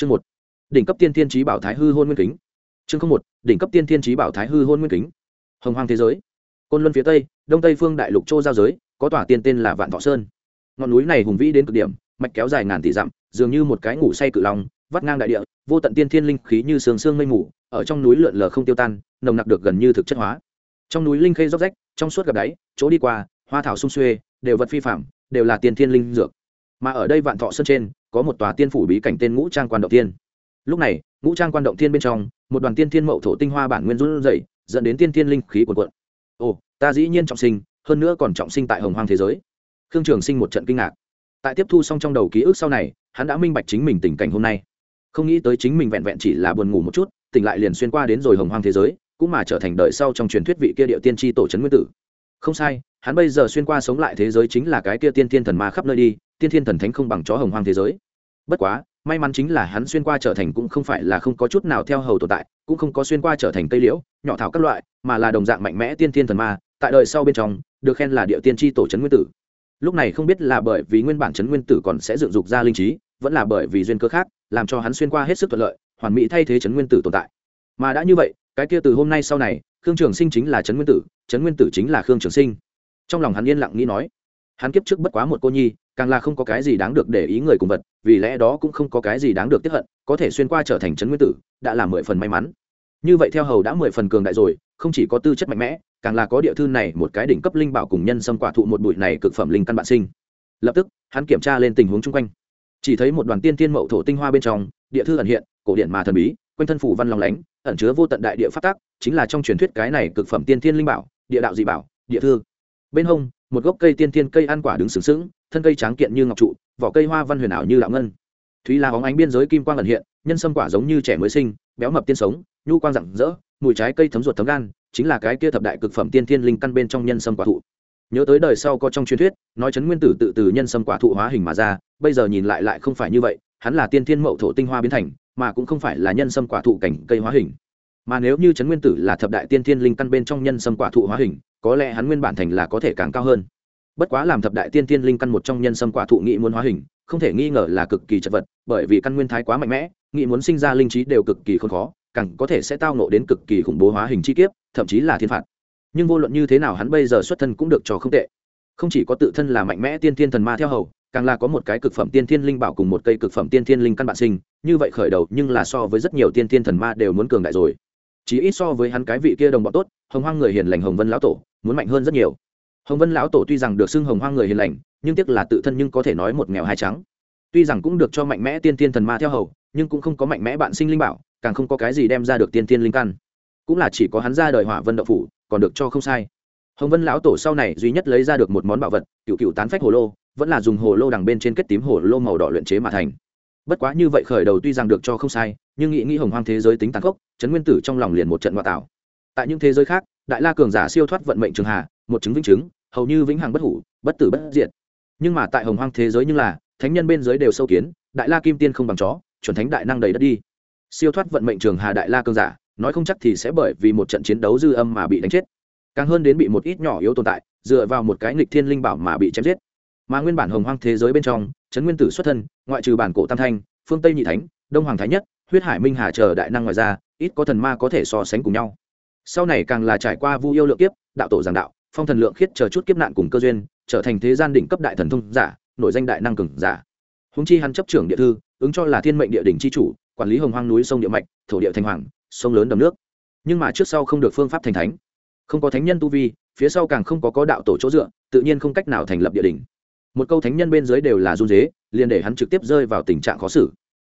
chương một. Đỉnh cấp tiên thiên trí bảo thái hư hôn nguyên kính. Chương không một. Đỉnh cấp tiên thiên trí bảo thái hư hôn nguyên kính. Hồng hoang thế giới. Côn luân phía tây, đông tây phương đại lục châu giao giới, có tòa tiên tên là vạn thọ sơn. Ngọn núi này hùng vĩ đến cực điểm, mạch kéo dài ngàn tỷ dặm, dường như một cái ngủ say cự long, vắt ngang đại địa, vô tận tiên thiên linh khí như sương sương mây mù, ở trong núi lượn lờ không tiêu tan, nồng nặc được gần như thực chất hóa. Trong núi linh khê róc rách, trong suốt gặp đáy, chỗ đi qua, hoa thảo sung xuê, đều vật phi phạm đều là tiên thiên linh dược. Mà ở đây vạn thọ sơn trên có một tòa tiên phủ bí cảnh tên ngũ trang quan động tiên lúc này, ngũ trang quan động tiên bên trong, một đoàn tiên thiên mậu thổ tinh hoa bản nguyên run dậy dẫn đến tiên thiên linh khí cuồn cuộn. Ồ, ta dĩ nhiên trọng sinh, hơn nữa còn trọng sinh tại hồng hoang thế giới. Khương trường sinh một trận kinh ngạc. Tại tiếp thu xong trong đầu ký ức sau này, hắn đã minh bạch chính mình tình cảnh hôm nay. Không nghĩ tới chính mình vẹn vẹn chỉ là buồn ngủ một chút, tỉnh lại liền xuyên qua đến rồi hồng hoang thế giới, cũng mà trở thành đời sau trong truyền thuyết vị kia địa tiên tri tổ trấn nguyên tử. Không sai, hắn bây giờ xuyên qua sống lại thế giới chính là cái kia tiên thiên thần ma khắp nơi đi, tiên thiên thần thánh không bằng chó hồng hoang thế giới bất quá, may mắn chính là hắn xuyên qua trở thành cũng không phải là không có chút nào theo hầu tồn tại, cũng không có xuyên qua trở thành tây liễu, nhỏ thảo các loại, mà là đồng dạng mạnh mẽ tiên thiên thần ma, tại đời sau bên trong, được khen là địa tiên tri tổ trấn nguyên tử. Lúc này không biết là bởi vì nguyên bản trấn nguyên tử còn sẽ dựng dục ra linh trí, vẫn là bởi vì duyên cơ khác, làm cho hắn xuyên qua hết sức thuận lợi, hoàn mỹ thay thế trấn nguyên tử tồn tại. Mà đã như vậy, cái kia từ hôm nay sau này, khương trường sinh chính là trấn nguyên tử trấn nguyên tử chính là khương trường sinh. Trong lòng hắn yên lặng nghĩ nói, hắn kiếp trước bất quá một cô nhi càng là không có cái gì đáng được để ý người cùng vật, vì lẽ đó cũng không có cái gì đáng được tiếp hận, có thể xuyên qua trở thành trấn nguyên tử, đã là mười phần may mắn. Như vậy theo hầu đã mười phần cường đại rồi, không chỉ có tư chất mạnh mẽ, càng là có địa thư này một cái đỉnh cấp linh bảo cùng nhân xâm quả thụ một bụi này cực phẩm linh căn bạn sinh. Lập tức, hắn kiểm tra lên tình huống chung quanh. Chỉ thấy một đoàn tiên tiên mậu thổ tinh hoa bên trong, địa thư ẩn hiện, cổ điện mà thần bí, quanh thân phủ văn lòng lánh, ẩn chứa vô tận đại địa phát tác chính là trong truyền thuyết cái này cực phẩm tiên tiên linh bảo, địa đạo dị bảo, địa thư. Bên hông một gốc cây tiên tiên cây ăn quả đứng sừng sững, thân cây tráng kiện như ngọc trụ, vỏ cây hoa văn huyền ảo như lão ngân. Thúy la hóng ánh biên giới kim quang ẩn hiện, nhân sâm quả giống như trẻ mới sinh, béo mập tiên sống, nhu quang rạng rỡ, mùi trái cây thấm ruột thấm gan, chính là cái kia thập đại cực phẩm tiên thiên linh căn bên trong nhân sâm quả thụ. Nhớ tới đời sau có trong truyền thuyết, nói chấn nguyên tử tự từ nhân sâm quả thụ hóa hình mà ra, bây giờ nhìn lại lại không phải như vậy, hắn là tiên thiên mậu thổ tinh hoa biến thành, mà cũng không phải là nhân sâm quả thụ cảnh cây hóa hình mà nếu như chấn nguyên tử là thập đại tiên thiên linh căn bên trong nhân sâm quả thụ hóa hình, có lẽ hắn nguyên bản thành là có thể càng cao hơn. Bất quá làm thập đại tiên thiên linh căn một trong nhân sâm quả thụ nghị muốn hóa hình, không thể nghi ngờ là cực kỳ chật vật, bởi vì căn nguyên thái quá mạnh mẽ, nghị muốn sinh ra linh trí đều cực kỳ khôn khó, càng có thể sẽ tao nộ đến cực kỳ khủng bố hóa hình chi kiếp, thậm chí là thiên phạt. Nhưng vô luận như thế nào hắn bây giờ xuất thân cũng được cho không tệ. Không chỉ có tự thân là mạnh mẽ tiên thiên thần ma theo hầu, càng là có một cái cực phẩm tiên thiên linh bảo cùng một cây cực phẩm tiên thiên linh căn bản sinh, như vậy khởi đầu nhưng là so với rất nhiều tiên thiên thần ma đều muốn cường đại rồi chỉ ít so với hắn cái vị kia đồng bọn tốt, hồng hoang người hiền lành hồng vân lão tổ muốn mạnh hơn rất nhiều. Hồng vân lão tổ tuy rằng được xưng hồng hoang người hiền lành, nhưng tiếc là tự thân nhưng có thể nói một nghèo hai trắng. Tuy rằng cũng được cho mạnh mẽ tiên tiên thần ma theo hầu, nhưng cũng không có mạnh mẽ bạn sinh linh bảo, càng không có cái gì đem ra được tiên tiên linh căn. Cũng là chỉ có hắn ra đời hỏa vân đậu phủ, còn được cho không sai. Hồng vân lão tổ sau này duy nhất lấy ra được một món bảo vật, cựu cựu tán phách hồ lô, vẫn là dùng hồ lô đằng bên trên kết tím hồ lô màu đỏ luyện chế mà thành bất quá như vậy khởi đầu tuy rằng được cho không sai, nhưng nghĩ nghĩ hồng hoang thế giới tính tàn khốc chấn nguyên tử trong lòng liền một trận ngoại tạo tại những thế giới khác, đại la cường giả siêu thoát vận mệnh trường hà một chứng vĩnh chứng, hầu như vĩnh hằng bất hủ, bất tử bất diệt. Nhưng mà tại hồng hoang thế giới như là, thánh nhân bên giới đều sâu kiến, đại la kim tiên không bằng chó, chuẩn thánh đại năng đầy đất đi. Siêu thoát vận mệnh trường hà đại la cường giả, nói không chắc thì sẽ bởi vì một trận chiến đấu dư âm mà bị đánh chết. Càng hơn đến bị một ít nhỏ yếu tồn tại, dựa vào một cái nghịch thiên linh bảo mà bị chém giết mà nguyên bản hồng hoang thế giới bên trong, trấn nguyên tử xuất thân, ngoại trừ bản cổ tam thanh, phương tây nhị thánh, đông hoàng thái nhất, huyết hải minh hà chờ đại năng ngoài ra, ít có thần ma có thể so sánh cùng nhau. Sau này càng là trải qua vu yêu lượng kiếp, đạo tổ giảng đạo, phong thần lượng khiết chờ chút kiếp nạn cùng cơ duyên, trở thành thế gian đỉnh cấp đại thần thông giả, nổi danh đại năng cường giả. Húng chi hắn chấp trưởng địa thư, ứng cho là thiên mệnh địa đỉnh c h i chủ, quản lý hồng hoang núi sông địa mạch, thổ địa thành hoàng, sông lớn đầm nước. Nhưng mà trước sau không được phương pháp thành thánh. Không có thánh nhân tu vi, phía sau càng không có có đạo tổ chỗ dựa, tự nhiên không cách nào thành lập địa đỉnh một câu thánh nhân bên dưới đều là run dế, liền để hắn trực tiếp rơi vào tình trạng khó xử.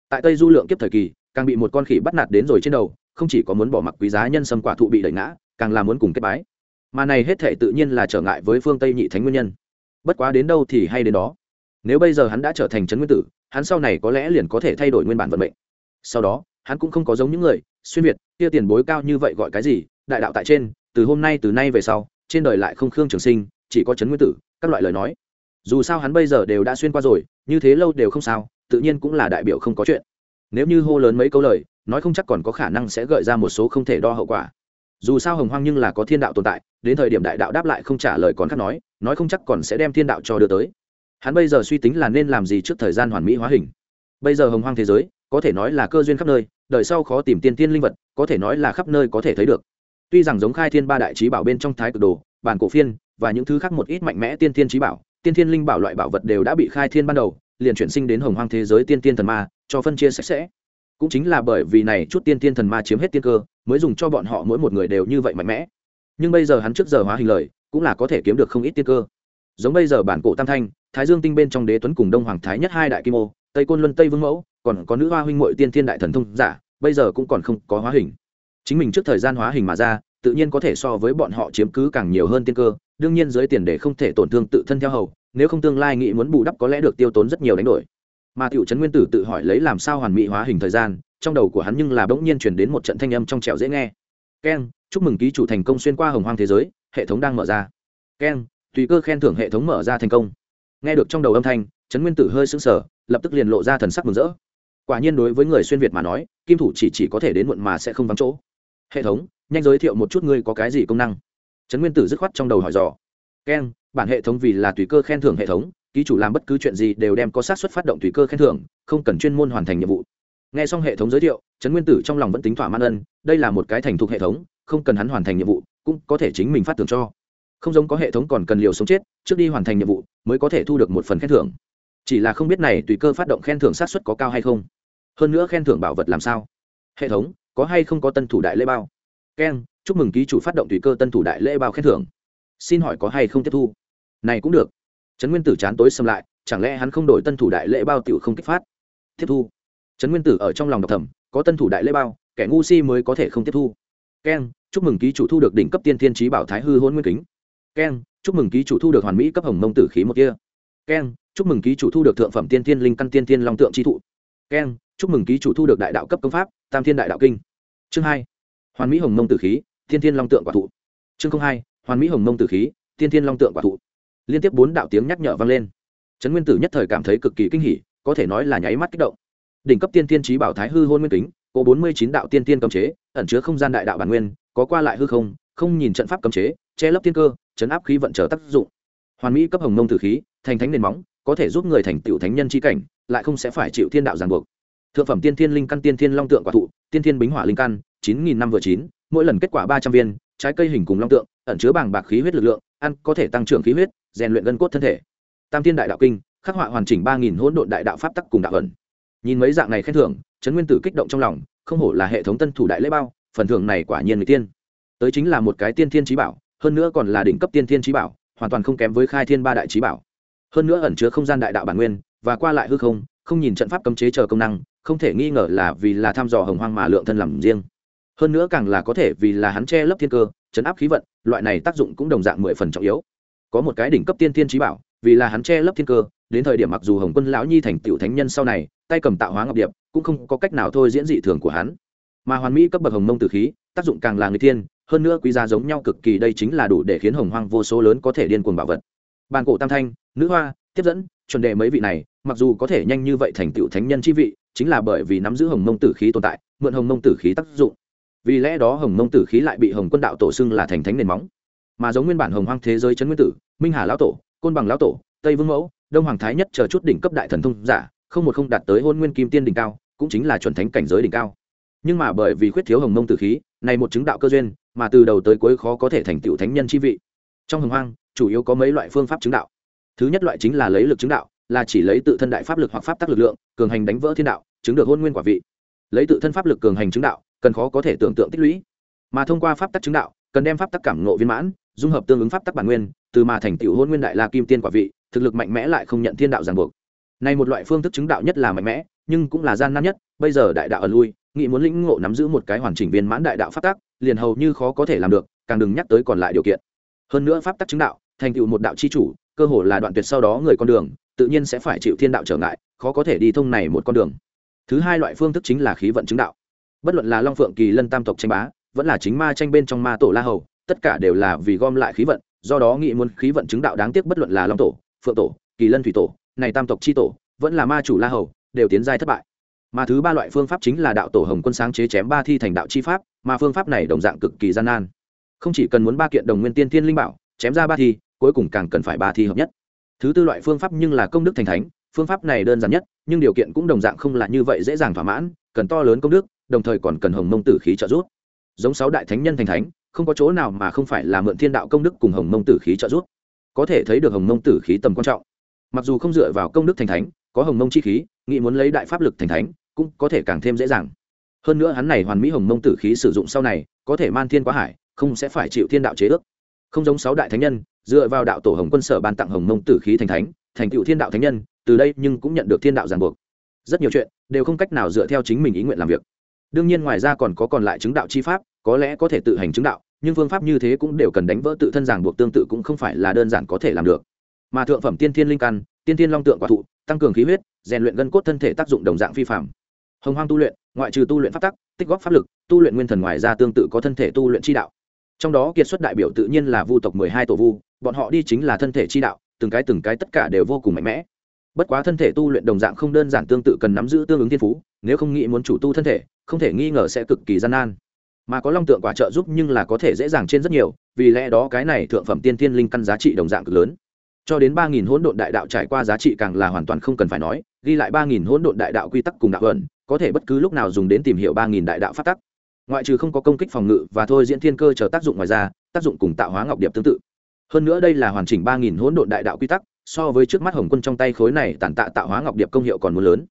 Tại tây du lượng kiếp thời kỳ, càng bị một con khỉ bắt nạt đến rồi trên đầu, không chỉ có muốn bỏ mặc quý giá nhân sâm quả thụ bị đẩy ngã, càng là muốn cùng kết bái. Mà này hết thể tự nhiên là trở ngại với phương tây nhị thánh nguyên nhân. Bất quá đến đâu thì hay đến đó. Nếu bây giờ hắn đã trở thành trấn nguyên tử, hắn sau này có lẽ liền có thể thay đổi nguyên bản vận mệnh. Sau đó, hắn cũng không có giống những người, xuyên việt, kia tiền bối cao như vậy gọi cái gì, đại đạo tại trên, từ hôm nay từ nay về sau, trên đời lại không khương trường sinh, chỉ có trấn nguyên tử, các loại lời nói dù sao hắn bây giờ đều đã xuyên qua rồi, như thế lâu đều không sao, tự nhiên cũng là đại biểu không có chuyện. Nếu như hô lớn mấy câu lời, nói không chắc còn có khả năng sẽ gợi ra một số không thể đo hậu quả. Dù sao hồng hoang nhưng là có thiên đạo tồn tại, đến thời điểm đại đạo đáp lại không trả lời còn khác nói nói không chắc còn sẽ đem thiên đạo cho đưa tới. Hắn bây giờ suy tính là nên làm gì trước thời gian hoàn mỹ hóa hình. Bây giờ hồng hoang thế giới, có thể nói là cơ duyên khắp nơi, đời sau khó tìm tiên tiên linh vật, có thể nói là khắp nơi có thể thấy được. Tuy rằng giống khai thiên ba đại trí bảo bên trong thái cực đồ, bản cổ phiên, và những thứ khác một ít mạnh mẽ tiên tiên trí bảo tiên thiên linh bảo loại bảo vật đều đã bị khai thiên ban đầu, liền chuyển sinh đến hồng hoang thế giới tiên tiên thần ma, cho phân chia sạch sẽ. Cũng chính là bởi vì này chút tiên tiên thần ma chiếm hết tiên cơ, mới dùng cho bọn họ mỗi một người đều như vậy mạnh mẽ. Nhưng bây giờ hắn trước giờ hóa hình lời, cũng là có thể kiếm được không ít tiên cơ. Giống bây giờ bản cổ tam thanh, thái dương tinh bên trong đế tuấn cùng đông hoàng thái nhất hai đại kim ô, tây côn luân tây vương mẫu, còn có nữ hoa huynh mội tiên thiên đại thần thông giả, bây giờ cũng còn không có hóa hình. Chính mình trước thời gian hóa hình mà ra, tự nhiên có thể so với bọn họ chiếm cứ càng nhiều hơn tiên cơ đương nhiên dưới tiền để không thể tổn thương tự thân theo hầu, nếu không tương lai nghĩ muốn bù đắp có lẽ được tiêu tốn rất nhiều đánh đổi. Mà tiểu trấn nguyên tử tự hỏi lấy làm sao hoàn mỹ hóa hình thời gian, trong đầu của hắn nhưng là bỗng nhiên chuyển đến một trận thanh âm trong trẻo dễ nghe. Keng chúc mừng ký chủ thành công xuyên qua hồng hoang thế giới, hệ thống đang mở ra. Keng tùy cơ khen thưởng hệ thống mở ra thành công. Nghe được trong đầu âm thanh, trấn nguyên tử hơi sững sờ, lập tức liền lộ ra thần sắc mừng rỡ. Quả nhiên đối với người xuyên việt mà nói, kim thủ chỉ chỉ có thể đến muộn mà sẽ không vắng chỗ. Hệ thống, nhanh giới thiệu một chút ngươi có cái gì công năng trấn nguyên tử dứt khoát trong đầu hỏi dò. Keng bản hệ thống vì là tùy cơ khen thưởng hệ thống, ký chủ làm bất cứ chuyện gì đều đem có sát xuất phát động tùy cơ khen thưởng, không cần chuyên môn hoàn thành nhiệm vụ. Nghe xong hệ thống giới thiệu, trấn nguyên tử trong lòng vẫn tính thỏa mãn ân, đây là một cái thành thục hệ thống, không cần hắn hoàn thành nhiệm vụ, cũng có thể chính mình phát thưởng cho. Không giống có hệ thống còn cần liều sống chết, trước đi hoàn thành nhiệm vụ mới có thể thu được một phần khen thưởng. Chỉ là không biết này tùy cơ phát động khen thưởng sát xuất có cao hay không. Hơn nữa khen thưởng bảo vật làm sao? Hệ thống, có hay không có tân thủ đại lễ bao? Keng chúc mừng ký chủ phát động tùy cơ tân thủ đại lễ bao khen thưởng. Xin hỏi có hay không tiếp thu? Này cũng được. Trấn nguyên tử chán tối xâm lại, chẳng lẽ hắn không đổi tân thủ đại lễ bao tiểu không kích phát? Tiếp thu. Trấn nguyên tử ở trong lòng độc thẩm có tân thủ đại lễ bao, kẻ ngu si mới có thể không tiếp thu. Keng, chúc mừng ký chủ thu được đỉnh cấp tiên thiên trí bảo thái hư hôn nguyên kính. Keng, chúc mừng ký chủ thu được hoàn mỹ cấp hồng mông tử khí một kia. Keng, chúc mừng ký chủ thu được thượng phẩm tiên thiên linh căn tiên thiên long tượng chi thụ. Keng, chúc mừng ký chủ thu được đại đạo cấp công pháp, tam thiên đại đạo kinh. Chương hai. Hoàn mỹ hồng mông tử khí thiên thiên long tượng quả thụ. Chương hai, hoàn mỹ hồng mông tử khí, thiên thiên long tượng quả thụ. Liên tiếp bốn đạo tiếng nhắc nhở vang lên. Trấn nguyên tử nhất thời cảm thấy cực kỳ kinh hỉ, có thể nói là nháy mắt kích động. Đỉnh cấp tiên thiên trí bảo thái hư hôn nguyên kính, có bốn mươi chín đạo tiên tiên cấm chế, ẩn chứa không gian đại đạo bản nguyên, có qua lại hư không không nhìn trận pháp cấm chế, che lấp thiên cơ, chấn áp khí vận trở tác dụng. Hoàn mỹ cấp hồng mông tử khí, thành thánh nền móng, có thể giúp người thành tựu thánh nhân chi cảnh, lại không sẽ phải chịu thiên đạo ràng buộc. Thượng phẩm tiên thiên linh căn, tiên thiên long tượng quả thụ, tiên thiên bính hỏa linh căn, chín nghìn năm vừa chín mỗi lần kết quả ba trăm viên, trái cây hình cùng long tượng, ẩn chứa bảng bạc khí huyết lực lượng, ăn có thể tăng trưởng khí huyết, rèn luyện gân cốt thân thể. Tam thiên đại đạo kinh, khắc họa hoàn chỉnh ba nghìn hỗn độn đại đạo pháp tắc cùng đạo ẩn. Nhìn mấy dạng này khen thưởng, trấn nguyên tử kích động trong lòng, không hổ là hệ thống tân thủ đại lễ bao, phần thưởng này quả nhiên người tiên. Tới chính là một cái tiên thiên trí bảo, hơn nữa còn là đỉnh cấp tiên thiên trí bảo, hoàn toàn không kém với khai thiên ba đại trí bảo. Hơn nữa ẩn chứa không gian đại đạo bản nguyên, và qua lại hư không không nhìn trận pháp cấm chế chờ công năng, không thể nghi ngờ là vì là thăm dò hồng hoang mà lượng thân làm riêng hơn nữa càng là có thể vì là hắn che lấp thiên cơ, chấn áp khí vận, loại này tác dụng cũng đồng dạng mười phần trọng yếu. Có một cái đỉnh cấp tiên thiên trí bảo, vì là hắn che lấp thiên cơ, đến thời điểm mặc dù hồng quân lão nhi thành tiểu thánh nhân sau này, tay cầm tạo hóa ngọc điệp, cũng không có cách nào thôi diễn dị thường của hắn. Mà hoàn mỹ cấp bậc hồng mông tử khí, tác dụng càng là người thiên hơn nữa quý giá giống nhau cực kỳ, đây chính là đủ để khiến hồng hoang vô số lớn có thể điên cuồng bảo vật. Bàn cổ tam thanh, nữ hoa, tiếp dẫn, chuẩn đề mấy vị này, mặc dù có thể nhanh như vậy thành tựu thánh nhân chi vị, chính là bởi vì nắm giữ hồng mông tử khí tồn tại, mượn hồng mông tử khí tác dụng vì lẽ đó hồng mông tử khí lại bị hồng quân đạo tổ xưng là thành thánh nền móng. Mà giống nguyên bản hồng hoang thế giới trấn nguyên tử, minh hà lão tổ, côn bằng lão tổ, tây vương mẫu, đông hoàng thái nhất chờ chút đỉnh cấp đại thần thông giả, không một không đạt tới hôn nguyên kim tiên đỉnh cao, cũng chính là chuẩn thánh cảnh giới đỉnh cao. Nhưng mà bởi vì khuyết thiếu hồng mông tử khí, này một chứng đạo cơ duyên, mà từ đầu tới cuối khó có thể thành tựu thánh nhân chi vị. Trong hồng hoang, chủ yếu có mấy loại phương pháp chứng đạo. Thứ nhất loại chính là lấy lực chứng đạo, là chỉ lấy tự thân đại pháp lực hoặc pháp tắc lực lượng, cường hành đánh vỡ thiên đạo, chứng được hôn nguyên quả vị. Lấy tự thân pháp lực cường hành chứng đạo cần khó có thể tưởng tượng tích lũy. Mà thông qua pháp tắc chứng đạo, cần đem pháp tắc cảm ngộ viên mãn, dung hợp tương ứng pháp tắc bản nguyên, từ mà thành tựu hôn nguyên đại la kim tiên quả vị, thực lực mạnh mẽ lại không nhận thiên đạo ràng buộc. Này một loại phương thức chứng đạo nhất là mạnh mẽ, nhưng cũng là gian nan nhất, bây giờ đại đạo ở lui, nghị muốn lĩnh ngộ nắm giữ một cái hoàn chỉnh viên mãn đại đạo pháp tắc, liền hầu như khó có thể làm được, càng đừng nhắc tới còn lại điều kiện. Hơn nữa pháp tắc chứng đạo, thành tựu một đạo chi chủ, cơ hồ là đoạn tuyệt sau đó người con đường, tự nhiên sẽ phải chịu thiên đạo trở ngại, khó có thể đi thông này một con đường. Thứ hai loại phương thức chính là khí vận chứng đạo bất luận là long phượng kỳ lân tam tộc tranh bá, vẫn là chính ma tranh bên trong ma tổ la hầu, tất cả đều là vì gom lại khí vận, do đó nghị muốn khí vận chứng đạo đáng tiếc bất luận là long tổ, phượng tổ, kỳ lân thủy tổ, này tam tộc c h i tổ, vẫn là ma chủ la hầu, đều tiến giai thất bại. Mà thứ ba loại phương pháp chính là đạo tổ hồng quân sáng chế chém ba thi thành đạo chi pháp, mà phương pháp này đồng dạng cực kỳ gian nan. Không chỉ cần muốn ba kiện đồng nguyên tiên thiên linh bảo, chém ra ba thi, cuối cùng càng cần phải ba thi hợp nhất. Thứ tư loại phương pháp nhưng là công đức thành thánh, phương pháp này đơn giản nhất, nhưng điều kiện cũng đồng dạng không là như vậy dễ dàng thỏa mãn, cần to lớn công đức đồng thời còn cần hồng mông tử khí trợ giúp. Giống sáu đại thánh nhân thành thánh, không có chỗ nào mà không phải là mượn thiên đạo công đức cùng hồng mông tử khí trợ giúp. Có thể thấy được hồng mông tử khí tầm quan trọng. Mặc dù không dựa vào công đức thành thánh, có hồng mông chi khí, nghĩ muốn lấy đại pháp lực thành thánh, cũng có thể càng thêm dễ dàng. Hơn nữa hắn này hoàn mỹ hồng mông tử khí sử dụng sau này, có thể man thiên quá hải, không sẽ phải chịu thiên đạo chế ước. Không giống sáu đại thánh nhân, dựa vào đạo tổ hồng quân sở ban tặng hồng mông tử khí thành thánh, thành cựu thiên đạo thánh nhân, từ đây nhưng cũng nhận được thiên đạo ràng buộc. Rất nhiều chuyện đều không cách nào dựa theo chính mình ý nguyện làm việc đương nhiên ngoài ra còn có còn lại chứng đạo chi pháp, có lẽ có thể tự hành chứng đạo, nhưng phương pháp như thế cũng đều cần đánh vỡ tự thân ràng buộc tương tự cũng không phải là đơn giản có thể làm được. Mà thượng phẩm tiên thiên linh căn, tiên thiên long tượng quả thụ, tăng cường khí huyết, rèn luyện gân cốt thân thể tác dụng đồng dạng phi phạm hồng hoang tu luyện, ngoại trừ tu luyện pháp tắc, tích góp pháp lực, tu luyện nguyên thần ngoài ra tương tự có thân thể tu luyện chi đạo. Trong đó kiệt xuất đại biểu tự nhiên là vu tộc mười hai tổ vu, bọn họ đi chính là thân thể chi đạo, từng cái từng cái tất cả đều vô cùng mạnh mẽ bất quá thân thể tu luyện đồng dạng không đơn giản tương tự cần nắm giữ tương ứng thiên phú, nếu không nghĩ muốn chủ tu thân thể, không thể nghi ngờ sẽ cực kỳ gian nan. Mà có long tượng quả trợ giúp nhưng là có thể dễ dàng trên rất nhiều, vì lẽ đó cái này thượng phẩm tiên thiên linh căn giá trị đồng dạng cực lớn. Cho đến ba nghìn hỗn độn đại đạo trải qua giá trị càng là hoàn toàn không cần phải nói, ghi lại ba nghìn hỗn độn đại đạo quy tắc cùng đạo ẩn có thể bất cứ lúc nào dùng đến tìm hiểu ba nghìn đại đạo phát tắc. Ngoại trừ không có công kích phòng ngự và thôi diễn thiên cơ chờ tác dụng ngoài ra, tác dụng cùng tạo hóa ngọc điệp tương tự. Hơn nữa đây là hoàn chỉnh ba nghìn hỗn độn đại đạo quy tắc so với trước mắt hồng quân trong tay khối này tàn tạ tạo hóa ngọc điệp công hiệu còn muốn lớn.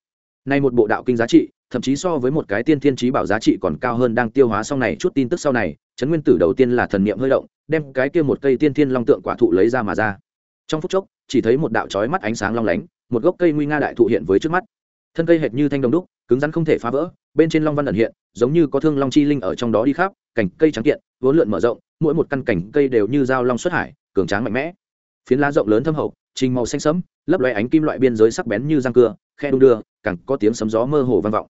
Nay một bộ đạo kinh giá trị, thậm chí so với một cái tiên thiên trí bảo giá trị còn cao hơn đang tiêu hóa sau này, chút tin tức sau này chấn nguyên tử đầu tiên là thần niệm hơi động, đem cái kia một cây tiên thiên long tượng quả thụ lấy ra mà ra. Trong phút chốc, chỉ thấy một đạo chói mắt ánh sáng long lánh, một gốc cây nguy nga đại thụ hiện với trước mắt. Thân cây hệt như thanh đồng đúc, cứng rắn không thể phá vỡ, bên trên long văn ẩn hiện, giống như có thương long chi linh ở trong đó đi khắp, cành cây trắng kiện, vốn lượn mở rộng, mỗi một căn cành cây đều như dao long xuất hải, cường tráng mạnh mẽ. Phiến lá rộng lớn thâm hậu trình màu xanh sẫm, lấp loe ánh kim loại biên giới sắc bén như răng cưa, khe đung đưa, càng có tiếng sấm gió mơ hồ vang vọng.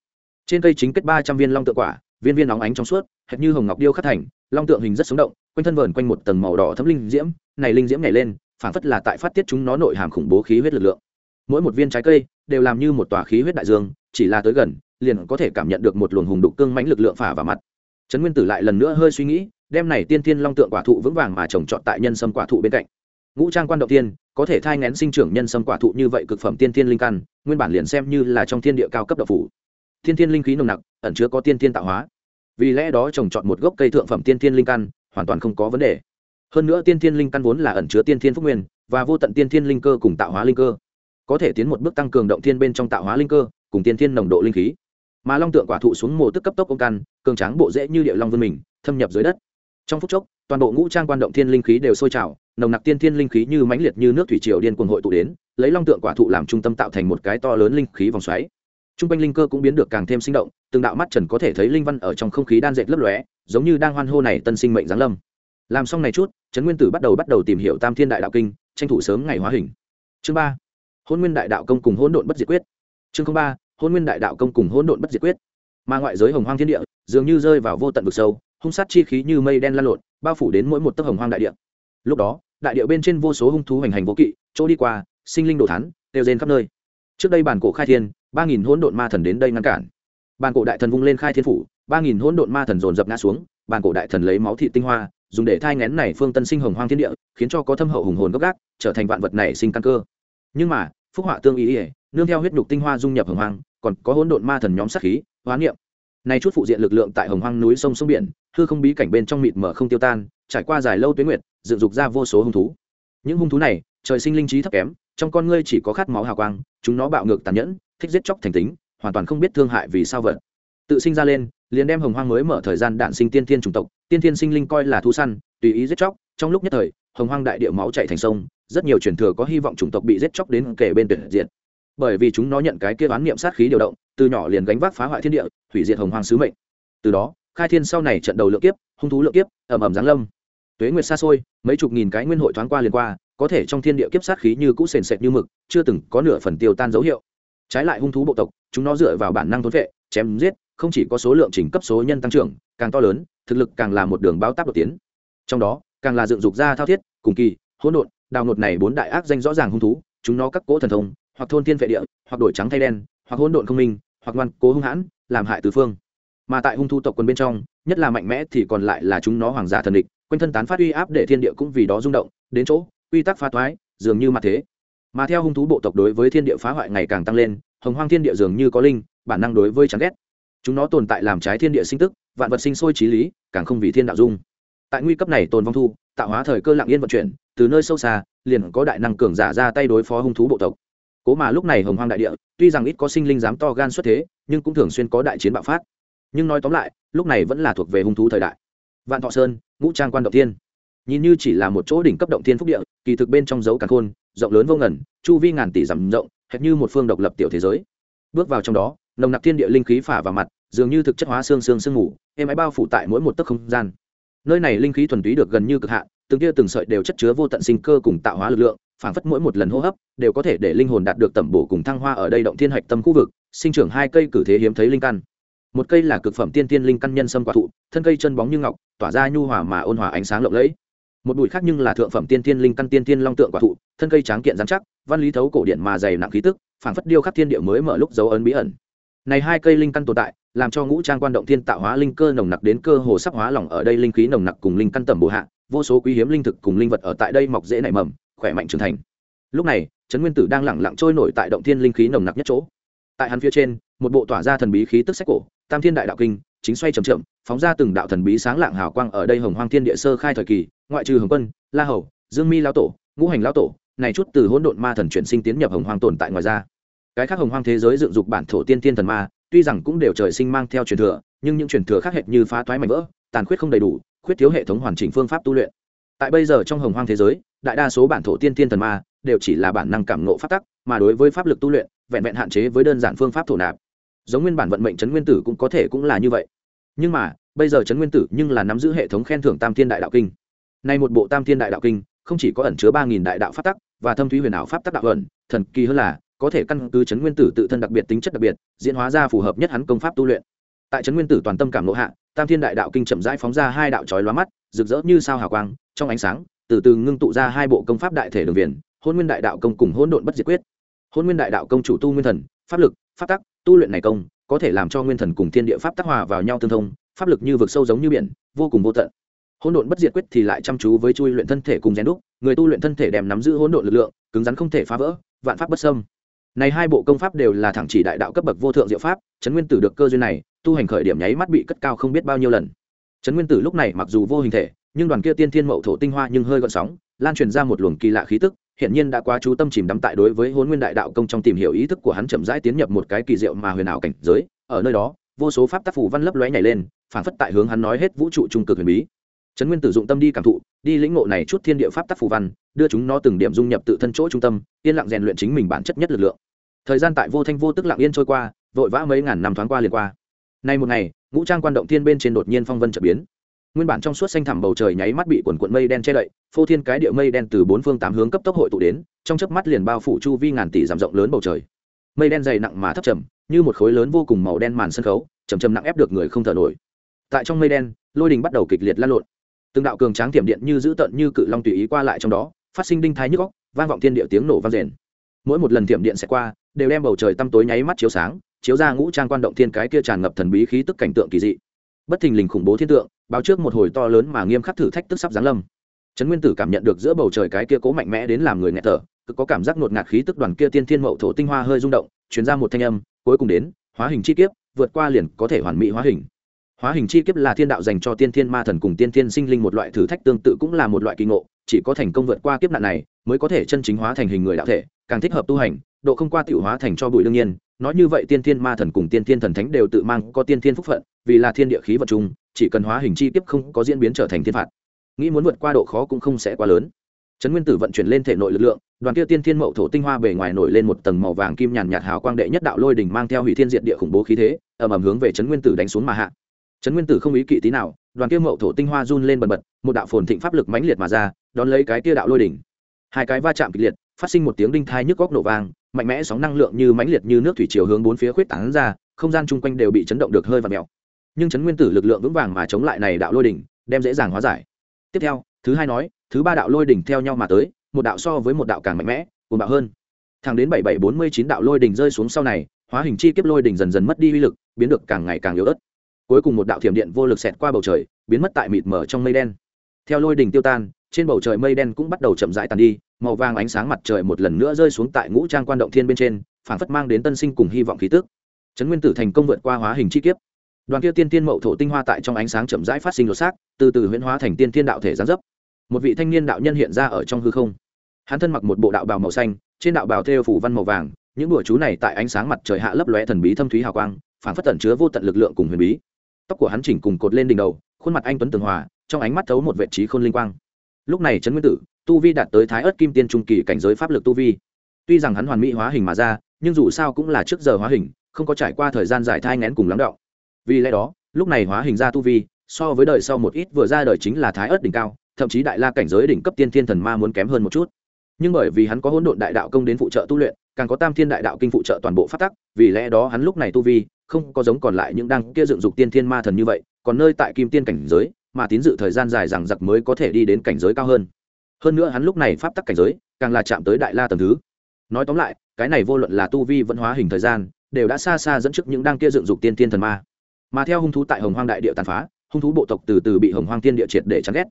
Trên cây chính kết ba trăm viên long tượng quả, viên viên nóng ánh trong suốt, hệt như hồng ngọc điêu khắc thành, long tượng hình rất sống động, quanh thân vờn quanh một tầng màu đỏ thấm linh diễm, này linh diễm nhảy lên, phảng phất là tại phát tiết chúng nó nội hàm khủng bố khí huyết lực lượng. Mỗi một viên trái cây đều làm như một tòa khí huyết đại dương, chỉ là tới gần, liền có thể cảm nhận được một luồng hùng đục cương mãnh lực lượng phả vào mặt. Trấn nguyên tử lại lần nữa hơi suy nghĩ, đem này tiên thiên long tượng quả thụ vững vàng mà trồng trọt tại nhân sâm quả thụ bên cạnh ngũ trang quan động tiên, có thể thai ngén sinh trưởng nhân sâm quả thụ như vậy cực phẩm tiên thiên linh căn, nguyên bản liền xem như là trong thiên địa cao cấp độc phủ. Thiên thiên linh khí nồng nặc, ẩn chứa có tiên thiên tạo hóa. Vì lẽ đó trồng chọn một gốc cây thượng phẩm tiên thiên linh căn, hoàn toàn không có vấn đề. Hơn nữa tiên thiên linh căn vốn là ẩn chứa tiên thiên phúc nguyên, và vô tận tiên thiên linh cơ cùng tạo hóa linh cơ. Có thể tiến một bước tăng cường động thiên bên trong tạo hóa linh cơ, cùng tiên thiên nồng độ linh khí. Mà long tượng quả thụ xuống mồ tức cấp tốc công căn, cường tráng bộ dễ như địa long vươn mình, thâm nhập dưới đất trong phút chốc, toàn bộ ngũ trang quan động thiên linh khí đều sôi trào, nồng nặc tiên thiên linh khí như mãnh liệt như nước thủy triều điên cuồng hội tụ đến, lấy long tượng quả thụ làm trung tâm tạo thành một cái to lớn linh khí vòng xoáy. T r u n g quanh linh cơ cũng biến được càng thêm sinh động, từng đạo mắt trần có thể thấy linh văn ở trong không khí đan dệt lấp lóe, giống như đang hoan hô này tân sinh mệnh giáng lâm. Làm xong này chút, trấn nguyên tử bắt đầu bắt đầu tìm hiểu tam thiên đại đạo kinh, tranh thủ sớm ngày hóa hình. Chương ba, hôn nguyên đại đạo công cùng hỗn độn bất diệt quyết. Chương ba, hôn nguyên đại đạo công cùng hỗn độn bất diệt quyết. Mà ngoại giới hồng hoang thiên địa, dường như rơi vào vô tận vực sâu hung sát chi khí như mây đen lan lộn, bao phủ đến mỗi một tấc hồng hoang đại địa. Lúc đó, đại địa bên trên vô số hung thú hành hành vô kỵ, chỗ đi qua, sinh linh đồ thán đều rên khắp nơi. Trước đây bản cổ khai thiên, ba nghìn hỗn độn ma thần đến đây ngăn cản. Bản cổ đại thần vung lên khai thiên phủ, ba nghìn hỗn độn ma thần dồn dập ngã xuống, bản cổ đại thần lấy máu thị tinh hoa, dùng để thai ngén này phương tân sinh hồng hoang thiên địa, khiến cho có thâm hậu hùng hồn gốc gác, trở thành vạn vật này sinh căn cơ. Nhưng mà, phúc họa tương ý ỉa nương theo huyết nhục tinh hoa dung nhập hồng hoang, còn có hỗn độn ma thần nhóm sát khí, hóa niệm này chút phụ diện lực lượng tại hồng hoang núi sông sông biển, hư không bí cảnh bên trong mịt mờ không tiêu tan, trải qua dài lâu tuyến nguyệt, dựng dục ra vô số hung thú. Những hung thú này, trời sinh linh trí thấp kém, trong con ngươi chỉ có khát máu hào quang, chúng nó bạo ngược tàn nhẫn, thích giết chóc thành tính, hoàn toàn không biết thương hại vì sao vật. Tự sinh ra lên, liền đem hồng hoang mới mở thời gian đạn sinh tiên thiên chủng tộc, tiên thiên sinh linh coi là thú săn, tùy ý giết chóc, trong lúc nhất thời, hồng hoang đại địa máu chạy thành sông, rất nhiều truyền thừa có hy vọng chủng tộc bị giết chóc đến kể bên tuyệt diệt bởi vì chúng nó nhận cái kia bán niệm sát khí điều động, từ nhỏ liền gánh vác phá hoại thiên địa, hủy diệt hồng hoàng sứ mệnh. Từ đó, khai thiên sau này trận đầu lượng kiếp, hung thú lượng kiếp ẩm ẩm giáng lâm. Tuế nguyệt xa xôi, mấy chục nghìn cái nguyên hội thoáng qua liền qua, có thể trong thiên địa kiếp sát khí như cũ sền sệt như mực, chưa từng có nửa phần tiêu tan dấu hiệu. Trái lại hung thú bộ tộc, chúng nó dựa vào bản năng thốn vệ, chém giết, không chỉ có số lượng chỉnh cấp số nhân tăng trưởng, càng to lớn, thực lực càng là một đường báo táp đột tiến. Trong đó, càng là dựng dục ra thao thiết, cùng kỳ, hỗn độn, đào nột này bốn đại ác danh rõ ràng hung thú, chúng nó các cỗ thần thông hoặc thôn thiên vệ địa, hoặc đổi trắng thay đen, hoặc hỗn độn không minh, hoặc ngoan cố hung hãn, làm hại tứ phương. Mà tại hung thu tộc quân bên trong, nhất là mạnh mẽ thì còn lại là chúng nó hoàng giả thần địch, quanh thân tán phát uy áp để thiên địa cũng vì đó rung động, đến chỗ, quy tắc phá thoái, dường như mặt thế. Mà theo hung thú bộ tộc đối với thiên địa phá hoại ngày càng tăng lên, hồng hoang thiên địa dường như có linh, bản năng đối với chán ghét. Chúng nó tồn tại làm trái thiên địa sinh tức, vạn vật sinh sôi trí lý, càng không vì thiên đạo dung. Tại nguy cấp này tồn vong thu, tạo hóa thời cơ lặng yên vận chuyển, từ nơi sâu xa, liền có đại năng cường giả ra tay đối phó hung thú bộ tộc cố mà lúc này hồng hoang đại địa, tuy rằng ít có sinh linh dám to gan xuất thế, nhưng cũng thường xuyên có đại chiến bạo phát. Nhưng nói tóm lại, lúc này vẫn là thuộc về hung thú thời đại. Vạn thọ sơn, ngũ trang quan động thiên. nhìn như chỉ là một chỗ đỉnh cấp động thiên phúc địa, kỳ thực bên trong dấu càng khôn, rộng lớn vô ngần, chu vi ngàn tỷ dặm rộng, hệt như một phương độc lập tiểu thế giới. Bước vào trong đó, nồng nặc thiên địa linh khí phả vào mặt, dường như thực chất hóa xương xương sương ngủ êm ái bao phủ tại mỗi một tấc không gian. Nơi này linh khí thuần túy được gần như cực hạn, từng tia từng sợi đều chất chứa vô tận sinh cơ cùng tạo hóa lực lượng phảng phất mỗi một lần hô hấp đều có thể để linh hồn đạt được tẩm bổ cùng thăng hoa ở đây động thiên hạch tâm khu vực, sinh trưởng hai cây cử thế hiếm thấy linh căn. Một cây là cực phẩm tiên tiên linh căn nhân sâm quả thụ, thân cây chân bóng như ngọc, tỏa ra nhu hòa mà ôn hòa ánh sáng lộng lẫy. Một bụi khác nhưng là thượng phẩm tiên tiên linh căn tiên tiên long tượng quả thụ, thân cây tráng kiện dán chắc, văn lý thấu cổ điện mà dày nặng khí tức, phảng phất điêu khắc thiên địa mới mở lúc dấu ấn bí ẩn. Này hai cây linh căn tồn tại, làm cho ngũ trang quan động thiên tạo hóa linh cơ nồng nặc đến cơ hồ sắp hóa lỏng ở đây linh khí nồng nặc cùng linh căn tầm bổ hạ, vô số quý hiếm linh thực cùng linh vật ở tại đây mọc dễ nảy mầm khỏe mạnh trưởng thành. Lúc này, trấn nguyên tử đang lẳng lặng trôi nổi tại động thiên linh khí nồng nặc nhất chỗ. Tại hắn phía trên, một bộ tỏa ra thần bí khí tức sách cổ, tam thiên đại đạo kinh, chính xoay trầm chậm, phóng ra từng đạo thần bí sáng lạng hào quang ở đây hồng hoang thiên địa sơ khai thời kỳ, ngoại trừ hồng quân, la hầu, dương mi lão tổ, ngũ hành lão tổ, này chút từ hỗn độn ma thần chuyển sinh tiến nhập hồng hoang tồn tại ngoài ra. Cái khác hồng hoang thế giới dựng dục bản thổ tiên thiên thần ma, tuy rằng cũng đều trời sinh mang theo truyền thừa, nhưng những truyền thừa khác hệt như phá toái mảnh vỡ, tàn khuyết không đầy đủ, khuyết thiếu hệ thống hoàn chỉnh phương pháp tu luyện tại bây giờ trong hồng hoang thế giới, đại đa số bản thổ tiên tiên thần ma đều chỉ là bản năng cảm nộ pháp tắc, mà đối với pháp lực tu luyện, vẹn vẹn hạn chế với đơn giản phương pháp thổ nạp. Giống nguyên bản vận mệnh trấn nguyên tử cũng có thể cũng là như vậy. Nhưng mà, bây giờ trấn nguyên tử nhưng là nắm giữ hệ thống khen thưởng tam thiên đại đạo kinh. Nay một bộ tam thiên đại đạo kinh, không chỉ có ẩn chứa ba nghìn đại đạo pháp tắc và thâm thúy huyền ảo pháp tắc đạo ẩn, thần kỳ hơn là, có thể căn cứ chấn nguyên tử tự thân đặc biệt tính chất đặc biệt, diễn hóa ra phù hợp nhất hắn công pháp tu luyện. Tại chấn nguyên tử toàn tâm cảm nộ hạ tam thiên đại đạo kinh chậm rãi phóng ra hai đạo chói lóa mắt, rực rỡ như sao hào quang, trong ánh sáng, từ từ ngưng tụ ra hai bộ công pháp đại thể đường viền, hôn nguyên đại đạo công cùng hôn độn bất diệt quyết. Hôn nguyên đại đạo công chủ tu nguyên thần, pháp lực, pháp tắc, tu luyện này công, có thể làm cho nguyên thần cùng thiên địa pháp tác hòa vào nhau tương thông, pháp lực như vực sâu giống như biển, vô cùng vô tận. Hôn độn bất diệt quyết thì lại chăm chú với chui luyện thân thể cùng rèn đúc, người tu luyện thân thể đem nắm giữ Hôn độn lực lượng, cứng rắn không thể phá vỡ, vạn pháp bất sâm này hai bộ công pháp đều là thẳng chỉ đại đạo cấp bậc vô thượng diệu pháp trấn nguyên tử được cơ duyên này tu hành khởi điểm nháy mắt bị cất cao không biết bao nhiêu lần. Trấn nguyên tử lúc này mặc dù vô hình thể, nhưng đoàn kia tiên thiên mậu thổ tinh hoa nhưng hơi gợn sóng, lan truyền ra một luồng kỳ lạ khí tức hiện nhiên đã quá chú tâm chìm đắm tại đối với hôn nguyên đại đạo công trong tìm hiểu ý thức của hắn chậm rãi tiến nhập một cái kỳ diệu mà huyền ảo cảnh giới, ở nơi đó, vô số pháp tác phủ văn lấp lóe nhảy lên, phản phất tại hướng hắn nói hết vũ trụ trung cực huyền bí. Trấn nguyên tử dụng tâm đi cảm thụ, đi lĩnh ngộ này chút thiên địa pháp tác phủ văn, đưa chúng nó từng điểm dung nhập tự thân chỗ trung tâm, yên lặng rèn luyện chính mình bản chất nhất lực lượng. Thời gian tại vô thanh vô tức lặng yên trôi qua, vội vã mấy ngàn năm thoáng qua liền qua nay một ngày, ngũ trang quan động thiên bên trên đột nhiên phong vân trở biến. Nguyên bản trong suốt xanh thẳm bầu trời nháy mắt bị quần quận mây đen che đậy, phô thiên cái địa mây đen từ bốn phương tám hướng cấp tốc hội tụ đến, trong chớp mắt liền bao phủ chu vi ngàn tỷ giảm rộng lớn bầu trời. Mây đen dày nặng mà thấp trầm, như một khối lớn vô cùng màu đen màn sân khấu chầm chầm nặng ép được người không thở nổi. Tại trong mây đen, lôi đình bắt đầu kịch liệt lan lộn. Từng đạo cường tráng tiềm điện như dữ tận như cự long tùy ý qua lại trong đó, phát sinh đinh thái nhức góc vang vọng thiên địa tiếng nổ vang rền. Mỗi một lần tiềm điện sẽ qua, đều đem bầu trời tăm tối nháy mắt chiếu sáng chiếu ra ngũ trang quan động thiên cái kia tràn ngập thần bí khí tức cảnh tượng kỳ dị. Bất thình lình khủng bố thiên tượng, báo trước một hồi to lớn mà nghiêm khắc thử thách tức sắp giáng lâm. Trấn nguyên tử cảm nhận được giữa bầu trời cái kia cố mạnh mẽ đến làm người nghẹt thở, cứ có cảm giác ngột ngạt khí tức đoàn kia tiên thiên mậu thổ tinh hoa hơi rung động chuyển ra một thanh âm, cuối cùng đến, hóa hình chi kiếp, vượt qua liền có thể hoàn mỹ hóa hình. Hóa hình chi kiếp là thiên đạo dành cho tiên thiên ma thần cùng tiên thiên sinh linh một loại thử thách tương tự cũng là một loại kỳ ngộ, chỉ có thành công vượt qua kiếp nạn này, mới có thể chân chính hóa thành hình người đạo thể, càng thích hợp tu hành, độ không qua tiểu hóa thành cho bụi đương nhiên nói như vậy tiên thiên ma thần cùng tiên thiên thần thánh đều tự mang có tiên thiên phúc phận, vì là thiên địa khí vật chung, chỉ cần hóa hình chi tiếp không có diễn biến trở thành thiên phạt. Nghĩ muốn vượt qua độ khó cũng không sẽ quá lớn. Trấn nguyên tử vận chuyển lên thể nội lực lượng, đoàn kia tiên thiên mậu thổ tinh hoa bề ngoài nổi lên một tầng màu vàng kim nhàn nhạt hào quang đệ nhất đạo lôi đỉnh mang theo hủy thiên diệt địa khủng bố khí thế, ầm ầm hướng về trấn nguyên tử đánh xuống mà hạ. Trấn nguyên tử không ý kỵ tí nào, đoàn kia mậu thổ tinh hoa run lên bần bật, một đạo phồn thịnh pháp lực mãnh liệt mà ra, đón lấy cái kia đạo lôi đỉnh hai cái va chạm kịch liệt, phát sinh một tiếng đinh thai nhức góc nổ vang mạnh mẽ sóng năng lượng như mãnh liệt như nước thủy chiều hướng bốn phía khuyết tán ra, không gian chung quanh đều bị chấn động được hơi và mèo. Nhưng chấn nguyên tử lực lượng vững vàng mà chống lại này đạo lôi đỉnh, đem dễ dàng hóa giải. Tiếp theo, thứ hai nói, thứ ba đạo lôi đỉnh theo nhau mà tới, một đạo so với một đạo càng mạnh mẽ, cuồng bạo hơn. Thẳng đến bảy bảy bốn mươi chín đạo lôi đỉnh rơi xuống sau này, hóa hình chi kiếp lôi đỉnh dần dần mất đi uy lực, biến được càng ngày càng yếu ớt. Cuối cùng một đạo thiểm điện vô lực xẹt qua bầu trời, biến mất tại mịt mở trong mây đen. Theo lôi đỉnh tiêu tan trên bầu trời mây đen cũng bắt đầu chậm rãi tàn đi, màu vàng ánh sáng mặt trời một lần nữa rơi xuống tại ngũ trang quan động thiên bên trên phản phất mang đến tân sinh cùng hy vọng khí tức. Trấn nguyên tử thành công vượt qua hóa hình chi kiếp. Đoàn kia tiên tiên mậu thổ tinh hoa tại trong ánh sáng chậm rãi phát sinh lột xác, từ từ huyễn hóa thành tiên tiên đạo thể gián dấp. Một vị thanh niên đạo nhân hiện ra ở trong hư không. Hắn thân mặc một bộ đạo bào màu xanh, trên đạo bào thêu phủ văn màu vàng, những đùa chú này tại ánh sáng mặt trời hạ lấp lóe thần bí thâm thúy hào quang phản phất tẩn chứa vô tận lực lượng cùng huyền bí. Tóc của hắn chỉnh cùng cột lên đỉnh đầu, khuôn mặt anh tuấn tường hòa, trong ánh mắt thấu một vệ trí khôn linh quang lúc này trấn nguyên tử, tu vi đạt tới thái ớt kim tiên trung kỳ cảnh giới pháp lực tu vi. Tuy rằng hắn hoàn mỹ hóa hình mà ra, nhưng dù sao cũng là trước giờ hóa hình, không có trải qua thời gian dài thai ngén cùng lắng đọng vì lẽ đó, lúc này hóa hình ra tu vi, so với đời sau một ít vừa ra đời chính là thái ớt đỉnh cao, thậm chí đại la cảnh giới đỉnh cấp tiên thiên thần ma muốn kém hơn một chút. Nhưng bởi vì hắn có hỗn độn đại đạo công đến phụ trợ tu luyện, càng có tam thiên đại đạo kinh phụ trợ toàn bộ phát tắc, vì lẽ đó hắn lúc này tu vi không có giống còn lại những đang kia dựng dục tiên thiên ma thần như vậy, còn nơi tại kim tiên cảnh giới mà tín dự thời gian dài rằng giặc mới có thể đi đến cảnh giới cao hơn. Hơn nữa hắn lúc này pháp tắc cảnh giới, càng là chạm tới đại la tầm thứ. Nói tóm lại, cái này vô luận là tu vi vẫn hóa hình thời gian, đều đã xa xa dẫn trước những đang kia dựng dục tiên thiên thần ma. Mà theo hung thú tại hồng hoang đại địa tàn phá, hung thú bộ tộc từ từ bị hồng hoang tiên địa triệt để chắn ghét.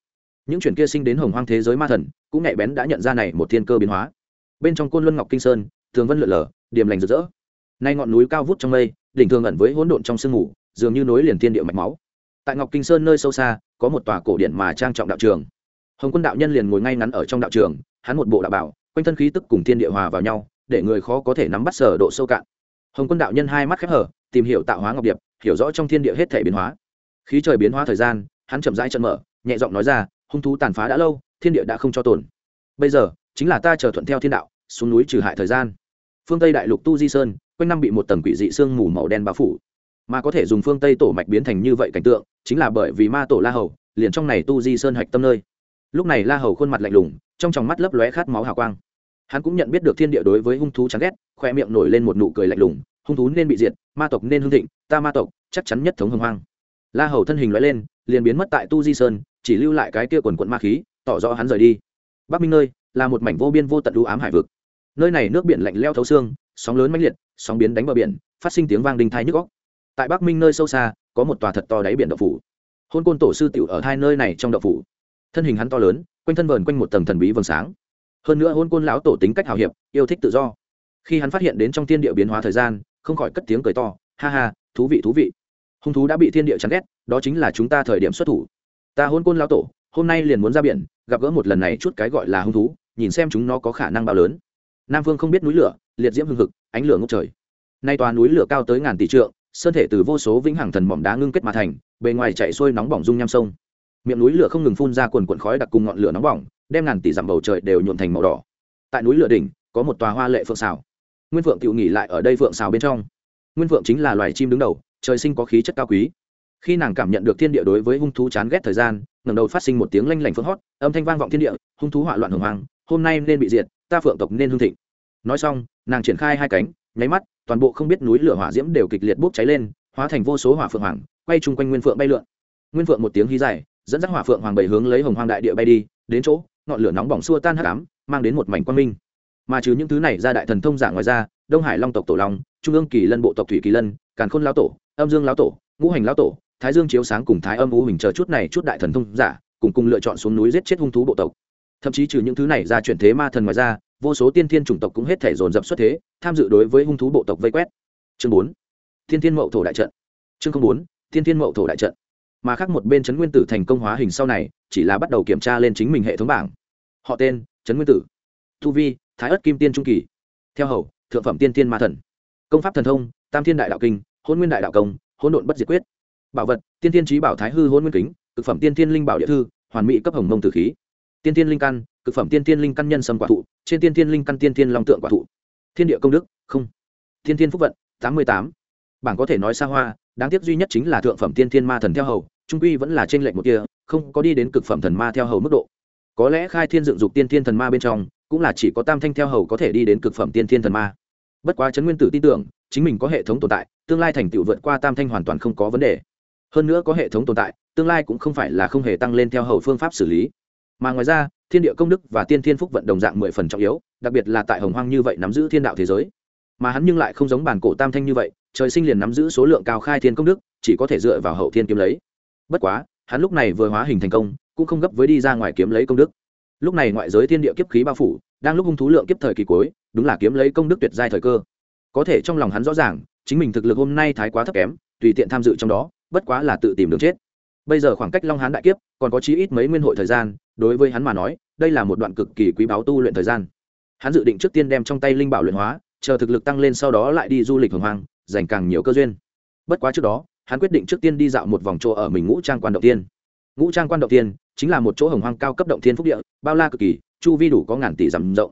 Những chuyển kia sinh đến hồng hoang thế giới ma thần, cũng nhạy bén đã nhận ra này một thiên cơ biến hóa. Bên trong côn luân ngọc kinh sơn, thường vân lượn lờ điểm lành rực rỡ. Nay ngọn núi cao vút trong mây, đỉnh thường ẩn với hỗn độn trong sương mù, dường như nối liền thiên địa mạch máu. Tại ngọc kinh sơn nơi sâu xa có một tòa cổ điện mà trang trọng đạo trường. Hồng quân đạo nhân liền ngồi ngay ngắn ở trong đạo trường, hắn một bộ đạo bảo, quanh thân khí tức cùng thiên địa hòa vào nhau, để người khó có thể nắm bắt sở độ sâu cạn. Hồng quân đạo nhân hai mắt khép hở, tìm hiểu tạo hóa ngọc điệp, hiểu rõ trong thiên địa hết thể biến hóa. Khí trời biến hóa thời gian, hắn chậm rãi chân mở, nhẹ giọng nói ra, hung thú tàn phá đã lâu, thiên địa đã không cho tồn. Bây giờ, chính là ta chờ thuận theo thiên đạo, xuống núi trừ hại thời gian. Phương tây đại lục tu di sơn, quanh năm bị một tầng quỷ dị sương mù màu đen bao phủ mà có thể dùng phương tây tổ mạch biến thành như vậy cảnh tượng, chính là bởi vì ma tổ la hầu liền trong này tu di sơn hạch tâm nơi. Lúc này la hầu khuôn mặt lạnh lùng, trong tròng mắt lấp lóe khát máu hào quang. Hắn cũng nhận biết được thiên địa đối với hung thú chán ghét khoe miệng nổi lên một nụ cười lạnh lùng, hung thú nên bị diệt, ma tộc nên hưng thịnh, ta ma tộc chắc chắn nhất thống hưng hoang. La hầu thân hình lóe lên, liền biến mất tại tu di sơn, chỉ lưu lại cái kia quần quận ma khí, tỏ rõ hắn rời đi. Bắc minh nơi là một mảnh vô biên vô tận đũ ám hải vực. Nơi này nước biển lạnh leo thấu xương, sóng lớn mãnh liệt, sóng biến đánh bờ biển, phát sinh tiếng vang đinh thai nhức góc tại bắc minh nơi sâu xa có một tòa thật to đáy biển đậu phủ hôn côn tổ sư tiểu ở hai nơi này trong đậu phủ thân hình hắn to lớn quanh thân vờn quanh một tầng thần bí vầng sáng hơn nữa hôn côn lão tổ tính cách hào hiệp yêu thích tự do khi hắn phát hiện đến trong thiên địa biến hóa thời gian không khỏi cất tiếng cười to ha ha thú vị thú vị hung thú đã bị thiên địa chắn ghét đó chính là chúng ta thời điểm xuất thủ ta hôn côn lão tổ hôm nay liền muốn ra biển gặp gỡ một lần này chút cái gọi là hung thú nhìn xem chúng nó có khả năng bao lớn nam vương không biết núi lửa liệt diễm hưng hực ánh lửa ngốc trời nay tòa núi lửa cao tới ngàn tỷ trượng sơn thể từ vô số vĩnh hằng thần mỏm đá ngưng kết mà thành, bề ngoài chạy xuôi nóng bỏng dung nham sông. Miệng núi lửa không ngừng phun ra quần quần khói đặc cùng ngọn lửa nóng bỏng, đem ngàn tỷ dặm bầu trời đều nhuộn thành màu đỏ. Tại núi lửa đỉnh, có một tòa hoa lệ phượng xào. Nguyên phượng tự nghỉ lại ở đây phượng xào bên trong. Nguyên phượng chính là loài chim đứng đầu, trời sinh có khí chất cao quý. Khi nàng cảm nhận được thiên địa đối với hung thú chán ghét thời gian, ngẩng đầu phát sinh một tiếng lanh lảnh phượng hót, âm thanh vang vọng thiên địa, hung thú hỏa loạn hồng hoang, hôm nay nên bị diệt, ta phượng tộc nên hương thịnh. Nói xong, nàng triển khai hai cánh, nháy mắt toàn bộ không biết núi lửa hỏa diễm đều kịch liệt bốc cháy lên, hóa thành vô số hỏa phượng hoàng, quay chung quanh nguyên phượng bay lượn. Nguyên phượng một tiếng hí dài, dẫn dắt hỏa phượng hoàng bảy hướng lấy hồng hoang đại địa bay đi, đến chỗ, ngọn lửa nóng bỏng xua tan hắc ám, mang đến một mảnh quang minh. Mà trừ những thứ này ra đại thần thông giả ngoài ra, đông hải long tộc tổ long, trung ương kỳ lân bộ tộc thủy kỳ lân, càn khôn lão tổ, âm dương lão tổ, ngũ hành lão tổ, thái dương chiếu sáng cùng thái âm u hình chờ chút này chút đại thần thông giả, cùng cùng lựa chọn xuống núi giết chết hung thú bộ tộc thậm chí trừ những thứ này ra chuyển thế ma thần ngoài ra, vô số tiên thiên chủng tộc cũng hết thể dồn dập xuất thế, tham dự đối với hung thú bộ tộc vây quét. Chương bốn, thiên thiên mậu thổ đại trận. Chương bốn, thiên thiên mậu thổ đại trận. Mà khác một bên trấn nguyên tử thành công hóa hình sau này, chỉ là bắt đầu kiểm tra lên chính mình hệ thống bảng. Họ tên, trấn nguyên tử. Thu vi, thái ất kim tiên trung kỳ. Theo hầu, thượng phẩm tiên tiên ma thần. Công pháp thần thông, tam thiên đại đạo kinh, hôn nguyên đại đạo công hôn độn bất diệt quyết. Bảo vật, tiên tiên trí bảo thái hư hôn nguyên kính thực phẩm tiên tiên linh bảo địa thư, hoàn mỹ cấp hồng mông tử khí tiên tiên linh căn, cực phẩm tiên tiên linh căn nhân sâm quả thụ, trên tiên tiên linh căn tiên tiên long tượng quả thụ. Thiên địa công đức, không. Tiên tiên phúc vận, tám mươi tám. Bảng có thể nói xa hoa, đáng tiếc duy nhất chính là thượng phẩm tiên tiên ma thần theo hầu, trung quy vẫn là trên lệnh một kia, không có đi đến cực phẩm thần ma theo hầu mức độ. Có lẽ khai thiên dựng dục tiên tiên thần ma bên trong, cũng là chỉ có tam thanh theo hầu có thể đi đến cực phẩm tiên tiên thần ma. Bất quá trấn nguyên tử tin tưởng, chính mình có hệ thống tồn tại, tương lai thành tựu vượt qua tam thanh hoàn toàn không có vấn đề. Hơn nữa có hệ thống tồn tại, tương lai cũng không phải là không hề tăng lên theo hầu phương pháp xử lý mà ngoài ra, thiên địa công đức và tiên thiên phúc vận đồng dạng mười phần trọng yếu, đặc biệt là tại hồng hoang như vậy nắm giữ thiên đạo thế giới. Mà hắn nhưng lại không giống bản cổ tam thanh như vậy, trời sinh liền nắm giữ số lượng cao khai thiên công đức, chỉ có thể dựa vào hậu thiên kiếm lấy. Bất quá, hắn lúc này vừa hóa hình thành công, cũng không gấp với đi ra ngoài kiếm lấy công đức. Lúc này ngoại giới thiên địa kiếp khí bao phủ, đang lúc hung thú lượng kiếp thời kỳ cuối, đúng là kiếm lấy công đức tuyệt giai thời cơ. Có thể trong lòng hắn rõ ràng, chính mình thực lực hôm nay thái quá thấp kém, tùy tiện tham dự trong đó, bất quá là tự tìm đường chết. Bây giờ khoảng cách long hán đại kiếp, còn có chí ít mấy nguyên hội thời gian đối với hắn mà nói, đây là một đoạn cực kỳ quý báu tu luyện thời gian. Hắn dự định trước tiên đem trong tay linh bảo luyện hóa, chờ thực lực tăng lên sau đó lại đi du lịch hồng hoang dành càng nhiều cơ duyên. Bất quá trước đó, hắn quyết định trước tiên đi dạo một vòng chỗ ở mình ngũ trang quan động tiên. Ngũ trang quan động tiên chính là một chỗ hồng hoang cao cấp động thiên phúc địa, bao la cực kỳ, chu vi đủ có ngàn tỷ dặm rộng.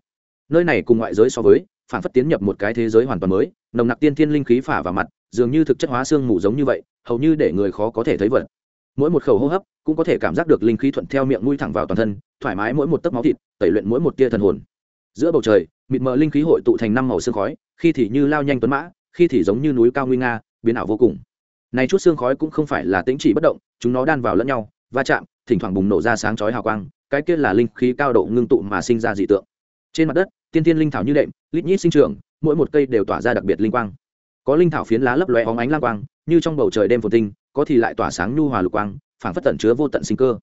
Nơi này cùng ngoại giới so với, phản phất tiến nhập một cái thế giới hoàn toàn mới, nồng nặc tiên thiên linh khí phả vào mặt, dường như thực chất hóa xương mù giống như vậy, hầu như để người khó có thể thấy vật. Mỗi một khẩu hô hấp cũng có thể cảm giác được linh khí thuận theo miệng mũi thẳng vào toàn thân, thoải mái mỗi một tấc máu thịt, tẩy luyện mỗi một tia thần hồn. Giữa bầu trời, mịt mờ linh khí hội tụ thành năm màu xương khói, khi thì như lao nhanh tuấn mã, khi thì giống như núi cao nguy nga, biến ảo vô cùng. Này chút xương khói cũng không phải là tĩnh chỉ bất động, chúng nó đan vào lẫn nhau, va chạm, thỉnh thoảng bùng nổ ra sáng chói hào quang, cái kia là linh khí cao độ ngưng tụ mà sinh ra dị tượng. Trên mặt đất, tiên tiên linh thảo như đệm, lít nhít sinh trưởng, mỗi một cây đều tỏa ra đặc biệt linh quang. Có linh thảo phiến lá lấp lóe óng ánh lang quang, như trong bầu trời đêm phồn tinh, có thì lại tỏa sáng nhu hòa lục quang phảng phất tận chứa vô tận sinh cơ.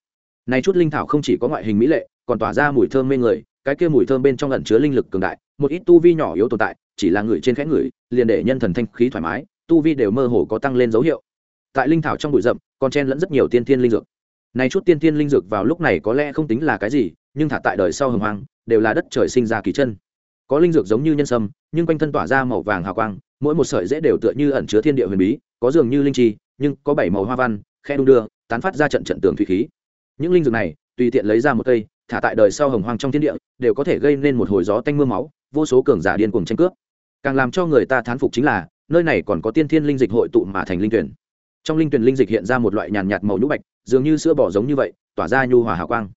Này chút linh thảo không chỉ có ngoại hình mỹ lệ, còn tỏa ra mùi thơm mê người, cái kia mùi thơm bên trong ẩn chứa linh lực cường đại, một ít tu vi nhỏ yếu tồn tại, chỉ là người trên khẽ người, liền để nhân thần thanh khí thoải mái, tu vi đều mơ hồ có tăng lên dấu hiệu. Tại linh thảo trong bụi rậm, còn chen lẫn rất nhiều tiên tiên linh dược. Này chút tiên tiên linh dược vào lúc này có lẽ không tính là cái gì, nhưng thả tại đời sau hồng hoang, đều là đất trời sinh ra kỳ chân. Có linh dược giống như nhân sâm, nhưng quanh thân tỏa ra màu vàng hào quang, mỗi một sợi dễ đều tựa như ẩn chứa thiên địa huyền bí, có dường như linh chi, nhưng có bảy màu hoa văn khe đung đưa tán phát ra trận trận tường thủy khí. Những linh dược này tùy tiện lấy ra một cây thả tại đời sau hồng hoang trong thiên địa đều có thể gây nên một hồi gió tanh mưa máu vô số cường giả điên cuồng tranh cướp. Càng làm cho người ta thán phục chính là nơi này còn có tiên thiên linh dịch hội tụ mà thành linh tuyển. Trong linh tuyển linh dịch hiện ra một loại nhàn nhạt màu nhũ bạch dường như sữa bỏ giống như vậy tỏa ra nhu hòa hào quang.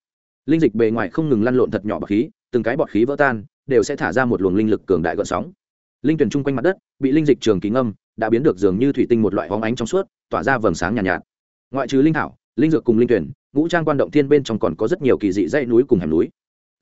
Linh dịch bề ngoài không ngừng lăn lộn thật nhỏ bọt khí từng cái bọt khí vỡ tan đều sẽ thả ra một luồng linh lực cường đại gợn sóng. Linh tuyển chung quanh mặt đất bị linh dịch trường kính âm đã biến được dường như thủy tinh một loại hóng ánh trong suốt tỏa ra vầng sáng nhàn nhạt, nhạt ngoại trừ linh thảo linh dược cùng linh tuyển ngũ trang quan động thiên bên trong còn có rất nhiều kỳ dị dãy núi cùng hẻm núi.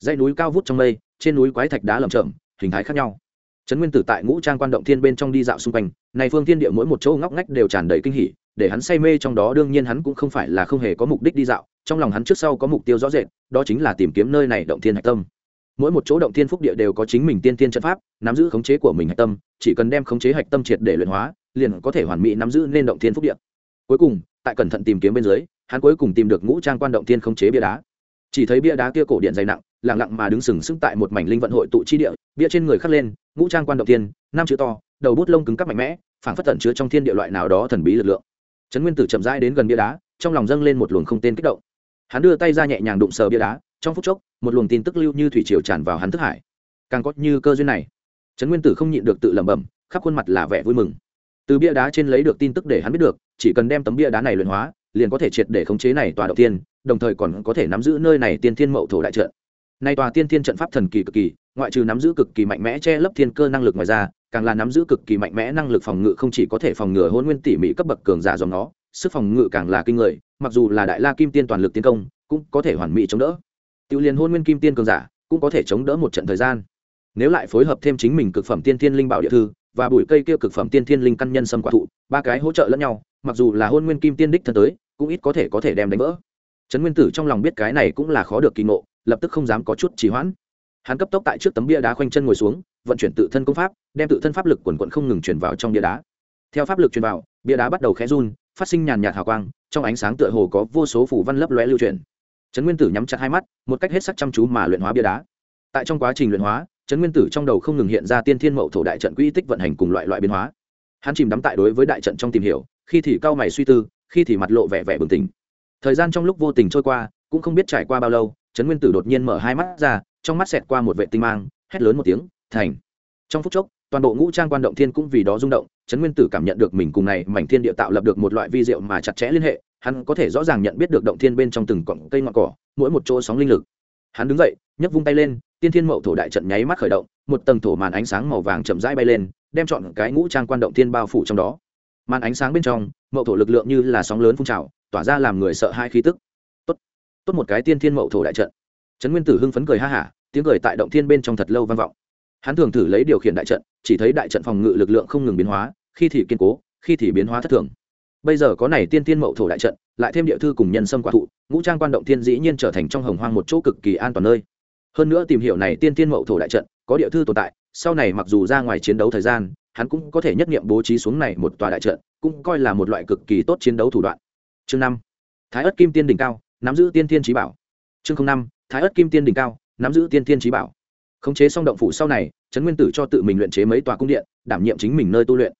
Dãy núi cao vút trong mây trên núi quái thạch đá lầm chởm, hình thái khác nhau. Trấn nguyên tử tại ngũ trang quan động thiên bên trong đi dạo xung quanh này phương thiên địa mỗi một chỗ ngóc ngách đều tràn đầy kinh hỉ để hắn say mê trong đó đương nhiên hắn cũng không phải là không hề có mục đích đi dạo trong lòng hắn trước sau có mục tiêu rõ rệt đó chính là tìm kiếm nơi này động thiên hạch tâm. Mỗi một chỗ động thiên phúc địa đều có chính mình tiên tiên trận pháp nắm giữ khống chế của mình hạch tâm chỉ cần đem khống chế hạch tâm triệt để luyện hóa liền có thể hoàn mỹ nắm giữ nên động thiên phúc địa cuối cùng, tại cẩn thận tìm kiếm bên dưới, hắn cuối cùng tìm được ngũ trang quan động thiên không chế bia đá. Chỉ thấy bia đá kia cổ điện dày nặng lẳng lặng mà đứng sừng sững tại một mảnh linh vận hội tụ chi địa, bia trên người khắc lên, ngũ trang quan động thiên, năm chữ to, đầu bút lông cứng cắp mạnh mẽ, phảng phất tẩn chứa trong thiên địa loại nào đó thần bí lực lượng. Trấn nguyên tử chậm rãi đến gần bia đá, trong lòng dâng lên một luồng không tên kích động. Hắn đưa tay ra nhẹ nhàng đụng sờ bia đá, trong phút chốc, một luồng tin tức lưu như thủy triều tràn vào hắn thức hải. Càng có như cơ duyên này, trấn nguyên tử không nhịn được tự lẩm bẩm, khắp khuôn mặt là vẻ vui mừng từ bia đá trên lấy được tin tức để hắn biết được, chỉ cần đem tấm bia đá này luyện hóa, liền có thể triệt để khống chế này tòa đầu tiên đồng thời còn có thể nắm giữ nơi này tiên thiên mậu thổ đại trận. Nay tòa tiên thiên trận pháp thần kỳ cực kỳ, ngoại trừ nắm giữ cực kỳ mạnh mẽ che lấp thiên cơ năng lực ngoài ra, càng là nắm giữ cực kỳ mạnh mẽ năng lực phòng ngự không chỉ có thể phòng ngừa hôn nguyên tỉ mỉ cấp bậc cường giả dòng nó, sức phòng ngự càng là kinh người, mặc dù là đại la kim tiên toàn lực tiến công, cũng có thể hoàn mỹ chống đỡ. Tiêu liền hôn nguyên kim tiên cường giả, cũng có thể chống đỡ một trận thời gian. Nếu lại phối hợp thêm chính mình cực phẩm tiên thiên linh bảo địa thư và bụi cây kia cực phẩm tiên thiên linh căn nhân sâm quả thụ, ba cái hỗ trợ lẫn nhau, mặc dù là hôn nguyên kim tiên đích thân tới, cũng ít có thể có thể đem đánh vỡ. Trấn nguyên tử trong lòng biết cái này cũng là khó được kỳ ngộ, lập tức không dám có chút trì hoãn. Hắn cấp tốc tại trước tấm bia đá khoanh chân ngồi xuống, vận chuyển tự thân công pháp, đem tự thân pháp lực quần quận không ngừng chuyển vào trong bia đá. Theo pháp lực truyền vào, bia đá bắt đầu khẽ run, phát sinh nhàn nhạt hào quang, trong ánh sáng tựa hồ có vô số phủ văn lấp lóe lưu truyền trấn nguyên tử nhắm chặt hai mắt, một cách hết sắc chăm chú mà luyện hóa bia đá. Tại trong quá trình luyện hóa trấn nguyên tử trong đầu không ngừng hiện ra tiên thiên mậu thổ đại trận quỹ tích vận hành cùng loại loại biến hóa. Hắn chìm đắm tại đối với đại trận trong tìm hiểu, khi thì cao mày suy tư, khi thì mặt lộ vẻ vẻ bừng tỉnh. Thời gian trong lúc vô tình trôi qua, cũng không biết trải qua bao lâu, trấn nguyên tử đột nhiên mở hai mắt ra, trong mắt xẹt qua một vệ tinh mang, hét lớn một tiếng, thành! Trong phút chốc, toàn bộ ngũ trang quan động thiên cũng vì đó rung động, trấn nguyên tử cảm nhận được mình cùng này mảnh thiên địa tạo lập được một loại vi diệu mà chặt chẽ liên hệ, hắn có thể rõ ràng nhận biết được động thiên bên trong từng cọng cây ngọn cỏ, mỗi một chỗ sóng linh lực. Hắn đứng dậy, nhấc vung tay lên tiên thiên mậu thổ đại trận nháy mắt khởi động, một tầng thổ màn ánh sáng màu vàng chậm rãi bay lên, đem chọn cái ngũ trang quan động thiên bao phủ trong đó. Màn ánh sáng bên trong, mậu thổ lực lượng như là sóng lớn phun trào, tỏa ra làm người sợ hai khí tức. Tốt tốt một cái tiên thiên mậu thổ đại trận. Trấn nguyên tử hưng phấn cười ha hả, tiếng cười tại động thiên bên trong thật lâu vang vọng. Hắn thường thử lấy điều khiển đại trận, chỉ thấy đại trận phòng ngự lực lượng không ngừng biến hóa, khi thì kiên cố, khi thì biến hóa thất thường. Bây giờ có này tiên tiên mậu thổ đại trận, lại thêm địa thư cùng nhân sâm quả thụ, ngũ trang quan động thiên dĩ nhiên trở thành trong hồng hoang một chỗ cực kỳ an toàn nơi hơn nữa tìm hiểu này tiên tiên mậu thổ đại trận, có địa thư tồn tại, sau này mặc dù ra ngoài chiến đấu thời gian, hắn cũng có thể nhất nghiệm bố trí xuống này một tòa đại trận, cũng coi là một loại cực kỳ tốt chiến đấu thủ đoạn. Chương năm, thái ất kim tiên đỉnh cao, nắm giữ tiên thiên trí bảo. Chương năm, thái ất kim tiên đỉnh cao, nắm giữ tiên thiên trí bảo. Khống chế xong động phủ sau này, trấn nguyên tử cho tự mình luyện chế mấy tòa cung điện, đảm nhiệm chính mình nơi tu luyện.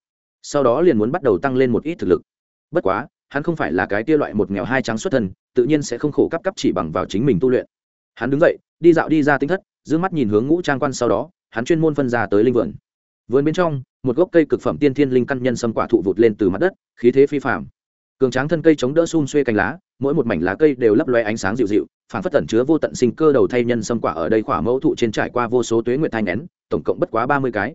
Sau đó liền muốn bắt đầu tăng lên một ít thực lực. Bất quá, hắn không phải là cái tia loại một nghèo hai trắng xuất thân, tự nhiên sẽ không khổ cấp cấp chỉ bằng vào chính mình tu luyện. Hắn đứng dậy đi dạo đi ra tính thất giữ mắt nhìn hướng ngũ trang quan sau đó, hắn chuyên môn phân ra tới linh vườn. Vườn bên trong, một gốc cây cực phẩm tiên thiên linh căn nhân xâm quả thụ vụt lên từ mặt đất, khí thế phi phạm cường tráng thân cây chống đỡ xun xuê cành lá, mỗi một mảnh lá cây đều lấp loe ánh sáng dịu dịu phản phất tẩn chứa vô tận sinh cơ đầu thay nhân xâm quả ở đây khỏa mẫu thụ trên trải qua vô số tuế nguyệt thanh nén, tổng cộng bất quá ba mươi cái.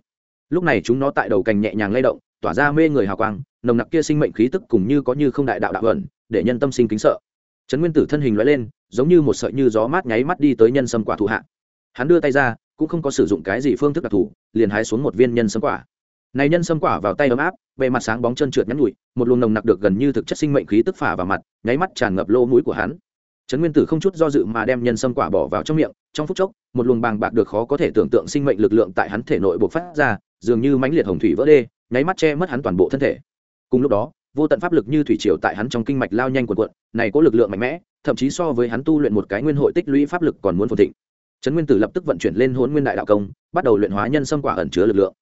Lúc này chúng nó tại đầu cành nhẹ nhàng lay động, tỏa ra mê người hào quang, nồng nặc kia sinh mệnh khí tức cùng như có như không đại đạo đạo ẩn, để nhân tâm sinh kính sợ. Trấn nguyên tử thân hình loại lên giống như một sợi như gió mát nháy mắt đi tới nhân sâm quả thụ hạ. Hắn đưa tay ra, cũng không có sử dụng cái gì phương thức đặc thù, liền hái xuống một viên nhân sâm quả. Này nhân sâm quả vào tay ấm áp, bề mặt sáng bóng chân trượt nhắn nhụi, một luồng nồng nặc được gần như thực chất sinh mệnh khí tức phả vào mặt, nháy mắt tràn ngập lô mũi của hắn. Trấn nguyên tử không chút do dự mà đem nhân sâm quả bỏ vào trong miệng, trong phút chốc, một luồng bàng bạc được khó có thể tưởng tượng sinh mệnh lực lượng tại hắn thể nội buộc phát ra, dường như mãnh liệt hồng thủy vỡ đê, nháy mắt che mất hắn toàn bộ thân thể. Cùng lúc đó, vô tận pháp lực như thủy triều tại hắn trong kinh mạch lao nhanh cuộn cuộn, này có lực lượng mạnh mẽ thậm chí so với hắn tu luyện một cái nguyên hội tích lũy pháp lực còn muốn phồn thịnh. Trấn nguyên tử lập tức vận chuyển lên hôn nguyên đại đạo công, bắt đầu luyện hóa nhân sâm quả ẩn chứa lực lượng.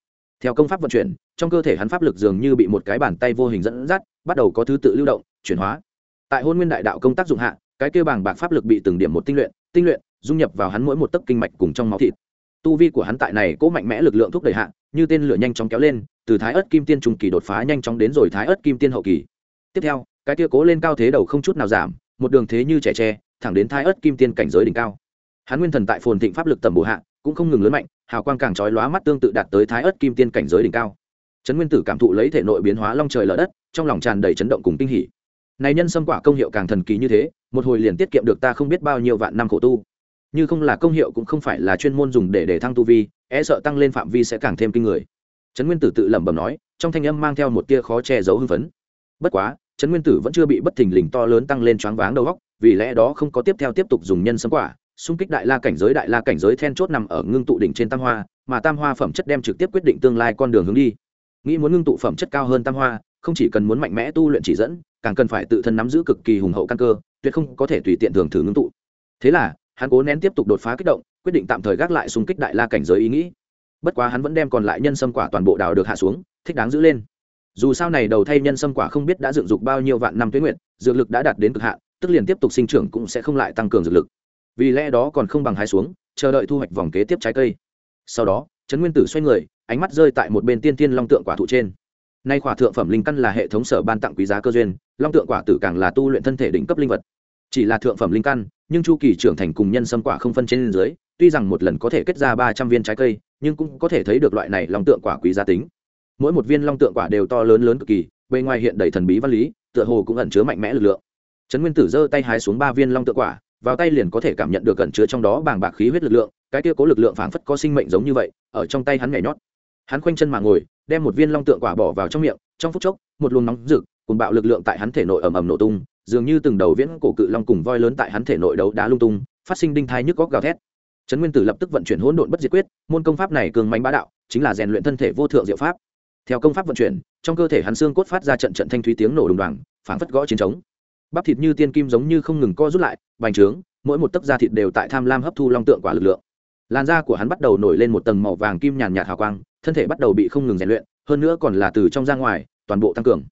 Theo công pháp vận chuyển, trong cơ thể hắn pháp lực dường như bị một cái bàn tay vô hình dẫn dắt, bắt đầu có thứ tự lưu động, chuyển hóa. Tại hôn nguyên đại đạo công tác dụng hạ, cái kêu bàng bạc pháp lực bị từng điểm một tinh luyện tinh luyện, dung nhập vào hắn mỗi một tấc kinh mạch cùng trong máu thịt. Tu vi của hắn tại này cố mạnh mẽ lực lượng thúc đẩy hạ, như tên lửa nhanh chóng kéo lên, từ thái ớt kim tiên trung kỳ đột phá nhanh chóng đến rồi thái ớt kim tiên hậu kỳ. Tiếp theo, cái kia cố lên cao thế đầu không chút nào giảm một đường thế như trẻ tre, thẳng đến thái ớt kim tiên cảnh giới đỉnh cao. Hắn nguyên thần tại phồn thịnh pháp lực tầm bồ hạ, cũng không ngừng lớn mạnh, hào quang càng trói lóa mắt tương tự đạt tới thái ớt kim tiên cảnh giới đỉnh cao. Trấn nguyên tử cảm thụ lấy thể nội biến hóa long trời lở đất, trong lòng tràn đầy chấn động cùng kinh hỉ. Này nhân xâm quả công hiệu càng thần kỳ như thế, một hồi liền tiết kiệm được ta không biết bao nhiêu vạn năm khổ tu. Như không là công hiệu cũng không phải là chuyên môn dùng để để thăng tu vi e sợ tăng lên phạm vi sẽ càng thêm kinh người. Trấn nguyên tử tự lẩm bẩm nói, trong thanh âm mang theo một tia khó che giấu hưng phấn. Bất quá trấn nguyên tử vẫn chưa bị bất thình lình to lớn tăng lên choáng váng đầu góc vì lẽ đó không có tiếp theo tiếp tục dùng nhân sấm quả, xung kích đại la cảnh giới đại la cảnh giới then chốt nằm ở ngưng tụ đỉnh trên tam hoa, mà tam hoa phẩm chất đem trực tiếp quyết định tương lai con đường hướng đi. Nghĩ muốn ngưng tụ phẩm chất cao hơn tam hoa, không chỉ cần muốn mạnh mẽ tu luyện chỉ dẫn, càng cần phải tự thân nắm giữ cực kỳ hùng hậu căn cơ, tuyệt không có thể tùy tiện thường thử ngưng tụ. Thế là, hắn cố nén tiếp tục đột phá kích động, quyết định tạm thời gác lại xung kích đại la cảnh giới ý nghĩ. Bất quá hắn vẫn đem còn lại nhân sâm quả toàn bộ đào được hạ xuống, thích đáng giữ lên dù sao này đầu thay nhân sâm quả không biết đã dựng dục bao nhiêu vạn năm tuyến nguyện dược lực đã đạt đến cực hạn, tức liền tiếp tục sinh trưởng cũng sẽ không lại tăng cường dược lực. Vì lẽ đó còn không bằng hai xuống, chờ đợi thu hoạch vòng kế tiếp trái cây. Sau đó, trấn nguyên tử xoay người, ánh mắt rơi tại một bên tiên tiên long tượng quả thụ trên. Nay quả thượng phẩm linh căn là hệ thống sở ban tặng quý giá cơ duyên, long tượng quả tử càng là tu luyện thân thể đỉnh cấp linh vật. Chỉ là thượng phẩm linh căn, nhưng chu kỳ trưởng thành cùng nhân sâm quả không phân trên dưới, tuy rằng một lần có thể kết ra ba trăm viên trái cây, nhưng cũng có thể thấy được loại này long tượng quả quý giá tính mỗi một viên long tượng quả đều to lớn lớn cực kỳ bên ngoài hiện đầy thần bí văn lý, tựa hồ cũng ẩn chứa mạnh mẽ lực lượng. Trấn nguyên tử giơ tay hái xuống ba viên long tượng quả, vào tay liền có thể cảm nhận được ẩn chứa trong đó bàng bạc khí huyết lực lượng, cái kia cố lực lượng phảng phất có sinh mệnh giống như vậy, ở trong tay hắn nhảy nhót. Hắn khoanh chân mà ngồi, đem một viên long tượng quả bỏ vào trong miệng, trong phút chốc, một luồng nóng rực cùng bạo lực lượng tại hắn thể nội ầm ầm nổ tung, dường như từng đầu viễn cổ cự long cùng voi lớn tại hắn thể nội đấu đá lung tung, phát sinh đinh thai nhức góc gào thét. Trấn nguyên tử lập tức vận chuyển hỗn độn bất diệt quyết, môn công pháp này cường mạnh bá đạo, chính là rèn luyện thân thể vô thượng diệu pháp theo công pháp vận chuyển, trong cơ thể hắn xương cốt phát ra trận trận thanh thúy tiếng nổ đùng đoàng, phảng phất gõ chiến trống. Bắp thịt như tiên kim giống như không ngừng co rút lại, bành trướng, mỗi một tấc da thịt đều tại tham lam hấp thu long tượng quả lực lượng. Làn da của hắn bắt đầu nổi lên một tầng màu vàng kim nhàn nhạt hào quang, thân thể bắt đầu bị không ngừng rèn luyện, hơn nữa còn là từ trong ra ngoài, toàn bộ tăng cường.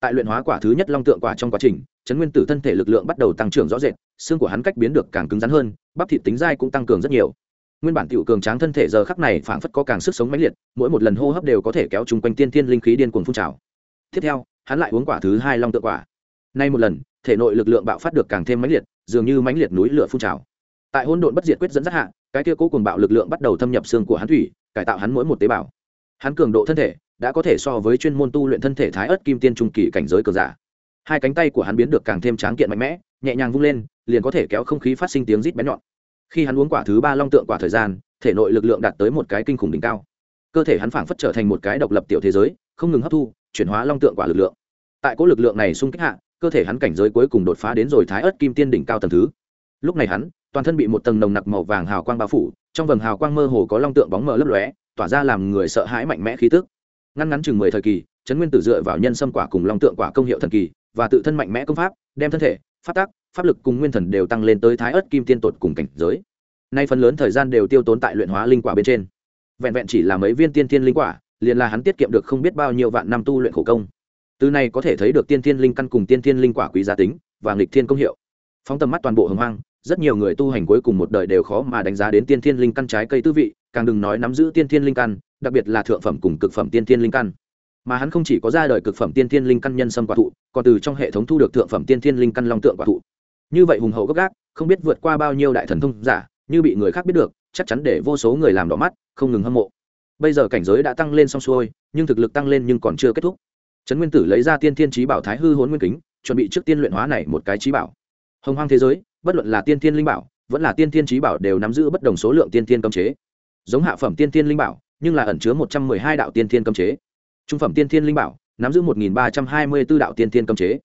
Tại luyện hóa quả thứ nhất long tượng quả trong quá trình chấn nguyên tử thân thể lực lượng bắt đầu tăng trưởng rõ rệt, xương của hắn cách biến được càng cứng rắn hơn, bắp thịt tính dai cũng tăng cường rất nhiều nguyên bản tiểu cường tráng thân thể giờ khắc này phảng phất có càng sức sống mãnh liệt, mỗi một lần hô hấp đều có thể kéo chung quanh tiên tiên linh khí điên cuồng phun trào. Tiếp theo, hắn lại uống quả thứ hai long tượng quả. Nay một lần, thể nội lực lượng bạo phát được càng thêm mãnh liệt, dường như mãnh liệt núi lửa phun trào. Tại hỗn độn bất diệt quyết dẫn dắt hạ, cái kia cố cùng bạo lực lượng bắt đầu thâm nhập xương của hắn thủy, cải tạo hắn mỗi một tế bào. Hắn cường độ thân thể đã có thể so với chuyên môn tu luyện thân thể thái ớt kim tiên trung kỳ cảnh giới cường giả. Hai cánh tay của hắn biến được càng thêm tráng kiện mạnh mẽ, nhẹ nhàng vung lên, liền có thể kéo không khí phát sinh tiếng rít bén nhọn khi hắn uống quả thứ ba long tượng quả thời gian, thể nội lực lượng đạt tới một cái kinh khủng đỉnh cao. Cơ thể hắn phảng phất trở thành một cái độc lập tiểu thế giới, không ngừng hấp thu, chuyển hóa long tượng quả lực lượng. Tại cỗ lực lượng này xung kích hạ, cơ thể hắn cảnh giới cuối cùng đột phá đến rồi thái ớt kim tiên đỉnh cao tầng thứ. Lúc này hắn, toàn thân bị một tầng nồng nặc màu vàng hào quang bao phủ, trong vầng hào quang mơ hồ có long tượng bóng mờ lấp lóe, tỏa ra làm người sợ hãi mạnh mẽ khí tức. Ngăn ngắn chừng mười thời kỳ, trấn nguyên tử dựa vào nhân sâm quả cùng long tượng quả công hiệu thần kỳ, và tự thân mạnh mẽ công pháp, đem thân thể phát tác pháp lực cùng nguyên thần đều tăng lên tới thái ớt kim tiên tột cùng cảnh giới. Nay phần lớn thời gian đều tiêu tốn tại luyện hóa linh quả bên trên. Vẹn vẹn chỉ là mấy viên tiên thiên linh quả, liền là hắn tiết kiệm được không biết bao nhiêu vạn năm tu luyện khổ công. Từ này có thể thấy được tiên thiên linh căn cùng tiên thiên linh quả quý giá tính và nghịch thiên công hiệu. Phóng tầm mắt toàn bộ hồng hoang, rất nhiều người tu hành cuối cùng một đời đều khó mà đánh giá đến tiên thiên linh căn trái cây tư vị, càng đừng nói nắm giữ tiên thiên linh căn, đặc biệt là thượng phẩm cùng cực phẩm tiên thiên linh căn. Mà hắn không chỉ có ra đời cực phẩm tiên thiên linh căn nhân sâm quả thụ, còn từ trong hệ thống thu được thượng phẩm tiên thiên linh căn long tượng quả thụ như vậy hùng hậu gấp gáp, không biết vượt qua bao nhiêu đại thần thông giả như bị người khác biết được chắc chắn để vô số người làm đỏ mắt không ngừng hâm mộ. Bây giờ cảnh giới đã tăng lên xong xuôi nhưng thực lực tăng lên nhưng còn chưa kết thúc. Trấn nguyên tử lấy ra tiên thiên trí bảo thái hư hốn nguyên kính chuẩn bị trước tiên luyện hóa này một cái trí bảo. Hồng hoang thế giới bất luận là tiên thiên linh bảo vẫn là tiên thiên trí bảo đều nắm giữ bất đồng số lượng tiên thiên cấm chế. Giống hạ phẩm tiên thiên linh bảo nhưng là ẩn chứa một trăm mười hai đạo tiên thiên cấm chế. Trung phẩm tiên thiên linh bảo nắm giữ một nghìn ba trăm hai mươi b ố đạo tiên thiên cấm chế.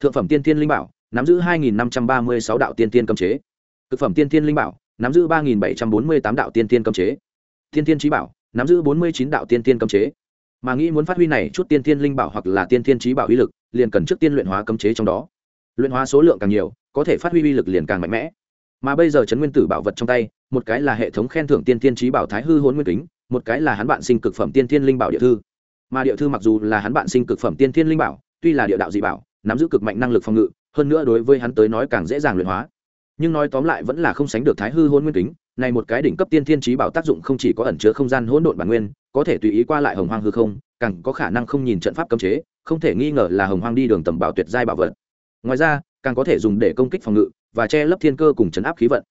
Thượng phẩm tiên thiên linh bảo nắm giữ hai nghìn năm trăm ba mươi sáu đạo tiên thiên cấm chế. Cực phẩm tiên thiên linh bảo, nắm giữ ba nghìn bảy trăm bốn mươi tám đạo tiên thiên cấm chế. Tiên thiên chí bảo, nắm giữ bốn mươi chín đạo tiên thiên cấm chế. Mà nghĩ muốn phát huy này chút tiên thiên linh bảo hoặc là tiên thiên chí bảo uy lực, liền cần trước tiên luyện hóa cấm chế trong đó. Luyện hóa số lượng càng nhiều, có thể phát huy uy lực liền càng mạnh mẽ. Mà bây giờ trấn nguyên tử bảo vật trong tay, một cái là hệ thống khen thưởng tiên thiên chí bảo thái hư hồn nguyên kính, một cái là hắn bạn sinh cực phẩm tiên thiên linh bảo địa thư. Mà địa thư mặc dù là hắn bạn sinh cực phẩm tiên thiên linh bảo, tuy là địa đạo dị bảo, nắm giữ cực mạnh năng lực phòng ngự hơn nữa đối với hắn tới nói càng dễ dàng luyện hóa. Nhưng nói tóm lại vẫn là không sánh được thái hư hôn nguyên kính, này một cái đỉnh cấp tiên thiên trí bảo tác dụng không chỉ có ẩn chứa không gian hỗn độn bản nguyên, có thể tùy ý qua lại hồng hoang hư không, càng có khả năng không nhìn trận pháp cấm chế, không thể nghi ngờ là hồng hoang đi đường tầm bảo tuyệt giai bảo vật. Ngoài ra, càng có thể dùng để công kích phòng ngự và che lấp thiên cơ cùng chấn áp khí vận.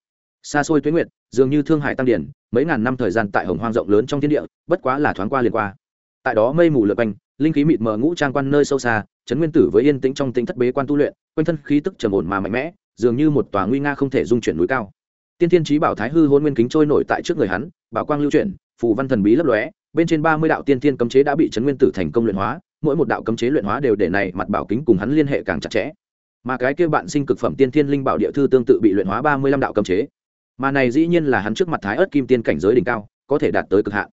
Xa xôi tuyến nguyệt, dường như thương hải tăng điển, mấy ngàn năm thời gian tại hồng hoang rộng lớn trong thiên địa, bất quá là thoáng qua liền qua. Tại đó mây mù lượt quanh, linh khí mịt mờ ngũ trang quan nơi sâu xa, chấn nguyên tử với yên tĩnh trong tính thất bế quan tu luyện quanh thân khí tức trầm ổn mà mạnh mẽ, dường như một tòa nguy nga không thể dung chuyển núi cao. Tiên thiên trí bảo thái hư hôn nguyên kính trôi nổi tại trước người hắn, bảo quang lưu chuyển, phù văn thần bí lấp lóe, bên trên ba mươi đạo tiên thiên cấm chế đã bị chấn nguyên tử thành công luyện hóa, mỗi một đạo cấm chế luyện hóa đều để này mặt bảo kính cùng hắn liên hệ càng chặt chẽ. Mà cái kia bạn sinh cực phẩm tiên thiên linh bảo địa thư tương tự bị luyện hóa ba mươi lăm đạo cấm chế. Mà này dĩ nhiên là hắn trước mặt thái ớt kim tiên cảnh giới đỉnh cao, có thể đạt tới cực hạn.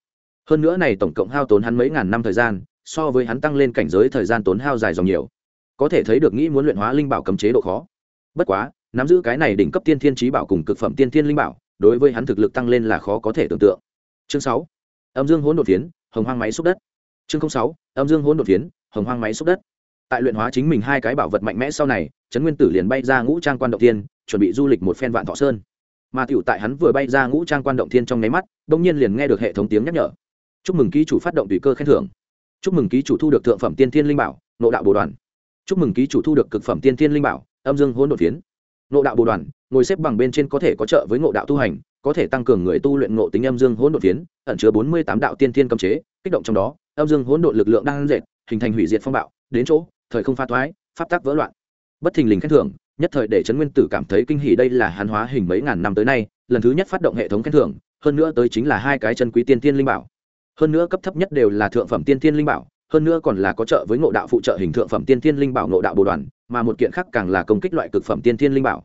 Hơn nữa này tổng cộng hao tốn hắn mấy ngàn năm thời gian, so với hắn tăng lên cảnh giới thời gian tốn hao dài dòng nhiều có thể thấy được nghĩ muốn luyện hóa linh bảo cấm chế độ khó. Bất quá, nắm giữ cái này đỉnh cấp tiên thiên trí bảo cùng cực phẩm tiên thiên linh bảo, đối với hắn thực lực tăng lên là khó có thể tưởng tượng. Chương sáu, âm dương hỗn đột phiến, hồng hoang máy xúc đất. Chương sáu, âm dương hỗn đột phiến, hồng hoang máy xúc đất. Tại luyện hóa chính mình hai cái bảo vật mạnh mẽ sau này, trấn nguyên tử liền bay ra ngũ trang quan động thiên, chuẩn bị du lịch một phen vạn thọ sơn. Mà tiểu tại hắn vừa bay ra ngũ trang quan động thiên trong nháy mắt, đột nhiên liền nghe được hệ thống tiếng nhắc nhở. Chúc mừng ký chủ phát động tùy cơ khen thưởng. Chúc mừng ký chủ thu được thượng phẩm tiên thiên linh bảo nộ đạo bồ đoàn chúc mừng ký chủ thu được cực phẩm tiên thiên linh bảo, âm dương hỗn đột phiến. Ngộ đạo bồ đoàn, ngồi xếp bằng bên trên có thể có trợ với ngộ đạo tu hành, có thể tăng cường người tu luyện ngộ tính âm dương hỗn độn phiến, ẩn chứa bốn mươi tám đạo tiên thiên cấm chế, kích động trong đó, âm dương hỗn độn lực lượng đang dệt, hình thành hủy diệt phong bạo, đến chỗ, thời không pha thoái, pháp tắc vỡ loạn. Bất thình lình khen thưởng, nhất thời để trấn nguyên tử cảm thấy kinh hỉ đây là hàn hóa hình mấy ngàn năm tới nay, lần thứ nhất phát động hệ thống khen thưởng, hơn nữa tới chính là hai cái chân quý tiên tiên linh bảo. Hơn nữa cấp thấp nhất đều là thượng phẩm tiên tiên linh bảo hơn nữa còn là có trợ với ngộ đạo phụ trợ hình thượng phẩm tiên thiên linh bảo ngộ đạo bồ đoàn, mà một kiện khác càng là công kích loại cực phẩm tiên thiên linh bảo.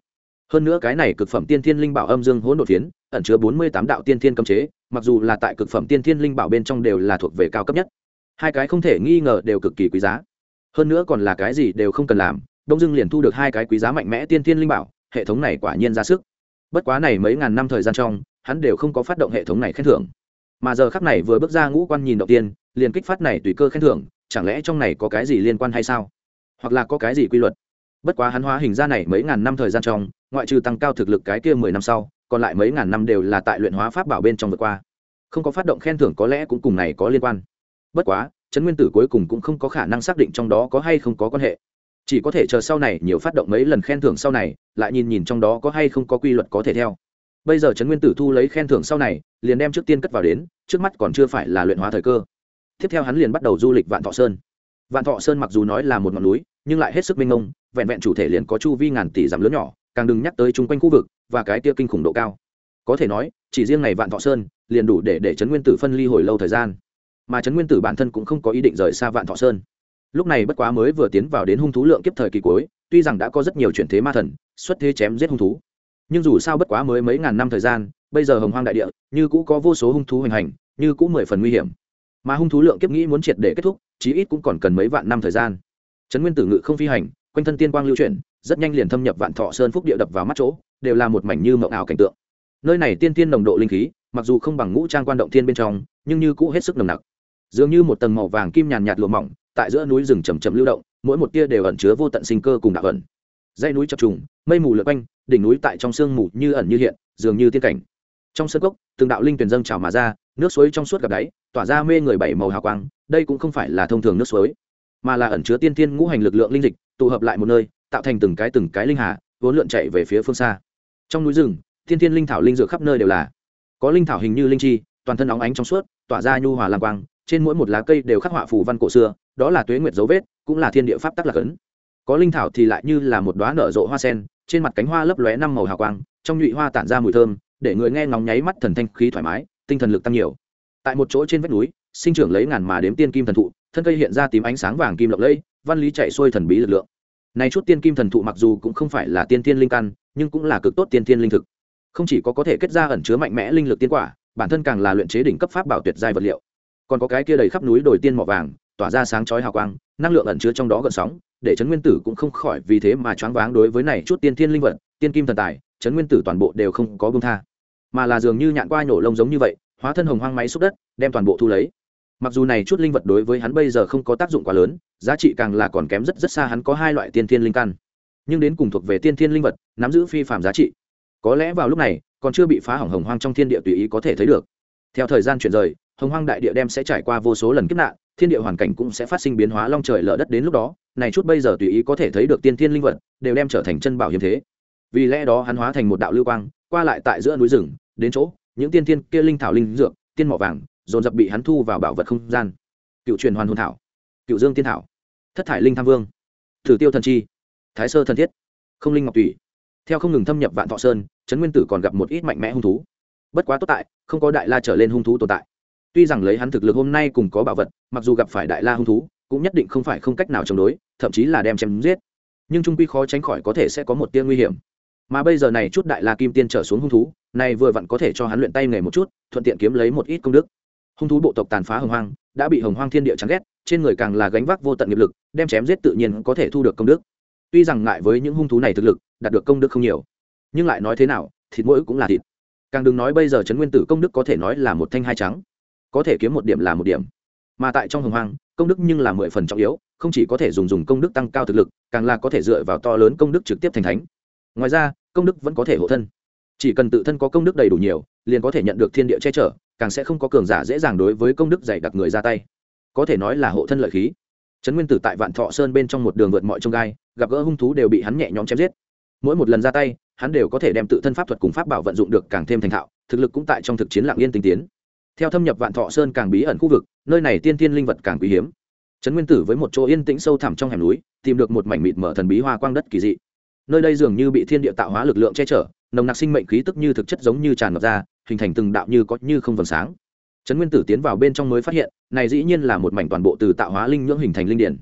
Hơn nữa cái này cực phẩm tiên thiên linh bảo âm dương hỗn độn phiến, ẩn chứa bốn mươi tám đạo tiên thiên cấm chế, mặc dù là tại cực phẩm tiên thiên linh bảo bên trong đều là thuộc về cao cấp nhất. Hai cái không thể nghi ngờ đều cực kỳ quý giá. Hơn nữa còn là cái gì đều không cần làm đông dương liền thu được hai cái quý giá mạnh mẽ tiên thiên linh bảo, hệ thống này quả nhiên ra sức. Bất quá này mấy ngàn năm thời gian trong, hắn đều không có phát động hệ thống này khen thưởng. Mà giờ khắc này vừa bước ra ngũ quan nhìn đầu tiên liền kích phát này tùy cơ khen thưởng, chẳng lẽ trong này có cái gì liên quan hay sao? Hoặc là có cái gì quy luật? Bất quá hắn hóa hình ra này mấy ngàn năm thời gian trong, ngoại trừ tăng cao thực lực cái kia mười năm sau, còn lại mấy ngàn năm đều là tại luyện hóa pháp bảo bên trong vượt qua. Không có phát động khen thưởng có lẽ cũng cùng này có liên quan. Bất quá, trấn nguyên tử cuối cùng cũng không có khả năng xác định trong đó có hay không có quan hệ. Chỉ có thể chờ sau này nhiều phát động mấy lần khen thưởng sau này, lại nhìn nhìn trong đó có hay không có quy luật có thể theo. Bây giờ trấn nguyên tử thu lấy khen thưởng sau này, liền đem trước tiên cất vào đến, trước mắt còn chưa phải là luyện hóa thời cơ tiếp theo hắn liền bắt đầu du lịch vạn thọ sơn. Vạn thọ sơn mặc dù nói là một ngọn núi, nhưng lại hết sức minh ông vẹn vẹn chủ thể liền có chu vi ngàn tỷ dặm lớn nhỏ, càng đừng nhắc tới chung quanh khu vực và cái tia kinh khủng độ cao. Có thể nói, chỉ riêng này vạn thọ sơn liền đủ để để trấn nguyên tử phân ly hồi lâu thời gian. Mà trấn nguyên tử bản thân cũng không có ý định rời xa vạn thọ sơn. Lúc này bất quá mới vừa tiến vào đến hung thú lượng kiếp thời kỳ cuối, tuy rằng đã có rất nhiều chuyển thế ma thần, xuất thế chém giết hung thú. Nhưng dù sao bất quá mới mấy ngàn năm thời gian, bây giờ hồng hoang đại địa, như cũ có vô số hung thú hoành hành, như cũ mười phần nguy hiểm mà hung thú lượng kiếp nghĩ muốn triệt để kết thúc, chí ít cũng còn cần mấy vạn năm thời gian. Trấn nguyên tử ngự không phi hành, quanh thân tiên quang lưu chuyển, rất nhanh liền thâm nhập vạn thọ sơn phúc địa đập vào mắt chỗ, đều là một mảnh như mộng ảo cảnh tượng. Nơi này tiên tiên nồng độ linh khí, mặc dù không bằng ngũ trang quan động thiên bên trong, nhưng như cũ hết sức nồng nặc. Dường như một tầng màu vàng kim nhàn nhạt lụa mỏng, tại giữa núi rừng chầm chậm lưu động, mỗi một tia đều ẩn chứa vô tận sinh cơ cùng đạo ẩn. Dãy núi chập trùng, mây mù lượt quanh, đỉnh núi tại trong sương mù như ẩn như hiện, dường như tiên cảnh. Trong sân cốc, từng đạo linh tuyển dâng trào mà ra nước suối trong suốt gặp đáy, tỏa ra mê người bảy màu hào quang, đây cũng không phải là thông thường nước suối, mà là ẩn chứa tiên tiên ngũ hành lực lượng linh dịch, tụ hợp lại một nơi, tạo thành từng cái từng cái linh hà, vốn lượn chạy về phía phương xa. Trong núi rừng, tiên tiên linh thảo linh dược khắp nơi đều là. Có linh thảo hình như linh chi, toàn thân óng ánh trong suốt, tỏa ra nhu hòa lam quang, trên mỗi một lá cây đều khắc họa phù văn cổ xưa, đó là tuế nguyệt dấu vết, cũng là thiên địa pháp tắc lạc ấn có linh thảo thì lại như là một đoá nở rộ hoa sen, trên mặt cánh hoa lấp lóe năm màu hào quang, trong nhụy hoa tản ra mùi thơm, để người nghe ngóng nháy mắt thần thanh khí thoải mái tinh thần lực tăng nhiều. Tại một chỗ trên vách núi, sinh trưởng lấy ngàn mà đếm tiên kim thần thụ, thân cây hiện ra tím ánh sáng vàng kim lộng lẫy, văn lý chạy xuôi thần bí lực lượng. Này chút tiên kim thần thụ mặc dù cũng không phải là tiên tiên linh căn, nhưng cũng là cực tốt tiên tiên linh thực. Không chỉ có có thể kết ra ẩn chứa mạnh mẽ linh lực tiên quả, bản thân càng là luyện chế đỉnh cấp pháp bảo tuyệt giai vật liệu. Còn có cái kia đầy khắp núi đồi tiên mỏ vàng, tỏa ra sáng chói hào quang, năng lượng ẩn chứa trong đó gần sóng, để trấn nguyên tử cũng không khỏi vì thế mà choáng váng đối với này chút tiên thiên linh vật, tiên kim thần tài, trấn nguyên tử toàn bộ đều không có bông tha mà là dường như nhạn qua nhổ lông giống như vậy, hóa thân hồng hoang máy xúc đất, đem toàn bộ thu lấy. Mặc dù này chút linh vật đối với hắn bây giờ không có tác dụng quá lớn, giá trị càng là còn kém rất rất xa hắn có hai loại tiên thiên linh căn. Nhưng đến cùng thuộc về tiên thiên linh vật, nắm giữ phi phạm giá trị. Có lẽ vào lúc này, còn chưa bị phá hỏng hồng hoang trong thiên địa tùy ý có thể thấy được. Theo thời gian chuyển rời, hồng hoang đại địa đem sẽ trải qua vô số lần kiếp nạn, thiên địa hoàn cảnh cũng sẽ phát sinh biến hóa long trời lở đất đến lúc đó, này chút bây giờ tùy ý có thể thấy được tiên thiên linh vật, đều đem trở thành chân bảo hiếm thế. Vì lẽ đó hắn hóa thành một đạo lưu quang qua lại tại giữa núi rừng, đến chỗ, những tiên thiên kia linh thảo linh dược, tiên mỏ vàng, dồn dập bị hắn thu vào bảo vật không gian. Cựu truyền hoàn hồn thảo, cựu dương tiên thảo, thất thải linh tham vương, thử tiêu thần chi, thái sơ thần thiết, không linh ngọc tùy theo không ngừng thâm nhập vạn thọ sơn, trấn nguyên tử còn gặp một ít mạnh mẽ hung thú. Bất quá tốt tại, không có đại la trở lên hung thú tồn tại. Tuy rằng lấy hắn thực lực hôm nay cùng có bảo vật, mặc dù gặp phải đại la hung thú, cũng nhất định không phải không cách nào chống đối, thậm chí là đem chém giết. Nhưng trung quy khó tránh khỏi có thể sẽ có một tia nguy hiểm mà bây giờ này chút đại la kim tiên trở xuống hung thú, này vừa vặn có thể cho hắn luyện tay nghề một chút, thuận tiện kiếm lấy một ít công đức. Hung thú bộ tộc tàn phá hồng hoang, đã bị hồng hoang thiên địa chán ghét, trên người càng là gánh vác vô tận nghiệp lực, đem chém giết tự nhiên có thể thu được công đức. Tuy rằng ngại với những hung thú này thực lực, đạt được công đức không nhiều, nhưng lại nói thế nào, thịt mỗi cũng là thịt. Càng đừng nói bây giờ trấn nguyên tử công đức có thể nói là một thanh hai trắng, có thể kiếm một điểm là một điểm. Mà tại trong hồng hoang, công đức nhưng là mười phần trọng yếu, không chỉ có thể dùng dùng công đức tăng cao thực lực, càng là có thể dựa vào to lớn công đức trực tiếp thành thánh ngoài ra, công đức vẫn có thể hộ thân. Chỉ cần tự thân có công đức đầy đủ nhiều, liền có thể nhận được thiên địa che chở, càng sẽ không có cường giả dễ dàng đối với công đức dày đặc người ra tay. Có thể nói là hộ thân lợi khí. Trấn nguyên tử tại vạn thọ sơn bên trong một đường vượt mọi trông gai, gặp gỡ hung thú đều bị hắn nhẹ nhõm chém giết. Mỗi một lần ra tay, hắn đều có thể đem tự thân pháp thuật cùng pháp bảo vận dụng được càng thêm thành thạo, thực lực cũng tại trong thực chiến lạng yên tinh tiến. Theo thâm nhập vạn thọ sơn càng bí ẩn khu vực, nơi này tiên tiên linh vật càng quý hiếm. Trấn nguyên tử với một chỗ yên tĩnh sâu thẳm trong hẻm núi, tìm được một mảnh mịt mở thần bí hoa quang đất kỳ dị nơi đây dường như bị thiên địa tạo hóa lực lượng che chở, nồng nặc sinh mệnh khí tức như thực chất giống như tràn ngập ra, hình thành từng đạo như có như không vầng sáng. Trấn nguyên tử tiến vào bên trong mới phát hiện, này dĩ nhiên là một mảnh toàn bộ từ tạo hóa linh nhưỡng hình thành linh điển.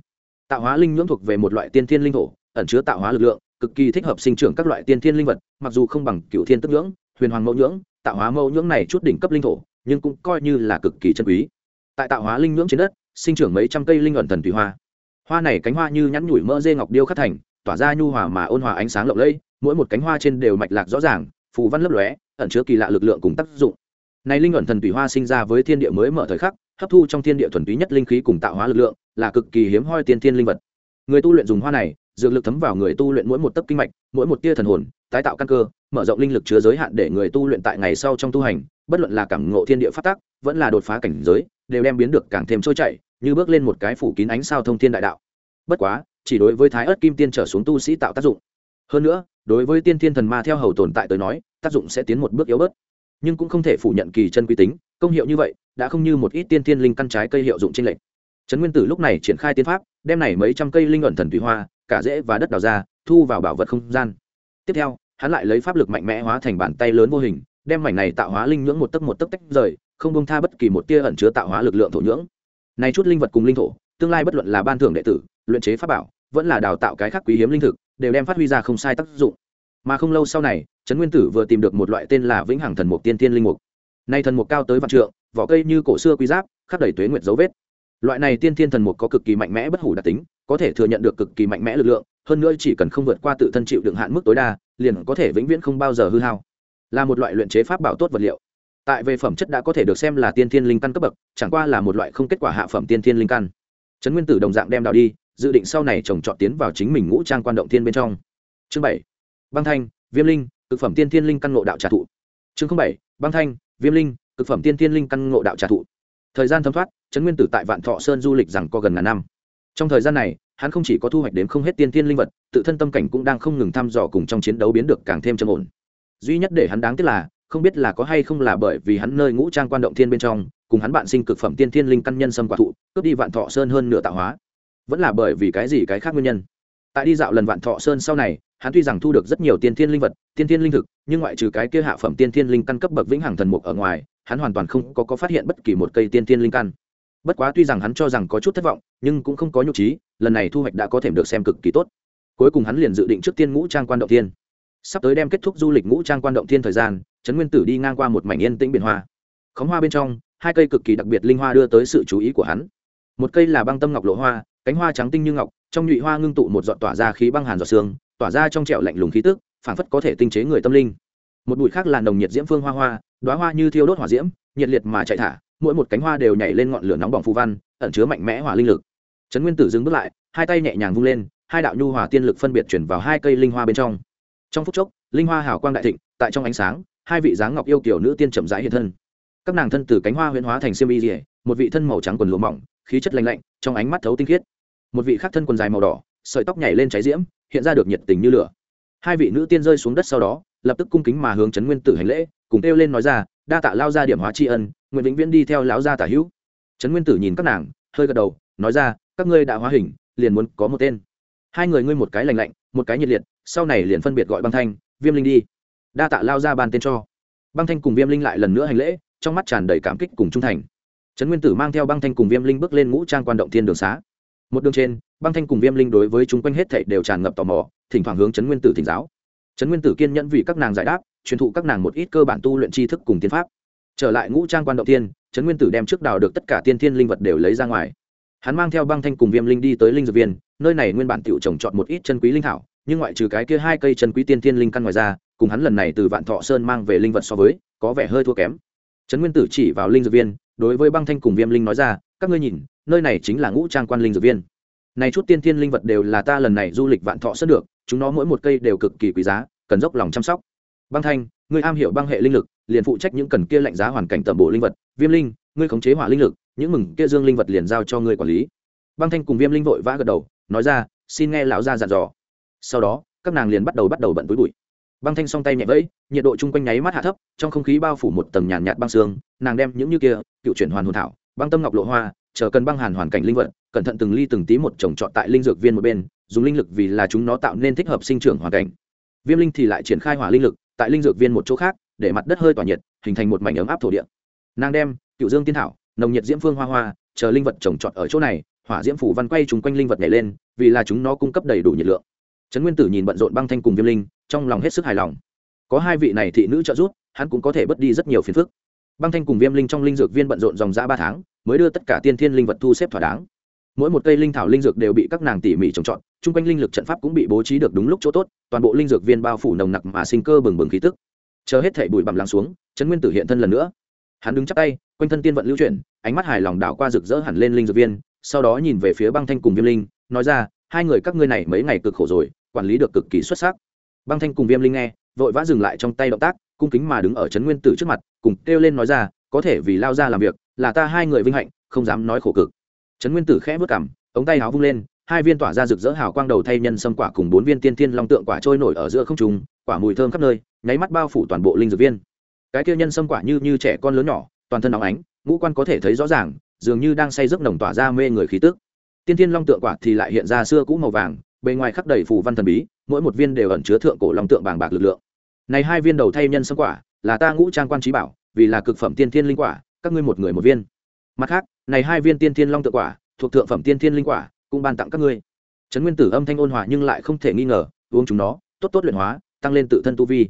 Tạo hóa linh nhưỡng thuộc về một loại tiên thiên linh thổ, ẩn chứa tạo hóa lực lượng, cực kỳ thích hợp sinh trưởng các loại tiên thiên linh vật, mặc dù không bằng cựu thiên tức nhưỡng, huyền hoàng mẫu nhưỡng, tạo hóa mẫu nhưỡng này chút đỉnh cấp linh thổ, nhưng cũng coi như là cực kỳ chân quý. Tại tạo hóa linh nhưỡng trên đất, sinh trưởng mấy trăm cây linh ẩn thần thủy hoa. Hoa này cánh hoa như nhắn nhủi mỡ dê ngọc điêu khắc thành tỏa ra nhu hòa mà ôn hòa ánh sáng lộng lẫy, mỗi một cánh hoa trên đều mạch lạc rõ ràng, phù văn lấp lóe, ẩn chứa kỳ lạ lực lượng cùng tác dụng. Này linh ẩn thần tùy hoa sinh ra với thiên địa mới mở thời khắc, hấp thu trong thiên địa thuần túy nhất linh khí cùng tạo hóa lực lượng, là cực kỳ hiếm hoi tiên thiên linh vật. Người tu luyện dùng hoa này, dược lực thấm vào người tu luyện mỗi một tấc kinh mạch, mỗi một tia thần hồn, tái tạo căn cơ, mở rộng linh lực chứa giới hạn để người tu luyện tại ngày sau trong tu hành, bất luận là cảm ngộ thiên địa phát tác, vẫn là đột phá cảnh giới, đều đem biến được càng thêm trôi chảy, như bước lên một cái phủ kín ánh sao thông thiên đại đạo. Bất quá chỉ đối với thái ớt kim tiên trở xuống tu sĩ tạo tác dụng. Hơn nữa, đối với tiên thiên thần ma theo hầu tồn tại tới nói, tác dụng sẽ tiến một bước yếu bớt. Nhưng cũng không thể phủ nhận kỳ chân quy tính, công hiệu như vậy, đã không như một ít tiên thiên linh căn trái cây hiệu dụng trên lệnh trấn nguyên tử lúc này triển khai tiên pháp, đem này mấy trăm cây linh ẩn thần tùy hoa, cả rễ và đất đào ra, thu vào bảo vật không gian. Tiếp theo, hắn lại lấy pháp lực mạnh mẽ hóa thành bàn tay lớn vô hình, đem mảnh này tạo hóa linh nhưỡng một tấc một tấc tách rời, không bông tha bất kỳ một tia ẩn chứa tạo hóa lực lượng thổ nhưỡng. Này chút linh vật cùng linh thổ, tương lai bất luận là ban thưởng đệ tử, luyện chế pháp bảo vẫn là đào tạo cái khác quý hiếm linh thực, đều đem phát huy ra không sai tác dụng. Mà không lâu sau này, trấn nguyên tử vừa tìm được một loại tên là vĩnh hằng thần mục tiên tiên linh mục. Nay thần mục cao tới vạn trượng, vỏ cây như cổ xưa quý giáp khắc đầy tuế nguyệt dấu vết. Loại này tiên thiên thần mục có cực kỳ mạnh mẽ bất hủ đặc tính, có thể thừa nhận được cực kỳ mạnh mẽ lực lượng, hơn nữa chỉ cần không vượt qua tự thân chịu đựng hạn mức tối đa, liền có thể vĩnh viễn không bao giờ hư hao. Là một loại luyện chế pháp bảo tốt vật liệu. Tại về phẩm chất đã có thể được xem là tiên thiên linh căn cấp bậc, chẳng qua là một loại không kết quả hạ phẩm tiên thiên linh căn. Trấn nguyên tử đồng dạng đem đào đi dự định sau này trồng trọt tiến vào chính mình ngũ trang quan động thiên bên trong. Chương bảy, băng thanh, viêm linh thực phẩm tiên thiên linh căn ngộ đạo trà thụ. Chương bảy, băng thanh, viêm linh thực phẩm tiên thiên linh căn ngộ đạo trà thụ. Thời gian thấm thoát, trấn nguyên tử tại vạn thọ sơn du lịch rằng có gần ngàn năm. Trong thời gian này, hắn không chỉ có thu hoạch đến không hết tiên thiên linh vật, tự thân tâm cảnh cũng đang không ngừng thăm dò cùng trong chiến đấu biến được càng thêm trầm ổn. Duy nhất để hắn đáng tiếc là, không biết là có hay không là bởi vì hắn nơi ngũ trang quan động thiên bên trong, cùng hắn bạn sinh cực phẩm tiên thiên linh căn nhân sâm quả thụ, cướp đi vạn thọ sơn hơn nửa tạo hóa vẫn là bởi vì cái gì cái khác nguyên nhân. Tại đi dạo lần vạn thọ sơn sau này hắn tuy rằng thu được rất nhiều tiên thiên linh vật tiên thiên linh thực nhưng ngoại trừ cái kia hạ phẩm tiên thiên linh căn cấp bậc vĩnh hằng thần mục ở ngoài hắn hoàn toàn không có, có phát hiện bất kỳ một cây tiên thiên linh căn. Bất quá tuy rằng hắn cho rằng có chút thất vọng nhưng cũng không có nhục trí lần này thu hoạch đã có thể được xem cực kỳ tốt. Cuối cùng hắn liền dự định trước tiên ngũ trang quan động tiên sắp tới đem kết thúc du lịch ngũ trang quan động thiên thời gian trấn nguyên tử đi ngang qua một mảnh yên tĩnh biển hoa. Khóm hoa bên trong hai cây cực kỳ đặc biệt linh hoa đưa tới sự chú ý của hắn. Một cây là băng tâm ngọc lộ hoa cánh hoa trắng tinh như ngọc, trong nhụy hoa ngưng tụ một giọt tỏa ra khí băng hàn giọt xương tỏa ra trong trẹo lạnh lùng khí tức, phảng phất có thể tinh chế người tâm linh. Một bụi khác là nồng nhiệt diễm phương hoa hoa đoá hoa như thiêu đốt hỏa diễm, nhiệt liệt mà chạy thả, mỗi một cánh hoa đều nhảy lên ngọn lửa nóng bỏng phù văn, ẩn chứa mạnh mẽ hỏa linh lực. Trấn nguyên tử dừng bước lại, hai tay nhẹ nhàng vung lên, hai đạo nhu hòa tiên lực phân biệt chuyển vào hai cây linh hoa bên trong. Trong phút chốc, linh hoa hảo quang đại thịnh, tại trong ánh sáng, hai vị dáng ngọc yêu kiểu nữ tiên chậm rãi hiện thân. Các nàng thân từ cánh hoa huyễn hóa thành siêm y dỉa một vị thân màu trắng quần lụa mỏng, khí chất lành lạnh, trong ánh mắt thấu tinh khiết một vị khác thân quần dài màu đỏ, sợi tóc nhảy lên cháy diễm, hiện ra được nhiệt tình như lửa. Hai vị nữ tiên rơi xuống đất sau đó, lập tức cung kính mà hướng trấn nguyên tử hành lễ, cùng kêu lên nói ra, đa tạ lao ra điểm hóa tri ân, nguyện vĩnh viễn đi theo lão gia tả hữu. Trấn nguyên tử nhìn các nàng, hơi gật đầu, nói ra, các ngươi đã hóa hình, liền muốn có một tên. Hai người ngươi một cái lành lạnh, một cái nhiệt liệt, sau này liền phân biệt gọi băng thanh, viêm linh đi. Đa tạ lao ra ban tên cho. Băng thanh cùng viêm linh lại lần nữa hành lễ, trong mắt tràn đầy cảm kích cùng trung thành. Trấn nguyên tử mang theo băng thanh cùng viêm linh bước lên ngũ trang quan động thiên đường xá một đường trên, băng thanh cùng viêm linh đối với chúng quanh hết thảy đều tràn ngập tò mò, thỉnh thoảng hướng trấn nguyên tử thỉnh giáo. Trấn nguyên tử kiên nhẫn vì các nàng giải đáp, truyền thụ các nàng một ít cơ bản tu luyện tri thức cùng tiên pháp. Trở lại ngũ trang quan động tiên trấn nguyên tử đem trước đào được tất cả tiên thiên linh vật đều lấy ra ngoài. Hắn mang theo băng thanh cùng viêm linh đi tới linh dược viên, nơi này nguyên bản tiểu trồng chọn một ít chân quý linh thảo, nhưng ngoại trừ cái kia hai cây chân quý tiên thiên linh căn ngoài ra, cùng hắn lần này từ vạn thọ sơn mang về linh vật so với, có vẻ hơi thua kém. Trấn nguyên tử chỉ vào linh dược viên đối với băng thanh cùng viêm linh nói ra, các ngươi nhìn, nơi này chính là ngũ trang quan linh dược viên. Này chút tiên thiên linh vật đều là ta lần này du lịch vạn thọ sân được, chúng nó mỗi một cây đều cực kỳ quý giá, cần dốc lòng chăm sóc. Băng thanh, ngươi am hiểu băng hệ linh lực, liền phụ trách những cần kia lạnh giá hoàn cảnh tầm bộ linh vật. Viêm linh, ngươi khống chế hỏa linh lực, những mừng kia dương linh vật liền giao cho ngươi quản lý. Băng thanh cùng viêm linh vội vã gật đầu, nói ra, xin nghe lão gia dặn dò. Sau đó, các nàng liền bắt đầu bắt đầu bận túi bụi băng thanh song tay nhẹ vẫy, nhiệt độ chung quanh nháy mắt hạ thấp, trong không khí bao phủ một tầng nhàn nhạt băng xương nàng đem những như kia, cựu chuyển hoàn hồn thảo, băng tâm ngọc lộ hoa, chờ cần băng hàn hoàn cảnh linh vật, cẩn thận từng ly từng tí một trồng trọt tại linh dược viên một bên, dùng linh lực vì là chúng nó tạo nên thích hợp sinh trưởng hoàn cảnh. Viêm linh thì lại triển khai hỏa linh lực, tại linh dược viên một chỗ khác, để mặt đất hơi tỏa nhiệt, hình thành một mảnh ấm áp thổ địa. Nàng đem, cựu dương tiên thảo, nồng nhiệt diễm phương hoa hoa, chờ linh vật trồng trọt ở chỗ này, hỏa diễm phủ văn quay chung quanh linh vật nhảy lên, vì là chúng nó cung cấp đầy đủ nhiệt lượng. Trấn nguyên tử nhìn bận rộn băng thanh cùng viêm linh trong lòng hết sức hài lòng. Có hai vị này thị nữ trợ giúp, hắn cũng có thể bớt đi rất nhiều phiền phức. Băng thanh cùng viêm linh trong linh dược viên bận rộn dòng ra ba tháng, mới đưa tất cả tiên thiên linh vật thu xếp thỏa đáng. Mỗi một cây linh thảo linh dược đều bị các nàng tỉ mỉ trồng trọt, chung quanh linh lực trận pháp cũng bị bố trí được đúng lúc chỗ tốt, toàn bộ linh dược viên bao phủ nồng nặc mà sinh cơ bừng bừng khí tức. Chờ hết thể bụi bằm lắng xuống, trấn nguyên tử hiện thân lần nữa. Hắn đứng chắc tay, quanh thân tiên vận lưu chuyển, ánh mắt hài lòng đảo qua rực rỡ hẳn lên linh dược viên, sau đó nhìn về phía băng thanh cùng viêm linh, nói ra, hai người các ngươi này mấy ngày cực khổ rồi, quản lý được cực kỳ xuất sắc băng thanh cùng viêm linh nghe, vội vã dừng lại trong tay động tác, cung kính mà đứng ở trấn nguyên tử trước mặt, cùng kêu lên nói ra, có thể vì lao ra làm việc, là ta hai người vinh hạnh, không dám nói khổ cực. Trấn nguyên tử khẽ vất cảm ống tay áo vung lên, hai viên tỏa ra rực rỡ hào quang đầu thay nhân sâm quả cùng bốn viên tiên thiên long tượng quả trôi nổi ở giữa không trùng quả mùi thơm khắp nơi, nháy mắt bao phủ toàn bộ linh dược viên. Cái kia nhân sâm quả như như trẻ con lớn nhỏ, toàn thân óng ánh, ngũ quan có thể thấy rõ ràng, dường như đang say giấc nồng tỏa ra mê người khí tức. Tiên thiên long tượng quả thì lại hiện ra xưa cũ màu vàng, bề ngoài khắc đầy phủ văn thần bí mỗi một viên đều ẩn chứa thượng cổ long tượng bàng bạc lực lượng. Này hai viên đầu thay nhân sâm quả, là ta ngũ trang quan trí bảo, vì là cực phẩm tiên thiên linh quả, các ngươi một người một viên. Mặt khác, này hai viên tiên thiên long tượng quả, thuộc thượng phẩm tiên thiên linh quả, cũng ban tặng các ngươi. Trấn nguyên tử âm thanh ôn hòa nhưng lại không thể nghi ngờ, uống chúng nó, tốt tốt luyện hóa, tăng lên tự thân tu vi.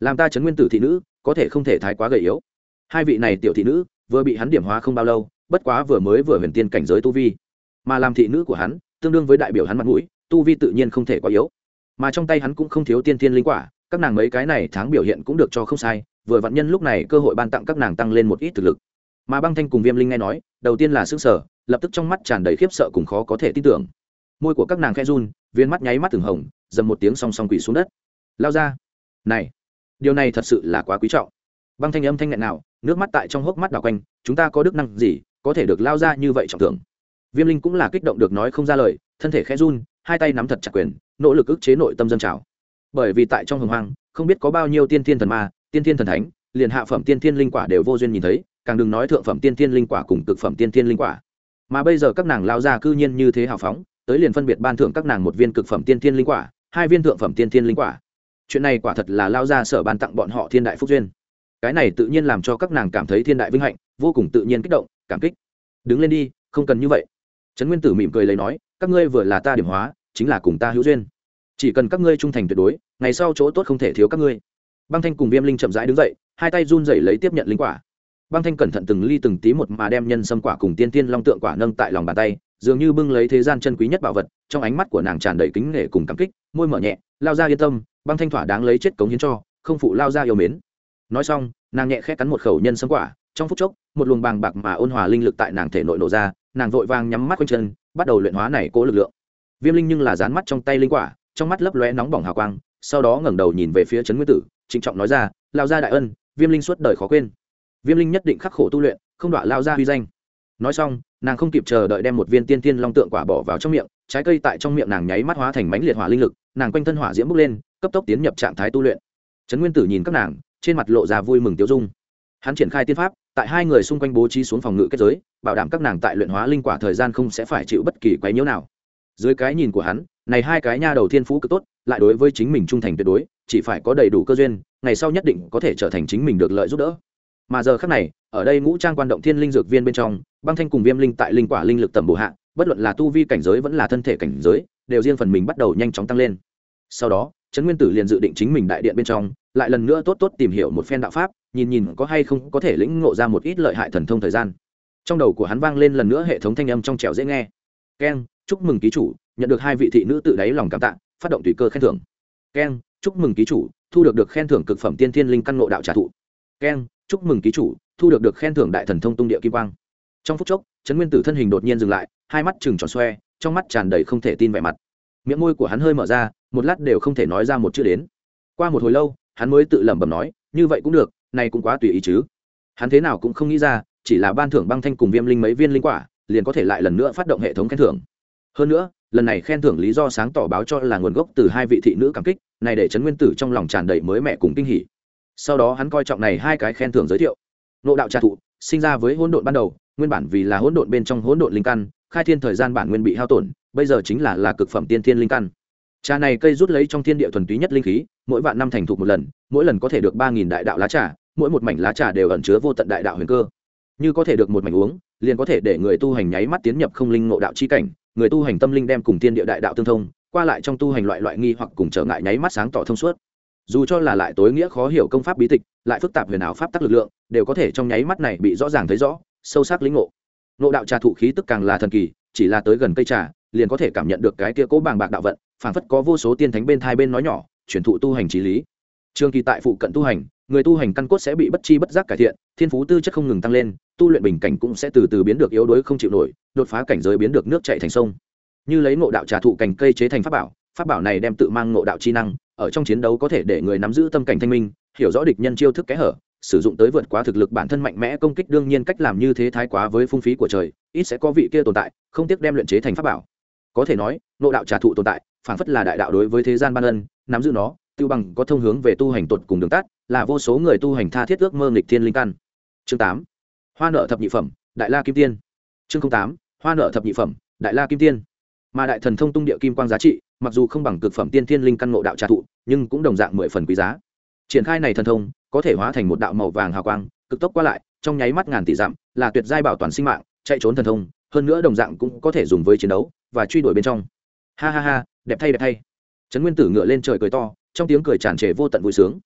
Làm ta chấn nguyên tử thị nữ, có thể không thể thái quá gầy yếu. Hai vị này tiểu thị nữ, vừa bị hắn điểm hóa không bao lâu, bất quá vừa mới vừa huyền tiên cảnh giới tu vi. Mà làm thị nữ của hắn, tương đương với đại biểu hắn mặt mũi, tu vi tự nhiên không thể quá yếu mà trong tay hắn cũng không thiếu tiên thiên linh quả, các nàng mấy cái này tháng biểu hiện cũng được cho không sai, vừa vạn nhân lúc này cơ hội ban tặng các nàng tăng lên một ít thực lực. Mà băng thanh cùng viêm linh nghe nói, đầu tiên là sức sở lập tức trong mắt tràn đầy khiếp sợ cùng khó có thể tin tưởng. Môi của các nàng khe run, viên mắt nháy mắt thường hồng, dầm một tiếng song song quỳ xuống đất. Lao ra. Này, điều này thật sự là quá quý trọng. Băng thanh âm thanh nghẹn nào, nước mắt tại trong hốc mắt đảo quanh, chúng ta có đức năng gì, có thể được lao ra như vậy trọng tưởng viêm linh cũng là kích động được nói không ra lời, thân thể khẽ run, hai tay nắm thật chặt quyền nỗ lực ức chế nội tâm dân trào. Bởi vì tại trong hồng hoang, không biết có bao nhiêu tiên thiên thần ma, tiên thiên thần thánh, liền hạ phẩm tiên thiên linh quả đều vô duyên nhìn thấy, càng đừng nói thượng phẩm tiên thiên linh quả cùng cực phẩm tiên thiên linh quả. Mà bây giờ các nàng lao ra cư nhiên như thế hào phóng, tới liền phân biệt ban thưởng các nàng một viên cực phẩm tiên thiên linh quả, hai viên thượng phẩm tiên thiên linh quả. Chuyện này quả thật là lao ra sở ban tặng bọn họ thiên đại phúc duyên. Cái này tự nhiên làm cho các nàng cảm thấy thiên đại vinh hạnh, vô cùng tự nhiên kích động, cảm kích. Đứng lên đi, không cần như vậy. Trấn nguyên tử mỉm cười lấy nói, các ngươi vừa là ta điểm hóa chính là cùng ta hữu duyên. Chỉ cần các ngươi trung thành tuyệt đối, ngày sau chỗ tốt không thể thiếu các ngươi. Băng thanh cùng viêm linh chậm rãi đứng dậy, hai tay run rẩy lấy tiếp nhận linh quả. Băng thanh cẩn thận từng ly từng tí một mà đem nhân sâm quả cùng tiên tiên long tượng quả nâng tại lòng bàn tay, dường như bưng lấy thế gian chân quý nhất bảo vật, trong ánh mắt của nàng tràn đầy kính nể cùng cảm kích, môi mở nhẹ, lao ra yên tâm, băng thanh thỏa đáng lấy chết cống hiến cho, không phụ lao ra yêu mến. Nói xong, nàng nhẹ khẽ cắn một khẩu nhân sâm quả, trong phút chốc, một luồng bàng bạc mà ôn hòa linh lực tại nàng thể nội nổ ra, nàng vội vàng nhắm mắt quanh chân, bắt đầu luyện hóa này cố lực lượng viêm linh nhưng là dán mắt trong tay linh quả, trong mắt lấp lóe nóng bỏng hào quang, sau đó ngẩng đầu nhìn về phía trấn nguyên tử, trịnh trọng nói ra lao ra đại ân, viêm linh suốt đời khó quên. Viêm linh nhất định khắc khổ tu luyện, không đọa lao ra huy danh. Nói xong, nàng không kịp chờ đợi đem một viên tiên tiên long tượng quả bỏ vào trong miệng, trái cây tại trong miệng nàng nháy mắt hóa thành mánh liệt hỏa linh lực, nàng quanh thân hỏa diễm bốc lên, cấp tốc tiến nhập trạng thái tu luyện. Trấn nguyên tử nhìn các nàng, trên mặt lộ ra vui mừng tiêu dung. Hắn triển khai tiên pháp, tại hai người xung quanh bố trí xuống phòng ngự kết giới, bảo đảm các nàng tại luyện hóa linh quả thời gian không sẽ phải chịu bất kỳ quấy nhiễu nào dưới cái nhìn của hắn, này hai cái nha đầu thiên phú cực tốt, lại đối với chính mình trung thành tuyệt đối, chỉ phải có đầy đủ cơ duyên, ngày sau nhất định có thể trở thành chính mình được lợi giúp đỡ. Mà giờ khác này, ở đây ngũ trang quan động thiên linh dược viên bên trong, băng thanh cùng viêm linh tại linh quả linh lực tầm bổ hạ, bất luận là tu vi cảnh giới vẫn là thân thể cảnh giới, đều riêng phần mình bắt đầu nhanh chóng tăng lên. Sau đó, trấn nguyên tử liền dự định chính mình đại điện bên trong, lại lần nữa tốt tốt tìm hiểu một phen đạo pháp, nhìn nhìn có hay không có thể lĩnh ngộ ra một ít lợi hại thần thông thời gian. Trong đầu của hắn vang lên lần nữa hệ thống thanh âm trong trẻo dễ nghe. Keng chúc mừng ký chủ, nhận được hai vị thị nữ tự đáy lòng cảm tạ, phát động tùy cơ khen thưởng. Keng chúc mừng ký chủ, thu được được khen thưởng cực phẩm tiên thiên linh căn ngộ đạo trả thụ keng chúc mừng ký chủ, thu được được khen thưởng đại thần thông tung địa kim quang. Trong phút chốc, trấn nguyên tử thân hình đột nhiên dừng lại, hai mắt chừng tròn xoe, trong mắt tràn đầy không thể tin vẻ mặt. Miệng môi của hắn hơi mở ra, một lát đều không thể nói ra một chữ đến. Qua một hồi lâu, hắn mới tự lẩm bẩm nói, như vậy cũng được, này cũng quá tùy ý chứ. Hắn thế nào cũng không nghĩ ra, chỉ là ban thưởng băng thanh cùng viêm linh mấy viên linh quả, liền có thể lại lần nữa phát động hệ thống khen thưởng hơn nữa, lần này khen thưởng lý do sáng tỏ báo cho là nguồn gốc từ hai vị thị nữ cảm kích, này để trấn nguyên tử trong lòng tràn đầy mới mẹ cùng kinh hỉ. Sau đó hắn coi trọng này hai cái khen thưởng giới thiệu. Nộ đạo trà thụ, sinh ra với hỗn độn ban đầu, nguyên bản vì là hỗn độn bên trong hỗn độn linh căn, khai thiên thời gian bản nguyên bị hao tổn, bây giờ chính là là cực phẩm tiên thiên linh căn. Trà này cây rút lấy trong thiên địa thuần túy nhất linh khí, mỗi vạn năm thành thục một lần, mỗi lần có thể được ba nghìn đại đạo lá trà, mỗi một mảnh lá trà đều ẩn chứa vô tận đại đạo huyền cơ. Như có thể được một mảnh uống, liền có thể để người tu hành nháy mắt tiến nhập không linh ngộ đạo chi cảnh người tu hành tâm linh đem cùng thiên địa đại đạo tương thông, qua lại trong tu hành loại loại nghi hoặc cùng trở ngại nháy mắt sáng tỏ thông suốt. Dù cho là lại tối nghĩa khó hiểu công pháp bí tịch, lại phức tạp huyền ảo pháp tắc lực lượng, đều có thể trong nháy mắt này bị rõ ràng thấy rõ, sâu sắc lĩnh ngộ. Ngộ đạo trà thụ khí tức càng là thần kỳ, chỉ là tới gần cây trà, liền có thể cảm nhận được cái kia cố bàng bạc đạo vận, phảng phất có vô số tiên thánh bên thai bên nói nhỏ, truyền thụ tu hành trí lý. Trường kỳ tại phụ cận tu hành người tu hành căn cốt sẽ bị bất chi bất giác cải thiện, thiên phú tư chất không ngừng tăng lên, tu luyện bình cảnh cũng sẽ từ từ biến được yếu đuối không chịu nổi, đột phá cảnh giới biến được nước chảy thành sông. Như lấy ngộ đạo trà thụ cành cây chế thành pháp bảo pháp bảo này đem tự mang ngộ đạo chi năng, ở trong chiến đấu có thể để người nắm giữ tâm cảnh thanh minh, hiểu rõ địch nhân chiêu thức kẽ hở, sử dụng tới vượt quá thực lực bản thân mạnh mẽ công kích đương nhiên cách làm như thế thái quá với phung phí của trời, ít sẽ có vị kia tồn tại, không tiếc đem luyện chế thành pháp bảo. Có thể nói, ngộ đạo trà thụ tồn tại, phản phất là đại đạo đối với thế gian ban ân, nắm giữ nó, tiêu bằng có thông hướng về tu hành tuột cùng đường tắt là vô số người tu hành tha thiết ước mơ nghịch thiên linh căn. Chương tám, hoa nợ thập nhị phẩm, đại la kim tiên. Chương tám, hoa nợ thập nhị phẩm, đại la kim tiên. Mà đại thần thông tung địa kim quang giá trị, mặc dù không bằng cực phẩm tiên thiên linh căn ngộ đạo trà thụ, nhưng cũng đồng dạng mười phần quý giá. Triển khai này thần thông, có thể hóa thành một đạo màu vàng hào quang, cực tốc qua lại, trong nháy mắt ngàn tỷ dặm, là tuyệt giai bảo toàn sinh mạng, chạy trốn thần thông, hơn nữa đồng dạng cũng có thể dùng với chiến đấu và truy đuổi bên trong. Ha ha ha, đẹp thay đẹp thay. Trấn nguyên tử ngựa lên trời cười to, trong tiếng cười tràn trề vô tận vui sướng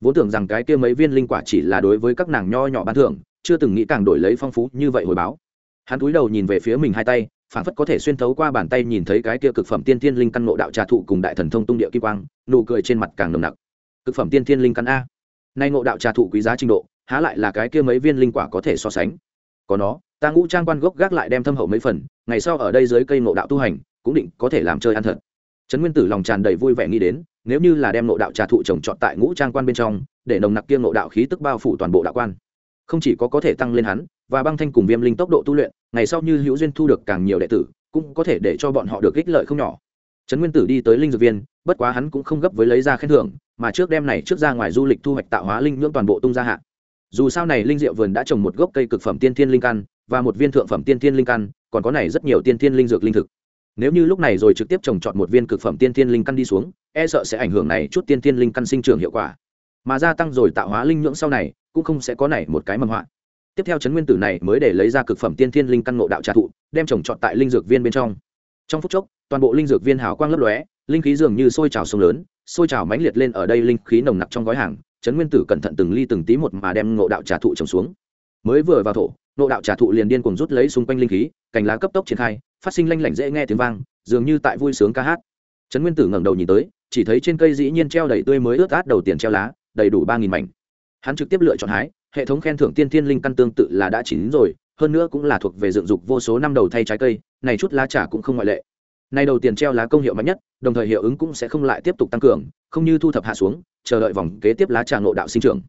vốn tưởng rằng cái kia mấy viên linh quả chỉ là đối với các nàng nho nhỏ ban thưởng, chưa từng nghĩ càng đổi lấy phong phú như vậy hồi báo. Hắn cúi đầu nhìn về phía mình hai tay phản phất có thể xuyên thấu qua bàn tay nhìn thấy cái kia cực phẩm tiên thiên linh căn ngộ đạo trà thụ cùng đại thần thông tung địa kim quang, nụ cười trên mặt càng nồng nặc. Cực phẩm tiên thiên linh căn a. Nay ngộ đạo trà thụ quý giá trình độ, há lại là cái kia mấy viên linh quả có thể so sánh. Có nó, ta ngũ trang quan gốc gác lại đem thâm hậu mấy phần, ngày sau ở đây dưới cây ngộ đạo tu hành, cũng định có thể làm chơi ăn thật trấn nguyên tử lòng tràn đầy vui vẻ nghĩ đến, nếu như là đem nộ đạo trà thụ trồng trọt tại ngũ trang quan bên trong, để nồng nặc kia nộ đạo khí tức bao phủ toàn bộ đạo quan. Không chỉ có có thể tăng lên hắn, và băng thanh cùng viêm linh tốc độ tu luyện, ngày sau như hữu duyên thu được càng nhiều đệ tử, cũng có thể để cho bọn họ được ích lợi không nhỏ. Trấn nguyên tử đi tới linh dược viên, bất quá hắn cũng không gấp với lấy ra khen thưởng, mà trước đêm này trước ra ngoài du lịch thu hoạch tạo hóa linh nhưỡng toàn bộ tung ra hạ. Dù sao này linh diệu vườn đã trồng một gốc cây cực phẩm tiên thiên linh căn, và một viên thượng phẩm tiên thiên linh căn, còn có này rất nhiều tiên thiên linh dược linh thực nếu như lúc này rồi trực tiếp trồng chọn một viên cực phẩm tiên thiên linh căn đi xuống e sợ sẽ ảnh hưởng này chút tiên thiên linh căn sinh trưởng hiệu quả. Mà gia tăng rồi tạo hóa linh nhưỡng sau này, cũng không sẽ có này một cái mầm họa. Tiếp theo chấn nguyên tử này mới để lấy ra cực phẩm tiên thiên linh căn ngộ đạo trà thụ, đem trồng trọt tại linh dược viên bên trong. Trong phút chốc, toàn bộ linh dược viên hào quang lấp lóe, linh khí dường như sôi trào sông lớn, sôi trào mãnh liệt lên ở đây linh khí nồng nặc trong gói hàng, chấn nguyên tử cẩn thận từng ly từng tí một mà đem ngộ đạo trà thụ trồng xuống. Mới vừa vào thổ, ngộ đạo trà thụ liền điên cuồng rút lấy xung quanh linh khí, cành lá cấp tốc triển khai phát sinh lanh lảnh dễ nghe tiếng vang, dường như tại vui sướng ca hát. Trấn nguyên tử ngẩng đầu nhìn tới, chỉ thấy trên cây dĩ nhiên treo đầy tươi mới ướt át đầu tiền treo lá, đầy đủ ba nghìn mảnh. Hắn trực tiếp lựa chọn hái, hệ thống khen thưởng tiên thiên linh căn tương tự là đã chín rồi, hơn nữa cũng là thuộc về dựng dục vô số năm đầu thay trái cây, này chút lá trà cũng không ngoại lệ. Nay đầu tiền treo lá công hiệu mạnh nhất, đồng thời hiệu ứng cũng sẽ không lại tiếp tục tăng cường, không như thu thập hạ xuống, chờ đợi vòng kế tiếp lá trà ngộ đạo sinh trưởng.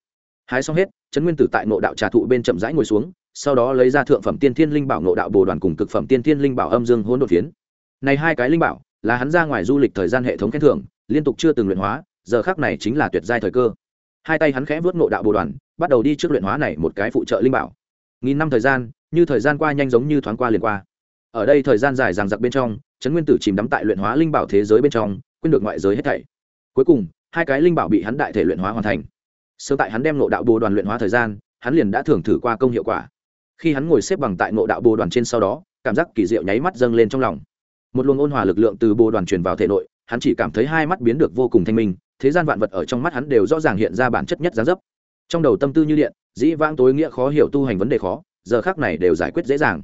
Hái xong hết, trấn nguyên tử tại ngộ đạo trà thụ bên chậm rãi ngồi xuống sau đó lấy ra thượng phẩm tiên thiên linh bảo ngộ đạo bồ đoàn cùng cực phẩm tiên thiên linh bảo âm dương hỗn độn phiến. Này hai cái linh bảo, là hắn ra ngoài du lịch thời gian hệ thống khen thưởng, liên tục chưa từng luyện hóa, giờ khác này chính là tuyệt giai thời cơ. Hai tay hắn khẽ vớt ngộ đạo bồ đoàn, bắt đầu đi trước luyện hóa này một cái phụ trợ linh bảo. Nghìn năm thời gian, như thời gian qua nhanh giống như thoáng qua liền qua. Ở đây thời gian dài ràng giặc bên trong, trấn nguyên tử chìm đắm tại luyện hóa linh bảo thế giới bên trong, quên được ngoại giới hết thảy. Cuối cùng, hai cái linh bảo bị hắn đại thể luyện hóa hoàn thành. Sớm tại hắn đem ngộ đạo bồ đoàn luyện hóa thời gian, hắn liền đã thưởng thử qua công hiệu quả khi hắn ngồi xếp bằng tại ngộ đạo bồ đoàn trên sau đó, cảm giác kỳ diệu nháy mắt dâng lên trong lòng. Một luồng ôn hòa lực lượng từ bồ đoàn truyền vào thể nội, hắn chỉ cảm thấy hai mắt biến được vô cùng thanh minh, thế gian vạn vật ở trong mắt hắn đều rõ ràng hiện ra bản chất nhất giá dấp. Trong đầu tâm tư như điện, dĩ vãng tối nghĩa khó hiểu tu hành vấn đề khó, giờ khác này đều giải quyết dễ dàng.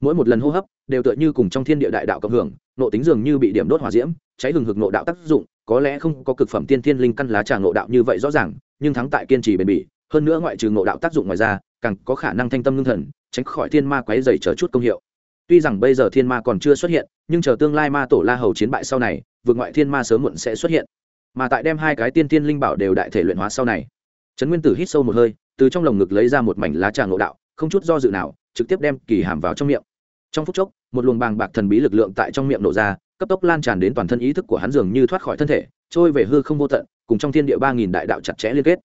Mỗi một lần hô hấp, đều tựa như cùng trong thiên địa đại đạo cộng hưởng nộ tính dường như bị điểm đốt hỏa diễm, cháy hừng hực nộ đạo tác dụng, có lẽ không có cực phẩm tiên thiên linh căn lá trà nộ đạo như vậy rõ ràng, nhưng thắng tại kiên trì bền bỉ hơn nữa ngoại trừ ngộ đạo tác dụng ngoài ra, càng có khả năng thanh tâm ngưng thần, tránh khỏi thiên ma quấy dày chờ chút công hiệu. Tuy rằng bây giờ thiên ma còn chưa xuất hiện, nhưng chờ tương lai ma tổ la hầu chiến bại sau này, vượt ngoại thiên ma sớm muộn sẽ xuất hiện. Mà tại đem hai cái tiên tiên linh bảo đều đại thể luyện hóa sau này, trấn nguyên tử hít sâu một hơi, từ trong lồng ngực lấy ra một mảnh lá trà ngộ đạo, không chút do dự nào, trực tiếp đem kỳ hàm vào trong miệng. Trong phút chốc, một luồng bàng bạc thần bí lực lượng tại trong miệng nổ ra, cấp tốc lan tràn đến toàn thân ý thức của hắn dường như thoát khỏi thân thể, trôi về hư không vô tận, cùng trong thiên địa ba nghìn đại đạo chặt chẽ liên kết.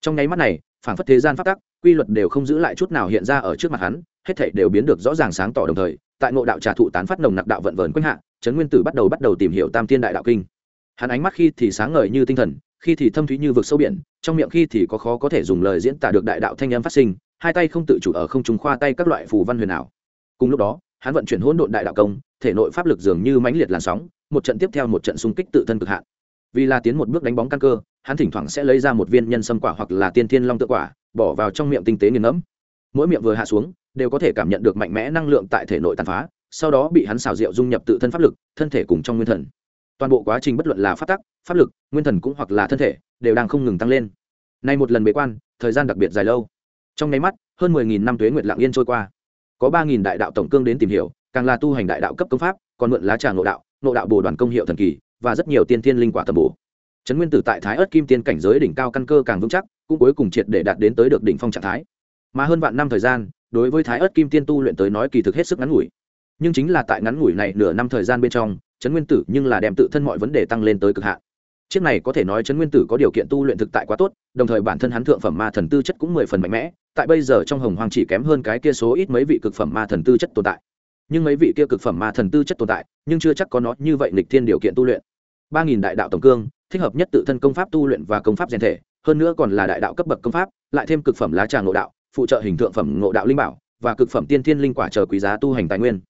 Trong nháy mắt này phảng phất thế gian phát tắc, quy luật đều không giữ lại chút nào hiện ra ở trước mặt hắn, hết thảy đều biến được rõ ràng sáng tỏ đồng thời, tại ngộ đạo trà thụ tán phát nồng nặc đạo vận vờn quanh hạ, trấn nguyên tử bắt đầu bắt đầu tìm hiểu tam thiên đại đạo kinh. Hắn ánh mắt khi thì sáng ngời như tinh thần, khi thì thâm thúy như vực sâu biển, trong miệng khi thì có khó có thể dùng lời diễn tả được đại đạo thanh âm phát sinh, hai tay không tự chủ ở không trùng khoa tay các loại phù văn huyền ảo. Cùng lúc đó, hắn vận chuyển hỗn độn đại đạo công, thể nội pháp lực dường như mãnh liệt làn sóng, một trận tiếp theo một trận xung kích tự thân cực hạn. Vì là tiến một bước đánh bóng căn cơ hắn thỉnh thoảng sẽ lấy ra một viên nhân sâm quả hoặc là tiên thiên long tự quả, bỏ vào trong miệng tinh tế nghiền ngẫm. Mỗi miệng vừa hạ xuống, đều có thể cảm nhận được mạnh mẽ năng lượng tại thể nội tàn phá, sau đó bị hắn xào rượu dung nhập tự thân pháp lực, thân thể cùng trong nguyên thần. Toàn bộ quá trình bất luận là pháp tắc, pháp lực, nguyên thần cũng hoặc là thân thể, đều đang không ngừng tăng lên. Nay một lần bế quan, thời gian đặc biệt dài lâu. Trong nháy mắt, hơn mười nghìn năm tuế nguyệt lạng yên trôi qua. Có ba nghìn đại đạo tổng cương đến tìm hiểu, càng là tu hành đại đạo cấp công pháp, còn mượn lá trà ngộ đạo ngộ đạo bồ đoàn công hiệu thần kỳ, và rất nhiều tiên thiên linh quả tầm bổ trấn nguyên tử tại thái ớt kim tiên cảnh giới đỉnh cao căn cơ càng vững chắc, cũng cuối cùng triệt để đạt đến tới được đỉnh phong trạng thái. Mà hơn vạn năm thời gian, đối với thái ớt kim tiên tu luyện tới nói kỳ thực hết sức ngắn ngủi. Nhưng chính là tại ngắn ngủi này nửa năm thời gian bên trong, trấn nguyên tử nhưng là đem tự thân mọi vấn đề tăng lên tới cực hạn. Chiếc này có thể nói trấn nguyên tử có điều kiện tu luyện thực tại quá tốt, đồng thời bản thân hắn thượng phẩm ma thần tư chất cũng mười phần mạnh mẽ, tại bây giờ trong hồng hoàng chỉ kém hơn cái kia số ít mấy vị cực phẩm ma thần tư chất tồn tại. Nhưng mấy vị kia cực phẩm ma thần tư chất tồn tại, nhưng chưa chắc có nó như vậy lịch thiên điều kiện tu luyện. Ba nghìn đại đạo tổng cương thích hợp nhất tự thân công pháp tu luyện và công pháp rèn thể, hơn nữa còn là đại đạo cấp bậc công pháp, lại thêm cực phẩm lá trà ngộ đạo, phụ trợ hình tượng phẩm ngộ đạo linh bảo, và cực phẩm tiên thiên linh quả chờ quý giá tu hành tài nguyên.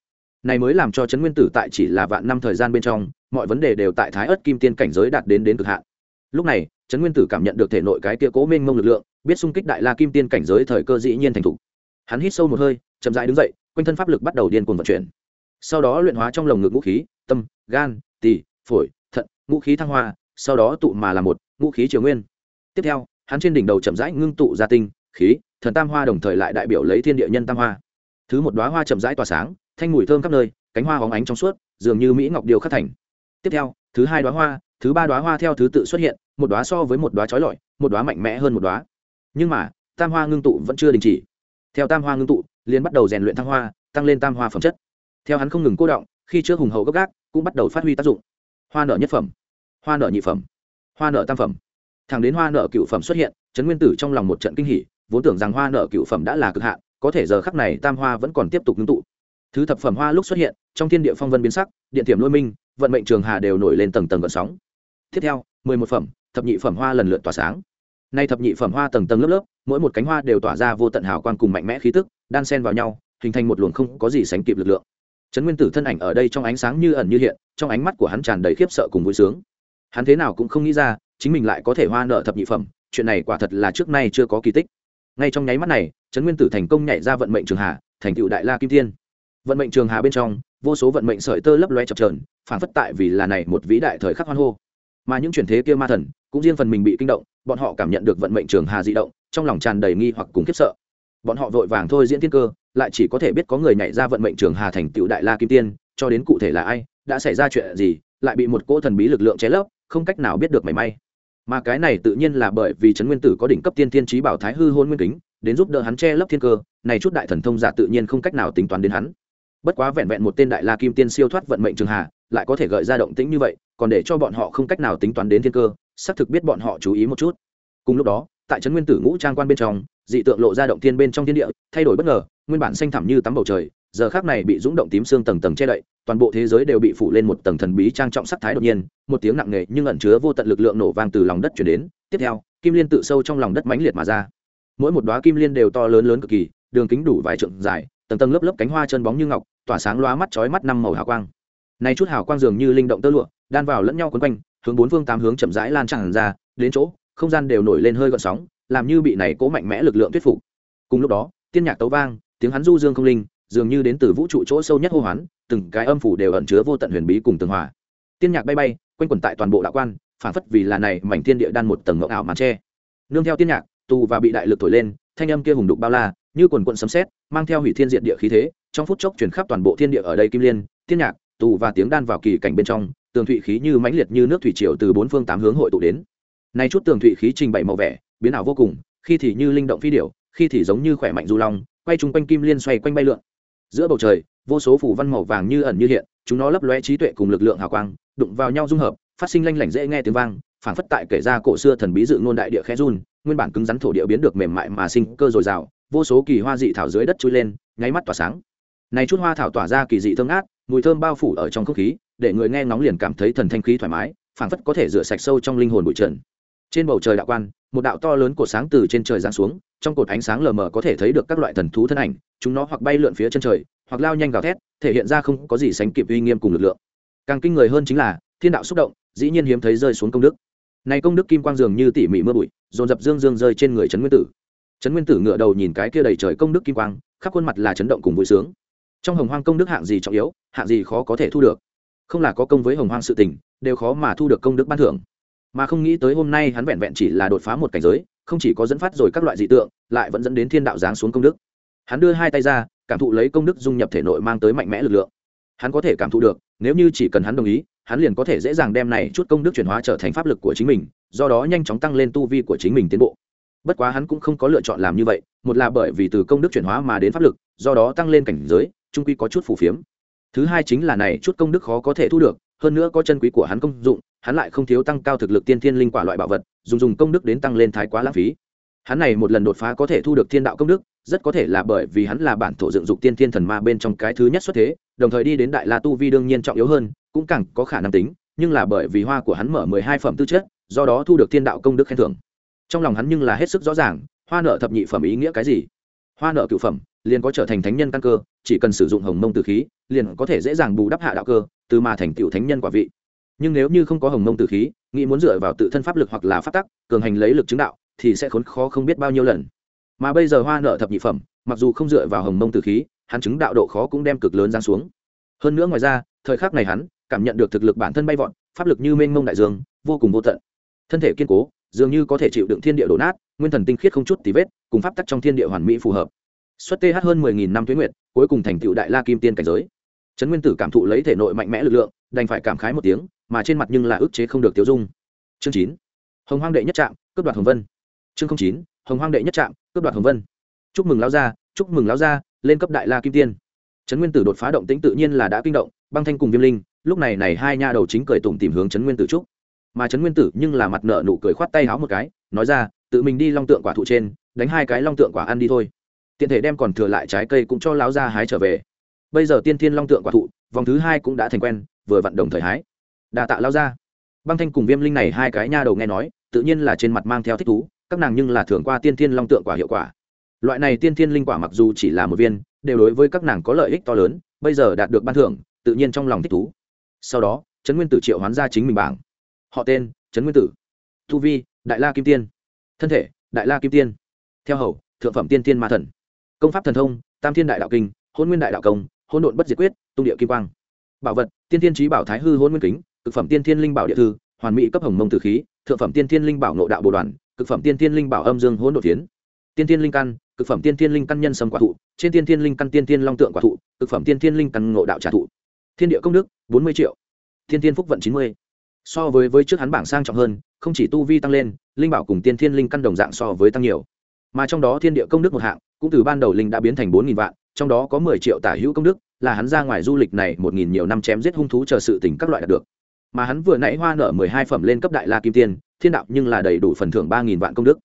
Này mới làm cho trấn nguyên tử tại chỉ là vạn năm thời gian bên trong, mọi vấn đề đều tại thái ớt kim tiên cảnh giới đạt đến đến cực hạn. Lúc này, trấn nguyên tử cảm nhận được thể nội cái kia cố mênh mông lực lượng, biết xung kích đại la kim tiên cảnh giới thời cơ dĩ nhiên thành thục. Hắn hít sâu một hơi, chậm rãi đứng dậy, quanh thân pháp lực bắt đầu điên cuồng vận chuyển. Sau đó luyện hóa trong lồng ngực ngũ khí, tâm, gan, tỳ, phổi, thận, ngũ khí thăng hoa sau đó tụ mà là một, ngũ khí triều nguyên. Tiếp theo, hắn trên đỉnh đầu chậm rãi ngưng tụ ra tinh, khí, thần tam hoa đồng thời lại đại biểu lấy thiên địa nhân tam hoa. Thứ một đoá hoa chậm rãi tỏa sáng, thanh mùi thơm khắp nơi, cánh hoa hóng ánh trong suốt, dường như mỹ ngọc điều khắc thành. Tiếp theo, thứ hai đoá hoa, thứ ba đoá hoa theo thứ tự xuất hiện, một đoá so với một đoá trói lọi, một đoá mạnh mẽ hơn một đoá nhưng mà, tam hoa ngưng tụ vẫn chưa đình chỉ. Theo tam hoa ngưng tụ liên bắt đầu rèn luyện thăng hoa, tăng lên tam hoa phẩm chất. Theo hắn không ngừng cô động, khi trước hùng hậu gấp gác cũng bắt đầu phát huy tác dụng. Hoa nở nhất phẩm hoa nợ nhị phẩm, hoa nợ tam phẩm. Thẳng đến hoa nợ cựu phẩm xuất hiện, trấn nguyên tử trong lòng một trận kinh hỉ, vốn tưởng rằng hoa nợ cựu phẩm đã là cực hạn, có thể giờ khắc này tam hoa vẫn còn tiếp tục ngưng tụ. Thứ thập phẩm hoa lúc xuất hiện, trong thiên địa phong vân biến sắc, điện thiểm lôi minh, vận mệnh trường hà đều nổi lên tầng tầng gợn sóng. Tiếp theo, mười một phẩm, thập nhị phẩm hoa lần lượt tỏa sáng. Nay thập nhị phẩm hoa tầng tầng lớp lớp, mỗi một cánh hoa đều tỏa ra vô tận hào quang cùng mạnh mẽ khí tức, đan sen vào nhau, hình thành một luồng không có gì sánh kịp lực lượng. Trấn nguyên tử thân ảnh ở đây trong ánh sáng như ẩn như hiện, trong ánh mắt của hắn tràn đầy khiếp sợ cùng vui sướng hắn thế nào cũng không nghĩ ra, chính mình lại có thể hoa nợ thập nhị phẩm, chuyện này quả thật là trước nay chưa có kỳ tích. Ngay trong nháy mắt này, trấn nguyên tử thành công nhảy ra vận mệnh trường hà thành tựu đại la kim tiên. Vận mệnh trường hà bên trong, vô số vận mệnh sợi tơ lấp loe chập trờn phản phất tại vì là này một vĩ đại thời khắc hoan hô. Mà những chuyển thế kia ma thần, cũng riêng phần mình bị kinh động, bọn họ cảm nhận được vận mệnh trường hà di động, trong lòng tràn đầy nghi hoặc cùng khiếp sợ. Bọn họ vội vàng thôi diễn thiên cơ, lại chỉ có thể biết có người nhảy ra vận mệnh trường hà thành tựu đại la kim tiên, cho đến cụ thể là ai, đã xảy ra chuyện gì, lại bị một cỗ thần bí lực lượng chế lấp không cách nào biết được mảy may. Mà cái này tự nhiên là bởi vì trấn nguyên tử có đỉnh cấp tiên thiên trí bảo thái hư hôn nguyên kính, đến giúp đỡ hắn che lấp thiên cơ, này chút đại thần thông giả tự nhiên không cách nào tính toán đến hắn. Bất quá vẹn vẹn một tên đại la kim tiên siêu thoát vận mệnh trường hà lại có thể gợi ra động tĩnh như vậy, còn để cho bọn họ không cách nào tính toán đến thiên cơ, xác thực biết bọn họ chú ý một chút. Cùng lúc đó, tại trấn nguyên tử ngũ trang quan bên trong, dị tượng lộ ra động thiên bên trong thiên địa, thay đổi bất ngờ, nguyên bản xanh thẳm như tắm bầu trời giờ khác này bị rúng động tím xương tầng tầng che đậy, toàn bộ thế giới đều bị phủ lên một tầng thần bí trang trọng sắc thái đột nhiên, một tiếng nặng nề nhưng ẩn chứa vô tận lực lượng nổ vang từ lòng đất chuyển đến. Tiếp theo, kim liên tự sâu trong lòng đất mãnh liệt mà ra. Mỗi một đoá kim liên đều to lớn lớn cực kỳ, đường kính đủ vài trượng dài, tầng tầng lớp lớp cánh hoa chân bóng như ngọc, tỏa sáng loá mắt chói mắt năm màu hào quang. Này chút hào quang dường như linh động tơ lụa, đan vào lẫn nhau quấn quanh, hướng bốn phương tám hướng chậm rãi lan tràn ra, đến chỗ, không gian đều nổi lên hơi gợn sóng, làm như bị này cố mạnh mẽ lực lượng thuyết phục. Cùng lúc đó, tiên nhạc tấu vang, tiếng hắn du dương không linh dường như đến từ vũ trụ chỗ sâu nhất hô hoán, từng cái âm phủ đều ẩn chứa vô tận huyền bí cùng tường hòa. Tiên nhạc bay bay, quanh quẩn tại toàn bộ đạo quan phản phất vì là này mảnh thiên địa đan một tầng ngọc ảo màn tre nương theo tiên nhạc, tù và bị đại lực thổi lên, thanh âm kia hùng đục bao la, như quần quận sấm sét, mang theo hủy thiên diện địa khí thế, trong phút chốc chuyển khắp toàn bộ thiên địa ở đây kim liên, tiên nhạc, tù và tiếng đan vào kỳ cảnh bên trong, tường thụy khí như mãnh liệt như nước thủy triều từ bốn phương tám hướng hội tụ đến. Nay chút tường thụy khí trình bày màu vẻ, biến ảo vô cùng, khi thì như linh động phi điểu, khi thì giống như khỏe mạnh du long, quay chung quanh kim liên xoay quanh bay lượn giữa bầu trời, vô số phủ văn màu vàng như ẩn như hiện, chúng nó lấp lóe trí tuệ cùng lực lượng hào quang, đụng vào nhau dung hợp, phát sinh lanh lảnh dễ nghe tiếng vang, phảng phất tại kể ra cổ xưa thần bí dự ngôn đại địa khẽ run, nguyên bản cứng rắn thổ địa biến được mềm mại mà sinh cơ dồi dào, vô số kỳ hoa dị thảo dưới đất chui lên, nháy mắt tỏa sáng. Này chút hoa thảo tỏa ra kỳ dị thơm ngát, mùi thơm bao phủ ở trong không khí, để người nghe ngóng liền cảm thấy thần thanh khí thoải mái, phảng phất có thể rửa sạch sâu trong linh hồn bụi trần. Trên bầu trời đạo quan một đạo to lớn cột sáng từ trên trời giáng xuống, trong cột ánh sáng lờ mờ có thể thấy được các loại thần thú thân ảnh, chúng nó hoặc bay lượn phía chân trời, hoặc lao nhanh gào thét, thể hiện ra không có gì sánh kịp uy nghiêm cùng lực lượng. Càng kinh người hơn chính là, thiên đạo xúc động, dĩ nhiên hiếm thấy rơi xuống công đức. Này công đức kim quang dường như tỉ mỉ mưa bụi, dồn dập dương dương rơi trên người trấn nguyên tử. Trấn nguyên tử ngựa đầu nhìn cái kia đầy trời công đức kim quang, khắp khuôn mặt là chấn động cùng vui sướng. Trong hồng hoang công đức hạng gì trọng yếu, hạng gì khó có thể thu được. Không là có công với hồng hoang sự tình, đều khó mà thu được công đức ban thưởng mà không nghĩ tới hôm nay hắn vẹn vẹn chỉ là đột phá một cảnh giới, không chỉ có dẫn phát rồi các loại dị tượng, lại vẫn dẫn đến thiên đạo giáng xuống công đức. Hắn đưa hai tay ra, cảm thụ lấy công đức dung nhập thể nội mang tới mạnh mẽ lực lượng. Hắn có thể cảm thụ được, nếu như chỉ cần hắn đồng ý, hắn liền có thể dễ dàng đem này chút công đức chuyển hóa trở thành pháp lực của chính mình, do đó nhanh chóng tăng lên tu vi của chính mình tiến bộ. Bất quá hắn cũng không có lựa chọn làm như vậy, một là bởi vì từ công đức chuyển hóa mà đến pháp lực, do đó tăng lên cảnh giới, trung quy có chút phù phiếm. Thứ hai chính là này chút công đức khó có thể thu được hơn nữa có chân quý của hắn công dụng, hắn lại không thiếu tăng cao thực lực tiên thiên linh quả loại bảo vật, dùng dùng công đức đến tăng lên thái quá lãng phí. Hắn này một lần đột phá có thể thu được thiên đạo công đức, rất có thể là bởi vì hắn là bản thổ dựng dục tiên thiên thần ma bên trong cái thứ nhất xuất thế, đồng thời đi đến đại la tu vi đương nhiên trọng yếu hơn, cũng càng có khả năng tính, nhưng là bởi vì hoa của hắn mở mười hai phẩm tư chất, do đó thu được thiên đạo công đức khen thưởng. Trong lòng hắn nhưng là hết sức rõ ràng, hoa nợ thập nhị phẩm ý nghĩa cái gì? Hoa nợ cựu phẩm liền có trở thành thánh nhân căn cơ, chỉ cần sử dụng hồng mông từ khí, liền có thể dễ dàng bù đắp hạ đạo cơ, từ mà thành tựu thánh nhân quả vị. Nhưng nếu như không có hồng mông tử khí, nghĩ muốn dựa vào tự thân pháp lực hoặc là pháp tắc, cường hành lấy lực chứng đạo, thì sẽ khốn khó không biết bao nhiêu lần. Mà bây giờ hoa nợ thập nhị phẩm, mặc dù không dựa vào hồng mông tử khí, hắn chứng đạo độ khó cũng đem cực lớn giáng xuống. Hơn nữa ngoài ra, thời khắc này hắn cảm nhận được thực lực bản thân bay vọt, pháp lực như mênh mông đại dương, vô cùng vô tận. Thân thể kiên cố, dường như có thể chịu đựng thiên địa đổ nát, nguyên thần tinh khiết không chút tí vết, cùng pháp tắc trong thiên địa hoàn mỹ phù hợp xuất th hơn mười nghìn năm tuyến nguyện, cuối cùng thành tựu đại la kim tiên cảnh giới. Trấn nguyên tử cảm thụ lấy thể nội mạnh mẽ lực lượng đành phải cảm khái một tiếng mà trên mặt nhưng là ức chế không được tiêu dung. Chương chín. Hồng hoang đệ nhất trạm cướp đoạt hồng vân. Chương chín. Hồng hoang đệ nhất trạm cướp đoạt hồng vân. Chúc mừng lão gia chúc mừng lão gia lên cấp đại la kim tiên. Trấn nguyên tử đột phá động tĩnh tự nhiên là đã kinh động băng thanh cùng viêm linh lúc này này hai nha đầu chính cười tủm tìm hướng trấn nguyên tử trúc mà trấn nguyên tử nhưng là mặt nợ nụ cười khoát tay háo một cái nói ra tự mình đi long tượng quả thụ trên đánh hai cái long tượng quả ăn đi thôi tiện thể đem còn thừa lại trái cây cũng cho lão gia hái trở về. Bây giờ tiên thiên long tượng quả thụ, vòng thứ hai cũng đã thành quen, vừa vận đồng thời hái. Đà tạ lao ra băng thanh cùng viêm linh này hai cái nha đầu nghe nói, tự nhiên là trên mặt mang theo thích thú, các nàng nhưng là thường qua tiên thiên long tượng quả hiệu quả. Loại này tiên thiên linh quả mặc dù chỉ là một viên, đều đối với các nàng có lợi ích to lớn, bây giờ đạt được ban thưởng, tự nhiên trong lòng thích thú. Sau đó, trấn nguyên tử triệu hoán ra chính mình bảng. Họ tên, trấn nguyên tử. Thu vi, đại la kim tiên. Thân thể, đại la kim tiên. Theo hầu, thượng phẩm tiên tiên ma thần công pháp thần thông, tam thiên đại đạo kinh, hôn nguyên đại đạo công hôn độn bất diệt quyết, tung địa kim quang. Bảo vật, tiên thiên trí bảo thái hư hôn nguyên kính, cực phẩm tiên thiên linh bảo địa thư, hoàn mỹ cấp hồng mông tử khí, thượng phẩm tiên thiên linh bảo Nội đạo bồ đoàn, cực phẩm tiên thiên linh bảo âm dương hỗn độ tiến tiên thiên linh căn, cực phẩm tiên thiên linh căn nhân sâm quả thụ, trên tiên thiên linh căn tiên thiên long tượng quả thụ, cực phẩm tiên thiên linh căn ngộ đạo trả thụ. Thiên địa công đức, bốn mươi triệu. Thiên thiên phúc vận chín mươi. So với với trước hắn bảng sang trọng hơn, không chỉ tu vi tăng lên, linh bảo cùng tiên thiên linh căn đồng dạng so với tăng nhiều. Mà trong đó thiên địa công đức một hạng cũng từ ban đầu linh đã biến thành bốn nghìn vạn, trong đó có mười triệu tả hữu công đức, là hắn ra ngoài du lịch này một nghìn nhiều năm chém giết hung thú chờ sự tình các loại đạt được. Mà hắn vừa nãy hoa nở mười hai phẩm lên cấp đại la kim tiên, thiên đạo nhưng là đầy đủ phần thưởng ba nghìn vạn công đức.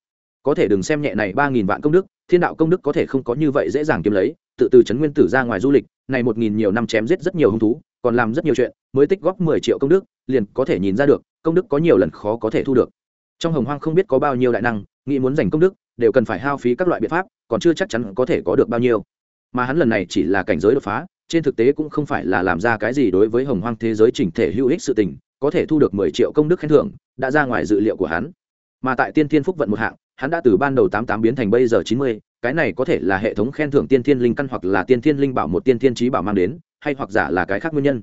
Có thể đừng xem nhẹ này ba nghìn vạn công đức, thiên đạo công đức có thể không có như vậy dễ dàng kiếm lấy, tự từ trấn nguyên tử ra ngoài du lịch, này một nghìn nhiều năm chém giết rất nhiều hung thú, còn làm rất nhiều chuyện, mới tích góp mười triệu công đức, liền có thể nhìn ra được, công đức có nhiều lần khó có thể thu được. Trong hồng hoang không biết có bao nhiêu đại năng, nghĩ muốn giành công đức đều cần phải hao phí các loại biện pháp, còn chưa chắc chắn có thể có được bao nhiêu. Mà hắn lần này chỉ là cảnh giới đột phá, trên thực tế cũng không phải là làm ra cái gì đối với hồng hoang thế giới chỉnh thể hữu ích sự tình, có thể thu được mười triệu công đức khen thưởng, đã ra ngoài dự liệu của hắn. Mà tại tiên thiên phúc vận một hạng, hắn đã từ ban đầu tám tám biến thành bây giờ chín mươi, cái này có thể là hệ thống khen thưởng tiên thiên linh căn hoặc là tiên thiên linh bảo một tiên thiên trí bảo mang đến, hay hoặc giả là cái khác nguyên nhân.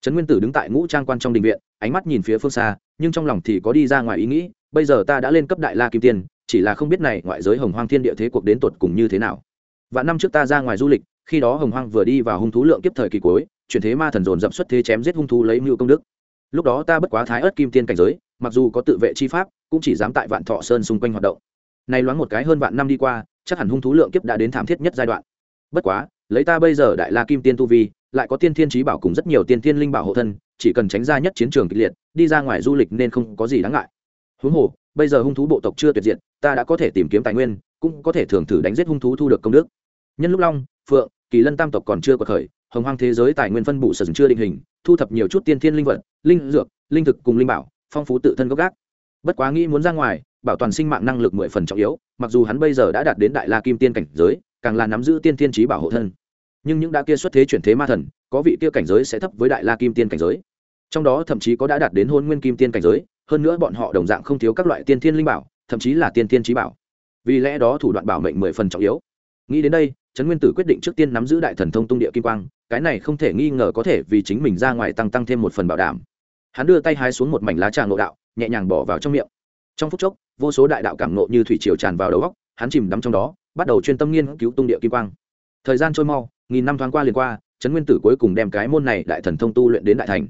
Trấn nguyên tử đứng tại ngũ trang quan trong đình viện, ánh mắt nhìn phía phương xa, nhưng trong lòng thì có đi ra ngoài ý nghĩ, bây giờ ta đã lên cấp đại la kim tiên chỉ là không biết này ngoại giới hồng hoang thiên địa thế cuộc đến tột cùng như thế nào. Và năm trước ta ra ngoài du lịch, khi đó hồng hoang vừa đi vào hung thú lượng kiếp thời kỳ cuối, chuyển thế ma thần dồn dập xuất thế chém giết hung thú lấy mưu công đức. Lúc đó ta bất quá thái ớt kim tiên cảnh giới, mặc dù có tự vệ chi pháp, cũng chỉ dám tại vạn thọ sơn xung quanh hoạt động. Nay loáng một cái hơn vạn năm đi qua, chắc hẳn hung thú lượng kiếp đã đến thảm thiết nhất giai đoạn. Bất quá, lấy ta bây giờ đại la kim tiên tu vi, lại có tiên thiên trí bảo cùng rất nhiều tiên thiên linh bảo hộ thân, chỉ cần tránh ra nhất chiến trường kịch liệt, đi ra ngoài du lịch nên không có gì đáng ngại. Huống hồ, bây giờ hung thú bộ tộc chưa tuyệt diệt ta đã có thể tìm kiếm tài nguyên, cũng có thể thường thử đánh giết hung thú thu được công đức. Nhân lúc long, phượng, kỳ lân tam tộc còn chưa có khởi, hồng hoang thế giới tài nguyên phân bổ sần chưa định hình, thu thập nhiều chút tiên thiên linh vật, linh dược, linh thực cùng linh bảo, phong phú tự thân gốc gác. Bất quá nghĩ muốn ra ngoài, bảo toàn sinh mạng năng lực mười phần trọng yếu, mặc dù hắn bây giờ đã đạt đến đại la kim tiên cảnh giới, càng là nắm giữ tiên thiên trí bảo hộ thân. Nhưng những đã kia xuất thế chuyển thế ma thần, có vị kia cảnh giới sẽ thấp với đại la kim tiên cảnh giới. Trong đó thậm chí có đã đạt đến hôn nguyên kim tiên cảnh giới, hơn nữa bọn họ đồng dạng không thiếu các loại tiên thiên linh bảo thậm chí là tiên tiên trí bảo. Vì lẽ đó thủ đoạn bảo mệnh mười phần trọng yếu. Nghĩ đến đây, trấn nguyên tử quyết định trước tiên nắm giữ đại thần thông tung địa kim quang, cái này không thể nghi ngờ có thể vì chính mình ra ngoài tăng tăng thêm một phần bảo đảm. Hắn đưa tay hái xuống một mảnh lá trà ngộ đạo, nhẹ nhàng bỏ vào trong miệng. Trong phút chốc, vô số đại đạo cảm nộ như thủy triều tràn vào đầu góc hắn chìm đắm trong đó, bắt đầu chuyên tâm nghiên cứu tung địa kim quang. Thời gian trôi mau, nghìn năm thoáng qua liền qua, trấn nguyên tử cuối cùng đem cái môn này đại thần thông tu luyện đến đại thành.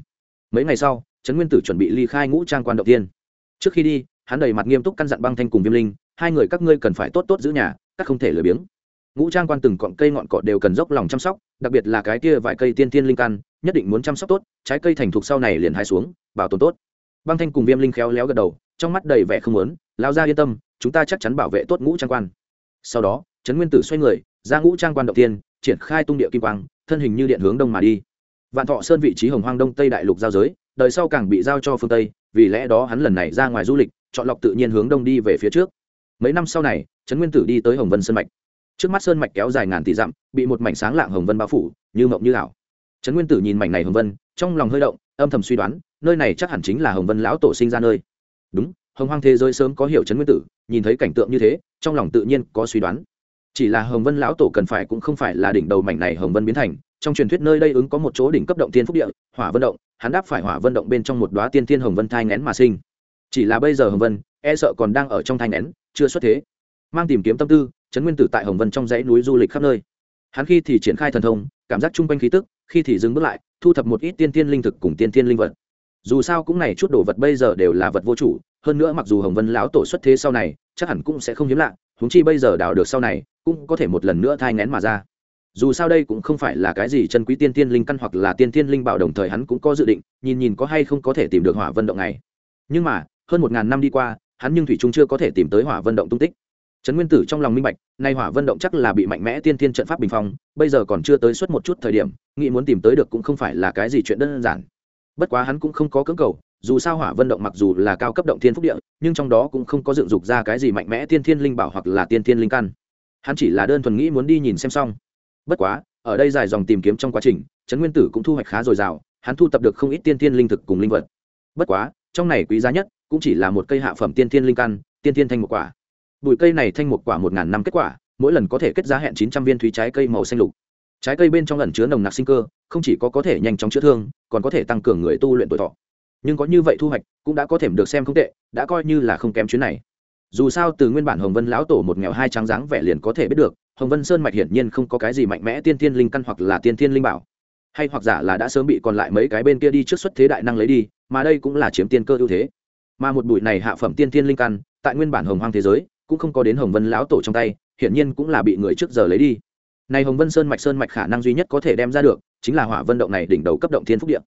Mấy ngày sau, trấn nguyên tử chuẩn bị ly khai ngũ trang quan đầu tiên. Trước khi đi hắn đầy mặt nghiêm túc căn dặn băng thanh cùng viêm linh, hai người các ngươi cần phải tốt tốt giữ nhà, các không thể lười biếng. Ngũ trang quan từng cọn cây ngọn cọ đều cần dốc lòng chăm sóc, đặc biệt là cái kia vài cây tiên tiên linh căn, nhất định muốn chăm sóc tốt, trái cây thành thục sau này liền hai xuống, bảo tồn tốt. Băng thanh cùng viêm linh khéo léo gật đầu, trong mắt đầy vẻ không lớn lao ra yên tâm, chúng ta chắc chắn bảo vệ tốt ngũ trang quan. Sau đó, trấn nguyên tử xoay người, ra ngũ trang quan đầu tiên, triển khai tung địa kim quang, thân hình như điện hướng đông mà đi. Vạn thọ sơn vị trí hồng hoang đông tây đại lục giao giới, đời sau càng bị giao cho phương tây vì lẽ đó hắn lần này ra ngoài du lịch, chọn lọc tự nhiên hướng đông đi về phía trước. Mấy năm sau này, trấn nguyên tử đi tới hồng vân sơn mạch. Trước mắt sơn mạch kéo dài ngàn tỷ dặm, bị một mảnh sáng lạng hồng vân bao phủ, như mộng như ảo. Trấn nguyên tử nhìn mảnh này hồng vân, trong lòng hơi động, âm thầm suy đoán, nơi này chắc hẳn chính là hồng vân lão tổ sinh ra nơi. Đúng, hồng hoang thế giới sớm có hiểu trấn nguyên tử, nhìn thấy cảnh tượng như thế, trong lòng tự nhiên có suy đoán. Chỉ là hồng vân lão tổ cần phải cũng không phải là đỉnh đầu mảnh này hồng vân biến thành, trong truyền thuyết nơi đây ứng có một chỗ đỉnh cấp động tiên phúc địa, hỏa vân động hắn đáp phải hỏa vân động bên trong một đoá tiên thiên hồng vân thai ngén mà sinh. Chỉ là bây giờ hồng vân e sợ còn đang ở trong thai ngén, chưa xuất thế. Mang tìm kiếm tâm tư, trấn nguyên tử tại hồng vân trong dãy núi du lịch khắp nơi. Hắn khi thì triển khai thần thông, cảm giác chung quanh khí tức, khi thì dừng bước lại, thu thập một ít tiên tiên linh thực cùng tiên tiên linh vật. Dù sao cũng này chút đồ vật bây giờ đều là vật vô chủ, hơn nữa mặc dù hồng vân lão tổ xuất thế sau này, chắc hẳn cũng sẽ không hiếm lạ húng chi bây giờ đào được sau này, cũng có thể một lần nữa thai ngén mà ra dù sao đây cũng không phải là cái gì chân quý tiên tiên linh căn hoặc là tiên tiên linh bảo đồng thời hắn cũng có dự định, nhìn nhìn có hay không có thể tìm được hỏa vân động này. Nhưng mà, hơn một ngàn năm đi qua, hắn nhưng thủy trung chưa có thể tìm tới hỏa vân động tung tích. Trấn nguyên tử trong lòng minh bạch, nay hỏa vân động chắc là bị mạnh mẽ tiên tiên trận pháp bình phong, bây giờ còn chưa tới suốt một chút thời điểm, nghĩ muốn tìm tới được cũng không phải là cái gì chuyện đơn giản. Bất quá hắn cũng không có cưỡng cầu, dù sao hỏa vân động mặc dù là cao cấp động thiên phúc địa, nhưng trong đó cũng không có dựng dục ra cái gì mạnh mẽ tiên thiên linh bảo hoặc là tiên thiên linh căn. Hắn chỉ là đơn thuần nghĩ muốn đi nhìn xem xong bất quá, ở đây dài dòng tìm kiếm trong quá trình, trấn nguyên tử cũng thu hoạch khá dồi dào, hắn thu tập được không ít tiên tiên linh thực cùng linh vật. Bất quá, trong này quý giá nhất cũng chỉ là một cây hạ phẩm tiên tiên linh căn, tiên tiên thanh một quả. Bụi cây này thanh một quả một ngàn năm kết quả, mỗi lần có thể kết giá hẹn chín trăm viên thúy trái cây màu xanh lục. Trái cây bên trong lần chứa nồng nặc sinh cơ, không chỉ có có thể nhanh chóng chữa thương, còn có thể tăng cường người tu luyện tuổi thọ. Nhưng có như vậy thu hoạch cũng đã có thể được xem không tệ, đã coi như là không kém chuyến này dù sao từ nguyên bản hồng vân lão tổ một nghèo hai trắng dáng vẻ liền có thể biết được, hồng vân sơn mạch hiển nhiên không có cái gì mạnh mẽ tiên thiên linh căn hoặc là tiên thiên linh bảo. Hay hoặc giả là đã sớm bị còn lại mấy cái bên kia đi trước xuất thế đại năng lấy đi, mà đây cũng là chiếm tiên cơ ưu thế. Mà một bụi này hạ phẩm tiên thiên linh căn, tại nguyên bản hồng hoang thế giới, cũng không có đến hồng vân lão tổ trong tay, hiển nhiên cũng là bị người trước giờ lấy đi. Này hồng vân sơn mạch sơn mạch khả năng duy nhất có thể đem ra được, chính là hỏa vân động này đỉnh đầu cấp động thiên phúc điện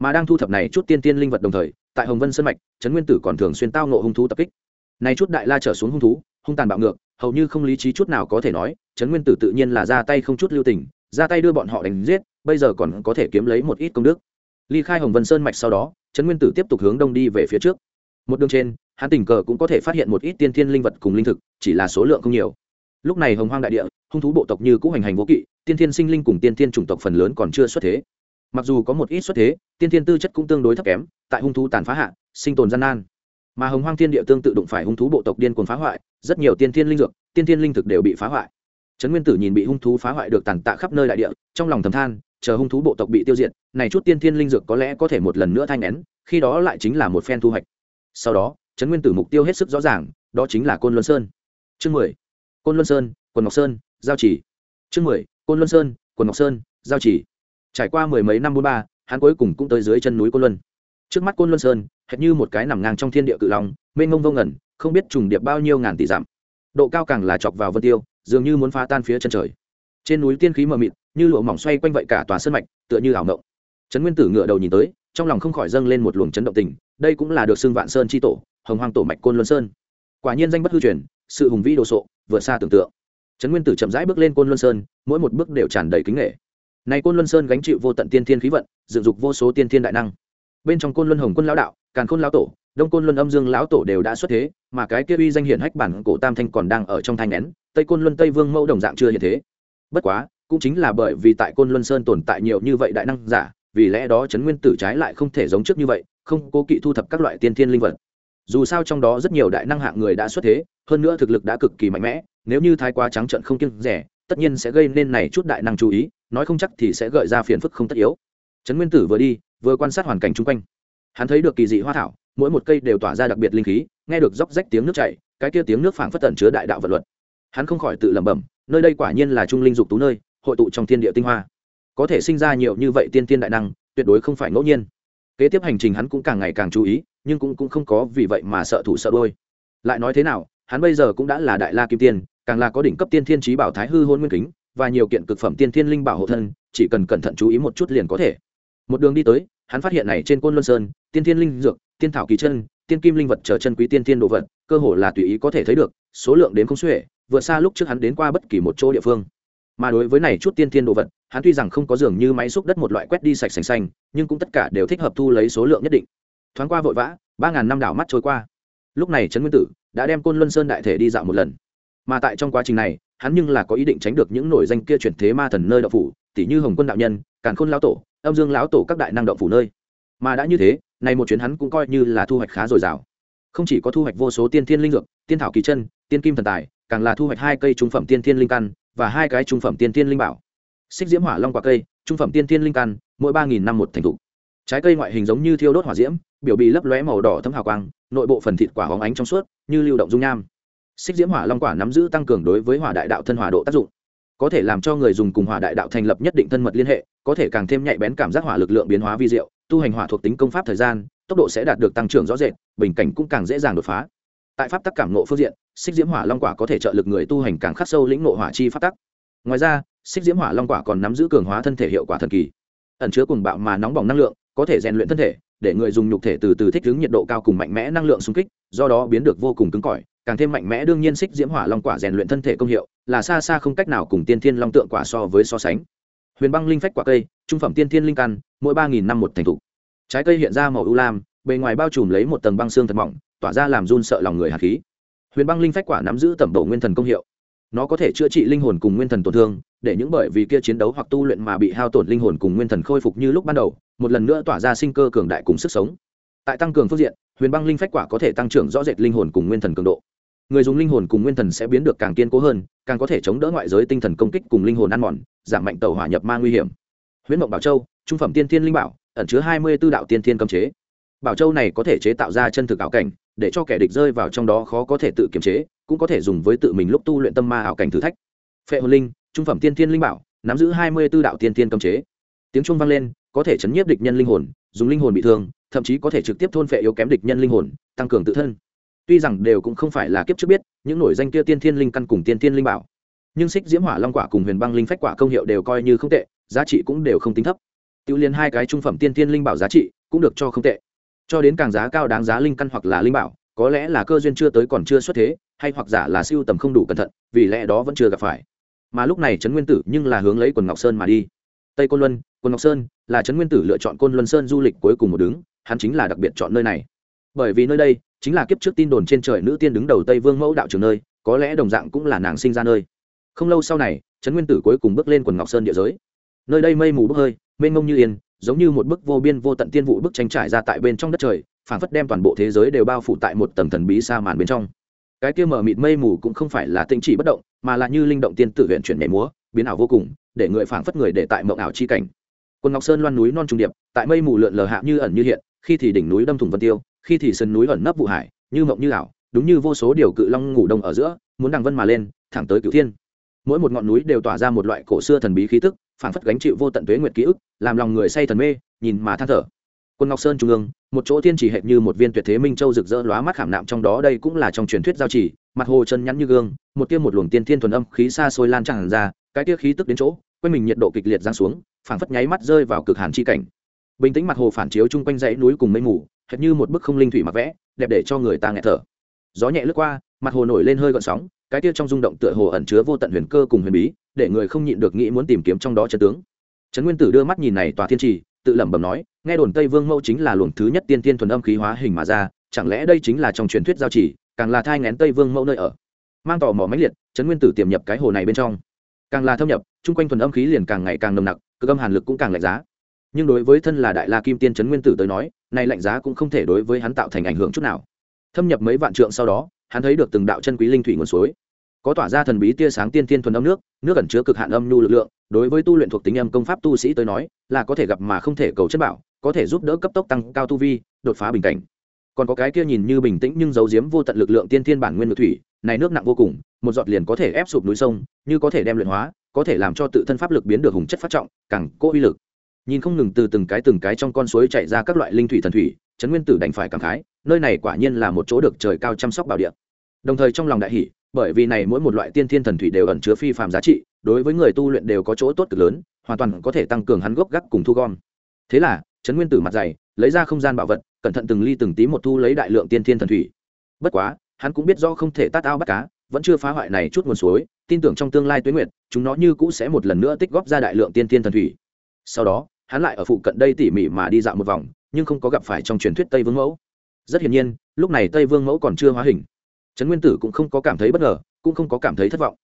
mà đang thu thập này chút tiên tiên linh vật đồng thời, tại hồng vân sơn mạch, trấn nguyên tử còn thường xuyên tao nộ hung thú tập kích này chút đại la trở xuống hung thú, hung tàn bạo ngược, hầu như không lý trí chút nào có thể nói, trấn nguyên tử tự nhiên là ra tay không chút lưu tình, ra tay đưa bọn họ đánh giết, bây giờ còn có thể kiếm lấy một ít công đức. Ly khai hồng vân sơn mạch sau đó, trấn nguyên tử tiếp tục hướng đông đi về phía trước. Một đường trên, hắn tình cờ cũng có thể phát hiện một ít tiên thiên linh vật cùng linh thực, chỉ là số lượng không nhiều. Lúc này hồng hoang đại địa, hung thú bộ tộc như cũ hành hành vô kỵ, tiên thiên sinh linh cùng tiên thiên chủng tộc phần lớn còn chưa xuất thế. Mặc dù có một ít xuất thế, tiên thiên tư chất cũng tương đối thấp kém, tại hung thú tàn phá hạ, sinh tồn gian nan mà hồng hoang thiên địa tương tự đụng phải hung thú bộ tộc điên cuồng phá hoại, rất nhiều tiên thiên linh dược, tiên thiên linh thực đều bị phá hoại. Trấn nguyên tử nhìn bị hung thú phá hoại được tàn tạ khắp nơi đại địa, trong lòng thầm than, chờ hung thú bộ tộc bị tiêu diệt, này chút tiên thiên linh dược có lẽ có thể một lần nữa thanh nén, khi đó lại chính là một phen thu hoạch. Sau đó, trấn nguyên tử mục tiêu hết sức rõ ràng, đó chính là côn luân sơn. Chương mười. Côn luân sơn, quần ngọc sơn, giao chỉ. Chương mười. Côn luân sơn, quần ngọc sơn, giao chỉ. Trải qua mười mấy năm bốn ba, hắn cuối cùng cũng tới dưới chân núi côn luân. Trước mắt côn luân sơn hệt như một cái nằm ngang trong thiên địa cự long, mênh mông vô ngẩn không biết trùng điệp bao nhiêu ngàn tỷ dặm. Độ cao càng là chọc vào vân tiêu, dường như muốn phá tan phía chân trời. Trên núi tiên khí mờ mịt, như lụa mỏng xoay quanh vậy cả tòa sơn mạch, tựa như ảo mộng. Trấn nguyên tử ngựa đầu nhìn tới, trong lòng không khỏi dâng lên một luồng chấn động tình, đây cũng là được xưng vạn sơn tri tổ, hồng hoàng tổ mạch côn luân sơn. Quả nhiên danh bất hư truyền, sự hùng vĩ đồ sộ vượt xa tưởng tượng. Trấn nguyên tử chậm rãi bước lên côn luân sơn, mỗi một bước đều tràn đầy kính nghệ này côn luân sơn gánh chịu vô tận tiên thiên khí vận, dựng dục vô số tiên thiên đại năng. Bên trong côn luân hồng quân lão đạo càn khôn lão tổ, đông côn luân âm dương lão tổ đều đã xuất thế, mà cái kia uy danh hiển hách bản cổ tam thanh còn đang ở trong thanh nén tây côn luân tây vương mẫu đồng dạng chưa hiện thế. Bất quá, cũng chính là bởi vì tại côn luân sơn tồn tại nhiều như vậy đại năng giả, vì lẽ đó trấn nguyên tử trái lại không thể giống trước như vậy, không cố kỵ thu thập các loại tiên thiên linh vật. Dù sao trong đó rất nhiều đại năng hạng người đã xuất thế, hơn nữa thực lực đã cực kỳ mạnh mẽ, nếu như thái quá trắng trận không kiêng rẻ, tất nhiên sẽ gây nên này chút đại năng chú ý, nói không chắc thì sẽ gợi ra phiền phức không tất yếu. Trấn nguyên tử vừa đi, vừa quan sát hoàn cảnh chung quanh hắn thấy được kỳ dị hoa thảo mỗi một cây đều tỏa ra đặc biệt linh khí nghe được róc rách tiếng nước chảy cái kia tiếng nước phảng phất tẩn chứa đại đạo vật luật. Hắn không khỏi tự lẩm bẩm nơi đây quả nhiên là trung linh dục tú nơi hội tụ trong thiên địa tinh hoa. Có thể sinh ra nhiều như vậy tiên tiên đại năng tuyệt đối không phải ngẫu nhiên. Kế tiếp hành trình hắn cũng càng ngày càng chú ý nhưng cũng, cũng không có vì vậy mà sợ thủ sợ đôi lại nói thế nào hắn bây giờ cũng đã là đại la kim tiên càng là có đỉnh cấp tiên thiên trí bảo thái hư hôn nguyên kính và nhiều kiện cực phẩm tiên thiên linh bảo hộ thân chỉ cần cẩn thận chú ý một chút liền có thể một đường đi tới, hắn phát hiện này trên côn luân sơn, tiên thiên linh dược, tiên thảo kỳ chân, tiên kim linh vật trở chân quý tiên thiên đồ vật, cơ hồ là tùy ý có thể thấy được, số lượng đến không xuể, vượt xa lúc trước hắn đến qua bất kỳ một chỗ địa phương. Mà đối với này chút tiên thiên đồ vật, hắn tuy rằng không có dường như máy xúc đất một loại quét đi sạch sành xanh, nhưng cũng tất cả đều thích hợp thu lấy số lượng nhất định. Thoáng qua vội vã, ba ngàn năm đảo mắt trôi qua. Lúc này trấn nguyên tử đã đem côn luân sơn đại thể đi dạo một lần. Mà tại trong quá trình này hắn nhưng là có ý định tránh được những nổi danh kia chuyển thế ma thần nơi đạo phủ tỷ như hồng quân đạo nhân, càn khôn lão tổ, âm dương lão tổ các đại năng đạo phủ nơi. Mà đã như thế, này một chuyến hắn cũng coi như là thu hoạch khá dồi dào. Không chỉ có thu hoạch vô số tiên thiên linh dược, tiên thảo kỳ chân, tiên kim thần tài, càng là thu hoạch hai cây trung phẩm tiên thiên linh căn và hai cái trung phẩm tiên thiên linh bảo. Xích diễm hỏa long quả cây, trung phẩm tiên thiên linh căn, mỗi ba nghìn năm một thành thục. Trái cây ngoại hình giống như thiêu đốt hỏa diễm, biểu bì lấp lóe màu đỏ thấm hào quang, nội bộ phần thịt quả hóng ánh trong suốt, như lưu động dung nham xích diễm hỏa long quả nắm giữ tăng cường đối với hỏa đại đạo thân hỏa độ tác dụng. Có thể làm cho người dùng cùng hỏa đại đạo thành lập nhất định thân mật liên hệ, có thể càng thêm nhạy bén cảm giác hỏa lực lượng biến hóa vi diệu, tu hành hỏa thuộc tính công pháp thời gian, tốc độ sẽ đạt được tăng trưởng rõ rệt, bình cảnh cũng càng dễ dàng đột phá. Tại pháp tắc cảm nộ phương diện, xích diễm hỏa long quả có thể trợ lực người tu hành càng khắc sâu lĩnh nộ hỏa chi pháp tắc. Ngoài ra, xích diễm hỏa long quả còn nắm giữ cường hóa thân thể hiệu quả thần kỳ. Ẩn chứa cùng bạo mà nóng bỏng năng lượng, có thể rèn luyện thân thể, để người dùng nhục thể từ từ thích ứng nhiệt độ cao cùng mạnh mẽ năng lượng xung kích, do đó biến được vô cùng cứng cỏi càng thêm mạnh mẽ đương nhiên xích diễm hỏa long quả rèn luyện thân thể công hiệu là xa xa không cách nào cùng tiên thiên long tượng quả so với so sánh. Huyền băng linh phách quả cây, trung phẩm tiên thiên linh căn, mỗi ba nghìn năm một thành thục. Trái cây hiện ra màu ưu lam, bề ngoài bao trùm lấy một tầng băng xương thật mỏng, tỏa ra làm run sợ lòng người hạt khí. Huyền băng linh phách quả nắm giữ tẩm độ nguyên thần công hiệu. Nó có thể chữa trị linh hồn cùng nguyên thần tổn thương, để những bởi vì kia chiến đấu hoặc tu luyện mà bị hao tổn linh hồn cùng nguyên thần khôi phục như lúc ban đầu, một lần nữa tỏa ra sinh cơ cường đại cùng sức sống. Tại tăng cường phương diện, huyền băng linh phách quả có thể tăng trưởng rõ rệt linh hồn cùng nguyên thần cường độ người dùng linh hồn cùng nguyên thần sẽ biến được càng kiên cố hơn, càng có thể chống đỡ ngoại giới tinh thần công kích cùng linh hồn ăn mòn, giảm mạnh tàu hỏa nhập ma nguy hiểm. Huyễn mộng bảo châu, trung phẩm tiên thiên linh bảo, ẩn chứa hai mươi b ố đạo tiên thiên cấm chế. Bảo châu này có thể chế tạo ra chân thực ảo cảnh, để cho kẻ địch rơi vào trong đó khó có thể tự kiềm chế, cũng có thể dùng với tự mình lúc tu luyện tâm ma ảo cảnh thử thách. Phệ hồn linh, trung phẩm tiên thiên linh bảo, nắm giữ hai mươi b ố đạo tiên thiên cấm chế. Tiếng trung vang lên, có thể chấn nhiếp địch nhân linh hồn, dùng linh hồn bị thương, thậm chí có thể trực tiếp thôn phệ yếu kém địch nhân linh hồn, tăng cường tự thân tuy rằng đều cũng không phải là kiếp trước biết, những nổi danh kia tiên thiên linh căn cùng tiên thiên linh bảo. Nhưng xích diễm hỏa long quả cùng huyền băng linh phách quả công hiệu đều coi như không tệ, giá trị cũng đều không tính thấp. Tiêu liên hai cái trung phẩm tiên thiên linh bảo giá trị cũng được cho không tệ. Cho đến càng giá cao đáng giá linh căn hoặc là linh bảo, có lẽ là cơ duyên chưa tới còn chưa xuất thế, hay hoặc giả là siêu tầm không đủ cẩn thận, vì lẽ đó vẫn chưa gặp phải. Mà lúc này trấn nguyên tử nhưng là hướng lấy quần ngọc sơn mà đi. Tây côn luân, quần ngọc sơn là trấn nguyên tử lựa chọn côn luân sơn du lịch cuối cùng một đứng, hắn chính là đặc biệt chọn nơi này. Bởi vì nơi đây chính là kiếp trước tin đồn trên trời nữ tiên đứng đầu tây vương mẫu đạo trường nơi, có lẽ đồng dạng cũng là nàng sinh ra nơi. Không lâu sau này, trấn nguyên tử cuối cùng bước lên quần ngọc sơn địa giới. Nơi đây mây mù bốc hơi, mênh mông như yên, giống như một bức vô biên vô tận tiên vụ bức tranh trải ra tại bên trong đất trời, phảng phất đem toàn bộ thế giới đều bao phủ tại một tầng thần bí xa màn bên trong. Cái kia mở mịt mây mù cũng không phải là tinh chỉ bất động, mà là như linh động tiên tử huyện chuyển nhảy múa, biến ảo vô cùng, để người phảng phất người để tại mộng ảo chi cảnh. Quân ngọc sơn loan núi non trung điệp, tại mây mù lượn lờ hạ như ẩn như hiện, khi thì đỉnh núi đâm thủng vân tiêu khi thì sân núi ẩn nấp vụ hải, như mộng như ảo, đúng như vô số điều cự long ngủ đông ở giữa, muốn đằng vân mà lên, thẳng tới cửu thiên. Mỗi một ngọn núi đều tỏa ra một loại cổ xưa thần bí khí tức, phảng phất gánh chịu vô tận tuế nguyệt ký ức, làm lòng người say thần mê, nhìn mà than thở. Quân ngọc sơn trung ương, một chỗ thiên chỉ hệt như một viên tuyệt thế minh châu rực rỡ lóa mắt khảm nạm trong đó đây cũng là trong truyền thuyết giao chỉ mặt hồ chân nhắn như gương, một tiêm một luồng tiên thiên thuần âm khí xa xôi lan tràn ra, cái tia khí tức đến chỗ, quanh mình nhiệt độ kịch liệt giáng xuống, phảng phất nháy mắt rơi vào cực hàn chi cảnh. Bình tĩnh mặt hồ phản chiếu chung quanh dãy núi cùng mây mù hệt như một bức không linh thủy mặc vẽ, đẹp để cho người ta nghẹt thở. Gió nhẹ lướt qua, mặt hồ nổi lên hơi gợn sóng, cái kia trong rung động tựa hồ ẩn chứa vô tận huyền cơ cùng huyền bí, để người không nhịn được nghĩ muốn tìm kiếm trong đó chân tướng. Trấn nguyên tử đưa mắt nhìn này tòa thiên trì, tự lẩm bẩm nói, nghe đồn tây vương mẫu chính là luồng thứ nhất tiên tiên thuần âm khí hóa hình mà ra, chẳng lẽ đây chính là trong truyền thuyết giao chỉ, càng là thai ngén tây vương mẫu nơi ở. Mang tò mò mãnh liệt, trấn nguyên tử tiềm nhập cái hồ này bên trong. Càng là thâm nhập, chung quanh thuần âm khí liền càng ngày càng nồng nặc, cực âm hàn lực cũng càng lạnh giá. Nhưng đối với thân là đại la kim tiên trấn nguyên tử tới nói này lạnh giá cũng không thể đối với hắn tạo thành ảnh hưởng chút nào. Thâm nhập mấy vạn trượng sau đó, hắn thấy được từng đạo chân quý linh thủy nguồn suối. Có tỏa ra thần bí tia sáng tiên tiên thuần âm nước nước ẩn chứa cực hạn âm nhu lực lượng, đối với tu luyện thuộc tính âm công pháp tu sĩ tới nói, là có thể gặp mà không thể cầu chất bảo, có thể giúp đỡ cấp tốc tăng cao tu vi, đột phá bình cảnh. Còn có cái kia nhìn như bình tĩnh nhưng giấu giếm vô tận lực lượng tiên thiên bản nguyên lực thủy, này nước nặng vô cùng, một giọt liền có thể ép sụp núi sông, như có thể đem luyện hóa, có thể làm cho tự thân pháp lực biến được hùng chất phát trọng, càng cố uy lực nhìn không ngừng từ từng cái từng cái trong con suối chạy ra các loại linh thủy thần thủy, trấn nguyên tử đành phải cảm khái, nơi này quả nhiên là một chỗ được trời cao chăm sóc bảo địa. Đồng thời trong lòng đại hỷ bởi vì này mỗi một loại tiên thiên thần thủy đều ẩn chứa phi phàm giá trị, đối với người tu luyện đều có chỗ tốt cực lớn, hoàn toàn có thể tăng cường hắn gốc gác cùng thu gom. Thế là, trấn nguyên tử mặt dày, lấy ra không gian bảo vật, cẩn thận từng ly từng tí một thu lấy đại lượng tiên thiên thần thủy. Bất quá, hắn cũng biết do không thể tát ao bắt cá, vẫn chưa phá hoại này chút nguồn suối, tin tưởng trong tương lai tuyến nguyệt, chúng nó như cũ sẽ một lần nữa tích góp ra đại lượng tiên thiên thần thủy. Sau đó hắn lại ở phụ cận đây tỉ mỉ mà đi dạo một vòng, nhưng không có gặp phải trong truyền thuyết tây vương mẫu. Rất hiển nhiên, lúc này tây vương mẫu còn chưa hóa hình. Trấn nguyên tử cũng không có cảm thấy bất ngờ, cũng không có cảm thấy thất vọng.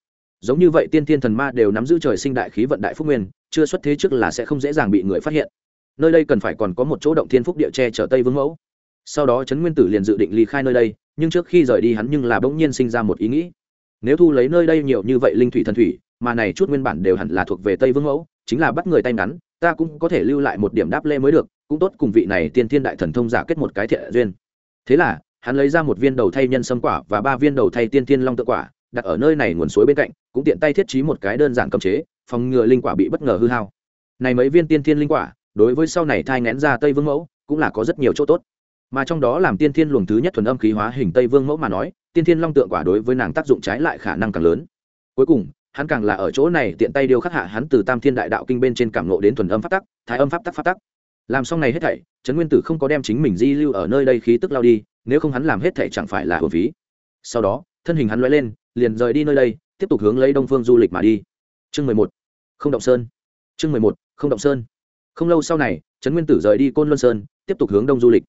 Giống như vậy, tiên thiên thần ma đều nắm giữ trời sinh đại khí vận đại phúc nguyên, chưa xuất thế trước là sẽ không dễ dàng bị người phát hiện. Nơi đây cần phải còn có một chỗ động thiên phúc địa che chở tây vương mẫu. Sau đó trấn nguyên tử liền dự định ly khai nơi đây, nhưng trước khi rời đi hắn nhưng là bỗng nhiên sinh ra một ý nghĩ. Nếu thu lấy nơi đây nhiều như vậy linh thủy thần thủy, mà này chút nguyên bản đều hẳn là thuộc về tây vương mẫu, chính là bắt người tay ngắn ta cũng có thể lưu lại một điểm đáp lễ mới được, cũng tốt cùng vị này tiên thiên đại thần thông giả kết một cái thiện duyên. Thế là, hắn lấy ra một viên đầu thay nhân sâm quả và ba viên đầu thay tiên thiên long tự quả, đặt ở nơi này nguồn suối bên cạnh, cũng tiện tay thiết trí một cái đơn giản cầm chế, phòng ngừa linh quả bị bất ngờ hư hao. Này mấy viên tiên thiên linh quả, đối với sau này thai ngén ra tây vương mẫu, cũng là có rất nhiều chỗ tốt. Mà trong đó làm tiên thiên luồng thứ nhất thuần âm khí hóa hình tây vương mẫu mà nói, tiên thiên long tượng quả đối với nàng tác dụng trái lại khả năng càng lớn. Cuối cùng hắn càng là ở chỗ này tiện tay điêu khắc hạ hắn từ tam thiên đại đạo kinh bên trên cảm nộ đến thuần âm pháp tắc, thái âm pháp tắc pháp tắc. Làm xong này hết thảy, trấn nguyên tử không có đem chính mình di lưu ở nơi đây khí tức lao đi, nếu không hắn làm hết thảy chẳng phải là hồn phí. Sau đó, thân hình hắn lóe lên, liền rời đi nơi đây, tiếp tục hướng lấy đông phương du lịch mà đi. Chương mười một, không động sơn. Chương mười một, không động sơn. Không lâu sau này, trấn nguyên tử rời đi côn luân sơn, tiếp tục hướng đông du lịch.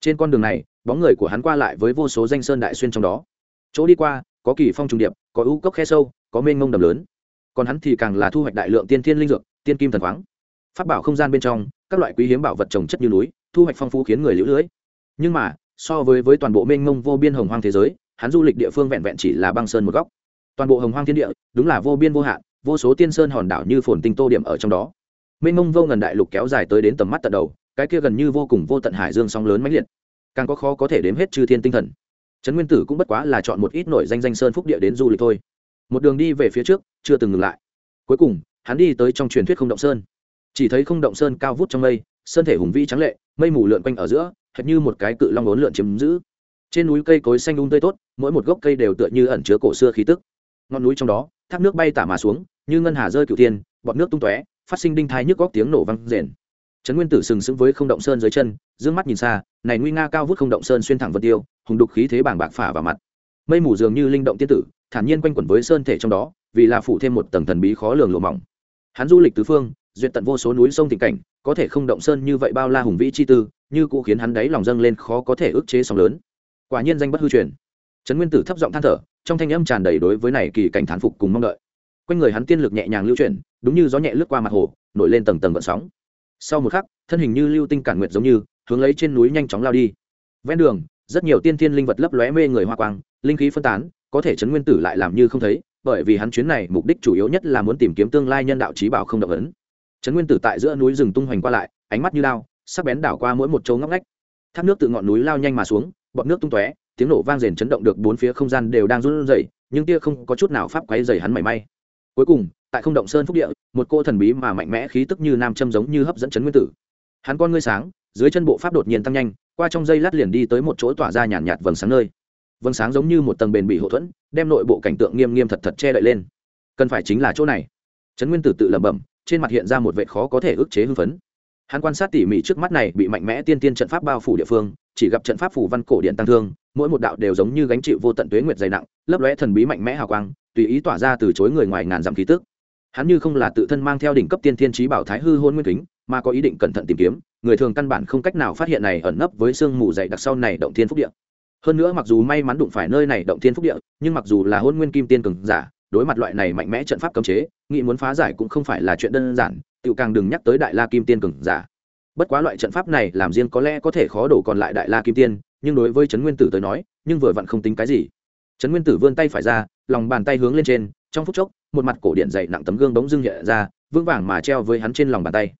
Trên con đường này, bóng người của hắn qua lại với vô số danh sơn đại xuyên trong đó. Chỗ đi qua, có kỳ phong trùng điệp, có ưu cốc khe sâu có mênh mông đầm lớn. Còn hắn thì càng là thu hoạch đại lượng tiên thiên linh dược, tiên kim thần khoáng. Phát bảo không gian bên trong, các loại quý hiếm bảo vật trồng chất như núi, thu hoạch phong phú khiến người lũ lưới. Nhưng mà, so với với toàn bộ mênh mông vô biên hồng hoang thế giới, hắn du lịch địa phương vẹn vẹn chỉ là băng sơn một góc. Toàn bộ hồng hoang thiên địa, đúng là vô biên vô hạn, vô số tiên sơn hòn đảo như phồn tinh tô điểm ở trong đó. Mênh mông vô ngần đại lục kéo dài tới đến tầm mắt tận đầu, cái kia gần như vô cùng vô tận hải dương sóng lớn mãnh liệt. Càng có khó có thể đếm hết chư thiên tinh thần. Trấn nguyên tử cũng bất quá là chọn một ít nổi danh danh sơn phúc địa đến du lịch thôi một đường đi về phía trước, chưa từng ngừng lại. Cuối cùng, hắn đi tới trong truyền thuyết không động sơn. Chỉ thấy không động sơn cao vút trong mây, sơn thể hùng vĩ trắng lệ, mây mù lượn quanh ở giữa, hệt như một cái cự long ốn lượn chiếm giữ. Trên núi cây cối xanh um tươi tốt, mỗi một gốc cây đều tựa như ẩn chứa cổ xưa khí tức. Ngọn núi trong đó, thác nước bay tả mà xuống, như ngân hà rơi cửu tiên bọt nước tung tóe, phát sinh đinh thai nhức góc tiếng nổ vang rền. Trấn nguyên tử sừng sững với không động sơn dưới chân d mắt nhìn xa, này nguy nga cao vút không động sơn xuyên thẳng vân tiêu, hùng đục khí thế bảng bạc phả vào mặt. Mây mù dường như linh động tiên tử thản nhiên quanh quẩn với sơn thể trong đó, vì là phủ thêm một tầng thần bí khó lường lộ mỏng. Hắn du lịch tứ phương, duyệt tận vô số núi sông tình cảnh, có thể không động sơn như vậy bao la hùng vĩ chi tư, như cũ khiến hắn đáy lòng dâng lên khó có thể ức chế sóng lớn. Quả nhiên danh bất hư truyền. Trấn nguyên tử thấp giọng than thở, trong thanh âm tràn đầy đối với này kỳ cảnh thán phục cùng mong đợi. Quanh người hắn tiên lực nhẹ nhàng lưu chuyển, đúng như gió nhẹ lướt qua mặt hồ, nổi lên tầng tầng vận sóng. Sau một khắc, thân hình như lưu tinh cản nguyệt giống như, hướng lấy trên núi nhanh chóng lao đi. Ven đường, rất nhiều tiên thiên linh vật lấp lóe mê người hoa quang, linh khí phân tán có thể chấn nguyên tử lại làm như không thấy bởi vì hắn chuyến này mục đích chủ yếu nhất là muốn tìm kiếm tương lai nhân đạo trí bảo không động ấn. Trấn nguyên tử tại giữa núi rừng tung hoành qua lại ánh mắt như lao sắc bén đảo qua mỗi một chỗ ngóc ngách. Thác nước từ ngọn núi lao nhanh mà xuống bọt nước tung tóe tiếng nổ vang rền chấn động được bốn phía không gian đều đang run rẩy nhưng tia không có chút nào pháp quấy dày hắn mảy may. Cuối cùng tại không động sơn phúc địa một cô thần bí mà mạnh mẽ khí tức như nam châm giống như hấp dẫn chấn nguyên tử. Hắn con ngươi sáng dưới chân bộ pháp đột nhiên tăng nhanh qua trong dây lát liền đi tới một chỗ tỏa ra nhàn nhạt, nhạt vầng sáng nơi vâng sáng giống như một tầng bền bỉ hậu thuẫn, đem nội bộ cảnh tượng nghiêm nghiêm thật thật che đậy lên. Cần phải chính là chỗ này. Trấn nguyên tử tự lẩm bẩm, trên mặt hiện ra một vệ khó có thể ức chế hưng phấn. Hắn quan sát tỉ mỉ trước mắt này bị mạnh mẽ tiên tiên trận pháp bao phủ địa phương, chỉ gặp trận pháp phủ văn cổ điện tăng thương, mỗi một đạo đều giống như gánh chịu vô tận tuế nguyệt dày nặng, lấp lóe thần bí mạnh mẽ hào quang, tùy ý tỏa ra từ chối người ngoài ngàn dặm khí tức. Hắn như không là tự thân mang theo đỉnh cấp tiên thiên trí bảo thái hư hôn nguyên kính, mà có ý định cẩn thận tìm kiếm, người thường căn bản không cách nào phát hiện này ẩn nấp với sương mù dày đặc sau này động thiên phúc địa hơn nữa mặc dù may mắn đụng phải nơi này động thiên phúc địa, nhưng mặc dù là hôn nguyên kim tiên cường giả, đối mặt loại này mạnh mẽ trận pháp cấm chế nghị muốn phá giải cũng không phải là chuyện đơn giản tự càng đừng nhắc tới đại la kim tiên cường giả. Bất quá loại trận pháp này làm riêng có lẽ có thể khó đổ còn lại đại la kim tiên, nhưng đối với trấn nguyên tử tới nói, nhưng vừa vặn không tính cái gì. Trấn nguyên tử vươn tay phải ra, lòng bàn tay hướng lên trên, trong phút chốc, một mặt cổ điện dày nặng tấm gương bóng dưng hiện ra, vững vàng mà treo với hắn trên lòng bàn tay.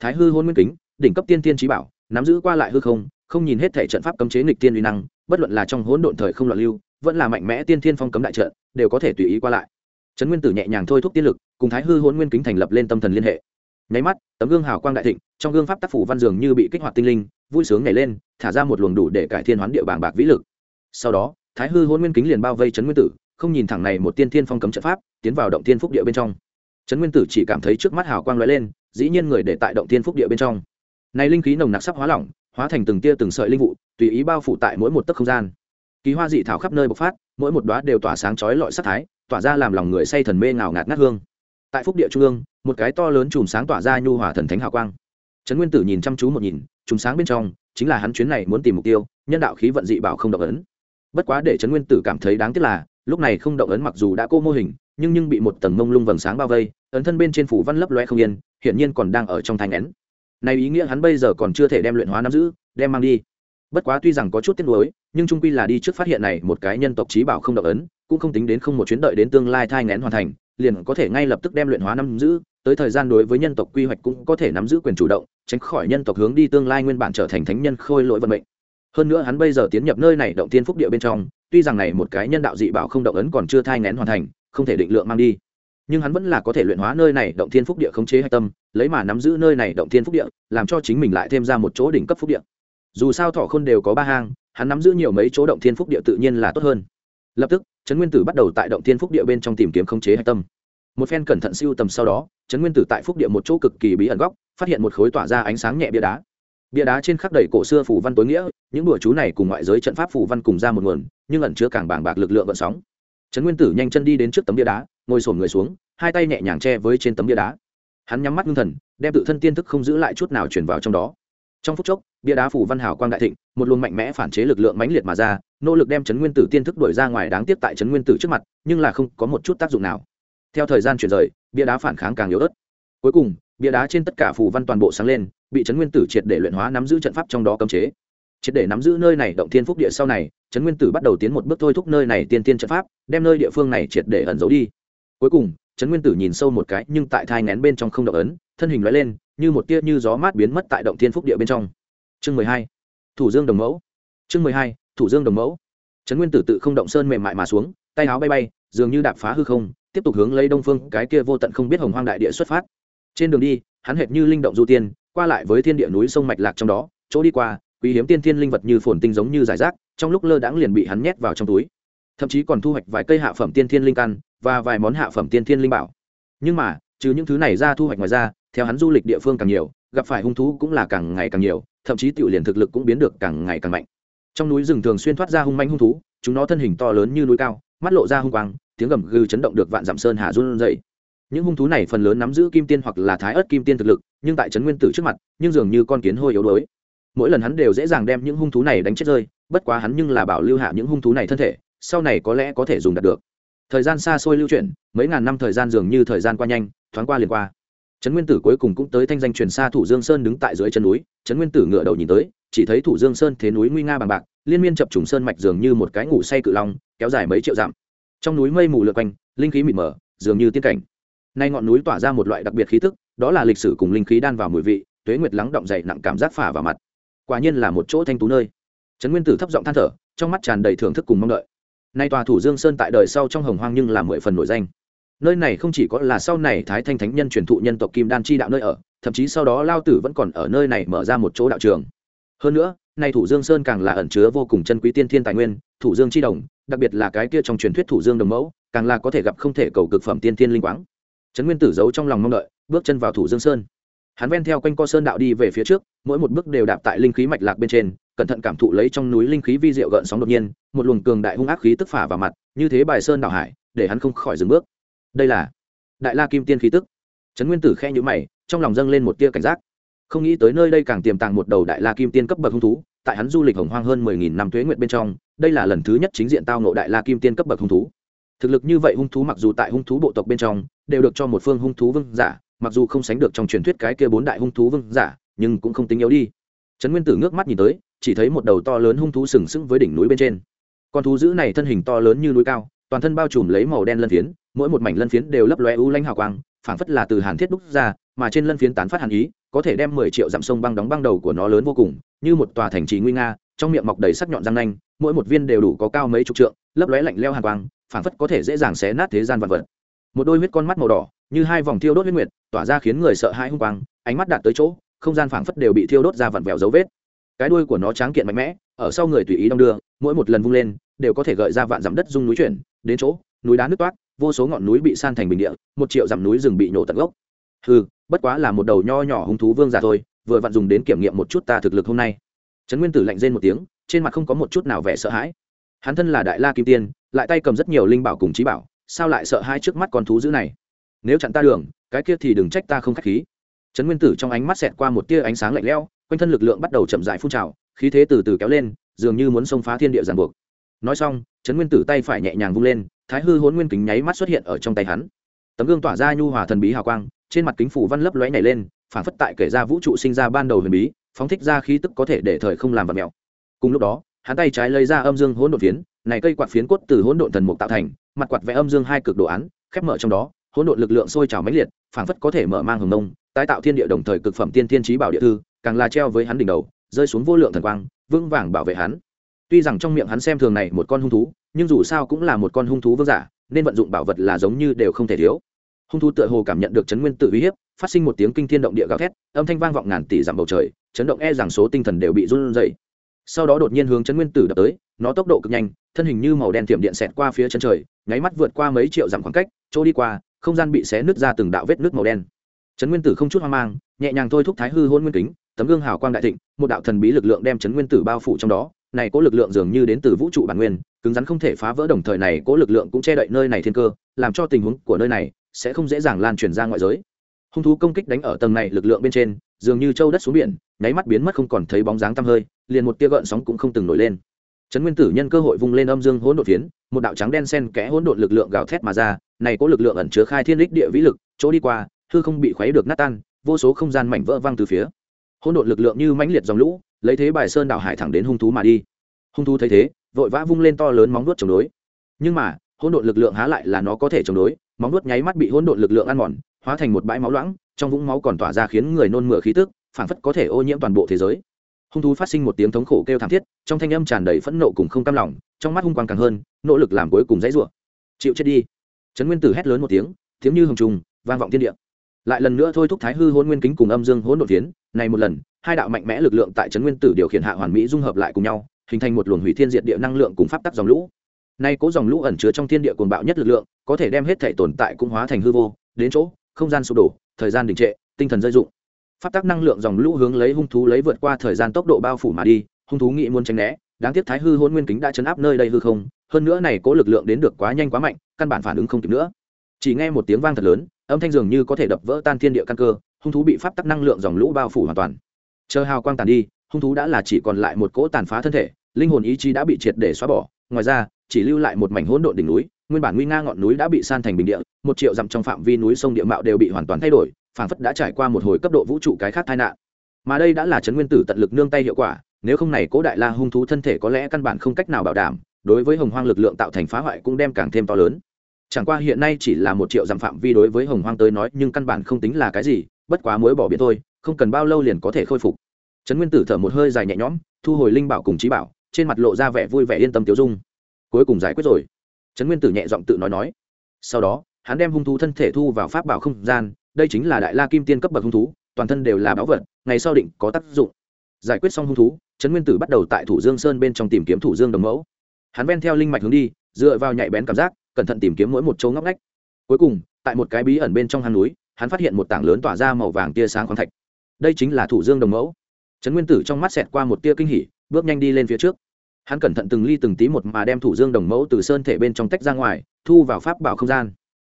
Thái hư hôn nguyên kính, đỉnh cấp tiên tiên trí bảo, nắm giữ qua lại hư không không nhìn hết thể trận pháp cấm chế nghịch tiên uy năng bất luận là trong hỗn độn thời không loạn lưu, vẫn là mạnh mẽ tiên thiên phong cấm đại trận, đều có thể tùy ý qua lại. Trấn nguyên tử nhẹ nhàng thôi thúc tiên lực, cùng thái hư hôn nguyên kính thành lập lên tâm thần liên hệ. Nháy mắt, tấm gương hào quang đại thịnh, trong gương pháp tác phủ văn dường như bị kích hoạt tinh linh, vui sướng nhảy lên, thả ra một luồng đủ để cải thiên hoán địa bảng bạc vĩ lực. Sau đó, thái hư hôn nguyên kính liền bao vây trấn nguyên tử, không nhìn thẳng này một tiên thiên phong cấm trận pháp, tiến vào động tiên phúc địa bên trong. Trấn nguyên tử chỉ cảm thấy trước mắt hào quang lóe lên, dĩ nhiên người để tại động tiên phúc địa bên trong. Này linh khí nồng nặc sắp hóa lỏng hóa thành từng tia từng sợi linh vụ, tùy ý bao phủ tại mỗi một tấc không gian. Kỳ hoa dị thảo khắp nơi bộc phát, mỗi một đóa đều tỏa sáng chói lọi sắc thái, tỏa ra làm lòng người say thần mê ngào ngạt ngát hương. Tại phúc địa trung ương, một cái to lớn chùm sáng tỏa ra nhu hòa thần thánh hào quang. Trấn nguyên tử nhìn chăm chú một nhìn, chùm sáng bên trong, chính là hắn chuyến này muốn tìm mục tiêu, nhân đạo khí vận dị bảo không động ấn. Bất quá để trấn nguyên tử cảm thấy đáng tiếc là, lúc này không động ấn mặc dù đã cô mô hình, nhưng nhưng bị một tầng mông lung vầng sáng bao vây, ấn thân bên trên phủ văn lấp loe không yên, hiển nhiên còn đang ở trong thai ngén này ý nghĩa hắn bây giờ còn chưa thể đem luyện hóa nắm giữ, đem mang đi. Bất quá tuy rằng có chút tiếc nuối, nhưng trung quy là đi trước phát hiện này một cái nhân tộc trí bảo không động ấn, cũng không tính đến không một chuyến đợi đến tương lai thai ngén hoàn thành, liền có thể ngay lập tức đem luyện hóa nắm giữ, tới thời gian đối với nhân tộc quy hoạch cũng có thể nắm giữ quyền chủ động, tránh khỏi nhân tộc hướng đi tương lai nguyên bản trở thành thánh nhân khôi lỗi vận mệnh. Hơn nữa hắn bây giờ tiến nhập nơi này động tiên phúc địa bên trong, tuy rằng này một cái nhân đạo dị bảo không động ấn còn chưa thai ngén hoàn thành, không thể định lượng mang đi. Nhưng hắn vẫn là có thể luyện hóa nơi này động thiên phúc địa khống chế hạch tâm lấy mà nắm giữ nơi này động thiên phúc địa, làm cho chính mình lại thêm ra một chỗ đỉnh cấp phúc địa. Dù sao thọ khôn đều có ba hang, hắn nắm giữ nhiều mấy chỗ động thiên phúc địa tự nhiên là tốt hơn. Lập tức, trấn nguyên tử bắt đầu tại động thiên phúc địa bên trong tìm kiếm khống chế hạch tâm. Một phen cẩn thận siêu tầm sau đó, trấn nguyên tử tại phúc địa một chỗ cực kỳ bí ẩn góc, phát hiện một khối tỏa ra ánh sáng nhẹ bia đá. Bia đá trên khắc đầy cổ xưa phủ văn tối nghĩa, những đùa chú này cùng ngoại giới trận pháp phủ văn cùng ra một nguồn, nhưng ẩn chứa càng bảng bạc lực lượng vận sóng. Trấn nguyên tử nhanh chân đi đến trước tấm bia đá, ngồi sổm người xuống, hai tay nhẹ nhàng che với trên tấm bia đá hắn nhắm mắt ngưng thần, đem tự thân tiên thức không giữ lại chút nào chuyển vào trong đó. Trong phút chốc, bia đá phủ văn hào quang đại thịnh, một luồng mạnh mẽ phản chế lực lượng mãnh liệt mà ra, nỗ lực đem chấn nguyên tử tiên thức đuổi ra ngoài đáng tiếc tại chấn nguyên tử trước mặt, nhưng là không có một chút tác dụng nào. Theo thời gian chuyển rời, bia đá phản kháng càng yếu ớt. Cuối cùng, bia đá trên tất cả phủ văn toàn bộ sáng lên, bị chấn nguyên tử triệt để luyện hóa nắm giữ trận pháp trong đó cấm chế. Triệt để nắm giữ nơi này động thiên phúc địa sau này, chấn nguyên tử bắt đầu tiến một bước thôi thúc nơi này tiên tiên trận pháp, đem nơi địa phương này triệt để ẩn giấu đi. Cuối cùng trấn nguyên tử nhìn sâu một cái, nhưng tại thai ngén bên trong không động ấn, thân hình loại lên, như một tia như gió mát biến mất tại động thiên phúc địa bên trong. Chương mười hai, thủ dương đồng mẫu. Chương mười hai, thủ dương đồng mẫu. Trấn nguyên tử tự không động sơn mềm mại mà xuống, tay áo bay bay, dường như đạp phá hư không, tiếp tục hướng lấy đông phương, cái kia vô tận không biết hồng hoang đại địa xuất phát. Trên đường đi, hắn hệt như linh động du tiên, qua lại với thiên địa núi sông mạch lạc trong đó, chỗ đi qua, quý hiếm tiên thiên linh vật như phồn tinh giống như giải rác, trong lúc lơ đãng liền bị hắn nhét vào trong túi thậm chí còn thu hoạch vài cây hạ phẩm tiên thiên linh căn và vài món hạ phẩm tiên thiên linh bảo. Nhưng mà, trừ những thứ này ra thu hoạch ngoài ra, theo hắn du lịch địa phương càng nhiều, gặp phải hung thú cũng là càng ngày càng nhiều, thậm chí tiểu liền thực lực cũng biến được càng ngày càng mạnh. Trong núi rừng thường xuyên thoát ra hung manh hung thú, chúng nó thân hình to lớn như núi cao, mắt lộ ra hung quang, tiếng gầm gừ chấn động được vạn dặm sơn hà run dậy những hung thú này phần lớn nắm giữ kim tiên hoặc là thái ớt kim tiên thực lực, nhưng tại trấn nguyên tử trước mặt, nhưng dường như con kiến hôi yếu đuối. Mỗi lần hắn đều dễ dàng đem những hung thú này đánh chết rơi, bất quá hắn nhưng là bảo lưu hạ những hung thú này thân thể sau này có lẽ có thể dùng đạt được. Thời gian xa xôi lưu chuyển, mấy ngàn năm thời gian dường như thời gian qua nhanh, thoáng qua liền qua. Trấn nguyên tử cuối cùng cũng tới thanh danh truyền xa thủ dương sơn đứng tại dưới chân núi, trấn nguyên tử ngựa đầu nhìn tới, chỉ thấy thủ dương sơn thế núi nguy nga bằng bạc, liên miên chập trùng sơn mạch dường như một cái ngủ say cự long, kéo dài mấy triệu dặm. Trong núi mây mù lượn quanh, linh khí mịt mờ, dường như tiên cảnh. Nay ngọn núi tỏa ra một loại đặc biệt khí tức, đó là lịch sử cùng linh khí đan vào mùi vị, tuế nguyệt lắng động dậy nặng cảm giác phả vào mặt. Quả nhiên là một chỗ thanh tú nơi. Trấn nguyên tử thấp giọng than thở, trong mắt tràn đầy thưởng thức cùng mong đợi nay tòa thủ dương sơn tại đời sau trong hồng hoang nhưng là mười phần nổi danh. Nơi này không chỉ có là sau này thái thanh thánh nhân truyền thụ nhân tộc kim đan chi đạo nơi ở, thậm chí sau đó lao tử vẫn còn ở nơi này mở ra một chỗ đạo trường. Hơn nữa, nay thủ dương sơn càng là ẩn chứa vô cùng chân quý tiên thiên tài nguyên, thủ dương chi đồng, đặc biệt là cái kia trong truyền thuyết thủ dương đồng mẫu, càng là có thể gặp không thể cầu cực phẩm tiên thiên linh quáng. Trấn nguyên tử giấu trong lòng mong đợi, bước chân vào thủ dương sơn. Hắn ven theo quanh co sơn đạo đi về phía trước, mỗi một bước đều đạp tại linh khí mạch lạc bên trên, cẩn thận cảm thụ lấy trong núi linh khí vi diệu gợn sóng đột nhiên một luồng cường đại hung ác khí tức phả vào mặt, như thế bài sơn đảo hải, để hắn không khỏi dừng bước. Đây là đại la kim tiên khí tức. Trấn nguyên tử khe nhữ mày, trong lòng dâng lên một tia cảnh giác. Không nghĩ tới nơi đây càng tiềm tàng một đầu đại la kim tiên cấp bậc hung thú, tại hắn du lịch hồng hoang hơn mười nghìn năm tuế nguyện bên trong, đây là lần thứ nhất chính diện tao nộ đại la kim tiên cấp bậc hung thú. Thực lực như vậy hung thú mặc dù tại hung thú bộ tộc bên trong, đều được cho một phương hung thú vương giả, mặc dù không sánh được trong truyền thuyết cái kia bốn đại hung thú vương giả, nhưng cũng không tính yếu đi. Trấn nguyên tử ngước mắt nhìn tới, chỉ thấy một đầu to lớn hung thú sừng sững với đỉnh núi bên trên con thú dữ này thân hình to lớn như núi cao, toàn thân bao trùm lấy màu đen lân phiến, mỗi một mảnh lân phiến đều lấp lóe u lanh hào quang, phảng phất là từ hàn thiết đúc ra, mà trên lân phiến tán phát hàn ý, có thể đem mười triệu dặm sông băng đóng băng đầu của nó lớn vô cùng, như một tòa thành trì nguy nga, trong miệng mọc đầy sắc nhọn răng nanh, mỗi một viên đều đủ có cao mấy chục trượng, lấp lóe lạnh leo hàn quang, phảng phất có thể dễ dàng xé nát thế gian vật vật. Một đôi huyết con mắt màu đỏ, như hai vòng thiêu đốt huyết nguyệt, tỏa ra khiến người sợ hãi hung quang, ánh mắt đạt tới chỗ, không gian phảng phất đều bị thiêu đốt ra vặn vẹo dấu vết cái đuôi của nó tráng kiện mạnh mẽ, ở sau người tùy ý đong đưa, mỗi một lần vung lên, đều có thể gợi ra vạn dặm đất rung núi chuyển, đến chỗ, núi đá nước toát, vô số ngọn núi bị san thành bình địa, một triệu dặm núi rừng bị nổ tận gốc. Hừ, bất quá là một đầu nho nhỏ hung thú vương giả thôi, vừa vặn dùng đến kiểm nghiệm một chút ta thực lực hôm nay. Trấn nguyên tử lạnh rên một tiếng, trên mặt không có một chút nào vẻ sợ hãi. Hắn thân là đại la kim tiên, lại tay cầm rất nhiều linh bảo cùng trí bảo, sao lại sợ hai trước mắt con thú dữ này? Nếu chặn ta đường, cái kia thì đừng trách ta không k h á c h khí. Trấn nguyên tử trong ánh mắt xẹt qua một tia ánh sáng lạnh lẽo quanh thân lực lượng bắt đầu chậm dại phun trào, khí thế từ từ kéo lên, dường như muốn xông phá thiên địa giàn buộc. Nói xong, trấn nguyên tử tay phải nhẹ nhàng vung lên, thái hư hôn nguyên kính nháy mắt xuất hiện ở trong tay hắn. Tấm gương tỏa ra nhu hòa thần bí hào quang, trên mặt kính phủ văn lấp lóe nhảy lên, phản phất tại kể ra vũ trụ sinh ra ban đầu huyền bí, phóng thích ra khí tức có thể để thời không làm vật mèo. Cùng lúc đó, hắn tay trái lấy ra âm dương hỗn độn phiến, này cây quạt phiến cốt từ hỗn độn thần mục tạo thành, mặt quạt vẽ âm dương hai cực đồ án, khép mở trong đó, hỗn độn lực lượng sôi trào mãnh liệt phảng phất có thể mở mang hồng nông tái tạo thiên địa đồng thời cực phẩm tiên thiên trí bảo địa thư càng là treo với hắn đỉnh đầu, rơi xuống vô lượng thần quang, vững vàng bảo vệ hắn. Tuy rằng trong miệng hắn xem thường này một con hung thú, nhưng dù sao cũng là một con hung thú vương giả, nên vận dụng bảo vật là giống như đều không thể thiếu. Hung thú tựa hồ cảm nhận được chấn nguyên tự uy hiếp, phát sinh một tiếng kinh thiên động địa gào thét, âm thanh vang vọng ngàn tỷ dặm bầu trời, chấn động e rằng số tinh thần đều bị run rẩy. Sau đó đột nhiên hướng chấn nguyên tử đập tới, nó tốc độ cực nhanh, thân hình như màu đen tiệm điện xẹt qua phía chân trời, nháy mắt vượt qua mấy triệu dặm khoảng cách, chỗ đi qua, không gian bị xé nứt ra từng đạo vết nước màu đen. Chấn nguyên tử không chút hoang mang, nhẹ nhàng thôi thúc thái hư hôn nguyên kính tấm gương hào quang đại thịnh, một đạo thần bí lực lượng đem chấn nguyên tử bao phủ trong đó, này có lực lượng dường như đến từ vũ trụ bản nguyên, cứng rắn không thể phá vỡ đồng thời này có lực lượng cũng che đậy nơi này thiên cơ, làm cho tình huống của nơi này sẽ không dễ dàng lan truyền ra ngoại giới. Hung thú công kích đánh ở tầng này lực lượng bên trên, dường như châu đất xuống biển, nháy mắt biến mất không còn thấy bóng dáng tăm hơi, liền một tia gợn sóng cũng không từng nổi lên. Trấn nguyên tử nhân cơ hội vung lên âm dương hỗn độn phiến, một đạo trắng đen sen kẽ hỗn độn lực lượng gào thét mà ra, này có lực lượng ẩn chứa khai thiên đích địa vĩ lực, chỗ đi qua, hư không bị khuấy được nát tan, vô số không gian mảnh vỡ văng từ phía hỗn độn lực lượng như mãnh liệt dòng lũ, lấy thế bài sơn đảo hải thẳng đến hung thú mà đi. Hung thú thấy thế, vội vã vung lên to lớn móng nuốt chống đối. Nhưng mà, hỗn độn lực lượng há lại là nó có thể chống đối, móng nuốt nháy mắt bị hỗn độn lực lượng ăn mòn, hóa thành một bãi máu loãng, trong vũng máu còn tỏa ra khiến người nôn mửa khí tức, phảng phất có thể ô nhiễm toàn bộ thế giới. Hung thú phát sinh một tiếng thống khổ kêu thảm thiết, trong thanh âm tràn đầy phẫn nộ cùng không cam lòng, trong mắt hung quang càng hơn, nỗ lực làm cuối cùng dãy rủa. Chịu chết đi. Trấn nguyên tử hét lớn một tiếng tiếng như hồng trùng, vang vọng thiên địa. Lại lần nữa thôi thúc thái hư hôn nguyên kính cùng âm dương hỗn độn phiến này một lần, hai đạo mạnh mẽ lực lượng tại trấn nguyên tử điều khiển hạ hoàn mỹ dung hợp lại cùng nhau, hình thành một luồng hủy thiên diệt địa năng lượng cùng pháp tắc dòng lũ. Nay cố dòng lũ ẩn chứa trong thiên địa cuồng bạo nhất lực lượng, có thể đem hết thể tồn tại cũng hóa thành hư vô, đến chỗ, không gian sụp đổ, thời gian đình trệ, tinh thần rơi dụng pháp tắc năng lượng dòng lũ hướng lấy hung thú lấy vượt qua thời gian tốc độ bao phủ mà đi, hung thú nghĩ muốn tránh né, đáng tiếc thái hư hôn nguyên kính đã chấn áp nơi đây hư không, hơn nữa này cố lực lượng đến được quá nhanh quá mạnh, căn bản phản ứng không kịp nữa. Chỉ nghe một tiếng vang thật lớn, âm thanh dường như có thể đập vỡ tan thiên địa căn cơ hung thú bị pháp tắc năng lượng dòng lũ bao phủ hoàn toàn. Chờ hào quang tàn đi, hung thú đã là chỉ còn lại một cỗ tàn phá thân thể, linh hồn ý chí đã bị triệt để xóa bỏ, ngoài ra, chỉ lưu lại một mảnh hỗn độn đỉnh núi, nguyên bản nguy nga ngọn núi đã bị san thành bình địa, một triệu dặm trong phạm vi núi sông địa mạo đều bị hoàn toàn thay đổi, phảng phất đã trải qua một hồi cấp độ vũ trụ cái khác tai nạn. Mà đây đã là chấn nguyên tử tận lực nương tay hiệu quả, nếu không này cố đại la hung thú thân thể có lẽ căn bản không cách nào bảo đảm, đối với hồng hoang lực lượng tạo thành phá hoại cũng đem càng thêm to lớn. Chẳng qua hiện nay chỉ là một triệu dặm phạm vi đối với hồng hoang tới nói, nhưng căn bản không tính là cái gì bất quá muối bỏ biển thôi, không cần bao lâu liền có thể khôi phục. Trấn nguyên tử thở một hơi dài nhẹ nhõm, thu hồi linh bảo cùng trí bảo, trên mặt lộ ra vẻ vui vẻ yên tâm tiêu dung. Cuối cùng giải quyết rồi. Trấn nguyên tử nhẹ giọng tự nói nói. Sau đó, hắn đem hung thú thân thể thu vào pháp bảo không gian, đây chính là đại la kim tiên cấp bậc hung thú, toàn thân đều là báu vật, ngày sau định có tác dụng. Giải quyết xong hung thú, trấn nguyên tử bắt đầu tại thủ dương sơn bên trong tìm kiếm thủ dương đồng mẫu. Hắn ven theo linh mạch hướng đi, dựa vào nhạy bén cảm giác, cẩn thận tìm kiếm mỗi một chỗ ngóc ngách. Cuối cùng, tại một cái bí ẩn bên trong hang núi hắn phát hiện một tảng lớn tỏa ra màu vàng tia sáng khoáng thạch. Đây chính là thủ dương đồng mẫu. Trấn nguyên tử trong mắt xẹt qua một tia kinh hỉ, bước nhanh đi lên phía trước. Hắn cẩn thận từng ly từng tí một mà đem thủ dương đồng mẫu từ sơn thể bên trong tách ra ngoài, thu vào pháp bảo không gian.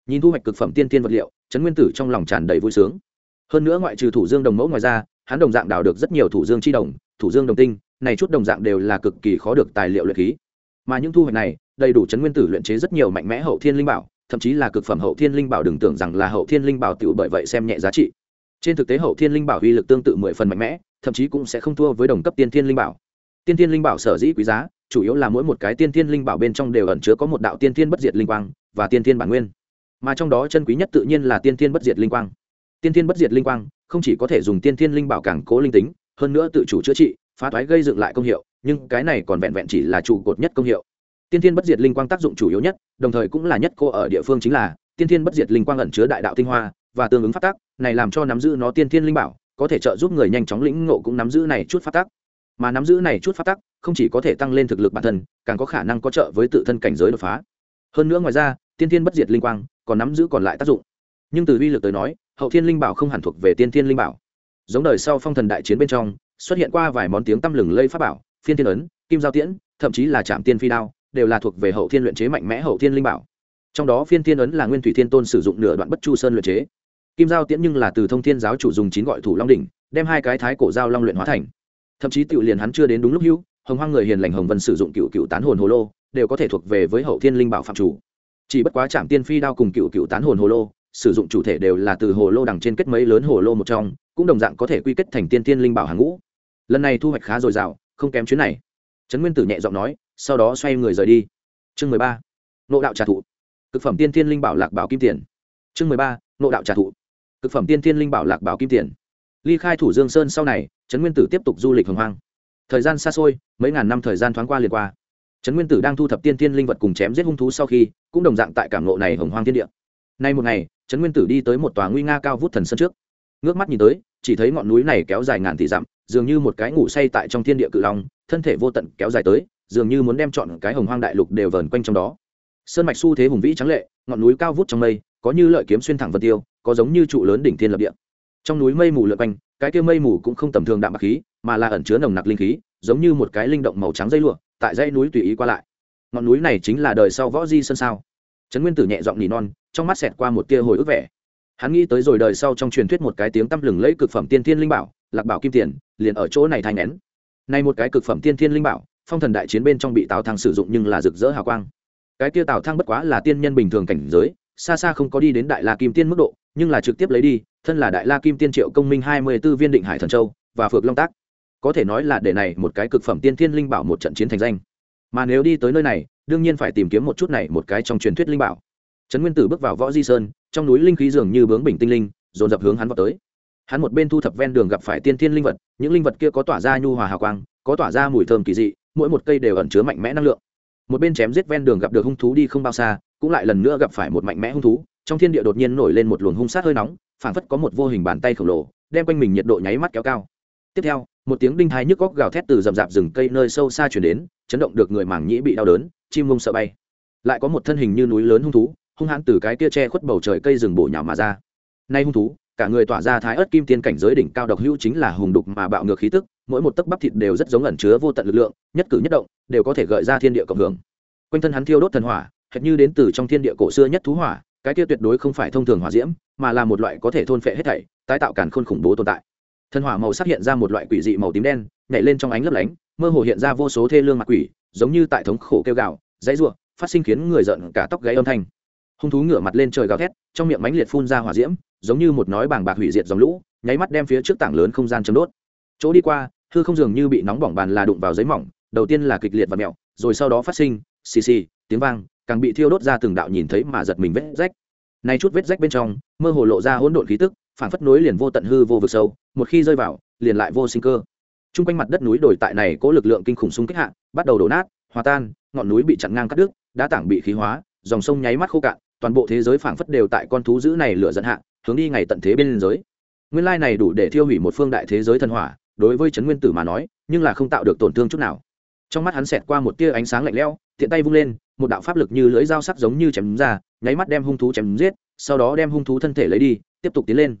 Nhìn thu hoạch cực phẩm tiên tiên vật liệu, trấn nguyên tử trong lòng tràn đầy vui sướng. Hơn nữa ngoại trừ thủ dương đồng mẫu ngoài ra, hắn đồng dạng đào được rất nhiều thủ dương chi đồng, thủ dương đồng tinh, này chút đồng dạng đều là cực kỳ khó được tài liệu luyện khí. Mà những thu hoạch này, đầy đủ chấn nguyên tử luyện chế rất nhiều mạnh mẽ hậu thiên linh bảo thậm chí là cực phẩm hậu thiên linh bảo đừng tưởng rằng là hậu thiên linh bảo tự bởi vậy xem nhẹ giá trị. Trên thực tế hậu thiên linh bảo uy lực tương tự mười phần mạnh mẽ, thậm chí cũng sẽ không thua với đồng cấp tiên thiên linh bảo. Tiên thiên linh bảo sở dĩ quý giá, chủ yếu là mỗi một cái tiên thiên linh bảo bên trong đều ẩn chứa có một đạo tiên thiên bất diệt linh quang và tiên thiên bản nguyên. Mà trong đó chân quý nhất tự nhiên là tiên thiên bất diệt linh quang. Tiên thiên bất diệt linh quang không chỉ có thể dùng tiên thiên linh bảo cảng cố linh tính, hơn nữa tự chủ chữa trị, phá thoái gây dựng lại công hiệu, nhưng cái này còn vẹn vẹn chỉ là trụ cột nhất công hiệu tiên thiên bất diệt linh quang tác dụng chủ yếu nhất, đồng thời cũng là nhất cô ở địa phương chính là, tiên thiên bất diệt linh quang ẩn chứa đại đạo tinh hoa và tương ứng phát tác này làm cho nắm giữ nó tiên thiên linh bảo, có thể trợ giúp người nhanh chóng lĩnh ngộ cũng nắm giữ này chút phát tác mà nắm giữ này chút phát tác không chỉ có thể tăng lên thực lực bản thân, càng có khả năng có trợ với tự thân cảnh giới đột phá. Hơn nữa ngoài ra, tiên thiên bất diệt linh quang còn nắm giữ còn lại tác dụng. Nhưng từ uy lực tới nói, hậu thiên linh bảo không hẳn thuộc về tiên thiên linh bảo. Giống đời sau phong thần đại chiến bên trong, xuất hiện qua vài món tiếng tăm lừng lây pháp bảo, phiên thiên ấn, kim giao tiễn, thậm chí là trạm tiên phi đao đều là thuộc về hậu thiên luyện chế mạnh mẽ hậu thiên linh bảo. Trong đó phiên thiên ấn là nguyên thủy thiên tôn sử dụng nửa đoạn bất chu sơn luyện chế. Kim giao tiễn nhưng là từ thông thiên giáo chủ dùng chín gọi thủ long đỉnh, đem hai cái thái cổ giao long luyện hóa thành. Thậm chí tự liền hắn chưa đến đúng lúc hữu, hồng hoang người hiền lành hồng vân sử dụng cựu cựu tán hồn hồ lô, đều có thể thuộc về với hậu thiên linh bảo phạm chủ. Chỉ bất quá trạm tiên phi đao cùng cựu cựu tán hồn hồ lô, sử dụng chủ thể đều là từ hồ lô đằng trên kết mấy lớn hồ lô một trong, cũng đồng dạng có thể quy kết thành tiên tiên linh bảo hàng ngũ. Lần này thu hoạch khá dồi dào, không kém chuyến này. Trấn nguyên tử nhẹ giọng nói sau đó xoay người rời đi. Chương mười ba, nộ đạo trả thụ cực phẩm tiên tiên linh bảo lạc bảo kim tiền. Chương mười ba, nộ đạo trả thụ cực phẩm tiên tiên linh bảo lạc bảo kim tiền. Ly khai thủ dương sơn sau này, trấn nguyên tử tiếp tục du lịch hồng hoang. Thời gian xa xôi, mấy ngàn năm thời gian thoáng qua liền qua. Trấn nguyên tử đang thu thập tiên tiên linh vật cùng chém giết hung thú sau khi, cũng đồng dạng tại cảm ngộ này hồng hoang thiên địa. Nay một ngày, trấn nguyên tử đi tới một tòa nguy nga cao vút thần sơn trước. Ngước mắt nhìn tới, chỉ thấy ngọn núi này kéo dài ngàn tỷ dặm, dường như một cái ngủ say tại trong thiên địa cự long, thân thể vô tận kéo dài tới dường như muốn đem chọn cái hồng hoang đại lục đều vờn quanh trong đó. Sơn mạch xu thế hùng vĩ trắng lệ, ngọn núi cao vút trong mây, có như lợi kiếm xuyên thẳng vân tiêu, có giống như trụ lớn đỉnh thiên lập địa. Trong núi mây mù lượn quanh, cái kia mây mù cũng không tầm thường đạm bạc khí, mà là ẩn chứa nồng nặc linh khí, giống như một cái linh động màu trắng dây lụa, tại dãy núi tùy ý qua lại. Ngọn núi này chính là đời sau võ di sơn sao. Trấn nguyên tử nhẹ giọng nỉ non, trong mắt xẹt qua một tia hồi ức vẻ. Hắn nghĩ tới rồi đời sau trong truyền thuyết một cái tiếng tăm lừng lẫy cực phẩm tiên thiên linh bảo, lạc bảo kim tiền, liền ở chỗ này thay nén. Nay một cái cực phẩm tiên thiên linh bảo phong thần đại chiến bên trong bị tào thang sử dụng nhưng là rực rỡ hào quang. Cái kia tào thang bất quá là tiên nhân bình thường cảnh giới, xa xa không có đi đến đại la kim tiên mức độ, nhưng là trực tiếp lấy đi, thân là đại la kim tiên triệu công minh hai mươi b ố viên định hải thần châu và phược long tác. Có thể nói là để này một cái cực phẩm tiên thiên linh bảo một trận chiến thành danh. Mà nếu đi tới nơi này, đương nhiên phải tìm kiếm một chút này một cái trong truyền thuyết linh bảo. Trấn nguyên tử bước vào võ di sơn, trong núi linh khí dường như bướng bình tinh linh, dồn dập hướng hắn vào tới. Hắn một bên thu thập ven đường gặp phải tiên thiên linh vật, những linh vật kia có tỏa ra nhu hòa hào quang, có tỏa ra mùi thơm kỳ dị mỗi một cây đều ẩn chứa mạnh mẽ năng lượng. Một bên chém giết ven đường gặp được hung thú đi không bao xa, cũng lại lần nữa gặp phải một mạnh mẽ hung thú. Trong thiên địa đột nhiên nổi lên một luồng hung sát hơi nóng, phảng phất có một vô hình bàn tay khổng lồ, đem quanh mình nhiệt độ nháy mắt kéo cao. Tiếp theo, một tiếng đinh thái nhức góc gào thét từ rậm rạp rừng cây nơi sâu xa chuyển đến, chấn động được người mảng nhĩ bị đau đớn, chim mông sợ bay. Lại có một thân hình như núi lớn hung thú, hung hãn từ cái kia che khuất bầu trời cây rừng bổ nhào mà ra. Nay hung thú cả người tỏa ra thái ớt kim tiên cảnh giới đỉnh cao độc hữu chính là hùng đục mà bạo ngược khí tức, mỗi một tấc bắp thịt đều rất giống ẩn chứa vô tận lực lượng, nhất cử nhất động, đều có thể gợi ra thiên địa cộng hưởng. Quanh thân hắn thiêu đốt thần hỏa, hệt như đến từ trong thiên địa cổ xưa nhất thú hỏa, cái kia tuyệt đối không phải thông thường hỏa diễm, mà là một loại có thể thôn phệ hết thảy, tái tạo càn khôn khủng bố tồn tại. Thần hỏa màu sắc hiện ra một loại quỷ dị màu tím đen, nhảy lên trong ánh lấp lánh, mơ hồ hiện ra vô số thê lương mặt quỷ, giống như tại thống khổ kêu gạo dãy ruộng phát sinh khiến người giận cả tóc gáy âm thanh hung thú ngửa mặt lên trời gào thét, trong miệng mánh liệt phun ra hỏa diễm, giống như một nói bàng bạc hủy diệt dòng lũ, nháy mắt đem phía trước tảng lớn không gian chấm đốt. Chỗ đi qua, hư không dường như bị nóng bỏng bàn là đụng vào giấy mỏng, đầu tiên là kịch liệt và mẹo, rồi sau đó phát sinh, xì xì, tiếng vang, càng bị thiêu đốt ra từng đạo nhìn thấy mà giật mình vết rách. Nay chút vết rách bên trong, mơ hồ lộ ra hỗn độn khí tức phản phất nối liền vô tận hư vô vực sâu, một khi rơi vào, liền lại vô sinh cơ. T r u n g quanh mặt đất núi đồi tại này có lực lượng kinh khủng xung kích hạ, bắt đầu đổ nát, hòa tan, ngọn núi bị chặn ngang cắt đứt, đá tảng bị khí hóa, dòng sông nháy mắt khô cạn toàn bộ thế giới phảng phất đều tại con thú dữ này lửa dẫn hạ, hướng đi ngày tận thế bên giới. Nguyên lai này đủ để thiêu hủy một phương đại thế giới thần hỏa, đối với trấn nguyên tử mà nói, nhưng là không tạo được tổn thương chút nào. Trong mắt hắn xẹt qua một tia ánh sáng lạnh lẽo, tiện tay vung lên, một đạo pháp lực như lưỡi dao sắc giống như chém ra, nháy mắt đem hung thú chém giết, sau đó đem hung thú thân thể lấy đi, tiếp tục tiến lên.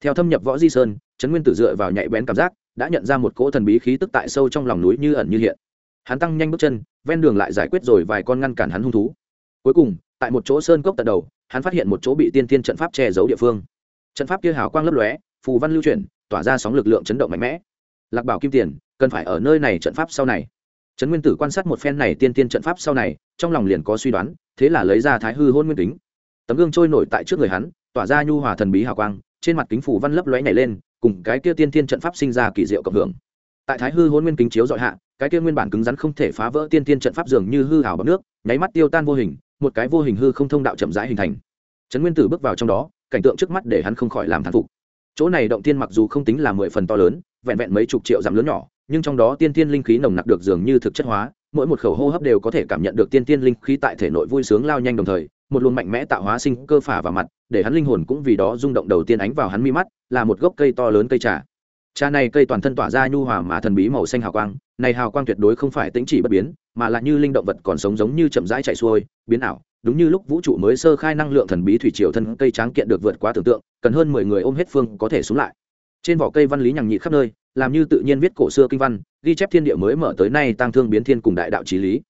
Theo thâm nhập võ di sơn, trấn nguyên tử dựa vào nhạy bén cảm giác, đã nhận ra một cỗ thần bí khí tức tại sâu trong lòng núi như ẩn như hiện. Hắn tăng nhanh bước chân, ven đường lại giải quyết rồi vài con ngăn cản hắn hung thú. Cuối cùng tại một chỗ sơn cốc tận đầu, hắn phát hiện một chỗ bị tiên tiên trận pháp che giấu địa phương. Trận pháp kia hào quang lấp lóe, phù văn lưu chuyển, tỏa ra sóng lực lượng chấn động mạnh mẽ. Lạc bảo kim tiền, cần phải ở nơi này trận pháp sau này. Trấn nguyên tử quan sát một phen này tiên tiên trận pháp sau này, trong lòng liền có suy đoán, thế là lấy ra thái hư hôn nguyên kính. Tấm gương trôi nổi tại trước người hắn, tỏa ra nhu hòa thần bí hào quang, trên mặt kính phủ văn lấp lóe nhảy lên, cùng cái kia tiên tiên trận pháp sinh ra kỳ diệu cộng hưởng. Tại thái hư hôn nguyên kính chiếu dọi hạ, cái kia nguyên bản cứng rắn không thể phá vỡ tiên tiên trận pháp dường như hư hào bằng nước, nháy mắt tiêu tan vô hình một cái vô hình hư không thông đạo chậm rãi hình thành. Trấn nguyên tử bước vào trong đó, cảnh tượng trước mắt để hắn không khỏi làm thán phục. Chỗ này động tiên mặc dù không tính là mười phần to lớn, vẹn vẹn mấy chục triệu dặm lớn nhỏ, nhưng trong đó tiên tiên linh khí nồng nặc được dường như thực chất hóa, mỗi một khẩu hô hấp đều có thể cảm nhận được tiên tiên linh khí tại thể nội vui sướng lao nhanh đồng thời, một luồng mạnh mẽ tạo hóa sinh cơ phả vào mặt, để hắn linh hồn cũng vì đó rung động đầu tiên ánh vào hắn mi mắt, là một gốc cây to lớn cây trà trà này cây toàn thân tỏa ra nhu hòa mà thần bí màu xanh hào quang, này hào quang tuyệt đối không phải tính chỉ bất biến, mà là như linh động vật còn sống giống như chậm rãi chạy xuôi, biến ảo, đúng như lúc vũ trụ mới sơ khai năng lượng thần bí thủy triều thân cây tráng kiện được vượt quá tưởng tượng, cần hơn mười người ôm hết phương có thể xuống lại. Trên vỏ cây văn lý nhằng nhị khắp nơi, làm như tự nhiên viết cổ xưa kinh văn, ghi chép thiên địa mới mở tới nay tăng thương biến thiên cùng đại đạo trí lý.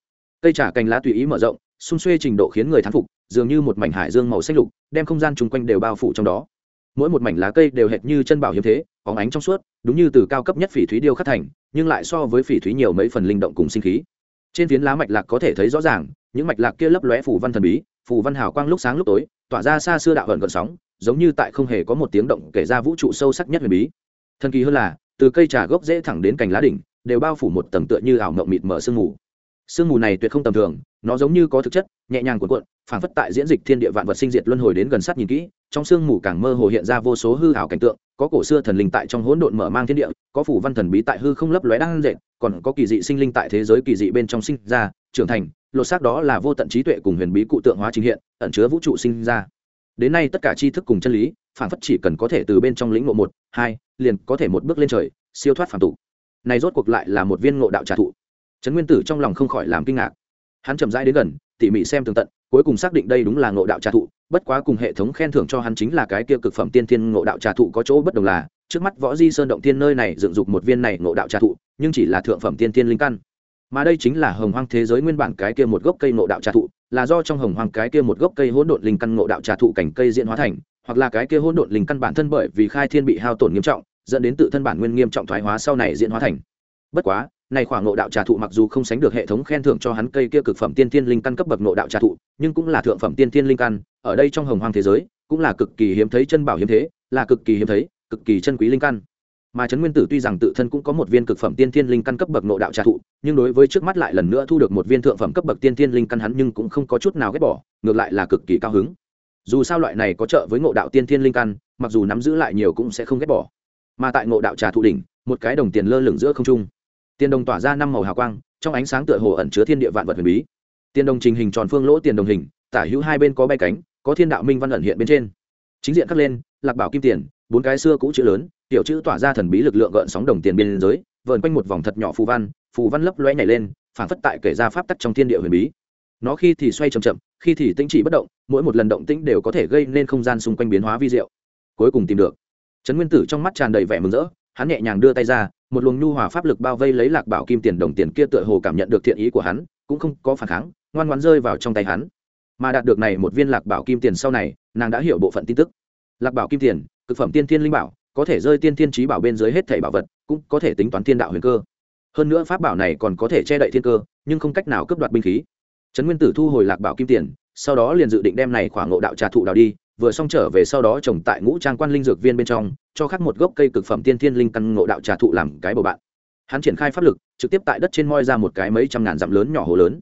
Cây trả cành lá tùy ý mở rộng, xung xuê trình độ khiến người thán phục, dường như một mảnh hải dương màu xanh lục, đem không gian chung quanh đều bao phủ trong đó. Mỗi một mảnh lá cây đều hệt như chân bảo hiếm thế óng ánh trong suốt, đúng như từ cao cấp nhất phỉ thúy điêu khắc thành, nhưng lại so với phỉ thúy nhiều mấy phần linh động cùng sinh khí. Trên phiến lá mạch lạc có thể thấy rõ ràng, những mạch lạc kia lấp lóe phủ văn thần bí, phù văn hào quang lúc sáng lúc tối, tỏa ra xa xưa đạo hận gợn sóng, giống như tại không hề có một tiếng động kể ra vũ trụ sâu sắc nhất huyền bí. Thần kỳ hơn là, từ cây trà gốc dễ thẳng đến cành lá đỉnh, đều bao phủ một tầng tựa như ảo mộng mịt mở sương mù. Sương mù này tuyệt không tầm thường, nó giống như có thực chất, nhẹ nhàng cuộn cuộn, phảng phất tại diễn dịch thiên địa vạn vật sinh diệt luân hồi đến gần sát nhìn kỹ trong sương mù càng mơ hồ hiện ra vô số hư ảo cảnh tượng, có cổ xưa thần linh tại trong hỗn độn mở mang thiên địa, có phủ văn thần bí tại hư không lấp lóe đang dệt còn có kỳ dị sinh linh tại thế giới kỳ dị bên trong sinh ra, trưởng thành, lột xác đó là vô tận trí tuệ cùng huyền bí cụ tượng hóa trình hiện, ẩn chứa vũ trụ sinh ra. Đến nay tất cả tri thức cùng chân lý, phản phất chỉ cần có thể từ bên trong lĩnh ngộ một, hai, liền có thể một bước lên trời, siêu thoát phản tụ này rốt cuộc lại là một viên ngộ đạo trà thụ trấn nguyên tử trong lòng không khỏi làm kinh ngạc. Hắn chậm rãi đến gần, tỉ mỉ xem tường tận cuối cùng xác định đây đúng là ngộ đạo trà thụ, bất quá cùng hệ thống khen thưởng cho hắn chính là cái kia cực phẩm tiên thiên ngộ đạo trà thụ có chỗ bất đồng là, trước mắt võ di sơn động tiên nơi này dựng dục một viên này ngộ đạo trà thụ, nhưng chỉ là thượng phẩm tiên thiên linh căn. Mà đây chính là hồng hoang thế giới nguyên bản cái kia một gốc cây ngộ đạo trà thụ, là do trong hồng hoang cái kia một gốc cây hỗn độn linh căn ngộ đạo trà thụ cảnh cây diễn hóa thành, hoặc là cái kia hỗn độn linh căn bản thân bởi vì khai thiên bị hao tổn nghiêm trọng, dẫn đến tự thân bản nguyên nghiêm trọng thoái hóa sau này diễn hóa thành. Bất quá này khoảng ngộ đạo trà thụ mặc dù không sánh được hệ thống khen thưởng cho hắn cây kia cực phẩm tiên thiên linh căn cấp bậc ngộ đạo trà thụ, nhưng cũng là thượng phẩm tiên thiên linh căn, ở đây trong hồng hoang thế giới, cũng là cực kỳ hiếm thấy chân bảo hiếm thế, là cực kỳ hiếm thấy, cực kỳ chân quý linh căn. Mà trấn nguyên tử tuy rằng tự thân cũng có một viên cực phẩm tiên thiên linh căn cấp bậc ngộ đạo trà thụ, nhưng đối với trước mắt lại lần nữa thu được một viên thượng phẩm cấp bậc tiên thiên linh căn hắn nhưng cũng không có chút nào ghét bỏ, ngược lại là cực kỳ cao hứng. Dù sao loại này có trợ với ngộ đạo tiên thiên linh căn, mặc dù nắm giữ lại nhiều cũng sẽ không ghét bỏ. Mà tại ngộ đạo trà thụ đỉnh, một cái đồng tiền lơ lửng giữa không trung tiền đồng tỏa ra năm màu hào quang, trong ánh sáng tựa hồ ẩn chứa thiên địa vạn vật huyền bí. Tiền đồng trình hình tròn phương lỗ tiền đồng hình, tả hữu hai bên có bay cánh, có thiên đạo minh văn ẩn hiện bên trên. Chính diện khắc lên, lạc bảo kim tiền, bốn cái xưa cũ chữ lớn, tiểu chữ tỏa ra thần bí lực lượng gợn sóng đồng tiền biên giới, vờn quanh một vòng thật nhỏ phù văn phù văn lấp loe nhảy lên, phản phất tại kể ra pháp tắc trong thiên địa huyền bí. Nó khi thì xoay chậm chậm, khi thì tĩnh chỉ bất động, mỗi một lần động tĩnh đều có thể gây nên không gian xung quanh biến hóa vi diệu. Cuối cùng tìm được. Trấn nguyên tử trong mắt tràn đầy vẻ mừng rỡ hắn nhẹ nhàng đưa tay ra, một luồng nhu hòa pháp lực bao vây lấy lạc bảo kim tiền đồng tiền kia tựa hồ cảm nhận được thiện ý của hắn, cũng không có phản kháng, ngoan ngoan rơi vào trong tay hắn. Mà đạt được này một viên lạc bảo kim tiền sau này, nàng đã hiểu bộ phận tin tức. Lạc bảo kim tiền, cực phẩm tiên thiên linh bảo, có thể rơi tiên thiên trí bảo bên dưới hết thảy bảo vật, cũng có thể tính toán thiên đạo huyền cơ. Hơn nữa pháp bảo này còn có thể che đậy thiên cơ, nhưng không cách nào cướp đoạt binh khí. Trấn nguyên tử thu hồi lạc bảo kim tiền, sau đó liền dự định đem này khoảng ngộ đạo trà thụ đào đi vừa xong trở về sau đó trồng tại ngũ trang quan linh dược viên bên trong, cho khắc một gốc cây cực phẩm tiên thiên linh căn ngộ đạo trà thụ làm cái bầu bạn. Hắn triển khai pháp lực, trực tiếp tại đất trên moi ra một cái mấy trăm ngàn dặm lớn nhỏ hồ lớn.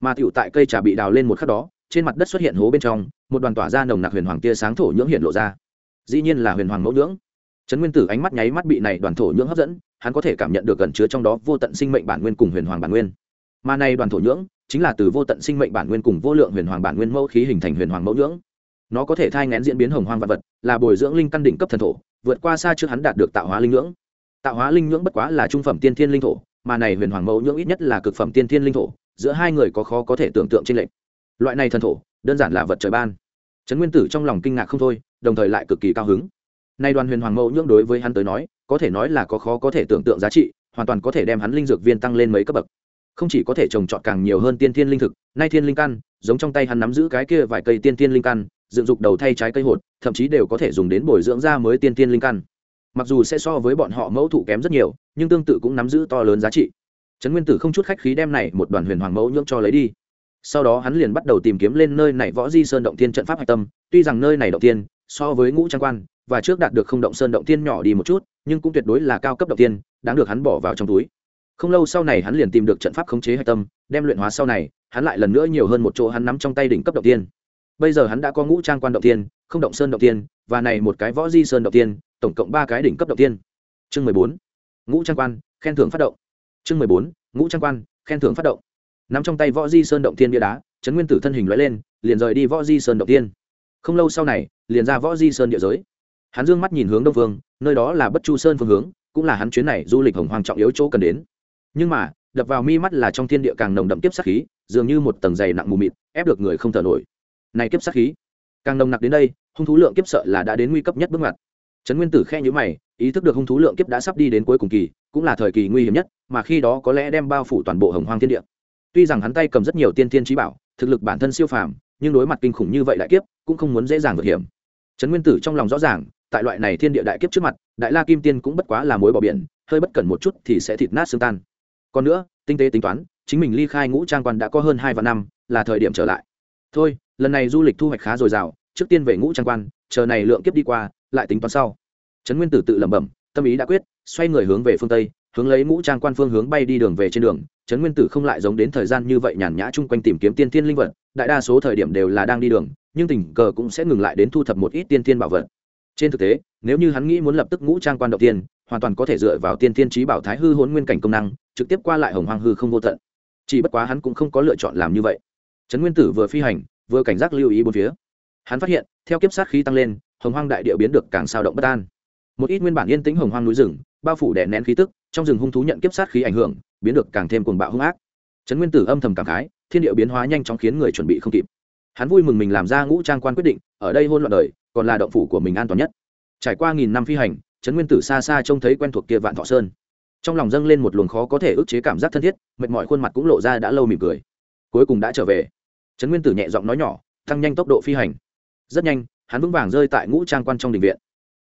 Mà tựu tại cây trà bị đào lên một khắc đó, trên mặt đất xuất hiện hố bên trong, một đoàn tỏa ra nồng nặc huyền hoàng tia sáng thổ nhưỡng hiện lộ ra. Dĩ nhiên là huyền hoàng mẫu nhưỡng. Trấn nguyên tử ánh mắt nháy mắt bị này đoàn thổ nhưỡng hấp dẫn, hắn có thể cảm nhận được gần chứa trong đó vô tận sinh mệnh bản nguyên cùng huyền hoàng bản nguyên. Mà này đoàn thổ nhưỡng, chính là từ vô tận sinh mệnh bản nguyên cùng vô lượng huyền hoàng bản nguyên mẫu khí hình thành huyền hoàng mẫu nhưỡng nó có thể thai ngén diễn biến hồng hoang vật vật, là bồi dưỡng linh căn đỉnh cấp thần thổ, vượt qua xa trước hắn đạt được tạo hóa linh ngưỡng tạo hóa linh ngưỡng bất quá là trung phẩm tiên thiên linh thổ, mà này huyền hoàng mẫu nhưỡng ít nhất là cực phẩm tiên thiên linh thổ, giữa hai người có khó có thể tưởng tượng trên lệnh loại này thần thổ, đơn giản là vật trời ban. Trấn nguyên tử trong lòng kinh ngạc không thôi, đồng thời lại cực kỳ cao hứng. Nay đoàn huyền hoàng mẫu nhưỡng đối với hắn tới nói, có thể nói là có khó có thể tưởng tượng giá trị, hoàn toàn có thể đem hắn linh dược viên tăng lên mấy cấp bậc. Không chỉ có thể trồng trọt càng nhiều hơn tiên thiên linh thực, nay thiên linh căn, giống trong tay hắn nắm giữ cái kia vài cây tiên thiên linh căn dựng dục đầu thay trái cây hột, thậm chí đều có thể dùng đến bồi dưỡng ra mới tiên tiên linh căn. Mặc dù sẽ so với bọn họ mẫu thụ kém rất nhiều, nhưng tương tự cũng nắm giữ to lớn giá trị. Trấn nguyên tử không chút khách khí đem này một đoàn huyền hoàng mẫu nhưỡng cho lấy đi. Sau đó hắn liền bắt đầu tìm kiếm lên nơi này võ di sơn động tiên trận pháp hạch tâm, tuy rằng nơi này động tiên so với ngũ trang quan, và trước đạt được không động sơn động tiên nhỏ đi một chút, nhưng cũng tuyệt đối là cao cấp động tiên đáng được hắn bỏ vào trong túi. Không lâu sau này hắn liền tìm được trận pháp khống chế hạch tâm, đem luyện hóa sau này, hắn lại lần nữa nhiều hơn một chỗ hắn nắm trong tay đỉnh cấp động tiên bây giờ hắn đã có ngũ trang quan động tiên, không động sơn động tiên, và này một cái võ di sơn động tiên, tổng cộng ba cái đỉnh cấp động tiên. Chương mười bốn, ngũ trang quan, khen thưởng phát động. Chương mười bốn, ngũ trang quan, khen thưởng phát động. Nắm trong tay võ di sơn động tiên bia đá, trấn nguyên tử thân hình loại lên, liền rời đi võ di sơn động tiên. Không lâu sau này, liền ra võ di sơn địa giới. Hắn dương mắt nhìn hướng đông phương nơi đó là bất chu sơn phương hướng, cũng là hắn chuyến này du lịch hồng hoàng trọng yếu chỗ cần đến. Nhưng mà, đập vào mi mắt là trong thiên địa càng nồng đậm tiếp sát khí, dường như một tầng dày nặng mù mịt, ép được người không thở nổi này kiếp sát khí. Càng nồng nặc đến đây, hung thú lượng kiếp sợ là đã đến nguy cấp nhất bước ngoặt. Trấn nguyên tử khe nhữ mày, ý thức được hung thú lượng kiếp đã sắp đi đến cuối cùng kỳ, cũng là thời kỳ nguy hiểm nhất, mà khi đó có lẽ đem bao phủ toàn bộ hồng hoang thiên địa. Tuy rằng hắn tay cầm rất nhiều tiên tiên trí bảo, thực lực bản thân siêu phàm, nhưng đối mặt kinh khủng như vậy đại kiếp, cũng không muốn dễ dàng vượt hiểm. Trấn nguyên tử trong lòng rõ ràng, tại loại này thiên địa đại kiếp trước mặt, đại la kim tiên cũng bất quá là mối bỏ biển, hơi bất cẩn một chút thì sẽ thịt nát xương tan. Còn nữa, tinh tế tính toán, chính mình ly khai ngũ trang quan đã có hơn hai vạn năm, là thời điểm trở lại thôi, lần này du lịch thu hoạch khá dồi dào, trước tiên về ngũ trang quan, chờ này lượng kiếp đi qua, lại tính toán sau. Trấn nguyên tử tự lẩm bẩm, tâm ý đã quyết, xoay người hướng về phương tây, hướng lấy ngũ trang quan phương hướng bay đi đường về trên đường. Trấn nguyên tử không lại giống đến thời gian như vậy nhàn nhã chung quanh tìm kiếm tiên thiên linh vật, đại đa số thời điểm đều là đang đi đường, nhưng tình cờ cũng sẽ ngừng lại đến thu thập một ít tiên thiên bảo vật. Trên thực tế, nếu như hắn nghĩ muốn lập tức ngũ trang quan đầu tiên, hoàn toàn có thể dựa vào tiên thiên trí bảo thái hư hốn nguyên cảnh công năng, trực tiếp qua lại hồng hoang hư không vô tận. Chỉ bất quá hắn cũng không có lựa chọn làm như vậy trấn nguyên tử vừa phi hành, vừa cảnh giác lưu ý bốn phía. Hắn phát hiện, theo kiếp sát khí tăng lên, hồng hoang đại địa biến được càng sao động bất an. Một ít nguyên bản yên tĩnh hồng hoang núi rừng, bao phủ đè nén khí tức, trong rừng hung thú nhận kiếp sát khí ảnh hưởng, biến được càng thêm cuồng bạo hung ác. Trấn nguyên tử âm thầm cảm khái, thiên địa biến hóa nhanh chóng khiến người chuẩn bị không kịp. Hắn vui mừng mình làm ra ngũ trang quan quyết định, ở đây hôn loạn đời, còn là động phủ của mình an toàn nhất. Trải qua nghìn năm phi hành, trấn nguyên tử xa xa trông thấy quen thuộc kia vạn thọ sơn. Trong lòng dâng lên một luồng khó có thể ức chế cảm giác thân thiết, mệt mỏi khuôn mặt cũng lộ ra đã lâu mỉm cười. Cuối cùng đã trở về trấn nguyên tử nhẹ giọng nói nhỏ, tăng nhanh tốc độ phi hành. Rất nhanh, hắn vững vàng rơi tại ngũ trang quan trong đình viện.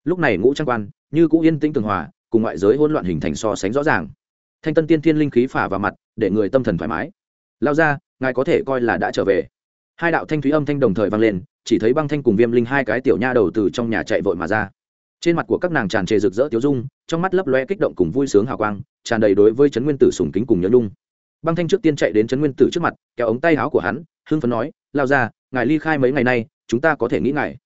Lúc này ngũ trang quan như cũ yên tĩnh tường hòa, cùng ngoại giới hỗn loạn hình thành so sánh rõ ràng. Thanh tân tiên thiên linh khí phả vào mặt, để người tâm thần thoải mái. Lao ra, ngài có thể coi là đã trở về. Hai đạo thanh thúy âm thanh đồng thời vang lên, chỉ thấy băng thanh cùng viêm linh hai cái tiểu nha đầu từ trong nhà chạy vội mà ra. Trên mặt của các nàng tràn trề rực rỡ tiếu dung, trong mắt lấp loe kích động cùng vui sướng hào quang, tràn đầy đối với trấn nguyên tử sùng kính cùng nhớ nhung. Băng thanh trước tiên chạy đến trấn nguyên tử trước mặt, kéo ống tay áo của hắn hưng phấn nói, lao ra ngài ly khai mấy ngày nay, chúng ta có thể nghĩ ngài.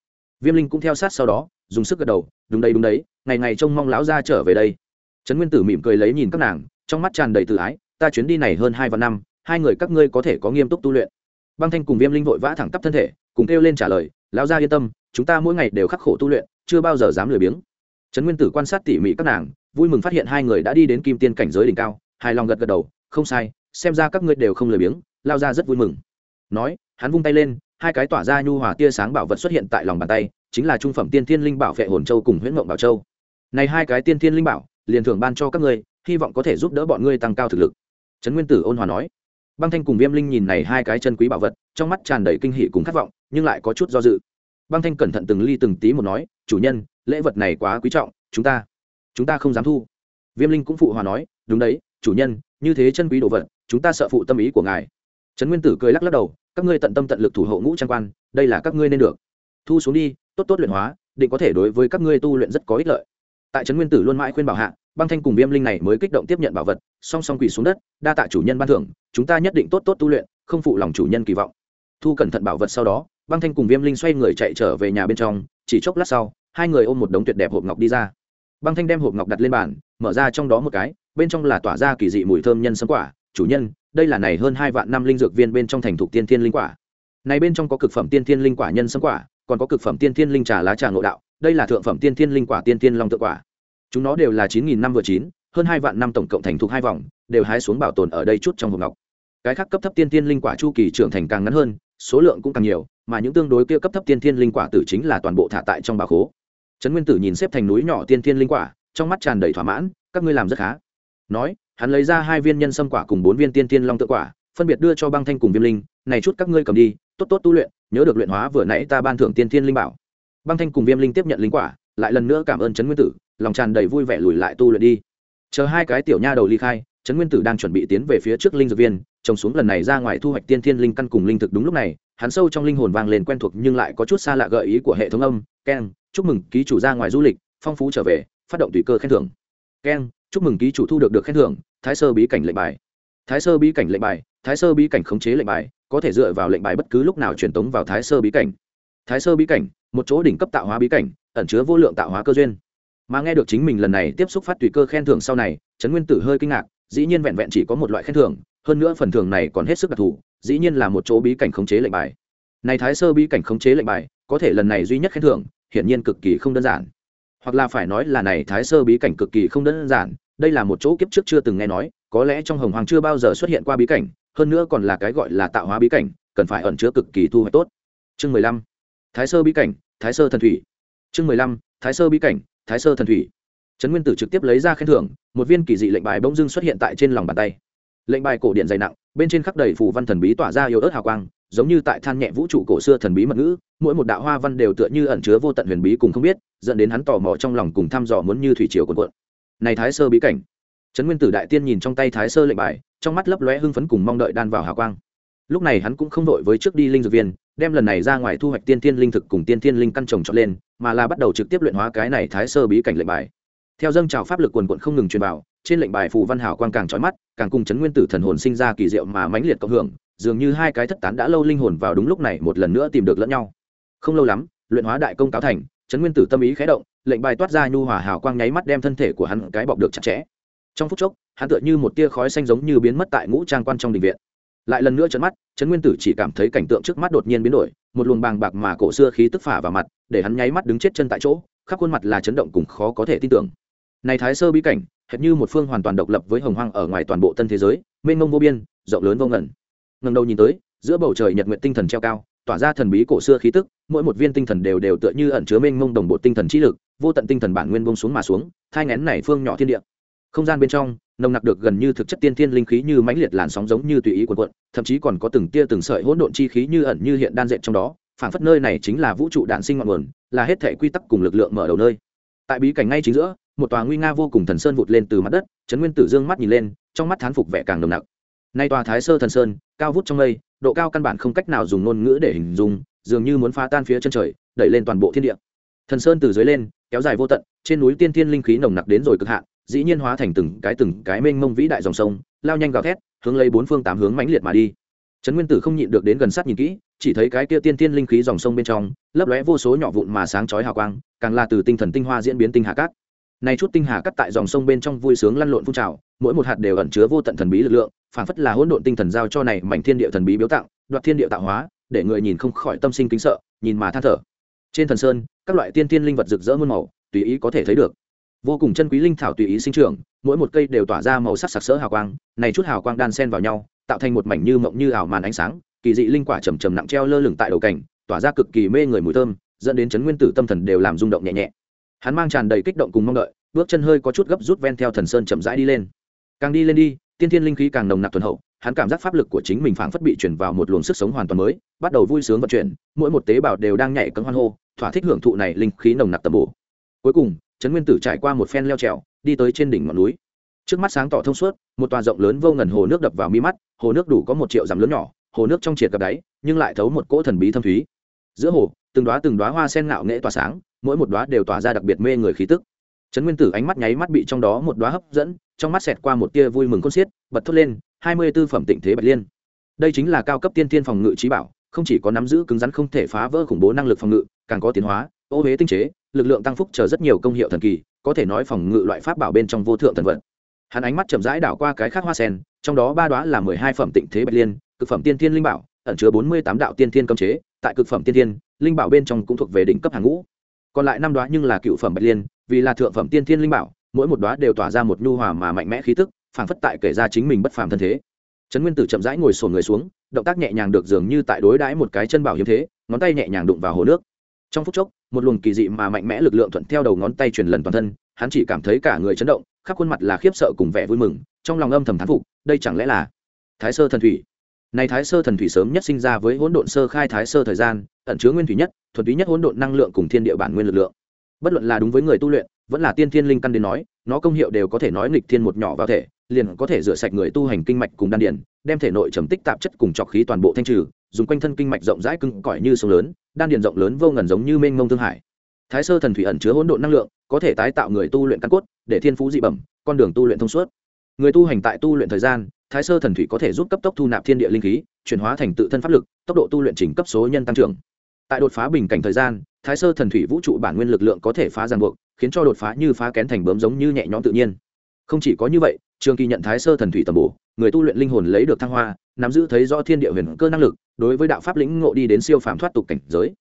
Viêm linh cũng theo sát sau đó, dùng sức gật đầu, đúng đấy đúng đấy, ngày ngày trông mong lão ra trở về đây. Trấn nguyên tử mỉm cười lấy nhìn các nàng, trong mắt tràn đầy tự ái, ta chuyến đi này hơn hai vạn năm, hai người các ngươi có thể có nghiêm túc tu luyện. Băng thanh cùng viêm linh vội vã thẳng tắp thân thể, cùng kêu lên trả lời, lão gia yên tâm, chúng ta mỗi ngày đều khắc khổ tu luyện, chưa bao giờ dám lười biếng. Trấn nguyên tử quan sát tỉ mỉ các nàng, vui mừng phát hiện hai người đã đi đến kim tiên cảnh giới đỉnh cao, hài lòng gật gật đầu, không sai, xem ra các ngươi đều không lười biếng lao ra rất vui mừng nói, hắn vung tay lên, hai cái tỏa ra nhu hòa tia sáng bảo vật xuất hiện tại lòng bàn tay, chính là trung phẩm tiên thiên linh bảo vệ hồn châu cùng huyễn mộng bảo châu. Này hai cái tiên thiên linh bảo, liền thưởng ban cho các ngươi, hy vọng có thể giúp đỡ bọn ngươi tăng cao thực lực. Trấn nguyên tử ôn hòa nói. Băng thanh cùng viêm linh nhìn này hai cái chân quý bảo vật, trong mắt tràn đầy kinh hỷ cùng khát vọng, nhưng lại có chút do dự. Băng thanh cẩn thận từng ly từng tí một nói, chủ nhân, lễ vật này quá quý trọng, chúng ta chúng ta không dám thu. Viêm linh cũng phụ hòa nói, đúng đấy, chủ nhân, như thế chân quý đồ vật, chúng ta sợ phụ tâm ý của ngài trấn nguyên tử cười lắc lắc đầu, các ngươi tận tâm tận lực thủ hộ ngũ trang quan, đây là các ngươi nên được. Thu xuống đi, tốt tốt luyện hóa, định có thể đối với các ngươi tu luyện rất có ích lợi. Tại trấn nguyên tử luôn mãi khuyên bảo hạ, băng thanh cùng viêm linh này mới kích động tiếp nhận bảo vật, song song quỳ xuống đất, đa tạ chủ nhân ban thưởng, chúng ta nhất định tốt tốt tu luyện, không phụ lòng chủ nhân kỳ vọng. Thu cẩn thận bảo vật sau đó, băng thanh cùng viêm linh xoay người chạy trở về nhà bên trong, chỉ chốc lát sau, hai người ôm một đống tuyệt đẹp hộp ngọc đi ra. Băng thanh đem hộp ngọc đặt lên bàn, mở ra trong đó một cái, bên trong là tỏa ra kỳ dị mùi thơm nhân sâm quả, chủ nhân đây là này hơn hai vạn năm linh dược viên bên trong thành thục tiên thiên linh quả. Này bên trong có cực phẩm tiên thiên linh quả nhân sâm quả, còn có cực phẩm tiên thiên linh trà lá trà ngộ đạo, đây là thượng phẩm tiên thiên linh quả tiên thiên long tự quả. Chúng nó đều là chín nghìn năm vừa chín, hơn hai vạn năm tổng cộng thành thục hai vòng, đều hái xuống bảo tồn ở đây chút trong hộp ngọc. Cái khác cấp thấp tiên thiên linh quả chu kỳ trưởng thành càng ngắn hơn, số lượng cũng càng nhiều, mà những tương đối kia cấp thấp tiên thiên linh quả tử chính là toàn bộ thả tại trong bà khố. Trấn nguyên tử nhìn xếp thành núi nhỏ tiên thiên linh quả, trong mắt tràn đầy thỏa mãn, các ngươi làm rất khá. Nói hắn lấy ra hai viên nhân sâm quả cùng bốn viên tiên thiên long tự quả, phân biệt đưa cho băng thanh cùng viêm linh, này chút các ngươi cầm đi, tốt tốt tu luyện, nhớ được luyện hóa vừa nãy ta ban thưởng tiên thiên linh bảo. Băng thanh cùng viêm linh tiếp nhận linh quả, lại lần nữa cảm ơn trấn nguyên tử, lòng tràn đầy vui vẻ lùi lại tu luyện đi. Chờ hai cái tiểu nha đầu ly khai, trấn nguyên tử đang chuẩn bị tiến về phía trước linh dược viên trồng xuống lần này ra ngoài thu hoạch tiên thiên linh căn cùng linh thực đúng lúc này, hắn sâu trong linh hồn vang lên quen thuộc nhưng lại có chút xa lạ gợi ý của hệ thống âm keng chúc mừng, ký chủ ra ngoài du lịch, phong phú trở về, phát động tùy cơ khen thưởng. Keng chúc mừng ký chủ thu được được khen thưởng, thái sơ bí cảnh lệnh bài. Thái sơ bí cảnh lệnh bài, thái sơ bí cảnh khống chế lệnh bài, có thể dựa vào lệnh bài bất cứ lúc nào truyền tống vào thái sơ bí cảnh. Thái sơ bí cảnh, một chỗ đỉnh cấp tạo hóa bí cảnh, ẩn chứa vô lượng tạo hóa cơ duyên. Mà nghe được chính mình lần này tiếp xúc phát tùy cơ khen thưởng sau này, trấn nguyên tử hơi kinh ngạc, dĩ nhiên vẹn vẹn chỉ có một loại khen thưởng, hơn nữa phần thưởng này còn hết sức đặc thù, dĩ nhiên là một chỗ bí cảnh khống chế lệnh bài. Này thái sơ bí cảnh khống chế lệnh bài, có thể lần này duy nhất khen thưởng, hiển nhiên cực kỳ không đơn giản hoặc là phải nói là này thái sơ bí cảnh cực kỳ không đơn giản, đây là một chỗ kiếp trước chưa từng nghe nói, có lẽ trong hồng hoàng chưa bao giờ xuất hiện qua bí cảnh, hơn nữa còn là cái gọi là tạo hóa bí cảnh, cần phải ẩn chứa cực kỳ thu hoạch tốt. Chương mười lăm, thái sơ bí cảnh, thái sơ thần thủy. Chương mười lăm, thái sơ bí cảnh, thái sơ thần thủy. Trấn nguyên tử trực tiếp lấy ra khen thưởng, một viên kỳ dị lệnh bài bỗng dưng xuất hiện tại trên lòng bàn tay. Lệnh bài cổ điện dày nặng, bên trên khắc đầy phù văn thần bí tỏa ra yếu ớt hào quang giống như tại than nhẹ vũ trụ cổ xưa thần bí mật ngữ, mỗi một đạo hoa văn đều tựa như ẩn chứa vô tận huyền bí cùng không biết, dẫn đến hắn tò mò trong lòng cùng thăm dò muốn như thủy triều cuộn cuộn. Này thái sơ bí cảnh. Trấn nguyên tử đại tiên nhìn trong tay thái sơ lệnh bài, trong mắt lấp lóe hưng phấn cùng mong đợi đan vào hào quang. Lúc này hắn cũng không đội với trước đi linh dược viên, đem lần này ra ngoài thu hoạch tiên tiên linh thực cùng tiên tiên linh căn trồng trọt lên, mà là bắt đầu trực tiếp luyện hóa cái này thái sơ bí cảnh lệnh bài. Theo dâng trào pháp lực quần quận không ngừng truyền vào, trên lệnh bài phù văn hào quang càng trói mắt, càng cùng chấn nguyên tử thần hồn sinh ra kỳ diệu mà mãnh liệt cộng hưởng dường như hai cái thất tán đã lâu linh hồn vào đúng lúc này một lần nữa tìm được lẫn nhau. Không lâu lắm, luyện hóa đại công cáo thành chấn nguyên tử tâm ý khé động, lệnh bài toát ra nhu hòa hào quang nháy mắt đem thân thể của hắn cái bọc được chặt chẽ. Trong phút chốc, hắn tựa như một tia khói xanh giống như biến mất tại ngũ trang quan trong đình viện. Lại lần nữa chấn mắt chấn nguyên tử chỉ cảm thấy cảnh tượng trước mắt đột nhiên biến đổi, một luồng bàng bạc mà cổ xưa khí tức phả vào mặt, để hắn nháy mắt đứng chết chân tại chỗ, khắp khuôn mặt là chấn động cùng khó có thể tin tưởng. Này thái sơ bí cảnh, hệt như một phương hoàn toàn độc lập với hồng hoang ở ngoài toàn bộ tân thế giới, mênh mông vô biên, rộng lớn vô ngẩn ngầm đầu nhìn tới, giữa bầu trời nhật nguyện tinh thần treo cao, tỏa ra thần bí cổ xưa khí tức, mỗi một viên tinh thần đều đều tựa như ẩn chứa mênh mông đồng bộ tinh thần trí lực, vô tận tinh thần bản nguyên bông xuống mà xuống, thai ngén này phương nhỏ thiên địa. Không gian bên trong, nồng nặc được gần như thực chất tiên thiên linh khí như mãnh liệt làn sóng giống như tùy ý quần quận thậm chí còn có từng tia từng sợi hỗn độn chi khí như ẩn như hiện đan dệt trong đó phảng phất nơi này chính là vũ trụ đạn sinh ngọn nguồn, là hết thể quy tắc cùng lực lượng mở đầu nơi. Tại bí cảnh ngay chính giữa, một tòa nguy nga vô cùng thần sơn vụt lên từ mặt đất, trấn nguyên tử dương mắt nhìn lên, trong mắt thán phục vẻ càng nồng nặc nay tòa thái sơ thần sơn, cao vút trong mây, độ cao căn bản không cách nào dùng ngôn ngữ để hình dung, dường như muốn phá tan phía chân trời, đẩy lên toàn bộ thiên địa. Thần sơn từ dưới lên, kéo dài vô tận, trên núi tiên thiên linh khí nồng nặc đến rồi cực hạn, dĩ nhiên hóa thành từng cái từng cái mênh mông vĩ đại dòng sông, lao nhanh gào thét, hướng lấy bốn phương tám hướng mãnh liệt mà đi. Trấn nguyên tử không nhịn được đến gần sát nhìn kỹ, chỉ thấy cái kia tiên thiên linh khí dòng sông bên trong, lấp lóe vô số nhỏ vụn mà sáng chói hào quang, càng là từ tinh thần tinh hoa diễn biến tinh hà cát này chút tinh hà cắt tại dòng sông bên trong vui sướng lăn lộn phun trào, mỗi một hạt đều ẩn chứa vô tận thần bí lực lượng, phản phất là hỗn độn tinh thần giao cho này mảnh thiên địa thần bí biếu tặng, đoạt thiên địa tạo hóa, để người nhìn không khỏi tâm sinh kính sợ, nhìn mà than thở. Trên thần sơn, các loại tiên tiên linh vật rực rỡ muôn màu, tùy ý có thể thấy được. Vô cùng chân quý linh thảo tùy ý sinh trưởng, mỗi một cây đều tỏa ra màu sắc sặc sỡ hào quang, này chút hào quang đan xen vào nhau, tạo thành một mảnh như mộng như ảo màn ánh sáng, kỳ dị linh quả trầm trầm nặng treo lơ lửng tại đầu cảnh, tỏa ra cực kỳ mê người mùi thơm, dẫn đến chấn nguyên tử tâm thần đều làm rung động nhẹ nhẹ hắn mang tràn đầy kích động cùng mong đợi, bước chân hơi có chút gấp rút ven theo thần sơn chậm rãi đi lên. Càng đi lên đi, tiên thiên linh khí càng nồng nặc thuần hậu, hắn cảm giác pháp lực của chính mình phảng phất bị chuyển vào một luồng sức sống hoàn toàn mới, bắt đầu vui sướng vận chuyển, mỗi một tế bào đều đang nhảy cấm hoan hô, thỏa thích hưởng thụ này linh khí nồng nặc tầm bổ. Cuối cùng, trấn nguyên tử trải qua một phen leo trèo, đi tới trên đỉnh ngọn núi. Trước mắt sáng tỏ thông suốt, một tòa rộng lớn vô ngần hồ nước đập vào mi mắt, hồ nước đủ có một triệu dặm lớn nhỏ, hồ nước trong triệt gặp đáy, nhưng lại thấu một cỗ thần bí thâm thúy. Giữa hồ, từng đoá từng đoá hoa sen ngạo nghệ tỏa sáng mỗi một đoá đều tỏa ra đặc biệt mê người khí tức. Trấn nguyên tử ánh mắt nháy mắt bị trong đó một đoá hấp dẫn, trong mắt xẹt qua một tia vui mừng con xiết, bật thốt lên, hai mươi tư phẩm tịnh thế bạch liên. Đây chính là cao cấp tiên tiên phòng ngự trí bảo, không chỉ có nắm giữ cứng rắn không thể phá vỡ khủng bố năng lực phòng ngự, càng có tiến hóa, ô huế tinh chế, lực lượng tăng phúc chờ rất nhiều công hiệu thần kỳ, có thể nói phòng ngự loại pháp bảo bên trong vô thượng thần vật. Hắn ánh mắt chậm rãi đảo qua cái khác hoa sen, trong đó ba đoá là mười hai phẩm tịnh thế bạch liên, cực phẩm tiên thiên linh bảo, ẩn chứa bốn mươi tám đạo tiên thiên cấm chế, tại cực phẩm tiên thiên, linh bảo bên trong cũng thuộc về đỉnh cấp hàng ngũ còn lại năm đoá nhưng là cựu phẩm bạch liên, vì là thượng phẩm tiên thiên linh bảo, mỗi một đoá đều tỏa ra một nhu hòa mà mạnh mẽ khí tức, phảng phất tại kể ra chính mình bất phàm thân thế. Trấn nguyên tử chậm rãi ngồi sổn người xuống, động tác nhẹ nhàng được dường như tại đối đãi một cái chân bảo hiếm thế, ngón tay nhẹ nhàng đụng vào hồ nước. Trong phút chốc, một luồng kỳ dị mà mạnh mẽ lực lượng thuận theo đầu ngón tay truyền lần toàn thân, hắn chỉ cảm thấy cả người chấn động, khắp khuôn mặt là khiếp sợ cùng vẻ vui mừng, trong lòng âm thầm thán phục, đây chẳng lẽ là thái sơ thần thủy? Này thái sơ thần thủy sớm nhất sinh ra với hỗn độn sơ khai thái sơ thời gian, ẩn chứa nguyên thủy nhất, thuần túy nhất hỗn độn năng lượng cùng thiên địa bản nguyên lực lượng. Bất luận là đúng với người tu luyện, vẫn là tiên thiên linh căn đến nói, nó công hiệu đều có thể nói nghịch thiên một nhỏ vào thể, liền có thể rửa sạch người tu hành kinh mạch cùng đan điền, đem thể nội trầm tích tạp chất cùng trọc khí toàn bộ thanh trừ, dùng quanh thân kinh mạch rộng rãi cứng cỏi như sông lớn, đan điền rộng lớn vô ngần giống như mênh mông thương hải. Thái sơ thần thủy ẩn chứa hỗn độn năng lượng, có thể tái tạo người tu luyện căn cốt, để thiên phú dị bẩm, con đường tu luyện thông suốt. Người tu hành tại tu luyện thời gian thái sơ thần thủy có thể giúp cấp tốc thu nạp thiên địa linh khí, chuyển hóa thành tự thân pháp lực, tốc độ tu luyện chỉnh cấp số nhân tăng trưởng. Tại đột phá bình cảnh thời gian, thái sơ thần thủy vũ trụ bản nguyên lực lượng có thể phá ràng buộc, khiến cho đột phá như phá kén thành bướm giống như nhẹ nhõm tự nhiên. Không chỉ có như vậy, trường kỳ nhận thái sơ thần thủy tầm bổ, người tu luyện linh hồn lấy được thăng hoa, nắm giữ thấy rõ thiên địa huyền cơ năng lực, đối với đạo pháp lĩnh ngộ đi đến siêu phàm thoát tục cảnh giới.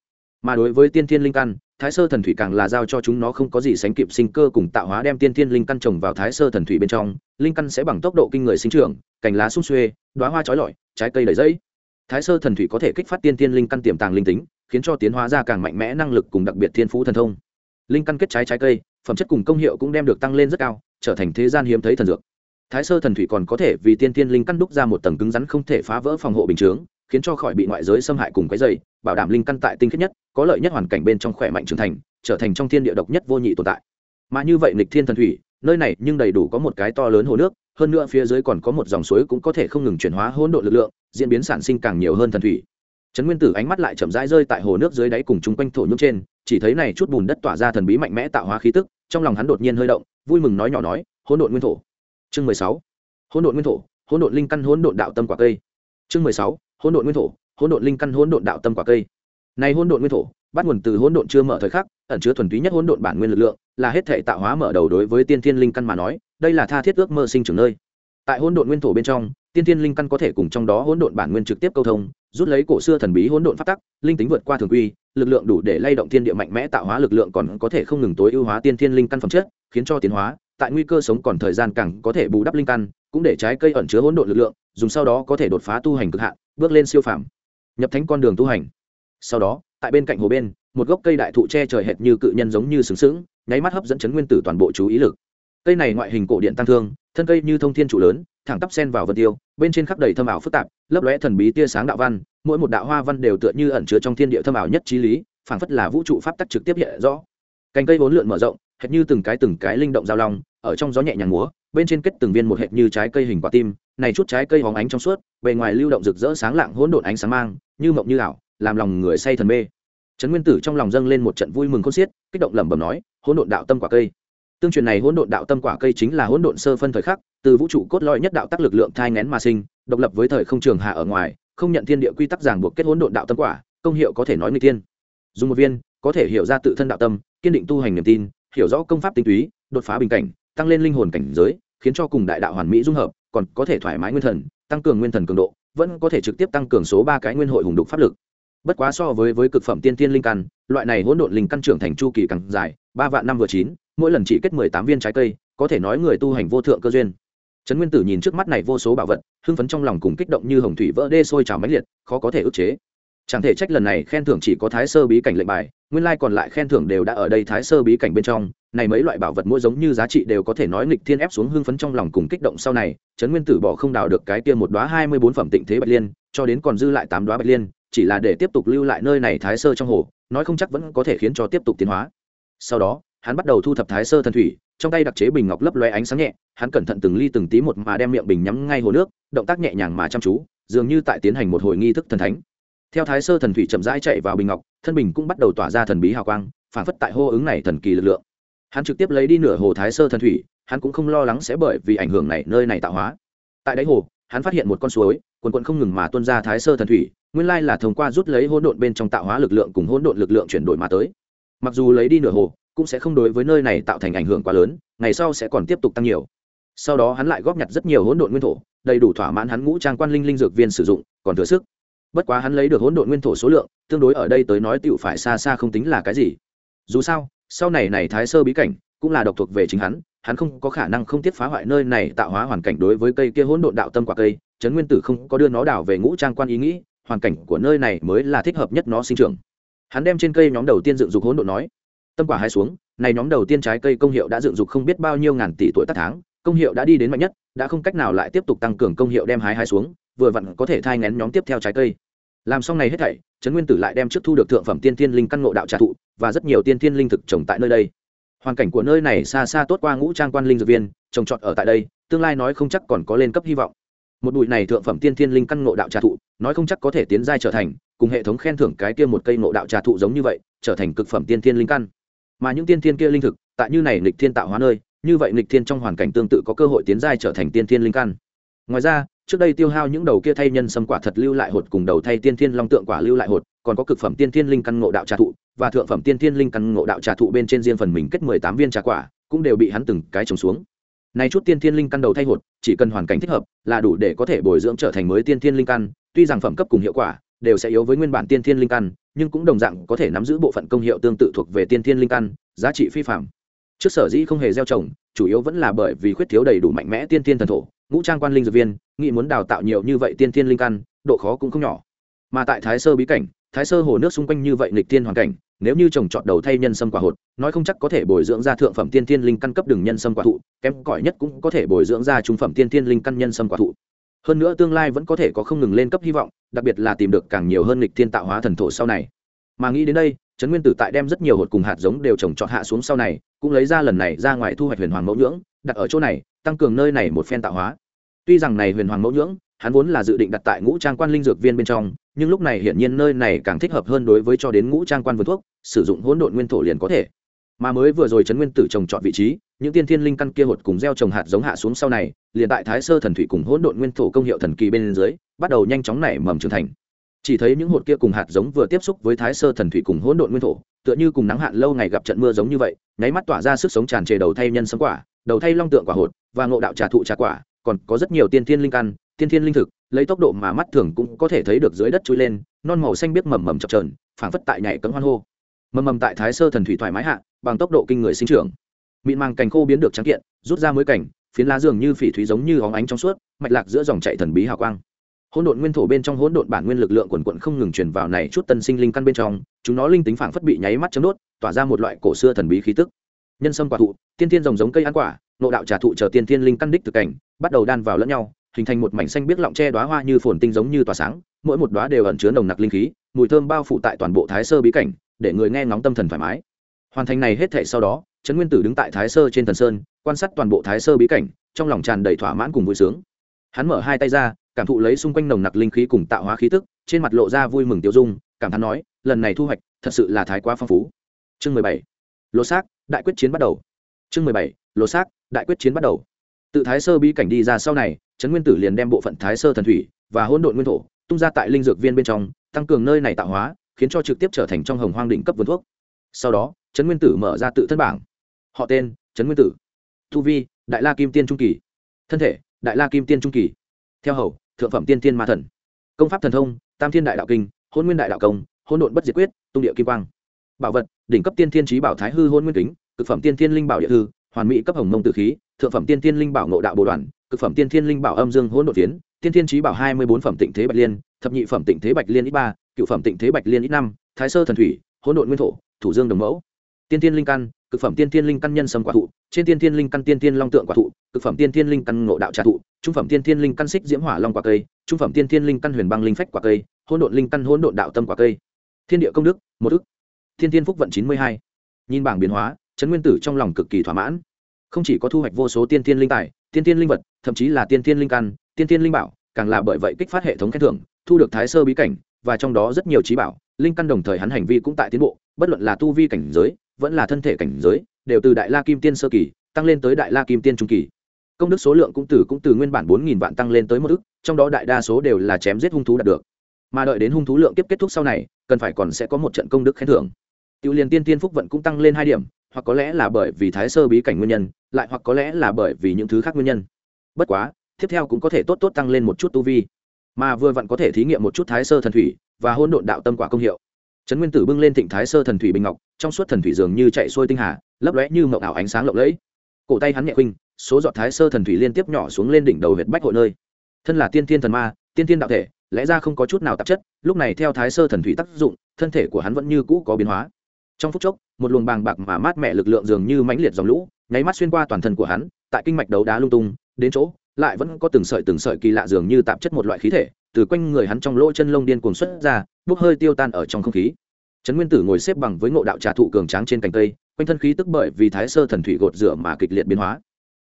Mà đối với tiên thiên linh căn thái sơ thần thủy càng là giao cho chúng nó không có gì sánh kịp sinh cơ cùng tạo hóa đem tiên thiên linh căn trồng vào thái sơ thần thủy bên trong. Linh căn sẽ bằng tốc độ kinh người sinh trưởng, cành lá sung xuê đoá hoa trói lọi, trái cây đầy dẫy thái sơ thần thủy có thể kích phát tiên thiên linh căn tiềm tàng linh tính, khiến cho tiến hóa ra càng mạnh mẽ năng lực cùng đặc biệt thiên phú thần thông. Linh căn kết trái trái cây, phẩm chất cùng công hiệu cũng đem được tăng lên rất cao, trở thành thế gian hiếm thấy thần dược. Thái sơ thần thủy còn có thể vì tiên tiên linh căn đúc ra một tầng cứng rắn không thể phá vỡ phòng hộ bình chướng, khiến cho khỏi bị ngoại giới xâm hại cùng cái dây bảo đảm linh căn tại tinh khiết nhất, có lợi nhất hoàn cảnh bên trong khỏe mạnh trưởng thành, trở thành trong thiên địa độc nhất vô nhị tồn tại. Mà như vậy lịch thiên thần thủy, nơi này nhưng đầy đủ có một cái to lớn hồ nước, hơn nữa phía dưới còn có một dòng suối cũng có thể không ngừng chuyển hóa hỗn độn lực lượng, diễn biến sản sinh càng nhiều hơn thần thủy. Trấn nguyên tử ánh mắt lại chậm rãi rơi tại hồ nước dưới đáy cùng chung quanh thổ nhưỡng trên, chỉ thấy này chút bùn đất tỏa ra thần bí mạnh mẽ tạo hóa khí tức, trong lòng hắn đột nhiên hơi động, vui mừng nói nhỏ nói, hỗn độn nguyên thổ. Chương mười sáu. Hỗn độn nguyên thổ, hỗn độn linh căn hỗn độn đạo tâm quả cây. Chương mười sáu. Hỗn độn nguyên thổ hỗn độn linh căn, hỗn độn đạo tâm quả cây. Này hỗn độn nguyên thổ, bắt nguồn từ hỗn độn chưa mở thời khắc, ẩn chứa thuần túy nhất hỗn độn bản nguyên lực lượng, là hết thể tạo hóa mở đầu đối với tiên thiên linh căn mà nói, đây là tha thiết ước mơ sinh trưởng nơi. Tại hỗn độn nguyên thổ bên trong, tiên thiên linh căn có thể cùng trong đó hỗn độn bản nguyên trực tiếp câu thông, rút lấy cổ xưa thần bí hỗn độn phát tắc, linh tính vượt qua thường quy, lực lượng đủ để lay động thiên địa mạnh mẽ tạo hóa lực lượng còn có thể không ngừng tối ưu hóa tiên thiên linh căn phẩm chất, khiến cho tiến hóa, tại nguy cơ sống còn thời gian càng có thể bù đắp linh căn, cũng để trái cây ẩn chứa hỗn độn lực lượng, dùng sau đó có thể đột phá tu hành cực hạn, bước lên siêu phàm nhập thánh con đường tu hành. Sau đó, tại bên cạnh hồ bên, một gốc cây đại thụ che trời hệt như cự nhân giống như sừng sững, nháy mắt hấp dẫn chấn nguyên tử toàn bộ chú ý lực. Cây này ngoại hình cổ điện tăng thương, thân cây như thông thiên trụ lớn, thẳng tắp sen vào vân tiêu, bên trên khắp đầy thâm ảo phức tạp, lấp lóe thần bí tia sáng đạo văn, mỗi một đạo hoa văn đều tựa như ẩn chứa trong thiên địa thâm ảo nhất trí lý, phảng phất là vũ trụ pháp tắc trực tiếp hiện rõ. Cành cây vốn lượn mở rộng, hệt như từng cái từng cái linh động giao long, ở trong gió nhẹ nhàng múa bên trên kết từng viên một hệt như trái cây hình quả tim, này chút trái cây hóng ánh trong suốt, bề ngoài lưu động rực rỡ sáng lạng hỗn độn ánh sáng mang, như mộng như ảo, làm lòng người say thần mê. Trấn nguyên tử trong lòng dâng lên một trận vui mừng khôn xiết, kích động lẩm bẩm nói, hỗn độn đạo tâm quả cây. Tương truyền này hỗn độn đạo tâm quả cây chính là hỗn độn sơ phân thời khắc, từ vũ trụ cốt lõi nhất đạo tác lực lượng thai ngén mà sinh, độc lập với thời không trường hạ ở ngoài, không nhận thiên địa quy tắc ràng buộc kết hỗn độn đạo tâm quả, công hiệu có thể nói người tiên dùng một viên, có thể hiểu ra tự thân đạo tâm, kiên định tu hành niềm tin, hiểu rõ công pháp tinh túy, đột phá bình cảnh tăng lên linh hồn cảnh giới, khiến cho cùng đại đạo hoàn mỹ dung hợp, còn có thể thoải mái nguyên thần, tăng cường nguyên thần cường độ, vẫn có thể trực tiếp tăng cường số ba cái nguyên hội hùng đục pháp lực. Bất quá so với với cực phẩm tiên tiên linh căn, loại này hỗn độn linh căn trưởng thành chu kỳ càng dài, ba vạn năm vừa chín, mỗi lần chỉ kết mười tám viên trái cây, có thể nói người tu hành vô thượng cơ duyên. Trấn nguyên tử nhìn trước mắt này vô số bảo vật, hưng phấn trong lòng cùng kích động như hồng thủy vỡ đê sôi trào mãnh liệt, khó có thể ức chế chẳng thể trách lần này khen thưởng chỉ có thái sơ bí cảnh lệnh bài, nguyên lai còn lại khen thưởng đều đã ở đây thái sơ bí cảnh bên trong. Này mấy loại bảo vật mỗi giống như giá trị đều có thể nói nghịch thiên ép xuống hưng phấn trong lòng cùng kích động sau này. Trấn nguyên tử bỏ không đào được cái kia một đoá hai mươi bốn phẩm tịnh thế bạch liên, cho đến còn dư lại tám đoá bạch liên, chỉ là để tiếp tục lưu lại nơi này thái sơ trong hồ, nói không chắc vẫn có thể khiến cho tiếp tục tiến hóa. Sau đó, hắn bắt đầu thu thập thái sơ thần thủy, trong tay đặc chế bình ngọc lấp loe ánh sáng nhẹ, hắn cẩn thận từng ly từng tí một mà đem miệng bình nhắm ngay hồ nước, động tác nhẹ nhàng mà chăm chú, dường như tại tiến hành một hồi nghi thức thần thánh theo thái sơ thần thủy chậm rãi chạy vào bình ngọc, thân bình cũng bắt đầu tỏa ra thần bí hào quang phản phất tại hô ứng này thần kỳ lực lượng. Hắn trực tiếp lấy đi nửa hồ thái sơ thần thủy, hắn cũng không lo lắng sẽ bởi vì ảnh hưởng này nơi này tạo hóa. Tại đáy hồ, hắn phát hiện một con suối, quần quận không ngừng mà tuôn ra thái sơ thần thủy, nguyên lai là thông qua rút lấy hỗn độn bên trong tạo hóa lực lượng cùng hỗn độn lực lượng chuyển đổi mà tới. Mặc dù lấy đi nửa hồ, cũng sẽ không đối với nơi này tạo thành ảnh hưởng quá lớn, ngày sau sẽ còn tiếp tục tăng nhiều. Sau đó hắn lại góp nhặt rất nhiều hỗn độn nguyên thổ, đầy đủ thỏa mãn hắn ngũ trang quan linh linh dược viên sử dụng, còn thừa sức bất quá hắn lấy được hỗn độn nguyên thổ số lượng, tương đối ở đây tới nói tựu phải xa xa không tính là cái gì. Dù sao, sau này này thái sơ bí cảnh cũng là độc thuộc về chính hắn hắn không có khả năng không tiết phá hoại nơi này tạo hóa hoàn cảnh đối với cây kia hỗn độn đạo tâm quả cây, trấn nguyên tử không có đưa nó đảo về ngũ trang quan ý nghĩ, hoàn cảnh của nơi này mới là thích hợp nhất nó sinh trưởng. Hắn đem trên cây nhóm đầu tiên dựng dục hỗn độn nói, tâm quả hai xuống, này nhóm đầu tiên trái cây công hiệu đã dựng dục không biết bao nhiêu ngàn tỷ tuổi tác tháng, công hiệu đã đi đến mạnh nhất, đã không cách nào lại tiếp tục tăng cường công hiệu đem hái hái xuống vừa vặn có thể thai ngén nhóm tiếp theo trái cây. Làm xong này hết thảy, trấn nguyên tử lại đem trước thu được thượng phẩm tiên thiên linh căn ngộ đạo trà thụ và rất nhiều tiên thiên linh thực trồng tại nơi đây. Hoàn cảnh của nơi này xa xa tốt qua ngũ trang quan linh dược viên, trồng trọt ở tại đây, tương lai nói không chắc còn có lên cấp hy vọng. Một bụi này thượng phẩm tiên thiên linh căn ngộ đạo trà thụ, nói không chắc có thể tiến giai trở thành, cùng hệ thống khen thưởng cái kia một cây ngộ đạo trà thụ giống như vậy, trở thành cực phẩm tiên thiên linh căn. Mà những tiên thiên kia linh thực, tại như này nghịch thiên tạo hóa nơi, như vậy nghịch thiên trong hoàn cảnh tương tự có cơ hội tiến giai trở thành tiên thiên linh căn. Ngoài ra trước đây tiêu hao những đầu kia thay nhân sâm quả thật lưu lại hột cùng đầu thay tiên thiên long tượng quả lưu lại hột, còn có cực phẩm tiên thiên linh căn ngộ đạo trà thụ, và thượng phẩm tiên thiên linh căn ngộ đạo trà thụ bên trên riêng phần mình kết mười tám viên trà quả, cũng đều bị hắn từng cái trồng xuống. Này chút tiên thiên linh căn đầu thay hột, chỉ cần hoàn cảnh thích hợp, là đủ để có thể bồi dưỡng trở thành mới tiên thiên linh căn, tuy rằng phẩm cấp cùng hiệu quả, đều sẽ yếu với nguyên bản tiên thiên linh căn, nhưng cũng đồng dạng có thể nắm giữ bộ phận công hiệu tương tự thuộc về tiên thiên linh căn, giá trị phi phạm. Trước sở dĩ không hề gieo trồng chủ yếu vẫn là bởi vì khuyết thiếu đầy đủ mạnh mẽ tiên thiên thần thổ, ngũ trang quan linh dược viên, nghĩ muốn đào tạo nhiều như vậy tiên thiên linh căn, độ khó cũng không nhỏ. Mà tại thái sơ bí cảnh, thái sơ hồ nước xung quanh như vậy nghịch tiên hoàn cảnh, nếu như trồng trọt đầu thay nhân sâm quả hột, nói không chắc có thể bồi dưỡng ra thượng phẩm tiên thiên linh căn cấp đường nhân sâm quả thụ, kém cỏi nhất cũng có thể bồi dưỡng ra trung phẩm tiên thiên linh căn nhân sâm quả thụ. Hơn nữa tương lai vẫn có thể có không ngừng lên cấp hy vọng, đặc biệt là tìm được càng nhiều hơn lịch thiên tạo hóa thần thổ sau này. Mà nghĩ đến đây, trấn nguyên tử tại đem rất nhiều hột cùng hạt giống đều trồng trọt hạ xuống sau này cũng lấy ra lần này ra ngoài thu hoạch huyền hoàng mẫu nhưỡng, đặt ở chỗ này, tăng cường nơi này một phen tạo hóa. Tuy rằng này huyền hoàng mẫu nhưỡng, hắn vốn là dự định đặt tại ngũ trang quan linh dược viên bên trong, nhưng lúc này hiển nhiên nơi này càng thích hợp hơn đối với cho đến ngũ trang quan vườn thuốc, sử dụng hỗn độn nguyên thổ liền có thể. Mà mới vừa rồi trấn nguyên tử trồng chọn vị trí, những tiên thiên linh căn kia hột cùng gieo trồng hạt giống hạ xuống sau này, liền tại thái sơ thần thủy cùng hỗn độn nguyên thổ công hiệu thần kỳ bên dưới, bắt đầu nhanh chóng nảy mầm trưởng thành. Chỉ thấy những hột kia cùng hạt giống vừa tiếp xúc với thái sơ thần thủy cùng hỗn độn nguyên thổ tựa như cùng nắng hạn lâu ngày gặp trận mưa giống như vậy, nháy mắt tỏa ra sức sống tràn trề đầu thay nhân sống quả, đầu thay long tượng quả hột, và ngộ đạo trà thụ trà quả, còn có rất nhiều tiên thiên linh căn, tiên thiên linh thực, lấy tốc độ mà mắt thường cũng có thể thấy được dưới đất chui lên, non màu xanh biếc mầm mầm chập trờn phảng phất tại nhảy cấm hoan hô. Mầm mầm tại thái sơ thần thủy thoải mái hạ, bằng tốc độ kinh người sinh trưởng. Mịn màng cành khô biến được trắng kiện, rút ra mới cảnh phiến lá dường như phỉ thúy giống như óng ánh trong suốt, mạch lạc giữa dòng chạy thần bí hào quang hỗn độn nguyên thổ bên trong hỗn độn bản nguyên lực lượng quần quận không ngừng truyền vào này chút tân sinh linh căn bên trong, chúng nó linh tính phảng phất bị nháy mắt chấm đốt, tỏa ra một loại cổ xưa thần bí khí tức. Nhân sâm quả thụ, tiên tiên rồng giống cây ăn quả, nộ đạo trà thụ chờ tiên tiên linh căn đích thực cảnh, bắt đầu đan vào lẫn nhau, hình thành một mảnh xanh biếc lọng che đóa hoa như phồn tinh giống như tỏa sáng, mỗi một đóa đều ẩn chứa nồng nặc linh khí, mùi thơm bao phủ tại toàn bộ thái sơ bí cảnh, để người nghe ngóng tâm thần thoải mái. Hoàn thành này hết thảy sau đó, trấn nguyên tử đứng tại thái sơ trên thần sơn, quan sát toàn bộ thái sơ bí cảnh, trong lòng tràn đầy thỏa mãn cùng vui sướng. Hắn mở hai tay ra cảm thụ lấy xung quanh nồng nặc linh khí cùng tạo hóa khí tức, trên mặt lộ ra vui mừng tiêu dung, cảm thán nói, lần này thu hoạch, thật sự là thái quá phong phú. Chương mười bảy. Lô xác, đại quyết chiến bắt đầu. Chương mười bảy. Lô xác, đại quyết chiến bắt đầu. Tự thái sơ bí cảnh đi ra sau này, trấn nguyên tử liền đem bộ phận thái sơ thần thủy và hỗn độn nguyên thổ tung ra tại linh dược viên bên trong, tăng cường nơi này tạo hóa, khiến cho trực tiếp trở thành trong hồng hoang định cấp vườn thuốc. Sau đó, trấn nguyên tử mở ra tự thân bảng. Họ tên, trấn nguyên tử. Thu vi, đại la kim tiên trung kỳ. Thân thể, đại la kim tiên trung kỳ. Theo hầu thượng phẩm tiên tiên ma thần. Công pháp thần thông, tam thiên đại đạo kinh, hôn nguyên đại đạo công hôn độn bất diệt quyết, tung địa kim quang. Bảo vật, đỉnh cấp tiên thiên trí bảo thái hư hôn nguyên kính, cực phẩm tiên thiên linh bảo địa hư hoàn mỹ cấp hồng mông tử khí, thượng phẩm tiên thiên linh bảo ngộ đạo bồ đoàn, cực phẩm tiên thiên linh bảo âm dương hỗn độn tiến tiên thiên trí bảo hai mươi bốn phẩm tịnh thế bạch liên, thập nhị phẩm tịnh thế bạch liên ít ba, cựu phẩm tịnh thế bạch liên ít năm, thái sơ thần thủy, hỗn độn nguyên thổ, thủ dương đồng mẫu. Tiên thiên linh căn cực phẩm tiên thiên linh căn nhân sâm quả thụ trên tiên thiên linh căn tiên thiên long tượng quả thụ cực phẩm tiên thiên linh căn ngộ đạo trà thụ trung phẩm tiên thiên linh căn xích diễm hỏa long quả cây trung phẩm tiên thiên linh căn huyền băng linh phách quả cây hỗn độn linh căn hỗn độn đạo tâm quả cây thiên địa công đức một ức thiên thiên phúc vận chín mươi hai nhìn bảng biến hóa trấn nguyên tử trong lòng cực kỳ thỏa mãn không chỉ có thu hoạch vô số tiên thiên linh tài tiên thiên linh vật thậm chí là tiên thiên linh căn tiên thiên linh bảo càng là bởi vậy kích phát hệ thống khen thưởng thu được thái sơ bí cảnh và trong đó rất nhiều trí bảo linh căn đồng thời hắn hành vi cũng tại tiến bộ bất luận là tu vi cảnh giới vẫn là thân thể cảnh giới, đều từ đại la kim tiên sơ kỳ, tăng lên tới đại la kim tiên trung kỳ. Công đức số lượng cũng từ cũng từ nguyên bản bốn nghìn vạn tăng lên tới một ức, trong đó đại đa số đều là chém giết hung thú đạt được. Mà đợi đến hung thú lượng tiếp kết thúc sau này, cần phải còn sẽ có một trận công đức khen thưởng. Tiểu liền tiên tiên phúc vận cũng tăng lên hai điểm, hoặc có lẽ là bởi vì thái sơ bí cảnh nguyên nhân, lại hoặc có lẽ là bởi vì những thứ khác nguyên nhân. Bất quá, tiếp theo cũng có thể tốt tốt tăng lên một chút tu vi. Mà vừa vặn có thể thí nghiệm một chút thái sơ thần thủy và hôn độn đạo tâm quả công hiệu trấn nguyên tử bưng lên thịnh thái sơ thần thủy bình ngọc, trong suốt thần thủy dường như chạy xuôi tinh hà, lấp lóe như mộng ảo ánh sáng lộng lẫy. Cổ tay hắn nhẹ khuynh số giọt thái sơ thần thủy liên tiếp nhỏ xuống lên đỉnh đầu huyệt bách hội nơi. Thân là tiên thiên thần ma, tiên thiên đạo thể, lẽ ra không có chút nào tạp chất, lúc này theo thái sơ thần thủy tác dụng, thân thể của hắn vẫn như cũ có biến hóa. Trong phút chốc, một luồng bàng bạc mà mát mẻ lực lượng dường như mãnh liệt dòng lũ, nháy mắt xuyên qua toàn thân của hắn, tại kinh mạch đấu đá lung tung, đến chỗ, lại vẫn có từng sợi từng sợi kỳ lạ dường như tạp chất một loại khí thể từ quanh người hắn trong lỗ chân lông điên cuồng xuất ra, bốc hơi tiêu tan ở trong không khí. Trấn nguyên tử ngồi xếp bằng với ngộ đạo trà thụ cường tráng trên cành cây, quanh thân khí tức bởi vì thái sơ thần thủy gột rửa mà kịch liệt biến hóa.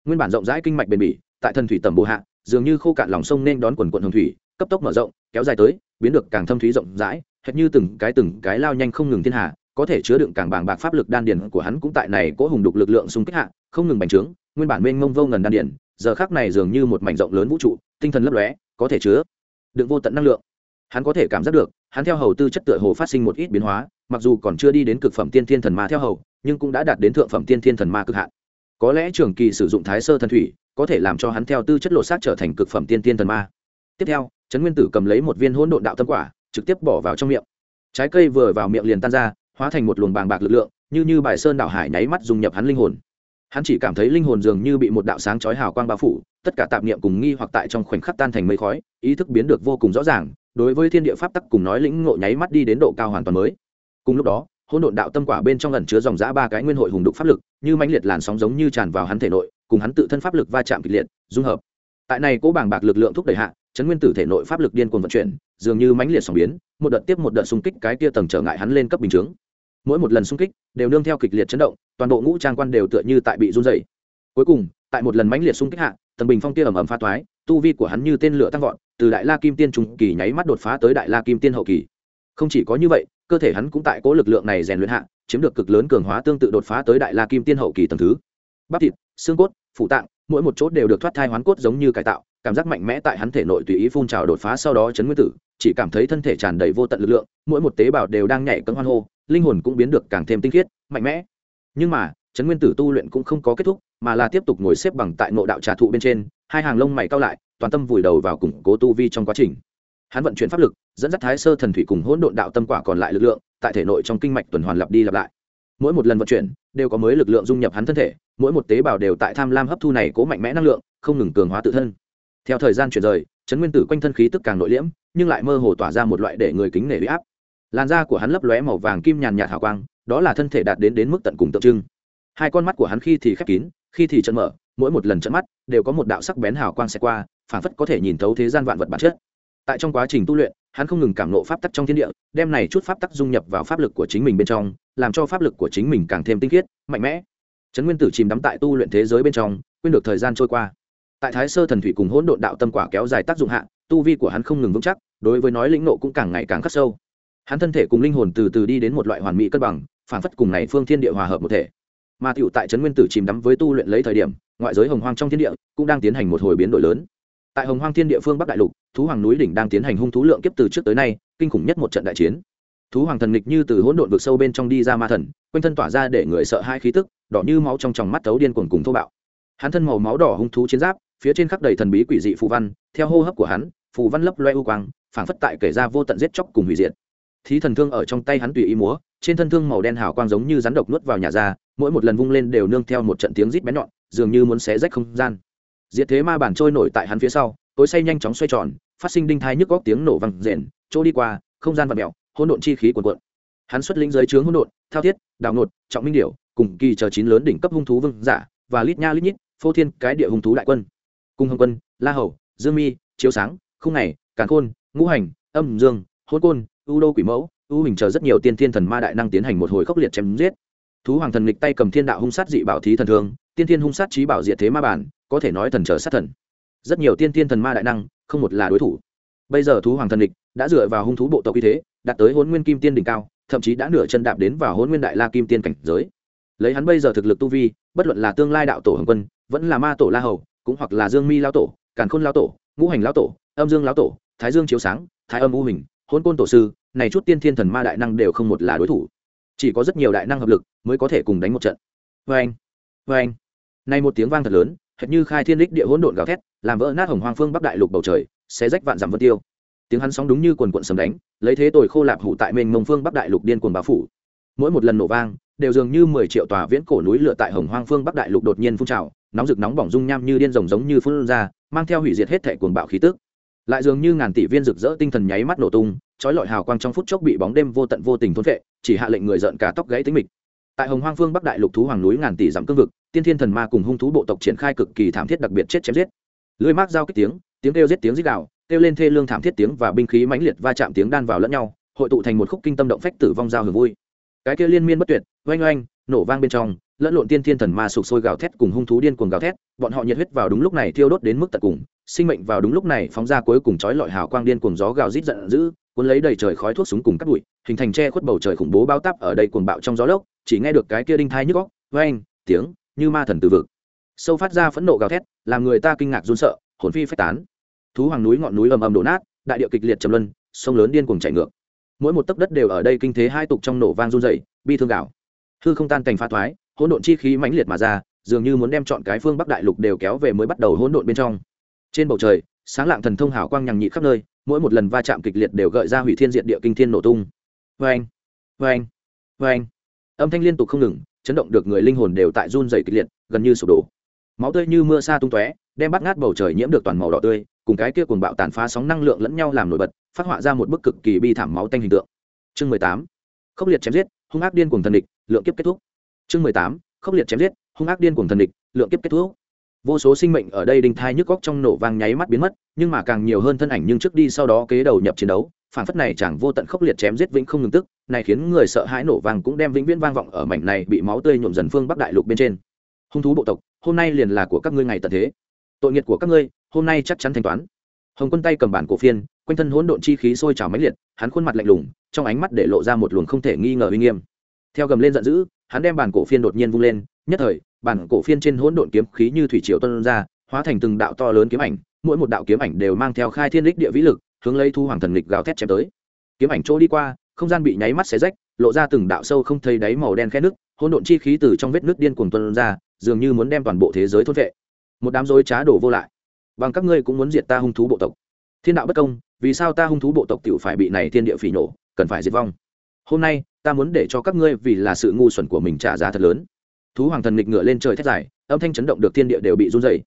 Nguyên bản rộng rãi kinh mạch bền bỉ, tại thần thủy tầm bộ hạ, dường như khô cạn lòng sông nên đón quần quận hồng thủy, cấp tốc mở rộng, kéo dài tới, biến được càng thâm thúy rộng rãi, hệt như từng cái từng cái lao nhanh không ngừng thiên hạ, có thể chứa đựng càng bàng bạc pháp lực đan điền của hắn cũng tại này cố hùng đục lực lượng xung kích hạ, không ngừng bành trướng, nguyên bản mênh mông vô ngần đan điền, giờ khác này dường như một mảnh rộng lớn vũ trụ, tinh thần lấp lóe, có thể chứa đựng vô tận năng lượng. Hắn có thể cảm giác được, hắn theo hầu tư chất tựa hồ phát sinh một ít biến hóa, mặc dù còn chưa đi đến cực phẩm tiên thiên thần ma theo hầu, nhưng cũng đã đạt đến thượng phẩm tiên thiên thần ma cực hạn. Có lẽ trường kỳ sử dụng thái sơ thần thủy, có thể làm cho hắn theo tư chất lộ sát trở thành cực phẩm tiên thiên thần ma. Tiếp theo, trấn nguyên tử cầm lấy một viên hỗn độn đạo tâm quả, trực tiếp bỏ vào trong miệng. Trái cây vừa vào miệng liền tan ra, hóa thành một luồng bàng bạc lực lượng, như như bài sơn đảo hải nháy mắt dùng nhập hắn linh hồn. Hắn chỉ cảm thấy linh hồn dường như bị một đạo sáng chói hào quang bao phủ tất cả tạp niệm cùng nghi hoặc tại trong khoảnh khắc tan thành mây khói, ý thức biến được vô cùng rõ ràng, đối với thiên địa pháp tắc cùng nói lĩnh ngộ nháy mắt đi đến độ cao hoàn toàn mới. Cùng lúc đó, hỗn độn đạo tâm quả bên trong lần chứa dòng giã ba cái nguyên hội hùng đục pháp lực, như mãnh liệt làn sóng giống như tràn vào hắn thể nội, cùng hắn tự thân pháp lực va chạm kịch liệt, dung hợp. Tại này cố bảng bạc lực lượng thúc đẩy hạ, chấn nguyên tử thể nội pháp lực điên cuồng vận chuyển, dường như mãnh liệt sóng biến, một đợt tiếp một đợt xung kích cái kia tầng trở ngại hắn lên cấp bình chướng. Mỗi một lần xung kích, đều nương theo kịch liệt chấn động, toàn bộ ngũ trang quan đều tựa như tại bị run dày cuối cùng, tại một lần mãnh liệt xung kích hạ tầng bình phong kia ầm ầm pha toái, tu vi của hắn như tên lửa tăng vọt, từ đại la kim tiên trung kỳ nháy mắt đột phá tới đại la kim tiên hậu kỳ. Không chỉ có như vậy, cơ thể hắn cũng tại cố lực lượng này rèn luyện hạ, chiếm được cực lớn cường hóa tương tự đột phá tới đại la kim tiên hậu kỳ tầng thứ. Bắp thịt, xương cốt phụ tạng, mỗi một chỗ đều được thoát thai hoán cốt giống như cải tạo, cảm giác mạnh mẽ tại hắn thể nội tùy ý phun trào đột phá sau đó chấn nguyên tử, chỉ cảm thấy thân thể tràn đầy vô tận lực lượng, mỗi một tế bào đều đang nhảy cân hoan hô, linh hồn cũng biến được càng thêm tinh khiết, mạnh mẽ. Nhưng mà chấn nguyên tử tu luyện cũng không có kết thúc, mà là tiếp tục ngồi xếp bằng tại ngộ đạo trà thụ bên trên, hai hàng lông mày cao lại, toàn tâm vùi đầu vào củng cố tu vi trong quá trình. Hắn vận chuyển pháp lực, dẫn dắt thái sơ thần thủy cùng hỗn độn đạo tâm quả còn lại lực lượng, tại thể nội trong kinh mạch tuần hoàn lặp đi lặp lại. Mỗi một lần vận chuyển, đều có mới lực lượng dung nhập hắn thân thể, mỗi một tế bào đều tại tham lam hấp thu này cố mạnh mẽ năng lượng, không ngừng cường hóa tự thân. Theo thời gian chuyển rời chấn nguyên tử quanh thân khí tức càng nội liễm, nhưng lại mơ hồ tỏa ra một loại để người kính nể huy áp. Làn da của hắn lấp lóe màu vàng kim nhàn nhạt hào quang, đó là thân thể đạt đến đến mức tận cùng tượng trưng hai con mắt của hắn khi thì khép kín, khi thì trận mở, mỗi một lần trận mắt, đều có một đạo sắc bén hào quang xẹt qua, phảng phất có thể nhìn thấu thế gian vạn vật bản chất. Tại trong quá trình tu luyện, hắn không ngừng cảm nộ pháp tắc trong thiên địa, đem này chút pháp tắc dung nhập vào pháp lực của chính mình bên trong, làm cho pháp lực của chính mình càng thêm tinh khiết, mạnh mẽ. Trấn nguyên tử chìm đắm tại tu luyện thế giới bên trong, quên được thời gian trôi qua. Tại thái sơ thần thủy cùng hỗn độn đạo tâm quả kéo dài tác dụng hạ, tu vi của hắn không ngừng vững chắc, đối với nói lĩnh nộ cũng càng ngày càng khắc sâu. Hắn thân thể cùng linh hồn từ từ đi đến một loại hoàn mỹ cân bằng phản phất cùng này phương thiên địa hòa hợp một thể mà tiểu tại trấn nguyên tử chìm đắm với tu luyện lấy thời điểm, ngoại giới hồng hoang trong thiên địa cũng đang tiến hành một hồi biến đổi lớn. Tại hồng hoang thiên địa phương bắc đại lục, thú hoàng núi đỉnh đang tiến hành hung thú lượng kiếp từ trước tới nay, kinh khủng nhất một trận đại chiến. Thú hoàng thần nghịch như từ hỗn độn vực sâu bên trong đi ra ma thần, quanh thân tỏa ra để người sợ hai khí tức, đỏ như máu trong tròng mắt thấu điên cuồng cùng thô bạo. Hắn thân màu máu đỏ hung thú chiến giáp, phía trên khắp đầy thần bí quỷ dị phù văn, theo hô hấp của hắn, phù văn lấp loe u quang, phảng phất tại kể ra vô tận giết chóc cùng hủy diệt thí thần thương ở trong tay hắn tùy ý múa, trên thân thương màu đen hào quang giống như rắn độc nuốt vào nhà ra, mỗi một lần vung lên đều nương theo một trận tiếng rít bén nhọn, dường như muốn xé rách không gian. Diệt thế ma bản trôi nổi tại hắn phía sau, tối say nhanh chóng xoay tròn, phát sinh đinh thai nhức góc tiếng nổ vang rền, chỗ đi qua, không gian vật mèo, hỗn độn chi khí cuồn cuộn. Hắn xuất lĩnh dưới trướng hỗn độn, thao thiết đào nột trọng minh điểu, cùng kỳ chờ chín lớn đỉnh cấp hung thú vương giả, và lít nha lít nhít, phô thiên cái địa hung thú đại quân. Cung hồng quân, la hầu, dương mi, chiếu sáng, khung này càn khôn, ngũ hành, âm dương hôn côn u đô quỷ mẫu, u hình chờ rất nhiều tiên thiên thần ma đại năng tiến hành một hồi khốc liệt chém giết. Thú hoàng thần lịch tay cầm thiên đạo hung sát dị bảo thí thần thương, tiên thiên hung sát trí bảo diệt thế ma bản, có thể nói thần trở sát thần. Rất nhiều tiên thiên thần ma đại năng, không một là đối thủ. Bây giờ thú hoàng thần lịch đã dựa vào hung thú bộ tộc uy thế, đạt tới hôn nguyên kim tiên đỉnh cao, thậm chí đã nửa chân đạp đến vào hôn nguyên đại la kim tiên cảnh giới. Lấy hắn bây giờ thực lực tu vi, bất luận là tương lai đạo tổ hồng quân, vẫn là ma tổ la hầu, cũng hoặc là dương mi lao tổ, càn khôn lao tổ, ngũ hành lao tổ, âm dương lao tổ, thái dương chiếu sáng, thái âm u hình hôn côn tổ sư, này chút tiên thiên thần ma đại năng đều không một là đối thủ. Chỉ có rất nhiều đại năng hợp lực mới có thể cùng đánh một trận. Vê anh vê anh nay một tiếng vang thật lớn, hệt như khai thiên đích địa hỗn độn gào thét, làm vỡ nát hồng hoang phương bắc đại lục bầu trời, xé rách vạn dặm vân tiêu. Tiếng hắn sóng đúng như quần quận sầm đánh, lấy thế tồi khô lạp hủ tại mình mông phương bắc đại lục điên cuồng bá phủ. Mỗi một lần nổ vang, đều dường như mười triệu tòa viễn cổ núi lửa tại hồng hoang phương bắc đại lục đột nhiên phun trào, nóng rực nóng bỏng dung nham như điên rồng giống như phun ra, mang theo hủy diệt hết thể cuồng bạo khí tức lại dường như ngàn tỷ viên rực rỡ tinh thần nháy mắt nổ tung trói lọi hào quang trong phút chốc bị bóng đêm vô tận vô tình thôn vệ chỉ hạ lệnh người giận cả tóc gãy tính mịch. Tại hồng hoang phương bắc đại lục thú hoàng núi ngàn tỷ dặm cương vực, tiên thiên thần ma cùng hung thú bộ tộc triển khai cực kỳ thảm thiết đặc biệt chết chém giết. Lưới mác giao kích tiếng tiếng kêu giết tiếng giết đạo kêu lên thê lương thảm thiết tiếng và binh khí mãnh liệt va chạm tiếng đan vào lẫn nhau, hội tụ thành một khúc kinh tâm động phách tử vong giao hưởng vui. Cái kia liên miên bất tuyệt, oanh oanh, nổ vang bên trong, lẫn lộn tiên thiên thần ma sụp sôi gào thét cùng hung thú điên cuồng gào thét, bọn họ nhiệt huyết vào đúng lúc này thiêu đốt đến mức tận cùng sinh mệnh vào đúng lúc này phóng ra cuối cùng chói lọi hào quang điên cuồng gió gào rít giận dữ, cuốn lấy đầy trời khói thuốc súng cùng cắt bụi, hình thành che khuất bầu trời khủng bố bao táp ở đây cuồng bạo trong gió lốc, chỉ nghe được cái kia đinh thai nhức góc oanh tiếng, như ma thần từ vực. Sâu phát ra phẫn nộ gào thét, làm người ta kinh ngạc run sợ, hồn phi phách tán. Thú hoàng núi ngọn núi ầm ầm đổ nát, đại địa kịch liệt trầm luân, sông lớn điên cuồng chảy ngược. Mỗi một tấc đất đều ở đây kinh thế hai tục trong nổ vang run dậy bi thương gạo. Hư không tan cảnh phá thoái, hỗn độn chi khí mãnh liệt mà ra, dường như muốn đem chọn cái phương bắc đại lục đều kéo về mới bắt đầu hỗn độn bên trong trên bầu trời, sáng lạng thần thông hào quang nhằng nhị khắp nơi, mỗi một lần va chạm kịch liệt đều gợi ra hủy thiên diệt địa kinh thiên nổ tung. Vê anh vê anh vê anh âm thanh liên tục không ngừng, chấn động được người linh hồn đều tại run dày kịch liệt, gần như sụp đổ. Máu tươi như mưa xa tung tóe, đem bắt ngát bầu trời nhiễm được toàn màu đỏ tươi, cùng cái kia cuồng bạo tàn phá sóng năng lượng lẫn nhau làm nổi bật, phát họa ra một bức cực kỳ bi thảm máu tanh hình tượng. Chương mười tám, khốc liệt chém giết, hung ác điên cuồng thần địch, lượng kiếp kết thúc. Chương mười tám, khốc liệt chém giết, hung ác điên cuồng thần địch, lượng kiếp kết thúc vô số sinh mệnh ở đây đinh thai nhức góc trong nổ vang nháy mắt biến mất, nhưng mà càng nhiều hơn thân ảnh nhưng trước đi sau đó kế đầu nhập chiến đấu phản phất này chẳng vô tận khốc liệt chém giết vĩnh không ngừng tức, này khiến người sợ hãi nổ vang cũng đem vĩnh viễn vang vọng ở mảnh này bị máu tươi nhuộm dần phương bắc đại lục bên trên. Hung thú bộ tộc, hôm nay liền là của các ngươi ngày tận thế. Tội nghiệt của các ngươi, hôm nay chắc chắn thanh toán. Hồng quân tay cầm bản cổ phiên, quanh thân hỗn độn chi khí sôi trào mãnh liệt, hắn khuôn mặt lạnh lùng, trong ánh mắt để lộ ra một luồng không thể nghi ngờ uy nghiêm. Theo gầm lên giận dữ, hắn đem bản cổ phiên đột nhiên vung lên, nhất thời bản cổ phiên trên hỗn độn kiếm khí như thủy triều tuôn ra, hóa thành từng đạo to lớn kiếm ảnh, mỗi một đạo kiếm ảnh đều mang theo khai thiên lịch địa vĩ lực, hướng lấy thu hoàng thần lịch gào thét chém tới. Kiếm ảnh chỗ đi qua, không gian bị nháy mắt xé rách, lộ ra từng đạo sâu không thấy đáy màu đen khe nước, hỗn độn chi khí từ trong vết nước điên cuồng tuôn ra, dường như muốn đem toàn bộ thế giới thôn vệ. Một đám rối trá đổ vô lại. Bằng các ngươi cũng muốn diệt ta hung thú bộ tộc. Thiên đạo bất công, vì sao ta hung thú bộ tộc tiểu phải bị này thiên địa phỉ nổ, cần phải diệt vong? Hôm nay, ta muốn để cho các ngươi vì là sự ngu xuẩn của mình trả giá thật lớn thú hoàng thần nghịch ngựa lên trời thét dài, âm thanh chấn động được thiên địa đều bị run rẩy.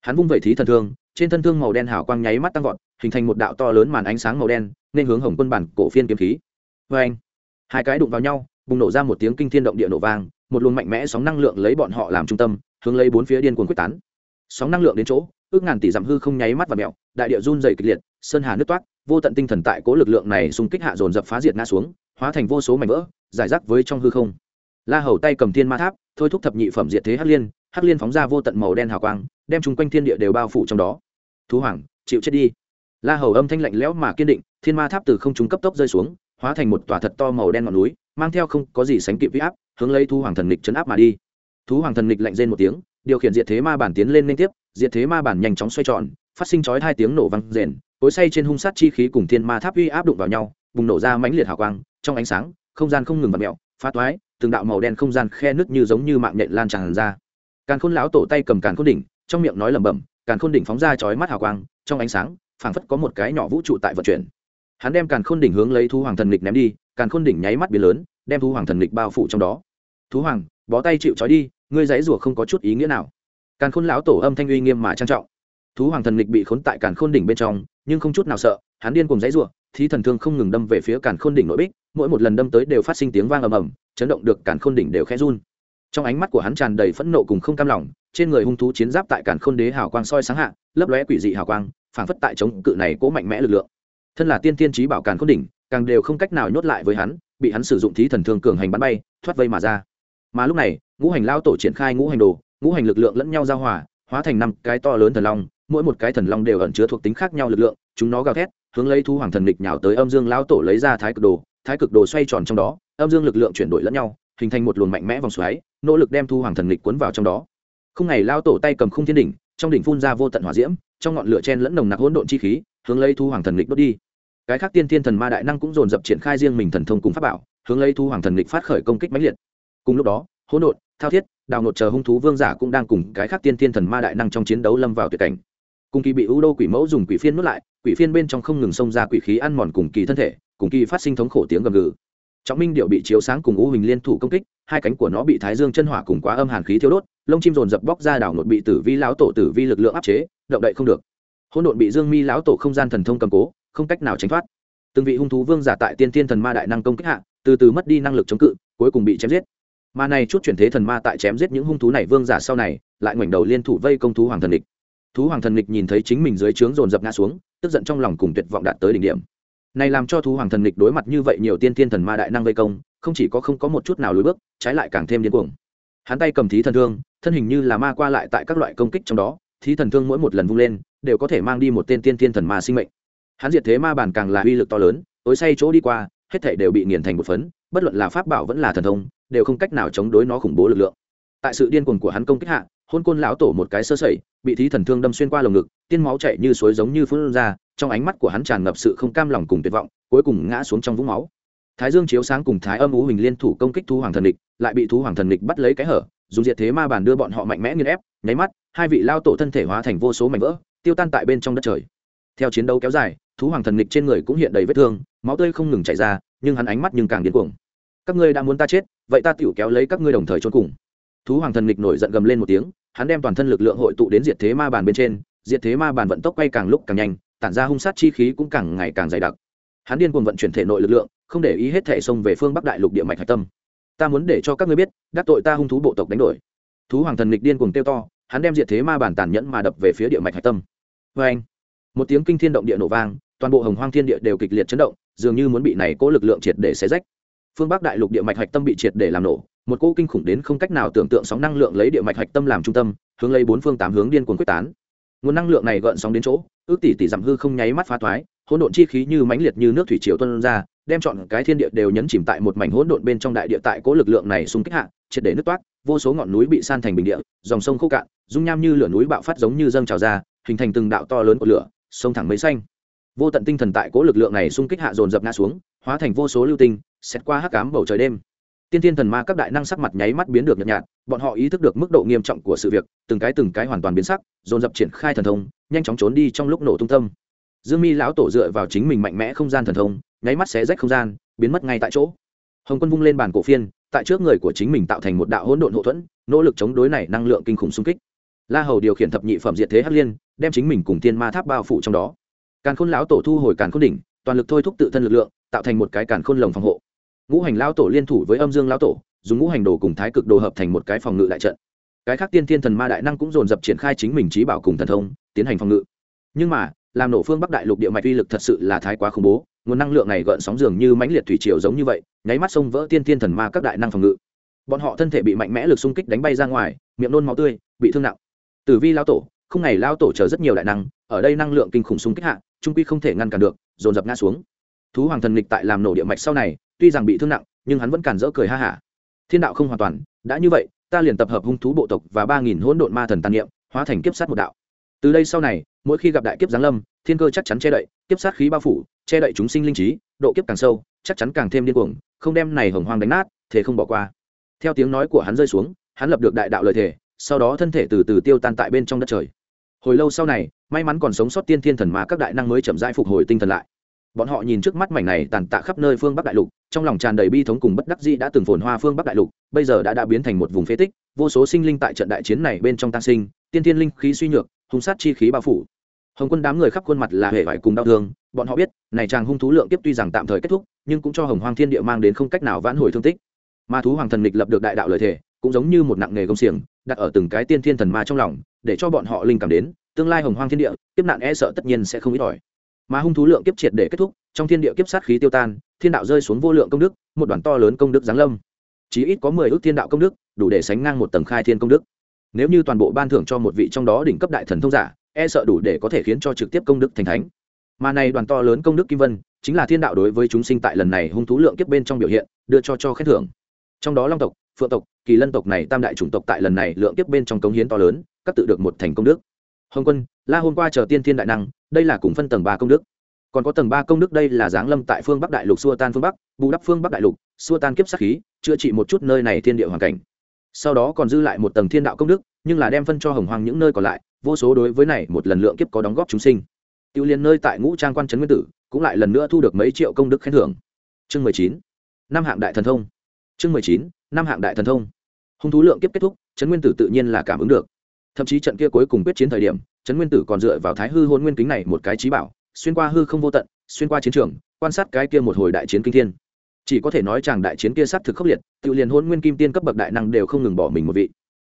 Hắn vung vẩy thí thần thương, trên thân thương màu đen hào quang nháy mắt tăng vọt, hình thành một đạo to lớn màn ánh sáng màu đen, nên hướng hồng quân bản cổ phiên kiếm khí. Vê anh, hai cái đụng vào nhau, bùng nổ ra một tiếng kinh thiên động địa nổ vang, một luồng mạnh mẽ sóng năng lượng lấy bọn họ làm trung tâm, hướng lấy bốn phía điên cuồng quyết tán. Sóng năng lượng đến chỗ, ước ngàn tỷ dặm hư không nháy mắt và mẹo đại địa run dày kịch liệt, sơn hà nước toát, vô tận tinh thần tại cố lực lượng này xung kích hạ dồn dập phá diệt ngã xuống, hóa thành vô số mảnh vỡ, giải rác với trong hư không. La hầu tay cầm thiên ma tháp thôi thúc thập nhị phẩm diệt thế hắc liên hắc liên phóng ra vô tận màu đen hào quang, đem chung quanh thiên địa đều bao phủ trong đó. Thú hoàng, chịu chết đi. La hầu âm thanh lạnh lẽo mà kiên định, thiên ma tháp từ không trung cấp tốc rơi xuống, hóa thành một tòa thật to màu đen ngọn núi, mang theo không có gì sánh kịp huy áp, hướng lấy thú hoàng thần nghịch chấn áp mà đi. Thú hoàng thần nghịch lạnh rên một tiếng, điều khiển diệt thế ma bản tiến lên liên tiếp, diệt thế ma bản nhanh chóng xoay tròn, phát sinh chói hai tiếng nổ vang rền, cối say trên hung sát chi khí cùng thiên ma tháp uy áp đụng vào nhau, bùng nổ ra mãnh liệt hào quang, trong ánh sáng, không gian không ngừng vặn mẹo phá toái, từng đạo màu đen không gian khe nứt như giống như mạng nhện lan tràn ra. Càn khôn lão tổ tay cầm càn khôn đỉnh, trong miệng nói lẩm bẩm, càn khôn đỉnh phóng ra chói mắt hào quang, trong ánh sáng, phảng phất có một cái nhỏ vũ trụ tại vận chuyển. Hắn đem càn khôn đỉnh hướng lấy thú hoàng thần lịch ném đi, càn khôn đỉnh nháy mắt biến lớn, đem thú hoàng thần lịch bao phủ trong đó. Thú hoàng, bó tay chịu trói đi, ngươi giấy rủa không có chút ý nghĩa nào. Càn khôn lão tổ âm thanh uy nghiêm mà trang trọng. Thú hoàng thần lịch bị khốn tại càn khôn đỉnh bên trong, nhưng không chút nào sợ, hắn điên cùng giấy rủa, thí thần thương không ngừng đâm về phía càn khôn đỉnh nội bích mỗi một lần đâm tới đều phát sinh tiếng vang ầm ầm, chấn động được càn khôn đỉnh đều khẽ run. Trong ánh mắt của hắn tràn đầy phẫn nộ cùng không cam lòng, trên người hung thú chiến giáp tại càn khôn đế hào quang soi sáng hạ, lấp lóe quỷ dị hào quang, phảng phất tại chống cự này cố mạnh mẽ lực lượng. Thân là tiên tiên trí bảo càn khôn đỉnh, càng đều không cách nào nhốt lại với hắn, bị hắn sử dụng thí thần thương cường hành bắn bay, thoát vây mà ra. Mà lúc này, ngũ hành lao tổ triển khai ngũ hành đồ, ngũ hành lực lượng lẫn nhau giao hòa, hóa thành năm cái to lớn thần long, mỗi một cái thần long đều ẩn chứa thuộc tính khác nhau lực lượng, chúng nó gào thét, hướng lấy thu hoàng thần địch nhào tới âm dương lao tổ lấy ra thái cực đồ thái cực đồ xoay tròn trong đó, âm dương lực lượng chuyển đổi lẫn nhau, hình thành một luồng mạnh mẽ vòng xoáy, nỗ lực đem thu hoàng thần địch cuốn vào trong đó. Không ngày lao tổ tay cầm khung thiên đỉnh, trong đỉnh phun ra vô tận hỏa diễm, trong ngọn lửa chen lẫn nồng nặc hỗn độn chi khí, hướng lấy thu hoàng thần lịch đốt đi. Cái khác tiên thiên thần ma đại năng cũng dồn dập triển khai riêng mình thần thông cùng pháp bảo, hướng lấy thu hoàng thần lịch phát khởi công kích mãnh liệt. Cùng lúc đó, hỗn độn, thao thiết, đào nột chờ hung thú vương giả cũng đang cùng cái khác tiên thiên thần ma đại năng trong chiến đấu lâm vào tuyệt cảnh. Cùng kỳ bị u đô quỷ mẫu dùng quỷ phiên nuốt lại, quỷ phiên bên trong không ngừng xông ra quỷ khí ăn mòn cùng kỳ thân thể cùng kỳ phát sinh thống khổ tiếng gầm gừ. Trọng minh điệu bị chiếu sáng cùng u hình liên thủ công kích, hai cánh của nó bị thái dương chân hỏa cùng quá âm hàn khí thiêu đốt, lông chim dồn dập bóc ra đảo nột bị tử vi lão tổ tử vi lực lượng áp chế, động đậy không được. Hỗn độn bị dương mi lão tổ không gian thần thông cầm cố, không cách nào tránh thoát. Từng vị hung thú vương giả tại tiên thiên thần ma đại năng công kích hạ, từ từ mất đi năng lực chống cự, cuối cùng bị chém giết. Mà này chút chuyển thế thần ma tại chém giết những hung thú này vương giả sau này, lại ngoảnh đầu liên thủ vây công thú hoàng thần địch. Thú hoàng thần địch nhìn thấy chính mình dưới trướng dồn dập ngã xuống, tức giận trong lòng cùng tuyệt vọng đạt tới đỉnh điểm này làm cho thú hoàng thần địch đối mặt như vậy nhiều tiên tiên thần ma đại năng vây công, không chỉ có không có một chút nào lùi bước, trái lại càng thêm điên cuồng. Hắn tay cầm thí thần thương, thân hình như là ma qua lại tại các loại công kích trong đó, thí thần thương mỗi một lần vung lên, đều có thể mang đi một tên tiên tiên thần ma sinh mệnh. Hắn diệt thế ma bản càng là uy lực to lớn, tối say chỗ đi qua, hết thể đều bị nghiền thành một phấn, bất luận là pháp bảo vẫn là thần thông, đều không cách nào chống đối nó khủng bố lực lượng. Tại sự điên cuồng của hắn công kích hạ hôn côn lão tổ một cái sơ sẩy, bị thí thần thương đâm xuyên qua lồng ngực, tiên máu chạy như suối giống như phun ra trong ánh mắt của hắn tràn ngập sự không cam lòng cùng tuyệt vọng, cuối cùng ngã xuống trong vũng máu. Thái dương chiếu sáng cùng thái âm ú hình liên thủ công kích thú hoàng thần địch, lại bị thú hoàng thần địch bắt lấy cái hở, dùng diệt thế ma bàn đưa bọn họ mạnh mẽ nghiên ép, nháy mắt, hai vị lao tổ thân thể hóa thành vô số mảnh vỡ, tiêu tan tại bên trong đất trời. Theo chiến đấu kéo dài, thú hoàng thần địch trên người cũng hiện đầy vết thương, máu tươi không ngừng chảy ra, nhưng hắn ánh mắt nhưng càng điên cuồng. Các ngươi đã muốn ta chết, vậy ta tựu kéo lấy các ngươi đồng thời trốn cùng. Thú hoàng thần địch nổi giận gầm lên một tiếng, hắn đem toàn thân lực lượng hội tụ đến diệt thế ma bàn bên trên, diệt thế ma bàn vận tốc quay càng lúc càng nhanh tản ra hung sát chi khí cũng càng ngày càng dày đặc. Hắn điên cuồng vận chuyển thể nội lực lượng, không để ý hết thể xông về phương bắc đại lục địa mạch hạch tâm. Ta muốn để cho các ngươi biết, đắc tội ta hung thú bộ tộc đánh đổi. Thú hoàng thần nghịch điên cuồng tiêu to, hắn đem diệt thế ma bản tàn nhẫn mà đập về phía địa mạch hạch tâm. Vê anh, một tiếng kinh thiên động địa nổ vang, toàn bộ hồng hoang thiên địa đều kịch liệt chấn động, dường như muốn bị này cố lực lượng triệt để xé rách. Phương bắc đại lục địa mạch hạch tâm bị triệt để làm nổ, một cỗ kinh khủng đến không cách nào tưởng tượng sóng năng lượng lấy địa mạch hạch tâm làm trung tâm, hướng lấy bốn phương tám hướng điên cuồng quyết tán nguồn năng lượng này gợn sóng đến chỗ, ước tỷ tỷ giảm hư không nháy mắt phá thoái, hỗn độn chi khí như mãnh liệt như nước thủy triều tuôn ra, đem chọn cái thiên địa đều nhấn chìm tại một mảnh hỗn độn bên trong đại địa tại cố lực lượng này xung kích hạ, triệt để nứt toát vô số ngọn núi bị san thành bình địa, dòng sông khô cạn, dung nham như lửa núi bạo phát giống như dâng trào ra, hình thành từng đạo to lớn của lửa, sông thẳng mấy xanh. Vô tận tinh thần tại cố lực lượng này xung kích hạ dồn dập ngã xuống, hóa thành vô số lưu tinh xét qua hắc ám bầu trời đêm tiên tiên thần ma các đại năng sắc mặt nháy mắt biến được nhợt nhạt, bọn họ ý thức được mức độ nghiêm trọng của sự việc, từng cái từng cái hoàn toàn biến sắc, dồn dập triển khai thần thông, nhanh chóng trốn đi trong lúc nổ tung tâm. Dương mi lão tổ dựa vào chính mình mạnh mẽ không gian thần thông, nháy mắt xé rách không gian, biến mất ngay tại chỗ. Hồng quân vung lên bàn cổ phiên, tại trước người của chính mình tạo thành một đạo hỗn độn hậu thuẫn, nỗ lực chống đối này năng lượng kinh khủng xung kích. La hầu điều khiển thập nhị phẩm diệt thế hắc liên, đem chính mình cùng tiên ma tháp bao phủ trong đó. Càn khôn lão tổ thu hồi càn khôn đỉnh, toàn lực thôi thúc tự thân lực lượng, tạo thành một cái càn khôn lồng phòng hộ ngũ hành lão tổ liên thủ với âm dương lão tổ, dùng ngũ hành đồ cùng thái cực đồ hợp thành một cái phòng ngự đại trận. Cái khác tiên thiên thần ma đại năng cũng dồn dập triển khai chính mình trí bảo cùng thần thông, tiến hành phòng ngự. Nhưng mà, làm nổ phương bắc đại lục địa mạch uy lực thật sự là thái quá khủng bố, nguồn năng lượng này gợn sóng dường như mãnh liệt thủy triều giống như vậy, nháy mắt sông vỡ tiên thiên thần ma các đại năng phòng ngự. Bọn họ thân thể bị mạnh mẽ lực xung kích đánh bay ra ngoài, miệng nôn máu tươi, bị thương nặng. Tử vi lao tổ, không ngày lao tổ chờ rất nhiều đại năng, ở đây năng lượng kinh khủng xung kích hạ, trung quy không thể ngăn cản được, dồn dập ngã xuống. Thú hoàng thần lịch tại làm nổ địa mạch sau này tuy rằng bị thương nặng, nhưng hắn vẫn cản rỡ cười ha hả. Thiên đạo không hoàn toàn, đã như vậy, ta liền tập hợp hung thú bộ tộc và ba nghìn hỗn độn ma thần tàn niệm, hóa thành kiếp sát một đạo. Từ đây sau này, mỗi khi gặp đại kiếp giáng lâm, thiên cơ chắc chắn che đậy, kiếp sát khí bao phủ, che đậy chúng sinh linh trí, độ kiếp càng sâu, chắc chắn càng thêm điên cuồng, không đem này hồng hoang đánh nát thế không bỏ qua. Theo tiếng nói của hắn rơi xuống, hắn lập được đại đạo lời thể sau đó thân thể từ từ tiêu tan tại bên trong đất trời. Hồi lâu sau này, may mắn còn sống sót tiên thiên thần mà các đại năng mới chậm rãi phục hồi tinh thần lại bọn họ nhìn trước mắt mảnh này tàn tạ khắp nơi phương bắc đại lục, trong lòng tràn đầy bi thống cùng bất đắc dĩ đã từng phồn hoa phương bắc đại lục, bây giờ đã đã biến thành một vùng phế tích, vô số sinh linh tại trận đại chiến này bên trong tăng sinh, tiên thiên linh khí suy nhược, hung sát chi khí bao phủ. Hồng quân đám người khắp khuôn mặt là hệ vải cùng đau thương, bọn họ biết, này chàng hung thú lượng tiếp tuy rằng tạm thời kết thúc, nhưng cũng cho hồng hoang thiên địa mang đến không cách nào vãn hồi thương tích. Ma thú hoàng thần lịch lập được đại đạo lời thể cũng giống như một nặng nghề công xiềng, đặt ở từng cái tiên thiên thần ma trong lòng, để cho bọn họ linh cảm đến, tương lai hồng hoang thiên địa tiếp nạn e sợ tất nhiên sẽ không ít ỏi mà hung thú lượng kiếp triệt để kết thúc, trong thiên địa kiếp sát khí tiêu tan, thiên đạo rơi xuống vô lượng công đức, một đoàn to lớn công đức giáng lâm. Chí ít có mười ước thiên đạo công đức, đủ để sánh ngang một tầng khai thiên công đức. Nếu như toàn bộ ban thưởng cho một vị trong đó đỉnh cấp đại thần thông giả e sợ đủ để có thể khiến cho trực tiếp công đức thành thánh. Mà này đoàn to lớn công đức kim vân, chính là thiên đạo đối với chúng sinh tại lần này hung thú lượng kiếp bên trong biểu hiện, đưa cho cho khen thưởng. Trong đó long tộc, phượng tộc, kỳ lân tộc này tam đại chủng tộc tại lần này lượng kiếp bên trong cống hiến to lớn các tự được một thành công đức. Hồng quân, la hôm qua chờ tiên thiên đại năng đây là cùng phân tầng ba công đức. Còn có tầng ba công đức đây là giáng lâm tại phương bắc đại lục xua tan phương bắc, bù đắp phương bắc đại lục, xua tan kiếp sát khí, chữa trị một chút nơi này thiên địa hoàn cảnh. Sau đó còn dư lại một tầng thiên đạo công đức, nhưng là đem phân cho hồng hoàng những nơi còn lại, vô số đối với này một lần lượng kiếp có đóng góp chúng sinh. Tiêu liên nơi tại ngũ trang quan trấn nguyên tử, cũng lại lần nữa thu được mấy triệu công đức khen thưởng. Chương mười chín, năm hạng đại thần thông. Chương mười chín, năm hạng đại thần thông. Hung thú lượng kiếp kết thúc, trấn nguyên tử tự nhiên là cảm ứng được thậm chí trận kia cuối cùng quyết chiến thời điểm, trấn nguyên tử còn dựa vào thái hư hôn nguyên kính này một cái trí bảo, xuyên qua hư không vô tận, xuyên qua chiến trường, quan sát cái kia một hồi đại chiến kinh thiên. Chỉ có thể nói chàng đại chiến kia sát thực khốc liệt, tự liền hôn nguyên kim tiên cấp bậc đại năng đều không ngừng bỏ mình một vị.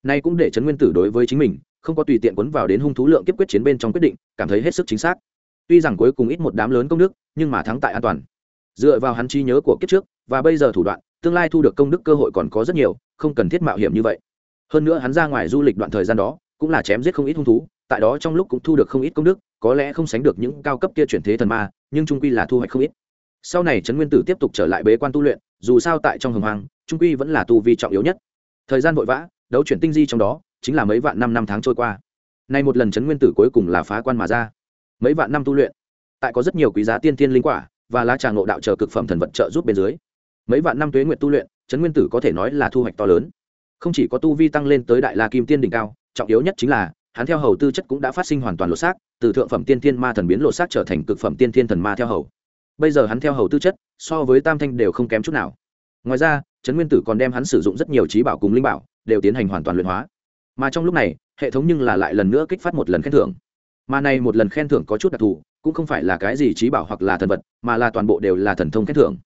Nay cũng để trấn nguyên tử đối với chính mình, không có tùy tiện quấn vào đến hung thú lượng kiếp quyết chiến bên trong quyết định, cảm thấy hết sức chính xác. Tuy rằng cuối cùng ít một đám lớn công đức, nhưng mà thắng tại an toàn. Dựa vào hắn trí nhớ của kiếp trước, và bây giờ thủ đoạn, tương lai thu được công đức cơ hội còn có rất nhiều, không cần thiết mạo hiểm như vậy. Hơn nữa hắn ra ngoài du lịch đoạn thời gian đó cũng là chém giết không ít hung thú, tại đó trong lúc cũng thu được không ít công đức, có lẽ không sánh được những cao cấp kia chuyển thế thần ma, nhưng trung quy là thu hoạch không ít. Sau này trấn nguyên tử tiếp tục trở lại bế quan tu luyện, dù sao tại trong hồng hoang, trung quy vẫn là tu vi trọng yếu nhất. Thời gian vội vã, đấu chuyển tinh di trong đó, chính là mấy vạn năm năm tháng trôi qua. Nay một lần trấn nguyên tử cuối cùng là phá quan mà ra. Mấy vạn năm tu luyện, tại có rất nhiều quý giá tiên tiên linh quả và lá trà ngộ đạo chờ cực phẩm thần vật trợ giúp bên dưới, mấy vạn năm tuế nguyện tu luyện, trấn nguyên tử có thể nói là thu hoạch to lớn. Không chỉ có tu vi tăng lên tới đại la kim tiên đỉnh cao trọng yếu nhất chính là, hắn theo hầu tư chất cũng đã phát sinh hoàn toàn lột xác, từ thượng phẩm tiên thiên ma thần biến lột xác trở thành cực phẩm tiên thiên thần ma theo hầu. Bây giờ hắn theo hầu tư chất, so với tam thanh đều không kém chút nào. Ngoài ra, trấn nguyên tử còn đem hắn sử dụng rất nhiều trí bảo cùng linh bảo, đều tiến hành hoàn toàn luyện hóa. Mà trong lúc này, hệ thống nhưng là lại lần nữa kích phát một lần khen thưởng. Mà này một lần khen thưởng có chút đặc thù, cũng không phải là cái gì trí bảo hoặc là thần vật, mà là toàn bộ đều là thần thông khen thưởng.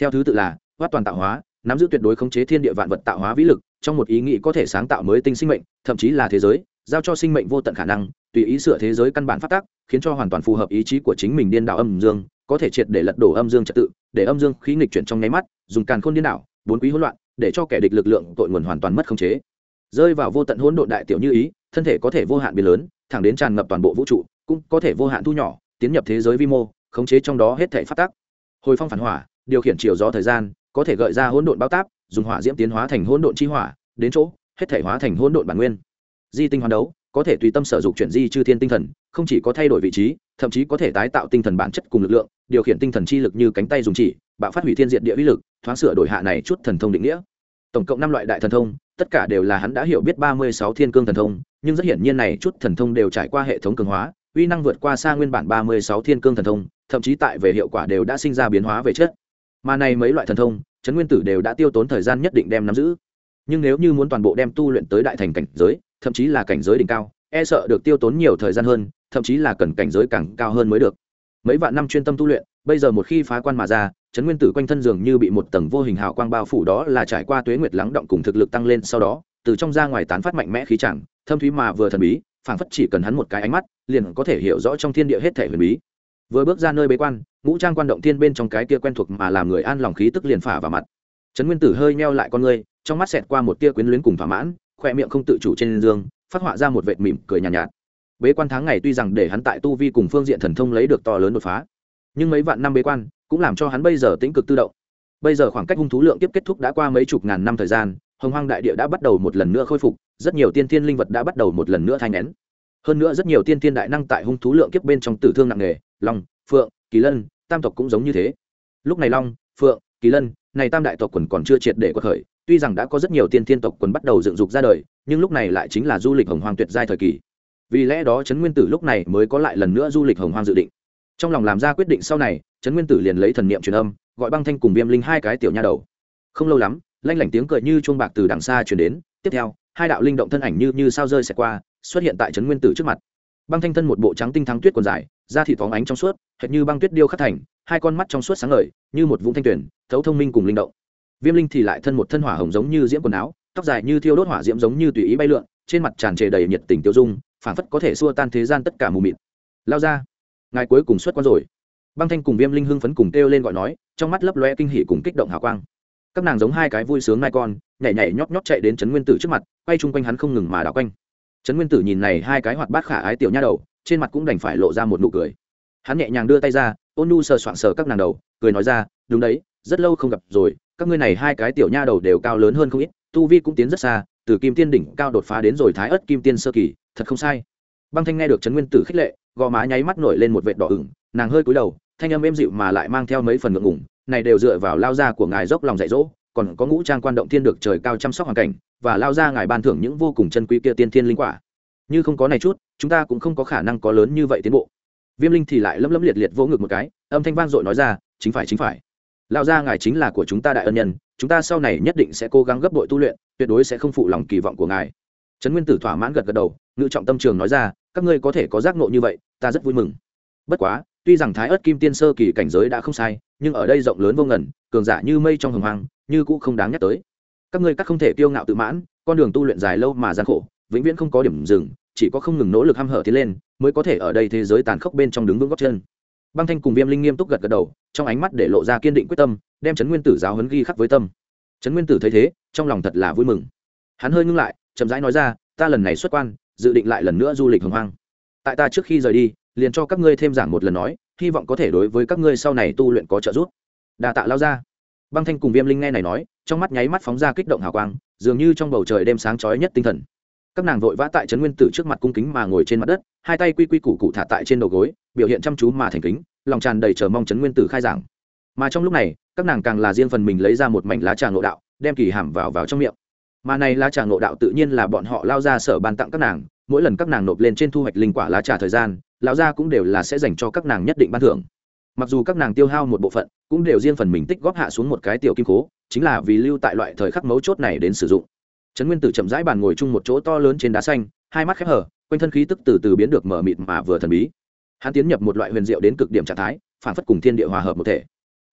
Theo thứ tự là hoát toàn tạo hóa nắm giữ tuyệt đối khống chế thiên địa vạn vật tạo hóa vĩ lực, trong một ý nghĩ có thể sáng tạo mới tinh sinh mệnh, thậm chí là thế giới, giao cho sinh mệnh vô tận khả năng, tùy ý sửa thế giới căn bản phát tác, khiến cho hoàn toàn phù hợp ý chí của chính mình điên đảo âm dương, có thể triệt để lật đổ âm dương trật tự, để âm dương khí nghịch chuyển trong nháy mắt, dùng càn khôn điên đảo, bốn quý hỗn loạn, để cho kẻ địch lực lượng tội nguồn hoàn toàn mất khống chế. Rơi vào vô tận hỗn độn đại tiểu như ý, thân thể có thể vô hạn biến lớn, thẳng đến tràn ngập toàn bộ vũ trụ, cũng có thể vô hạn thu nhỏ, tiến nhập thế giới vi mô, khống chế trong đó hết thể phát tác. Hồi phong phản hỏa, điều khiển chiều gió thời gian có thể gợi ra hỗn độn bao táp, dùng hỏa diễm tiến hóa thành hỗn độn chi hỏa, đến chỗ, hết thể hóa thành hỗn độn bản nguyên. Di tinh hoàn đấu, có thể tùy tâm sở dục chuyển di chư thiên tinh thần, không chỉ có thay đổi vị trí, thậm chí có thể tái tạo tinh thần bản chất cùng lực lượng, điều khiển tinh thần chi lực như cánh tay dùng chỉ, bạo phát hủy thiên diện địa uy lực, thoáng sửa đổi hạ này chút thần thông định nghĩa. Tổng cộng năm loại đại thần thông, tất cả đều là hắn đã hiểu biết ba mươi sáu thiên cương thần thông, nhưng rất hiển nhiên này chút thần thông đều trải qua hệ thống cường hóa, uy năng vượt qua xa nguyên bản ba mươi sáu thiên cương thần thông, thậm chí tại về hiệu quả đều đã sinh ra biến hóa về chất mà này mấy loại thần thông chấn nguyên tử đều đã tiêu tốn thời gian nhất định đem nắm giữ. Nhưng nếu như muốn toàn bộ đem tu luyện tới đại thành cảnh giới, thậm chí là cảnh giới đỉnh cao e sợ được tiêu tốn nhiều thời gian hơn, thậm chí là cần cảnh giới càng cao hơn mới được. Mấy vạn năm chuyên tâm tu luyện, bây giờ một khi phá quan mà ra chấn nguyên tử quanh thân dường như bị một tầng vô hình hào quang bao phủ đó là trải qua tuế nguyệt lắng động cùng thực lực tăng lên sau đó, từ trong ra ngoài tán phát mạnh mẽ khí chẳng, thâm thúy mà vừa thần bí, phảng phất chỉ cần hắn một cái ánh mắt, liền có thể hiểu rõ trong thiên địa hết thể huyền bí. Vừa bước ra nơi bế quan ngũ trang quan động thiên bên trong cái kia quen thuộc mà làm người an lòng khí tức liền phả vào mặt. Trấn nguyên tử hơi meo lại con ngươi trong mắt xẹt qua một tia quyến luyến cùng thỏa mãn khoe miệng không tự chủ trên giường phát họa ra một vệt mỉm cười nhàn nhạt, nhạt. Bế quan tháng ngày tuy rằng để hắn tại tu vi cùng phương diện thần thông lấy được to lớn đột phá nhưng mấy vạn năm bế quan cũng làm cho hắn bây giờ tĩnh cực tự động. Bây giờ khoảng cách hung thú lượng tiếp kết thúc đã qua mấy chục ngàn năm thời gian hồng hoang đại địa đã bắt đầu một lần nữa khôi phục rất nhiều tiên thiên linh vật đã bắt đầu một lần nữa thay nén. Hơn nữa rất nhiều tiên thiên đại năng tại hung thú lượng kiếp bên trong tử thương nặng nề long phượng kỳ lân, tam tộc cũng giống như thế. Lúc này long, phượng, kỳ lân, này tam đại tộc quần còn chưa triệt để quật khởi, tuy rằng đã có rất nhiều tiên thiên tộc quần bắt đầu dựng dục ra đời, nhưng lúc này lại chính là du lịch hồng hoang tuyệt giai thời kỳ. Vì lẽ đó trấn nguyên tử lúc này mới có lại lần nữa du lịch hồng hoang dự định. Trong lòng làm ra quyết định sau này, trấn nguyên tử liền lấy thần niệm truyền âm, gọi băng thanh cùng viêm linh hai cái tiểu nha đầu. Không lâu lắm, lanh lảnh tiếng cười như chuông bạc từ đằng xa truyền đến, tiếp theo, hai đạo linh động thân ảnh như như sao rơi xẹt qua, xuất hiện tại trấn nguyên tử trước mặt băng thanh thân một bộ trắng tinh thắng tuyết quần dài, da thịt phóng ánh trong suốt, hệt như băng tuyết điêu khắc thành, hai con mắt trong suốt sáng ngời, như một vũng thanh tuyển thấu thông minh cùng linh động. Viêm linh thì lại thân một thân hỏa hồng giống như diễm quần áo, tóc dài như thiêu đốt hỏa diễm giống như tùy ý bay lượn, trên mặt tràn trề đầy nhiệt tình tiêu dung, phảng phất có thể xua tan thế gian tất cả mù mịt. Lao ra, ngài cuối cùng xuất quan rồi. Băng thanh cùng viêm linh hưng phấn cùng kêu lên gọi nói, trong mắt lấp loe kinh hỉ cùng kích động hào quang. Các nàng giống hai cái vui sướng mai con, nhảy nhảy nhóp nhóp chạy đến trấn nguyên tử trước mặt, quay chung quanh hắn không ngừng mà đảo quanh trấn nguyên tử nhìn này hai cái hoạt bát khả ái tiểu nha đầu, trên mặt cũng đành phải lộ ra một nụ cười. Hắn nhẹ nhàng đưa tay ra, ôn nu sờ soạng sờ các nàng đầu, cười nói ra, đúng đấy, rất lâu không gặp rồi, các ngươi này hai cái tiểu nha đầu đều cao lớn hơn không ít, tu vi cũng tiến rất xa, từ kim tiên đỉnh cao đột phá đến rồi thái ớt kim tiên sơ kỳ, thật không sai. Băng thanh nghe được trấn nguyên tử khích lệ, gò má nháy mắt nổi lên một vệt đỏ ửng, nàng hơi cúi đầu, thanh âm êm dịu mà lại mang theo mấy phần ngượng ngủng này đều dựa vào lao ra của ngài dốc lòng dạy dỗ còn có ngũ trang quan động thiên được trời cao chăm sóc hoàn cảnh, và lao ra ngài ban thưởng những vô cùng chân quý kia tiên thiên linh quả. Như không có này chút, chúng ta cũng không có khả năng có lớn như vậy tiến bộ. Viêm linh thì lại lấm lấm liệt liệt vỗ ngực một cái, âm thanh vang dội nói ra, chính phải chính phải. Lao ra ngài chính là của chúng ta đại ân nhân, chúng ta sau này nhất định sẽ cố gắng gấp đội tu luyện, tuyệt đối sẽ không phụ lòng kỳ vọng của ngài. Trấn nguyên tử thỏa mãn gật gật đầu, ngự trọng tâm trường nói ra, các ngươi có thể có giác nộ như vậy, ta rất vui mừng. Bất quá, tuy rằng thái ớt kim tiên sơ kỳ cảnh giới đã không sai, nhưng ở đây rộng lớn vô ngần, cường giả như mây trong hồng hoang như cũ không đáng nhắc tới. Các ngươi các không thể kiêu ngạo tự mãn, con đường tu luyện dài lâu mà gian khổ, vĩnh viễn không có điểm dừng, chỉ có không ngừng nỗ lực h hở tiến lên, mới có thể ở đây thế giới tàn khốc bên trong đứng vững góc chân. Băng thanh cùng viêm linh nghiêm túc gật gật đầu, trong ánh mắt để lộ ra kiên định quyết tâm, đem trấn nguyên tử giáo hấn ghi khắc với tâm. Trấn nguyên tử thấy thế, trong lòng thật là vui mừng. Hắn hơi ngưng lại, chậm rãi nói ra, ta lần này xuất quan, dự định lại lần nữa du lịch hồng hoang. Tại ta trước khi rời đi, liền cho các ngươi thêm giảng một lần nói, hy vọng có thể đối với các ngươi sau này tu luyện có trợ giúp. Đà tạ lao ra băng thanh cùng viêm linh nghe này nói, trong mắt nháy mắt phóng ra kích động hào quang, dường như trong bầu trời đêm sáng chói nhất tinh thần. Các nàng vội vã tại trấn nguyên tử trước mặt cung kính mà ngồi trên mặt đất, hai tay quy quy củ cụ thả tại trên đầu gối, biểu hiện chăm chú mà thành kính, lòng tràn đầy chờ mong trấn nguyên tử khai giảng. Mà trong lúc này, các nàng càng là riêng phần mình lấy ra một mảnh lá trà ngộ đạo, đem kỳ hàm vào vào trong miệng. Mà này lá trà ngộ đạo tự nhiên là bọn họ lao ra sở ban tặng các nàng, mỗi lần các nàng nộp lên trên thu hoạch linh quả lá trà thời gian, lão gia cũng đều là sẽ dành cho các nàng nhất định ban thưởng mặc dù các nàng tiêu hao một bộ phận, cũng đều riêng phần mình tích góp hạ xuống một cái tiểu kim cố chính là vì lưu tại loại thời khắc mấu chốt này đến sử dụng. Trấn nguyên tử chậm rãi bàn ngồi chung một chỗ to lớn trên đá xanh, hai mắt khép hở quanh thân khí tức từ từ biến được mở mịt mà vừa thần bí. Hắn tiến nhập một loại huyền diệu đến cực điểm trạng thái, phản phất cùng thiên địa hòa hợp một thể.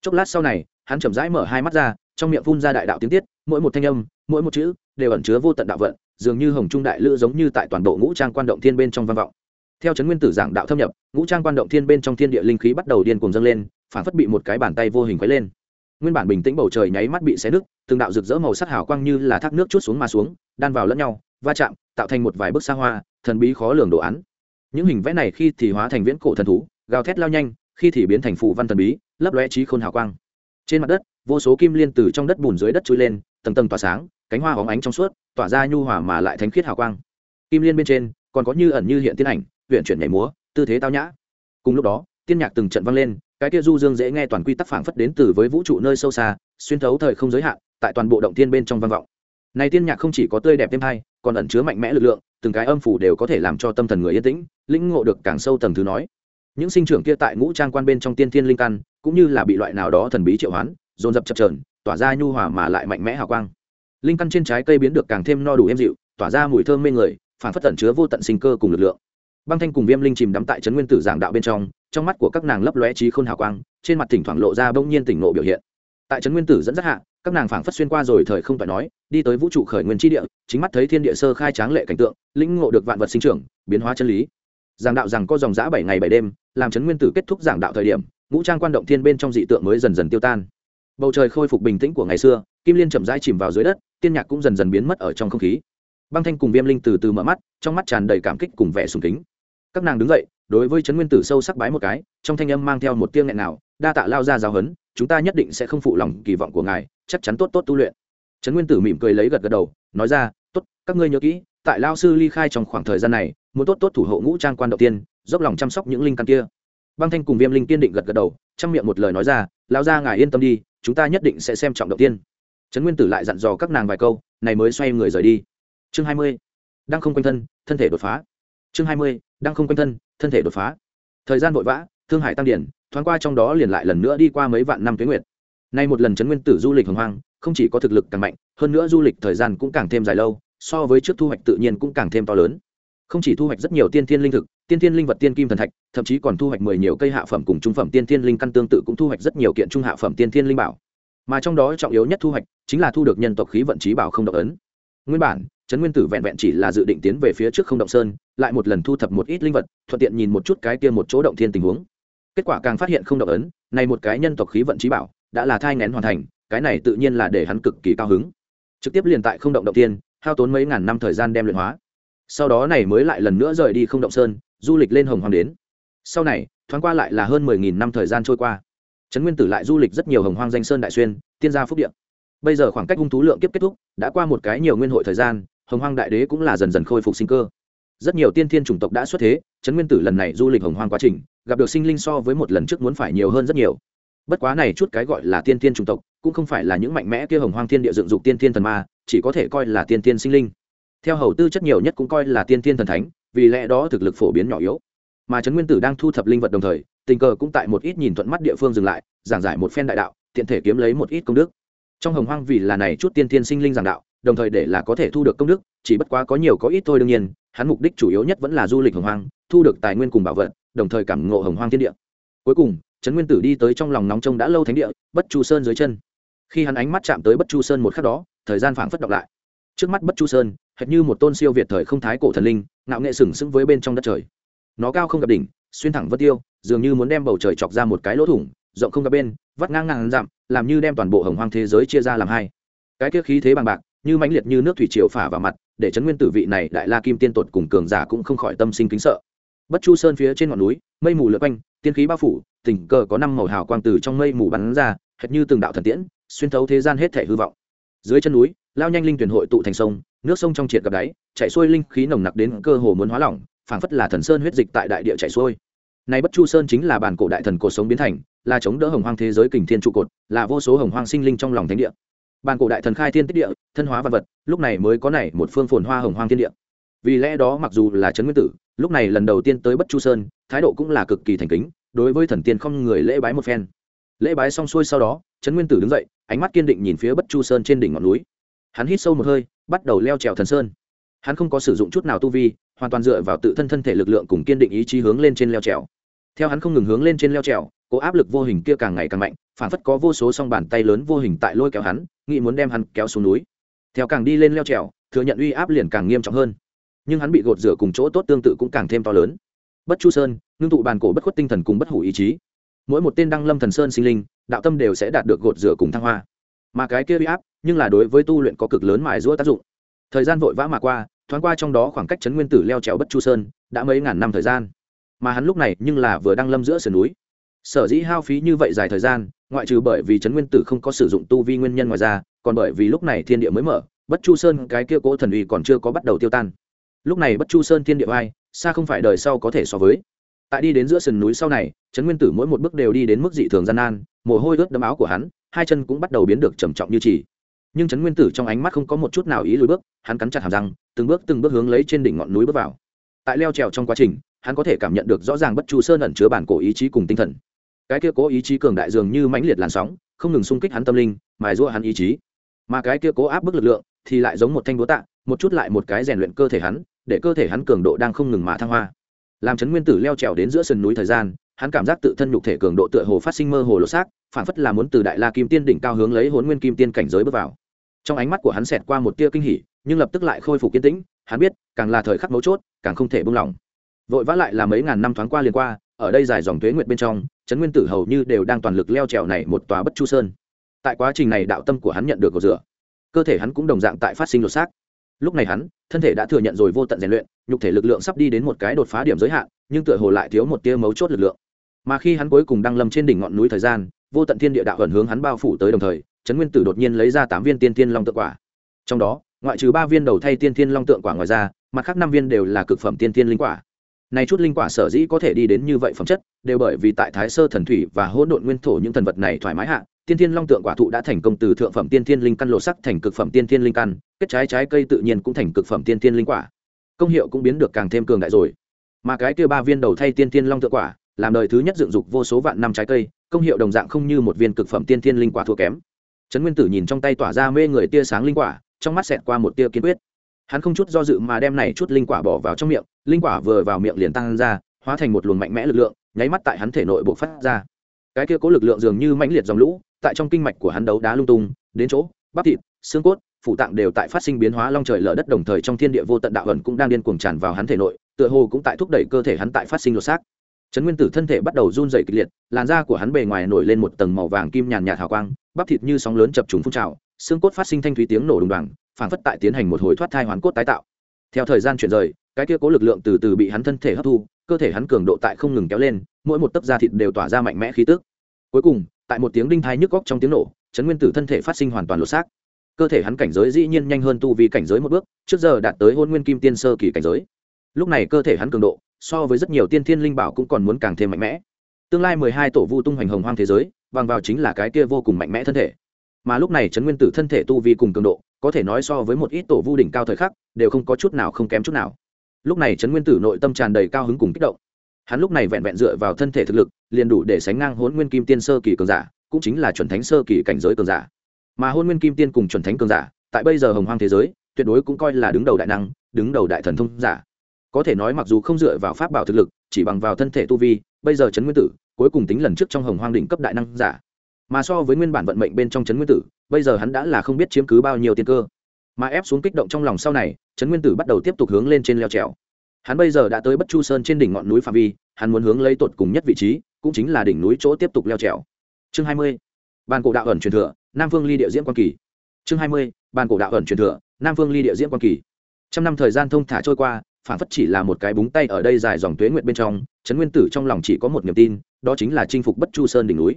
Chốc lát sau này, hắn chậm rãi mở hai mắt ra, trong miệng phun ra đại đạo tiếng tiết, mỗi một thanh âm, mỗi một chữ đều ẩn chứa vô tận đạo vận, dường như hồng trung đại lữ giống như tại toàn bộ ngũ trang quan động thiên bên trong văn vọng theo trấn nguyên tử giảng đạo thâm nhập, ngũ trang quan động thiên bên trong thiên địa linh khí bắt đầu điên cuồng dâng lên, phản phất bị một cái bàn tay vô hình khuấy lên. Nguyên bản bình tĩnh bầu trời nháy mắt bị xé nứt, từng đạo rực rỡ màu sắc hào quang như là thác nước chút xuống mà xuống, đan vào lẫn nhau, va chạm, tạo thành một vài bức xa hoa, thần bí khó lường đồ án. Những hình vẽ này khi thì hóa thành viễn cổ thần thú, gào thét lao nhanh, khi thì biến thành phù văn thần bí, lấp lóe trí khôn hào quang. Trên mặt đất, vô số kim liên từ trong đất bùn dưới đất trôi lên, tầng tầng tỏa sáng, cánh hoa hóng ánh trong suốt, tỏa ra nhu hòa mà lại thánh khiết hào quang. Kim liên bên trên, còn có như ẩn như hiện tiên ảnh huyện chuyển nhảy múa, tư thế tao nhã. Cùng lúc đó, tiên nhạc từng trận vang lên, cái kia du dương dễ nghe toàn quy tắc phảng phất đến từ với vũ trụ nơi sâu xa, xuyên thấu thời không giới hạn, tại toàn bộ động tiên bên trong vang vọng. Này tiên nhạc không chỉ có tươi đẹp thêm hay, còn ẩn chứa mạnh mẽ lực lượng, từng cái âm phủ đều có thể làm cho tâm thần người yên tĩnh, lĩnh ngộ được càng sâu tầng thứ nói. Những sinh trưởng kia tại ngũ trang quan bên trong tiên thiên linh căn, cũng như là bị loại nào đó thần bí triệu hoán, dồn dập chập trờn tỏa ra nhu hòa mà lại mạnh mẽ hào quang. Linh căn trên trái cây biến được càng thêm no đủ êm dịu, tỏa ra mùi thơm mê người phản phất tẩn chứa vô tận sinh cơ cùng lực lượng băng thanh cùng viêm linh chìm đắm tại trấn nguyên tử giảng đạo bên trong trong mắt của các nàng lấp lóe trí khôn hào quang, trên mặt thỉnh thoảng lộ ra bỗng nhiên tỉnh nộ biểu hiện. Tại trấn nguyên tử dẫn dắt hạ, các nàng phảng phất xuyên qua rồi thời không phải nói, đi tới vũ trụ khởi nguyên tri địa, chính mắt thấy thiên địa sơ khai tráng lệ cảnh tượng, lĩnh ngộ được vạn vật sinh trưởng, biến hóa chân lý. Giảng đạo rằng có dòng giã bảy ngày bảy đêm, làm trấn nguyên tử kết thúc giảng đạo thời điểm, ngũ trang quan động thiên bên trong dị tượng mới dần dần tiêu tan. Bầu trời khôi phục bình tĩnh của ngày xưa, kim liên chậm rãi chìm vào dưới đất, tiên nhạc cũng dần dần biến mất ở trong không khí. Băng thanh cùng viêm linh từ từ mở mắt, trong mắt tràn đầy cảm kích cùng vẻ sùng kính các nàng đứng dậy, đối với trấn nguyên tử sâu sắc bái một cái, trong thanh âm mang theo một tiếng nghẹn nào đa tạ lao ra giáo hấn chúng ta nhất định sẽ không phụ lòng kỳ vọng của ngài, chắc chắn tốt tốt tu luyện. Trấn nguyên tử mỉm cười lấy gật gật đầu, nói ra, tốt, các ngươi nhớ kỹ, tại lao sư ly khai trong khoảng thời gian này, muốn tốt tốt thủ hộ ngũ trang quan đầu tiên, dốc lòng chăm sóc những linh căn kia. Băng thanh cùng viêm linh kiên định gật gật đầu, trong miệng một lời nói ra, lao ra ngài yên tâm đi, chúng ta nhất định sẽ xem trọng đầu tiên. Trấn nguyên tử lại dặn dò các nàng vài câu, này mới xoay người rời đi. Chương hai mươi. Đang không quanh thân thân thể đột phá chương hai mươi, đang không quanh thân thân thể đột phá. Thời gian vội vã, thương hải tăng điển thoáng qua trong đó liền lại lần nữa đi qua mấy vạn năm tuyến nguyệt. Nay một lần trấn nguyên tử du lịch hồng hoang, không chỉ có thực lực càng mạnh, hơn nữa du lịch thời gian cũng càng thêm dài lâu, so với trước thu hoạch tự nhiên cũng càng thêm to lớn. Không chỉ thu hoạch rất nhiều tiên thiên linh thực, tiên thiên linh vật tiên kim thần thạch, thậm chí còn thu hoạch mười nhiều cây hạ phẩm cùng trung phẩm tiên thiên linh căn tương tự cũng thu hoạch rất nhiều kiện trung hạ phẩm tiên thiên linh bảo. Mà trong đó trọng yếu nhất thu hoạch, chính là thu được nhân tộc khí vận trí bảo không độc ấn. Nguyên bản trấn nguyên tử vẹn vẹn chỉ là dự định tiến về phía trước không động sơn, lại một lần thu thập một ít linh vật, thuận tiện nhìn một chút cái kia một chỗ động thiên tình huống. Kết quả càng phát hiện không động ấn, này một cái nhân tộc khí vận trí bảo, đã là thai ngén hoàn thành, cái này tự nhiên là để hắn cực kỳ cao hứng. Trực tiếp liền tại không động động tiên hao tốn mấy ngàn năm thời gian đem luyện hóa. Sau đó này mới lại lần nữa rời đi không động sơn, du lịch lên hồng hoàng đến. Sau này, thoáng qua lại là hơn mười nghìn năm thời gian trôi qua. Trấn nguyên tử lại du lịch rất nhiều hồng hoang danh sơn đại xuyên, tiên gia phúc điện bây giờ khoảng cách hung thú lượng kiếp kết thúc, đã qua một cái nhiều nguyên hội thời gian hồng hoang đại đế cũng là dần dần khôi phục sinh cơ. Rất nhiều tiên thiên chủng tộc đã xuất thế, trấn nguyên tử lần này du lịch hồng hoang quá trình, gặp được sinh linh so với một lần trước muốn phải nhiều hơn rất nhiều. Bất quá này chút cái gọi là tiên thiên chủng tộc, cũng không phải là những mạnh mẽ kia hồng hoang thiên địa dựng dục tiên thiên thần ma, chỉ có thể coi là tiên thiên sinh linh. Theo hầu tư chất nhiều nhất cũng coi là tiên thiên thần thánh, vì lẽ đó thực lực phổ biến nhỏ yếu. Mà trấn nguyên tử đang thu thập linh vật đồng thời, tình cờ cũng tại một ít nhìn thuận mắt địa phương dừng lại, giảng giải một phen đại đạo, tiện thể kiếm lấy một ít công đức. Trong hồng hoang vì là này chút tiên thiên sinh linh giảng đạo đồng thời để là có thể thu được công đức, chỉ bất quá có nhiều có ít thôi đương nhiên, hắn mục đích chủ yếu nhất vẫn là du lịch hồng hoang, thu được tài nguyên cùng bảo vật, đồng thời cảm ngộ hồng hoang thiên địa. Cuối cùng, trấn nguyên tử đi tới trong lòng nóng trông đã lâu thánh địa, bất chu sơn dưới chân. Khi hắn ánh mắt chạm tới bất chu sơn một khắc đó, thời gian phảng phất đọc lại. Trước mắt bất chu sơn, hệt như một tôn siêu việt thời không thái cổ thần linh, ngạo nghệ sừng sững với bên trong đất trời. Nó cao không gặp đỉnh, xuyên thẳng vất tiêu, dường như muốn đem bầu trời chọc ra một cái lỗ thủng, rộng không gặp bên, vắt ngang ngàn dặm, làm như đem toàn bộ hồng hoang thế giới chia ra làm hai. Cái kia khí thế bằng bạc như mãnh liệt như nước thủy triều phả vào mặt, để chấn nguyên tử vị này đại la kim tiên tột cùng cường giả cũng không khỏi tâm sinh kính sợ. Bất chu sơn phía trên ngọn núi, mây mù lượn quanh, tiên khí bao phủ, tình cờ có năm màu hào quang từ trong mây mù bắn ra, hệt như từng đạo thần tiễn, xuyên thấu thế gian hết thể hư vọng. Dưới chân núi, lao nhanh linh tuyển hội tụ thành sông, nước sông trong triệt gặp đáy chạy xuôi linh khí nồng nặc đến cơ hồ muốn hóa lỏng, phảng phất là thần sơn huyết dịch tại đại địa chạy xuôi. Này bất chu sơn chính là bản cổ đại thần cổ sống biến thành, là chống đỡ hồng hoang thế giới kình thiên trụ cột, là vô số hồng hoang sinh linh trong lòng thánh địa bàn cổ đại thần khai thiên tích địa, thân hóa văn vật, lúc này mới có này một phương phồn hoa hồng hoang thiên địa. Vì lẽ đó mặc dù là trấn nguyên tử, lúc này lần đầu tiên tới bất chu sơn, thái độ cũng là cực kỳ thành kính, đối với thần tiên không người lễ bái một phen. Lễ bái xong xuôi sau đó, trấn nguyên tử đứng dậy, ánh mắt kiên định nhìn phía bất chu sơn trên đỉnh ngọn núi. Hắn hít sâu một hơi, bắt đầu leo trèo thần sơn. Hắn không có sử dụng chút nào tu vi, hoàn toàn dựa vào tự thân thân thể lực lượng cùng kiên định ý chí hướng lên trên leo trèo. Theo hắn không ngừng hướng lên trên leo trèo, cố áp lực vô hình kia càng ngày càng mạnh phản phất có vô số song bàn tay lớn vô hình tại lôi kéo hắn nghĩ muốn đem hắn kéo xuống núi. Theo càng đi lên leo trèo, thừa nhận uy áp liền càng nghiêm trọng hơn. Nhưng hắn bị gột rửa cùng chỗ tốt tương tự cũng càng thêm to lớn. Bất chu sơn, ngưng tụ bàn cổ bất khuất tinh thần cùng bất hủ ý chí. Mỗi một tên đăng lâm thần sơn sinh linh, đạo tâm đều sẽ đạt được gột rửa cùng thăng hoa. Mà cái kia uy áp, nhưng là đối với tu luyện có cực lớn mài giũa tác dụng. Thời gian vội vã mà qua, thoáng qua trong đó khoảng cách chấn nguyên tử leo trèo bất chu sơn đã mấy ngàn năm thời gian. Mà hắn lúc này nhưng là vừa đang lâm giữa sườn núi. Sở dĩ hao phí như vậy dài thời gian ngoại trừ bởi vì trấn nguyên tử không có sử dụng tu vi nguyên nhân ngoài ra, còn bởi vì lúc này thiên địa mới mở, bất chu sơn cái kia cố thần uy còn chưa có bắt đầu tiêu tan. Lúc này bất chu sơn thiên địa vai xa không phải đời sau có thể so với. Tại đi đến giữa sườn núi sau này, trấn nguyên tử mỗi một bước đều đi đến mức dị thường gian nan, mồ hôi ướt đẫm áo của hắn, hai chân cũng bắt đầu biến được trầm trọng như chỉ. Nhưng trấn nguyên tử trong ánh mắt không có một chút nào ý lùi bước, hắn cắn chặt hàm răng, từng bước từng bước hướng lấy trên đỉnh ngọn núi bước vào. Tại leo trèo trong quá trình, hắn có thể cảm nhận được rõ ràng bất chu sơn ẩn chứa bản cổ ý chí cùng tinh thần cái kia cố ý chí cường đại dường như mãnh liệt làn sóng, không ngừng xung kích hắn tâm linh, mài giũa hắn ý chí. Mà cái kia cố áp bức lực lượng thì lại giống một thanh búa tạ, một chút lại một cái rèn luyện cơ thể hắn, để cơ thể hắn cường độ đang không ngừng mà thăng hoa. Làm chấn nguyên tử leo trèo đến giữa sườn núi thời gian, hắn cảm giác tự thân nhục thể cường độ tựa hồ phát sinh mơ hồ lột xác, phản phất là muốn từ đại la kim tiên đỉnh cao hướng lấy hồn nguyên kim tiên cảnh giới bước vào. Trong ánh mắt của hắn xẹt qua một tia kinh hỉ, nhưng lập tức lại khôi phục kiên tĩnh, hắn biết, càng là thời khắc mấu chốt, càng không thể buông lỏng. Vội vã lại là mấy ngàn năm thoáng qua liền qua ở đây dài dòng tuế nguyệt bên trong, trấn nguyên tử hầu như đều đang toàn lực leo trèo này một tòa bất chu sơn. Tại quá trình này đạo tâm của hắn nhận được cầu rửa. Cơ thể hắn cũng đồng dạng tại phát sinh lột xác. Lúc này hắn, thân thể đã thừa nhận rồi vô tận rèn luyện, nhục thể lực lượng sắp đi đến một cái đột phá điểm giới hạn, nhưng tựa hồ lại thiếu một tia mấu chốt lực lượng. Mà khi hắn cuối cùng đang lâm trên đỉnh ngọn núi thời gian, vô tận thiên địa đạo hận hướng hắn bao phủ tới đồng thời, trấn nguyên tử đột nhiên lấy ra tám viên tiên tiên long tượng quả. Trong đó, ngoại trừ ba viên đầu thay tiên tiên long tượng quả ngoài ra, mặt khác năm viên đều là cực phẩm tiên tiên linh quả này chút linh quả sở dĩ có thể đi đến như vậy phẩm chất, đều bởi vì tại thái sơ thần thủy và hỗn độn nguyên thổ những thần vật này thoải mái hạ, tiên thiên long tượng quả thụ đã thành công từ thượng phẩm tiên thiên linh căn lộ sắc thành cực phẩm tiên thiên linh căn, kết trái trái cây tự nhiên cũng thành cực phẩm tiên thiên linh quả. Công hiệu cũng biến được càng thêm cường đại rồi. Mà cái kia ba viên đầu thay tiên thiên long tượng quả, làm đời thứ nhất dựng dục vô số vạn năm trái cây, công hiệu đồng dạng không như một viên cực phẩm tiên thiên linh quả thua kém. Trấn nguyên tử nhìn trong tay tỏa ra mê người tia sáng linh quả, trong mắt xẹt qua một tia kiên quyết. Hắn không chút do dự mà đem này chút linh quả bỏ vào trong miệng linh quả vừa vào miệng liền tăng ra, hóa thành một luồng mạnh mẽ lực lượng, nháy mắt tại hắn thể nội bộ phát ra. Cái kia có lực lượng dường như mãnh liệt dòng lũ, tại trong kinh mạch của hắn đấu đá lung tung, đến chỗ, bắp thịt, xương cốt phụ tạng đều tại phát sinh biến hóa long trời lở đất đồng thời trong thiên địa vô tận đạo ẩn cũng đang điên cuồng tràn vào hắn thể nội, tựa hồ cũng tại thúc đẩy cơ thể hắn tại phát sinh lột xác. Trấn nguyên tử thân thể bắt đầu run dày kịch liệt, làn da của hắn bề ngoài nổi lên một tầng màu vàng kim nhàn nhạt hào quang, bắp thịt như sóng lớn chập trùng phun trào, xương cốt phát sinh thanh thúy tiếng nổ đùng đoàn phản phất tại tiến hành một hồi thoát thai hoàn cốt tái tạo. Theo thời gian chuyển rời cái kia cố lực lượng từ từ bị hắn thân thể hấp thu, cơ thể hắn cường độ tại không ngừng kéo lên, mỗi một tấc da thịt đều tỏa ra mạnh mẽ khí tức. Cuối cùng, tại một tiếng đinh thai nhức góc trong tiếng nổ chấn nguyên tử thân thể phát sinh hoàn toàn lột xác. Cơ thể hắn cảnh giới dĩ nhiên nhanh hơn tu vì cảnh giới một bước, trước giờ đạt tới hôn nguyên kim tiên sơ kỳ cảnh giới. Lúc này cơ thể hắn cường độ, so với rất nhiều tiên thiên linh bảo cũng còn muốn càng thêm mạnh mẽ. Tương lai mười hai tổ vu tung hoành hồng hoang thế giới, bằng vào chính là cái kia vô cùng mạnh mẽ thân thể. Mà lúc này trấn nguyên tử thân thể tu vi cùng cường độ, có thể nói so với một ít tổ vu đỉnh cao thời khắc, đều không có chút nào không kém chút nào lúc này trấn nguyên tử nội tâm tràn đầy cao hứng cùng kích động. Hắn lúc này vẹn vẹn dựa vào thân thể thực lực, liền đủ để sánh ngang hôn nguyên kim tiên sơ kỳ cường giả, cũng chính là chuẩn thánh sơ kỳ cảnh giới cường giả. Mà hôn nguyên kim tiên cùng chuẩn thánh cường giả, tại bây giờ hồng hoang thế giới, tuyệt đối cũng coi là đứng đầu đại năng, đứng đầu đại thần thông giả. Có thể nói mặc dù không dựa vào pháp bảo thực lực, chỉ bằng vào thân thể tu vi, bây giờ trấn nguyên tử, cuối cùng tính lần trước trong hồng hoang đỉnh cấp đại năng giả. Mà so với nguyên bản vận mệnh bên trong trấn nguyên tử, bây giờ hắn đã là không biết chiếm cứ bao nhiêu tiền cơ. Mà ép xuống kích động trong lòng sau này trấn nguyên tử bắt đầu tiếp tục hướng lên trên leo trèo. Hắn bây giờ đã tới bất chu sơn trên đỉnh ngọn núi phạm vi, hắn muốn hướng lấy tột cùng nhất vị trí, cũng chính là đỉnh núi chỗ tiếp tục leo trèo. Chương hai mươi, bàn cổ đạo ẩn truyền thừa, nam phương ly địa diễn quan kỳ. Chương hai mươi, bàn cổ đạo ẩn truyền thừa, nam phương ly địa diễn quan kỳ. Trăm năm thời gian thông thả trôi qua phản phất chỉ là một cái búng tay ở đây dài dòng tuế nguyện bên trong, trấn nguyên tử trong lòng chỉ có một niềm tin, đó chính là chinh phục bất chu sơn đỉnh núi.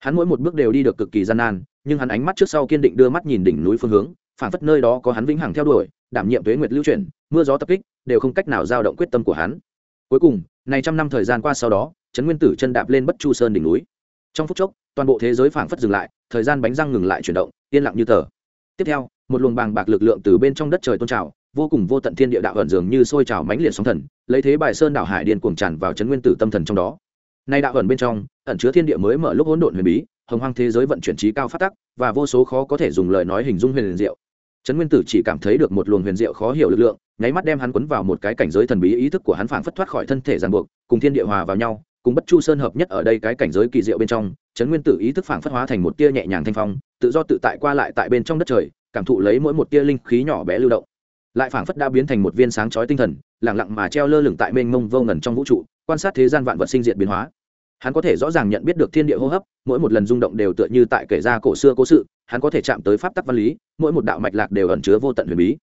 Hắn mỗi một bước đều đi được cực kỳ gian nan, nhưng hắn ánh mắt trước sau kiên định đưa mắt nhìn đỉnh núi phương hướng phản phất nơi đó có hắn vĩnh hằng theo đuổi đảm nhiệm tuế nguyệt lưu chuyển, mưa gió tập kích, đều không cách nào giao động quyết tâm của hắn. Cuối cùng, này trăm năm thời gian qua sau đó, trấn nguyên tử chân đạp lên bất chu sơn đỉnh núi. Trong phút chốc, toàn bộ thế giới phảng phất dừng lại, thời gian bánh răng ngừng lại chuyển động, yên lặng như tờ. Tiếp theo, một luồng bàng bạc lực lượng từ bên trong đất trời tôn trào, vô cùng vô tận thiên địa đạo ẩn dường như sôi trào mãnh liệt sóng thần, lấy thế bài sơn đảo hải điên cuồng tràn vào chấn nguyên tử tâm thần trong đó. Nay đạo ẩn bên trong, ẩn chứa thiên địa mới mở lúc hỗn độn huyền bí, hồng hoang thế giới vận chuyển trí cao phát tắc, và vô số khó có thể dùng lời nói hình dung huyền diệu trấn nguyên tử chỉ cảm thấy được một luồng huyền diệu khó hiểu lực lượng, nháy mắt đem hắn quấn vào một cái cảnh giới thần bí ý thức của hắn phảng phất thoát khỏi thân thể ràng buộc, cùng thiên địa hòa vào nhau, cùng bất chu sơn hợp nhất ở đây cái cảnh giới kỳ diệu bên trong, trấn nguyên tử ý thức phảng phất hóa thành một tia nhẹ nhàng thanh phong, tự do tự tại qua lại tại bên trong đất trời, cảm thụ lấy mỗi một tia linh khí nhỏ bé lưu động. Lại phảng phất đã biến thành một viên sáng chói tinh thần lẳng lặng mà treo lơ lửng tại mênh mông vô ngần trong vũ trụ, quan sát thế gian vạn vật sinh diệt biến hóa hắn có thể rõ ràng nhận biết được thiên địa hô hấp, mỗi một lần rung động đều tựa như tại kể ra cổ xưa cố sự, hắn có thể chạm tới pháp tắc văn lý, mỗi một đạo mạch lạc đều ẩn chứa vô tận huyền bí.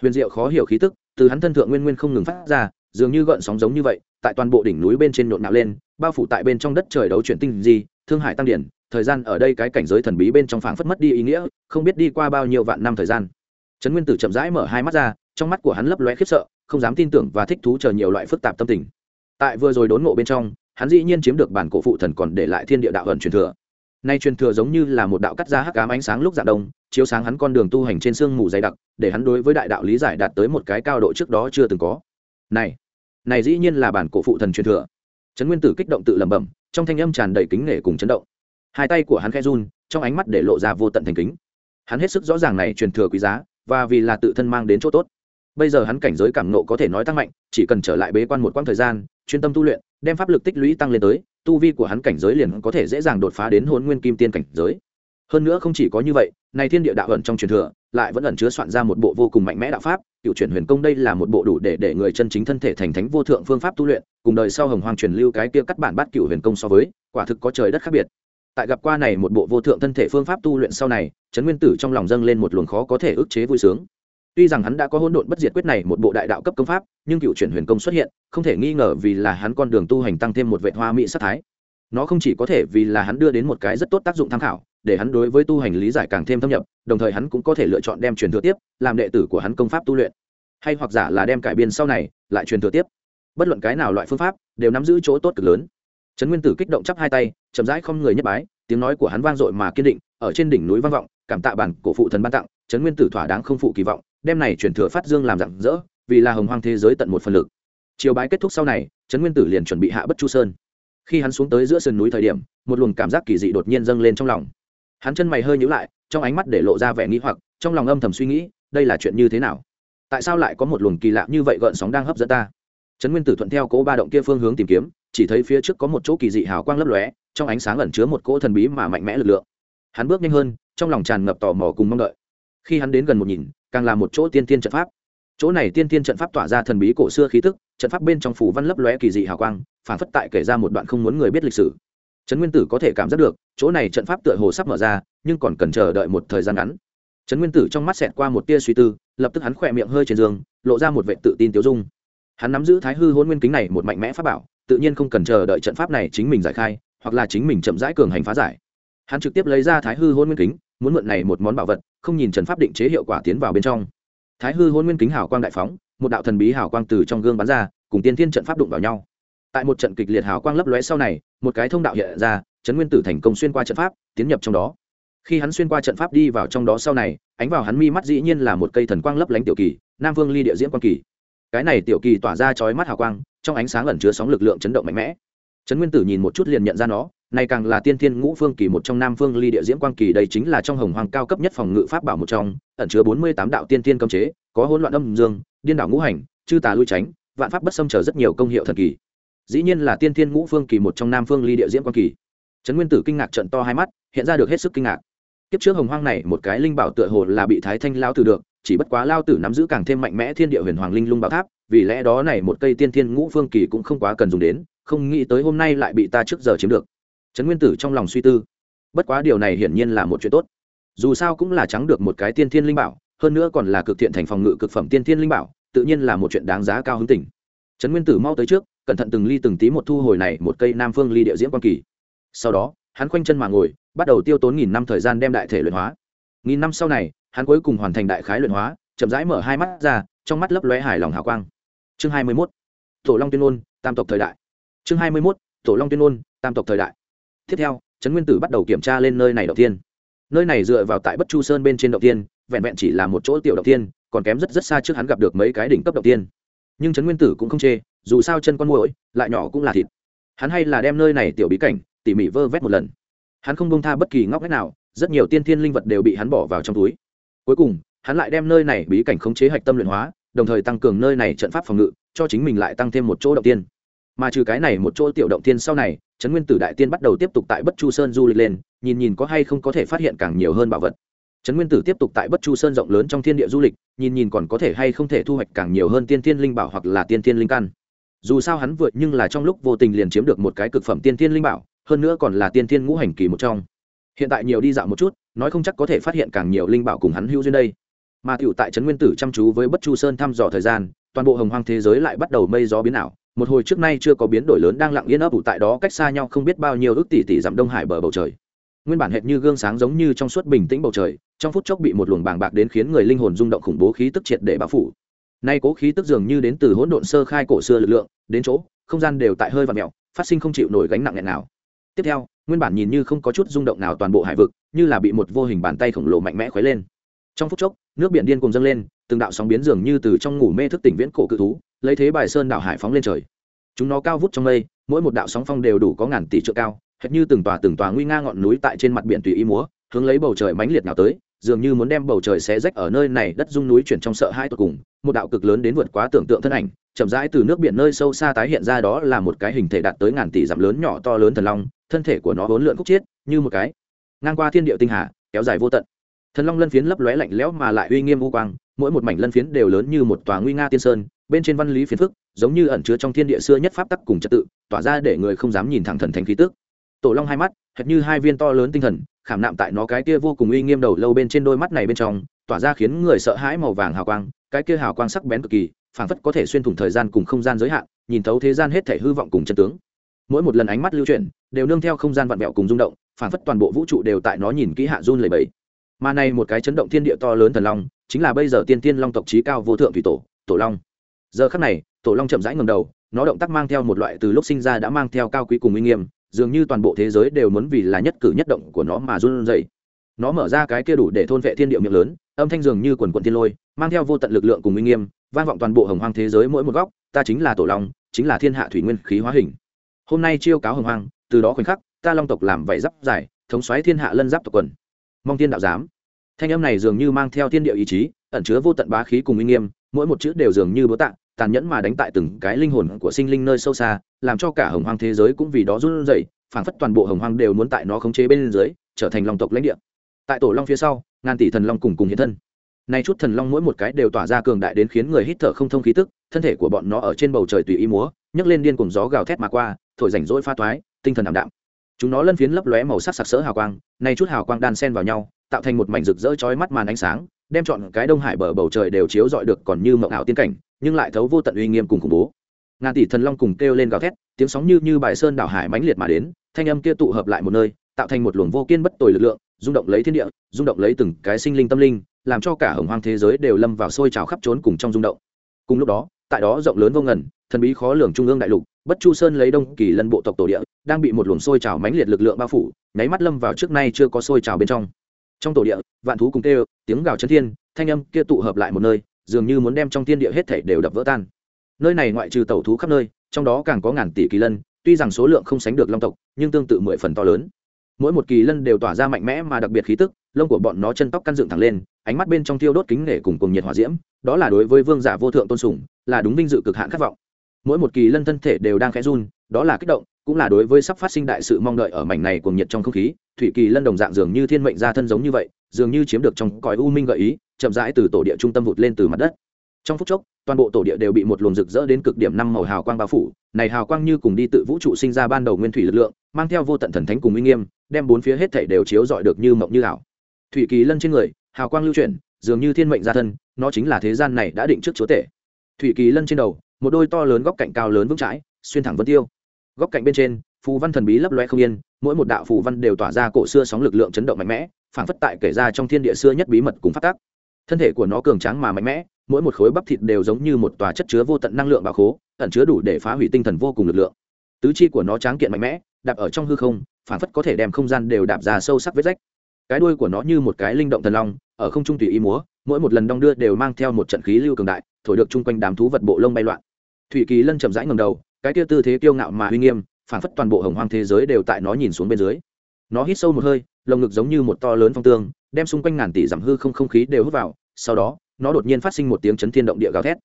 Huyền diệu khó hiểu khí tức, từ hắn thân thượng nguyên nguyên không ngừng phát ra, dường như gợn sóng giống như vậy, tại toàn bộ đỉnh núi bên trên nhộn nạo lên, bao phủ tại bên trong đất trời đấu chuyển tinh gì thương hải tăng điển, thời gian ở đây cái cảnh giới thần bí bên trong phảng phất mất đi ý nghĩa, không biết đi qua bao nhiêu vạn năm thời gian. Trấn nguyên tử chậm rãi mở hai mắt ra, trong mắt của hắn lấp lóe khiếp sợ, không dám tin tưởng và thích thú chờ nhiều loại phức tạp tâm tình. Tại vừa rồi đốn ngộ bên trong hắn dĩ nhiên chiếm được bản cổ phụ thần còn để lại thiên địa đạo ẩn truyền thừa. Nay truyền thừa giống như là một đạo cắt ra hắc ám ánh sáng lúc dạng đông, chiếu sáng hắn con đường tu hành trên sương mù dày đặc, để hắn đối với đại đạo lý giải đạt tới một cái cao độ trước đó chưa từng có. Này này dĩ nhiên là bản cổ phụ thần truyền thừa. Trấn nguyên tử kích động tự lẩm bẩm, trong thanh âm tràn đầy kính nể cùng chấn động. Hai tay của hắn khẽ run, trong ánh mắt để lộ ra vô tận thành kính. Hắn hết sức rõ ràng này truyền thừa quý giá, và vì là tự thân mang đến chỗ tốt. Bây giờ hắn cảnh giới cảm nộ có thể nói tăng mạnh, chỉ cần trở lại bế quan một quãng thời gian, chuyên tâm tu luyện đem pháp lực tích lũy tăng lên tới, tu vi của hắn cảnh giới liền có thể dễ dàng đột phá đến hôn nguyên kim tiên cảnh giới. Hơn nữa không chỉ có như vậy, này thiên địa đạo ẩn trong truyền thừa, lại vẫn ẩn chứa soạn ra một bộ vô cùng mạnh mẽ đạo pháp, cựu chuyển huyền công đây là một bộ đủ để để người chân chính thân thể thành thánh vô thượng phương pháp tu luyện, cùng đời sau hồng hoàng truyền lưu cái kia cắt bản bát cựu huyền công so với, quả thực có trời đất khác biệt. Tại gặp qua này một bộ vô thượng thân thể phương pháp tu luyện sau này, trấn nguyên tử trong lòng dâng lên một luồng khó có thể ức chế vui sướng tuy rằng hắn đã có hỗn độn bất diệt quyết này một bộ đại đạo cấp công pháp, nhưng cựu chuyển huyền công xuất hiện, không thể nghi ngờ vì là hắn con đường tu hành tăng thêm một vệ hoa mỹ sát thái. Nó không chỉ có thể vì là hắn đưa đến một cái rất tốt tác dụng tham khảo, để hắn đối với tu hành lý giải càng thêm thâm nhập, đồng thời hắn cũng có thể lựa chọn đem truyền thừa tiếp, làm đệ tử của hắn công pháp tu luyện. Hay hoặc giả là đem cải biên sau này, lại truyền thừa tiếp. Bất luận cái nào loại phương pháp, đều nắm giữ chỗ tốt cực lớn. Trấn nguyên tử kích động chắp hai tay, chậm rãi không người nhất bái, tiếng nói của hắn vang dội mà kiên định, ở trên đỉnh núi vang vọng, cảm tạ bản cổ phụ thần ban tặng, trấn nguyên tử thỏa đáng không phụ kỳ vọng đem này chuyển thừa phát dương làm rạng rỡ vì là hồng hoang thế giới tận một phần lực. Chiều bái kết thúc sau này, trấn nguyên tử liền chuẩn bị hạ bất chu sơn. Khi hắn xuống tới giữa sườn núi thời điểm, một luồng cảm giác kỳ dị đột nhiên dâng lên trong lòng. Hắn chân mày hơi nhíu lại, trong ánh mắt để lộ ra vẻ nghĩ hoặc, trong lòng âm thầm suy nghĩ, đây là chuyện như thế nào? Tại sao lại có một luồng kỳ lạ như vậy gợn sóng đang hấp dẫn ta? Trấn nguyên tử thuận theo cố ba động kia phương hướng tìm kiếm, chỉ thấy phía trước có một chỗ kỳ dị hào quang lấp lóe, trong ánh sáng ẩn chứa một cỗ thần bí mà mạnh mẽ lực lượng. Hắn bước nhanh hơn, trong lòng tràn ngập tò mò cùng mong đợi. Khi hắn đến gần một nhìn càng là một chỗ tiên tiên trận pháp. Chỗ này tiên tiên trận pháp tỏa ra thần bí cổ xưa khí tức, trận pháp bên trong phủ văn lấp lóe kỳ dị hào quang, phản phất tại kể ra một đoạn không muốn người biết lịch sử. Trấn nguyên tử có thể cảm giác được, chỗ này trận pháp tựa hồ sắp mở ra, nhưng còn cần chờ đợi một thời gian ngắn. Trấn nguyên tử trong mắt xẹt qua một tia suy tư, lập tức hắn khỏe miệng hơi trên giường, lộ ra một vệ tự tin tiêu dung. Hắn nắm giữ thái hư hôn nguyên kính này một mạnh mẽ pháp bảo, tự nhiên không cần chờ đợi trận pháp này chính mình giải khai, hoặc là chính mình chậm rãi cường hành phá giải. Hắn trực tiếp lấy ra thái hư hôn nguyên kính, muốn mượn này một món bảo vật không nhìn trần pháp định chế hiệu quả tiến vào bên trong. Thái hư hôn nguyên kính hào quang đại phóng, một đạo thần bí hào quang từ trong gương bắn ra, cùng tiên thiên trận pháp đụng vào nhau. Tại một trận kịch liệt hào quang lấp lóe sau này, một cái thông đạo hiện ra trấn nguyên tử thành công xuyên qua trận pháp, tiến nhập trong đó. Khi hắn xuyên qua trận pháp đi vào trong đó sau này, ánh vào hắn mi mắt dĩ nhiên là một cây thần quang lấp lánh tiểu kỳ, nam vương ly địa diễn quang kỳ. Cái này tiểu kỳ tỏa ra chói mắt hào quang, trong ánh sáng ẩn chứa sóng lực lượng chấn động mạnh mẽ. Trấn nguyên tử nhìn một chút liền nhận ra nó này càng là tiên thiên ngũ phương kỳ một trong nam phương ly địa diễm quang kỳ, đây chính là trong hồng hoàng cao cấp nhất phòng ngự pháp bảo một trong, ẩn chứa bốn mươi tám đạo tiên thiên cấm chế, có hỗn loạn âm dương, điên đảo ngũ hành, chư tà lui tránh, vạn pháp bất xâm chờ rất nhiều công hiệu thần kỳ. Dĩ nhiên là tiên thiên ngũ phương kỳ một trong nam phương ly địa diễm quang kỳ. Trấn nguyên tử kinh ngạc trận to hai mắt, hiện ra được hết sức kinh ngạc. Kiếp trước hồng hoang này, một cái linh bảo tựa hồ là bị thái thanh lao tử được, chỉ bất quá lao tử nắm giữ càng thêm mạnh mẽ thiên địa huyền hoàng linh lung bảo tháp, vì lẽ đó này một cây tiên thiên ngũ phương kỳ cũng không quá cần dùng đến, không nghĩ tới hôm nay lại bị ta trước giờ chiếm được trấn nguyên tử trong lòng suy tư. Bất quá điều này hiển nhiên là một chuyện tốt. Dù sao cũng là trắng được một cái tiên thiên linh bảo, hơn nữa còn là cực thiện thành phòng ngự cực phẩm tiên thiên linh bảo, tự nhiên là một chuyện đáng giá cao hứng tỉnh trấn nguyên tử mau tới trước, cẩn thận từng ly từng tí một thu hồi này một cây nam phương ly địa diễn quan kỳ. Sau đó, hắn khoanh chân mà ngồi, bắt đầu tiêu tốn nghìn năm thời gian đem đại thể luyện hóa. Nghìn năm sau này, hắn cuối cùng hoàn thành đại khái luyện hóa, chậm rãi mở hai mắt ra, trong mắt lấp lóe hài lòng hào quang. Chương hai mươi mốt. Tổ long tuyên ôn tam tộc thời đại. Chương hai mươi mốt. Tổ long tuyên ôn tam tộc thời đại tiếp theo, trấn nguyên tử bắt đầu kiểm tra lên nơi này đầu tiên. Nơi này dựa vào tại bất chu sơn bên trên đầu tiên, vẹn vẹn chỉ là một chỗ tiểu đầu tiên, còn kém rất rất xa trước hắn gặp được mấy cái đỉnh cấp đầu tiên. Nhưng trấn nguyên tử cũng không chê, dù sao chân con mũi lại nhỏ cũng là thịt. Hắn hay là đem nơi này tiểu bí cảnh, tỉ mỉ vơ vét một lần. Hắn không bông tha bất kỳ ngóc ngách nào, rất nhiều tiên thiên linh vật đều bị hắn bỏ vào trong túi. Cuối cùng, hắn lại đem nơi này bí cảnh khống chế hạch tâm luyện hóa, đồng thời tăng cường nơi này trận pháp phòng ngự, cho chính mình lại tăng thêm một chỗ động tiên. Mà trừ cái này một chỗ tiểu động tiên sau này trấn nguyên tử đại tiên bắt đầu tiếp tục tại bất chu sơn du lịch lên, nhìn nhìn có hay không có thể phát hiện càng nhiều hơn bảo vật. Trấn nguyên tử tiếp tục tại bất chu sơn rộng lớn trong thiên địa du lịch, nhìn nhìn còn có thể hay không thể thu hoạch càng nhiều hơn tiên thiên linh bảo hoặc là tiên thiên linh căn. Dù sao hắn vượt nhưng là trong lúc vô tình liền chiếm được một cái cực phẩm tiên thiên linh bảo, hơn nữa còn là tiên thiên ngũ hành kỳ một trong. Hiện tại nhiều đi dạo một chút, nói không chắc có thể phát hiện càng nhiều linh bảo cùng hắn hữu duyên đây. Mà tiểu tại trấn nguyên tử chăm chú với bất chu sơn thăm dò thời gian, toàn bộ hồng hoang thế giới lại bắt đầu mây gió biến ảo một hồi trước nay chưa có biến đổi lớn đang lặng yên ấp ủ tại đó cách xa nhau không biết bao nhiêu ước tỷ tỷ dặm đông hải bờ bầu trời. Nguyên bản hệt như gương sáng giống như trong suốt bình tĩnh bầu trời, trong phút chốc bị một luồng bàng bạc đến khiến người linh hồn rung động khủng bố khí tức triệt để bao phủ. Nay cố khí tức dường như đến từ hỗn độn sơ khai cổ xưa lực lượng, đến chỗ, không gian đều tại hơi và mèo phát sinh không chịu nổi gánh nặng nghẹn nào. Tiếp theo, nguyên bản nhìn như không có chút rung động nào toàn bộ hải vực, như là bị một vô hình bàn tay khổng lồ mạnh mẽ khuấy lên. Trong phút chốc, nước biển điên cùng dâng lên, từng đạo sóng biến dường như từ trong ngủ mê thức tỉnh viễn cổ cự thú lấy thế bài sơn đảo hải phóng lên trời. Chúng nó cao vút trong mây, mỗi một đạo sóng phong đều đủ có ngàn tỷ trượng cao, hệt như từng tòa từng tòa nguy nga ngọn núi tại trên mặt biển tùy ý múa, hướng lấy bầu trời mãnh liệt nào tới, dường như muốn đem bầu trời xé rách ở nơi này đất dung núi chuyển trong sợ hai tột cùng. Một đạo cực lớn đến vượt quá tưởng tượng thân ảnh, chậm rãi từ nước biển nơi sâu xa tái hiện ra đó là một cái hình thể đạt tới ngàn tỷ dặm lớn nhỏ to lớn thần long, thân thể của nó vốn lượn khúc chiết, như một cái ngang qua thiên địa tinh hà, kéo dài vô tận thần long lân phiến lấp lóe lạnh lẽo mà lại uy nghiêm u quang, mỗi một mảnh lân phiến đều lớn như một tòa nguy nga tiên sơn, bên trên văn lý phiến phức, giống như ẩn chứa trong thiên địa xưa nhất pháp tắc cùng trật tự, tỏa ra để người không dám nhìn thẳng thần thánh khí tức. Tổ long hai mắt, hệt như hai viên to lớn tinh thần, khảm nạm tại nó cái kia vô cùng uy nghiêm đầu lâu bên trên đôi mắt này bên trong, tỏa ra khiến người sợ hãi màu vàng hào quang, cái kia hào quang sắc bén cực kỳ, phảng phất có thể xuyên thủng thời gian cùng không gian giới hạn, nhìn thấu thế gian hết thể hư vọng cùng chân tướng. Mỗi một lần ánh mắt lưu chuyển, đều nương theo không gian vặn vẹo cùng rung động, phảng phất toàn bộ vũ trụ đều tại nó nhìn kỹ hạ run lầy bẫy mà này một cái chấn động thiên địa to lớn thần long, chính là bây giờ tiên tiên long tộc trí cao vô thượng thủy tổ tổ long. Giờ khắc này, tổ long chậm rãi ngầm đầu, nó động tác mang theo một loại từ lúc sinh ra đã mang theo cao quý cùng uy nghiêm, dường như toàn bộ thế giới đều muốn vì là nhất cử nhất động của nó mà run rẩy. Nó mở ra cái kia đủ để thôn vệ thiên địa miệng lớn, âm thanh dường như quần quần thiên lôi, mang theo vô tận lực lượng cùng uy nghiêm, vang vọng toàn bộ hồng hoang thế giới mỗi một góc, ta chính là tổ long, chính là thiên hạ thủy nguyên khí hóa hình. Hôm nay chiêu cáo hồng hoang, từ đó khoảnh khắc, ta long tộc làm vậy giáp giải thống xoáy thiên hạ lân giáp tộc quần mong thiên đạo giám. Thanh âm này dường như mang theo thiên địa ý chí, ẩn chứa vô tận bá khí cùng uy nghiêm, mỗi một chữ đều dường như bố tạ tàn nhẫn mà đánh tại từng cái linh hồn của sinh linh nơi sâu xa, làm cho cả hồng hoang thế giới cũng vì đó run rẩy, phảng phất toàn bộ hồng hoang đều muốn tại nó khống chế bên dưới, trở thành long tộc lãnh địa. Tại tổ long phía sau, ngàn tỷ thần long cùng cùng hiện thân. Nay chút thần long mỗi một cái đều tỏa ra cường đại đến khiến người hít thở không thông khí tức, thân thể của bọn nó ở trên bầu trời tùy ý múa, nhấc lên điên cùng gió gào thét mà qua, thổi rảnh rỗi pha toái, tinh thần ảm đạm chúng nó lân phiến lấp lóe màu sắc sặc sỡ hào quang, nay chút hào quang đan xen vào nhau, tạo thành một mảnh rực rỡ chói mắt màn ánh sáng, đem chọn cái đông hải bờ bầu trời đều chiếu rọi được còn như mộng ảo tiên cảnh, nhưng lại thấu vô tận uy nghiêm cùng khủng bố. Ngàn tỷ thần long cùng kêu lên gào thét, tiếng sóng như như bài sơn đảo hải mãnh liệt mà đến, thanh âm kia tụ hợp lại một nơi, tạo thành một luồng vô kiên bất tồi lực lượng, rung động lấy thiên địa, rung động lấy từng cái sinh linh tâm linh, làm cho cả hồng hoang thế giới đều lâm vào sôi trào khắp trốn cùng trong rung động. Cùng lúc đó tại đó rộng lớn vô ngần, thần bí khó lường trung ương đại lục, bất chu sơn lấy đông kỳ lân bộ tộc tổ địa, đang bị một luồng sôi trào mãnh liệt lực lượng bao phủ, nháy mắt lâm vào trước nay chưa có sôi trào bên trong. Trong tổ địa, vạn thú cùng kêu, tiếng gào chấn thiên, thanh âm kia tụ hợp lại một nơi, dường như muốn đem trong thiên địa hết thảy đều đập vỡ tan. Nơi này ngoại trừ tẩu thú khắp nơi, trong đó càng có ngàn tỷ kỳ lân, tuy rằng số lượng không sánh được long tộc, nhưng tương tự mười phần to lớn. Mỗi một kỳ lân đều tỏa ra mạnh mẽ mà đặc biệt khí tức, lông của bọn nó chân tóc căn dựng thẳng lên, ánh mắt bên trong tiêu đốt kính nể cùng cùng nhiệt hỏa diễm, đó là đối với vương giả vô thượng tôn sùng là đúng vinh dự cực hạn khát vọng. Mỗi một kỳ lân thân thể đều đang khẽ run, đó là kích động, cũng là đối với sắp phát sinh đại sự mong đợi ở mảnh này cuồng nhiệt trong không khí, thủy kỳ lân đồng dạng dường như thiên mệnh gia thân giống như vậy, dường như chiếm được trong cõi u minh gợi ý, chậm rãi từ tổ địa trung tâm vụt lên từ mặt đất. Trong phút chốc, toàn bộ tổ địa đều bị một luồng rực rỡ đến cực điểm năm màu hào quang bao phủ, này hào quang như cùng đi tự vũ trụ sinh ra ban đầu nguyên thủy lực lượng, mang theo vô tận thần thánh cùng uy nghiêm, đem bốn phía hết thảy đều chiếu rọi được như mộng như ảo. Thủy kỳ lân trên người, hào quang lưu chuyển, dường như thiên mệnh gia thân, nó chính là thế gian này đã định trước chúa tể thủy kỳ lân trên đầu, một đôi to lớn góc cạnh cao lớn vững chãi, xuyên thẳng vân tiêu. Góc cạnh bên trên, phù văn thần bí lấp loe không yên, mỗi một đạo phù văn đều tỏa ra cổ xưa sóng lực lượng chấn động mạnh mẽ, phảng phất tại kể ra trong thiên địa xưa nhất bí mật cùng phát tác. Thân thể của nó cường tráng mà mạnh mẽ, mỗi một khối bắp thịt đều giống như một tòa chất chứa vô tận năng lượng bà khố, ẩn chứa đủ để phá hủy tinh thần vô cùng lực lượng. Tứ chi của nó tráng kiện mạnh mẽ, đạp ở trong hư không phản phất có thể đem không gian đều đạp ra sâu sắc vết rách. Cái đuôi của nó như một cái linh động thần long, ở không trung tùy ý múa, mỗi một lần đong đưa đều mang theo một trận khí lưu cường đại thổi được chung quanh đám thú vật bộ lông bay loạn. Thủy kỳ lân chậm rãi ngầm đầu, cái kia tư thế kiêu ngạo mà uy nghiêm phản phất toàn bộ hồng hoang thế giới đều tại nó nhìn xuống bên dưới. Nó hít sâu một hơi, lồng ngực giống như một to lớn phong tương, đem xung quanh ngàn tỷ giảm hư không không khí đều hút vào, sau đó, nó đột nhiên phát sinh một tiếng chấn thiên động địa gào thét.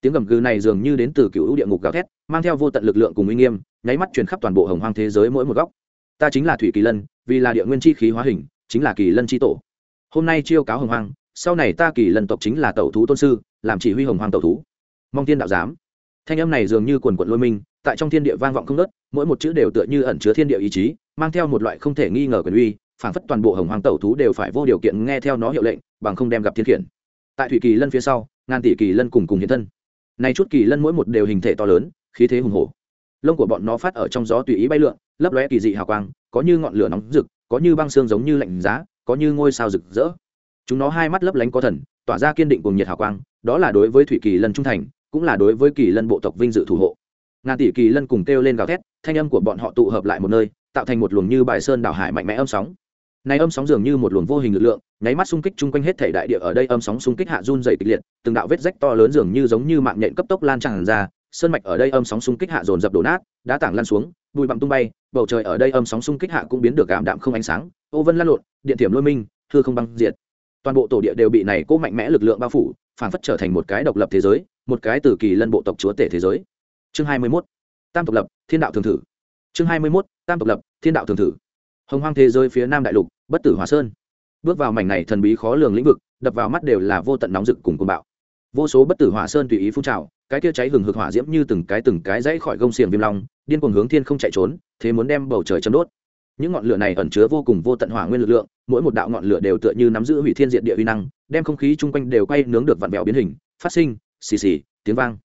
Tiếng gầm gừ này dường như đến từ cựu địa ngục gào thét, mang theo vô tận lực lượng cùng uy nghiêm, nháy mắt truyền khắp toàn bộ hồng hoang thế giới mỗi một góc. Ta chính là thủy kỳ lân, vì là địa nguyên chi khí hóa hình, chính là kỳ lân chi tổ. Hôm nay chiêu cáo hồng hoang, sau này ta kỳ lân tộc chính là tẩu thú tôn sư làm chỉ huy hồng Hoàng tẩu thú. Mong tiên đạo giám. Thanh âm này dường như quần quận lôi minh, tại trong thiên địa vang vọng không nớt mỗi một chữ đều tựa như ẩn chứa thiên địa ý chí, mang theo một loại không thể nghi ngờ quyền uy, phảng phất toàn bộ hồng Hoàng tẩu thú đều phải vô điều kiện nghe theo nó hiệu lệnh, bằng không đem gặp thiên khiển. Tại thủy kỳ lân phía sau, ngàn tỷ kỳ lân cùng cùng hiện thân. Này chút kỳ lân mỗi một đều hình thể to lớn, khí thế hùng hổ. Lông của bọn nó phát ở trong gió tùy ý bay lượn, lấp lóe kỳ dị hào quang, có như ngọn lửa nóng rực, có như băng xương giống như lạnh giá, có như ngôi sao rực rỡ. Chúng nó hai mắt lấp lánh có thần, tỏa ra kiên định cùng nhiệt hào quang đó là đối với thủy kỳ lân trung thành, cũng là đối với kỳ lân bộ tộc vinh dự thủ hộ. Ngàn tỷ kỳ lân cùng kêu lên gào thét, thanh âm của bọn họ tụ hợp lại một nơi, tạo thành một luồng như bài sơn đảo hải mạnh mẽ âm sóng. Này âm sóng dường như một luồng vô hình lực lượng, nháy mắt xung kích chung quanh hết thể đại địa ở đây âm sóng xung kích hạ run dày kịch liệt, từng đạo vết rách to lớn dường như giống như mạng nhện cấp tốc lan tràn ra, sơn mạch ở đây âm sóng xung kích hạ dồn dập đổ nát, đá tảng lan xuống, bụi bặm tung bay, bầu trời ở đây âm sóng xung kích hạ cũng biến được cảm đạm không ánh sáng, ô vân lan lộn, điện thiểm lôi minh thưa không băng diệt. Toàn bộ tổ địa đều bị này cố mạnh mẽ lực lượng bao phủ phản phất trở thành một cái độc lập thế giới, một cái từ kỳ lân bộ tộc chúa tể thế giới chương hai mươi 21. tam tộc lập, thiên đạo thường thử chương hai mươi 21. tam tộc lập, thiên đạo thường thử hồng hoang thế giới phía nam đại lục, bất tử hòa sơn bước vào mảnh này thần bí khó lường lĩnh vực, đập vào mắt đều là vô tận nóng rực cùng côn bạo vô số bất tử hỏa sơn tùy ý phun trào, cái kia cháy hừng hực hỏa diễm như từng cái từng cái dãy khỏi gông xiềng viêm long, điên cuồng hướng thiên không chạy trốn, thế muốn đem bầu trời chấm đốt những ngọn lửa này ẩn chứa vô cùng vô tận hỏa nguyên lực lượng, mỗi một đạo ngọn lửa đều tựa như nắm giữ hủy thiên diện địa uy năng, đem không khí chung quanh đều quay nướng được vặn vẹo biến hình, phát sinh, xì xì, tiếng vang.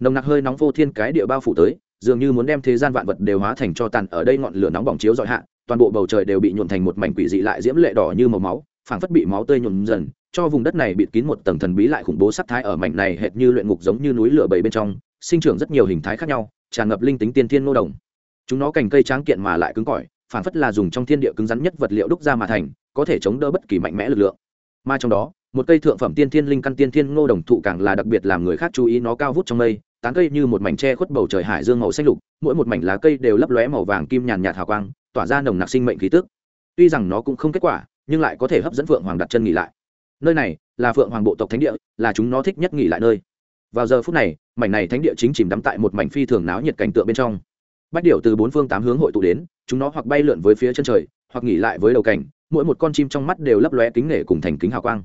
Nồng nặc hơi nóng vô thiên cái địa bao phủ tới, dường như muốn đem thế gian vạn vật đều hóa thành cho tàn ở đây ngọn lửa nóng bỏng chiếu dọi hạ, toàn bộ bầu trời đều bị nhuộn thành một mảnh quỷ dị lại diễm lệ đỏ như màu máu, phảng phất bị máu tươi nhuộm dần, cho vùng đất này bịt kín một tầng thần bí lại khủng bố sắc thái ở mảnh này hệt như luyện ngục giống như núi lửa bầy bên trong, sinh trưởng rất nhiều hình thái khác nhau, tràn ngập linh tính tiên thiên nô đồng. Chúng nó cành cây tráng kiện mà lại cứng cỏi phảng phất là dùng trong thiên địa cứng rắn nhất vật liệu đúc ra mà thành, có thể chống đỡ bất kỳ mạnh mẽ lực lượng. Mà trong đó, một cây thượng phẩm tiên thiên linh căn tiên thiên ngô đồng thụ càng là đặc biệt làm người khác chú ý nó cao vút trong mây, tán cây như một mảnh tre khuất bầu trời hải dương màu xanh lục, mỗi một mảnh lá cây đều lấp lóe màu vàng kim nhàn nhạt hào quang, tỏa ra nồng nặc sinh mệnh khí tức. Tuy rằng nó cũng không kết quả, nhưng lại có thể hấp dẫn phượng hoàng đặt chân nghỉ lại. Nơi này là phượng hoàng bộ tộc thánh địa, là chúng nó thích nhất nghỉ lại nơi. Vào giờ phút này, mảnh này thánh địa chính chìm đắm tại một mảnh phi thường náo nhiệt cảnh tượng bên trong bách điệu từ bốn phương tám hướng hội tụ đến, chúng nó hoặc bay lượn với phía chân trời, hoặc nghỉ lại với đầu cảnh, mỗi một con chim trong mắt đều lấp lóe kính nể cùng thành kính hào quang.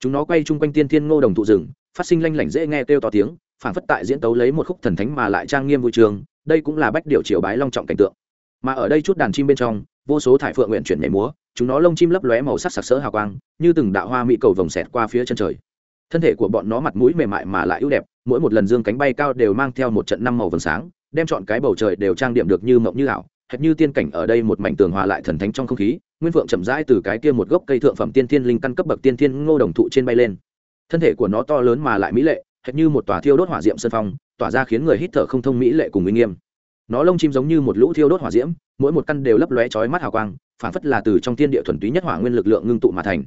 Chúng nó quay chung quanh tiên thiên ngô đồng thụ rừng, phát sinh lanh lảnh dễ nghe kêu to tiếng, phản phất tại diễn tấu lấy một khúc thần thánh mà lại trang nghiêm vui trường, đây cũng là bách điệu triều bái long trọng cảnh tượng. Mà ở đây chút đàn chim bên trong, vô số thải phượng nguyện chuyển nhảy múa, chúng nó lông chim lấp lóe màu sắc sặc sỡ hào quang, như từng đạo hoa mỹ cầu vồng xẹt qua phía chân trời. Thân thể của bọn nó mặt mũi mềm mại mà lại ưu đẹp, mỗi một lần dương cánh bay cao đều mang theo một trận năm màu vầng sáng đem chọn cái bầu trời đều trang điểm được như mộng như ảo, hệt như tiên cảnh ở đây một mảnh tường hòa lại thần thánh trong không khí, nguyên vượng chậm rãi từ cái kia một gốc cây thượng phẩm tiên thiên linh căn cấp bậc tiên thiên ngô đồng thụ trên bay lên. Thân thể của nó to lớn mà lại mỹ lệ, hệt như một tòa thiêu đốt hỏa diệm sân phong, tỏa ra khiến người hít thở không thông mỹ lệ cùng uy nghiêm. Nó lông chim giống như một lũ thiêu đốt hỏa diễm, mỗi một căn đều lấp lóe chói mắt hào quang, phản phất là từ trong thiên địa thuần túy nhất hỏa nguyên lực lượng ngưng tụ mà thành.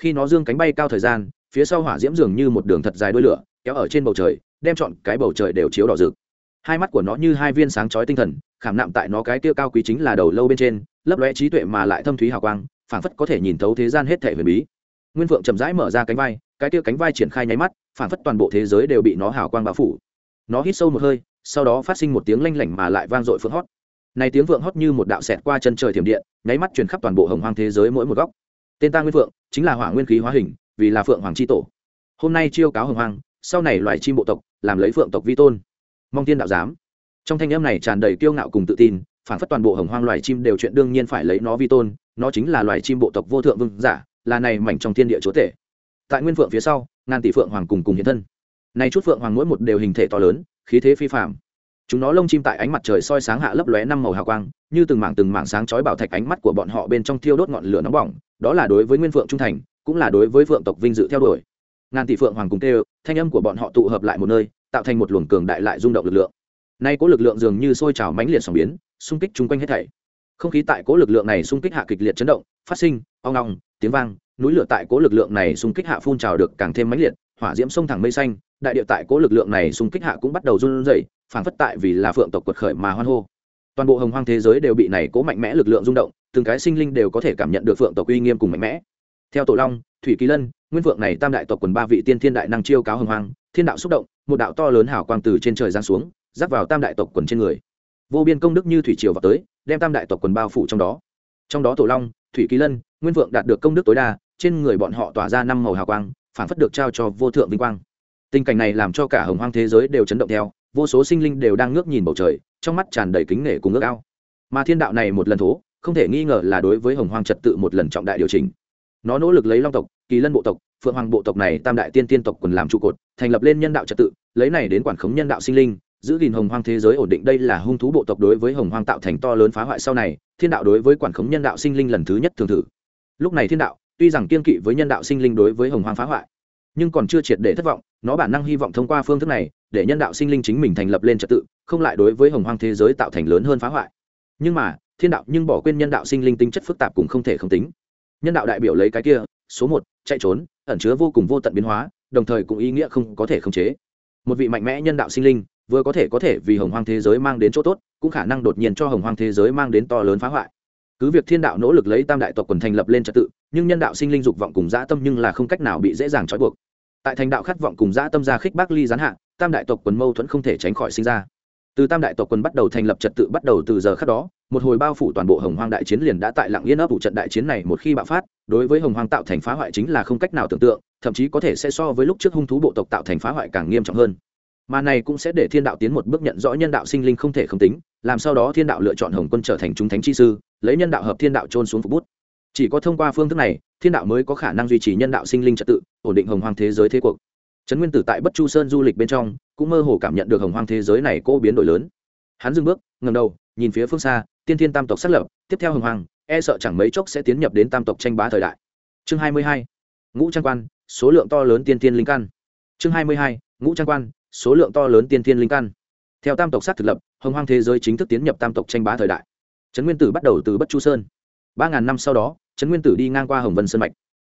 Khi nó dương cánh bay cao thời gian, phía sau hỏa diễm dường như một đường thật dài đuôi lửa, kéo ở trên bầu trời, đem chọn cái bầu trời đều chiếu đỏ rực hai mắt của nó như hai viên sáng chói tinh thần, khảm nạm tại nó cái tiêu cao quý chính là đầu lâu bên trên, lấp lóe trí tuệ mà lại thâm thúy hào quang, phảng phất có thể nhìn thấu thế gian hết thể huyền bí. Nguyên vượng chậm rãi mở ra cánh vai, cái tiêu cánh vai triển khai nháy mắt, phảng phất toàn bộ thế giới đều bị nó hào quang bao phủ. Nó hít sâu một hơi, sau đó phát sinh một tiếng lanh lảnh mà lại vang dội phượng hót. Này tiếng vượng hót như một đạo xẹt qua chân trời thiểm điện, nháy mắt truyền khắp toàn bộ hồng hoang thế giới mỗi một góc. Tên ta nguyên vượng chính là hỏa nguyên khí hóa hình, vì là phượng hoàng c tổ. Hôm nay chiêu cáo hồng hoang, sau này loài chim bộ tộc, làm lấy phượng tộc vi tôn mong tiên đạo giám. Trong thanh âm này tràn đầy kiêu ngạo cùng tự tin, phản phất toàn bộ hồng hoang loài chim đều chuyện đương nhiên phải lấy nó vi tôn, nó chính là loài chim bộ tộc vô thượng vương giả, là này mảnh trong thiên địa chúa tể. Tại nguyên phượng phía sau, ngàn tỷ phượng hoàng cùng cùng hiện thân. Nay chút phượng hoàng mỗi một đều hình thể to lớn, khí thế phi phạm chúng nó lông chim tại ánh mặt trời soi sáng hạ lấp lóe năm màu hào quang, như từng mảng từng mảng sáng chói bảo thạch ánh mắt của bọn họ bên trong thiêu đốt ngọn lửa nóng bỏng, đó là đối với nguyên phượng trung thành, cũng là đối với phượng tộc vinh dự theo đuổi. Ngàn tỷ phượng hoàng cùng kêu, thanh âm của bọn họ tụ hợp lại một nơi tạo thành một luồng cường đại lại rung động lực lượng. Nay cố lực lượng dường như sôi trào mãnh liệt sóng biến, xung kích chung quanh hết thảy. Không khí tại cố lực lượng này xung kích hạ kịch liệt chấn động, phát sinh, ong ong, tiếng vang, núi lửa tại cố lực lượng này xung kích hạ phun trào được càng thêm mãnh liệt, hỏa diễm sông thẳng mây xanh, đại địa tại cố lực lượng này xung kích hạ cũng bắt đầu run rẩy, phảng phất tại vì là phượng tộc quật khởi mà hoan hô. Toàn bộ hồng hoang thế giới đều bị này cố mạnh mẽ lực lượng rung động, từng cái sinh linh đều có thể cảm nhận được phượng tộc uy nghiêm cùng mạnh mẽ. Theo tổ long, thủy kỳ lân, nguyên phượng này tam đại tộc quần ba vị tiên thiên đại năng chiêu cáo hồng hoang thiên đạo xúc động, một đạo to lớn hào quang từ trên trời giáng xuống, rắc vào tam đại tộc quần trên người. Vô biên công đức như thủy triều vào tới, đem tam đại tộc quần bao phủ trong đó. Trong đó tổ long, thủy kỳ lân, nguyên vượng đạt được công đức tối đa, trên người bọn họ tỏa ra năm màu hào quang, phản phất được trao cho vô thượng vinh quang. Tình cảnh này làm cho cả hồng hoang thế giới đều chấn động theo, vô số sinh linh đều đang ngước nhìn bầu trời, trong mắt tràn đầy kính nể cùng ước ao. Mà thiên đạo này một lần thố, không thể nghi ngờ là đối với hồng hoang trật tự một lần trọng đại điều chỉnh. Nó nỗ lực lấy long tộc, kỳ lân bộ tộc, phượng hoàng bộ tộc này tam đại tiên tiên tộc quần làm trụ cột thành lập lên nhân đạo trật tự, lấy này đến quản khống nhân đạo sinh linh, giữ gìn hồng hoang thế giới ổn định đây là hung thú bộ tộc đối với hồng hoang tạo thành to lớn phá hoại sau này, thiên đạo đối với quản khống nhân đạo sinh linh lần thứ nhất thường thử. Lúc này thiên đạo, tuy rằng kiên kỵ với nhân đạo sinh linh đối với hồng hoang phá hoại, nhưng còn chưa triệt để thất vọng, nó bản năng hy vọng thông qua phương thức này, để nhân đạo sinh linh chính mình thành lập lên trật tự, không lại đối với hồng hoang thế giới tạo thành lớn hơn phá hoại. Nhưng mà, thiên đạo nhưng bỏ quên nhân đạo sinh linh tính chất phức tạp cũng không thể không tính. Nhân đạo đại biểu lấy cái kia, số một, chạy trốn, ẩn chứa vô cùng vô tận biến hóa đồng thời cũng ý nghĩa không có thể khống chế. Một vị mạnh mẽ nhân đạo sinh linh, vừa có thể có thể vì hồng hoang thế giới mang đến chỗ tốt, cũng khả năng đột nhiên cho hồng hoang thế giới mang đến to lớn phá hoại. Cứ việc thiên đạo nỗ lực lấy tam đại tộc quần thành lập lên trật tự, nhưng nhân đạo sinh linh dục vọng cùng dã tâm nhưng là không cách nào bị dễ dàng trói buộc. Tại thành đạo khát vọng cùng dã tâm ra khích bác ly gián hạ, tam đại tộc quần mâu thuẫn không thể tránh khỏi sinh ra. Từ tam đại tộc quần bắt đầu thành lập trật tự bắt đầu từ giờ khác đó, một hồi bao phủ toàn bộ hồng hoang đại chiến liền đã tại lặng yên ấp ủ trận đại chiến này một khi bạo phát, đối với hồng hoang tạo thành phá hoại chính là không cách nào tưởng tượng thậm chí có thể sẽ so với lúc trước hung thú bộ tộc tạo thành phá hoại càng nghiêm trọng hơn. Mà này cũng sẽ để thiên đạo tiến một bước nhận rõ nhân đạo sinh linh không thể không tính, làm sau đó thiên đạo lựa chọn hồng quân trở thành chúng thánh chi sư, lấy nhân đạo hợp thiên đạo trôn xuống phục bút. Chỉ có thông qua phương thức này, thiên đạo mới có khả năng duy trì nhân đạo sinh linh trật tự, ổn định hồng hoang thế giới thế cuộc. Trấn nguyên tử tại bất chu sơn du lịch bên trong, cũng mơ hồ cảm nhận được hồng hoang thế giới này cô biến đổi lớn. Hắn dừng bước ngầm đầu, nhìn phía phương xa, tiên thiên tam tộc xác lập, tiếp theo hồng hoàng e sợ chẳng mấy chốc sẽ tiến nhập đến tam tộc tranh bá thời đại. Chương hai mươi hai, ngũ trang quan số lượng to lớn tiên thiên linh căn. Chương hai mươi hai, ngũ trang quan, số lượng to lớn tiên thiên linh căn. Theo tam tộc sát thực lập, hồng hoang thế giới chính thức tiến nhập tam tộc tranh bá thời đại. Trấn nguyên tử bắt đầu từ bất chu sơn. ba ngàn năm sau đó, trấn nguyên tử đi ngang qua hồng vân sơn mạch.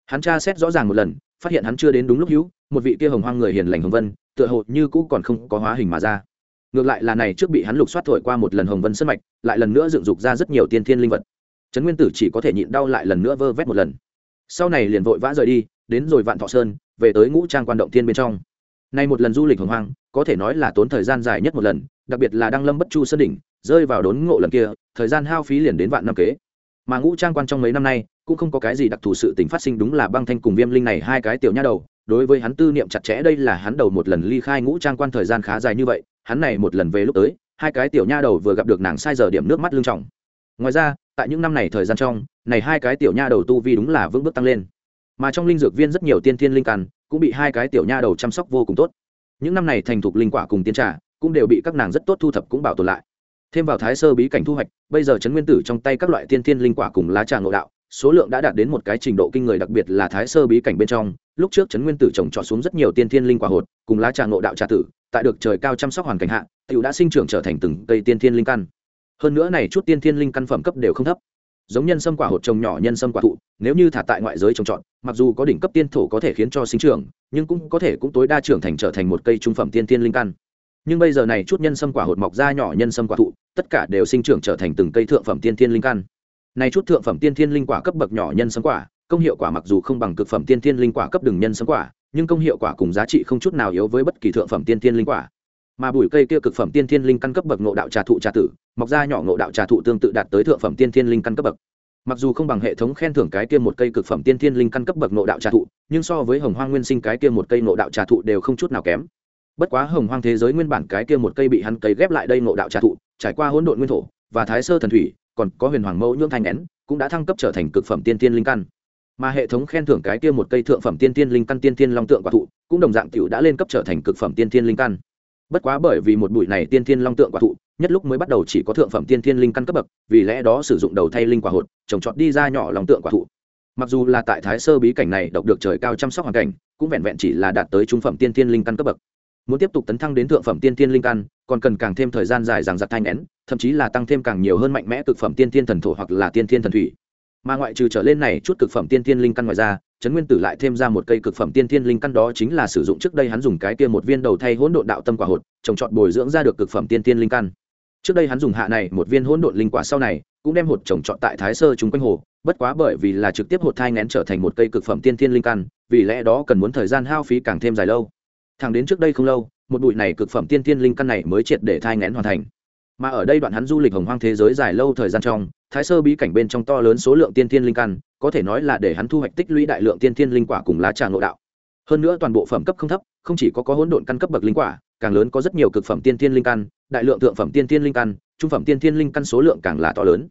Hắn tra xét rõ ràng một lần, phát hiện hắn chưa đến đúng lúc hữu, một vị kia hồng hoang người hiền lành hồng vân, tựa hồ như cũ còn không có hóa hình mà ra. Ngược lại là này trước bị hắn lục soát thổi qua một lần hồng vân sơn mạch, lại lần nữa dựng dục ra rất nhiều tiên thiên linh vật. Trấn nguyên tử chỉ có thể nhịn đau lại lần nữa vơ vét một lần. Sau này liền vội vã rời đi đến rồi vạn thọ sơn, về tới ngũ trang quan động thiên bên trong. Nay một lần du lịch hồng hoang, có thể nói là tốn thời gian dài nhất một lần, đặc biệt là đang lâm bất chu sơn đỉnh, rơi vào đốn ngộ lần kia, thời gian hao phí liền đến vạn năm kế. Mà ngũ trang quan trong mấy năm nay, cũng không có cái gì đặc thù sự tình phát sinh đúng là băng thanh cùng viêm linh này hai cái tiểu nha đầu, đối với hắn tư niệm chặt chẽ đây là hắn đầu một lần ly khai ngũ trang quan thời gian khá dài như vậy, hắn này một lần về lúc tới, hai cái tiểu nha đầu vừa gặp được nàng sai giờ điểm nước mắt lưng trọng. Ngoài ra, tại những năm này thời gian trong, này hai cái tiểu nha đầu tu vi đúng là vững bước tăng lên mà trong linh dược viên rất nhiều tiên thiên linh căn cũng bị hai cái tiểu nha đầu chăm sóc vô cùng tốt. Những năm này thành thục linh quả cùng tiên trà cũng đều bị các nàng rất tốt thu thập cũng bảo tồn lại. Thêm vào thái sơ bí cảnh thu hoạch, bây giờ trấn nguyên tử trong tay các loại tiên thiên linh quả cùng lá trà ngộ đạo, số lượng đã đạt đến một cái trình độ kinh người đặc biệt là thái sơ bí cảnh bên trong. Lúc trước trấn nguyên tử trồng trọt xuống rất nhiều tiên thiên linh quả hột cùng lá trà ngộ đạo trà tử, tại được trời cao chăm sóc hoàn cảnh hạ, tiểu đã sinh trưởng trở thành từng cây tiên thiên linh căn. Hơn nữa này chút tiên thiên linh căn phẩm cấp đều không thấp giống nhân sâm quả hột trồng nhỏ nhân sâm quả thụ, nếu như thả tại ngoại giới trồng trọt, mặc dù có đỉnh cấp tiên thổ có thể khiến cho sinh trưởng, nhưng cũng có thể cũng tối đa trưởng thành trở thành một cây trung phẩm tiên thiên linh căn. Nhưng bây giờ này chút nhân sâm quả hột mọc ra nhỏ nhân sâm quả thụ, tất cả đều sinh trưởng trở thành từng cây thượng phẩm tiên thiên linh căn. Này chút thượng phẩm tiên thiên linh quả cấp bậc nhỏ nhân sâm quả, công hiệu quả mặc dù không bằng cực phẩm tiên thiên linh quả cấp đường nhân sâm quả, nhưng công hiệu quả cùng giá trị không chút nào yếu với bất kỳ thượng phẩm tiên thiên linh quả mà bụi cây kia cực phẩm tiên thiên linh căn cấp bậc ngộ đạo trà thụ trà tử, mọc ra nhỏ ngộ đạo trà thụ tương tự đạt tới thượng phẩm tiên thiên linh căn cấp bậc. Mặc dù không bằng hệ thống khen thưởng cái kia một cây cực phẩm tiên thiên linh căn cấp bậc ngộ đạo trà thụ, nhưng so với hồng hoang nguyên sinh cái kia một cây ngộ đạo trà thụ đều không chút nào kém. Bất quá hồng hoang thế giới nguyên bản cái kia một cây bị hắn cấy ghép lại đây ngộ đạo trà thụ, trải qua hỗn độn nguyên thổ và thái sơ thần thủy, còn có huyền hoàng mẫu nhưỡng thanh nén, cũng đã thăng cấp trở thành cực phẩm tiên thiên linh căn. Mà hệ thống khen thưởng cái kia một cây thượng phẩm tiên thiên linh căn tiên thiên long tượng quả thụ, cũng đồng dạng tiểu đã lên cấp trở thành cực phẩm tiên thiên linh căn bất quá bởi vì một bụi này tiên thiên long tượng quả thụ, nhất lúc mới bắt đầu chỉ có thượng phẩm tiên thiên linh căn cấp bậc, vì lẽ đó sử dụng đầu thay linh quả hột, trồng trọt đi ra nhỏ long tượng quả thụ. Mặc dù là tại thái sơ bí cảnh này độc được trời cao chăm sóc hoàn cảnh, cũng vẹn vẹn chỉ là đạt tới trung phẩm tiên thiên linh căn cấp bậc. Muốn tiếp tục tấn thăng đến thượng phẩm tiên thiên linh căn, còn cần càng thêm thời gian dài rằng giặc thanh nén, thậm chí là tăng thêm càng nhiều hơn mạnh mẽ cực phẩm tiên thiên thần thổ hoặc là tiên thiên thần thủy mà ngoại trừ trở lên này chút cực phẩm tiên tiên linh căn ngoài ra, trấn nguyên tử lại thêm ra một cây cực phẩm tiên tiên linh căn đó chính là sử dụng trước đây hắn dùng cái kia một viên đầu thay hỗn độn đạo tâm quả hột, trồng trọt bồi dưỡng ra được cực phẩm tiên tiên linh căn. Trước đây hắn dùng hạ này một viên hỗn độn linh quả sau này, cũng đem hột trồng trọt tại thái sơ chúng quanh hồ, bất quá bởi vì là trực tiếp hột thai ngén trở thành một cây cực phẩm tiên tiên linh căn, vì lẽ đó cần muốn thời gian hao phí càng thêm dài lâu. Thẳng đến trước đây không lâu, một bụi này cực phẩm tiên tiên linh căn này mới triệt để thai ngén hoàn thành. Mà ở đây đoạn hắn du lịch hồng hoang thế giới dài lâu thời gian trong thái sơ bí cảnh bên trong to lớn số lượng tiên thiên linh căn, có thể nói là để hắn thu hoạch tích lũy đại lượng tiên thiên linh quả cùng lá trà ngộ đạo. Hơn nữa toàn bộ phẩm cấp không thấp, không chỉ có có hỗn độn căn cấp bậc linh quả, càng lớn có rất nhiều cực phẩm tiên thiên linh căn, đại lượng thượng phẩm tiên thiên linh căn, trung phẩm tiên thiên linh căn số lượng càng là to lớn.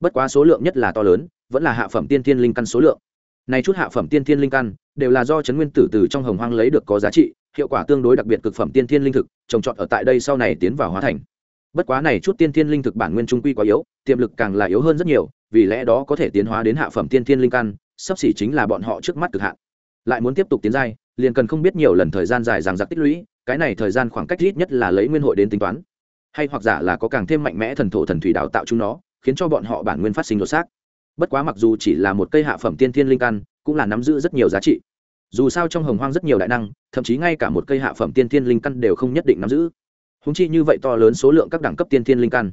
Bất quá số lượng nhất là to lớn, vẫn là hạ phẩm tiên thiên linh căn số lượng. Này chút hạ phẩm tiên thiên linh căn, đều là do chấn nguyên tử từ trong hồng hoang lấy được có giá trị, hiệu quả tương đối đặc biệt cực phẩm tiên thiên linh thực, trồng trọt ở tại đây sau này tiến vào hóa thành bất quá này chút tiên thiên linh thực bản nguyên trung quy quá yếu, tiềm lực càng là yếu hơn rất nhiều, vì lẽ đó có thể tiến hóa đến hạ phẩm tiên thiên linh căn, sắp xỉ chính là bọn họ trước mắt cực hạn. Lại muốn tiếp tục tiến giai, liền cần không biết nhiều lần thời gian dài rằng giặc tích lũy, cái này thời gian khoảng cách ít nhất là lấy nguyên hội đến tính toán. Hay hoặc giả là có càng thêm mạnh mẽ thần thổ thần thủy đào tạo chúng nó, khiến cho bọn họ bản nguyên phát sinh đột xác. Bất quá mặc dù chỉ là một cây hạ phẩm tiên thiên linh căn, cũng là nắm giữ rất nhiều giá trị. Dù sao trong hồng hoang rất nhiều đại năng, thậm chí ngay cả một cây hạ phẩm tiên thiên linh căn đều không nhất định nắm giữ húng chi như vậy to lớn số lượng các đẳng cấp tiên thiên linh căn.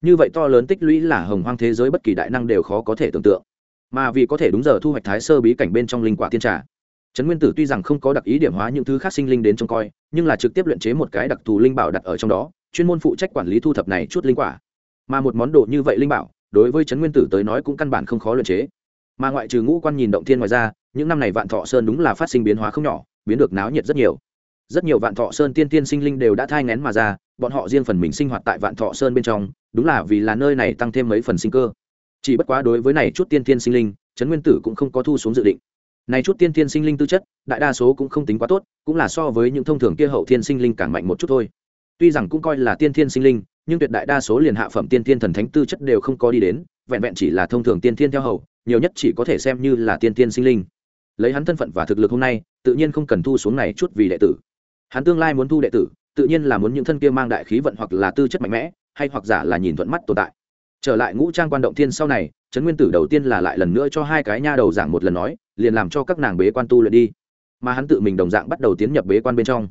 Như vậy to lớn tích lũy là hồng hoang thế giới bất kỳ đại năng đều khó có thể tưởng tượng. Mà vì có thể đúng giờ thu hoạch thái sơ bí cảnh bên trong linh quả tiên trà, trấn nguyên tử tuy rằng không có đặc ý điểm hóa những thứ khác sinh linh đến trông coi, nhưng là trực tiếp luyện chế một cái đặc thù linh bảo đặt ở trong đó, chuyên môn phụ trách quản lý thu thập này chút linh quả. Mà một món đồ như vậy linh bảo, đối với trấn nguyên tử tới nói cũng căn bản không khó luyện chế. Mà ngoại trừ ngũ quan nhìn động thiên ngoài ra, những năm này vạn thọ sơn đúng là phát sinh biến hóa không nhỏ, biến được náo nhiệt rất nhiều rất nhiều vạn thọ sơn tiên tiên sinh linh đều đã thai ngén mà ra, bọn họ riêng phần mình sinh hoạt tại vạn thọ sơn bên trong, đúng là vì là nơi này tăng thêm mấy phần sinh cơ. Chỉ bất quá đối với này chút tiên tiên sinh linh, trấn nguyên tử cũng không có thu xuống dự định. Này chút tiên tiên sinh linh tư chất, đại đa số cũng không tính quá tốt, cũng là so với những thông thường kia hậu thiên sinh linh càng mạnh một chút thôi. Tuy rằng cũng coi là tiên thiên sinh linh, nhưng tuyệt đại đa số liền hạ phẩm tiên thiên thần thánh tư chất đều không có đi đến, vẹn vẹn chỉ là thông thường tiên thiên theo hậu nhiều nhất chỉ có thể xem như là tiên thiên sinh linh. Lấy hắn thân phận và thực lực hôm nay, tự nhiên không cần thu xuống này chút vì đệ tử hắn tương lai muốn thu đệ tử, tự nhiên là muốn những thân kia mang đại khí vận hoặc là tư chất mạnh mẽ, hay hoặc giả là nhìn thuận mắt tồn tại. Trở lại ngũ trang quan động thiên sau này, trấn nguyên tử đầu tiên là lại lần nữa cho hai cái nha đầu giảng một lần nói, liền làm cho các nàng bế quan tu luyện đi. Mà hắn tự mình đồng dạng bắt đầu tiến nhập bế quan bên trong.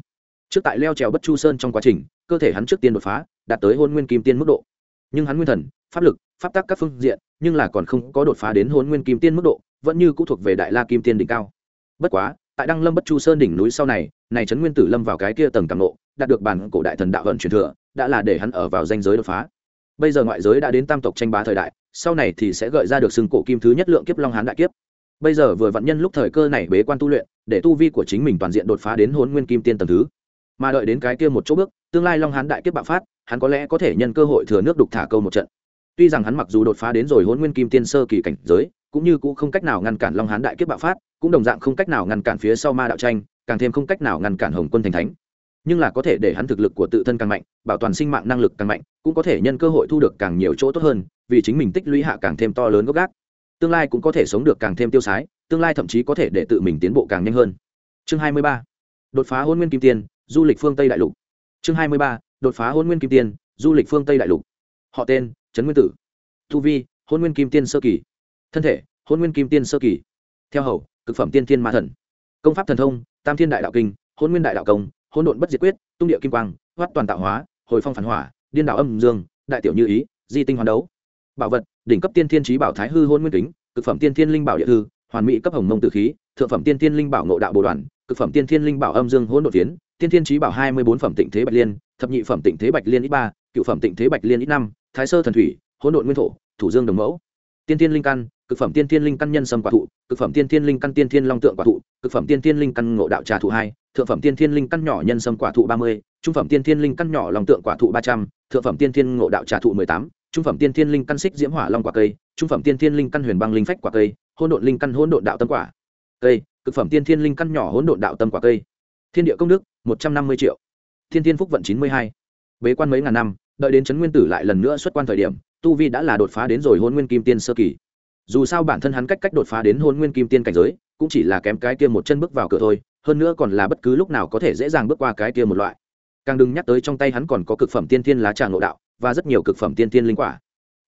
Trước tại leo trèo bất chu sơn trong quá trình, cơ thể hắn trước tiên đột phá, đạt tới hôn nguyên kim tiên mức độ. Nhưng hắn nguyên thần, pháp lực, pháp tắc các phương diện, nhưng là còn không có đột phá đến hôn nguyên kim tiên mức độ, vẫn như cũ thuộc về đại la kim tiên đỉnh cao. Bất quá tại đăng lâm bất chu sơn đỉnh núi sau này này trấn nguyên tử lâm vào cái kia tầng càng lộ đạt được bản cổ đại thần đạo vận truyền thừa, đã là để hắn ở vào danh giới đột phá. Bây giờ ngoại giới đã đến tam tộc tranh bá thời đại, sau này thì sẽ gợi ra được xưng cổ kim thứ nhất lượng kiếp long hán đại kiếp. Bây giờ vừa vận nhân lúc thời cơ này bế quan tu luyện, để tu vi của chính mình toàn diện đột phá đến hôn nguyên kim tiên tầng thứ. Mà đợi đến cái kia một chỗ bước, tương lai long hán đại kiếp bạo phát, hắn có lẽ có thể nhân cơ hội thừa nước đục thả câu một trận tuy rằng hắn mặc dù đột phá đến rồi hôn nguyên kim tiên sơ kỳ cảnh giới, cũng như cũng không cách nào ngăn cản long hán đại kiếp bạo phát, cũng đồng dạng không cách nào ngăn cản phía sau ma đạo tranh, càng thêm không cách nào ngăn cản hồng quân thành thánh. Nhưng là có thể để hắn thực lực của tự thân càng mạnh, bảo toàn sinh mạng năng lực càng mạnh, cũng có thể nhân cơ hội thu được càng nhiều chỗ tốt hơn, vì chính mình tích lũy hạ càng thêm to lớn gốc gác. Tương lai cũng có thể sống được càng thêm tiêu sái, tương lai thậm chí có thể để tự mình tiến bộ càng nhanh hơn. Chương 23. đột phá hôn nguyên kim tiên, du lịch phương tây đại lục. Chương 23. đột phá hôn nguyên kim tiên, du lịch phương tây đại lục. Họ tên trấn nguyên tử. Tu vi, hôn nguyên kim tiên sơ kỳ. Thân thể, hôn nguyên kim tiên sơ kỳ. Theo hầu, cực phẩm tiên thiên ma thần. Công pháp thần thông, tam thiên đại đạo kinh, hôn nguyên đại đạo công, hôn độn bất diệt quyết, tung địa kim quang hoát toàn tạo hóa, hồi phong phản hỏa, điên đạo âm dương, đại tiểu như ý, di tinh hoàn đấu. Bảo vật, đỉnh cấp tiên thiên trí bảo thái hư hôn nguyên kính, cực phẩm tiên thiên linh bảo địa thư, hoàn mỹ cấp hồng mông tử khí, thượng phẩm tiên thiên linh bảo ngộ đạo bồ đoàn, cực phẩm tiên thiên linh bảo âm dương hỗn độn tiến tiên thiên trí bảo hai mươi bốn phẩm tịnh thế bạch liên, thập nhị phẩm tịnh thế bạch liên ít ba, cựu phẩm tịnh thế bạch liên ít năm thái sơ thần thủy hỗn độn nguyên thổ thủ dương đồng mẫu tiên thiên linh căn cực phẩm tiên thiên linh căn nhân sâm quả thụ cực phẩm tiên thiên linh căn tiên thiên long tượng quả thụ cực phẩm tiên thiên linh căn ngộ đạo trà thụ hai thượng phẩm tiên thiên linh căn nhỏ nhân sâm quả thụ ba mươi trung phẩm tiên thiên linh căn nhỏ long tượng quả thụ ba trăm thượng phẩm tiên thiên ngộ đạo trà thụ mười tám trung phẩm tiên thiên linh căn xích diễm hỏa long quả cây trung phẩm tiên thiên linh căn huyền băng linh phách quả cây hỗn độn linh căn hỗn độn đạo tâm quả cây cực phẩm tiên thiên linh căn nhỏ hỗn độn đạo tâm quả cây thiên địa công đức một trăm năm mươi triệu thiên thiên phúc vận chín mươi hai bế quan mấy ngàn năm đợi đến trấn nguyên tử lại lần nữa xuất quan thời điểm, tu vi đã là đột phá đến rồi hôn nguyên kim tiên sơ kỳ. Dù sao bản thân hắn cách cách đột phá đến hôn nguyên kim tiên cảnh giới, cũng chỉ là kém cái kia một chân bước vào cửa thôi, hơn nữa còn là bất cứ lúc nào có thể dễ dàng bước qua cái kia một loại. Càng đừng nhắc tới trong tay hắn còn có cực phẩm tiên thiên lá trà ngộ đạo, và rất nhiều cực phẩm tiên thiên linh quả.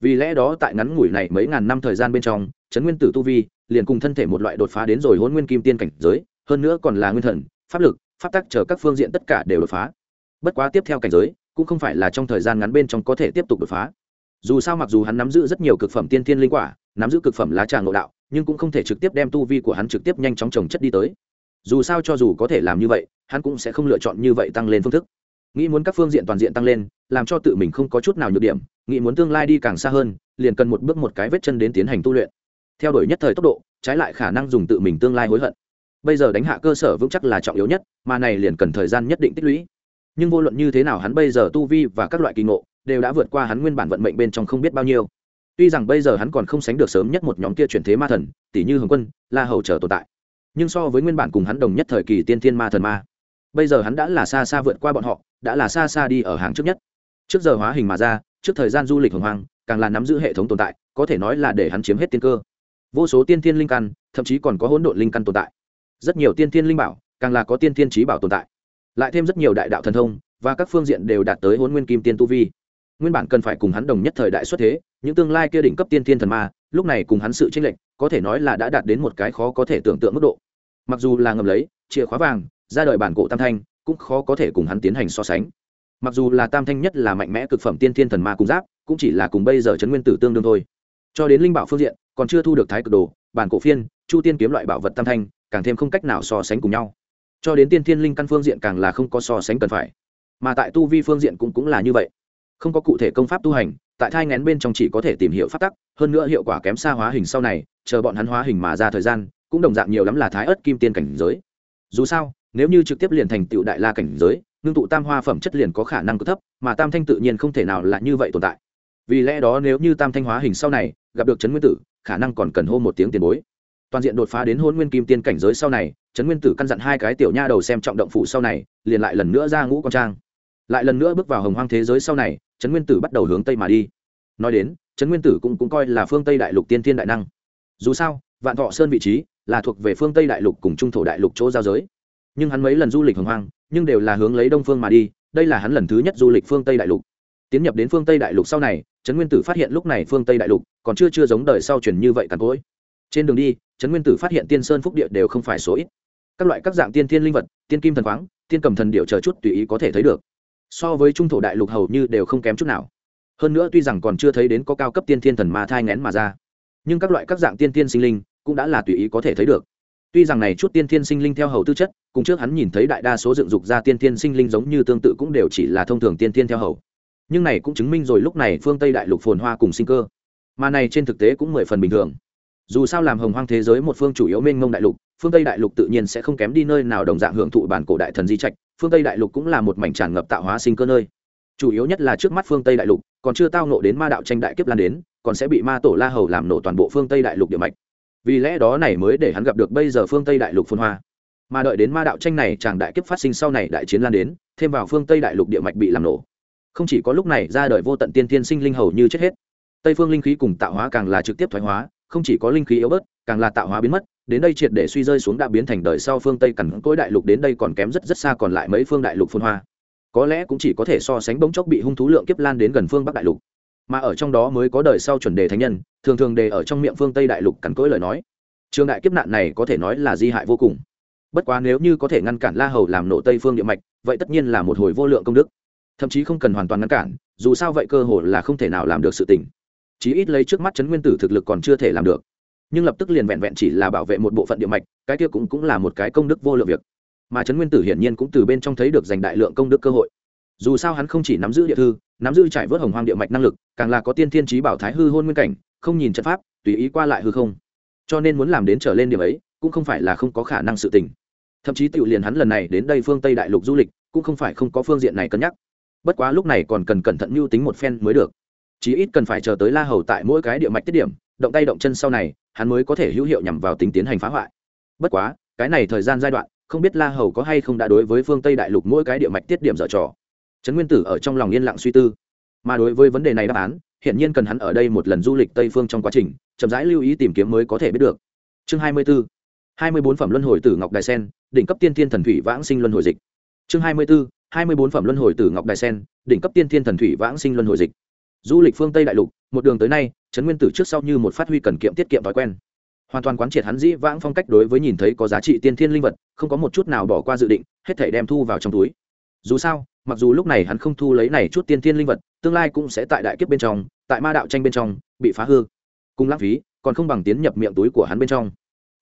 Vì lẽ đó tại ngắn ngủi này mấy ngàn năm thời gian bên trong trấn nguyên tử tu vi liền cùng thân thể một loại đột phá đến rồi hôn nguyên kim tiên cảnh giới, hơn nữa còn là nguyên thần, pháp lực, pháp tắc chờ các phương diện tất cả đều đột phá. Bất quá tiếp theo cảnh giới cũng không phải là trong thời gian ngắn bên trong có thể tiếp tục đột phá. Dù sao mặc dù hắn nắm giữ rất nhiều cực phẩm tiên thiên linh quả, nắm giữ cực phẩm lá trà ngộ đạo, nhưng cũng không thể trực tiếp đem tu vi của hắn trực tiếp nhanh chóng trồng chất đi tới. Dù sao cho dù có thể làm như vậy, hắn cũng sẽ không lựa chọn như vậy tăng lên phương thức. Nghĩ muốn các phương diện toàn diện tăng lên, làm cho tự mình không có chút nào nhược điểm, nghĩ muốn tương lai đi càng xa hơn, liền cần một bước một cái vết chân đến tiến hành tu luyện. Theo đuổi nhất thời tốc độ, trái lại khả năng dùng tự mình tương lai hối hận. Bây giờ đánh hạ cơ sở vững chắc là trọng yếu nhất, mà này liền cần thời gian nhất định tích lũy nhưng vô luận như thế nào hắn bây giờ tu vi và các loại kỳ ngộ đều đã vượt qua hắn nguyên bản vận mệnh bên trong không biết bao nhiêu. Tuy rằng bây giờ hắn còn không sánh được sớm nhất một nhóm kia chuyển thế ma thần, tỷ như hồng quân, la hầu trở tồn tại. Nhưng so với nguyên bản cùng hắn đồng nhất thời kỳ tiên thiên ma thần ma, bây giờ hắn đã là xa xa vượt qua bọn họ, đã là xa xa đi ở hàng trước nhất. Trước giờ hóa hình mà ra, trước thời gian du lịch hồng hoang, càng là nắm giữ hệ thống tồn tại, có thể nói là để hắn chiếm hết tiên cơ. Vô số tiên thiên linh căn, thậm chí còn có hỗn độn linh căn tồn tại. Rất nhiều tiên thiên linh bảo, càng là có tiên thiên trí bảo tồn tại lại thêm rất nhiều đại đạo thần thông, và các phương diện đều đạt tới hôn nguyên kim tiên tu vi. Nguyên bản cần phải cùng hắn đồng nhất thời đại xuất thế, những tương lai kia đỉnh cấp tiên thiên thần ma, lúc này cùng hắn sự tranh lệch, có thể nói là đã đạt đến một cái khó có thể tưởng tượng mức độ. Mặc dù là ngầm lấy, chìa khóa vàng, ra đời bản cổ tam thanh, cũng khó có thể cùng hắn tiến hành so sánh. Mặc dù là tam thanh nhất là mạnh mẽ cực phẩm tiên thiên thần ma cùng giáp, cũng chỉ là cùng bây giờ chấn nguyên tử tương đương thôi. Cho đến linh bảo phương diện, còn chưa thu được thái cực đồ, bản cổ phiên, chu tiên kiếm loại bảo vật tam thanh, càng thêm không cách nào so sánh cùng nhau cho đến tiên thiên linh căn phương diện càng là không có so sánh cần phải. Mà tại tu vi phương diện cũng cũng là như vậy. Không có cụ thể công pháp tu hành, tại thai ngén bên trong chỉ có thể tìm hiểu pháp tắc, hơn nữa hiệu quả kém xa hóa hình sau này, chờ bọn hắn hóa hình mà ra thời gian, cũng đồng dạng nhiều lắm là thái ớt kim tiên cảnh giới. Dù sao, nếu như trực tiếp liền thành tựu đại la cảnh giới, ngưng tụ tam hoa phẩm chất liền có khả năng cực thấp, mà tam thanh tự nhiên không thể nào là như vậy tồn tại. Vì lẽ đó nếu như tam thanh hóa hình sau này, gặp được trấn nguyên tử, khả năng còn cần hô một tiếng tiền bối. Toàn diện đột phá đến hôn nguyên kim tiên cảnh giới sau này trấn nguyên tử căn dặn hai cái tiểu nha đầu xem trọng động phủ sau này liền lại lần nữa ra ngũ con trang. Lại lần nữa bước vào hồng hoang thế giới sau này trấn nguyên tử bắt đầu hướng tây mà đi. Nói đến trấn nguyên tử cũng, cũng coi là phương tây đại lục tiên thiên đại năng. Dù sao vạn thọ sơn vị trí là thuộc về phương tây đại lục cùng trung thổ đại lục chỗ giao giới. Nhưng hắn mấy lần du lịch hồng hoang nhưng đều là hướng lấy đông phương mà đi đây là hắn lần thứ nhất du lịch phương tây đại lục. Tiến nhập đến phương tây đại lục sau này trấn nguyên tử phát hiện lúc này phương tây đại lục còn chưa chưa giống đời sau truyền như vậy càn cỗi. Trên đường đi trấn nguyên tử phát hiện tiên sơn phúc địa đều không phải số ít các loại các dạng tiên thiên linh vật, tiên kim thần khoáng, tiên cầm thần điệu chờ chút tùy ý có thể thấy được. So với trung thổ đại lục hầu như đều không kém chút nào. Hơn nữa tuy rằng còn chưa thấy đến có cao cấp tiên thiên thần ma thai ngén mà ra, nhưng các loại các dạng tiên thiên sinh linh cũng đã là tùy ý có thể thấy được. Tuy rằng này chút tiên thiên sinh linh theo hầu tư chất, cùng trước hắn nhìn thấy đại đa số dựng dục ra tiên thiên sinh linh giống như tương tự cũng đều chỉ là thông thường tiên thiên theo hầu. Nhưng này cũng chứng minh rồi lúc này phương tây đại lục phồn hoa cùng sinh cơ. Mà này trên thực tế cũng mười phần bình thường dù sao làm hồng hoang thế giới một phương chủ yếu mênh mông đại lục, phương tây đại lục tự nhiên sẽ không kém đi nơi nào đồng dạng hưởng thụ bản cổ đại thần di trạch, phương tây đại lục cũng là một mảnh tràn ngập tạo hóa sinh cơ nơi. Chủ yếu nhất là trước mắt phương tây đại lục, còn chưa tao nộ đến ma đạo tranh đại kiếp lan đến, còn sẽ bị ma tổ la hầu làm nổ toàn bộ phương tây đại lục địa mạch. Vì lẽ đó này mới để hắn gặp được bây giờ phương tây đại lục phồn hoa. Mà đợi đến ma đạo tranh này chàng đại kiếp phát sinh sau này đại chiến lan đến, thêm vào phương tây đại lục địa mạch bị làm nổ. Không chỉ có lúc này ra đời vô tận tiên tiên sinh linh hầu như chết hết, tây phương linh khí cùng tạo hóa càng là trực tiếp thoái hóa không chỉ có linh khí yếu bớt, càng là tạo hóa biến mất, đến đây triệt để suy rơi xuống đã biến thành đời sau phương tây cằn cỗi đại lục đến đây còn kém rất rất xa còn lại mấy phương đại lục phun hoa. Có lẽ cũng chỉ có thể so sánh bỗng chốc bị hung thú lượng kiếp lan đến gần phương bắc đại lục. Mà ở trong đó mới có đời sau chuẩn đề thánh nhân, thường thường đề ở trong miệng phương tây đại lục cằn cỗi lời nói. Trường đại kiếp nạn này có thể nói là di hại vô cùng. Bất quá nếu như có thể ngăn cản la hầu làm nổ tây phương địa mạch, vậy tất nhiên là một hồi vô lượng công đức. Thậm chí không cần hoàn toàn ngăn cản, dù sao vậy cơ hội là không thể nào làm được sự tình chí ít lấy trước mắt chấn nguyên tử thực lực còn chưa thể làm được. Nhưng lập tức liền vẹn vẹn chỉ là bảo vệ một bộ phận địa mạch, cái kia cũng cũng là một cái công đức vô lượng việc. Mà chấn nguyên tử hiển nhiên cũng từ bên trong thấy được giành đại lượng công đức cơ hội. Dù sao hắn không chỉ nắm giữ địa thư, nắm giữ trải vớt hồng hoang địa mạch năng lực, càng là có tiên thiên trí bảo thái hư hôn nguyên cảnh, không nhìn trận pháp, tùy ý qua lại hư không. Cho nên muốn làm đến trở lên điểm ấy, cũng không phải là không có khả năng sự tình. Thậm chí tự liền hắn lần này đến đây phương tây đại lục du lịch, cũng không phải không có phương diện này cân nhắc. Bất quá lúc này còn cần cẩn thận mưu tính một phen mới được chí ít cần phải chờ tới la hầu tại mỗi cái địa mạch tiết điểm, động tay động chân sau này, hắn mới có thể hữu hiệu nhằm vào tính tiến hành phá hoại. Bất quá, cái này thời gian giai đoạn, không biết la hầu có hay không đã đối với phương tây đại lục mỗi cái địa mạch tiết điểm dở trò. Trấn nguyên tử ở trong lòng yên lặng suy tư. Mà đối với vấn đề này đáp án hiện nhiên cần hắn ở đây một lần du lịch tây phương trong quá trình, chậm rãi lưu ý tìm kiếm mới có thể biết được. Chương hai mươi 24 hai mươi bốn phẩm luân hồi tử ngọc đài sen, đỉnh cấp tiên thiên thần thủy vãng sinh luân hồi dịch. Chương hai mươi 24 hai mươi bốn phẩm luân hồi tử ngọc đài sen, đỉnh cấp tiên thiên thần thủy vãng sinh luân hồi dịch du lịch phương tây đại lục, một đường tới nay, trấn nguyên tử trước sau như một phát huy cần kiệm tiết kiệm thói quen. Hoàn toàn quán triệt hắn dĩ vãng phong cách đối với nhìn thấy có giá trị tiên thiên linh vật, không có một chút nào bỏ qua dự định, hết thể đem thu vào trong túi. Dù sao, mặc dù lúc này hắn không thu lấy này chút tiên thiên linh vật, tương lai cũng sẽ tại đại kiếp bên trong, tại ma đạo tranh bên trong, bị phá hư. Cùng lãng phí, còn không bằng tiến nhập miệng túi của hắn bên trong.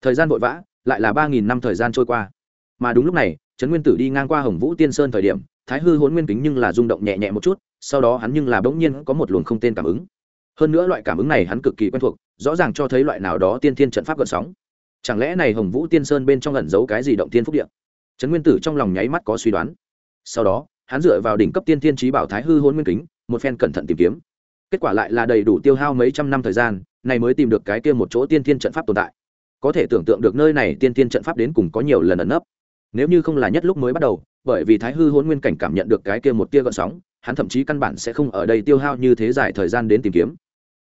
Thời gian vội vã, lại là ba nghìn năm thời gian trôi qua. Mà đúng lúc này, trấn nguyên tử đi ngang qua hồng vũ tiên sơn thời điểm, thái hư hốn nguyên kính nhưng là rung động nhẹ nhẹ một chút sau đó hắn nhưng là bỗng nhiên có một luồng không tên cảm ứng. Hơn nữa loại cảm ứng này hắn cực kỳ quen thuộc, rõ ràng cho thấy loại nào đó tiên thiên trận pháp gợn sóng. Chẳng lẽ này hồng vũ tiên sơn bên trong ẩn giấu cái gì động tiên phúc điện trấn nguyên tử trong lòng nháy mắt có suy đoán. Sau đó, hắn dựa vào đỉnh cấp tiên thiên trí bảo thái hư hôn nguyên kính, một phen cẩn thận tìm kiếm. Kết quả lại là đầy đủ tiêu hao mấy trăm năm thời gian, này mới tìm được cái kia một chỗ tiên thiên trận pháp tồn tại. Có thể tưởng tượng được nơi này tiên thiên trận pháp đến cùng có nhiều lần ẩn nấp. Nếu như không là nhất lúc mới bắt đầu, bởi vì thái hư hôn nguyên cảnh cảm nhận được cái kia một tia gợn sóng hắn thậm chí căn bản sẽ không ở đây tiêu hao như thế dài thời gian đến tìm kiếm.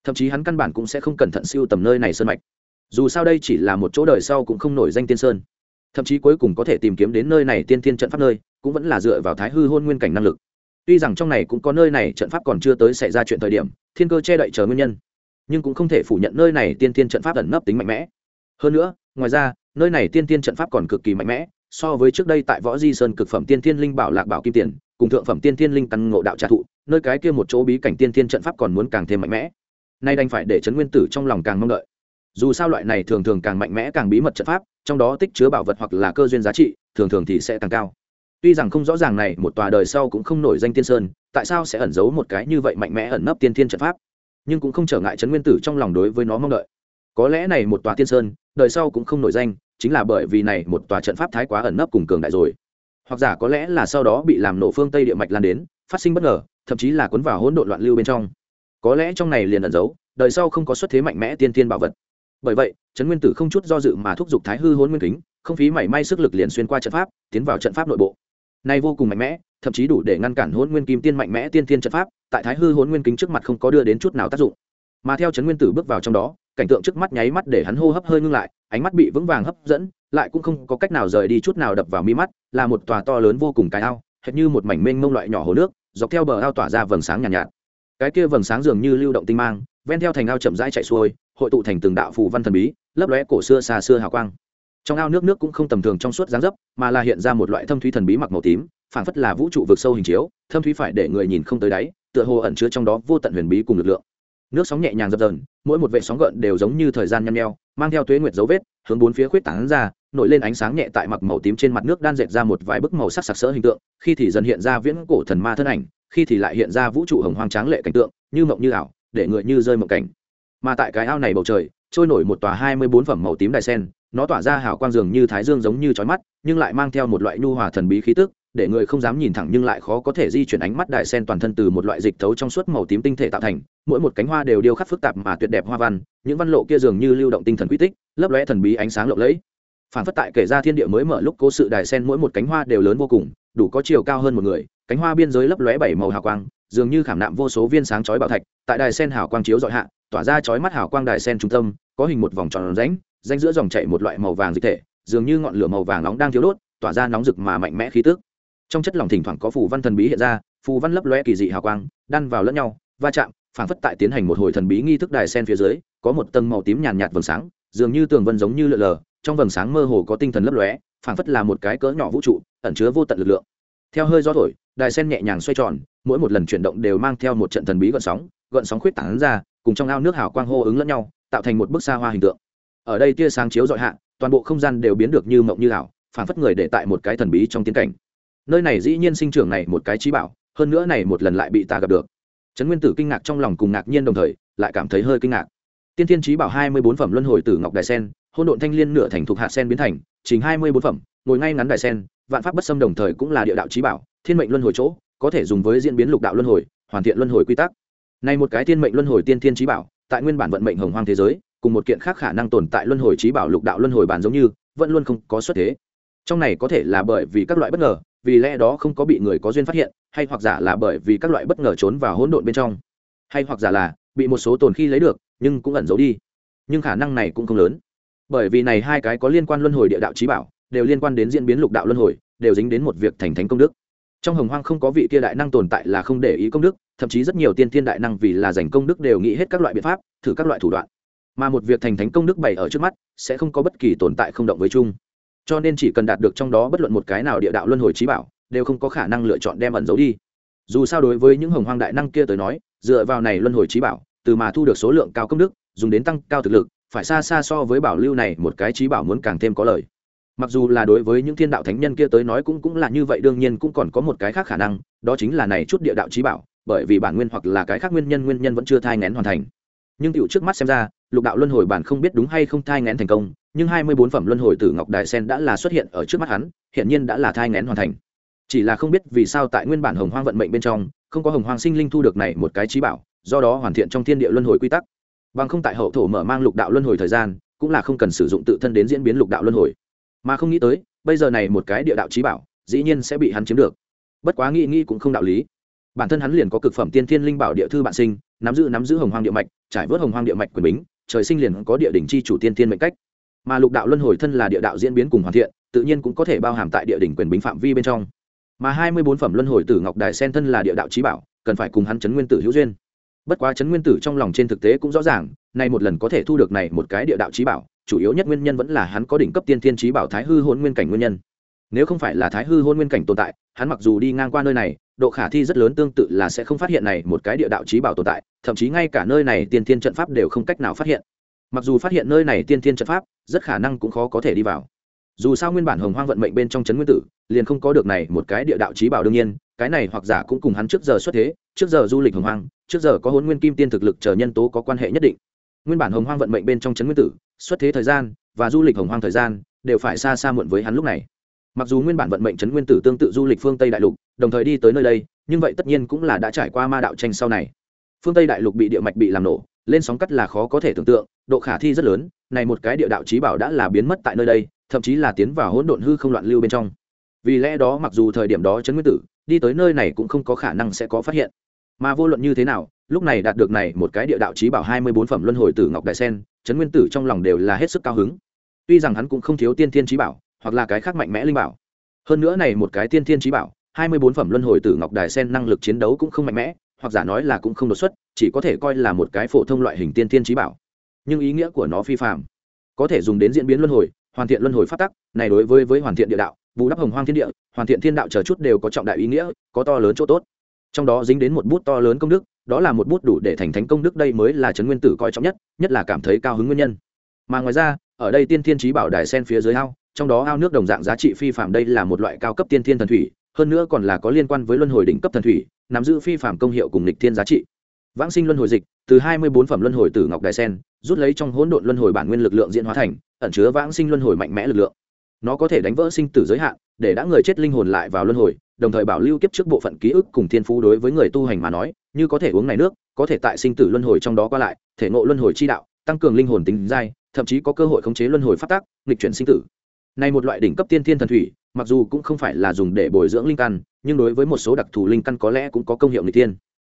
Thậm chí hắn căn bản cũng sẽ không cẩn thận siêu tầm nơi này sơn mạch. Dù sao đây chỉ là một chỗ đời sau cũng không nổi danh tiên sơn. Thậm chí cuối cùng có thể tìm kiếm đến nơi này tiên tiên trận pháp nơi, cũng vẫn là dựa vào thái hư hôn nguyên cảnh năng lực. Tuy rằng trong này cũng có nơi này trận pháp còn chưa tới xảy ra chuyện thời điểm, thiên cơ che đậy chờ nguyên nhân, nhưng cũng không thể phủ nhận nơi này tiên tiên trận pháp ẩn nấp tính mạnh mẽ. Hơn nữa, ngoài ra, nơi này tiên tiên trận pháp còn cực kỳ mạnh mẽ, so với trước đây tại võ di sơn cực phẩm tiên tiên linh bảo lạc bảo kim tiền cùng thượng phẩm tiên thiên linh căn ngộ đạo trà thụ, nơi cái kia một chỗ bí cảnh tiên thiên trận pháp còn muốn càng thêm mạnh mẽ. Nay đành phải để trấn nguyên tử trong lòng càng mong đợi. Dù sao loại này thường thường càng mạnh mẽ càng bí mật trận pháp, trong đó tích chứa bảo vật hoặc là cơ duyên giá trị, thường thường thì sẽ càng cao. Tuy rằng không rõ ràng này, một tòa đời sau cũng không nổi danh tiên sơn, tại sao sẽ ẩn giấu một cái như vậy mạnh mẽ ẩn nấp tiên thiên trận pháp? Nhưng cũng không trở ngại trấn nguyên tử trong lòng đối với nó mong đợi. Có lẽ này một tòa tiên sơn, đời sau cũng không nổi danh, chính là bởi vì này một tòa trận pháp thái quá ẩn nấp cùng cường đại rồi hoặc giả có lẽ là sau đó bị làm nổ phương tây địa mạch lan đến, phát sinh bất ngờ, thậm chí là cuốn vào hỗn độn loạn lưu bên trong. Có lẽ trong này liền ẩn giấu, đời sau không có xuất thế mạnh mẽ tiên tiên bảo vật. Bởi vậy, trấn nguyên tử không chút do dự mà thúc giục thái hư hôn nguyên kính, không phí mảy may sức lực liền xuyên qua trận pháp, tiến vào trận pháp nội bộ. Nay vô cùng mạnh mẽ, thậm chí đủ để ngăn cản hôn nguyên kim tiên mạnh mẽ tiên tiên trận pháp, tại thái hư hôn nguyên kính trước mặt không có đưa đến chút nào tác dụng. Mà theo trấn nguyên tử bước vào trong đó, cảnh tượng trước mắt nháy mắt để hắn hô hấp hơi ngưng lại, ánh mắt bị vững vàng hấp dẫn lại cũng không có cách nào rời đi chút nào đập vào mi mắt là một tòa to lớn vô cùng cái ao hệt như một mảnh mênh mông loại nhỏ hồ nước dọc theo bờ ao tỏa ra vầng sáng nhàn nhạt, nhạt cái kia vầng sáng dường như lưu động tinh mang ven theo thành ao chậm rãi chạy xuôi hội tụ thành từng đạo phù văn thần bí lấp lóe cổ xưa xa xưa hào quang. Trong ao nước nước cũng không tầm thường trong suốt dáng dấp mà là hiện ra một loại thâm thúy thần bí mặc màu tím phảng phất là vũ trụ vực sâu hình chiếu thâm thúy phải để người nhìn không tới đáy tựa hồ ẩn chứa trong đó vô tận huyền bí cùng lực lượng. Nước sóng nhẹ nhàng dập dờn mỗi một vệ sóng gợn đều giống như thời gian nhăn nheo mang theo tuế nguyệt dấu vết hướng bốn phía khuyết tảng ra, nổi lên ánh sáng nhẹ tại mặc màu tím trên mặt nước đan dệt ra một vài bức màu sắc sặc sỡ hình tượng, khi thì dần hiện ra viễn cổ thần ma thân ảnh, khi thì lại hiện ra vũ trụ hồng hoang tráng lệ cảnh tượng, như mộng như ảo, để người như rơi mộng cảnh. Mà tại cái ao này bầu trời, trôi nổi một tòa hai mươi bốn phẩm màu tím đài sen, nó tỏa ra hào quang dường như thái dương giống như trói mắt, nhưng lại mang theo một loại nhu hòa thần bí khí tức để người không dám nhìn thẳng nhưng lại khó có thể di chuyển ánh mắt đại sen toàn thân từ một loại dịch thấu trong suốt màu tím tinh thể tạo thành. Mỗi một cánh hoa đều điêu khắc phức tạp mà tuyệt đẹp hoa văn, những văn lộ kia dường như lưu động tinh thần quy tích, lấp lóe thần bí ánh sáng lộng lẫy. Phản phất tại kể ra thiên địa mới mở lúc cố sự đài sen mỗi một cánh hoa đều lớn vô cùng, đủ có chiều cao hơn một người. Cánh hoa biên giới lấp lóe bảy màu hào quang, dường như khảm nạm vô số viên sáng chói bảo thạch, tại đài sen hào quang chiếu dọi hạ, tỏa ra chói mắt hào quang đài sen trung tâm, có hình một vòng tròn rãnh ránh giữa dòng chảy một loại màu vàng dịch thể, dường như ngọn lửa màu vàng nóng đang thiếu đốt, tỏa ra nóng rực mà mạnh mẽ khí tức trong chất lỏng thỉnh thoảng có phù văn thần bí hiện ra, phù văn lấp lóe kỳ dị hào quang, đan vào lẫn nhau, va chạm phản phất tại tiến hành một hồi thần bí nghi thức đài sen phía dưới, có một tầng màu tím nhàn nhạt vầng sáng, dường như tường vân giống như lượn lờ, trong vầng sáng mơ hồ có tinh thần lấp lóe phản phất là một cái cỡ nhỏ vũ trụ, ẩn chứa vô tận lực lượng. Theo hơi gió thổi, đài sen nhẹ nhàng xoay tròn, mỗi một lần chuyển động đều mang theo một trận thần bí gợn sóng gợn sóng khuyết tảng ra, cùng trong ao nước hào quang hô ứng lẫn nhau, tạo thành một bức xa hoa hình tượng. Ở đây tia sáng chiếu dọi hạ, toàn bộ không gian đều biến được như mộng như ảo phản phất người để tại một cái thần bí trong tiến cảnh nơi này dĩ nhiên sinh trưởng này một cái trí bảo, hơn nữa này một lần lại bị ta gặp được. Trấn nguyên tử kinh ngạc trong lòng cùng ngạc nhiên đồng thời, lại cảm thấy hơi kinh ngạc. Tiên thiên trí bảo hai mươi bốn phẩm luân hồi tử ngọc đài sen hôn độn thanh liên nửa thành thuộc hạ sen biến thành chính hai mươi bốn phẩm, ngồi ngay ngắn đài sen, vạn pháp bất xâm đồng thời cũng là địa đạo trí bảo, thiên mệnh luân hồi chỗ, có thể dùng với diễn biến lục đạo luân hồi, hoàn thiện luân hồi quy tắc. Này một cái thiên mệnh luân hồi tiên thiên trí bảo, tại nguyên bản vận mệnh hồng hoang thế giới, cùng một kiện khác khả năng tồn tại luân hồi trí bảo lục đạo luân hồi bản giống như, vẫn luôn không có xuất thế. Trong này có thể là bởi vì các loại bất ngờ vì lẽ đó không có bị người có duyên phát hiện, hay hoặc giả là bởi vì các loại bất ngờ trốn vào hỗn độn bên trong. Hay hoặc giả là bị một số tồn khi lấy được, nhưng cũng ẩn giấu đi. Nhưng khả năng này cũng không lớn. Bởi vì này hai cái có liên quan luân hồi địa đạo trí bảo, đều liên quan đến diễn biến lục đạo luân hồi, đều dính đến một việc thành thánh công đức. Trong hồng hoang không có vị kia đại năng tồn tại là không để ý công đức, thậm chí rất nhiều tiên thiên đại năng vì là giành công đức đều nghĩ hết các loại biện pháp, thử các loại thủ đoạn. Mà một việc thành thánh công đức bày ở trước mắt, sẽ không có bất kỳ tồn tại không động với chung cho nên chỉ cần đạt được trong đó bất luận một cái nào địa đạo luân hồi trí bảo, đều không có khả năng lựa chọn đem ẩn giấu đi. Dù sao đối với những hồng hoang đại năng kia tới nói, dựa vào này luân hồi trí bảo, từ mà thu được số lượng cao công đức, dùng đến tăng cao thực lực, phải xa xa so với bảo lưu này một cái trí bảo muốn càng thêm có lời mặc dù là đối với những thiên đạo thánh nhân kia tới nói cũng cũng là như vậy, đương nhiên cũng còn có một cái khác khả năng, đó chính là này chút địa đạo trí bảo, bởi vì bản nguyên hoặc là cái khác nguyên nhân nguyên nhân vẫn chưa thai ngén hoàn thành. Nhưng tựu trước mắt xem ra, lục đạo luân hồi bản không biết đúng hay không thai ngén thành công nhưng hai mươi bốn phẩm luân hồi tử ngọc đài sen đã là xuất hiện ở trước mắt hắn hiện nhiên đã là thai ngén hoàn thành. Chỉ là không biết vì sao tại nguyên bản hồng hoang vận mệnh bên trong, không có hồng hoang sinh linh thu được này một cái trí bảo, do đó hoàn thiện trong thiên địa luân hồi quy tắc. Bằng không tại hậu thổ mở mang lục đạo luân hồi thời gian, cũng là không cần sử dụng tự thân đến diễn biến lục đạo luân hồi. Mà không nghĩ tới, bây giờ này một cái địa đạo trí bảo, dĩ nhiên sẽ bị hắn chiếm được. Bất quá nghĩ nghĩ cũng không đạo lý. Bản thân hắn liền có cực phẩm tiên thiên linh bảo địa thư bạn sinh, nắm giữ nắm giữ hồng hoang địa mạch, trải vớt hồng hoang địa mạch quyền bính, trời sinh liền có địa đỉnh chi chủ tiên thiên mệnh cách mà lục đạo luân hồi thân là địa đạo diễn biến cùng hoàn thiện, tự nhiên cũng có thể bao hàm tại địa đỉnh quyền bính phạm vi bên trong. Mà hai mươi bốn phẩm luân hồi tử ngọc đài sen thân là địa đạo trí bảo, cần phải cùng hắn chấn nguyên tử hữu duyên. Bất quá chấn nguyên tử trong lòng trên thực tế cũng rõ ràng, nay một lần có thể thu được này một cái địa đạo trí bảo, chủ yếu nhất nguyên nhân vẫn là hắn có đỉnh cấp tiên thiên trí bảo thái hư hôn nguyên cảnh nguyên nhân. Nếu không phải là thái hư hôn nguyên cảnh tồn tại, hắn mặc dù đi ngang qua nơi này, độ khả thi rất lớn tương tự là sẽ không phát hiện này một cái địa đạo trí bảo tồn tại, thậm chí ngay cả nơi này tiên thiên trận pháp đều không cách nào phát hiện. Mặc dù phát hiện nơi này tiên thiên trận pháp rất khả năng cũng khó có thể đi vào. Dù sao nguyên bản hồng hoang vận mệnh bên trong c nguyên tử, liền không có được này một cái địa đạo trí bảo đương nhiên, cái này hoặc giả cũng cùng hắn trước giờ xuất thế, trước giờ du lịch hồng hoang, trước giờ có hôn nguyên kim tiên thực lực chờ nhân tố có quan hệ nhất định. Nguyên bản hồng hoang vận mệnh bên trong c nguyên tử, xuất thế thời gian và du lịch hồng hoang thời gian đều phải xa xa muộn với hắn lúc này. Mặc dù nguyên bản vận mệnh trấn nguyên tử tương tự du lịch phương tây đại lục, đồng thời đi tới nơi đây, nhưng vậy tất nhiên cũng là đã trải qua ma đạo tranh sau này. Phương tây đại lục bị địa mạch bị làm nổ, lên sóng cắt là khó có thể tưởng tượng độ khả thi rất lớn, này một cái địa đạo trí bảo đã là biến mất tại nơi đây, thậm chí là tiến vào hỗn độn hư không loạn lưu bên trong. Vì lẽ đó mặc dù thời điểm đó trấn nguyên tử đi tới nơi này cũng không có khả năng sẽ có phát hiện. Mà vô luận như thế nào, lúc này đạt được này một cái địa đạo trí bảo hai mươi bốn phẩm luân hồi tử ngọc đại sen, trấn nguyên tử trong lòng đều là hết sức cao hứng. Tuy rằng hắn cũng không thiếu tiên thiên trí bảo, hoặc là cái khác mạnh mẽ linh bảo. Hơn nữa này một cái tiên thiên trí bảo, hai mươi bốn phẩm luân hồi tử ngọc đài sen năng lực chiến đấu cũng không mạnh mẽ, hoặc giả nói là cũng không đột xuất, chỉ có thể coi là một cái phổ thông loại hình tiên thiên trí bảo nhưng ý nghĩa của nó phi phạm có thể dùng đến diễn biến luân hồi, hoàn thiện luân hồi phát tắc, này đối với với hoàn thiện địa đạo, bù đắp hồng hoang thiên địa, hoàn thiện thiên đạo chờ chút đều có trọng đại ý nghĩa, có to lớn chỗ tốt. Trong đó dính đến một bút to lớn công đức, đó là một bút đủ để thành thánh công đức đây mới là trấn nguyên tử coi trọng nhất nhất là cảm thấy cao hứng nguyên nhân. Mà ngoài ra, ở đây tiên thiên trí bảo đài sen phía dưới ao, trong đó ao nước đồng dạng giá trị phi phạm đây là một loại cao cấp tiên thiên thần thủy, hơn nữa còn là có liên quan với luân hồi đỉnh cấp thần thủy, nắm giữ phi phạm công hiệu cùng lịch thiên giá trị. Vãng sinh luân hồi dịch, từ hai mươi bốn phẩm luân hồi tử ngọc đài sen rút lấy trong hỗn độn luân hồi bản nguyên lực lượng diễn hóa thành, ẩn chứa vãng sinh luân hồi mạnh mẽ lực lượng nó có thể đánh vỡ sinh tử giới hạn, để đã người chết linh hồn lại vào luân hồi, đồng thời bảo lưu kiếp trước bộ phận ký ức cùng thiên phú đối với người tu hành mà nói, như có thể uống này nước, có thể tại sinh tử luân hồi trong đó qua lại, thể ngộ luân hồi chi đạo, tăng cường linh hồn tính dai, thậm chí có cơ hội khống chế luân hồi phát tác, nghịch chuyển sinh tử này một loại đỉnh cấp tiên thiên thần thủy, mặc dù cũng không phải là dùng để bồi dưỡng linh căn, nhưng đối với một số đặc thù linh căn có lẽ cũng có công hiệu nghịch tiên.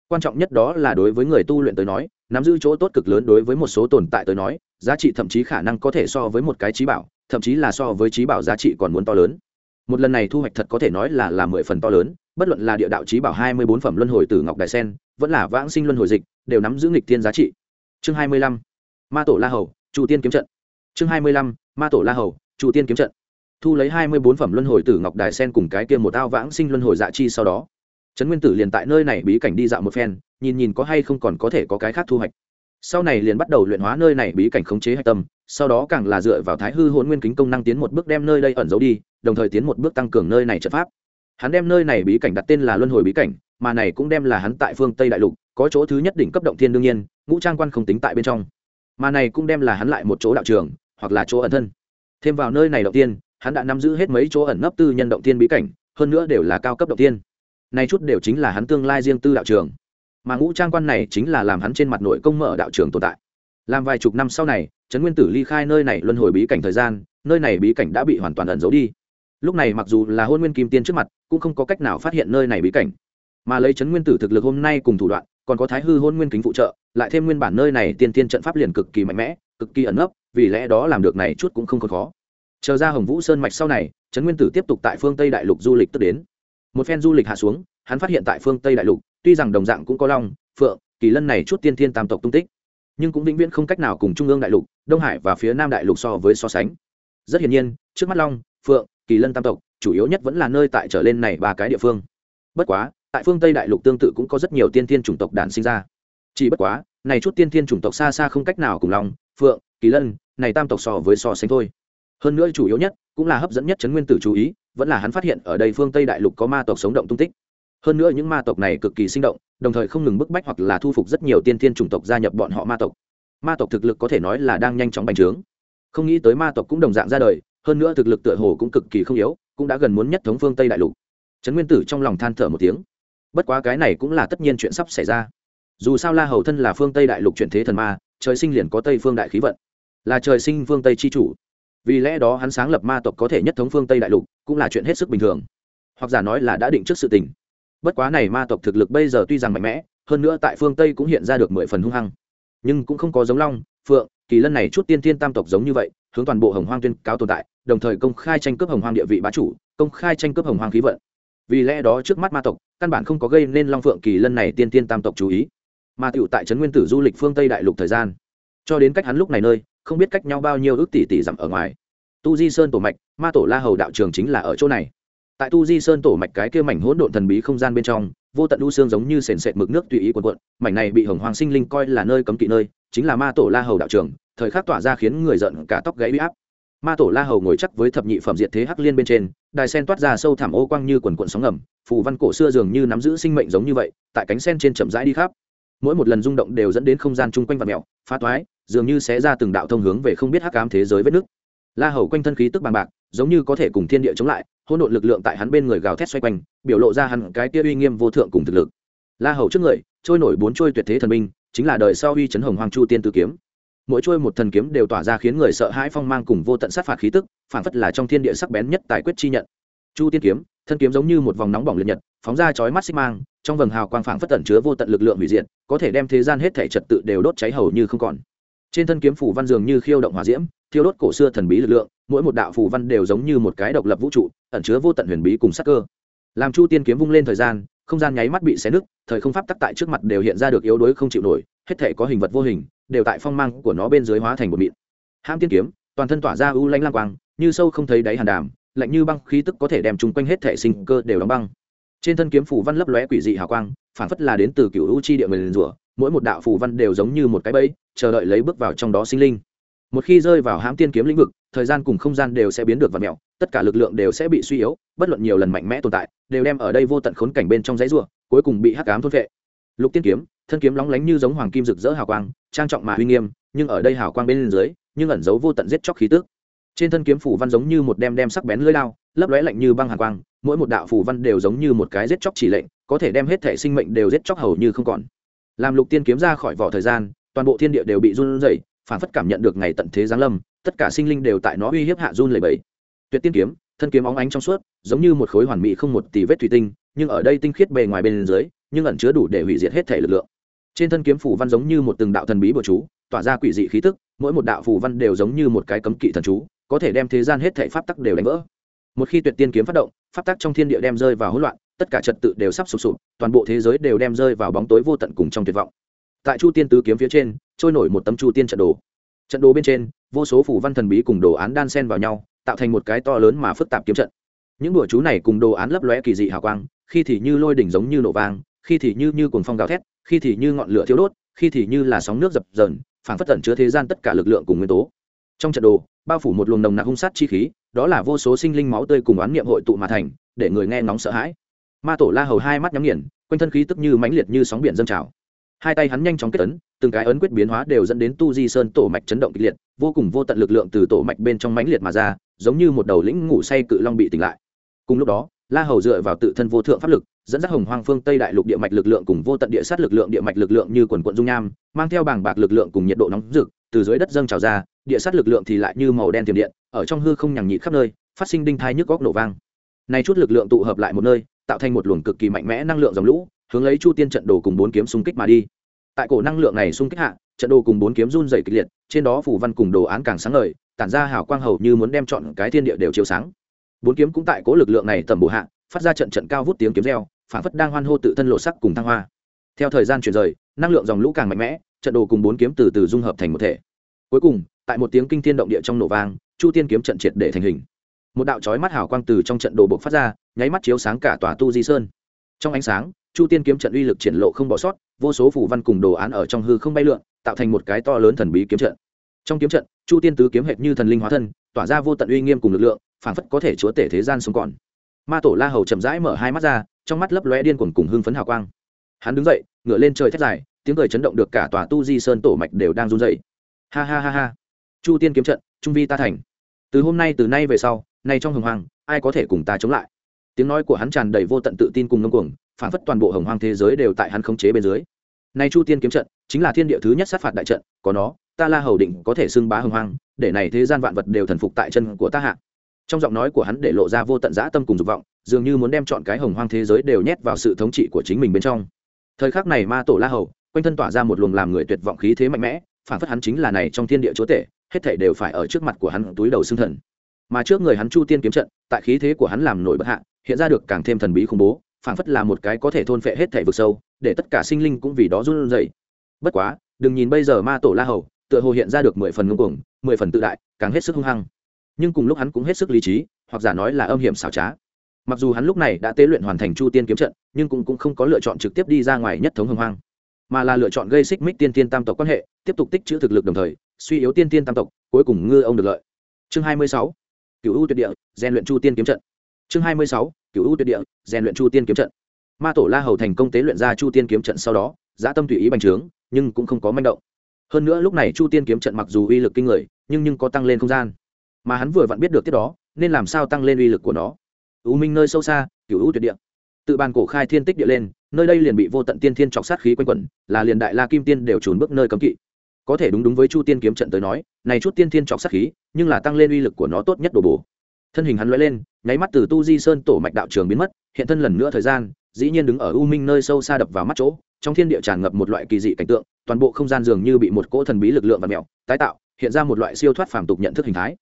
quan trọng nhất đó là đối với người tu luyện tới nói nắm giữ chỗ tốt cực lớn đối với một số tồn tại tới nói, giá trị thậm chí khả năng có thể so với một cái trí bảo, thậm chí là so với trí bảo giá trị còn muốn to lớn. Một lần này thu hoạch thật có thể nói là là mười phần to lớn, bất luận là địa đạo trí bảo hai mươi bốn phẩm luân hồi từ ngọc đại sen, vẫn là vãng sinh luân hồi dịch, đều nắm giữ nghịch tiên giá trị. Chương hai mươi lăm, ma tổ la hầu chủ tiên kiếm trận. Chương hai mươi lăm, ma tổ la hầu chủ tiên kiếm trận. Thu lấy hai mươi bốn phẩm luân hồi tử ngọc đài sen cùng cái kia một ao vãng sinh luân hồi dạ chi sau đó trấn nguyên tử liền tại nơi này bí cảnh đi dạo một phen, nhìn nhìn có hay không còn có thể có cái khác thu hoạch. Sau này liền bắt đầu luyện hóa nơi này bí cảnh khống chế hạch tâm, sau đó càng là dựa vào thái hư hôn nguyên kính công năng tiến một bước đem nơi đây ẩn giấu đi, đồng thời tiến một bước tăng cường nơi này trận pháp. Hắn đem nơi này bí cảnh đặt tên là luân hồi bí cảnh, mà này cũng đem là hắn tại phương tây đại lục, có chỗ thứ nhất đỉnh cấp động thiên đương nhiên, ngũ trang quan không tính tại bên trong. Mà này cũng đem là hắn lại một chỗ đạo trường, hoặc là chỗ ẩn thân. Thêm vào nơi này động tiên hắn đã nắm giữ hết mấy chỗ ẩn nấp tư nhân động tiên bí cảnh, hơn nữa đều là cao cấp động tiên này chút đều chính là hắn tương lai riêng tư đạo trường. Mà ngũ trang quan này chính là làm hắn trên mặt nội công mở đạo trường tồn tại. Làm vài chục năm sau này, trấn nguyên tử ly khai nơi này luân hồi bí cảnh thời gian, nơi này bí cảnh đã bị hoàn toàn ẩn giấu đi. Lúc này mặc dù là hôn nguyên kim tiên trước mặt, cũng không có cách nào phát hiện nơi này bí cảnh. Mà lấy trấn nguyên tử thực lực hôm nay cùng thủ đoạn, còn có thái hư hôn nguyên kính phụ trợ, lại thêm nguyên bản nơi này tiên tiên trận pháp liền cực kỳ mạnh mẽ, cực kỳ ẩn nấp, vì lẽ đó làm được này chút cũng không còn khó. Chờ ra hồng vũ sơn mạch sau này, trấn nguyên tử tiếp tục tại phương tây đại lục du lịch tức đến một phen du lịch hạ xuống, hắn phát hiện tại phương tây đại lục, tuy rằng đồng dạng cũng có long, phượng, kỳ lân này chút tiên thiên tam tộc tung tích, nhưng cũng vĩnh viễn không cách nào cùng trung ương đại lục, đông hải và phía nam đại lục so với so sánh. Rất hiển nhiên, trước mắt long, phượng, kỳ lân tam tộc, chủ yếu nhất vẫn là nơi tại trở lên này ba cái địa phương. Bất quá, tại phương tây đại lục tương tự cũng có rất nhiều tiên thiên chủng tộc đản sinh ra. Chỉ bất quá, này chút tiên thiên chủng tộc xa xa không cách nào cùng long, phượng, kỳ lân này tam tộc so với so sánh thôi. Hơn nữa chủ yếu nhất cũng là hấp dẫn nhất chấn nguyên tử chú ý vẫn là hắn phát hiện ở đây phương tây đại lục có ma tộc sống động tung tích. Hơn nữa những ma tộc này cực kỳ sinh động, đồng thời không ngừng bức bách hoặc là thu phục rất nhiều tiên thiên chủng tộc gia nhập bọn họ ma tộc. Ma tộc thực lực có thể nói là đang nhanh chóng bành trướng. Không nghĩ tới ma tộc cũng đồng dạng ra đời, hơn nữa thực lực tựa hồ cũng cực kỳ không yếu, cũng đã gần muốn nhất thống phương tây đại lục. Trấn nguyên tử trong lòng than thở một tiếng. Bất quá cái này cũng là tất nhiên chuyện sắp xảy ra. Dù sao la hầu thân là phương tây đại lục chuyển thế thần ma, trời sinh liền có tây phương đại khí vận. Là trời sinh phương tây c h i chủ. Vì lẽ đó hắn sáng lập ma tộc có thể nhất thống phương tây đại lục cũng là chuyện hết sức bình thường. Hoặc giả nói là đã định trước sự tình. Bất quá này ma tộc thực lực bây giờ tuy rằng mạnh mẽ, hơn nữa tại phương tây cũng hiện ra được mười phần hung hăng. Nhưng cũng không có giống long, phượng, kỳ lân này chút tiên thiên tam tộc giống như vậy, hướng toàn bộ hồng hoang tuyên cáo tồn tại, đồng thời công khai tranh cướp hồng hoang địa vị bá chủ, công khai tranh cướp hồng hoang khí vận. Vì lẽ đó trước mắt ma tộc, căn bản không có gây nên long, phượng, kỳ lân này tiên tiên tam tộc chú ý. Mà tựu tại trấn nguyên tử du lịch phương tây đại lục thời gian, cho đến cách hắn lúc này nơi, không biết cách nhau bao nhiêu ước tỷ tỷ dặm ở ngoài. Tu di sơn tổ mạch ma tổ la hầu đạo trường chính là ở chỗ này. Tại tu di sơn tổ mạch cái kia mảnh hỗn độn thần bí không gian bên trong, vô tận đu xương giống như sền sệt mực nước tùy ý quần quận mảnh này bị hồng hoàng sinh linh coi là nơi cấm kỵ nơi, chính là ma tổ la hầu đạo trường, thời khắc tỏa ra khiến người giận cả tóc gãy bị áp. Ma tổ la hầu ngồi chắc với thập nhị phẩm diệt thế hắc liên bên trên, đài sen toát ra sâu thảm ô quang như quần quận sóng ngầm, phù văn cổ xưa dường như nắm giữ sinh mệnh giống như vậy, tại cánh sen trên chậm rãi đi khắp. Mỗi một lần rung động đều dẫn đến không gian chung quanh vật mẹo, phá toái, dường như sẽ ra từng đạo thông hướng về không biết hắc ám thế giới vết nước la hầu quanh thân khí tức bằng bạc, giống như có thể cùng thiên địa chống lại, hỗn độn lực lượng tại hắn bên người gào thét xoay quanh, biểu lộ ra hắn cái tia uy nghiêm vô thượng cùng thực lực. La hầu trước người, trôi nổi bốn trôi tuyệt thế thần binh, chính là đời sau uy chấn hồng hoàng chu tiên tử kiếm. Mỗi trôi một thần kiếm đều tỏa ra khiến người sợ hãi phong mang cùng vô tận sát phạt khí tức, phản phất là trong thiên địa sắc bén nhất tài quyết chi nhận. Chu tiên kiếm, thân kiếm giống như một vòng nóng bỏng liệt nhật, phóng ra chói mắt xích mang, trong vầng hào quang phảng phất tẩn chứa vô tận lực lượng hủy diệt, có thể đem thế gian hết thể trật tự đều đốt cháy hầu như không còn. Trên thân kiếm phủ văn dường như khiêu động hỏa diễm thiêu đốt cổ xưa thần bí lực lượng, mỗi một đạo phủ văn đều giống như một cái độc lập vũ trụ, ẩn chứa vô tận huyền bí cùng sắc cơ. Làm chu tiên kiếm vung lên thời gian, không gian nháy mắt bị xé nứt, thời không pháp tắc tại trước mặt đều hiện ra được yếu đuối không chịu nổi, hết thể có hình vật vô hình, đều tại phong mang của nó bên dưới hóa thành một mịn. Ham tiên kiếm, toàn thân tỏa ra u lanh lang quang, như sâu không thấy đáy hàn đàm, lạnh như băng khí tức có thể đem chung quanh hết thể sinh cơ đều đóng băng. Trên thân kiếm phủ văn lấp lóe quỷ dị hào quang, phản phất là đến từ cựu u chi địa người rủa, mỗi một đạo phủ văn đều giống như một cái bẫy, chờ đợi lấy bước vào trong đó sinh linh một khi rơi vào hãm tiên kiếm lĩnh vực, thời gian cùng không gian đều sẽ biến được vật mẹo, tất cả lực lượng đều sẽ bị suy yếu, bất luận nhiều lần mạnh mẽ tồn tại, đều đem ở đây vô tận khốn cảnh bên trong giấy rùa cuối cùng bị hắc ám thôn vệ lục tiên kiếm, thân kiếm lóng lánh như giống hoàng kim rực rỡ hào quang, trang trọng mà uy nghiêm, nhưng ở đây hào quang bên dưới, nhưng ẩn giấu vô tận giết chóc khí tức. Trên thân kiếm phủ văn giống như một đem đem sắc bén lưỡi lao, lấp lóe lạnh như băng hàn quang, mỗi một đạo phủ văn đều giống như một cái giết chóc chỉ lệnh, có thể đem hết thể sinh mệnh đều giết chóc hầu như không còn. Làm lục tiên kiếm ra khỏi vỏ thời gian, toàn bộ thiên địa đều bị run rẩy phản phất cảm nhận được ngày tận thế giáng lâm, tất cả sinh linh đều tại nó uy hiếp hạ run lầy bẫy tuyệt tiên kiếm, thân kiếm óng ánh trong suốt, giống như một khối hoàn mỹ không một tỷ vết thủy tinh, nhưng ở đây tinh khiết bề ngoài bên dưới, nhưng ẩn chứa đủ để hủy diệt hết thể lực lượng. Trên thân kiếm phủ văn giống như một từng đạo thần bí bừa chú, tỏa ra quỷ dị khí tức, mỗi một đạo phủ văn đều giống như một cái cấm kỵ thần chú, có thể đem thế gian hết thể pháp tắc đều đánh vỡ. Một khi tuyệt tiên kiếm phát động, pháp tắc trong thiên địa đem rơi vào hỗn loạn, tất cả trật tự đều sắp sụp sụp, toàn bộ thế giới đều đem rơi vào bóng tối vô tận cùng trong tuyệt vọng. Tại chu tiên tứ kiếm phía trên trôi nổi một tấm chu tiên trận đồ. Trận đồ bên trên, vô số phủ văn thần bí cùng đồ án đan sen vào nhau, tạo thành một cái to lớn mà phức tạp kiếm trận. Những đùa chú này cùng đồ án lấp lóe kỳ dị hào quang, khi thì như lôi đỉnh giống như nổ vang, khi thì như như cuồng phong gào thét, khi thì như ngọn lửa thiếu đốt, khi thì như là sóng nước dập dờn phản phất tẩn chứa thế gian tất cả lực lượng cùng nguyên tố. Trong trận đồ, bao phủ một luồng nồng nặc hung sát chi khí, đó là vô số sinh linh máu tươi cùng oán niệm hội tụ mà thành, để người nghe nóng sợ hãi. Ma tổ la hầu hai mắt nhắm nghiền, quanh thân khí tức như mãnh liệt như sóng biển dâng trào. Hai tay hắn nhanh chóng kết ấn từng cái ấn quyết biến hóa đều dẫn đến tu di sơn tổ mạch chấn động kịch liệt, vô cùng vô tận lực lượng từ tổ mạch bên trong mãnh liệt mà ra, giống như một đầu lĩnh ngủ say cự long bị tỉnh lại. Cùng lúc đó, la hầu dựa vào tự thân vô thượng pháp lực, dẫn dắt hồng hoang phương tây đại lục địa mạch lực lượng cùng vô tận địa sát lực lượng địa mạch lực lượng như quần quận dung nham, mang theo bảng bạc lực lượng cùng nhiệt độ nóng rực, từ dưới đất dâng trào ra, địa sát lực lượng thì lại như màu đen tiềm điện, ở trong hư không nhằng nhịt khắp nơi, phát sinh đinh thai nhức góc nổ vang. Nay chút lực lượng tụ hợp lại một nơi, tạo thành một luồng cực kỳ mạnh mẽ năng lượng dòng lũ, hướng lấy chu tiên trận đồ cùng bốn kiếm xung kích mà đi tại cổ năng lượng này xung kích hạ, trận đồ cùng bốn kiếm run dày kịch liệt, trên đó phủ văn cùng đồ án càng sáng ngời, tản ra hào quang hầu như muốn đem chọn cái thiên địa đều chiếu sáng. Bốn kiếm cũng tại cố lực lượng này tầm bổ hạ, phát ra trận trận cao vút tiếng kiếm reo, phản phất đang hoan hô tự thân lộ sắc cùng thăng hoa. Theo thời gian chuyển rời, năng lượng dòng lũ càng mạnh mẽ, trận đồ cùng bốn kiếm từ từ dung hợp thành một thể. Cuối cùng, tại một tiếng kinh thiên động địa trong nổ vang, chu tiên kiếm trận triệt để thành hình. Một đạo chói mắt hào quang từ trong trận đồ bộc phát ra, nháy mắt chiếu sáng cả tòa tu di sơn. Trong ánh sáng, chu tiên kiếm trận uy lực triển lộ không bỏ sót vô số phủ văn cùng đồ án ở trong hư không bay lượn, tạo thành một cái to lớn thần bí kiếm trận. Trong kiếm trận, chu tiên tứ kiếm hệt như thần linh hóa thân, tỏa ra vô tận uy nghiêm cùng lực lượng, phảng phất có thể chúa tể thế gian sống còn. Ma tổ la hầu chậm rãi mở hai mắt ra, trong mắt lấp lóe điên cuồng cùng hưng phấn hào quang. Hắn đứng dậy ngựa lên trời thét dài, tiếng cười chấn động được cả tòa tu di sơn tổ mạch đều đang run dậy ha ha ha ha. Chu tiên kiếm trận, trung vi ta thành. Từ hôm nay từ nay về sau, nay trong hồng hoàng ai có thể cùng ta chống lại? Tiếng nói của hắn tràn đầy vô tận tự tin cùng ngông cuồng phản phất toàn bộ hồng hoàng thế giới đều tại hắn khống chế bên dưới nay chu tiên kiếm trận, chính là thiên địa thứ nhất sát phạt đại trận, có nó, ta la hầu định có thể xưng bá hưng hoang, để này thế gian vạn vật đều thần phục tại chân của ta hạ. Trong giọng nói của hắn để lộ ra vô tận dã tâm cùng dục vọng, dường như muốn đem chọn cái hồng hoang thế giới đều nhét vào sự thống trị của chính mình bên trong. Thời khắc này ma tổ la hầu, quanh thân tỏa ra một luồng làm người tuyệt vọng khí thế mạnh mẽ, phản phất hắn chính là này trong thiên địa chúa tể, hết thảy đều phải ở trước mặt của hắn túi đầu xương thần. Mà trước người hắn chu tiên kiếm trận, tại khí thế của hắn làm nổi bất hạ, hiện ra được càng thêm thần bí khủng bố phảng phất là một cái có thể thôn phệ hết thể vực sâu để tất cả sinh linh cũng vì đó run rẩy. Bất quá đừng nhìn bây giờ ma tổ la hầu tựa hồ hiện ra được mười phần ngưng cuồng mười phần tự đại càng hết sức hung hăng. Nhưng cùng lúc hắn cũng hết sức lý trí hoặc giả nói là âm hiểm xảo trá. Mặc dù hắn lúc này đã tế luyện hoàn thành chu tiên kiếm trận nhưng cũng, cũng không có lựa chọn trực tiếp đi ra ngoài nhất thống hưng hoang mà là lựa chọn gây xích mích tiên tiên tam tộc quan hệ tiếp tục tích chữ thực lực đồng thời suy yếu tiên tiên tam tộc cuối cùng ngư ông được lợi. Chương hai mươi sáu cựu ưu tuyệt địa gian luyện chu tiên kiếm trận. Chương hai mươi sáu cựu ưu tuyệt địa, rèn luyện chu tiên kiếm trận. Ma tổ la hầu thành công tế luyện ra chu tiên kiếm trận sau đó giã tâm tùy ý bành trướng, nhưng cũng không có manh động. Hơn nữa lúc này chu tiên kiếm trận mặc dù uy lực kinh người, nhưng nhưng có tăng lên không gian. Mà hắn vừa vặn biết được tiếp đó, nên làm sao tăng lên uy lực của nó. U minh nơi sâu xa cựu u tuyệt địa. Tự bàn cổ khai thiên tích địa lên, nơi đây liền bị vô tận tiên thiên trọc sát khí quanh quẩn, là liền đại la kim tiên đều trốn bước nơi cấm kỵ. Có thể đúng đúng với chu tiên kiếm trận tới nói, này chút tiên thiên trọc sát khí, nhưng là tăng lên uy lực của nó tốt nhất đồ bổ thân hình hắn lóe lên, nháy mắt từ tu di sơn tổ mạch đạo trường biến mất, hiện thân lần nữa thời gian, dĩ nhiên đứng ở u minh nơi sâu xa đập vào mắt chỗ, trong thiên địa tràn ngập một loại kỳ dị cảnh tượng, toàn bộ không gian dường như bị một cỗ thần bí lực lượng và mèo, tái tạo, hiện ra một loại siêu thoát phàm tục nhận thức hình thái.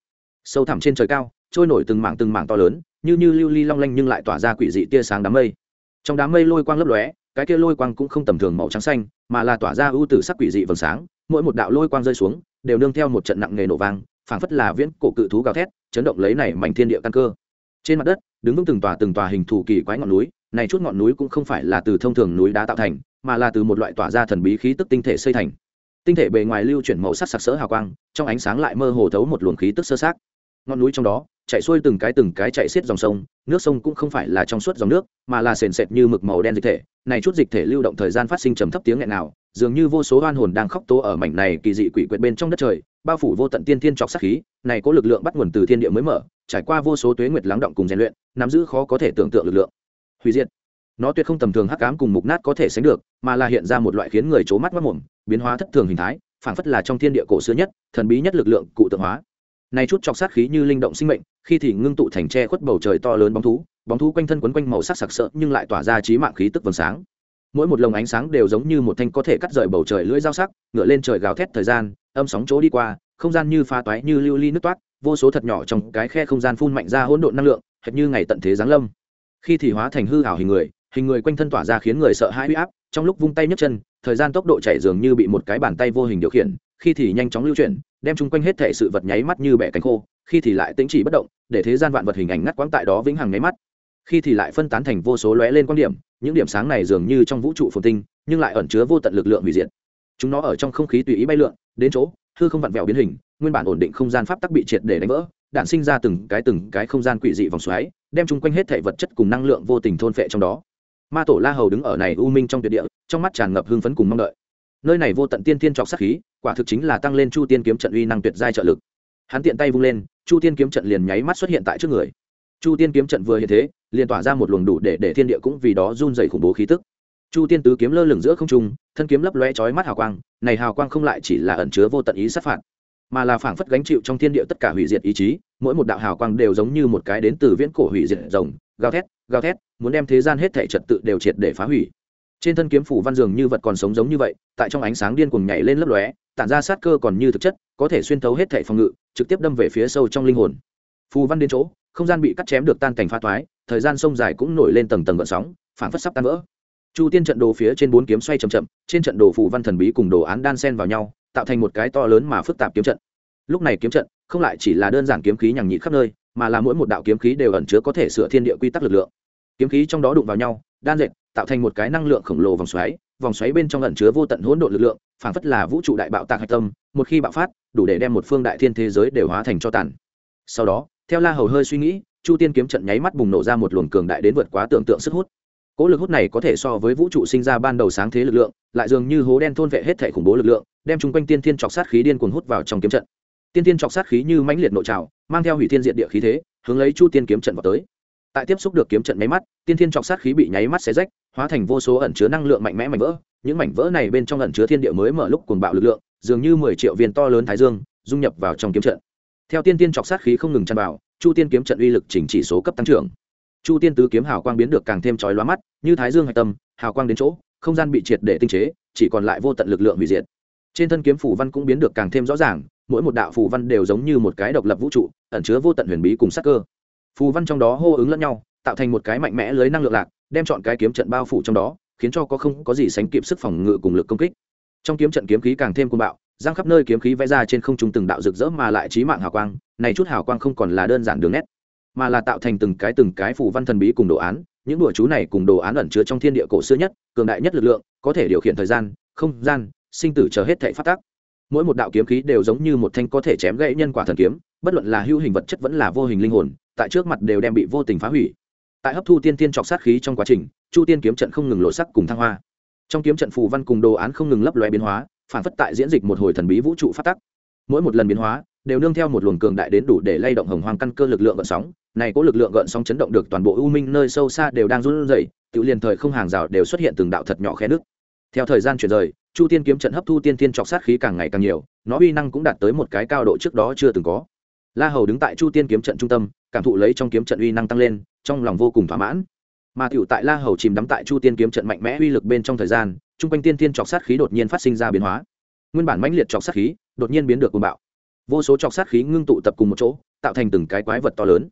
Sâu thẳm trên trời cao, trôi nổi từng mảng từng mảng to lớn, như như lưu ly long lanh nhưng lại tỏa ra quỷ dị tia sáng đám mây. Trong đám mây lôi quang lấp lóe, cái kia lôi quang cũng không tầm thường màu trắng xanh, mà là tỏa ra ưu tử sắc quỷ dị vầng sáng, mỗi một đạo lôi quang rơi xuống, đều nương theo một trận nặng nghề nổ vang, phảng phất là viễn cổ cự thú gào thét chấn động lấy này mảnh thiên địa căn cơ. Trên mặt đất, đứng vững từng tòa từng tòa hình thủ kỳ quái ngọn núi, này chút ngọn núi cũng không phải là từ thông thường núi đá tạo thành, mà là từ một loại tỏa ra thần bí khí tức tinh thể xây thành. Tinh thể bề ngoài lưu chuyển màu sắc sặc sỡ hào quang, trong ánh sáng lại mơ hồ thấu một luồng khí tức sơ sát ngọn núi trong đó chạy xuôi từng cái từng cái chạy xiết dòng sông, nước sông cũng không phải là trong suốt dòng nước, mà là sền sệt như mực màu đen dịch thể. Này chút dịch thể lưu động thời gian phát sinh trầm thấp tiếng nghẹn nào, dường như vô số oan hồn đang khóc tố ở mảnh này kỳ dị quỷ quyệt bên trong đất trời, bao phủ vô tận tiên thiên trọc sát khí. Này có lực lượng bắt nguồn từ thiên địa mới mở, trải qua vô số tuế nguyệt lắng động cùng rèn luyện, nắm giữ khó có thể tưởng tượng lực lượng. Hủy diệt. Nó tuyệt không tầm thường hắc ám cùng mục nát có thể sánh được, mà là hiện ra một loại khiến người c mắt mất mồm, biến hóa thất thường hình thái, phảng phất là trong thiên địa cổ xưa nhất, thần bí nhất lực lượng cụ tượng hóa. Này chút chọc sát khí như linh động sinh mệnh khi thì ngưng tụ thành tre khuất bầu trời to lớn bóng thú bóng thú quanh thân quấn quanh màu sắc sặc sỡ nhưng lại tỏa ra trí mạng khí tức vầng sáng. Mỗi một lồng ánh sáng đều giống như một thanh có thể cắt rời bầu trời lưỡi dao sắc ngựa lên trời gào thét thời gian, âm sóng chỗ đi qua, không gian như pha toái, như lưu ly nước toát vô số thật nhỏ trong cái khe không gian phun mạnh ra hỗn độn năng lượng, hệt như ngày tận thế giáng lâm. Khi thì hóa thành hư ảo hình người hình người quanh thân tỏa ra khiến người sợ hãi uy áp, trong lúc vung tay nhấc chân, thời gian tốc độ chạy dường như bị một cái bàn tay vô hình điều khiển, khi thì nhanh chóng lưu chuyển, đem chung quanh hết thể sự vật nháy mắt như bẻ cánh khô, khi thì lại tĩnh chỉ bất động để thế gian vạn vật hình ảnh ngắt quãng tại đó vĩnh hằng nháy mắt. Khi thì lại phân tán thành vô số lóe lên quan điểm, những điểm sáng này dường như trong vũ trụ phồn tinh, nhưng lại ẩn chứa vô tận lực lượng hủy diệt. Chúng nó ở trong không khí tùy ý bay lượn, đến chỗ, hư không vặn vẹo biến hình, nguyên bản ổn định không gian pháp tắc bị triệt để đánh vỡ đạn sinh ra từng cái từng cái không gian quỷ dị vòng xoáy, đem chung quanh hết thể vật chất cùng năng lượng vô tình thôn phệ trong đó. Ma tổ la hầu đứng ở này u minh trong tuyệt địa, trong mắt tràn ngập hưng phấn cùng mong đợi. Nơi này vô tận tiên tiên trọc sát khí, quả thực chính là tăng lên chu tiên kiếm trận uy năng tuyệt giai trợ lực. Hắn tiện tay vung lên chu tiên kiếm trận liền nháy mắt xuất hiện tại trước người. Chu tiên kiếm trận vừa hiện thế, liền tỏa ra một luồng đủ để để thiên địa cũng vì đó run dày khủng bố khí tức. Chu tiên tứ kiếm lơ lửng giữa không trung, thân kiếm lấp loe chói mắt hào quang, này hào quang không lại chỉ là ẩn chứa vô tận ý sát phạt, mà là phảng phất gánh chịu trong thiên địa tất cả hủy diệt ý chí, mỗi một đạo hào quang đều giống như một cái đến từ viễn cổ hủy diệt rồng, gào thét gào thét, muốn đem thế gian hết thể trật tự đều triệt để phá hủy trên thân kiếm phủ văn dường như vật còn sống giống như vậy, tại trong ánh sáng điên cuồng nhảy lên lấp lóe, tản ra sát cơ còn như thực chất, có thể xuyên thấu hết thể phòng ngự, trực tiếp đâm về phía sâu trong linh hồn. Phù văn đến chỗ, không gian bị cắt chém được tan cảnh pha toái, thời gian sông dài cũng nổi lên tầng tầng gợn sóng phản phất sắp tan vỡ. Chu tiên trận đồ phía trên bốn kiếm xoay chậm chậm, trên trận đồ phù văn thần bí cùng đồ án đan sen vào nhau, tạo thành một cái to lớn mà phức tạp kiếm trận. Lúc này kiếm trận, không lại chỉ là đơn giản kiếm khí nhằng nhị khắp nơi, mà là mỗi một đạo kiếm khí đều ẩn chứa có thể sửa thiên địa quy tắc lực lượng. Kiếm khí trong đó đụng vào nhau, đan dệt tạo thành một cái năng lượng khổng lồ vòng xoáy vòng xoáy bên trong ẩn chứa vô tận hỗn độn lực lượng, phảng phất là vũ trụ đại bạo tạc hạch tâm, một khi bạo phát, đủ để đem một phương đại thiên thế giới đều hóa thành cho tàn. Sau đó, theo la hầu hơi suy nghĩ, chu tiên kiếm trận nháy mắt bùng nổ ra một luồng cường đại đến vượt quá tưởng tượng sức hút. Cỗ lực hút này có thể so với vũ trụ sinh ra ban đầu sáng thế lực lượng, lại dường như hố đen thôn vệ hết thể khủng bố lực lượng, đem chung quanh tiên thiên chọc sát khí điên cuồng hút vào trong kiếm trận. Tiên thiên chọc sát khí như mãnh liệt nội trào mang theo hủy thiên diện địa khí thế, hướng lấy chu tiên kiếm trận vào tới tại tiếp xúc được kiếm trận nháy mắt, tiên thiên chọc sát khí bị nháy mắt xé rách, hóa thành vô số ẩn chứa năng lượng mạnh mẽ mảnh vỡ. Những mảnh vỡ này bên trong ẩn chứa thiên địa mới mở lúc cuồng bạo lực lượng, dường như mười triệu viên to lớn thái dương, dung nhập vào trong kiếm trận. Theo tiên tiên chọc sát khí không ngừng tràn vào, chu tiên kiếm trận uy lực chỉnh chỉ số cấp tăng trưởng. Chu tiên tứ kiếm hào quang biến được càng thêm chói lóa mắt, như thái dương hạch tâm, hào quang đến chỗ, không gian bị triệt để tinh chế, chỉ còn lại vô tận lực lượng hủy diệt. Trên thân kiếm phủ văn cũng biến được càng thêm rõ ràng, mỗi một đạo phủ văn đều giống như một cái độc lập vũ trụ, ẩn chứa vô tận huyền bí cùng sắc cơ phù văn trong đó hô ứng lẫn nhau, tạo thành một cái mạnh mẽ lưới năng lượng lạc, đem chọn cái kiếm trận bao phủ trong đó, khiến cho có không có gì sánh kịp sức phòng ngự cùng lực công kích. Trong kiếm trận kiếm khí càng thêm côn bạo, giang khắp nơi kiếm khí vẽ ra trên không trung từng đạo rực rỡ mà lại trí mạng hào quang, này chút hào quang không còn là đơn giản đường nét, mà là tạo thành từng cái từng cái phù văn thần bí cùng đồ án, những đùa chú này cùng đồ án ẩn chứa trong thiên địa cổ xưa nhất, cường đại nhất lực lượng, có thể điều khiển thời gian, không gian, sinh tử chờ hết thể phát tác. Mỗi một đạo kiếm khí đều giống như một thanh có thể chém gãy nhân quả thần kiếm bất luận là hữu hình vật chất vẫn là vô hình linh hồn, tại trước mặt đều đem bị vô tình phá hủy. Tại hấp thu tiên tiên trọc sát khí trong quá trình, chu tiên kiếm trận không ngừng lộ sắc cùng thăng hoa. Trong kiếm trận phù văn cùng đồ án không ngừng lấp loe biến hóa, phản phất tại diễn dịch một hồi thần bí vũ trụ phát tắc. Mỗi một lần biến hóa, đều nương theo một luồng cường đại đến đủ để lay động hồng hoang căn cơ lực lượng gợn sóng. Này có lực lượng gợn sóng chấn động được toàn bộ u minh nơi sâu xa đều đang run rẩy, tự liền thời không hàng rào đều xuất hiện từng đạo thật nhỏ khe nước theo thời gian chuyển rời, chu tiên kiếm trận hấp thu tiên tiên trọc sát khí càng ngày càng nhiều, nó uy năng cũng đạt tới một cái cao độ trước đó chưa từng có la hầu đứng tại chu tiên kiếm trận trung tâm, cảm thụ lấy trong kiếm trận uy năng tăng lên, trong lòng vô cùng thỏa mãn. Mà tiểu tại la hầu chìm đắm tại chu tiên kiếm trận mạnh mẽ uy lực bên trong thời gian, chung quanh tiên tiên trọc sát khí đột nhiên phát sinh ra biến hóa. Nguyên bản mãnh liệt trọc sát khí đột nhiên biến được cuồng bạo. Vô số trọc sát khí ngưng tụ tập cùng một chỗ, tạo thành từng cái quái vật to lớn.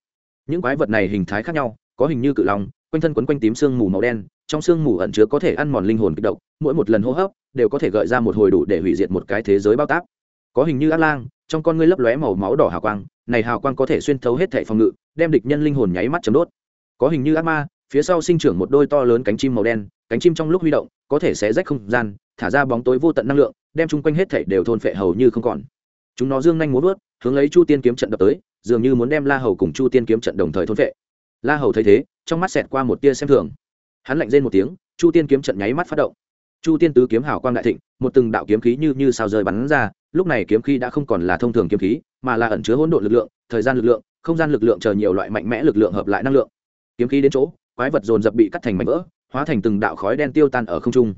Những quái vật này hình thái khác nhau, có hình như cự long, quanh thân quấn quanh tím sương mù màu đen, trong sương mù ẩn chứa có thể ăn mòn linh hồn kích động mỗi một lần hô hấp đều có thể gợi ra một hồi đủ để hủy diệt một cái thế giới bao tác có hình như ác lang, trong con ngươi lấp lóe màu máu đỏ hào quang này hào quang có thể xuyên thấu hết thảy phòng ngự, đem địch nhân linh hồn nháy mắt chấm đốt. Có hình như ác ma, phía sau sinh trưởng một đôi to lớn cánh chim màu đen, cánh chim trong lúc huy động, có thể xé rách không gian, thả ra bóng tối vô tận năng lượng, đem chung quanh hết thảy đều thôn phệ hầu như không còn. Chúng nó dương nhanh muốn vớt, hướng lấy chu tiên kiếm trận đập tới, dường như muốn đem la hầu cùng chu tiên kiếm trận đồng thời thôn phệ. La hầu thấy thế, trong mắt xẹt qua một tia xem thường. Hắn lạnh rên một tiếng, chu tiên kiếm trận nháy mắt phát động. Chu tiên tứ kiếm hào quang đại thịnh, một từng đạo kiếm khí như như sao rơi bắn ra lúc này kiếm khí đã không còn là thông thường kiếm khí, mà là ẩn chứa hỗn độn lực lượng, thời gian lực lượng, không gian lực lượng chờ nhiều loại mạnh mẽ lực lượng hợp lại năng lượng. Kiếm khí đến chỗ, quái vật dồn dập bị cắt thành mảnh vỡ, hóa thành từng đạo khói đen tiêu tan ở không trung.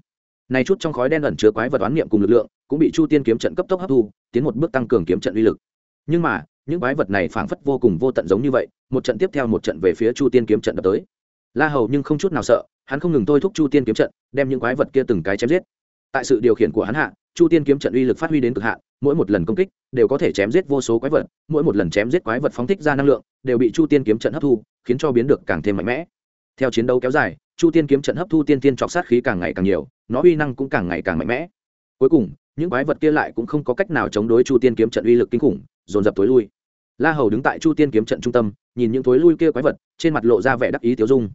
Này chút trong khói đen ẩn chứa quái vật oán niệm cùng lực lượng, cũng bị chu tiên kiếm trận cấp tốc hấp thu, tiến một bước tăng cường kiếm trận uy lực. Nhưng mà, những quái vật này phảng phất vô cùng vô tận giống như vậy, một trận tiếp theo một trận về phía chu tiên kiếm trận đập tới. La hầu nhưng không chút nào sợ, hắn không ngừng thôi thúc chu tiên kiếm trận, đem những quái vật kia từng cái chém giết tại sự điều khiển của hắn hạ, chu tiên kiếm trận uy lực phát huy đến cực hạn, mỗi một lần công kích đều có thể chém giết vô số quái vật, mỗi một lần chém giết quái vật phóng thích ra năng lượng đều bị chu tiên kiếm trận hấp thu, khiến cho biến được càng thêm mạnh mẽ. Theo chiến đấu kéo dài, chu tiên kiếm trận hấp thu tiên tiên trọc sát khí càng ngày càng nhiều, nó uy năng cũng càng ngày càng mạnh mẽ. Cuối cùng, những quái vật kia lại cũng không có cách nào chống đối chu tiên kiếm trận uy lực kinh khủng, dồn dập tối lui. La hầu đứng tại chu tiên kiếm trận trung tâm, nhìn những tối lui kia quái vật, trên mặt lộ ra vẻ đắc ý tiêu dung.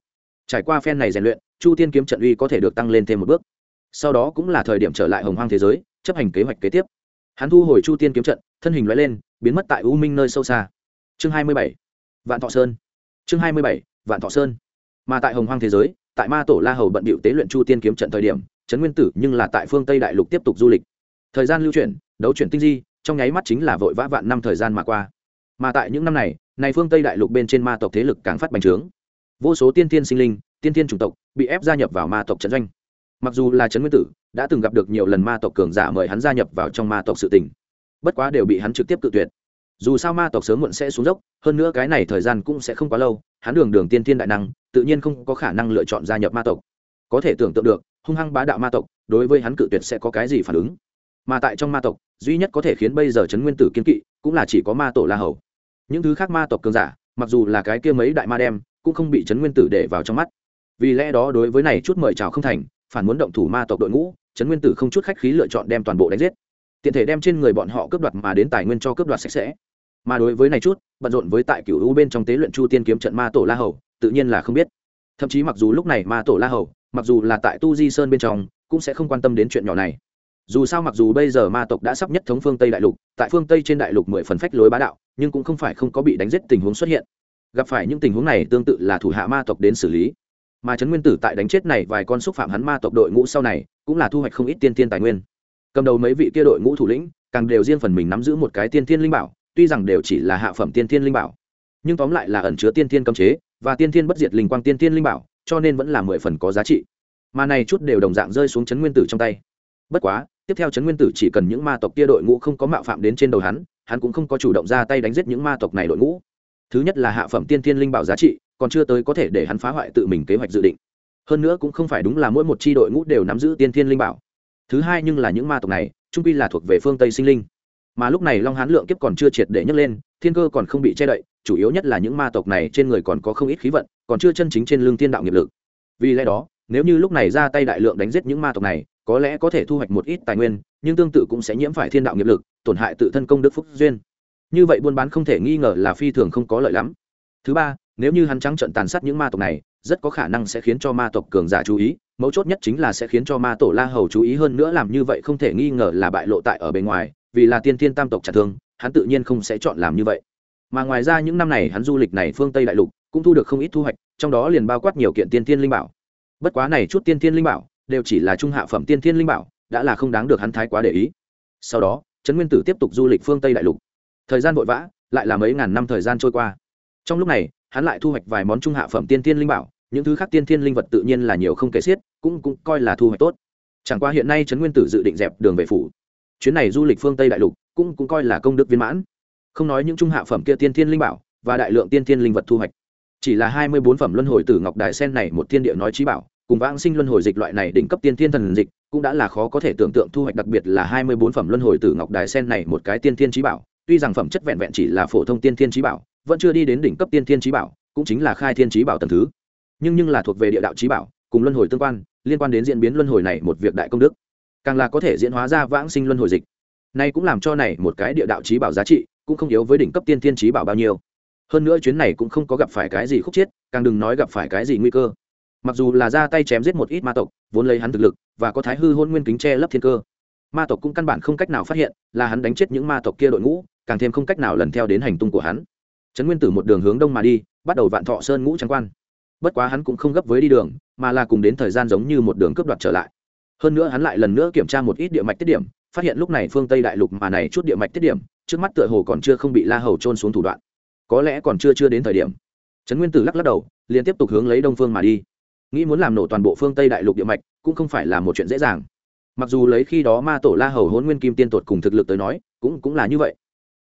Trải qua phen này rèn luyện, chu tiên kiếm trận uy có thể được tăng lên thêm một bước sau đó cũng là thời điểm trở lại hồng hoang thế giới, chấp hành kế hoạch kế tiếp. Hắn thu hồi chu tiên kiếm trận, thân hình loại lên, biến mất tại u minh nơi sâu xa. Chương hai mươi bảy, vạn thọ sơn. Chương hai mươi bảy, vạn thọ sơn. Mà tại hồng hoang thế giới, tại ma tổ la hầu bận bịu tế luyện chu tiên kiếm trận thời điểm, trấn nguyên tử nhưng là tại phương tây đại lục tiếp tục du lịch. Thời gian lưu chuyển, đấu chuyển tinh di, trong nháy mắt chính là vội vã vạn năm thời gian mà qua. Mà tại những năm này này phương tây đại lục bên trên ma tộc thế lực càng phát bành trướng. Vô số tiên tiên sinh linh, tiên tiên chủng tộc bị ép gia nhập vào ma tộc trận doanh mặc dù là trấn nguyên tử, đã từng gặp được nhiều lần ma tộc cường giả mời hắn gia nhập vào trong ma tộc sự tình. Bất quá đều bị hắn trực tiếp cự tuyệt. Dù sao ma tộc sớm muộn sẽ xuống dốc, hơn nữa cái này thời gian cũng sẽ không quá lâu, hắn đường đường tiên Thiên đại năng, tự nhiên không có khả năng lựa chọn gia nhập ma tộc. Có thể tưởng tượng được, hung hăng bá đạo ma tộc, đối với hắn cự tuyệt sẽ có cái gì phản ứng? Mà tại trong ma tộc, duy nhất có thể khiến bây giờ trấn nguyên tử kiên kỵ, cũng là chỉ có ma tổ la hầu. Những thứ khác ma tộc cường giả, mặc dù là cái kia mấy đại ma đem, cũng không bị trấn nguyên tử để vào trong mắt. Vì lẽ đó đối với này chút mời chào không thành phản muốn động thủ ma tộc đội ngũ, trấn nguyên tử không chút khách khí lựa chọn đem toàn bộ đánh giết. Tiện thể đem trên người bọn họ cướp đoạt mà đến tài nguyên cho cướp đoạt sạch sẽ. Mà đối với này chút, bận rộn với tại cựu u bên trong tế luyện chu tiên kiếm trận ma tổ la hầu, tự nhiên là không biết. Thậm chí mặc dù lúc này ma tổ la hầu, mặc dù là tại tu di sơn bên trong, cũng sẽ không quan tâm đến chuyện nhỏ này. Dù sao mặc dù bây giờ ma tộc đã sắp nhất thống phương tây đại lục, tại phương tây trên đại lục mười phần phách lối bá đạo, nhưng cũng không phải không có bị đánh giết tình huống xuất hiện. Gặp phải những tình huống này tương tự là thủ hạ ma tộc đến xử lý mà trấn nguyên tử tại đánh chết này vài con xúc phạm hắn ma tộc đội ngũ sau này, cũng là thu hoạch không ít tiên tiên tài nguyên. Cầm đầu mấy vị kia đội ngũ thủ lĩnh, càng đều riêng phần mình nắm giữ một cái tiên tiên linh bảo, tuy rằng đều chỉ là hạ phẩm tiên tiên linh bảo, nhưng tóm lại là ẩn chứa tiên tiên cấm chế và tiên tiên bất diệt linh quang tiên tiên linh bảo, cho nên vẫn là mười phần có giá trị. Mà này chút đều đồng dạng rơi xuống trấn nguyên tử trong tay. Bất quá, tiếp theo trấn nguyên tử chỉ cần những ma tộc kia đội ngũ không có mạo phạm đến trên đầu hắn hắn cũng không có chủ động ra tay đánh giết những ma tộc này đội ngũ. Thứ nhất là hạ phẩm tiên tiên linh bảo giá trị còn chưa tới có thể để hắn phá hoại tự mình kế hoạch dự định. Hơn nữa cũng không phải đúng là mỗi một c h i đội ngũ đều nắm giữ tiên thiên linh bảo. Thứ hai nhưng là những ma tộc này, trung pi là thuộc về phương tây sinh linh. Mà lúc này long hán lượng kiếp còn chưa triệt để nhấc lên, thiên cơ còn không bị che đậy, chủ yếu nhất là những ma tộc này trên người còn có không ít khí vận, còn chưa chân chính trên lương tiên đạo nghiệp lực. Vì lẽ đó, nếu như lúc này ra tay đại lượng đánh giết những ma tộc này, có lẽ có thể thu hoạch một ít tài nguyên, nhưng tương tự cũng sẽ nhiễm phải thiên đạo nghiệp lực, tổn hại tự thân công đức phúc duyên. Như vậy buôn bán không thể nghi ngờ là phi thường không có lợi lắm. Thứ ba nếu như hắn trắng trận tàn sát những ma tộc này, rất có khả năng sẽ khiến cho ma tộc cường giả chú ý, mấu chốt nhất chính là sẽ khiến cho ma tổ la hầu chú ý hơn nữa làm như vậy không thể nghi ngờ là bại lộ tại ở bên ngoài, vì là tiên thiên tam tộc trả thương, hắn tự nhiên không sẽ chọn làm như vậy. Mà ngoài ra những năm này hắn du lịch này phương tây đại lục, cũng thu được không ít thu hoạch, trong đó liền bao quát nhiều kiện tiên thiên linh bảo. Bất quá này chút tiên thiên linh bảo, đều chỉ là trung hạ phẩm tiên thiên linh bảo, đã là không đáng được hắn thái quá để ý. Sau đó, trấn nguyên tử tiếp tục du lịch phương tây đại lục. Thời gian vội vã, lại là mấy ngàn năm thời gian trôi qua. Trong lúc này hắn lại thu hoạch vài món trung hạ phẩm tiên thiên linh bảo, những thứ khác tiên thiên linh vật tự nhiên là nhiều không kể xiết, cũng cũng coi là thu hoạch tốt. Chẳng qua hiện nay trấn nguyên tử dự định dẹp đường về phủ. Chuyến này du lịch phương tây đại lục cũng cũng coi là công đức viên mãn. Không nói những trung hạ phẩm kia tiên thiên linh bảo và đại lượng tiên thiên linh vật thu hoạch, chỉ là hai mươi bốn phẩm luân hồi tử ngọc đài sen này một thiên địa nói trí bảo, cùng vãng sinh luân hồi dịch loại này đỉnh cấp tiên thiên thần dịch cũng đã là khó có thể tưởng tượng thu hoạch, đặc biệt là hai mươi bốn phẩm luân hồi tử ngọc đài sen này một cái tiên thiên trí bảo. Tuy rằng phẩm chất vẹn vẹn chỉ là phổ thông tiên thiên trí bảo vẫn chưa đi đến đỉnh cấp tiên thiên trí bảo, cũng chính là khai thiên trí bảo tầm thứ. Nhưng nhưng là thuộc về địa đạo trí bảo, cùng luân hồi tương quan, liên quan đến diễn biến luân hồi này một việc đại công đức. Càng là có thể diễn hóa ra vãng sinh luân hồi dịch. Nay cũng làm cho này một cái địa đạo trí bảo giá trị, cũng không yếu với đỉnh cấp tiên thiên trí bảo bao nhiêu. Hơn nữa chuyến này cũng không có gặp phải cái gì khúc chiết càng đừng nói gặp phải cái gì nguy cơ. Mặc dù là ra tay chém giết một ít ma tộc, vốn lấy hắn thực lực, và có thái hư hôn nguyên kính che lấp thiên cơ. Ma tộc cũng căn bản không cách nào phát hiện là hắn đánh chết những ma tộc kia đội ngũ, càng thêm không cách nào lần theo đến hành tung của hắn trấn nguyên tử một đường hướng đông mà đi, bắt đầu vạn thọ sơn ngũ trang quan. Bất quá hắn cũng không gấp với đi đường, mà là cùng đến thời gian giống như một đường cướp đoạt trở lại. Hơn nữa hắn lại lần nữa kiểm tra một ít địa mạch tiết điểm, phát hiện lúc này phương tây đại lục mà này chút địa mạch tiết điểm, trước mắt tựa hồ còn chưa không bị la hầu trôn xuống thủ đoạn. Có lẽ còn chưa chưa đến thời điểm. Trấn nguyên tử lắc lắc đầu, liền tiếp tục hướng lấy đông phương mà đi. Nghĩ muốn làm nổ toàn bộ phương tây đại lục địa mạch, cũng không phải là một chuyện dễ dàng. Mặc dù lấy khi đó ma tổ la hầu hôn nguyên kim tiên tột cùng thực lực tới nói, cũng cũng là như vậy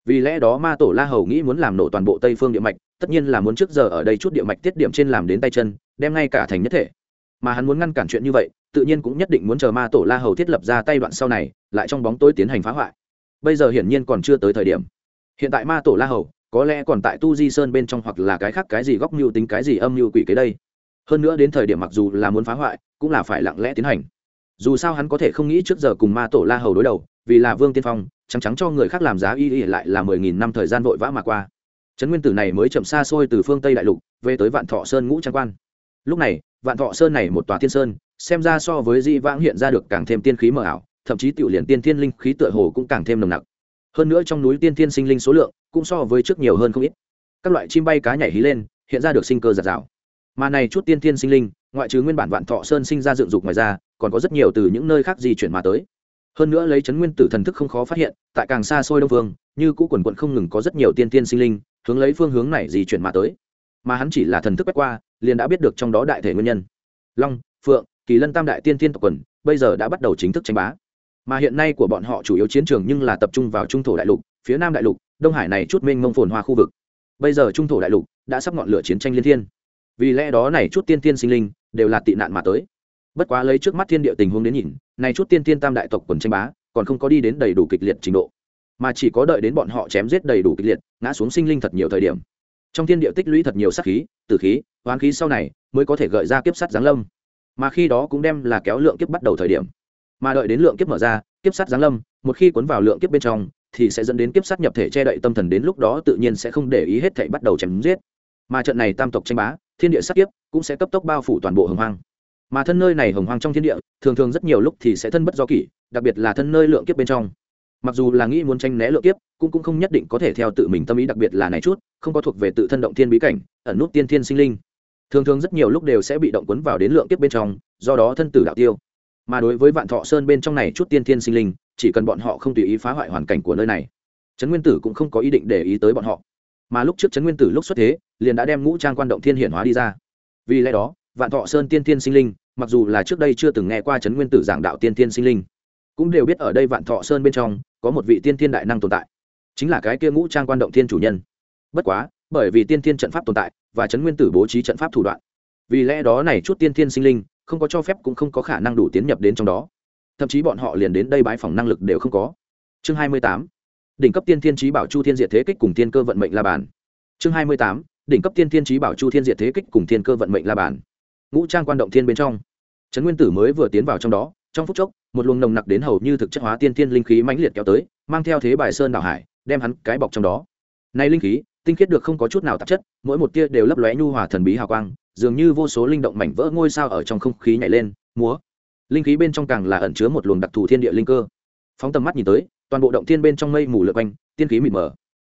vì lẽ đó ma tổ la hầu nghĩ muốn làm nổ toàn bộ tây phương địa mạch, tất nhiên là muốn trước giờ ở đây chút địa mạch tiết điểm trên làm đến tay chân, đem ngay cả thành nhất thể. Mà hắn muốn ngăn cản chuyện như vậy, tự nhiên cũng nhất định muốn chờ ma tổ la hầu thiết lập ra tay đoạn sau này, lại trong bóng tối tiến hành phá hoại. Bây giờ hiển nhiên còn chưa tới thời điểm. Hiện tại ma tổ la hầu, có lẽ còn tại tu di sơn bên trong hoặc là cái khác cái gì góc mưu tính cái gì âm mưu quỷ kế đây. Hơn nữa đến thời điểm mặc dù là muốn phá hoại, cũng là phải lặng lẽ tiến hành. Dù sao hắn có thể không nghĩ trước giờ cùng ma tổ la hầu đối đầu vì là vương tiên phong, trắng trắng cho người khác làm giá y y lại là mười nghìn năm thời gian vội vã mà qua. Trấn nguyên tử này mới chậm xa xôi từ phương tây đại lục, về tới vạn thọ sơn ngũ trang quan. Lúc này, vạn thọ sơn này một tòa thiên sơn, xem ra so với di vãng hiện ra được càng thêm tiên khí mờ ảo, thậm chí tiểu liền tiên thiên linh khí tựa hồ cũng càng thêm nồng nặc. Hơn nữa trong núi tiên thiên sinh linh số lượng cũng so với trước nhiều hơn không ít. Các loại chim bay cá nhảy hí lên, hiện ra được sinh cơ giạt rào. Mà này chút tiên thiên sinh linh, ngoại trừ nguyên bản vạn thọ sơn sinh ra dựng dục ngoài ra, còn có rất nhiều từ những nơi khác di chuyển mà tới hơn nữa lấy chấn nguyên tử thần thức không khó phát hiện, tại càng xa xôi đông phương như cũ quần quận không ngừng có rất nhiều tiên tiên sinh linh, hướng lấy phương hướng này di chuyển mà tới. Mà hắn chỉ là thần thức quét qua, liền đã biết được trong đó đại thể nguyên nhân. Long, phượng, kỳ lân tam đại tiên tiên tộc quần, bây giờ đã bắt đầu chính thức tranh bá. Mà hiện nay của bọn họ chủ yếu chiến trường nhưng là tập trung vào trung thổ đại lục, phía nam đại lục, đông hải này chút mênh mông phồn hoa khu vực. Bây giờ trung thổ đại lục đã sắp ngọn lửa chiến tranh liên thiên. Vì lẽ đó này chút tiên tiên sinh linh đều là tị nạn mà tới. Bất quá lấy trước mắt thiên địa tình huống đến nhìn này chút tiên tiên tam đại tộc quần tranh bá, còn không có đi đến đầy đủ kịch liệt trình độ, mà chỉ có đợi đến bọn họ chém giết đầy đủ kịch liệt, ngã xuống sinh linh thật nhiều thời điểm. Trong thiên địa tích lũy thật nhiều sát khí, tử khí hoán khí sau này mới có thể gợi ra kiếp sắt giáng lâm. Mà khi đó cũng đem là kéo lượng kiếp bắt đầu thời điểm. Mà đợi đến lượng kiếp mở ra, kiếp sắt giáng lâm, một khi cuốn vào lượng kiếp bên trong, thì sẽ dẫn đến kiếp sắt nhập thể che đậy tâm thần đến lúc đó tự nhiên sẽ không để ý hết thảy bắt đầu chém giết. Mà trận này tam tộc tranh bá, thiên địa sát kiếp cũng sẽ cấp tốc bao phủ toàn bộ hồng hoang mà thân nơi này hồng hoang trong thiên địa, thường thường rất nhiều lúc thì sẽ thân bất do kỷ, đặc biệt là thân nơi lượng kiếp bên trong. Mặc dù là nghĩ muốn tranh né lượng kiếp, cũng cũng không nhất định có thể theo tự mình tâm ý đặc biệt là này chút, không có thuộc về tự thân động thiên bí cảnh, ẩn nút tiên thiên sinh linh. Thường thường rất nhiều lúc đều sẽ bị động quấn vào đến lượng kiếp bên trong, do đó thân tử đạo tiêu. Mà đối với vạn thọ sơn bên trong này chút tiên thiên sinh linh, chỉ cần bọn họ không tùy ý phá hoại hoàn cảnh của nơi này, trấn nguyên tử cũng không có ý định để ý tới bọn họ. Mà lúc trước trấn nguyên tử lúc xuất thế, liền đã đem ngũ trang quan động thiên hiển hóa đi ra. Vì lẽ đó, vạn thọ sơn tiên thiên sinh linh mặc dù là trước đây chưa từng nghe qua trấn nguyên tử giảng đạo tiên thiên sinh linh, cũng đều biết ở đây vạn thọ sơn bên trong có một vị tiên thiên đại năng tồn tại, chính là cái kia ngũ trang quan động thiên chủ nhân. Bất quá, bởi vì tiên thiên trận pháp tồn tại và chấn nguyên tử bố trí trận pháp thủ đoạn, vì lẽ đó này chút tiên thiên sinh linh không có cho phép cũng không có khả năng đủ tiến nhập đến trong đó. Thậm chí bọn họ liền đến đây bãi phòng năng lực đều không có. Chương hai mươi tám, đỉnh cấp tiên thiên trí bảo chu thiên diệt thế kích cùng thiên cơ vận mệnh la bàn. Chương hai mươi tám, đỉnh cấp tiên thiên trí bảo chu thiên diệt thế kích cùng thiên cơ vận mệnh la bàn ngũ trang quan động thiên bên trong. Trấn nguyên tử mới vừa tiến vào trong đó, trong phút chốc, một luồng nồng nặc đến hầu như thực chất hóa tiên thiên linh khí mãnh liệt kéo tới, mang theo thế bài sơn đảo hải, đem hắn cái bọc trong đó. Nay linh khí, tinh khiết được không có chút nào tạp chất, mỗi một tia đều lấp lóe nhu hòa thần bí hào quang, dường như vô số linh động mảnh vỡ ngôi sao ở trong không khí nhảy lên, múa. Linh khí bên trong càng là ẩn chứa một luồng đặc thù thiên địa linh cơ. Phóng tầm mắt nhìn tới, toàn bộ động thiên bên trong mây mù lượt quanh, tiên khí mịt mờ.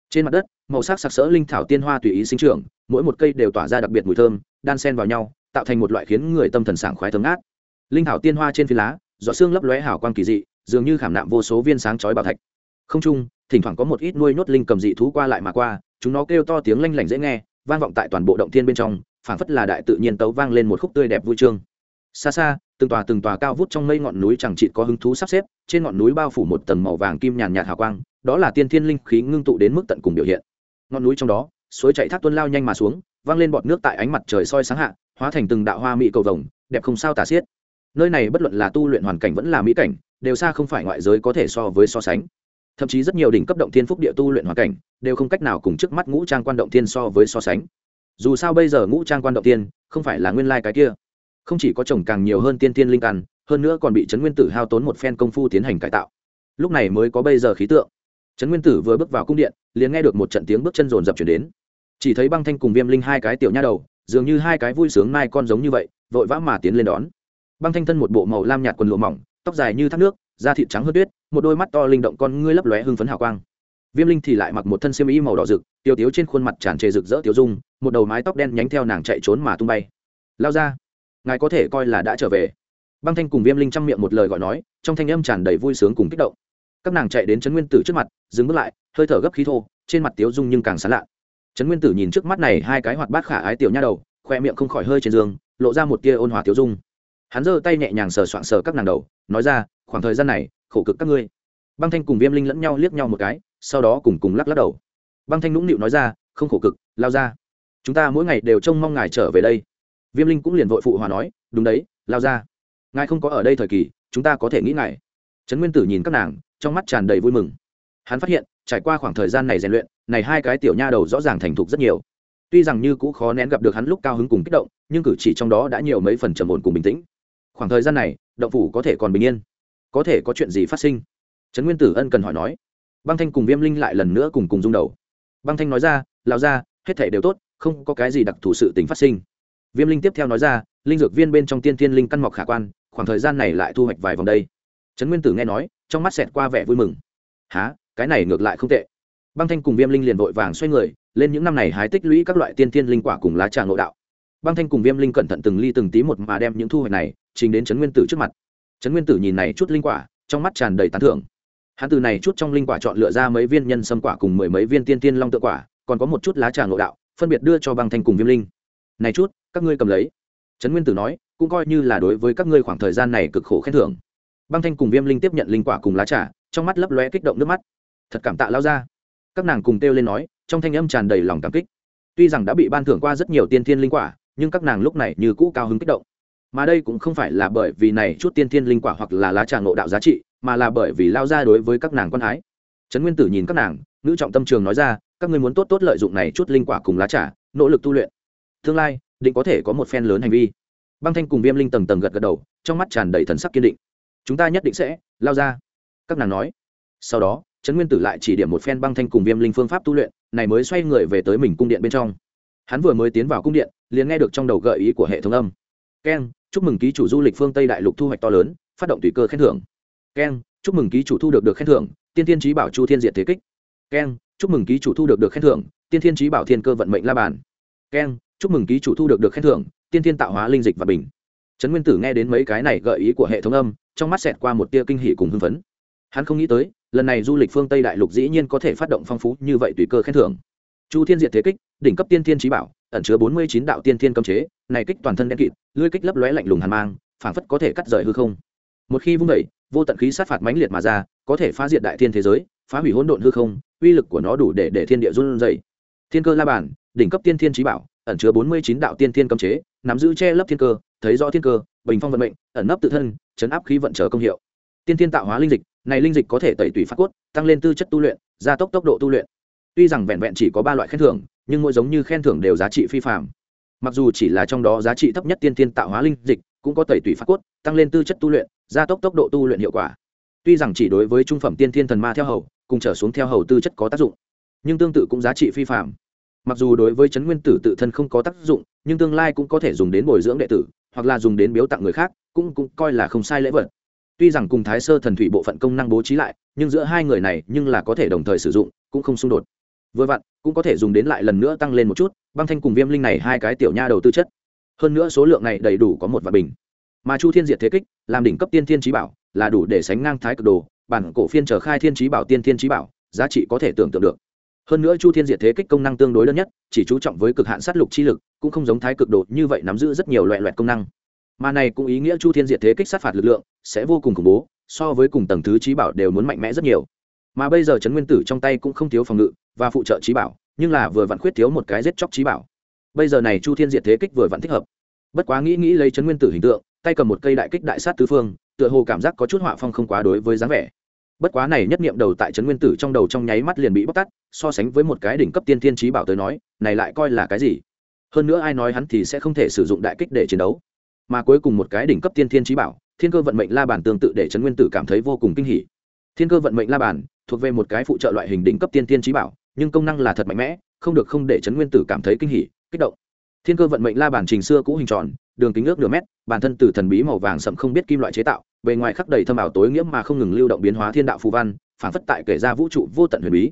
Trên mặt đất, màu sắc sặc sỡ linh thảo tiên hoa tùy ý sinh trưởng, mỗi một cây đều tỏa ra đặc biệt mùi thơm, đan sen vào nhau tạo thành một loại khiến người tâm thần sảng khoái thấm át linh thảo tiên hoa trên phi lá, giọt xương lấp lóe hào quang kỳ dị, dường như khảm nạm vô số viên sáng chói bảo thạch. Không trung thỉnh thoảng có một ít nuôi nhốt linh cầm dị thú qua lại mà qua, chúng nó kêu to tiếng lanh lảnh dễ nghe, vang vọng tại toàn bộ động thiên bên trong, phảng phất là đại tự nhiên tấu vang lên một khúc tươi đẹp vui trương xa xa, từng tòa từng tòa cao vút trong mây ngọn núi chẳng chịt có hứng thú sắp xếp, trên ngọn núi bao phủ một tầng màu vàng kim nhàn nhạt hào quang, đó là tiên thiên linh khí ngưng tụ đến mức tận cùng biểu hiện. Ngọn núi trong đó, suối chạy thác tuân lao nhanh mà xuống, vang lên bọt nước tại ánh mặt trời soi sáng hạ hóa thành từng đạo hoa mỹ cầu vồng, đẹp không sao tả xiết. Nơi này bất luận là tu luyện hoàn cảnh vẫn là mỹ cảnh, đều xa không phải ngoại giới có thể so với so sánh. Thậm chí rất nhiều đỉnh cấp động thiên phúc địa tu luyện hoàn cảnh, đều không cách nào cùng trước mắt ngũ trang quan động thiên so với so sánh. Dù sao bây giờ ngũ trang quan động thiên, không phải là nguyên lai cái kia. Không chỉ có trồng càng nhiều hơn tiên tiên linh căn, hơn nữa còn bị trấn nguyên tử hao tốn một phen công phu tiến hành cải tạo. Lúc này mới có bây giờ khí tượng. Trấn nguyên tử vừa bước vào cung điện, liền nghe được một trận tiếng bước chân rồn rập chuyển đến. Chỉ thấy băng thanh cùng viêm linh hai cái tiểu nha đầu dường như hai cái vui sướng mai con giống như vậy, vội vã mà tiến lên đón. Băng thanh thân một bộ màu lam nhạt quần lụa mỏng, tóc dài như thác nước, da thịt trắng hơn tuyết, một đôi mắt to linh động con ngươi lấp lóe hưng phấn hào quang. Viêm linh thì lại mặc một thân xiêm y màu đỏ rực tiêu tiếu trên khuôn mặt tràn trề rực rỡ tiêu dung, một đầu mái tóc đen nhánh theo nàng chạy trốn mà tung bay. Lao ra, ngài có thể coi là đã trở về. Băng thanh cùng viêm linh chăm miệng một lời gọi nói, trong thanh âm tràn đầy vui sướng cùng kích động. Các nàng chạy đến trấn nguyên tử trước mặt, dừng bước lại, hơi thở gấp khí thô, trên mặt tiếu dung nhưng càng sán lạ trấn nguyên tử nhìn trước mắt này hai cái hoạt bát khả ái tiểu nha đầu, khoe miệng không khỏi hơi trên giường lộ ra một tia ôn hòa tiếu dung. Hắn giơ tay nhẹ nhàng sờ soạng sờ các nàng đầu, nói ra, khoảng thời gian này, khổ cực các ngươi. Băng thanh cùng viêm linh lẫn nhau liếc nhau một cái, sau đó cùng cùng lắc lắc đầu. Băng thanh nũng nịu nói ra, không khổ cực, lao ra. Chúng ta mỗi ngày đều trông mong ngài trở về đây. Viêm linh cũng liền vội phụ hòa nói, đúng đấy, lao ra. Ngài không có ở đây thời kỳ, chúng ta có thể nghĩ ngài. Trấn nguyên tử nhìn các nàng, trong mắt tràn đầy vui mừng. Hắn phát hiện, trải qua khoảng thời gian này rèn luyện này hai cái tiểu nha đầu rõ ràng thành thục rất nhiều. Tuy rằng như cũ khó nén gặp được hắn lúc cao hứng cùng kích động, nhưng cử chỉ trong đó đã nhiều mấy phần trầm ổn cùng bình tĩnh. Khoảng thời gian này, động phủ có thể còn bình yên. Có thể có chuyện gì phát sinh? Trấn nguyên tử ân cần hỏi nói. Băng thanh cùng viêm linh lại lần nữa cùng cùng rung đầu. Băng thanh nói ra lao ra hết thể đều tốt, không có cái gì đặc thù sự tình phát sinh. Viêm linh tiếp theo nói ra, linh dược viên bên trong tiên thiên linh căn mọc khả quan, khoảng thời gian này lại thu hoạch vài vòng đây. Trấn nguyên tử nghe nói, trong mắt xẹt qua vẻ vui mừng. Há cái này ngược lại không tệ băng thanh cùng viêm linh liền vội vàng xoay người, lên những năm này hái tích lũy các loại tiên thiên linh quả cùng lá trà ngộ đạo. Băng thanh cùng viêm linh cẩn thận từng ly từng tí một mà đem những thu hoạch này trình đến trấn nguyên tử trước mặt. Trấn nguyên tử nhìn này chút linh quả, trong mắt tràn đầy tán thưởng. Hắn từ này chút trong linh quả chọn lựa ra mấy viên nhân sâm quả cùng mười mấy viên tiên tiên long tự quả, còn có một chút lá trà ngộ đạo, phân biệt đưa cho băng thanh cùng viêm linh. Này chút, các ngươi cầm lấy. Trấn nguyên tử nói, cũng coi như là đối với các ngươi khoảng thời gian này cực khổ khen thưởng. Băng thanh cùng viêm linh tiếp nhận linh quả cùng lá trà, trong mắt lấp lóe kích động nước mắt. Thật cảm tạ lao ra các nàng cùng kêu lên nói, trong thanh âm tràn đầy lòng cảm kích. Tuy rằng đã bị ban thưởng qua rất nhiều tiên thiên linh quả, nhưng các nàng lúc này như cũ cao hứng kích động. Mà đây cũng không phải là bởi vì này chút tiên thiên linh quả hoặc là lá trà ngộ đạo giá trị, mà là bởi vì lao ra đối với các nàng quan hái trấn nguyên tử nhìn các nàng nữ trọng tâm trường nói ra, các ngươi muốn tốt tốt lợi dụng này chút linh quả cùng lá trà, nỗ lực tu luyện. Tương lai, định có thể có một phen lớn hành vi. Băng thanh cùng viêm linh tầng tầng gật gật đầu, trong mắt tràn đầy thần sắc kiên định. Chúng ta nhất định sẽ, lao ra. Các nàng nói. Sau đó trấn nguyên tử lại chỉ điểm một phen băng thanh cùng viêm linh phương pháp tu luyện, này mới xoay người về tới mình cung điện bên trong. Hắn vừa mới tiến vào cung điện, liền nghe được trong đầu gợi ý của hệ thống âm. Keng chúc mừng ký chủ du lịch phương tây đại lục thu hoạch to lớn, phát động tùy cơ khen thưởng. Keng chúc mừng ký chủ thu được được khen thưởng, tiên thiên trí bảo chu thiên diện thế kích. Keng chúc mừng ký chủ thu được được khen thưởng, tiên thiên trí bảo thiên cơ vận mệnh la bàn. Keng chúc mừng ký chủ thu được được khen thưởng, tiên thiên tạo hóa linh dịch và bình. Trấn nguyên tử nghe đến mấy cái này gợi ý của hệ thống âm, trong mắt xẹt qua một tia kinh hỉ cùng hưng phấn hắn không nghĩ tới, lần này du lịch phương tây đại lục dĩ nhiên có thể phát động phong phú như vậy tùy cơ khen thưởng. Chu thiên diệt thế kích, đỉnh cấp tiên thiên trí bảo, ẩn chứa bốn mươi chín đạo tiên thiên cấm chế, này kích toàn thân đen kịt lưới kích lấp lóe lạnh lùng hàn mang, phảng phất có thể cắt rời hư không. Một khi vung đẩy, vô tận khí sát phạt mãnh liệt mà ra, có thể phá diệt đại thiên thế giới, phá hủy hỗn độn hư không, uy lực của nó đủ để để thiên địa run rẩy. Thiên cơ la bản đỉnh cấp tiên thiên trí bảo, ẩn chứa bốn mươi chín đạo tiên thiên cấm chế, nắm giữ che lấp thiên cơ, thấy rõ thiên cơ, bình phong vận mệnh, ẩn nấp tự thân, chấn áp khí vận trở công hiệu. Tiên thiên tạo hóa linh dịch này linh dịch có thể tẩy tủy phát cốt, tăng lên tư chất tu luyện, gia tốc tốc độ tu luyện. Tuy rằng vẹn vẹn chỉ có ba loại khen thưởng, nhưng mỗi giống như khen thưởng đều giá trị phi phạm mặc dù chỉ là trong đó giá trị thấp nhất tiên thiên tạo hóa linh dịch, cũng có tẩy tủy phát cốt, tăng lên tư chất tu luyện, gia tốc tốc độ tu luyện hiệu quả. Tuy rằng chỉ đối với trung phẩm tiên thiên thần ma theo hầu, cùng trở xuống theo hầu tư chất có tác dụng, nhưng tương tự cũng giá trị phi phạm mặc dù đối với chấn nguyên tử tự thân không có tác dụng, nhưng tương lai cũng có thể dùng đến bồi dưỡng đệ tử, hoặc là dùng đến biếu tặng người khác, cũng cũng coi là không sai lễ vật tuy rằng cùng thái sơ thần thủy bộ phận công năng bố trí lại, nhưng giữa hai người này nhưng là có thể đồng thời sử dụng, cũng không xung đột. Vừa vặn, cũng có thể dùng đến lại lần nữa tăng lên một chút, băng thanh cùng viêm linh này hai cái tiểu nha đầu tư chất. Hơn nữa số lượng này đầy đủ có một vạn bình. Mà chu thiên diệt thế kích, làm đỉnh cấp tiên thiên trí bảo, là đủ để sánh ngang thái cực đồ, bản cổ phiên trở khai thiên trí bảo tiên thiên trí bảo, giá trị có thể tưởng tượng được. Hơn nữa chu thiên diệt thế kích công năng tương đối đơn nhất, chỉ chú trọng với cực hạn sát lục chi lực, cũng không giống thái cực đồ như vậy nắm giữ rất nhiều loại loại công năng mà này cũng ý nghĩa chu thiên diệt thế kích sát phạt lực lượng, sẽ vô cùng khủng bố, so với cùng tầng thứ trí bảo đều muốn mạnh mẽ rất nhiều. Mà bây giờ trấn nguyên tử trong tay cũng không thiếu phòng ngự và phụ trợ trí bảo, nhưng là vừa vặn khuyết thiếu một cái giết chóc trí bảo. Bây giờ này chu thiên diệt thế kích vừa vặn thích hợp. Bất quá nghĩ nghĩ lấy trấn nguyên tử hình tượng, tay cầm một cây đại kích đại sát tứ phương, tựa hồ cảm giác có chút họa phong không quá đối với dáng vẻ. Bất quá này nhất niệm đầu tại trấn nguyên tử trong đầu trong nháy mắt liền bị bóc tắt so sánh với một cái đỉnh cấp tiên thiên trí bảo tới nói, này lại coi là cái gì? Hơn nữa ai nói hắn thì sẽ không thể sử dụng đại kích để chiến đấu mà cuối cùng một cái đỉnh cấp tiên thiên trí bảo, thiên cơ vận mệnh la bàn tương tự để trấn nguyên tử cảm thấy vô cùng kinh hỉ. Thiên cơ vận mệnh la bàn thuộc về một cái phụ trợ loại hình đỉnh cấp tiên thiên trí bảo, nhưng công năng là thật mạnh mẽ, không được không để trấn nguyên tử cảm thấy kinh hỉ, kích động. Thiên cơ vận mệnh la bàn trình xưa cũ hình tròn, đường kính ước nửa mét, bản thân từ thần bí màu vàng sậm không biết kim loại chế tạo, bề ngoài khắc đầy thâm ảo tối nghĩa mà không ngừng lưu động biến hóa thiên đạo phù văn, phản phất tại kể ra vũ trụ vô tận huyền bí.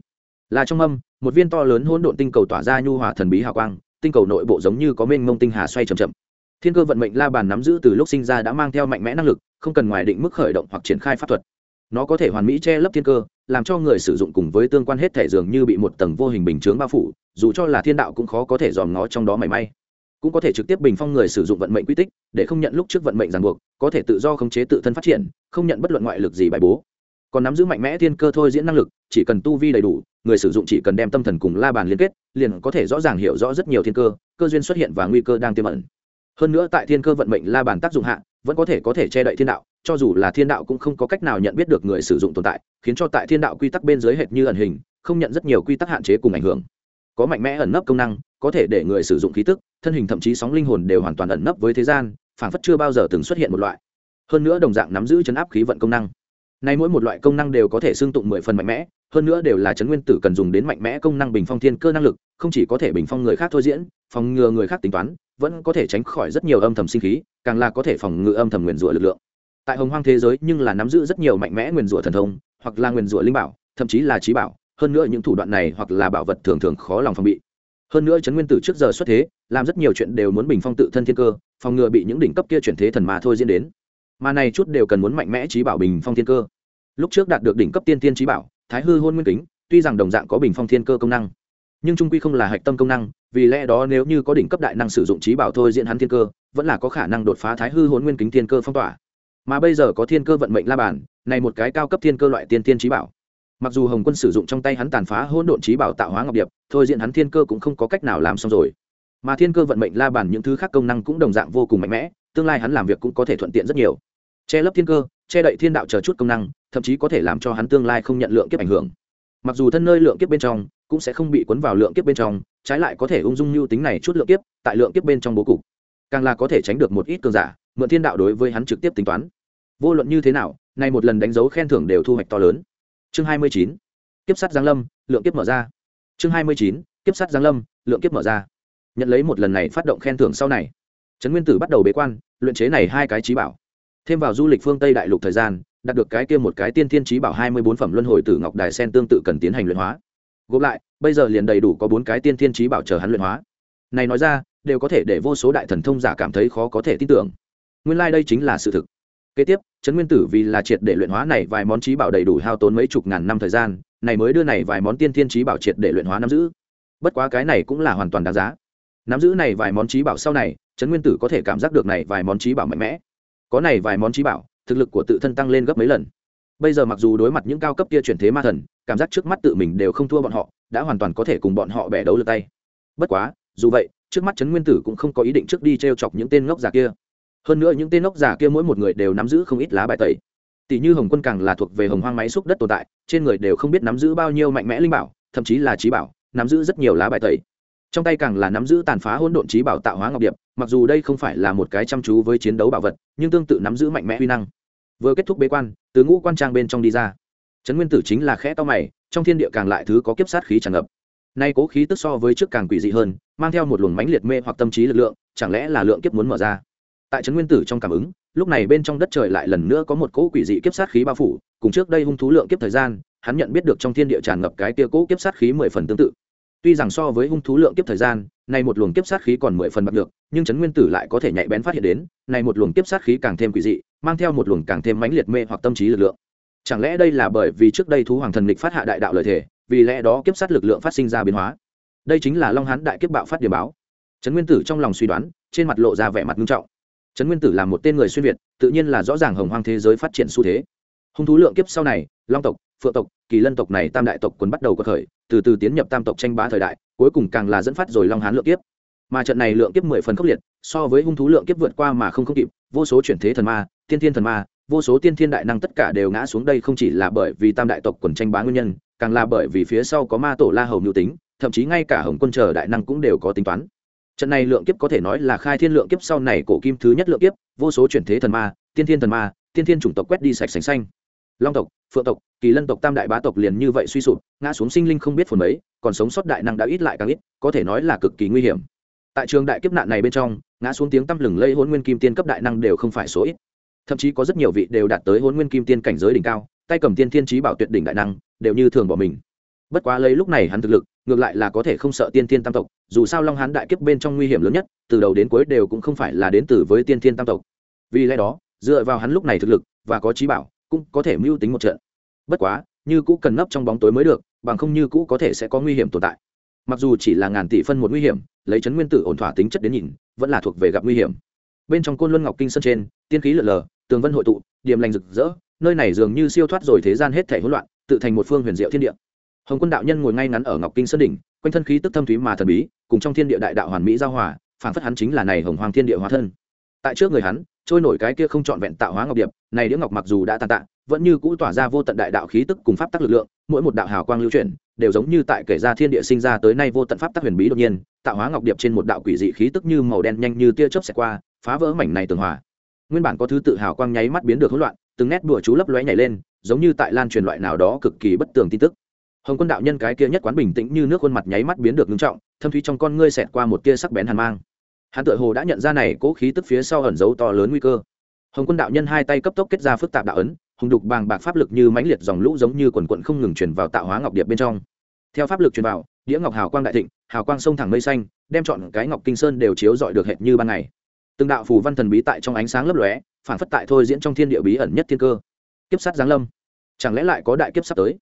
Là trong âm, một viên to lớn hỗn độn tinh cầu tỏa ra nhu hòa thần bí hào quang, tinh cầu nội bộ giống như có mênh mông tinh hà xoay chậm chậm thiên cơ vận mệnh la bàn nắm giữ từ lúc sinh ra đã mang theo mạnh mẽ năng lực, không cần ngoài định mức khởi động hoặc triển khai pháp thuật. Nó có thể hoàn mỹ che lấp thiên cơ, làm cho người sử dụng cùng với tương quan hết thể dường như bị một tầng vô hình bình chướng bao phủ, dù cho là thiên đạo cũng khó có thể dòm ngó trong đó mảy may. Cũng có thể trực tiếp bình phong người sử dụng vận mệnh quy tích, để không nhận lúc trước vận mệnh ràng buộc, có thể tự do khống chế tự thân phát triển, không nhận bất luận ngoại lực gì bài bố. Còn nắm giữ mạnh mẽ thiên cơ thôi diễn năng lực, chỉ cần tu vi đầy đủ, người sử dụng chỉ cần đem tâm thần cùng la bàn liên kết, liền có thể rõ ràng hiểu rõ rất nhiều thiên cơ cơ duyên xuất hiện và nguy cơ đang tiềm ẩn hơn nữa tại thiên cơ vận mệnh la bàn tác dụng hạ, vẫn có thể có thể che đậy thiên đạo, cho dù là thiên đạo cũng không có cách nào nhận biết được người sử dụng tồn tại, khiến cho tại thiên đạo quy tắc bên dưới hệt như ẩn hình, không nhận rất nhiều quy tắc hạn chế cùng ảnh hưởng. Có mạnh mẽ ẩn nấp công năng, có thể để người sử dụng khí tức, thân hình thậm chí sóng linh hồn đều hoàn toàn ẩn nấp với thế gian phản phất chưa bao giờ từng xuất hiện một loại. Hơn nữa đồng dạng nắm giữ chấn áp khí vận công năng nay mỗi một loại công năng đều có thể xương tụng mười phần mạnh mẽ, hơn nữa đều là chấn nguyên tử cần dùng đến mạnh mẽ công năng bình phong thiên cơ năng lực, không chỉ có thể bình phong người khác thôi diễn, phòng ngừa người khác tính toán, vẫn có thể tránh khỏi rất nhiều âm thầm sinh khí, càng là có thể phòng ngự âm thầm nguyền rủa lực lượng. Tại hồng hoang thế giới nhưng là nắm giữ rất nhiều mạnh mẽ nguyền rủa thần thông, hoặc là nguyền rủa linh bảo, thậm chí là trí bảo, hơn nữa những thủ đoạn này hoặc là bảo vật thường thường khó lòng phòng bị. Hơn nữa chấn nguyên tử trước giờ xuất thế, làm rất nhiều chuyện đều muốn bình phong tự thân thiên cơ, phòng ngừa bị những đỉnh cấp kia chuyển thế thần mà thôi diễn đến mà này chút đều cần muốn mạnh mẽ trí bảo bình phong thiên cơ. Lúc trước đạt được đỉnh cấp tiên tiên trí bảo, thái hư hôn nguyên kính, tuy rằng đồng dạng có bình phong thiên cơ công năng, nhưng trung quy không là hạch tâm công năng, vì lẽ đó nếu như có đỉnh cấp đại năng sử dụng trí bảo thôi diễn hắn thiên cơ, vẫn là có khả năng đột phá thái hư hôn nguyên kính thiên cơ phong tỏa. Mà bây giờ có thiên cơ vận mệnh la bản này một cái cao cấp thiên cơ loại tiên tiên trí bảo. Mặc dù hồng quân sử dụng trong tay hắn tàn phá hỗn độn trí bảo tạo hóa ngọc điệp, thôi diện hắn thiên cơ cũng không có cách nào làm xong rồi. Mà thiên cơ vận mệnh la bản những thứ khác công năng cũng đồng dạng vô cùng mạnh mẽ, tương lai hắn làm việc cũng có thể thuận tiện rất nhiều che lấp thiên cơ, che đậy thiên đạo chờ chút công năng, thậm chí có thể làm cho hắn tương lai không nhận lượng kiếp ảnh hưởng. Mặc dù thân nơi lượng kiếp bên trong, cũng sẽ không bị cuốn vào lượng kiếp bên trong, trái lại có thể ung dung lưu tính này chút lượng kiếp, tại lượng kiếp bên trong bố cục. Càng là có thể tránh được một ít cường giả, mượn thiên đạo đối với hắn trực tiếp tính toán. Vô luận như thế nào, nay một lần đánh dấu khen thưởng đều thu hoạch to lớn. Chương hai mươi chín, kiếp sắt giáng lâm, lượng kiếp mở ra. Chương hai mươi chín, kiếp sắt giáng lâm, lượng kiếp mở ra. Nhận lấy một lần này phát động khen thưởng sau này, trấn nguyên tử bắt đầu bế quan, luyện chế này hai cái trí bảo thêm vào du lịch phương tây đại lục thời gian, đạt được cái kia một cái tiên thiên trí bảo hai mươi bốn phẩm luân hồi tử ngọc đài sen tương tự cần tiến hành luyện hóa. Gộp lại, bây giờ liền đầy đủ có bốn cái tiên thiên trí bảo chờ hắn luyện hóa. Này nói ra, đều có thể để vô số đại thần thông giả cảm thấy khó có thể tin tưởng. Nguyên lai、like、đây chính là sự thực. Kế tiếp, trấn nguyên tử vì là triệt để luyện hóa này vài món trí bảo đầy đủ hao tốn mấy chục ngàn năm thời gian, này mới đưa này vài món tiên thiên trí bảo triệt để luyện hóa nắm giữ. Bất quá cái này cũng là hoàn toàn đáng giá. Nắm giữ này vài món trí bảo sau này, trấn nguyên tử có thể cảm giác được này vài món trí bảo mạnh mẽ có này vài món trí bảo, thực lực của tự thân tăng lên gấp mấy lần. Bây giờ mặc dù đối mặt những cao cấp kia chuyển thế ma thần, cảm giác trước mắt tự mình đều không thua bọn họ, đã hoàn toàn có thể cùng bọn họ bẻ đấu lượt tay. Bất quá, dù vậy, trước mắt trấn nguyên tử cũng không có ý định trước đi t r e o chọc những tên ngốc già kia. Hơn nữa những tên ngốc già kia mỗi một người đều nắm giữ không ít lá bài tẩy. Tỷ như hồng quân càng là thuộc về hồng hoang máy xúc đất tồn tại, trên người đều không biết nắm giữ bao nhiêu mạnh mẽ linh bảo, thậm chí là trí bảo, nắm giữ rất nhiều lá bài tẩy. Trong tay càng là nắm giữ tàn phá hỗn độn trí bảo tạo hóa ngọc điệp mặc dù đây không phải là một cái chăm chú với chiến đấu bảo vật, nhưng tương tự nắm giữ mạnh mẽ uy năng. Vừa kết thúc bế quan, từ ngũ quan trang bên trong đi ra. Trấn nguyên tử chính là khẽ to mày, trong thiên địa càng lại thứ có kiếp sát khí tràn ngập. Nay cố khí tức so với trước càng quỷ dị hơn, mang theo một luồng mãnh liệt mê hoặc tâm trí lực lượng, chẳng lẽ là lượng kiếp muốn mở ra? Tại trấn nguyên tử trong cảm ứng, lúc này bên trong đất trời lại lần nữa có một cỗ quỷ dị kiếp sát khí bao phủ, cùng trước đây hung thú lượng kiếp thời gian, hắn nhận biết được trong thiên địa tràn ngập cái tia cỗ kiếp sát khí mười phần tương tự tuy rằng so với hung thú lượng kiếp thời gian này một luồng kiếp sát khí còn mười phần bạc được nhưng trấn nguyên tử lại có thể nhạy bén phát hiện đến này một luồng kiếp sát khí càng thêm quỷ dị, mang theo một luồng càng thêm mãnh liệt mê hoặc tâm trí lực lượng. Chẳng lẽ đây là bởi vì trước đây thú hoàng thần lịch phát hạ đại đạo lời thể vì lẽ đó kiếp sát lực lượng phát sinh ra biến hóa? Đây chính là long hán đại kiếp bạo phát điểm báo. Trấn nguyên tử trong lòng suy đoán, trên mặt lộ ra vẻ mặt nghiêm trọng. Trấn nguyên tử là một tên người xuyên việt, tự nhiên là rõ ràng hồng hoang thế giới phát triển xu thế. Hung thú lượng kiếp sau này, long tộc, phượng tộc kỳ lân tộc này tam đại tộc quần bắt đầu có khởi, từ từ tiến nhập tam tộc tranh bá thời đại, cuối cùng càng là dẫn phát rồi long hán lượng kiếp. Mà trận này lượng kiếp mười phần khốc liệt, so với hung thú lượng kiếp vượt qua mà không không kịp, vô số chuyển thế thần ma, tiên thiên thần ma, vô số tiên thiên đại năng tất cả đều ngã xuống đây không chỉ là bởi vì tam đại tộc quần tranh bá nguyên nhân, càng là bởi vì phía sau có ma tổ la hầu mưu tính, thậm chí ngay cả hồng quân chờ đại năng cũng đều có tính toán. Trận này lượng kiếp có thể nói là khai thiên lượng kiếp sau này cổ kim thứ nhất lượng kiếp, vô số chuyển thế thần ma, tiên thiên thần ma, tiên thiên chủng tộc quét đi sạch sành xanh long tộc, phượng tộc, kỳ lân tộc, tam đại bá tộc liền như vậy suy sụp, ngã xuống sinh linh không biết phần mấy, còn sống sót đại năng đã ít lại càng ít, có thể nói là cực kỳ nguy hiểm. Tại trường đại kiếp nạn này bên trong, ngã xuống tiếng tăm lừng lây hôn nguyên kim tiên cấp đại năng đều không phải số ít. Thậm chí có rất nhiều vị đều đạt tới hôn nguyên kim tiên cảnh giới đỉnh cao, tay cầm tiên thiên trí bảo tuyệt đỉnh đại năng, đều như thường bỏ mình. Bất quá lấy lúc này hắn thực lực, ngược lại là có thể không sợ tiên thiên tam tộc, dù sao long hán đại kiếp bên trong nguy hiểm lớn nhất, từ đầu đến cuối đều cũng không phải là đến từ với tiên thiên tam tộc. Vì lẽ đó, dựa vào hắn lúc này thực lực và có trí bảo cũng có thể mưu tính một trận. Bất quá, như cũ cần nấp trong bóng tối mới được, bằng không như cũ có thể sẽ có nguy hiểm tồn tại. Mặc dù chỉ là ngàn tỷ phân một nguy hiểm, lấy chấn nguyên tử ổn thỏa tính chất đến nhìn, vẫn là thuộc về gặp nguy hiểm. Bên trong côn luân ngọc kinh sân trên, tiên khí lở lờ, tường vân hội tụ, điểm lành rực rỡ, nơi này dường như siêu thoát rồi thế gian hết thể hỗn loạn, tự thành một phương huyền diệu thiên địa. Hồng quân đạo nhân ngồi ngay ngắn ở ngọc kinh sơn đỉnh, quanh thân khí tức thâm thúy mà thần bí, cùng trong thiên địa đại đạo hoàn mỹ giao hòa phản phất hắn chính là này hồng hoàng thiên địa hóa thân. Tại trước người hắn trôi nổi cái kia không trọn vẹn tạo hóa ngọc điệp, này đĩa ngọc mặc dù đã tàn tạ, vẫn như cũ tỏa ra vô tận đại đạo khí tức cùng pháp tắc lực lượng, mỗi một đạo hào quang lưu chuyển, đều giống như tại kể ra thiên địa sinh ra tới nay vô tận pháp tắc huyền bí đột nhiên, tạo hóa ngọc điệp trên một đạo quỷ dị khí tức như màu đen nhanh như tia chớp xẹt qua, phá vỡ mảnh này tường hòa. Nguyên bản có thứ tự hào quang nháy mắt biến được hỗn loạn, từng nét đùa chú lấp lóe nhảy lên, giống như tại lan truyền loại nào đó cực kỳ bất tường tin tức. Hồng quân đạo nhân cái kia nhất quán bình tĩnh như nước khuôn mặt nháy mắt biến được ngưng trọng, thâm thúy trong con ngươi xẹt qua một tia sắc bén hàn mang hắn tự hồ đã nhận ra này cố khí tức phía sau ẩn giấu to lớn nguy cơ. Hồng quân đạo nhân hai tay cấp tốc kết ra phức tạp đạo ấn, hùng đục bàng bạc pháp lực như mãnh liệt dòng lũ giống như quần quận không ngừng truyền vào tạo hóa ngọc điệp bên trong. Theo pháp lực truyền vào, đĩa ngọc hào quang đại thịnh, hào quang sông thẳng mây xanh, đem chọn cái ngọc kinh sơn đều chiếu dọi được hệt như ban ngày. Từng đạo phù văn thần bí tại trong ánh sáng lấp lóe, phản phất tại thôi diễn trong thiên địa bí ẩn nhất thiên cơ. Kiếp sát giáng lâm. Chẳng lẽ lại có đại kiếp sắp tới?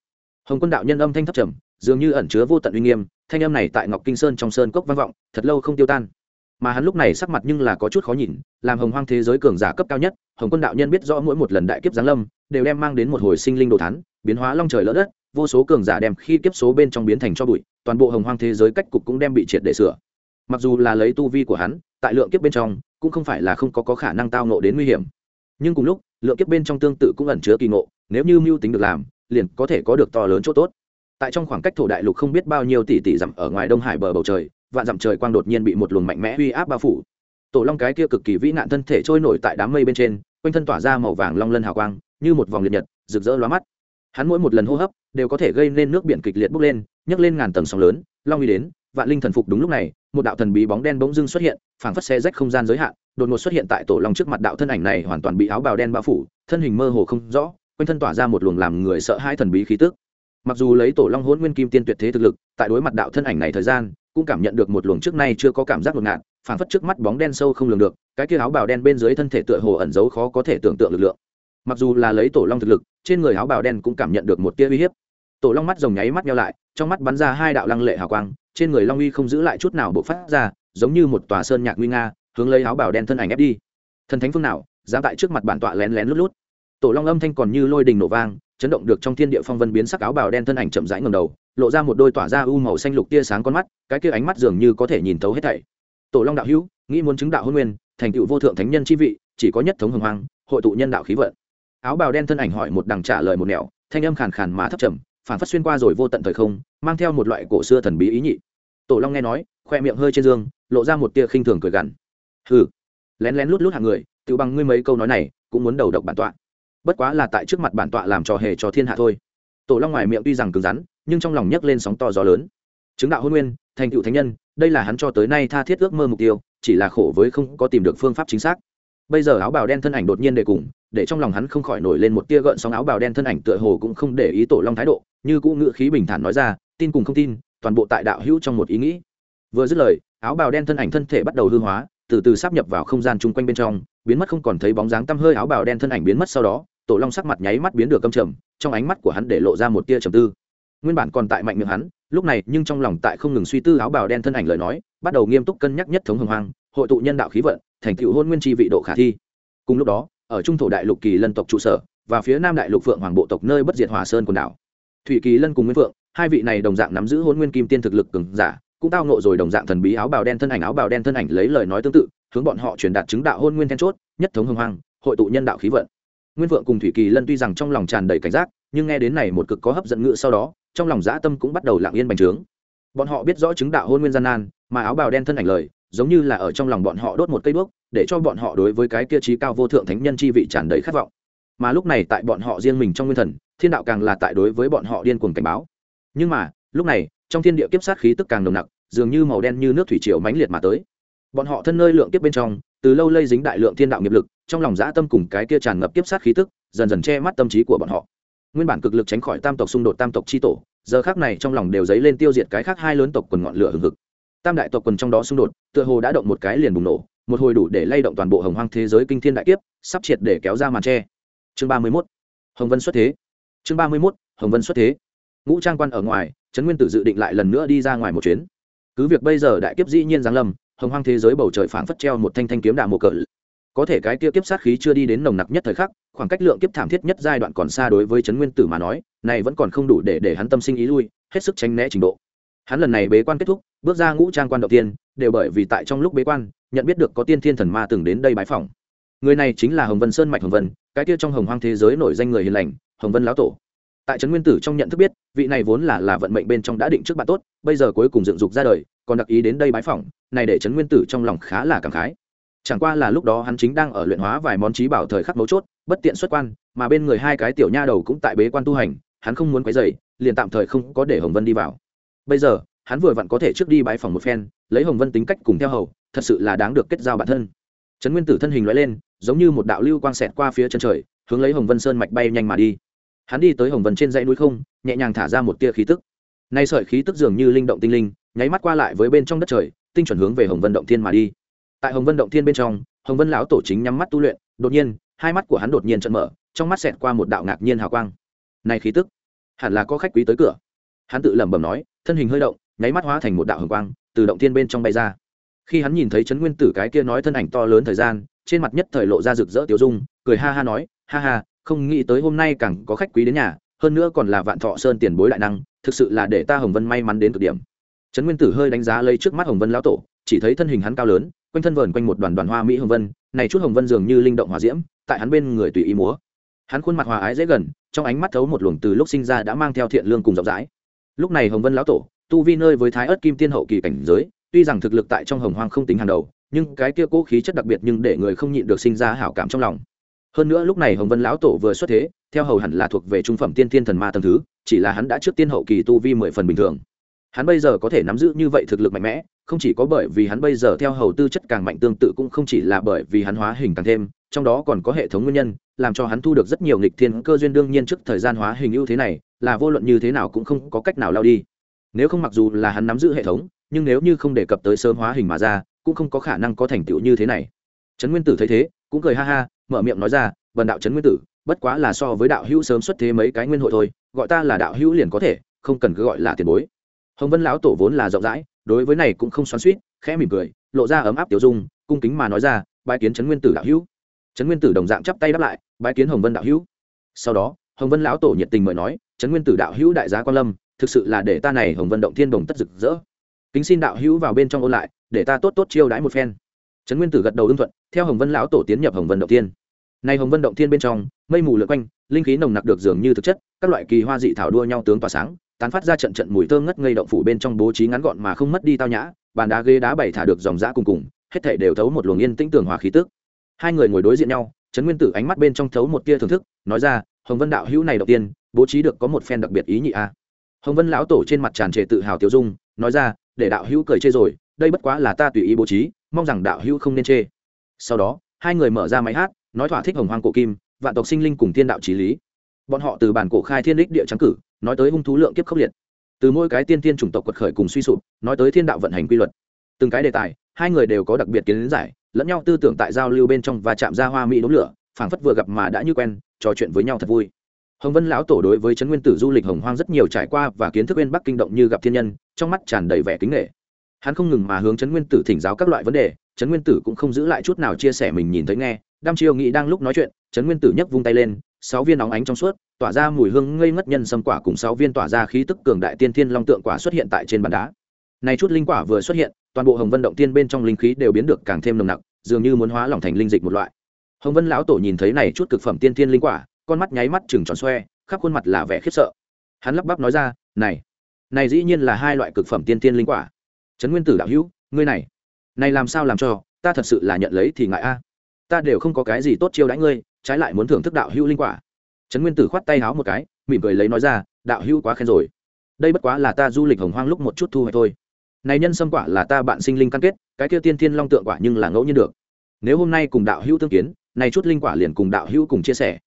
Hồng quân đạo nhân âm thanh thấp trầm, dường như ẩn chứa vô tận uy nghiêm, thanh âm này tại ngọc kinh sơn trong sơn cốc vang vọng, thật lâu không tiêu tan mà hắn lúc này sắc mặt nhưng là có chút khó nhìn làm hồng hoang thế giới cường giả cấp cao nhất hồng quân đạo nhân biết rõ mỗi một lần đại kiếp giáng lâm đều đem mang đến một hồi sinh linh đồ thán, biến hóa long trời lỡ đất vô số cường giả đem khi kiếp số bên trong biến thành cho bụi toàn bộ hồng hoang thế giới cách cục cũng đem bị triệt để sửa. Mặc dù là lấy tu vi của hắn tại lượng kiếp bên trong cũng không phải là không có, có khả năng tao nộ đến nguy hiểm. Nhưng cùng lúc lượng kiếp bên trong tương tự cũng ẩn chứa kỳ ngộ nếu như mưu tính được làm liền có thể có được to lớn chỗ tốt. Tại trong khoảng cách thổ đại lục không biết bao nhiêu tỷ tỷ dặm ở ngoài đông hải bờ bầu trời vạn dặm trời quang đột nhiên bị một luồng mạnh mẽ uy áp bao phủ. Tổ long cái kia cực kỳ vĩ nạn thân thể trôi nổi tại đám mây bên trên, quanh thân tỏa ra màu vàng long lân hào quang, như một vòng liệt nhật, rực rỡ lóa mắt. Hắn mỗi một lần hô hấp, đều có thể gây nên nước biển kịch liệt bốc lên, nhấc lên ngàn tầng sóng lớn, long uy đến, vạn linh thần phục đúng lúc này, một đạo thần bí bóng đen bỗng dưng xuất hiện, phảng phất xe rách không gian giới hạn, đột ngột xuất hiện tại tổ long trước mặt đạo thân ảnh này hoàn toàn bị áo bào đen bao phủ, thân hình mơ hồ không rõ, quanh thân tỏa ra một luồng làm người sợ hai thần bí khí tức. Mặc dù lấy tổ long hôn nguyên kim tiên tuyệt thế thực lực, tại đối mặt đạo thân ảnh này thời gian cũng cảm nhận được một luồng trước nay chưa có cảm giác ngột ngạt, phảng phất trước mắt bóng đen sâu không lường được, cái kia áo bào đen bên dưới thân thể tựa hồ ẩn giấu khó có thể tưởng tượng lực lượng. Mặc dù là lấy tổ long thực lực, trên người áo bào đen cũng cảm nhận được một tia uy hiếp. Tổ long mắt rồng nháy mắt nhau lại, trong mắt bắn ra hai đạo lăng lệ hào quang, trên người long uy không giữ lại chút nào bộc phát ra, giống như một tòa sơn nhạc nguy nga, hướng lấy áo bào đen thân ảnh ép đi. Thần thánh phương nào, dám tại trước mặt bản tọa lén lén lút lút. Tổ long âm thanh còn như lôi đình nổ vang, chấn động được trong thiên địa phong vân biến sắc áo bào đen thân ảnh chậm rãi ngầm đầu lộ ra một đôi tỏa ra u màu xanh lục tia sáng con mắt, cái kia ánh mắt dường như có thể nhìn thấu hết thảy. Tổ long đạo hữu, nghĩ muốn chứng đạo hôn nguyên, thành tựu vô thượng thánh nhân chi vị, chỉ có nhất thống hồng hoang, hội tụ nhân đạo khí vận. Áo bào đen thân ảnh hỏi một đằng trả lời một nẻo, thanh âm khàn khàn mà thấp trầm phản phát xuyên qua rồi vô tận thời không, mang theo một loại cổ xưa thần bí ý nhị. Tổ long nghe nói, khoe miệng hơi trên dương, lộ ra một tia khinh thường cười gằn. Hừ. Lén lén lút lút hàng người, tự bằng ngươi mấy câu nói này, cũng muốn đầu độc bản tọa. Bất quá là tại trước mặt bản tọa làm trò hề cho thiên hạ thôi. Tổ long ngoài miệng tuy rằng cứng rắn nhưng trong lòng nhấc lên sóng to gió lớn. Chứng đạo hôn nguyên, thành tựu thánh nhân, đây là hắn cho tới nay tha thiết ước mơ mục tiêu, chỉ là khổ với không có tìm được phương pháp chính xác. Bây giờ áo bào đen thân ảnh đột nhiên để cùng, để trong lòng hắn không khỏi nổi lên một tia gợn sóng. Áo bào đen thân ảnh tựa hồ cũng không để ý tổ long thái độ, như cũ ngự khí bình thản nói ra, tin cùng không tin, toàn bộ tại đạo hữu trong một ý nghĩ. Vừa dứt lời, áo bào đen thân ảnh thân thể bắt đầu hư hóa, từ từ sắp nhập vào không gian chung quanh bên trong, biến mất không còn thấy bóng dáng tăm hơi. Áo bào đen thân ảnh biến mất sau đó, tổ long sắc mặt nháy mắt biến được câm trầm, trong ánh mắt của hắn để lộ ra một tia trầm tư nguyên bản còn tại mạnh miệng hắn, lúc này nhưng trong lòng tại không ngừng suy tư áo bào đen thân ảnh lời nói, bắt đầu nghiêm túc cân nhắc nhất thống hồng hoang, hội tụ nhân đạo khí vận, thành tựu hôn nguyên tri vị độ khả thi. Cùng lúc đó, ở trung thổ đại lục kỳ lân tộc trụ sở, và phía nam đại lục phượng hoàng bộ tộc nơi bất diệt hòa sơn quần đảo. Thủy kỳ lân cùng nguyên phượng, hai vị này đồng dạng nắm giữ hôn nguyên kim tiên thực lực cường giả, cũng tao nộ rồi đồng dạng thần bí áo bào đen thân ảnh, áo bào đen thân ảnh lấy lời nói tương tự, hướng bọn họ truyền đạt chứng đạo hôn nguyên then chốt, nhất thống hưng hoang, hội tụ nhân đạo khí vận. Nguyên vượng cùng thủy kỳ lân tuy rằng trong lòng tràn đầy cảnh giác, nhưng nghe đến này một cực có hấp dẫn ngựa sau đó trong lòng dã tâm cũng bắt đầu lặng yên bành trướng. Bọn họ biết rõ chứng đạo hôn nguyên gian nan, mà áo bào đen thân ảnh lời, giống như là ở trong lòng bọn họ đốt một cây đuốc, để cho bọn họ đối với cái kia trí cao vô thượng thánh nhân chi vị tràn đầy khát vọng. Mà lúc này tại bọn họ riêng mình trong nguyên thần, thiên đạo càng là tại đối với bọn họ điên cuồng cảnh báo. Nhưng mà, lúc này, trong thiên địa kiếp sát khí tức càng nồng nặc, dường như màu đen như nước thủy triều mãnh liệt mà tới. Bọn họ thân nơi lượng kiếp bên trong, từ lâu lây dính đại lượng thiên đạo nghiệp lực, trong lòng dã tâm cùng cái kia tràn ngập kiếp sát khí tức, dần dần che mắt tâm trí của bọn họ nguyên bản cực lực tránh khỏi tam tộc xung đột tam tộc chi tổ, giờ khác này trong lòng đều dấy lên tiêu diệt cái khác hai lớn tộc quần ngọn lửa hừng hực. Tam đại tộc quần trong đó xung đột, tựa hồ đã động một cái liền bùng nổ, một hồi đủ để lay động toàn bộ hồng hoang thế giới kinh thiên đại kiếp, sắp triệt để kéo ra màn tre. Chương ba mươi mốt. Hồng vân xuất thế. Chương ba mươi mốt. Hồng vân xuất thế. Ngũ trang quan ở ngoài, trấn nguyên tử dự định lại lần nữa đi ra ngoài một chuyến. Cứ việc bây giờ đại kiếp dĩ nhiên giáng lâm, hồng hoang thế giới bầu trời phảng phất treo một thanh thanh kiếm đạm một cỡ có thể cái kia kiếp sát khí chưa đi đến nồng nặc nhất thời khắc khoảng cách lượng kiếp thảm thiết nhất giai đoạn còn xa đối với trấn nguyên tử mà nói, này vẫn còn không đủ để để hắn tâm sinh ý lui, hết sức tránh né trình độ. Hắn lần này bế quan kết thúc, bước ra ngũ trang quan đầu tiên, đều bởi vì tại trong lúc bế quan, nhận biết được có tiên thiên thần ma từng đến đây bái phỏng. Người này chính là hồng vân sơn mạch hồng vân, cái kia trong hồng hoang thế giới nổi danh người hiền lành, hồng vân lão tổ. Tại trấn nguyên tử trong nhận thức biết, vị này vốn là là vận mệnh bên trong đã định trước bạn tốt, bây giờ cuối cùng dựng dục ra đời, còn đặc ý đến đây bái phỏng, này để trấn nguyên tử trong lòng khá là cảm khái. Chẳng qua là lúc đó hắn chính đang ở luyện hóa vài món trí bảo thời khắc mấu chốt bất tiện xuất quan, mà bên người hai cái tiểu nha đầu cũng tại bế quan tu hành, hắn không muốn quấy dày liền tạm thời không có để hồng vân đi vào. Bây giờ, hắn vừa vặn có thể trước đi bái phòng một phen, lấy hồng vân tính cách cùng theo hầu, thật sự là đáng được kết giao bản thân. Trấn nguyên tử thân hình loại lên, giống như một đạo lưu quang xẹt qua phía chân trời, hướng lấy hồng vân sơn mạch bay nhanh mà đi. Hắn đi tới hồng vân trên dãy núi không, nhẹ nhàng thả ra một tia khí tức. Nay sợi khí tức dường như linh động tinh linh, nháy mắt qua lại với bên trong đất trời, tinh chuẩn hướng về hồng vân động thiên mà đi. Tại hồng vân động thiên bên trong, hồng vân lão tổ chính nhắm mắt tu luyện, đột nhiên hai mắt của hắn đột nhiên trận mở, trong mắt xẹt qua một đạo ngạc nhiên hào quang. Này khí tức, hẳn là có khách quý tới cửa. Hắn tự lẩm bẩm nói, thân hình hơi động, nháy mắt hóa thành một đạo hồng quang, từ động thiên bên trong bay ra. Khi hắn nhìn thấy trấn nguyên tử cái kia nói thân ảnh to lớn thời gian, trên mặt nhất thời lộ ra rực rỡ tiêu dung, cười ha ha nói, ha ha, không nghĩ tới hôm nay càng có khách quý đến nhà, hơn nữa còn là vạn thọ sơn tiền bối đại năng, thực sự là để ta hồng vân may mắn đến cực điểm. Trấn nguyên tử hơi đánh giá lấy trước mắt hồng vân lão tổ, chỉ thấy thân hình hắn cao lớn, quanh thân vờn quanh một đoàn đoàn hoa mỹ hồng vân này chút hồng vân dường như linh động hòa diễm, tại hắn bên người tùy ý múa. Hắn khuôn mặt hòa ái dễ gần, trong ánh mắt thấu một luồng từ lúc sinh ra đã mang theo thiện lương cùng rộng rãi. Lúc này hồng vân lão tổ, tu vi nơi với thái ớt kim tiên hậu kỳ cảnh giới, tuy rằng thực lực tại trong hồng hoang không tính hàng đầu, nhưng cái kia cố khí chất đặc biệt nhưng để người không nhịn được sinh ra hảo cảm trong lòng. Hơn nữa lúc này hồng vân lão tổ vừa xuất thế, theo hầu hẳn là thuộc về trung phẩm tiên thiên thần ma tầng thứ, chỉ là hắn đã trước tiên hậu kỳ tu vi mười phần bình thường. Hắn bây giờ có thể nắm giữ như vậy thực lực mạnh mẽ không chỉ có bởi vì hắn bây giờ theo hầu tư chất càng mạnh tương tự cũng không chỉ là bởi vì hắn hóa hình càng thêm, trong đó còn có hệ thống nguyên nhân, làm cho hắn thu được rất nhiều nghịch thiên cơ duyên đương nhiên trước thời gian hóa hình ưu thế này, là vô luận như thế nào cũng không có cách nào lao đi. Nếu không mặc dù là hắn nắm giữ hệ thống, nhưng nếu như không đề cập tới sớm hóa hình mà ra, cũng không có khả năng có thành tựu như thế này. Trấn nguyên tử thấy thế, cũng cười ha ha, mở miệng nói ra, vần đạo trấn nguyên tử, bất quá là so với đạo hữu sớm xuất thế mấy cái nguyên hội thôi, gọi ta là đạo hữu liền có thể, không cần cứ gọi là tiền bối. Hồng vân lão tổ vốn là rộng rãi đối với này cũng không xoắn suýt khẽ mỉm cười, lộ ra ấm áp tiểu dung, cung kính mà nói ra, bái kiến trấn nguyên tử đạo hữu. Trấn nguyên tử đồng dạng chắp tay đáp lại, bái kiến hồng vân đạo hữu. Sau đó, hồng vân lão tổ nhiệt tình mời nói, trấn nguyên tử đạo hữu đại giá quan lâm, thực sự là để ta này hồng vân động thiên đồng tất rực rỡ. Kính xin đạo hữu vào bên trong ôn lại, để ta tốt tốt chiêu đãi một phen. Trấn nguyên tử gật đầu ưng thuận, theo hồng vân lão tổ tiến nhập hồng vân động thiên. nay hồng vân động thiên bên trong, mây mù lượn quanh, linh khí nồng nặc được dường như thực chất, các loại kỳ hoa dị thảo đua nhau tướng tỏa sáng tán phát ra trận trận mùi thơm ngất ngây động phủ bên trong bố trí ngắn gọn mà không mất đi tao nhã, bàn đá ghế đá bày thả được dòng dã cùng cùng, hết thảy đều thấu một luồng yên tĩnh tường hòa khí tức. Hai người ngồi đối diện nhau, trấn nguyên tử ánh mắt bên trong thấu một tia thưởng thức, nói ra, hồng vân đạo hữu này đầu tiên, bố trí được có một phen đặc biệt ý nhị a. Hồng vân lão tổ trên mặt tràn trề tự hào tiêu dung, nói ra, để đạo hữu cười chê rồi, đây bất quá là ta tùy ý bố trí, mong rằng đạo hữu không nên chê. Sau đó, hai người mở ra máy hát, nói thỏa thích hồng hoang cổ kim, vạn tộc sinh linh cùng thiên đạo trí lý bọn họ từ bản cổ khai thiên đích địa trắng cử, nói tới hung thú lượng kiếp khốc liệt. Từ mỗi cái tiên tiên chủng tộc quật khởi cùng suy sụp, nói tới thiên đạo vận hành quy luật. Từng cái đề tài, hai người đều có đặc biệt kiến giải, lẫn nhau tư tưởng tại giao lưu bên trong và chạm ra hoa mỹ đốm lửa, phảng phất vừa gặp mà đã như quen, trò chuyện với nhau thật vui. Hồng vân lão tổ đối với trấn nguyên tử du lịch hồng hoang rất nhiều trải qua và kiến thức bên bắc kinh động như gặp thiên nhân, trong mắt tràn đầy vẻ kính nghệ hắn không ngừng mà hướng trấn nguyên tử thỉnh giáo các loại vấn đề, trấn nguyên tử cũng không giữ lại chút nào chia sẻ mình nhìn thấy nghe đam chiêu nghĩ đang lúc nói chuyện, trấn nguyên tử nhấc vung tay lên sáu viên óng ánh trong suốt, tỏa ra mùi hương ngây ngất nhân sâm quả cùng sáu viên tỏa ra khí tức cường đại tiên thiên long tượng quả xuất hiện tại trên bàn đá. Này chút linh quả vừa xuất hiện, toàn bộ hồng vân động tiên bên trong linh khí đều biến được càng thêm nồng nặc, dường như muốn hóa lỏng thành linh dịch một loại. Hồng vân lão tổ nhìn thấy này chút cực phẩm tiên thiên linh quả, con mắt nháy mắt chừng tròn xoe, khắp khuôn mặt là vẻ khiếp sợ. Hắn lắp bắp nói ra, này này dĩ nhiên là hai loại cực phẩm tiên thiên linh quả. Trấn nguyên tử đạo hữu, ngươi này này làm sao làm cho, ta thật sự là nhận lấy thì ngại a. Ta đều không có cái gì tốt chiêu đãi ngươi trái lại muốn thưởng thức đạo hữu linh quả. Trấn nguyên tử khoát tay háo một cái, mỉm cười lấy nói ra, đạo hữu quá khen rồi. Đây bất quá là ta du lịch hồng hoang lúc một chút thu hoạch thôi. Này nhân sâm quả là ta bạn sinh linh căn kết, cái kia tiên thiên long tượng quả nhưng là ngẫu nhiên được. Nếu hôm nay cùng đạo hữu tương kiến, này chút linh quả liền cùng đạo hữu cùng chia sẻ.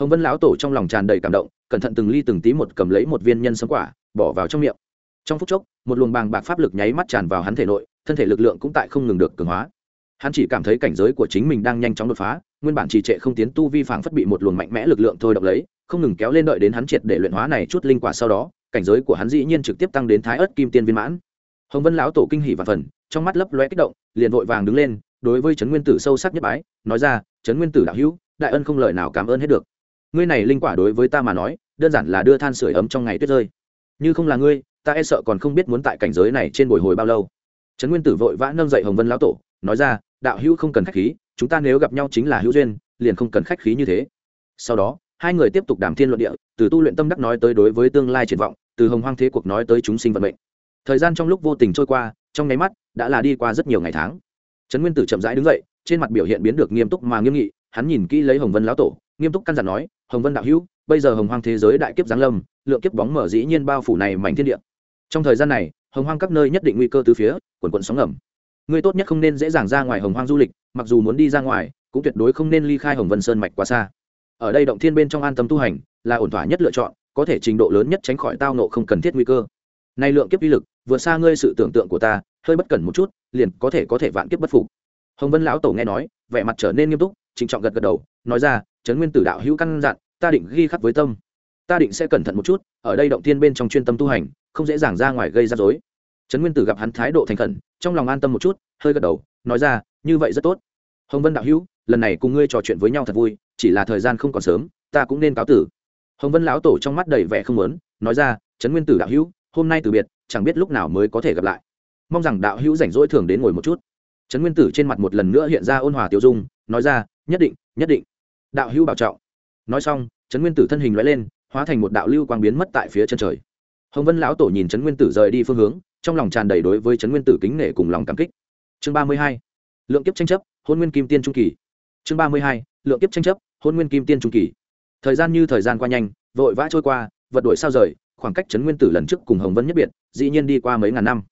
Hồng vân lão tổ trong lòng tràn đầy cảm động, cẩn thận từng ly từng tí một cầm lấy một viên nhân sâm quả, bỏ vào trong miệng. Trong phút chốc, một luồng bàng bạc pháp lực nháy mắt tràn vào hắn thể nội, thân thể lực lượng cũng tại không ngừng được cường hóa hắn chỉ cảm thấy cảnh giới của chính mình đang nhanh chóng đột phá, nguyên bản trì trệ không tiến tu vi phảng phất bị một luồng mạnh mẽ lực lượng thôi động lấy, không ngừng kéo lên đợi đến hắn triệt để luyện hóa này chút linh quả sau đó, cảnh giới của hắn dĩ nhiên trực tiếp tăng đến thái ớt kim tiên viên mãn. Hồng vân lão tổ kinh hỉ và phần, trong mắt lấp lóe kích động, liền vội vàng đứng lên, đối với trấn nguyên tử sâu sắc nhất bái, nói ra, trấn nguyên tử đạo hữu, đại ân không lời nào cảm ơn hết được. Ngươi này linh quả đối với ta mà nói, đơn giản là đưa than sửa ấm trong ngày tuyết rơi. Như không là ngươi, ta e sợ còn không biết muốn tại cảnh giới này trên bồi hồi bao lâu. Trấn nguyên tử vội vã nâng dậy hồng vân lão tổ, nói ra đạo hữu không cần khách khí, chúng ta nếu gặp nhau chính là hữu duyên, liền không cần khách khí như thế. Sau đó, hai người tiếp tục đàm thiên luận địa, từ tu luyện tâm đắc nói tới đối với tương lai triển vọng, từ hồng hoang thế cuộc nói tới chúng sinh vận mệnh. Thời gian trong lúc vô tình trôi qua, trong nháy mắt, đã là đi qua rất nhiều ngày tháng. Trấn nguyên tử chậm rãi đứng dậy, trên mặt biểu hiện biến được nghiêm túc mà nghiêm nghị, hắn nhìn kỹ lấy hồng vân lão tổ, nghiêm túc căn dặn nói, hồng vân đạo hữu, bây giờ hồng hoang thế giới đại kiếp giáng lâm, lượng kiếp bóng mở dĩ nhiên bao phủ này mảnh thiên địa. Trong thời gian này, hồng hoang các nơi nhất định nguy cơ từ phía, quần quận sóng ngầm ngươi tốt nhất không nên dễ dàng ra ngoài hồng hoang du lịch, mặc dù muốn đi ra ngoài, cũng tuyệt đối không nên ly khai hồng vân sơn mạch quá xa. Ở đây động thiên bên trong an tâm tu hành, là ổn thỏa nhất lựa chọn, có thể trình độ lớn nhất tránh khỏi tao nộ không cần thiết nguy cơ. Nay lượng kiếp uy lực vượt xa ngươi sự tưởng tượng của ta, hơi bất cẩn một chút, liền có thể có thể vạn kiếp bất phục. Hồng vân lão tổ nghe nói, vẻ mặt trở nên nghiêm túc, trịnh trọng gật gật đầu, nói ra trấn nguyên tử đạo hữu căn dặn, ta định ghi khắc với tâm. Ta định sẽ cẩn thận một chút, ở đây động thiên bên trong chuyên tâm tu hành, không dễ dàng ra ngoài gây ra dối trấn nguyên tử gặp hắn thái độ thành khẩn, trong lòng an tâm một chút, hơi gật đầu, nói ra, như vậy rất tốt. Hồng vân đạo hữu, lần này cùng ngươi trò chuyện với nhau thật vui, chỉ là thời gian không còn sớm, ta cũng nên cáo tử. Hồng vân lão tổ trong mắt đầy vẻ không lớn nói ra, trấn nguyên tử đạo hữu, hôm nay từ biệt, chẳng biết lúc nào mới có thể gặp lại. Mong rằng đạo hữu rảnh rỗi thường đến ngồi một chút. Trấn nguyên tử trên mặt một lần nữa hiện ra ôn hòa tiêu dung, nói ra, nhất định nhất định. Đạo hữu bảo trọng. Nói xong, trấn nguyên tử thân hình loại lên, hóa thành một đạo lưu quang biến mất tại phía chân trời. Hồng vân lão tổ nhìn trấn nguyên tử rời đi phương hướng trong lòng tràn đầy đối với trấn nguyên tử kính nể cùng lòng cảm kích. Chương ba mươi hai, lượng kiếp tranh chấp, hôn nguyên kim tiên trung kỳ. Chương ba mươi hai, lượng kiếp tranh chấp, hôn nguyên kim tiên trung kỳ. Thời gian như thời gian qua nhanh, vội vã trôi qua, vật đổi sao rời, khoảng cách trấn nguyên tử lần trước cùng hồng vân nhất biệt, dĩ nhiên đi qua mấy ngàn năm.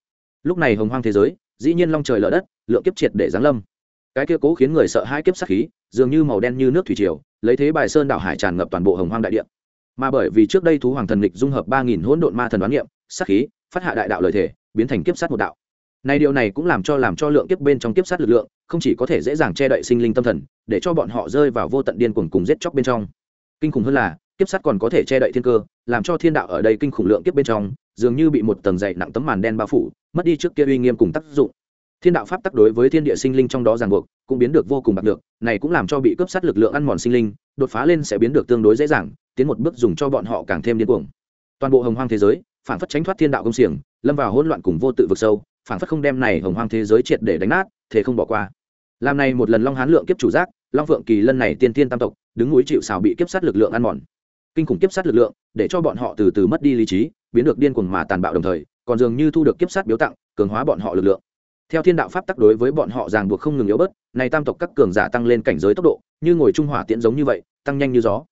Lúc này hồng hoang thế giới, dĩ nhiên long trời lở đất, lượng kiếp triệt để giáng lâm. Cái kia cố khiến người sợ hai kiếp sát khí, dường như màu đen như nước thủy triều, lấy thế bài sơn đảo hải tràn ngập toàn bộ hồng hoang đại địa. Mà bởi vì trước đây thú hoàng thần lịch dung hợp ba nghìn hỗn độn ma thần đoán niệm sát khí, phát hạ đại đạo lời thể biến thành kiếp sát một đạo. Này điều này cũng làm cho làm cho lượng kiếp bên trong kiếp sát lực lượng không chỉ có thể dễ dàng che đậy sinh linh tâm thần, để cho bọn họ rơi vào vô tận điên cuồng cùng giết chóc bên trong. Kinh khủng hơn là, kiếp sát còn có thể che đậy thiên cơ, làm cho thiên đạo ở đây kinh khủng lượng kiếp bên trong, dường như bị một tầng dày nặng tấm màn đen bao phủ, mất đi trước kia uy nghiêm cùng tác dụng. Thiên đạo pháp tắc đối với thiên địa sinh linh trong đó ràng buộc, cũng biến được vô cùng bạc được này cũng làm cho bị cướp sát lực lượng ăn mòn sinh linh, đột phá lên sẽ biến được tương đối dễ dàng, tiến một bước dùng cho bọn họ càng thêm điên cuồng. Toàn bộ hồng hoang thế giới, phản phất tránh thoát thiên đạo công xiềng lâm vào hỗn loạn cùng vô tự vực sâu phản phất không đem này hồng hoang thế giới triệt để đánh nát, thế không bỏ qua. Làm này một lần long hán lượng kiếp chủ giác, long phượng kỳ lân này tiên tiên tam tộc, đứng núi chịu xào bị kiếp sát lực lượng ăn mòn. Kinh khủng kiếp sát lực lượng, để cho bọn họ từ từ mất đi lý trí, biến được điên cuồng mà tàn bạo đồng thời, còn dường như thu được kiếp sát biếu tặng, cường hóa bọn họ lực lượng. Theo thiên đạo pháp tắc đối với bọn họ ràng buộc không ngừng yếu bớt, này tam tộc các cường giả tăng lên cảnh giới tốc độ, như ngồi trung hỏa tiễn giống như vậy, tăng nhanh như gió.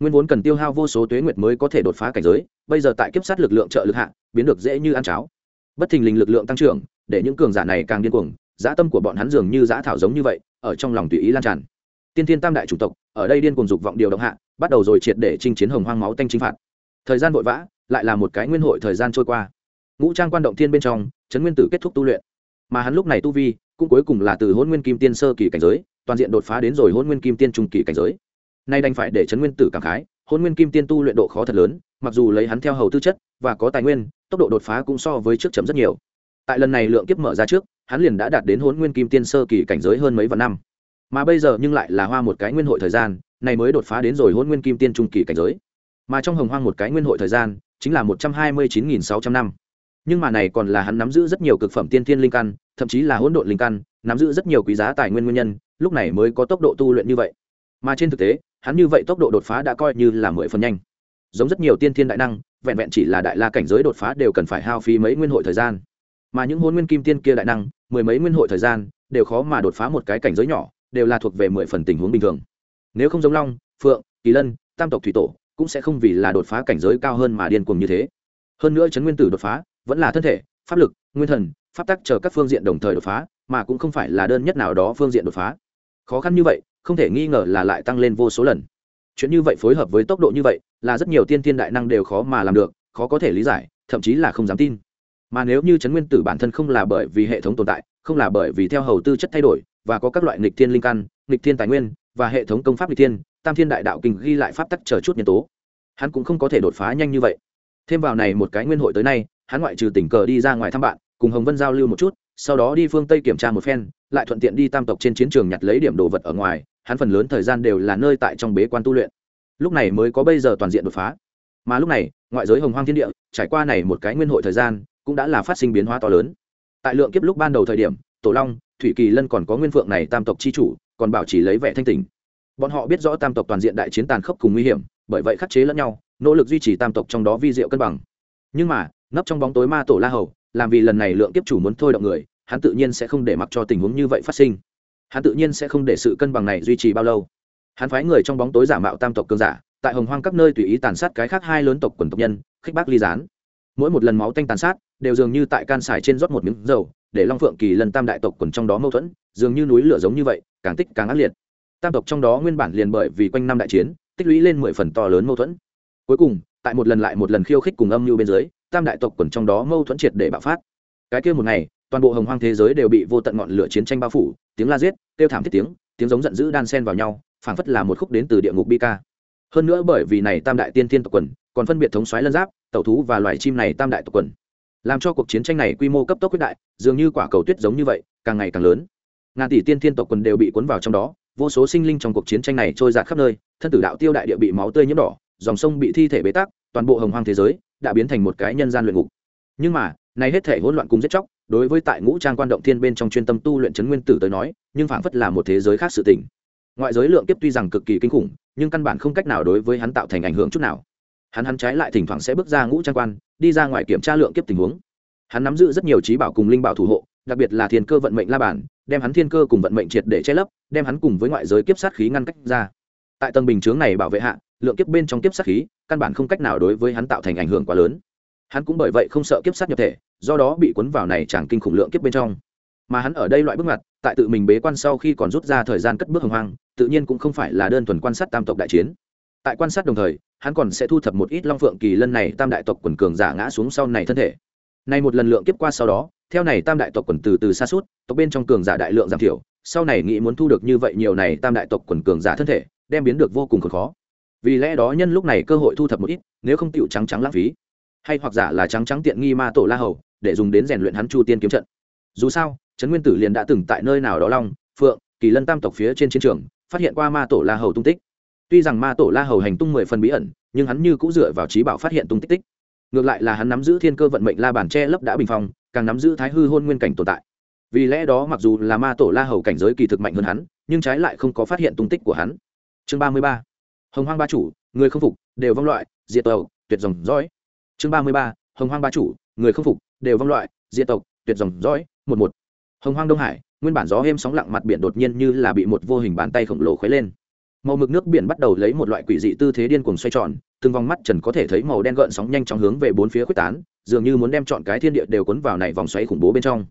Nguyên vốn cần tiêu hao vô số tuế nguyệt mới có thể đột phá cảnh giới, bây giờ tại kiếp sát lực lượng trợ lực hạ biến được dễ như ăn cháo. Bất thình lình lực lượng tăng trưởng, để những cường giả này càng điên cuồng, dã tâm của bọn hắn dường như dã thảo giống như vậy, ở trong lòng tùy ý lan tràn. Tiên thiên tam đại chủ tộc, ở đây điên cuồng dục vọng điều động hạ, bắt đầu rồi triệt để chinh chiến hồng hoang máu tanh chinh phạt. Thời gian vội vã, lại là một cái nguyên hội thời gian trôi qua. Ngũ trang quan động thiên bên trong, trấn nguyên tử kết thúc tu luyện. Mà hắn lúc này tu vi, cũng cuối cùng là từ hôn nguyên kim tiên sơ kỳ cảnh giới, toàn diện đột phá đến rồi hôn nguyên kim tiên trung kỳ cảnh giới. Nay đành phải để trấn nguyên tử cảm khái hôn nguyên kim tiên tu luyện độ khó thật lớn mặc dù lấy hắn theo hầu tư chất và có tài nguyên, tốc độ đột phá cũng so với trước chấm rất nhiều. Tại lần này lượng kiếp mở ra trước, hắn liền đã đạt đến hôn nguyên kim tiên sơ kỳ cảnh giới hơn mấy vạn năm. Mà bây giờ nhưng lại là hoa một cái nguyên hội thời gian, này mới đột phá đến rồi hôn nguyên kim tiên trung kỳ cảnh giới. Mà trong hồng hoang một cái nguyên hội thời gian, chính là một trăm hai mươi chín nghìn sáu trăm năm. Nhưng mà này còn là hắn nắm giữ rất nhiều cực phẩm tiên thiên linh căn, thậm chí là hỗn độn linh căn, nắm giữ rất nhiều quý giá tài nguyên nguyên nhân, lúc này mới có tốc độ tu luyện như vậy. Mà trên thực tế, hắn như vậy tốc độ đột phá đã coi như là mười phần nhanh giống rất nhiều tiên thiên đại năng, vẹn vẹn chỉ là đại la cảnh giới đột phá đều cần phải hao phí mấy nguyên hội thời gian. Mà những hôn nguyên kim tiên kia đại năng, mười mấy nguyên hội thời gian, đều khó mà đột phá một cái cảnh giới nhỏ, đều là thuộc về mười phần tình huống bình thường. Nếu không giống long, phượng, kỳ lân, tam tộc thủy tổ, cũng sẽ không vì là đột phá cảnh giới cao hơn mà điên cuồng như thế. Hơn nữa chấn nguyên tử đột phá, vẫn là thân thể, pháp lực, nguyên thần, pháp tắc chờ các phương diện đồng thời đột phá, mà cũng không phải là đơn nhất nào đó phương diện đột phá. Khó khăn như vậy, không thể nghi ngờ là lại tăng lên vô số lần chuyện như vậy phối hợp với tốc độ như vậy, là rất nhiều tiên thiên đại năng đều khó mà làm được, khó có thể lý giải, thậm chí là không dám tin. Mà nếu như chấn nguyên tử bản thân không là bởi vì hệ thống tồn tại, không là bởi vì theo hầu tư chất thay đổi, và có các loại nghịch thiên linh căn, nghịch thiên tài nguyên, và hệ thống công pháp nghịch thiên, tam thiên đại đạo kinh ghi lại pháp tắc chờ chút nhân tố, hắn cũng không có thể đột phá nhanh như vậy. Thêm vào này một cái nguyên hội tới nay, hắn ngoại trừ tỉnh cờ đi ra ngoài thăm bạn, cùng hồng vân giao lưu một chút, sau đó đi phương tây kiểm tra một phen, lại thuận tiện đi tam tộc trên chiến trường nhặt lấy điểm đồ vật ở ngoài hắn phần lớn thời gian đều là nơi tại trong bế quan tu luyện. Lúc này mới có bây giờ toàn diện đột phá. Mà lúc này, ngoại giới hồng hoang thiên địa, trải qua này một cái nguyên hội thời gian, cũng đã là phát sinh biến hóa to lớn. Tại lượng kiếp lúc ban đầu thời điểm, tổ long, thủy kỳ lân còn có nguyên phượng này tam tộc chi chủ, còn bảo chỉ lấy vẻ thanh tình bọn họ biết rõ tam tộc toàn diện đại chiến tàn khốc cùng nguy hiểm, bởi vậy khắc chế lẫn nhau, nỗ lực duy trì tam tộc trong đó vi diệu cân bằng. Nhưng mà, nấp trong bóng tối ma tổ la hầu, làm vì lần này lượng kiếp chủ muốn thôi động người, hắn tự nhiên sẽ không để mặc cho tình huống như vậy phát sinh hắn tự nhiên sẽ không để sự cân bằng này duy trì bao lâu. Hắn phái người trong bóng tối giả mạo tam tộc cường giả, tại hồng hoang các nơi tùy ý tàn sát cái khác hai lớn tộc quần tộc nhân, khích bác ly gián. Mỗi một lần máu tanh tàn sát, đều dường như tại can xài trên rót một miếng dầu, để long phượng kỳ lần tam đại tộc quần trong đó mâu thuẫn, dường như núi lửa giống như vậy, càng tích càng ác liệt. Tam tộc trong đó nguyên bản liền bởi vì quanh năm đại chiến, tích lũy lên mười phần to lớn mâu thuẫn. Cuối cùng, tại một lần lại một lần khiêu khích cùng âm mưu bên dưới, tam đại tộc quần trong đó mâu thuẫn triệt để bạo phát. Cái kia một ngày toàn bộ hồng hoang thế giới đều bị vô tận ngọn lửa chiến tranh bao phủ, tiếng la giết, kêu thảm thiết tiếng tiếng giống giận dữ đan sen vào nhau, phảng phất là một khúc đến từ địa ngục bi ca. Hơn nữa bởi vì này tam đại tiên tiên tộc quần, còn phân biệt thống xoáy lân giáp, tẩu thú và loài chim này tam đại tộc quần. Làm cho cuộc chiến tranh này quy mô cấp tốc quyết đại, dường như quả cầu tuyết giống như vậy, càng ngày càng lớn. Ngàn tỷ tiên thiên tộc quần đều bị cuốn vào trong đó, vô số sinh linh trong cuộc chiến tranh này trôi giạt khắp nơi, thân tử đạo tiêu đại địa bị máu tươi nhiễm đỏ, dòng sông bị thi thể bế tắc, toàn bộ hồng hoang thế giới đã biến thành một cái nhân gian luyện ngục. Nhưng mà, này hết thể hỗn loạn cùng giết chóc đối với tại ngũ trang quan động thiên bên trong chuyên tâm tu luyện chấn nguyên tử tới nói, nhưng phảng phất là một thế giới khác sự tình. Ngoại giới lượng kiếp tuy rằng cực kỳ kinh khủng, nhưng căn bản không cách nào đối với hắn tạo thành ảnh hưởng chút nào. Hắn hắn trái lại thỉnh thoảng sẽ bước ra ngũ trang quan, đi ra ngoài kiểm tra lượng kiếp tình huống. Hắn nắm giữ rất nhiều trí bảo cùng linh bảo thủ hộ, đặc biệt là thiên cơ vận mệnh la bản đem hắn thiên cơ cùng vận mệnh triệt để che lấp, đem hắn cùng với ngoại giới kiếp sát khí ngăn cách ra. Tại tầng bình chướng này bảo vệ hạ, lượng kiếp bên trong kiếp sát khí, căn bản không cách nào đối với hắn tạo thành ảnh hưởng quá lớn. Hắn cũng bởi vậy không sợ kiếp sát nhập thể do đó bị cuốn vào này chẳng kinh khủng lượng kiếp bên trong. Mà hắn ở đây loại bước ngoặt, tại tự mình bế quan sau khi còn rút ra thời gian cất bước hồng hoang, tự nhiên cũng không phải là đơn thuần quan sát tam tộc đại chiến. Tại quan sát đồng thời, hắn còn sẽ thu thập một ít long phượng kỳ lân này tam đại tộc quần cường giả ngã xuống sau này thân thể. Nay một lần lượng kiếp qua sau đó, theo này tam đại tộc quần từ từ xa suốt tộc bên trong cường giả đại lượng giảm thiểu, sau này nghĩ muốn thu được như vậy nhiều này tam đại tộc quần cường giả thân thể, đem biến được vô cùng khó. Vì lẽ đó nhân lúc này cơ hội thu thập một ít, nếu không tựu trắng trắng lãng phí. Hay hoặc giả là trắng trắng tiện nghi ma tổ la hầu để dùng đến rèn luyện hắn chu tiên kiếm trận. Dù sao, trấn nguyên tử liền đã từng tại nơi nào đó long, phượng, kỳ lân tam tộc phía trên chiến trường, phát hiện qua ma tổ la hầu tung tích. Tuy rằng ma tổ la hầu hành tung mười phần bí ẩn, nhưng hắn như cũng dựa vào trí bảo phát hiện tung tích tích. Ngược lại là hắn nắm giữ thiên cơ vận mệnh la bản che lấp đã bình phong, càng nắm giữ thái hư hôn nguyên cảnh tồn tại. Vì lẽ đó mặc dù là ma tổ la hầu cảnh giới kỳ thực mạnh hơn hắn, nhưng trái lại không có phát hiện tung tích của hắn. Chương ba mươi ba. Hồng hoang ba chủ, người không phục, đều vong loại, diệt tàu tuyệt dòng dõi. Chương ba mươi ba. Hồng hoang ba chủ, người không phục đều vong loại, diệt tộc, tuyệt dòng dõi, một một. Hồng hoang đông hải, nguyên bản gió êm sóng lặng mặt biển đột nhiên như là bị một vô hình bàn tay khổng lồ khuấy lên. Màu mực nước biển bắt đầu lấy một loại quỷ dị tư thế điên cuồng xoay tròn, từng vòng mắt trần có thể thấy màu đen gợn sóng nhanh chóng hướng về bốn phía quyết tán, dường như muốn đem chọn cái thiên địa đều cuốn vào này vòng xoáy khủng bố bên trong.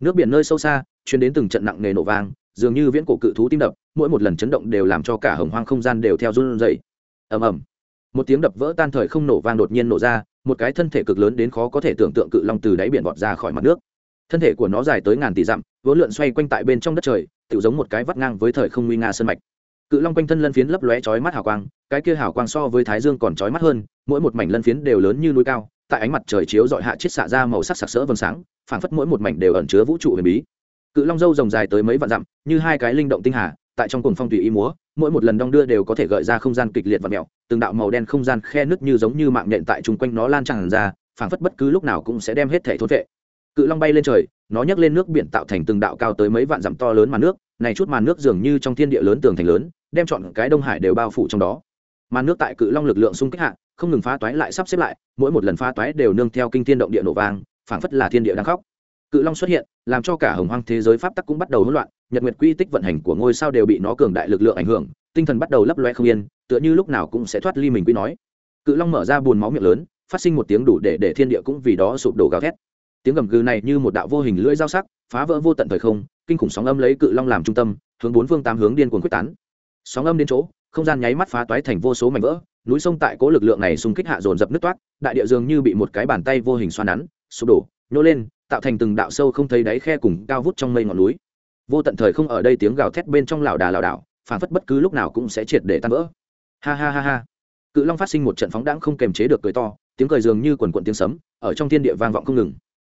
Nước biển nơi sâu xa chuyến đến từng trận nặng nề nổ vang, dường như viễn cổ cự thú tim đập, mỗi một lần chấn động đều làm cho cả hồng hoang không gian đều theo run rẩy. Ầm ầm. Một tiếng đập vỡ tan thời không nổ vang đột nhiên nổ ra một cái thân thể cực lớn đến khó có thể tưởng tượng cự long từ đáy biển vọt ra khỏi mặt nước. Thân thể của nó dài tới ngàn tỷ dặm, vốn lượn xoay quanh tại bên trong đất trời tự giống một cái vắt ngang với thời không nguy nga sơn mạch. Cự long quanh thân lân phiến lấp lóe chói mắt hào quang, cái kia hào quang so với thái dương còn chói mắt hơn, mỗi một mảnh lân phiến đều lớn như núi cao, tại ánh mặt trời chiếu dọi hạ chiết xạ ra màu sắc sặc sỡ vầng sáng, phảng phất mỗi một mảnh đều ẩn chứa vũ trụ huyền bí. Cự long dâu rồng dài tới mấy vạn dặm, như hai cái linh động tinh hà tại trong cuồng phong tùy ý múa, mỗi một lần đong đưa đều có thể gợi ra không gian kịch liệt và mẹo, từng đạo màu đen không gian khe nứt như giống như mạng nhện tại chung quanh nó lan tràn ra, phảng phất bất cứ lúc nào cũng sẽ đem hết thể thốt vệ. Cự long bay lên trời, nó nhấc lên nước biển tạo thành từng đạo cao tới mấy vạn dặm to lớn màn nước, này chút màn nước dường như trong thiên địa lớn tường thành lớn, đem chọn cái đông hải đều bao phủ trong đó. Màn nước tại cự long lực lượng xung kích hạ, không ngừng phá toái lại sắp xếp lại, mỗi một lần phá toái đều nương theo kinh thiên động địa nổ vang, phảng phất là thiên địa đang khóc cự long xuất hiện, làm cho cả hồng hoang thế giới pháp tắc cũng bắt đầu hỗn loạn, nhật nguyệt quy tích vận hành của ngôi sao đều bị nó cường đại lực lượng ảnh hưởng, tinh thần bắt đầu lấp loe không yên, tựa như lúc nào cũng sẽ thoát ly mình quy nói. Cự long mở ra buồn máu miệng lớn, phát sinh một tiếng đủ để để thiên địa cũng vì đó sụp đổ gào thét. Tiếng gầm gừ này như một đạo vô hình lưỡi dao sắc, phá vỡ vô tận thời không, kinh khủng sóng âm lấy cự long làm trung tâm, hướng bốn phương tám hướng điên cuồng quyết tán. Sóng âm đến chỗ, không gian nháy mắt phá toái thành vô số mảnh vỡ, núi sông tại cố lực lượng này xung kích hạ dồn dập nứt toát đại địa dường như bị một cái bàn tay vô hình xoan nắn, sụp đổ, nhô lên tạo thành từng đạo sâu không thấy đáy khe cùng cao vút trong mây ngọn núi. Vô tận thời không ở đây tiếng gào thét bên trong lảo đà lảo đảo, phản phất bất cứ lúc nào cũng sẽ triệt để tan vỡ. Ha ha ha ha. Cự long phát sinh một trận phóng đãng không kềm chế được cười to, tiếng cười dường như quần quận tiếng sấm, ở trong thiên địa vang vọng không ngừng.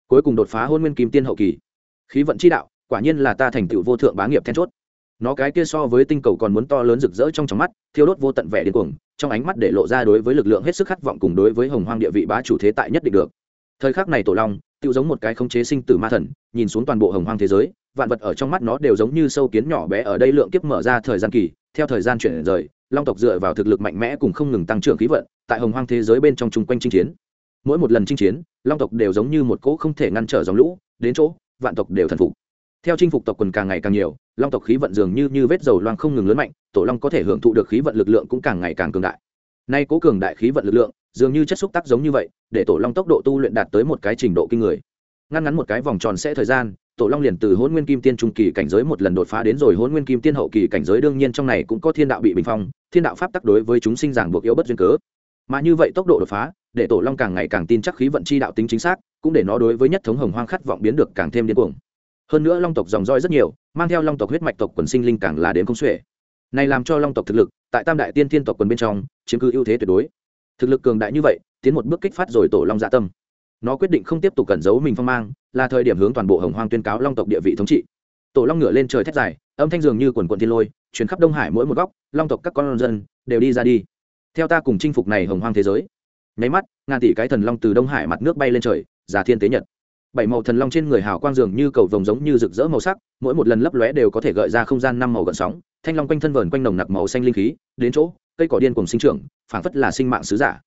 Cuối cùng đột phá hôn nguyên kim tiên hậu kỳ. Khí vận chi đạo, quả nhiên là ta thành tựu vô thượng bá nghiệp then chốt. Nó cái kia so với tinh cầu còn muốn to lớn rực rỡ trong trong mắt, thiêu đốt vô tận vẻ điên cuồng, trong ánh mắt để lộ ra đối với lực lượng hết sức khát vọng cùng đối với hồng hoang địa vị bá chủ thế tại nhất định được. Thời khắc này tổ long tự giống một cái khống chế sinh tử ma thần, nhìn xuống toàn bộ hồng hoang thế giới, vạn vật ở trong mắt nó đều giống như sâu kiến nhỏ bé ở đây lượng kiếp mở ra thời gian kỳ, theo thời gian chuyển rời, long tộc dựa vào thực lực mạnh mẽ cùng không ngừng tăng trưởng khí vận, tại hồng hoang thế giới bên trong chung quanh chinh chiến. Mỗi một lần chinh chiến, long tộc đều giống như một cỗ không thể ngăn trở dòng lũ, đến chỗ, vạn tộc đều thần phục. Theo chinh phục tộc quần càng ngày càng nhiều, long tộc khí vận dường như như vết dầu loang không ngừng lớn mạnh, tổ long có thể hưởng thụ được khí vận lực lượng cũng càng ngày càng cường đại. Nay cố cường đại khí vận lực lượng dường như chất xúc tác giống như vậy, để tổ long tốc độ tu luyện đạt tới một cái trình độ kinh người. Ngăn ngắn một cái vòng tròn sẽ thời gian, tổ long liền từ hôn nguyên kim tiên trung kỳ cảnh giới một lần đột phá đến rồi hôn nguyên kim tiên hậu kỳ cảnh giới, đương nhiên trong này cũng có thiên đạo bị bình phong, thiên đạo pháp tắc đối với chúng sinh giảng buộc yếu bất duyên cớ. Mà như vậy tốc độ đột phá, để tổ long càng ngày càng tin chắc khí vận chi đạo tính chính xác, cũng để nó đối với nhất thống hồng hoang khát vọng biến được càng thêm điên cuồng. Hơn nữa long tộc dòng roi rất nhiều, mang theo long tộc huyết mạch tộc quần sinh linh càng là đến công xuể. Này làm cho long tộc thực lực, tại tam đại tiên thiên tộc quần bên trong, chiếm cứ ưu thế tuyệt đối thực lực cường đại như vậy, tiến một bước kích phát rồi tổ long dạ tâm. Nó quyết định không tiếp tục cẩn giấu mình phong mang, là thời điểm hướng toàn bộ hồng hoang tuyên cáo long tộc địa vị thống trị. Tổ long ngửa lên trời thét dài, âm thanh dường như quần quần thiên lôi chuyến khắp đông hải mỗi một góc, long tộc các con dân đều đi ra đi. Theo ta cùng chinh phục này hồng hoang thế giới. Nháy mắt, ngàn tỷ cái thần long từ đông hải mặt nước bay lên trời giả thiên tế nhật. Bảy màu thần long trên người hào quang dường như cầu vồng giống như rực rỡ màu sắc, mỗi một lần lấp lóe đều có thể gợi ra không gian năm màu gợn sóng, thanh long quanh thân vờn quanh nồng nặc màu xanh linh khí, đến chỗ cây cỏ điên cùng sinh trưởng, phảng phất là sinh mạng sứ giả.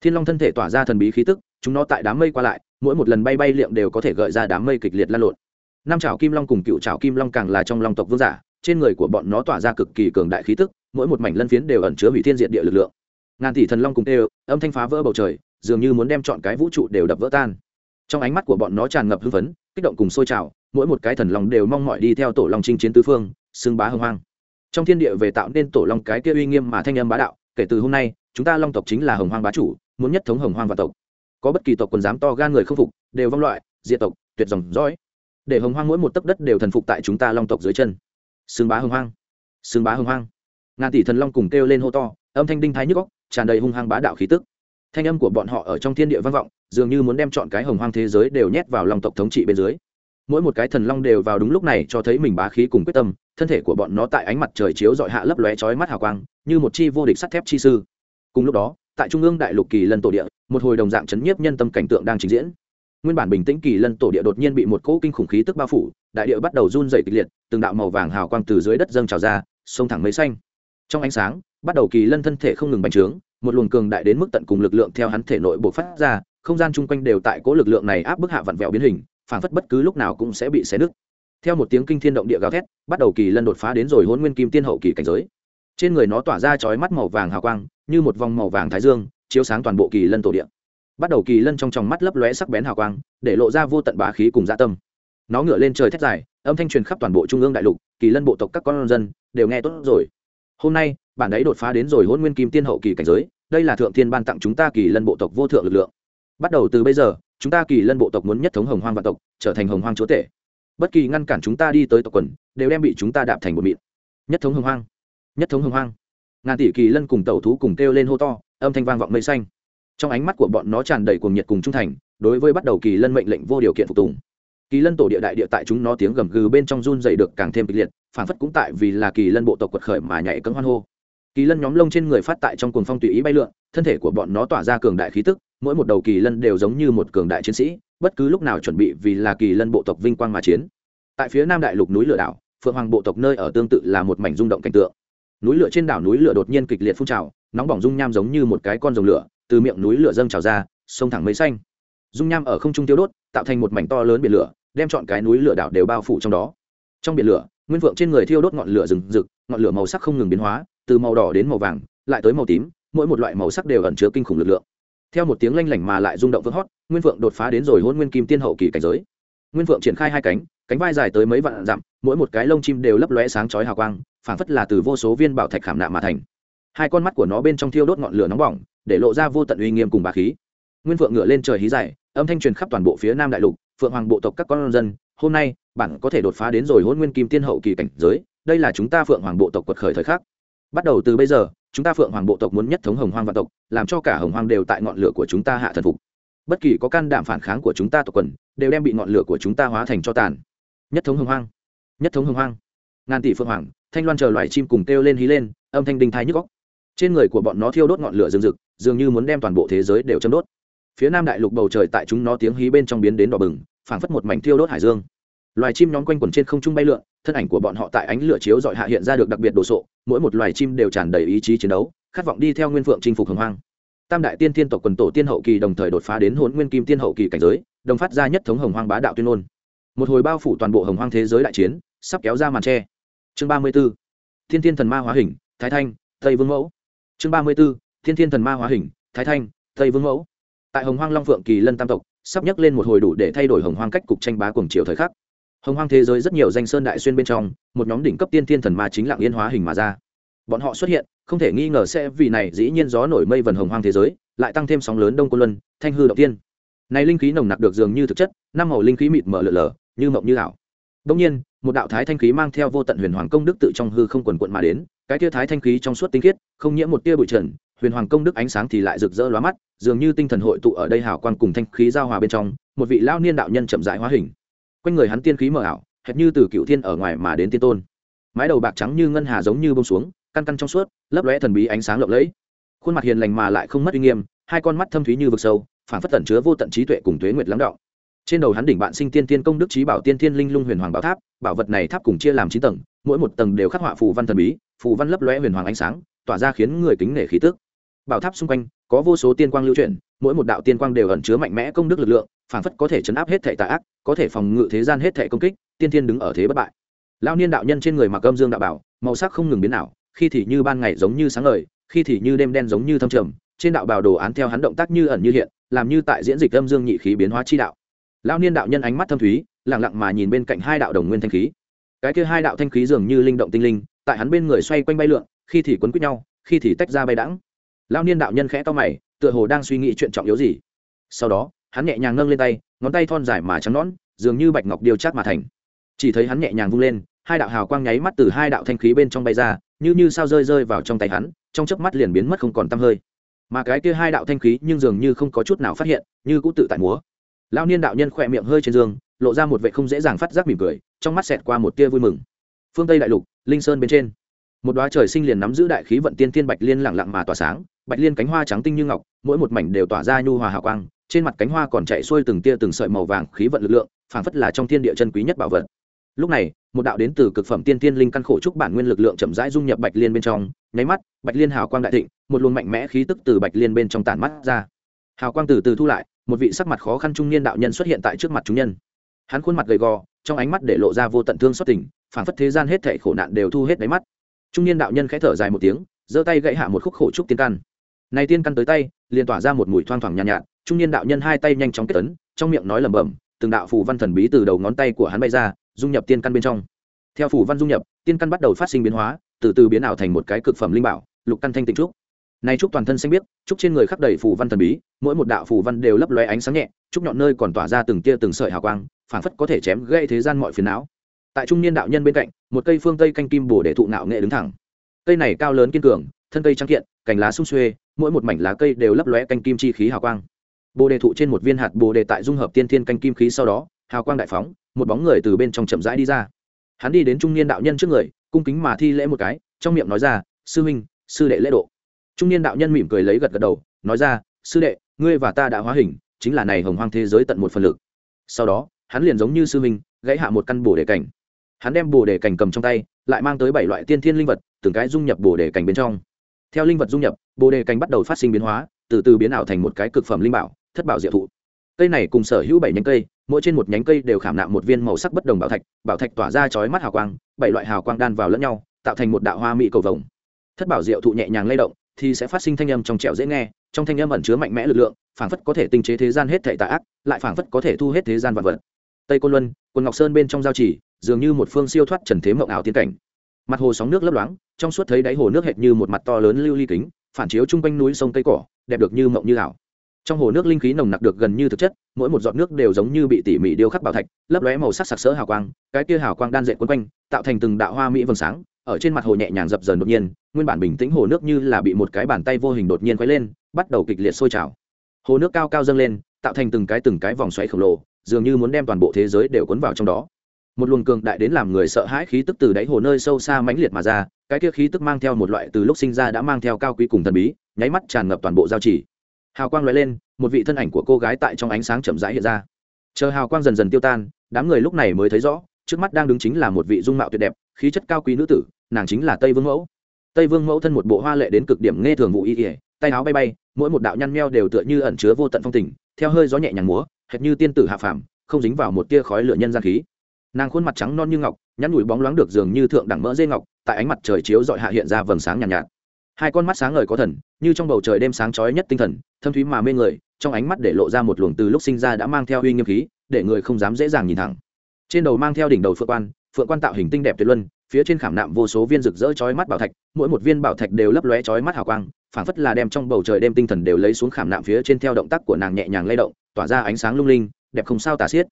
Thiên long thân thể tỏa ra thần bí khí tức, chúng nó tại đám mây qua lại, mỗi một lần bay bay liệm đều có thể gợi ra đám mây kịch liệt lan lộn. Nam chảo kim long cùng cựu chảo kim long càng là trong long tộc vương giả, trên người của bọn nó tỏa ra cực kỳ cường đại khí tức, mỗi một mảnh lân phiến đều ẩn chứa hủy thiên diện địa lực lượng. Ngàn tỷ thần long cùng tê âm thanh phá vỡ bầu trời, dường như muốn đem chọn cái vũ trụ đều đập vỡ tan. Trong ánh mắt của bọn nó tràn ngập hưng phấn, kích động cùng sôi trào, mỗi một cái thần long đều mong mỏi đi theo tổ long chinh chiến tứ phương, xưng bá hưng hoang trong thiên địa về tạo nên tổ long cái kia uy nghiêm mà thanh âm bá đạo, kể từ hôm nay, chúng ta long tộc chính là hồng hoang bá chủ, muốn nhất thống hồng hoang và tộc. Có bất kỳ tộc quần dám to gan người không phục, đều vong loại, diệt tộc, tuyệt dòng dõi. Để hồng hoang mỗi một tấc đất đều thần phục tại chúng ta long tộc dưới chân. Xương bá hồng hoang. Xương bá hồng hoang. Ngàn tỷ thần long cùng kêu lên hô to, âm thanh đinh thái nhức góc tràn đầy hung hăng bá đạo khí tức. Thanh âm của bọn họ ở trong thiên địa vang vọng, dường như muốn đem chọn cái hồng hoang thế giới đều nhét vào lòng tộc thống trị bên dưới mỗi một cái thần long đều vào đúng lúc này cho thấy mình bá khí cùng quyết tâm, thân thể của bọn nó tại ánh mặt trời chiếu dọi hạ lấp lóe chói mắt hào quang, như một chi vô địch sắt thép chi sư. Cùng lúc đó, tại trung ương đại lục kỳ lân tổ địa, một hồi đồng dạng chấn nhiếp nhân tâm cảnh tượng đang trình diễn. Nguyên bản bình tĩnh kỳ lân tổ địa đột nhiên bị một cỗ kinh khủng khí tức bao phủ, đại địa bắt đầu run dày kịch liệt, từng đạo màu vàng hào quang từ dưới đất dâng trào ra sông thẳng mấy xanh. Trong ánh sáng, bắt đầu kỳ lân thân thể không ngừng bành trướng, một luồng cường đại đến mức tận cùng lực lượng theo hắn thể nội bộ phát ra, không gian chung quanh đều tại cỗ lực lượng này áp bức hạ vặn vẹo biến hình phảng phất bất cứ lúc nào cũng sẽ bị xé nứt. Theo một tiếng kinh thiên động địa gào thét, bắt đầu kỳ lân đột phá đến rồi hôn nguyên kim tiên hậu kỳ cảnh giới. Trên người nó tỏa ra chói mắt màu vàng hào quang, như một vòng màu vàng thái dương, chiếu sáng toàn bộ kỳ lân tổ địa. Bắt đầu kỳ lân trong tròng mắt lấp lóe sắc bén hào quang, để lộ ra vô tận bá khí cùng dạ tâm. Nó ngửa lên trời thét dài, âm thanh truyền khắp toàn bộ trung ương đại lục, kỳ lân bộ tộc các con dân đều nghe tốt rồi. Hôm nay bản đấy đột phá đến rồi hôn nguyên kim tiên hậu kỳ cảnh giới, đây là thượng thiên ban tặng chúng ta kỳ lân bộ tộc vô thượng lực lượng bắt đầu từ bây giờ, chúng ta kỳ lân bộ tộc muốn nhất thống hồng hoang vạn tộc, trở thành hồng hoang chúa tể. Bất kỳ ngăn cản chúng ta đi tới tộc quần, đều đem bị chúng ta đạp thành một mịn. Nhất thống hồng hoang. Nhất thống hồng hoang. Ngàn tỷ kỳ lân cùng tẩu thú cùng kêu lên hô to, âm thanh vang vọng mây xanh. Trong ánh mắt của bọn nó tràn đầy cuồng nhiệt cùng trung thành, đối với bắt đầu kỳ lân mệnh lệnh vô điều kiện phục tùng. Kỳ lân tổ địa đại địa tại chúng nó tiếng gầm gừ bên trong run dày được càng thêm kịch liệt phản phất cũng tại vì là kỳ lân bộ tộc quật khởi mà nhảy cấm hoan hô kỳ lân nhóm lông trên người phát tại trong cuồng phong tùy ý bay lượn, thân thể của bọn nó tỏa ra cường đại khí tức, mỗi một đầu kỳ lân đều giống như một cường đại chiến sĩ, bất cứ lúc nào chuẩn bị vì là kỳ lân bộ tộc vinh quang mà chiến. Tại phía nam đại lục núi lửa đảo, phượng hoàng bộ tộc nơi ở tương tự là một mảnh rung động cảnh tượng. Núi lửa trên đảo núi lửa đột nhiên kịch liệt phun trào, nóng bỏng dung nham giống như một cái con rồng lửa, từ miệng núi lửa dâng trào ra, sông thẳng mây xanh. Dung nham ở không trung tiêu đốt, tạo thành một mảnh to lớn biển lửa, đem chọn cái núi lửa đảo đều bao phủ trong đó. Trong biển lửa, nguyên vượng trên người thiêu đốt ngọn lửa rừng rực, ngọn lửa màu sắc không ngừng biến hóa từ màu đỏ đến màu vàng, lại tới màu tím, mỗi một loại màu sắc đều ẩn chứa kinh khủng lực lượng. Theo một tiếng lanh lảnh mà lại rung động vỡ hót, nguyên vượng đột phá đến rồi hôn nguyên kim tiên hậu kỳ cảnh giới. Nguyên vượng triển khai hai cánh cánh vai dài tới mấy vạn dặm, mỗi một cái lông chim đều lấp lóe sáng chói hào quang, phảng phất là từ vô số viên bảo thạch khảm nạm mà thành. Hai con mắt của nó bên trong thiêu đốt ngọn lửa nóng bỏng, để lộ ra vô tận uy nghiêm cùng bà khí. Nguyên phượng ngựa lên trời hí dài, âm thanh truyền khắp toàn bộ phía nam đại lục, phượng hoàng bộ tộc các con dân, hôm nay, bạn có thể đột phá đến rồi hôn nguyên kim tiên hậu kỳ cảnh giới, đây là chúng ta phượng hoàng bộ tộc quật khởi thời khắc bắt đầu từ bây giờ, chúng ta phượng hoàng bộ tộc muốn nhất thống hồng hoang vạn tộc, làm cho cả hồng hoang đều tại ngọn lửa của chúng ta hạ thần phục. Bất kỳ có can đảm phản kháng của chúng ta tộc quần, đều đem bị ngọn lửa của chúng ta hóa thành cho tàn. Nhất thống hồng hoang. Nhất thống hồng hoang. Ngàn tỷ phượng hoàng, thanh loan chờ loài chim cùng kêu lên hí lên, âm thanh đinh thái nhức góc trên người của bọn nó thiêu đốt ngọn lửa rừng rực, dường như muốn đem toàn bộ thế giới đều châm đốt. Phía nam đại lục bầu trời tại chúng nó tiếng hí bên trong biến đến đỏ bừng, phảng phất một mảnh thiêu đốt hải dương loài chim nhóm quanh quẩn trên không trung bay lượn, thân ảnh của bọn họ tại ánh lửa chiếu dọi hạ hiện ra được đặc biệt đồ sộ, mỗi một loài chim đều tràn đầy ý chí chiến đấu, khát vọng đi theo nguyên phượng chinh phục hồng hoang. Tam đại tiên thiên tộc quần tổ tiên hậu kỳ đồng thời đột phá đến hôn nguyên kim tiên hậu kỳ cảnh giới, đồng phát ra nhất thống hồng hoang bá đạo tuyên ngôn. Một hồi bao phủ toàn bộ hồng hoang thế giới đại chiến, sắp kéo ra màn tre. Chương ba mươi b ố thiên thiên thần ma hóa hình, thái thanh, tây vương mẫu. Chương ba mươi b ố thiên thiên thần ma hóa hình, thái thanh, tây vương mẫu. Tại hồng hoang long phượng kỳ lân tam tộc, sắp nhắc lên một hồi đủ để thay đổi hồng hoang cách cục tranh bá cuồng chiều thời khắc hồng hoang thế giới rất nhiều danh sơn đại xuyên bên trong, một nhóm đỉnh cấp tiên thiên thần ma chính lạng yên hóa hình mà ra. Bọn họ xuất hiện, không thể nghi ngờ sẽ vì này dĩ nhiên gió nổi mây vần hồng hoang thế giới, lại tăng thêm sóng lớn đông quân luân, thanh hư động tiên. Này linh khí nồng nặc được dường như thực chất, năm màu linh khí mịt mờ lở lở, như mộng như ảo. Đông nhiên, một đạo thái thanh khí mang theo vô tận huyền hoàng công đức tự trong hư không quần quận mà đến, cái tia thái thanh khí trong suốt tinh khiết, không nhiễm một tia bụi trần, huyền hoàng công đức ánh sáng thì lại rực rỡ lóa mắt, dường như tinh thần hội tụ ở đây hào quang cùng thanh khí giao hòa bên trong, một vị lao niên đạo nhân chậm rãi hóa hình quanh người hắn tiên khí mờ ảo, hệt như từ cựu thiên ở ngoài mà đến tiên tôn. Mái đầu bạc trắng như ngân hà giống như bông xuống, căn căn trong suốt, lấp lóe thần bí ánh sáng lộng lẫy. Khuôn mặt hiền lành mà lại không mất uy nghiêm, hai con mắt thâm thúy như vực sâu phản phất tẩn chứa vô tận trí tuệ cùng tuế nguyệt lắng động. Trên đầu hắn đỉnh bạn sinh tiên tiên công đức trí bảo tiên thiên linh lung huyền hoàng bảo tháp, bảo vật này tháp cùng chia làm chín tầng, mỗi một tầng đều khắc họa phù văn thần bí, phù văn lấp lóe huyền hoàng ánh sáng, tỏa ra khiến người kính nể khí tức. Bảo tháp xung quanh, có vô số tiên quang lưu chuyển, mỗi một đạo tiên quang đều ẩn chứa mạnh mẽ công đức lực lượng phản phất có thể chấn áp hết thệ tà ác, có thể phòng ngự thế gian hết thệ công kích, tiên thiên đứng ở thế bất bại. Lao niên đạo nhân trên người mặc âm dương đạo bảo, màu sắc không ngừng biến ảo, khi thì như ban ngày giống như sáng ngời, khi thì như đêm đen giống như thâm trầm, trên đạo bào đồ án theo hắn động tác như ẩn như hiện, làm như tại diễn dịch âm dương nhị khí biến hóa chi đạo. Lao niên đạo nhân ánh mắt thâm thúy lẳng lặng mà nhìn bên cạnh hai đạo đồng nguyên thanh khí. Cái kia hai đạo thanh khí dường như linh động tinh linh, tại hắn bên người xoay quanh bay lượn, khi thì quấn quýt nhau, khi thì tách ra bay đãng. Lao niên đạo nhân khẽ to mày, tựa hồ đang suy nghĩ chuyện trọng yếu gì. Sau đó hắn nhẹ nhàng nâng lên tay, ngón tay thon dài mà trắng nõn, dường như bạch ngọc điều chát mà thành. Chỉ thấy hắn nhẹ nhàng vung lên, hai đạo hào quang nháy mắt từ hai đạo thanh khí bên trong bay ra, như như sao rơi rơi vào trong tay hắn, trong chớp mắt liền biến mất không còn tăm hơi. Mà cái kia hai đạo thanh khí nhưng dường như không có chút nào phát hiện, như cũng tự tại múa. Lao niên đạo nhân khỏe miệng hơi trên giường lộ ra một vệ không dễ dàng phát giác mỉm cười, trong mắt xẹt qua một tia vui mừng. Phương tây đại lục, linh sơn bên trên. Một đoá trời sinh liền nắm giữ đại khí vận tiên tiên bạch liên lẳng lặng mà tỏa sáng bạch liên cánh hoa trắng tinh như ngọc, mỗi một mảnh đều tỏa ra nhu hòa hào quang, trên mặt cánh hoa còn chạy xuôi từng tia từng sợi màu vàng khí vận lực lượng, phảng phất là trong thiên địa chân quý nhất bảo vật. Lúc này, một đạo đến từ cực phẩm tiên tiên linh căn khổ trúc bản nguyên lực lượng chậm rãi dung nhập bạch liên bên trong, nháy mắt, bạch liên hào quang đại thịnh, một luồng mạnh mẽ khí tức từ bạch liên bên trong tản mắt ra. Hào quang từ từ thu lại, một vị sắc mặt khó khăn trung niên đạo nhân xuất hiện tại trước mặt chúng nhân. Hắn khuôn mặt gầy gò, trong ánh mắt để lộ ra vô tận thương xuất tình, phảng phất thế gian hết thảy khổ nạn đều thu hết đáy mắt. Trung niên đạo nhân khẽ thở dài một tiếng, giơ tay gãy hạ một khúc khổ trúc tiên căn này tiên căn tới tay liền tỏa ra một mùi thoang thoảng nhàn nhạt, nhạt trung niên đạo nhân hai tay nhanh chóng kết tấn trong miệng nói lẩm bẩm từng đạo phù văn thần bí từ đầu ngón tay của hắn bay ra dung nhập tiên căn bên trong. Theo phù văn dung nhập tiên căn bắt đầu phát sinh biến hóa từ từ biến ảo thành một cái cực phẩm linh bảo lục căn thanh tịnh trúc. Này trúc toàn thân xanh biếc trúc trên người khắc đầy phù văn thần bí mỗi một đạo phù văn đều lấp lóe ánh sáng nhẹ trúc nhọn nơi còn tỏa ra từng tia từng sợi hào quang phảng phất có thể chém gây thế gian mọi phiền não. Tại trung niên đạo nhân bên cạnh một cây phương tây canh kim bổ để thụ nạo nghệ đứng thẳng. Cây này cao lớn kiên cường thân cây trắng kiện cành lá sung xuê mỗi một mảnh lá cây đều lấp lóe canh kim chi khí hào quang. Bồ đề thụ trên một viên hạt bồ đề tại dung hợp tiên thiên canh kim khí sau đó, hào quang đại phóng, một bóng người từ bên trong chậm rãi đi ra. Hắn đi đến trung niên đạo nhân trước người, cung kính mà thi lễ một cái, trong miệng nói ra, sư huynh, sư đệ lễ độ. Trung niên đạo nhân mỉm cười lấy gật gật đầu, nói ra, sư đệ, ngươi và ta đã hóa hình, chính là này hồng hoang thế giới tận một phần lực. Sau đó, hắn liền giống như sư huynh, gãy hạ một căn bồ đề cảnh hắn đem bồ đề cảnh cầm trong tay, lại mang tới bảy loại tiên thiên linh vật, từng cái dung nhập bồ đề cảnh bên trong theo linh vật dung nhập, bồ đề cành bắt đầu phát sinh biến hóa, từ từ biến ảo thành một cái cực phẩm linh bảo, thất bảo diệu thụ. Cây này cùng sở hữu bảy nhánh cây, mỗi trên một nhánh cây đều khảm nạm một viên màu sắc bất đồng bảo thạch bảo thạch tỏa ra chói mắt hào quang, bảy loại hào quang đan vào lẫn nhau, tạo thành một đạo hoa mỹ cầu vồng. Thất bảo diệu thụ nhẹ nhàng lay động, thì sẽ phát sinh thanh âm trong trẻo dễ nghe, trong thanh âm ẩn chứa mạnh mẽ lực lượng, phảng phất có thể tinh chế thế gian hết thảy tà ác, lại phảng phất có thể thu hết thế gian vật vật. Tây côn luân quần ngọc sơn bên trong giao chỉ, dường như một phương siêu thoát trần thế mộng ảo tiên cảnh mặt hồ sóng nước lấp loáng, trong suốt thấy đáy hồ nước hệt như một mặt to lớn lưu ly kính, phản chiếu chung quanh núi sông cây cỏ, đẹp được như mộng như ảo. Trong hồ nước linh khí nồng nặc được gần như thực chất, mỗi một giọt nước đều giống như bị tỉ mỉ điêu khắc bảo thạch, lấp lóe màu sắc sặc sỡ hào quang, cái kia hào quang đan dệt quấn quanh, tạo thành từng đạo hoa mỹ vầng sáng, ở trên mặt hồ nhẹ nhàng dập dờn đột nhiên, nguyên bản bình tĩnh hồ nước như là bị một cái bàn tay vô hình đột nhiên quấy lên, bắt đầu kịch liệt sôi trào. Hồ nước cao cao dâng lên, tạo thành từng cái từng cái vòng xoáy khổng lồ, dường như muốn đem toàn bộ thế giới đều cuốn vào trong đó một luồng cường đại đến làm người sợ hãi khí tức từ đáy hồ nơi sâu xa mãnh liệt mà ra, cái kia khí tức mang theo một loại từ lúc sinh ra đã mang theo cao quý cùng thần bí, nháy mắt tràn ngập toàn bộ giao chỉ hào quang lóe lên, một vị thân ảnh của cô gái tại trong ánh sáng chậm rãi hiện ra. Chờ hào quang dần dần tiêu tan, đám người lúc này mới thấy rõ, trước mắt đang đứng chính là một vị dung mạo tuyệt đẹp, khí chất cao quý nữ tử, nàng chính là tây vương mẫu. Tây vương mẫu thân một bộ hoa lệ đến cực điểm nghe thường vụ y ỉa tay áo bay bay, mỗi một đạo nhăn meo đều tựa như ẩn chứa vô tận phong tình, theo hơi gió nhẹ nhàng múa, hệt như tiên tử hạ phàm, không dính vào một tia khói lửa nhân gian khí nàng khuôn mặt trắng non như ngọc nhắn nhủi bóng loáng được dường như thượng đẳng mỡ dê ngọc tại ánh mặt trời chiếu dọi hạ hiện ra vầng sáng nhàn nhạt, nhạt. Hai con mắt sáng ngời có thần như trong bầu trời đêm sáng chói nhất tinh thần thâm thúy mà mê người trong ánh mắt để lộ ra một luồng từ lúc sinh ra đã mang theo uy nghiêm khí để người không dám dễ dàng nhìn thẳng. Trên đầu mang theo đỉnh đầu phượng quan phượng quan tạo hình tinh đẹp tuyệt luân phía trên khảm nạm vô số viên rực rỡ chói mắt bảo thạch mỗi một viên bảo thạch đều lấp lóe chói mắt hào quang phảng phất là đem trong bầu trời đêm tinh thần đều lấy xuống khảm nạm phía trên theo động tác của nàng nhẹ nhàng lay động tỏa ra ánh sáng lung linh đẹp không sao tả xiết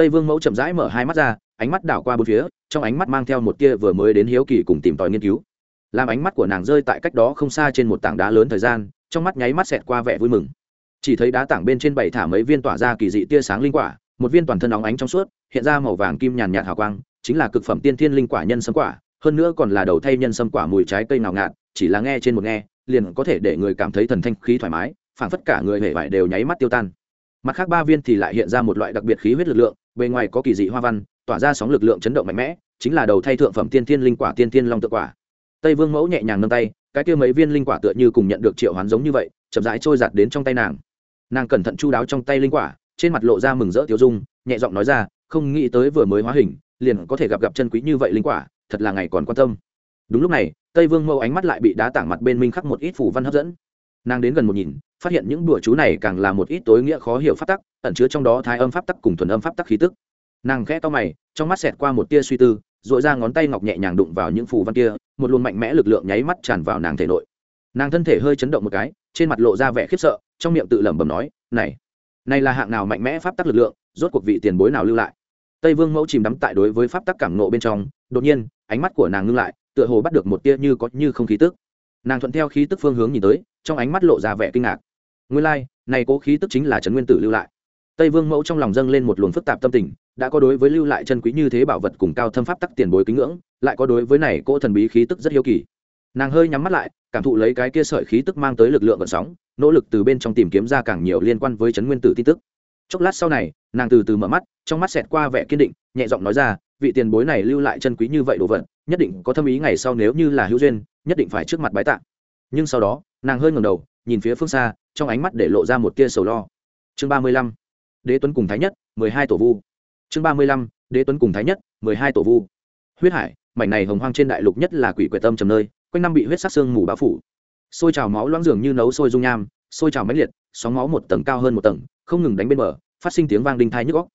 tây vương mẫu chậm rãi mở hai mắt ra, ánh mắt đảo qua bốn phía, trong ánh mắt mang theo một tia vừa mới đến hiếu kỳ cùng tìm tòi nghiên cứu. Làm ánh mắt của nàng rơi tại cách đó không xa trên một tảng đá lớn thời gian, trong mắt nháy mắt xẹt qua vẻ vui mừng. Chỉ thấy đá tảng bên trên bảy thả mấy viên tỏa ra kỳ dị tia sáng linh quả, một viên toàn thân óng ánh trong suốt, hiện ra màu vàng kim nhàn nhạt hào quang, chính là cực phẩm tiên thiên linh quả nhân sâm quả, hơn nữa còn là đầu thay nhân sâm quả mùi trái cây nào ngạt, chỉ là nghe trên một nghe, liền có thể để người cảm thấy thần thanh khí thoải mái, phảng phất cả người hề vải đều nháy mắt tiêu tan. Mặt khác ba viên thì lại hiện ra một loại đặc biệt khí huyết lực lượng bề ngoài có kỳ dị hoa văn, tỏa ra sóng lực lượng chấn động mạnh mẽ, chính là đầu thay thượng phẩm tiên thiên linh quả tiên thiên long tự quả. Tây vương mẫu nhẹ nhàng nâng tay, cái kia mấy viên linh quả tựa như cùng nhận được triệu hoán giống như vậy, chậm rãi trôi giạt đến trong tay nàng. Nàng cẩn thận chu đáo trong tay linh quả, trên mặt lộ ra mừng rỡ tiêu dung, nhẹ giọng nói ra, không nghĩ tới vừa mới hóa hình, liền có thể gặp gặp chân quý như vậy linh quả, thật là ngày còn quan tâm. Đúng lúc này, tây vương mẫu ánh mắt lại bị đá tảng mặt bên minh khắc một ít phủ văn hấp dẫn. Nàng đến gần một nhìn phát hiện những bùa chú này càng là một ít tối nghĩa khó hiểu pháp tắc, ẩn chứa trong đó thái âm pháp tắc cùng thuần âm pháp tắc khí tức. Nàng khẽ to mày, trong mắt xẹt qua một tia suy tư dội ra ngón tay ngọc nhẹ nhàng đụng vào những phù văn kia, một luồng mạnh mẽ lực lượng nháy mắt tràn vào nàng thể nội. Nàng thân thể hơi chấn động một cái, trên mặt lộ ra vẻ khiếp sợ, trong miệng tự lẩm bẩm nói, này này là hạng nào mạnh mẽ pháp tắc lực lượng, rốt cuộc vị tiền bối nào lưu lại? Tây vương mẫu chìm đắm tại đối với pháp tắc cảm nộ bên trong, đột nhiên, ánh mắt của nàng ngưng lại, tựa hồ bắt được một tia như có như không khí tức. Nàng thuận theo khí tức phương hướng nhìn tới, trong ánh mắt lộ ra vẻ kinh ngạc nguyên lai、like, này cố khí tức chính là trấn nguyên tử lưu lại. Tây vương mẫu trong lòng dâng lên một luồng phức tạp tâm tình đã có đối với lưu lại chân quý như thế bảo vật cùng cao thâm pháp tắc tiền bối kính ngưỡng lại có đối với này cỗ thần bí khí tức rất hiếu kỳ. Nàng hơi nhắm mắt lại cảm thụ lấy cái kia sợi khí tức mang tới lực lượng vận sóng nỗ lực từ bên trong tìm kiếm ra càng nhiều liên quan với chấn nguyên tử tin tức. Chốc lát sau này nàng từ từ mở mắt trong mắt xẹt qua vẻ kiên định nhẹ giọng nói ra vị tiền bối này lưu lại chân quý như vậy đồ vật nhất định có thâm ý ngày sau nếu như là hữu duyên nhất định phải trước mặt bái tạ. Nhưng sau đó nàng hơi ngầm đầu nhìn phía phương xa trong ánh mắt để lộ ra một tia sầu lo. Chương ba mươi lăm, đế tuấn cùng thái nhất, mười hai tổ vu. Chương ba mươi lăm, đế tuấn cùng thái nhất, mười hai tổ vu. Huyết hải, mảnh này hồng hoang trên đại lục nhất là quỷ quyệt tâm trầm nơi, quanh năm bị huyết sắc xương mù bao phủ. Sôi trào máu loãng dường như nấu sôi dung nham sôi trào mãnh liệt, sóng máu một tầng cao hơn một tầng, không ngừng đánh bên bờ, phát sinh tiếng vang đinh thai nhức góc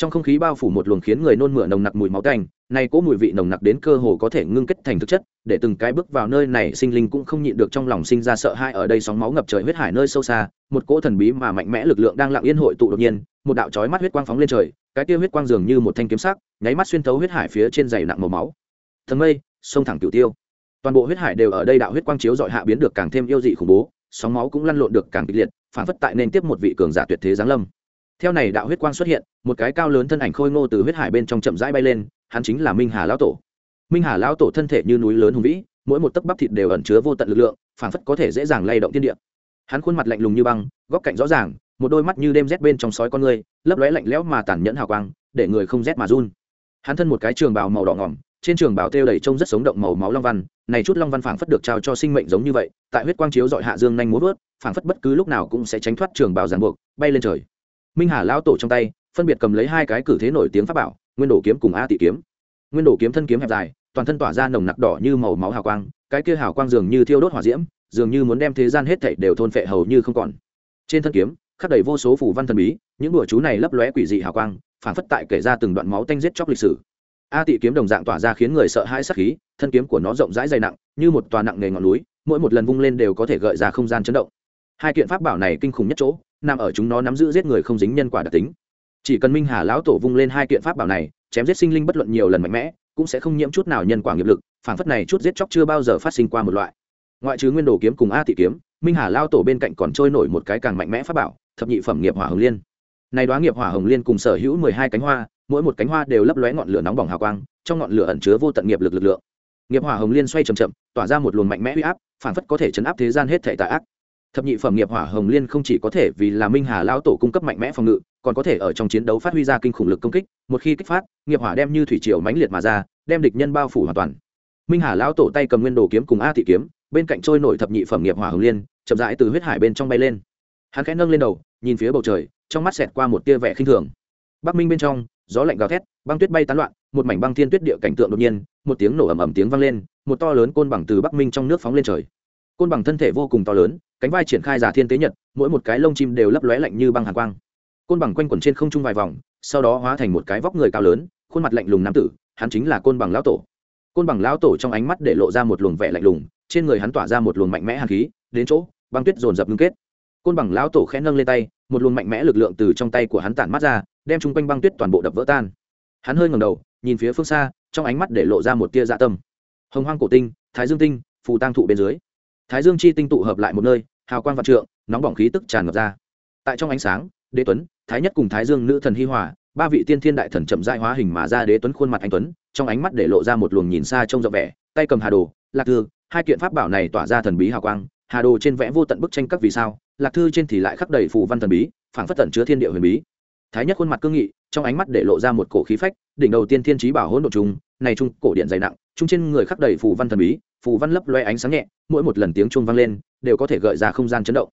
trong không khí bao phủ một luồng khiến người nôn mửa nồng nặc mùi máu tanh này cỗ mùi vị nồng nặc đến cơ hồ có thể ngưng kết thành thực chất, để từng cái bước vào nơi này sinh linh cũng không nhịn được trong lòng sinh ra sợ hãi ở đây sóng máu ngập trời huyết hải nơi sâu xa, một cỗ thần bí mà mạnh mẽ lực lượng đang lặng yên hội tụ đột nhiên, một đạo chói mắt huyết quang phóng lên trời, cái kia huyết quang dường như một thanh kiếm sắc, nháy mắt xuyên thấu huyết hải phía trên dày nặng màu máu. Thần mây, sông thẳng cửu tiêu. Toàn bộ huyết hải đều ở đây đạo huyết quang chiếu dọi hạ biến được càng thêm yêu dị khủng bố, sóng máu cũng lăn lộn được càng kịch liệt, phản phất tại nên tiếp một vị cường giả tuyệt thế giáng lâm theo này đạo huyết quang xuất hiện, một cái cao lớn thân ảnh khôi ngô từ huyết hải bên trong chậm rãi bay lên, hắn chính là minh hà lão tổ. Minh hà lão tổ thân thể như núi lớn hùng vĩ, mỗi một tấc bắp thịt đều ẩn chứa vô tận lực lượng phản phất có thể dễ dàng lay động thiên địa. Hắn khuôn mặt lạnh lùng như băng, góc cạnh rõ ràng, một đôi mắt như đêm rét bên trong sói con người, lấp lóe lạnh lẽo mà tàn nhẫn hào quang, để người không rét mà run. Hắn thân một cái trường bào màu đỏ ngỏm, trên trường bào têu đầy trông rất sống động màu máu long văn, này chút long văn phảng phất được trao cho sinh mệnh giống như vậy, tại huyết quang chiếu dọi hạ dương nhanh múa vớt, phảng phất bất cứ lúc nào cũng sẽ tránh thoát trường bào giàn buộc, bay lên trời minh hà lão tổ trong tay, phân biệt cầm lấy hai cái cử thế nổi tiếng pháp bảo, nguyên đồ kiếm cùng a tị kiếm. Nguyên đồ kiếm thân kiếm hẹp dài, toàn thân tỏa ra nồng nặc đỏ như màu máu hào quang, cái kia hào quang dường như thiêu đốt hỏa diễm, dường như muốn đem thế gian hết thảy đều thôn phệ hầu như không còn. Trên thân kiếm, khắc đầy vô số phủ văn thần bí, những đùa chú này lấp lóe quỷ dị hào quang, phản phất tại kể ra từng đoạn máu tanh giết chóc lịch sử. A tị kiếm đồng dạng tỏa ra khiến người sợ hãi sắc khí, thân kiếm của nó rộng rãi dày nặng, như một tòa nặng nề ngọn núi, mỗi một lần vung lên đều có thể gợi ra không gian chấn động hai kiện pháp bảo này kinh khủng nhất chỗ, nằm ở chúng nó nắm giữ giết người không dính nhân quả đặc tính. Chỉ cần minh hà lão tổ vung lên hai kiện pháp bảo này, chém giết sinh linh bất luận nhiều lần mạnh mẽ, cũng sẽ không nhiễm chút nào nhân quả nghiệp lực phản phất này chút giết chóc chưa bao giờ phát sinh qua một loại. Ngoại trừ nguyên đồ kiếm cùng a thị kiếm, minh hà lao tổ bên cạnh còn trôi nổi một cái càng mạnh mẽ pháp bảo, thập nhị phẩm nghiệp hỏa hồng liên. Này đoá nghiệp hỏa hồng liên cùng sở hữu mười hai cánh hoa, mỗi một cánh hoa đều lấp lóe ngọn lửa nóng bỏng hào quang, trong ngọn lửa ẩn chứa vô tận nghiệp lực lực lượng. Nghiệp hỏa hồng liên xoay chậm chậm, tỏa ra một luồng mạnh mẽ huy áp phản phất có thể chấn áp thế gian hết thể tà ác thập nhị phẩm nghiệp hỏa hồng liên không chỉ có thể vì là minh hà Lão tổ cung cấp mạnh mẽ phòng ngự, còn có thể ở trong chiến đấu phát huy ra kinh khủng lực công kích, một khi kích phát, nghiệp hỏa đem như thủy triều mãnh liệt mà ra, đem địch nhân bao phủ hoàn toàn. Minh hà Lão tổ tay cầm nguyên đồ kiếm cùng a thị kiếm, bên cạnh trôi nổi thập nhị phẩm nghiệp hỏa hồng liên, chậm rãi từ huyết hải bên trong bay lên. Hắn khẽ nâng lên đầu, nhìn phía bầu trời, trong mắt xẹt qua một tia vẻ khinh thường. Bắc minh bên trong, gió lạnh gào thét, băng tuyết bay tán loạn, một mảnh băng thiên tuyết địa cảnh tượng đột nhiên, một tiếng nổ ầm ầm tiếng vang lên, một to lớn côn bằng từ bắc minh trong nước phóng lên trời côn bằng thân thể vô cùng to lớn, cánh vai triển khai giả thiên tế nhật, mỗi một cái lông chim đều lấp lóe lạnh như băng hàn quang. Côn bằng quanh quẩn trên không trung vài vòng, sau đó hóa thành một cái vóc người cao lớn, khuôn mặt lạnh lùng nam tử, hắn chính là côn bằng lão tổ. Côn bằng lão tổ trong ánh mắt để lộ ra một luồng vẻ lạnh lùng, trên người hắn tỏa ra một luồng mạnh mẽ hàn khí, đến chỗ, băng tuyết dồn dập ngưng kết. Côn bằng lão tổ khẽ nâng lên tay, một luồng mạnh mẽ lực lượng từ trong tay của hắn tản mắt ra, đem chung quanh băng tuyết toàn bộ đập vỡ tan. Hắn hơi ngầm đầu, nhìn phía phương xa, trong ánh mắt để lộ ra một tia dạ tâm. Hồng hoang cổ tinh, thái dương tinh, phù tăng thụ bên dưới thái dương chi tinh tụ hợp lại một nơi, hào quang vạn trượng, nóng bỏng khí tức tràn ngập ra. Tại trong ánh sáng, đế tuấn, thái nhất cùng thái dương nữ thần hi hòa, ba vị tiên thiên đại thần chậm dại hóa hình mà ra đế tuấn khuôn mặt anh tuấn, trong ánh mắt để lộ ra một luồng nhìn xa trông rộng vẻ, tay cầm hà đồ, lạc thư, hai kiện pháp bảo này tỏa ra thần bí hào quang, hà đồ trên vẽ vô tận bức tranh các vì sao, lạc thư trên thì lại khắc đầy phù văn thần bí, phảng phất tận chứa thiên địa huyền bí. Thái nhất khuôn mặt cương nghị, trong ánh mắt để lộ ra một cổ khí phách, đỉnh đầu tiên thiên trí bảo hỗn độ trùng, này trung cổ điện dày nặng, trung trên người khắc đầy phù văn thần bí phù văn lấp loe ánh sáng nhẹ, mỗi một lần tiếng chuông vang lên, đều có thể gợi ra không gian chấn động.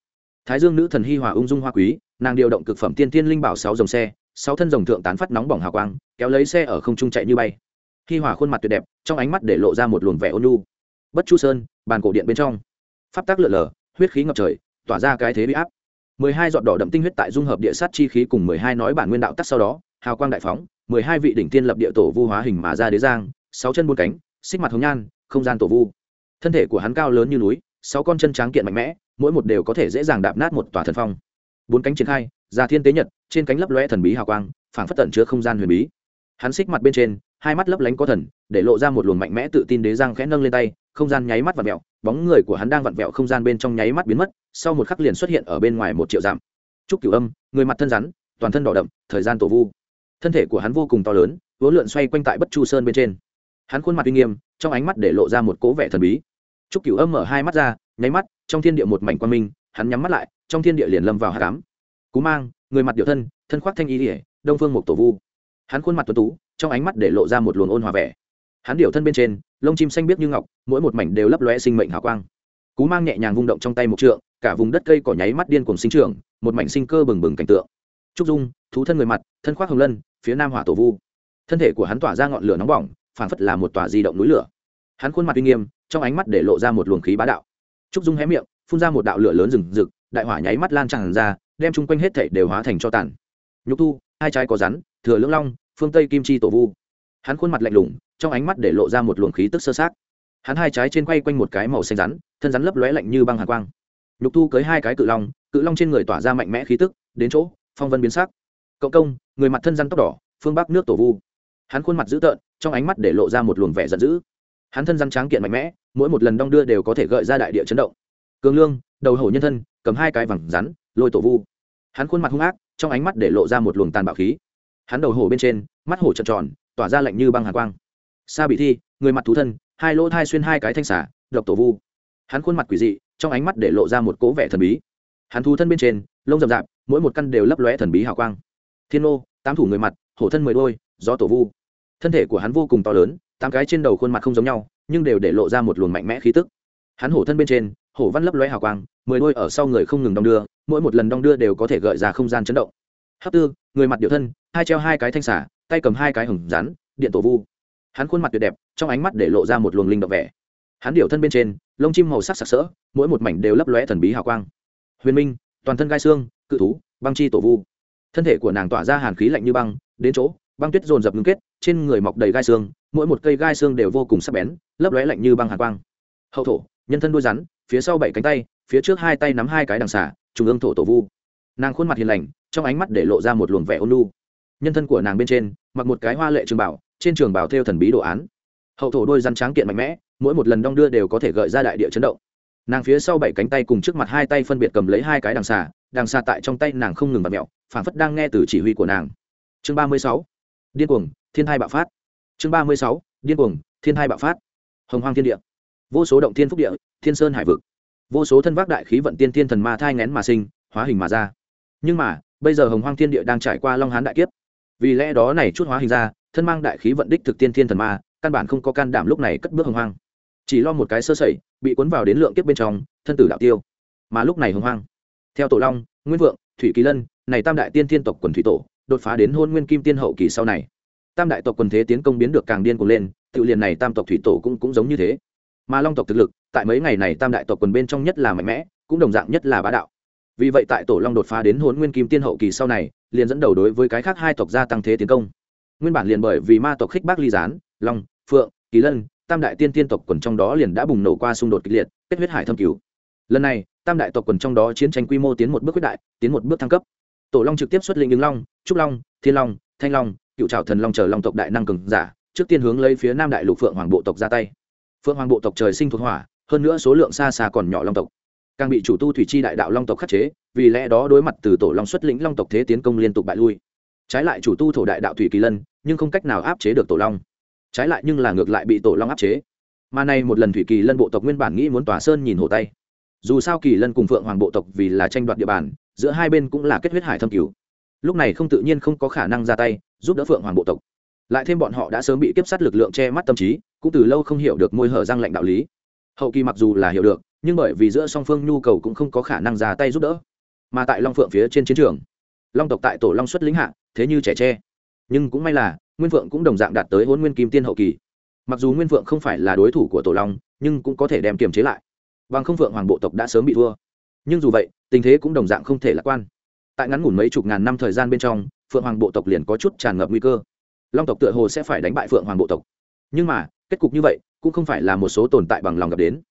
Thái dương nữ thần hi hòa ung dung hoa quý, nàng điều động cực phẩm tiên thiên linh bảo sáu dòng xe, sáu thân dòng thượng tán phát nóng bỏng hào quang, kéo lấy xe ở không trung chạy như bay. Hi hòa khuôn mặt tuyệt đẹp, trong ánh mắt để lộ ra một luồng vẻ ôn nhu. Bất chu sơn, bàn cổ điện bên trong. Pháp tác lượn lờ, huyết khí ngập trời, tỏa ra cái thế bị áp. Mười hai giọt đỏ đậm tinh huyết tại dung hợp địa sát chi khí cùng mười hai nói bản nguyên đạo tắc sau đó, hào quang đại phóng, mười hai vị đỉnh tiên lập địa tổ vu hóa hình mà ra đế giang, sáu chân buôn cánh, xích mặt hồng nhan, không gian tổ vu thân thể của hắn cao lớn như núi, sáu con chân tráng kiện mạnh mẽ, mỗi một đều có thể dễ dàng đạp nát một tòa thần phong. Bốn cánh triển khai ra thiên tế nhật, trên cánh lấp lóe thần bí hào quang, phảng phất tận chứa không gian huyền bí. Hắn xích mặt bên trên, hai mắt lấp lánh có thần, để lộ ra một luồng mạnh mẽ tự tin đế giang khẽ nâng lên tay, không gian nháy mắt vặn vẹo, bóng người của hắn đang vặn vẹo không gian bên trong nháy mắt biến mất, sau một khắc liền xuất hiện ở bên ngoài một triệu dặm. Trúc cửu âm, người mặt thân rắn, toàn thân đỏ đậm, thời gian tổ vu. Thân thể của hắn vô cùng to lớn vỗ lượn xoay quanh tại bất chu sơn bên trên. Hắn khuôn mặt uy nghiêm trong ánh mắt để lộ ra một cố vẻ thần bí. Trúc cửu âm mở hai mắt ra, nháy mắt, trong thiên địa một mảnh quan minh, hắn nhắm mắt lại, trong thiên địa liền lâm vào hạ cám cú mang, người mặt điệu thân thân khoác thanh ý ỉa đông phương một tổ vu. Hắn khuôn mặt tuấn tú, trong ánh mắt để lộ ra một luồng ôn hòa vẻ. Hắn điệu thân bên trên, lông chim xanh biếc như ngọc, mỗi một mảnh đều lấp lóe sinh mệnh hào quang. Cú mang nhẹ nhàng vung động trong tay một trượng, cả vùng đất cây cỏ nháy mắt điên cùng sinh trưởng, một mảnh sinh cơ bừng bừng cảnh tượng. Trúc dung, thú thân người mặt, thân khoác hồng lân, phía nam hỏa tổ vu. Thân thể của hắn tỏa ra ngọn lửa nóng bỏng phảng phất là một tòa di động núi lửa. Hắn khuôn mặt uy nghiêm, trong ánh mắt để lộ ra một luồng khí bá đạo. Trúc dung hé miệng, phun ra một đạo lửa lớn rừng rực, đại hỏa nháy mắt lan tràn ra, đem chung quanh hết thảy đều hóa thành cho tàn. Nhục thu, hai trái có rắn, thừa lưỡng long, phương tây kim chi tổ vu. Hắn khuôn mặt lạnh lùng, trong ánh mắt để lộ ra một luồng khí tức sơ sát. Hắn hai trái trên quay quanh một cái màu xanh rắn, thân rắn lấp lóe lạnh như băng hàn quang. Nhục thu cưới hai cái cự long cự long trên người tỏa ra mạnh mẽ khí tức, đến chỗ, phong vân biến sắc. Cộng công, người mặt thân rắn tóc đỏ, phương bắc nước tổ vu hắn khuôn mặt dữ tợn, trong ánh mắt để lộ ra một luồng vẻ giận dữ. Hắn thân răng tráng kiện mạnh mẽ, mỗi một lần đong đưa đều có thể gợi ra đại địa chấn động. Cường lương, đầu hổ nhân thân, cầm hai cái vẳng rắn, lôi tổ vu. Hắn khuôn mặt hung ác, trong ánh mắt để lộ ra một luồng tàn bạo khí. Hắn đầu hổ bên trên, mắt hổ trợn tròn, tỏa ra lạnh như băng hà quang. Sa bị thi, người mặt thú thân, hai lỗ thai xuyên hai cái thanh xả độc tổ vu. Hắn khuôn mặt quỷ dị, trong ánh mắt để lộ ra một cỗ vẻ thần bí. Hắn thú thân bên trên, lông rậm rạp, mỗi một căn đều lấp lóe thần bí hào quang. Thiên ô tám thủ người mặt, hổ thân mười đôi, gió tổ vu thân thể của hắn vô cùng to lớn, tám cái trên đầu khuôn mặt không giống nhau, nhưng đều để lộ ra một luồng mạnh mẽ khí tức. Hắn hổ thân bên trên, hổ văn lấp lóe hào quang, mười đôi ở sau người không ngừng đong đưa, mỗi một lần đong đưa đều có thể gợi ra không gian chấn động. Hấp tư, người mặt điệu thân, hai treo hai cái thanh xả tay cầm hai cái hừng rắn, điện tổ vu. Hắn khuôn mặt tuyệt đẹp, trong ánh mắt để lộ ra một luồng linh động vẻ. Hắn điệu thân bên trên, lông chim màu sắc sặc sỡ, mỗi một mảnh đều lấp lóe thần bí hào quang. Huyền minh, toàn thân gai xương, cự thú, băng chi tổ vu. Thân thể của nàng tỏa ra hàn khí lạnh như băng, đến chỗ băng tuyết dồn dập ngưng kết, trên người mọc đầy gai xương, mỗi một cây gai xương đều vô cùng sắc bén, lấp lóe lạnh như băng hàn quang. Hậu thổ, nhân thân đuôi rắn, phía sau bảy cánh tay, phía trước hai tay nắm hai cái đằng xả trung ương thổ tổ vu. Nàng khuôn mặt hiền lành, trong ánh mắt để lộ ra một luồng vẻ ôn lu nhân thân của nàng bên trên, mặc một cái hoa lệ trường bảo, trên trường bảo theo thần bí đồ án. Hậu thổ đôi rắn tráng kiện mạnh mẽ, mỗi một lần đong đưa đều có thể gợi ra đại địa chấn động. Nàng phía sau bảy cánh tay cùng trước mặt hai tay phân biệt cầm lấy hai cái đằng xà đằng xà tại trong tay nàng không ngừng bật mẹo phản phất đang nghe từ chỉ huy của nàng. Chương ba mươi sáu điên cuồng, thiên thai bạo phát. Chương ba mươi sáu, điên cuồng, thiên thai bạo phát. Hồng hoang thiên địa. Vô số động thiên phúc địa, thiên sơn hải vực. Vô số thân vác đại khí vận tiên thiên thần ma thai ngén mà sinh, hóa hình mà ra. Nhưng mà, bây giờ hồng hoang thiên địa đang trải qua long hán đại kiếp. Vì lẽ đó này chút hóa hình ra, thân mang đại khí vận đích thực tiên thiên thần ma, căn bản không có can đảm lúc này cất bước hồng hoang. Chỉ lo một cái sơ sẩy, bị cuốn vào đến lượng kiếp bên trong, thân tử đạo tiêu. Mà lúc này hồng hoang, theo tổ long, nguyên vượng, thủy kỳ lân, này tam đại tiên thiên tộc quần thủy tổ đột phá đến hôn nguyên kim tiên hậu kỳ sau này. Tam đại tộc quần thế tiến công biến được càng điên cuồng lên, tự liền này tam tộc thủy tổ cũng cũng giống như thế. Mà long tộc thực lực, tại mấy ngày này tam đại tộc quần bên trong nhất là mạnh mẽ, cũng đồng dạng nhất là bá đạo. Vì vậy tại tổ long đột phá đến hôn nguyên kim tiên hậu kỳ sau này, liền dẫn đầu đối với cái khác hai tộc gia tăng thế tiến công. Nguyên bản liền bởi vì ma tộc khích bác ly gián, long, phượng, kỳ lân, tam đại tiên tiên tộc quần trong đó liền đã bùng nổ qua xung đột kịch liệt, kết huyết hải thâm cứu. Lần này, tam đại tộc quần trong đó chiến tranh quy mô tiến một bước quyết đại, tiến một bước thăng cấp tổ long trực tiếp xuất lĩnh ứng long, trúc long, thiên long, thanh long, cựu trào thần long chờ long tộc đại năng cường giả, trước tiên hướng lấy phía nam đại lục phượng hoàng bộ tộc ra tay. Phượng hoàng bộ tộc trời sinh thuộc hỏa, hơn nữa số lượng xa xa còn nhỏ long tộc. Càng bị chủ tu thủy chi đại đạo long tộc khắc chế, vì lẽ đó đối mặt từ tổ long xuất lĩnh long tộc thế tiến công liên tục bại lui. Trái lại chủ tu thổ đại đạo thủy kỳ lân, nhưng không cách nào áp chế được tổ long. Trái lại nhưng là ngược lại bị tổ long áp chế. Mà này một lần thủy kỳ lân bộ tộc nguyên bản nghĩ muốn tòa sơn nhìn hồ tay. Dù sao kỳ lân cùng phượng hoàng bộ tộc vì là tranh đoạt địa bàn giữa hai bên cũng là kết huyết hải thâm cứu. Lúc này không tự nhiên không có khả năng ra tay, giúp đỡ phượng hoàng bộ tộc. Lại thêm bọn họ đã sớm bị kiếp sát lực lượng che mắt tâm trí, cũng từ lâu không hiểu được môi hở răng lạnh đạo lý. Hậu kỳ mặc dù là hiểu được, nhưng bởi vì giữa song phương nhu cầu cũng không có khả năng ra tay giúp đỡ. Mà tại long phượng phía trên chiến trường, long tộc tại tổ long xuất lĩnh hạ, thế như trẻ tre. Nhưng cũng may là, nguyên phượng cũng đồng dạng đạt tới hôn nguyên kim tiên hậu kỳ. Mặc dù nguyên phượng không phải là đối thủ của tổ long, nhưng cũng có thể đem kiềm chế lại. Bằng không phượng hoàng bộ tộc đã sớm bị thua nhưng dù vậy, tình thế cũng đồng dạng không thể lạc quan. Tại ngắn ngủn mấy chục ngàn năm thời gian bên trong, phượng hoàng bộ tộc liền có chút tràn ngập nguy cơ. Long tộc tựa hồ sẽ phải đánh bại phượng hoàng bộ tộc. Nhưng mà, kết cục như vậy, cũng không phải là một số tồn tại bằng lòng gặp đến.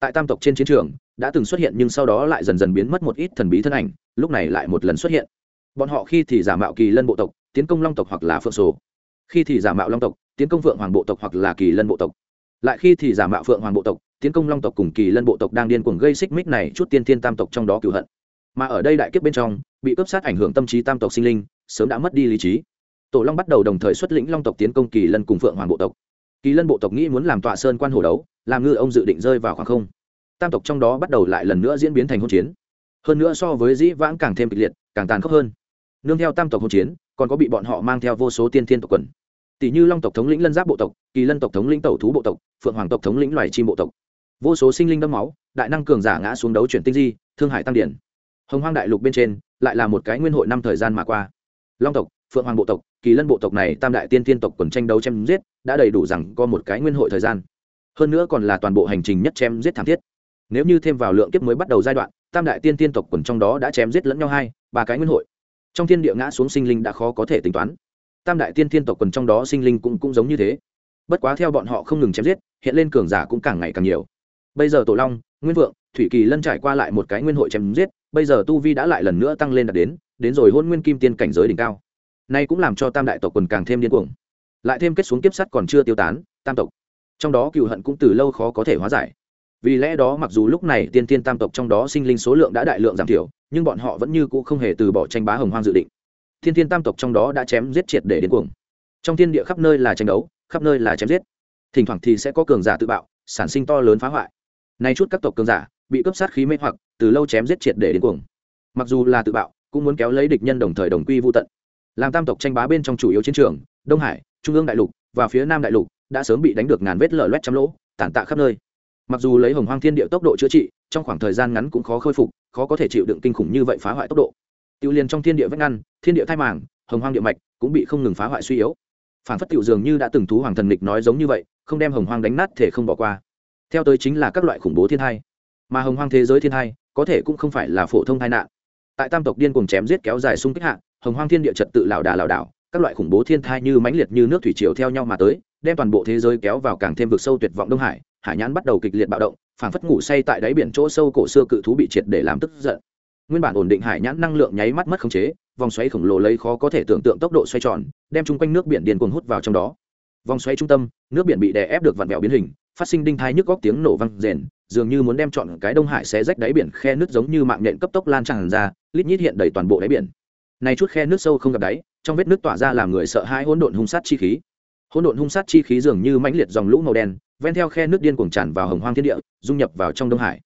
Tại tam tộc trên chiến trường, đã từng xuất hiện nhưng sau đó lại dần dần biến mất một ít thần bí thân ảnh, lúc này lại một lần xuất hiện. Bọn họ khi thì giả mạo kỳ lân bộ tộc, tiến công long tộc hoặc là phượng sổ. Khi thì giả mạo long tộc, tiến công phượng hoàng bộ tộc hoặc là kỳ lân bộ tộc. Lại khi thì giả mạo phượng hoàng bộ tộc tiến công long tộc cùng kỳ lân bộ tộc đang điên cuồng gây xích mích này, chút tiên thiên tam tộc trong đó cựu hận. Mà ở đây đại kiếp bên trong, bị cướp sát ảnh hưởng tâm trí tam tộc sinh linh, sớm đã mất đi lý trí. Tổ long bắt đầu đồng thời xuất lĩnh long tộc tiến công kỳ lân cùng phượng hoàng bộ tộc. Kỳ lân bộ tộc nghĩ muốn làm tọa sơn quan hồ đấu, làm ngư ông dự định rơi vào khoảng không. Tam tộc trong đó bắt đầu lại lần nữa diễn biến thành hỗn chiến. Hơn nữa so với dĩ vãng càng thêm kịch liệt, càng tàn khốc hơn. Nương theo tam tộc hỗn chiến, còn có bị bọn họ mang theo vô số tiên thiên tộc quần. Tỷ như long tộc thống lĩnh lân giáp bộ tộc, kỳ lân tộc thống lĩnh tẩu thú bộ tộc, phượng hoàng tộc thống lĩnh loài chim bộ tộc vô số sinh linh đẫm máu, đại năng cường giả ngã xuống đấu chuyển tinh di, thương hải tăng điển. Hồng hoang đại lục bên trên, lại là một cái nguyên hội năm thời gian mà qua. Long tộc, phượng hoàng bộ tộc, kỳ lân bộ tộc này tam đại tiên tiên tộc quần tranh đấu chém giết, đã đầy đủ rằng có một cái nguyên hội thời gian. Hơn nữa còn là toàn bộ hành trình nhất chém giết thảm thiết. Nếu như thêm vào lượng kiếp mới bắt đầu giai đoạn, tam đại tiên tiên tộc quần trong đó đã chém giết lẫn nhau hai, ba cái nguyên hội. Trong thiên địa ngã xuống sinh linh đã khó có thể tính toán. Tam đại tiên tiên tộc quần trong đó sinh linh cũng cũng giống như thế. Bất quá theo bọn họ không ngừng chém giết, hiện lên cường giả cũng càng ngày càng nhiều bây giờ tổ long, nguyên vượng, thủy kỳ lân trải qua lại một cái nguyên hội chém giết, bây giờ tu vi đã lại lần nữa tăng lên đạt đến đến rồi hôn nguyên kim tiên cảnh giới đỉnh cao. Nay cũng làm cho tam đại tộc quần càng thêm điên cuồng. Lại thêm kết xuống kiếp sắt còn chưa tiêu tán, tam tộc. Trong đó cựu hận cũng từ lâu khó có thể hóa giải. Vì lẽ đó mặc dù lúc này tiên tiên tam tộc trong đó sinh linh số lượng đã đại lượng giảm thiểu, nhưng bọn họ vẫn như cũ không hề từ bỏ tranh bá hồng hoang dự định. Thiên tiên tam tộc trong đó đã chém giết triệt để đến cuồng. Trong thiên địa khắp nơi là tranh đấu, khắp nơi là chém giết. Thỉnh thoảng thì sẽ có cường giả tự bạo, sản sinh to lớn phá hoại nay chút các tộc cường giả, bị cấp sát khí mê hoặc, từ lâu chém giết triệt để đến cuồng. Mặc dù là tự bạo, cũng muốn kéo lấy địch nhân đồng thời đồng quy vô tận. Làm tam tộc tranh bá bên trong chủ yếu chiến trường, đông hải, trung ương đại lục và phía nam đại lục đã sớm bị đánh được ngàn vết lở loét trăm lỗ, tàn tạ khắp nơi. Mặc dù lấy hồng hoang thiên địa tốc độ chữa trị, trong khoảng thời gian ngắn cũng khó khôi phục, khó có thể chịu đựng kinh khủng như vậy phá hoại tốc độ. Tiêu liền trong thiên địa vách ngăn, thiên địa thai màng, hồng hoang địa mạch cũng bị không ngừng phá hoại suy yếu. Phản phất tiểu dường như đã từng thú hoàng thần lịch nói giống như vậy, không đem hồng hoang đánh nát thể không bỏ qua theo tới chính là các loại khủng bố thiên hai mà hồng hoang thế giới thiên hai có thể cũng không phải là phổ thông tai nạn. Tại tam tộc điên cùng chém giết kéo dài xung kích hạ, hồng hoang thiên địa trật tự lảo đà lảo đảo, các loại khủng bố thiên thai như mãnh liệt như nước thủy triều theo nhau mà tới, đem toàn bộ thế giới kéo vào càng thêm vực sâu tuyệt vọng đông hải hải nhãn bắt đầu kịch liệt bạo động, phảng phất ngủ say tại đáy biển chỗ sâu cổ xưa cự thú bị triệt để làm tức giận. Nguyên bản ổn định hải nhãn năng lượng nháy mắt mất khống chế, vòng xoáy khổng lồ lấy khó có thể tưởng tượng tốc độ xoay tròn, đem chung quanh nước biển điên cuồng hút vào trong đó. Vòng xoáy trung tâm, nước biển bị đè ép được vặn vẹo biến hình phát sinh đinh thai nhức góc tiếng nổ vang rền, dường như muốn đem chọn cái đông hải xé rách đáy biển khe nước giống như mạng nhện cấp tốc lan tràn ra, lít nhít hiện đầy toàn bộ đáy biển. Này chút khe nước sâu không gặp đáy, trong vết nước tỏa ra làm người sợ hãi hỗn độn hung sát chi khí. Hỗn độn hung sát chi khí dường như mãnh liệt dòng lũ màu đen, ven theo khe nước điên cuồng tràn vào hồng hoang thiên địa, dung nhập vào trong đông hải.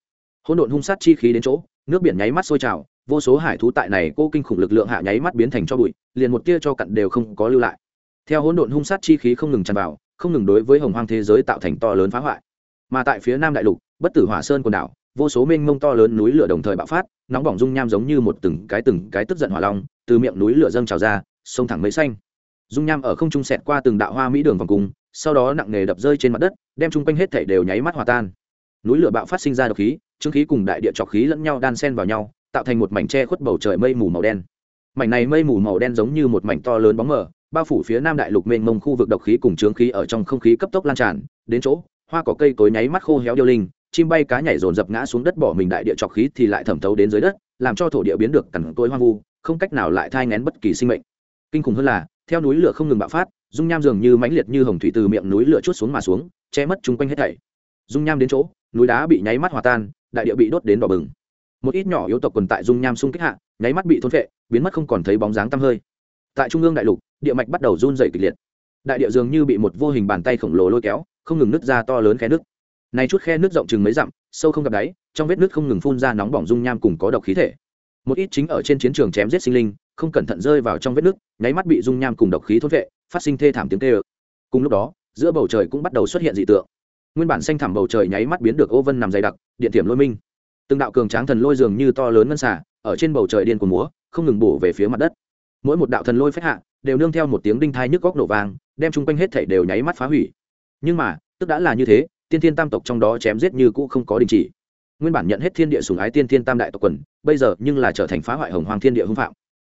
Hỗn độn hung sát chi khí đến chỗ, nước biển nháy mắt sôi trào, vô số hải thú tại này cô kinh khủng lực lượng hạ nháy mắt biến thành cho bụi, liền một tia cho cặn đều không có lưu lại. Theo hỗn độn hung sát chi khí không ngừng tràn vào không ngừng đối với hồng hoang thế giới tạo thành to lớn phá hoại. Mà tại phía nam đại lục, bất tử hỏa sơn quần đảo, vô số mênh mông to lớn núi lửa đồng thời bạo phát, nóng bỏng dung nham giống như một từng cái từng cái tức giận hỏa long, từ miệng núi lửa dâng trào ra sông thẳng mấy xanh. Dung nham ở không trung sẹt qua từng đạo hoa mỹ đường vòng cung, sau đó nặng nề đập rơi trên mặt đất, đem chung quanh hết thảy đều nháy mắt hòa tan. Núi lửa bạo phát sinh ra độc khí, trương khí cùng đại địa trọc khí lẫn nhau đan xen vào nhau, tạo thành một mảnh tre khuất bầu trời mây mù màu đen. Mảnh này mây mù màu đen giống như một mảnh to lớn bóng mờ bao phủ phía nam đại lục mênh mông khu vực độc khí cùng trướng khí ở trong không khí cấp tốc lan tràn, đến chỗ, hoa cỏ cây cối nháy mắt khô héo điêu linh, chim bay cá nhảy dồn dập ngã xuống đất bỏ mình đại địa trọc khí thì lại thẩm thấu đến dưới đất, làm cho thổ địa biến được cằn tối hoang vu, không cách nào lại thai ngén bất kỳ sinh mệnh. Kinh khủng hơn là, theo núi lửa không ngừng bạo phát, dung nham dường như mãnh liệt như hồng thủy từ miệng núi lửa chút xuống mà xuống, che mất chung quanh hết thảy. Dung nham đến chỗ, núi đá bị nháy mắt hòa tan, đại địa bị đốt đến đỏ bừng. Một ít nhỏ yếu tộc quần tại dung nham xung kích hạ, nháy mắt bị thôn phệ, biến mất không còn thấy bóng dáng tăm hơi. Tại trung ương đại lục địa mạch bắt đầu run dày kịch liệt. Đại địa dường như bị một vô hình bàn tay khổng lồ lôi kéo, không ngừng nứt ra to lớn khe nước. Này chút khe nước rộng chừng mấy dặm, sâu không gặp đáy, trong vết nước không ngừng phun ra nóng bỏng dung nham cùng có độc khí thể. Một ít chính ở trên chiến trường chém giết sinh linh, không cẩn thận rơi vào trong vết nước, nháy mắt bị dung nham cùng độc khí thốt vệ, phát sinh thê thảm tiếng tê ơ cùng lúc đó, giữa bầu trời cũng bắt đầu xuất hiện dị tượng. Nguyên bản xanh thảm bầu trời nháy mắt biến được ô vân nằm dày đặc, điện thiểm lôi minh. Từng đạo cường tráng thần lôi dường như to lớn ngân xả ở trên bầu trời điên của múa, không ngừng bổ về phía mặt đất. Mỗi một đạo thần lôi phách hạ đều nương theo một tiếng đinh thai nhức góc nổ vang, đem chung quanh hết thảy đều nháy mắt phá hủy. Nhưng mà tức đã là như thế tiên thiên tam tộc trong đó chém giết như cũ không có đình chỉ. Nguyên bản nhận hết thiên địa sùng ái tiên thiên tam đại tộc quần bây giờ nhưng là trở thành phá hoại hồng hoàng thiên địa hưng phạm.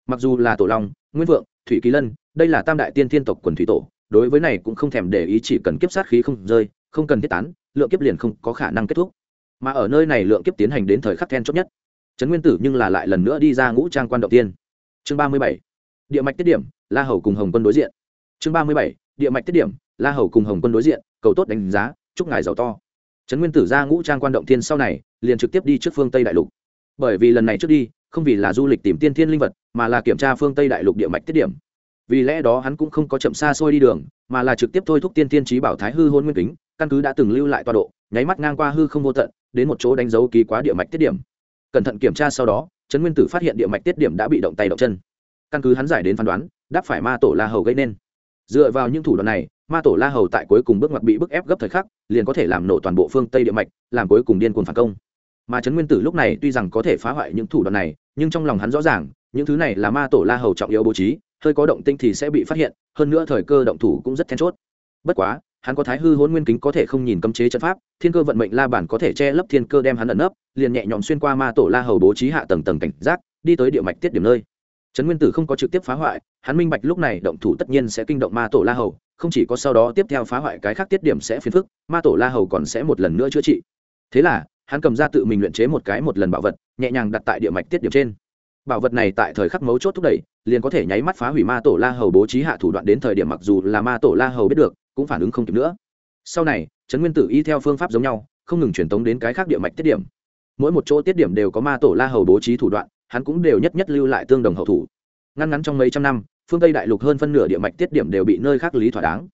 Mặc dù là tổ long nguyên vượng thủy kỳ lân đây là tam đại tiên thiên tộc quần thủy tổ đối với này cũng không thèm để ý chỉ cần kiếp sát khí không rơi không cần thiết tán lượng kiếp liền không có khả năng kết thúc. Mà ở nơi này lượng kiếp tiến hành đến thời khắc then chốt nhất. Trấn nguyên tử nhưng là lại lần nữa đi ra ngũ trang quan động tiên. Chương ba mươi bảy địa mạch tiết điểm, la hầu cùng hồng quân đối diện. Chương ba mươi bảy, địa mạch tiết điểm, la hầu cùng hồng quân đối diện, cầu tốt đánh giá, chúc ngài giàu to. Trấn nguyên tử ra ngũ trang quan động thiên sau này, liền trực tiếp đi trước phương tây đại lục. Bởi vì lần này trước đi, không vì là du lịch tìm tiên thiên linh vật, mà là kiểm tra phương tây đại lục địa mạch tiết điểm. Vì lẽ đó hắn cũng không có chậm xa xôi đi đường, mà là trực tiếp thôi thúc tiên thiên trí bảo thái hư hôn nguyên kính, căn cứ đã từng lưu lại tọa độ, nháy mắt ngang qua hư không vô tận, đến một chỗ đánh dấu ký quá địa mạch tiết điểm. Cẩn thận kiểm tra sau đó, trấn nguyên tử phát hiện địa mạch tiết điểm đã bị động tay động chân căn cứ hắn giải đến phán đoán, đáp phải ma tổ la hầu gây nên. Dựa vào những thủ đoạn này, ma tổ la hầu tại cuối cùng bước ngoặt bị bức ép gấp thời khắc, liền có thể làm nổ toàn bộ phương tây địa mạch, làm cuối cùng điên cuồng phản công. Mà trấn nguyên tử lúc này tuy rằng có thể phá hoại những thủ đoạn này, nhưng trong lòng hắn rõ ràng, những thứ này là ma tổ la hầu trọng yếu bố trí, hơi có động tinh thì sẽ bị phát hiện, hơn nữa thời cơ động thủ cũng rất then chốt. Bất quá, hắn có thái hư hôn nguyên kính có thể không nhìn cấm chế trận pháp, thiên cơ vận mệnh la bản có thể che lấp thiên cơ đem hắn ẩn nấp, liền nhẹ nhõm xuyên qua ma tổ la hầu bố trí hạ tầng tầng cảnh giác, đi tới địa mạch tiết điểm nơi trấn nguyên tử không có trực tiếp phá hoại, hắn minh bạch lúc này động thủ tất nhiên sẽ kinh động ma tổ la hầu, không chỉ có sau đó tiếp theo phá hoại cái khác tiết điểm sẽ phiền phức, ma tổ la hầu còn sẽ một lần nữa chữa trị. Thế là, hắn cầm ra tự mình luyện chế một cái một lần bảo vật, nhẹ nhàng đặt tại địa mạch tiết điểm trên. Bảo vật này tại thời khắc mấu chốt thúc đẩy, liền có thể nháy mắt phá hủy ma tổ la hầu bố trí hạ thủ đoạn đến thời điểm mặc dù là ma tổ la hầu biết được, cũng phản ứng không kịp nữa. Sau này, trấn nguyên tử y theo phương pháp giống nhau, không ngừng truyền tống đến cái khác địa mạch tiết điểm. Mỗi một chỗ tiết điểm đều có ma tổ la hầu bố trí thủ đoạn hắn cũng đều nhất nhất lưu lại tương đồng hậu thủ. Ngăn ngắn trong mấy trăm năm, phương tây đại lục hơn phân nửa địa mạch tiết điểm đều bị nơi khác lý thỏa đáng.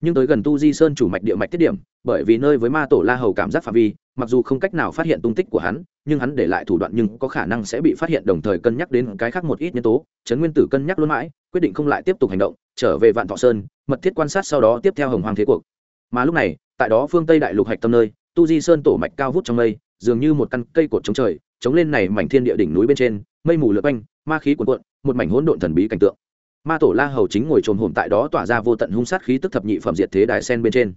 Nhưng tới gần tu di sơn chủ mạch địa mạch tiết điểm, bởi vì nơi với ma tổ la hầu cảm giác phạm vi, mặc dù không cách nào phát hiện tung tích của hắn, nhưng hắn để lại thủ đoạn nhưng có khả năng sẽ bị phát hiện đồng thời cân nhắc đến cái khác một ít nhân tố, trấn nguyên tử cân nhắc luôn mãi, quyết định không lại tiếp tục hành động, trở về vạn thọ sơn, mật thiết quan sát sau đó tiếp theo hồng hoàng thế cuộc. Mà lúc này, tại đó phương tây đại lục hạch tâm nơi, tu di sơn tổ mạch cao vút trong mây, dường như một căn cây cột chống trời chống lên này mảnh thiên địa đỉnh núi bên trên, mây mù lượt quanh, ma khí cuồn cuộn, một mảnh hỗn độn thần bí cảnh tượng. Ma tổ la hầu chính ngồi trồm hổm tại đó tỏa ra vô tận hung sát khí tức thập nhị phẩm diệt thế đài sen bên trên.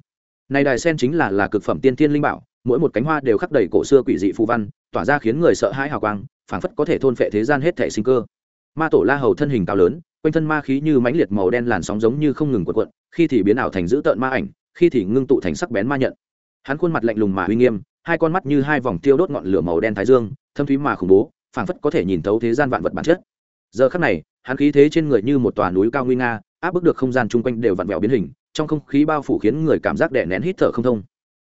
Này đài sen chính là là cực phẩm tiên thiên linh bảo, mỗi một cánh hoa đều khắc đầy cổ xưa quỷ dị phù văn, tỏa ra khiến người sợ hãi hào quang, phảng phất có thể thôn phệ thế gian hết thể sinh cơ. Ma tổ la hầu thân hình cao lớn, quanh thân ma khí như mãnh liệt màu đen làn sóng giống như không ngừng cuộn cuộn, khi thì biến ảo thành dữ tợn ma ảnh, khi thì ngưng tụ thành sắc bén ma nhận. Hắn khuôn mặt lạnh lùng mà uy nghiêm, hai con mắt như hai vòng tiêu đốt ngọn lửa màu đen thái dương thâm thúy mà khủng bố, phảng phất có thể nhìn thấu thế gian vạn vật bản chất. Giờ khắc này, hắn khí thế trên người như một tòa núi cao nguy nga, áp bức được không gian chung quanh đều vặn vẹo biến hình, trong không khí bao phủ khiến người cảm giác đè nén hít thở không thông.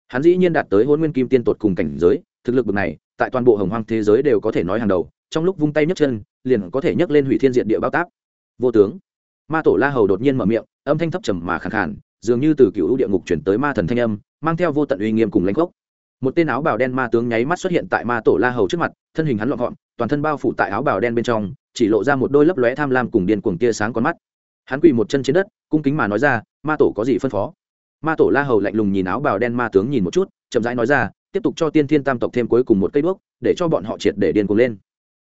Hắn dĩ nhiên đạt tới hôn nguyên kim tiên tột cùng cảnh giới, thực lực bậc này, tại toàn bộ hồng hoang thế giới đều có thể nói hàng đầu, trong lúc vung tay nhấc chân, liền có thể nhấc lên hủy thiên diện địa bao táp. Vô tướng. Ma tổ la hầu đột nhiên mở miệng, âm thanh thấp trầm mà khẳng khản dường như từ cựu địa ngục chuyển tới ma thần thanh âm, mang theo vô tận uy nghiêm cùng lãnh gốc một tên áo bào đen ma tướng nháy mắt xuất hiện tại ma tổ la hầu trước mặt, thân hình hắn lọn gọn toàn thân bao phủ tại áo bào đen bên trong, chỉ lộ ra một đôi lấp lóe tham lam cùng điên cuồng tia sáng con mắt. Hắn quỳ một chân trên đất, cung kính mà nói ra, ma tổ có gì phân phó? Ma tổ la hầu lạnh lùng nhìn áo bào đen ma tướng nhìn một chút, chậm rãi nói ra, tiếp tục cho tiên thiên tam tộc thêm cuối cùng một cây đuốc, để cho bọn họ triệt để điên cuồng lên.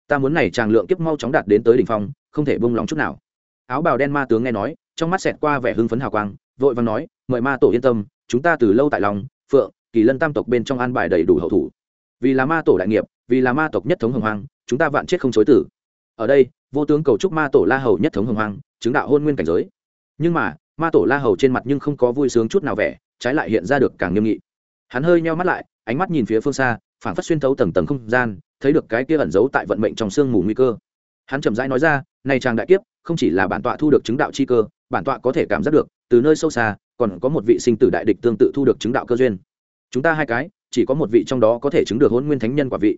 Ta muốn này tràng lượng kiếp mau chóng đạt đến tới đỉnh phong, không thể bông lòng chút nào. Áo bào đen ma tướng nghe nói, trong mắt xẹt qua vẻ hưng phấn hào quang, vội vàng nói, mời ma tổ yên tâm, chúng ta từ lâu tại lòng, phượng kỳ lân tam tộc bên trong an bài đầy đủ hậu thủ. Vì là ma tổ đại nghiệp, vì là ma tộc nhất thống hồng hoang, chúng ta vạn chết không chối tử. Ở đây, vô tướng cầu chúc ma tổ la hầu nhất thống hồng hoang, chứng đạo hôn nguyên cảnh giới. Nhưng mà, ma tổ la hầu trên mặt nhưng không có vui sướng chút nào vẻ, trái lại hiện ra được càng nghiêm nghị. Hắn hơi nheo mắt lại, ánh mắt nhìn phía phương xa, phảng phất xuyên thấu tầng tầng không gian, thấy được cái kia ẩn giấu tại vận mệnh trong sương mù nguy cơ. Hắn chậm rãi nói ra nay chàng đại kiếp, không chỉ là bản tọa thu được chứng đạo chi cơ, bản tọa có thể cảm giác được, từ nơi sâu xa, còn có một vị sinh tử đại địch tương tự thu được chứng đạo cơ duyên chúng ta hai cái, chỉ có một vị trong đó có thể chứng được hôn nguyên thánh nhân quả vị.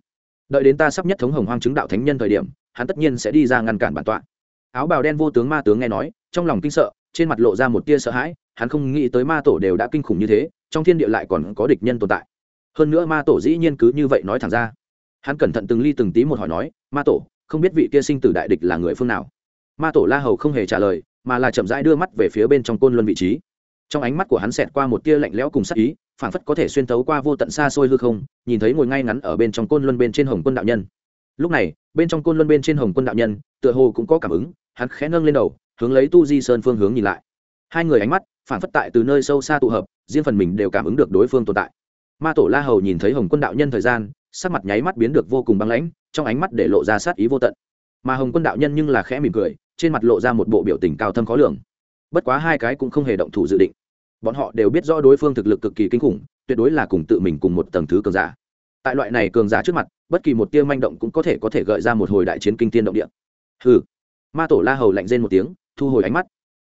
Đợi đến ta sắp nhất thống hồng hoang chứng đạo thánh nhân thời điểm, hắn tất nhiên sẽ đi ra ngăn cản bản tọa. Áo bào đen vô tướng ma tướng nghe nói, trong lòng kinh sợ, trên mặt lộ ra một tia sợ hãi, hắn không nghĩ tới ma tổ đều đã kinh khủng như thế, trong thiên địa lại còn có địch nhân tồn tại. Hơn nữa ma tổ dĩ nhiên cứ như vậy nói thẳng ra. Hắn cẩn thận từng ly từng tí một hỏi nói, ma tổ, không biết vị kia sinh tử đại địch là người phương nào? Ma tổ la hầu không hề trả lời, mà là chậm rãi đưa mắt về phía bên trong côn luân vị trí. Trong ánh mắt của hắn xẹt qua một tia lạnh lẽo cùng sắc ý phảng phất có thể xuyên tấu qua vô tận xa xôi hư không, nhìn thấy ngồi ngay ngắn ở bên trong côn luân bên trên hồng quân đạo nhân. Lúc này, bên trong côn luân bên trên hồng quân đạo nhân, tựa hồ cũng có cảm ứng, hắn khẽ nâng lên đầu, hướng lấy tu di sơn phương hướng nhìn lại. Hai người ánh mắt, phảng phất tại từ nơi sâu xa tụ hợp, riêng phần mình đều cảm ứng được đối phương tồn tại. Ma tổ la hầu nhìn thấy hồng quân đạo nhân thời gian, sắc mặt nháy mắt biến được vô cùng băng lãnh, trong ánh mắt để lộ ra sát ý vô tận. Mà hồng quân đạo nhân nhưng là khẽ mỉm cười, trên mặt lộ ra một bộ biểu tình cao thâm khó lường. Bất quá hai cái cũng không hề động thủ dự định bọn họ đều biết rõ đối phương thực lực cực kỳ kinh khủng, tuyệt đối là cùng tự mình cùng một tầng thứ cường giả. Tại loại này cường giả trước mặt, bất kỳ một tia manh động cũng có thể có thể gợi ra một hồi đại chiến kinh tiên động địa. Hừ. Ma tổ la hầu lạnh rên một tiếng, thu hồi ánh mắt.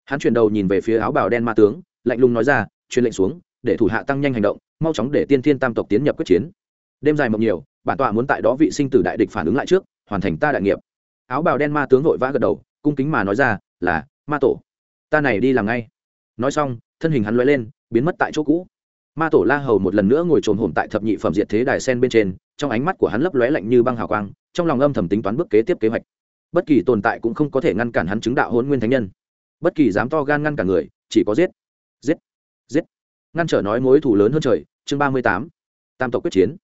Hắn chuyển đầu nhìn về phía áo bào đen ma tướng, lạnh lùng nói ra, truyền lệnh xuống, để thủ hạ tăng nhanh hành động, mau chóng để tiên thiên tam tộc tiến nhập quyết chiến. Đêm dài mộng nhiều, bản tọa muốn tại đó vị sinh tử đại địch phản ứng lại trước, hoàn thành ta đại nghiệp. Áo bào đen ma tướng vội vã gật đầu, cung kính mà nói ra, là, ma tổ, ta này đi làm ngay. Nói xong thân hình hắn loay lên, biến mất tại chỗ cũ. Ma tổ la hầu một lần nữa ngồi trồn hổm tại thập nhị phẩm diệt thế đài sen bên trên, trong ánh mắt của hắn lấp lóe lạnh như băng hào quang, trong lòng âm thầm tính toán bước kế tiếp kế hoạch. Bất kỳ tồn tại cũng không có thể ngăn cản hắn chứng đạo hôn nguyên thánh nhân. Bất kỳ dám to gan ngăn cản người, chỉ có giết. Giết. Giết. Ngăn trở nói mối thù lớn hơn trời, chương ba mươi tám. Tam tộc quyết chiến.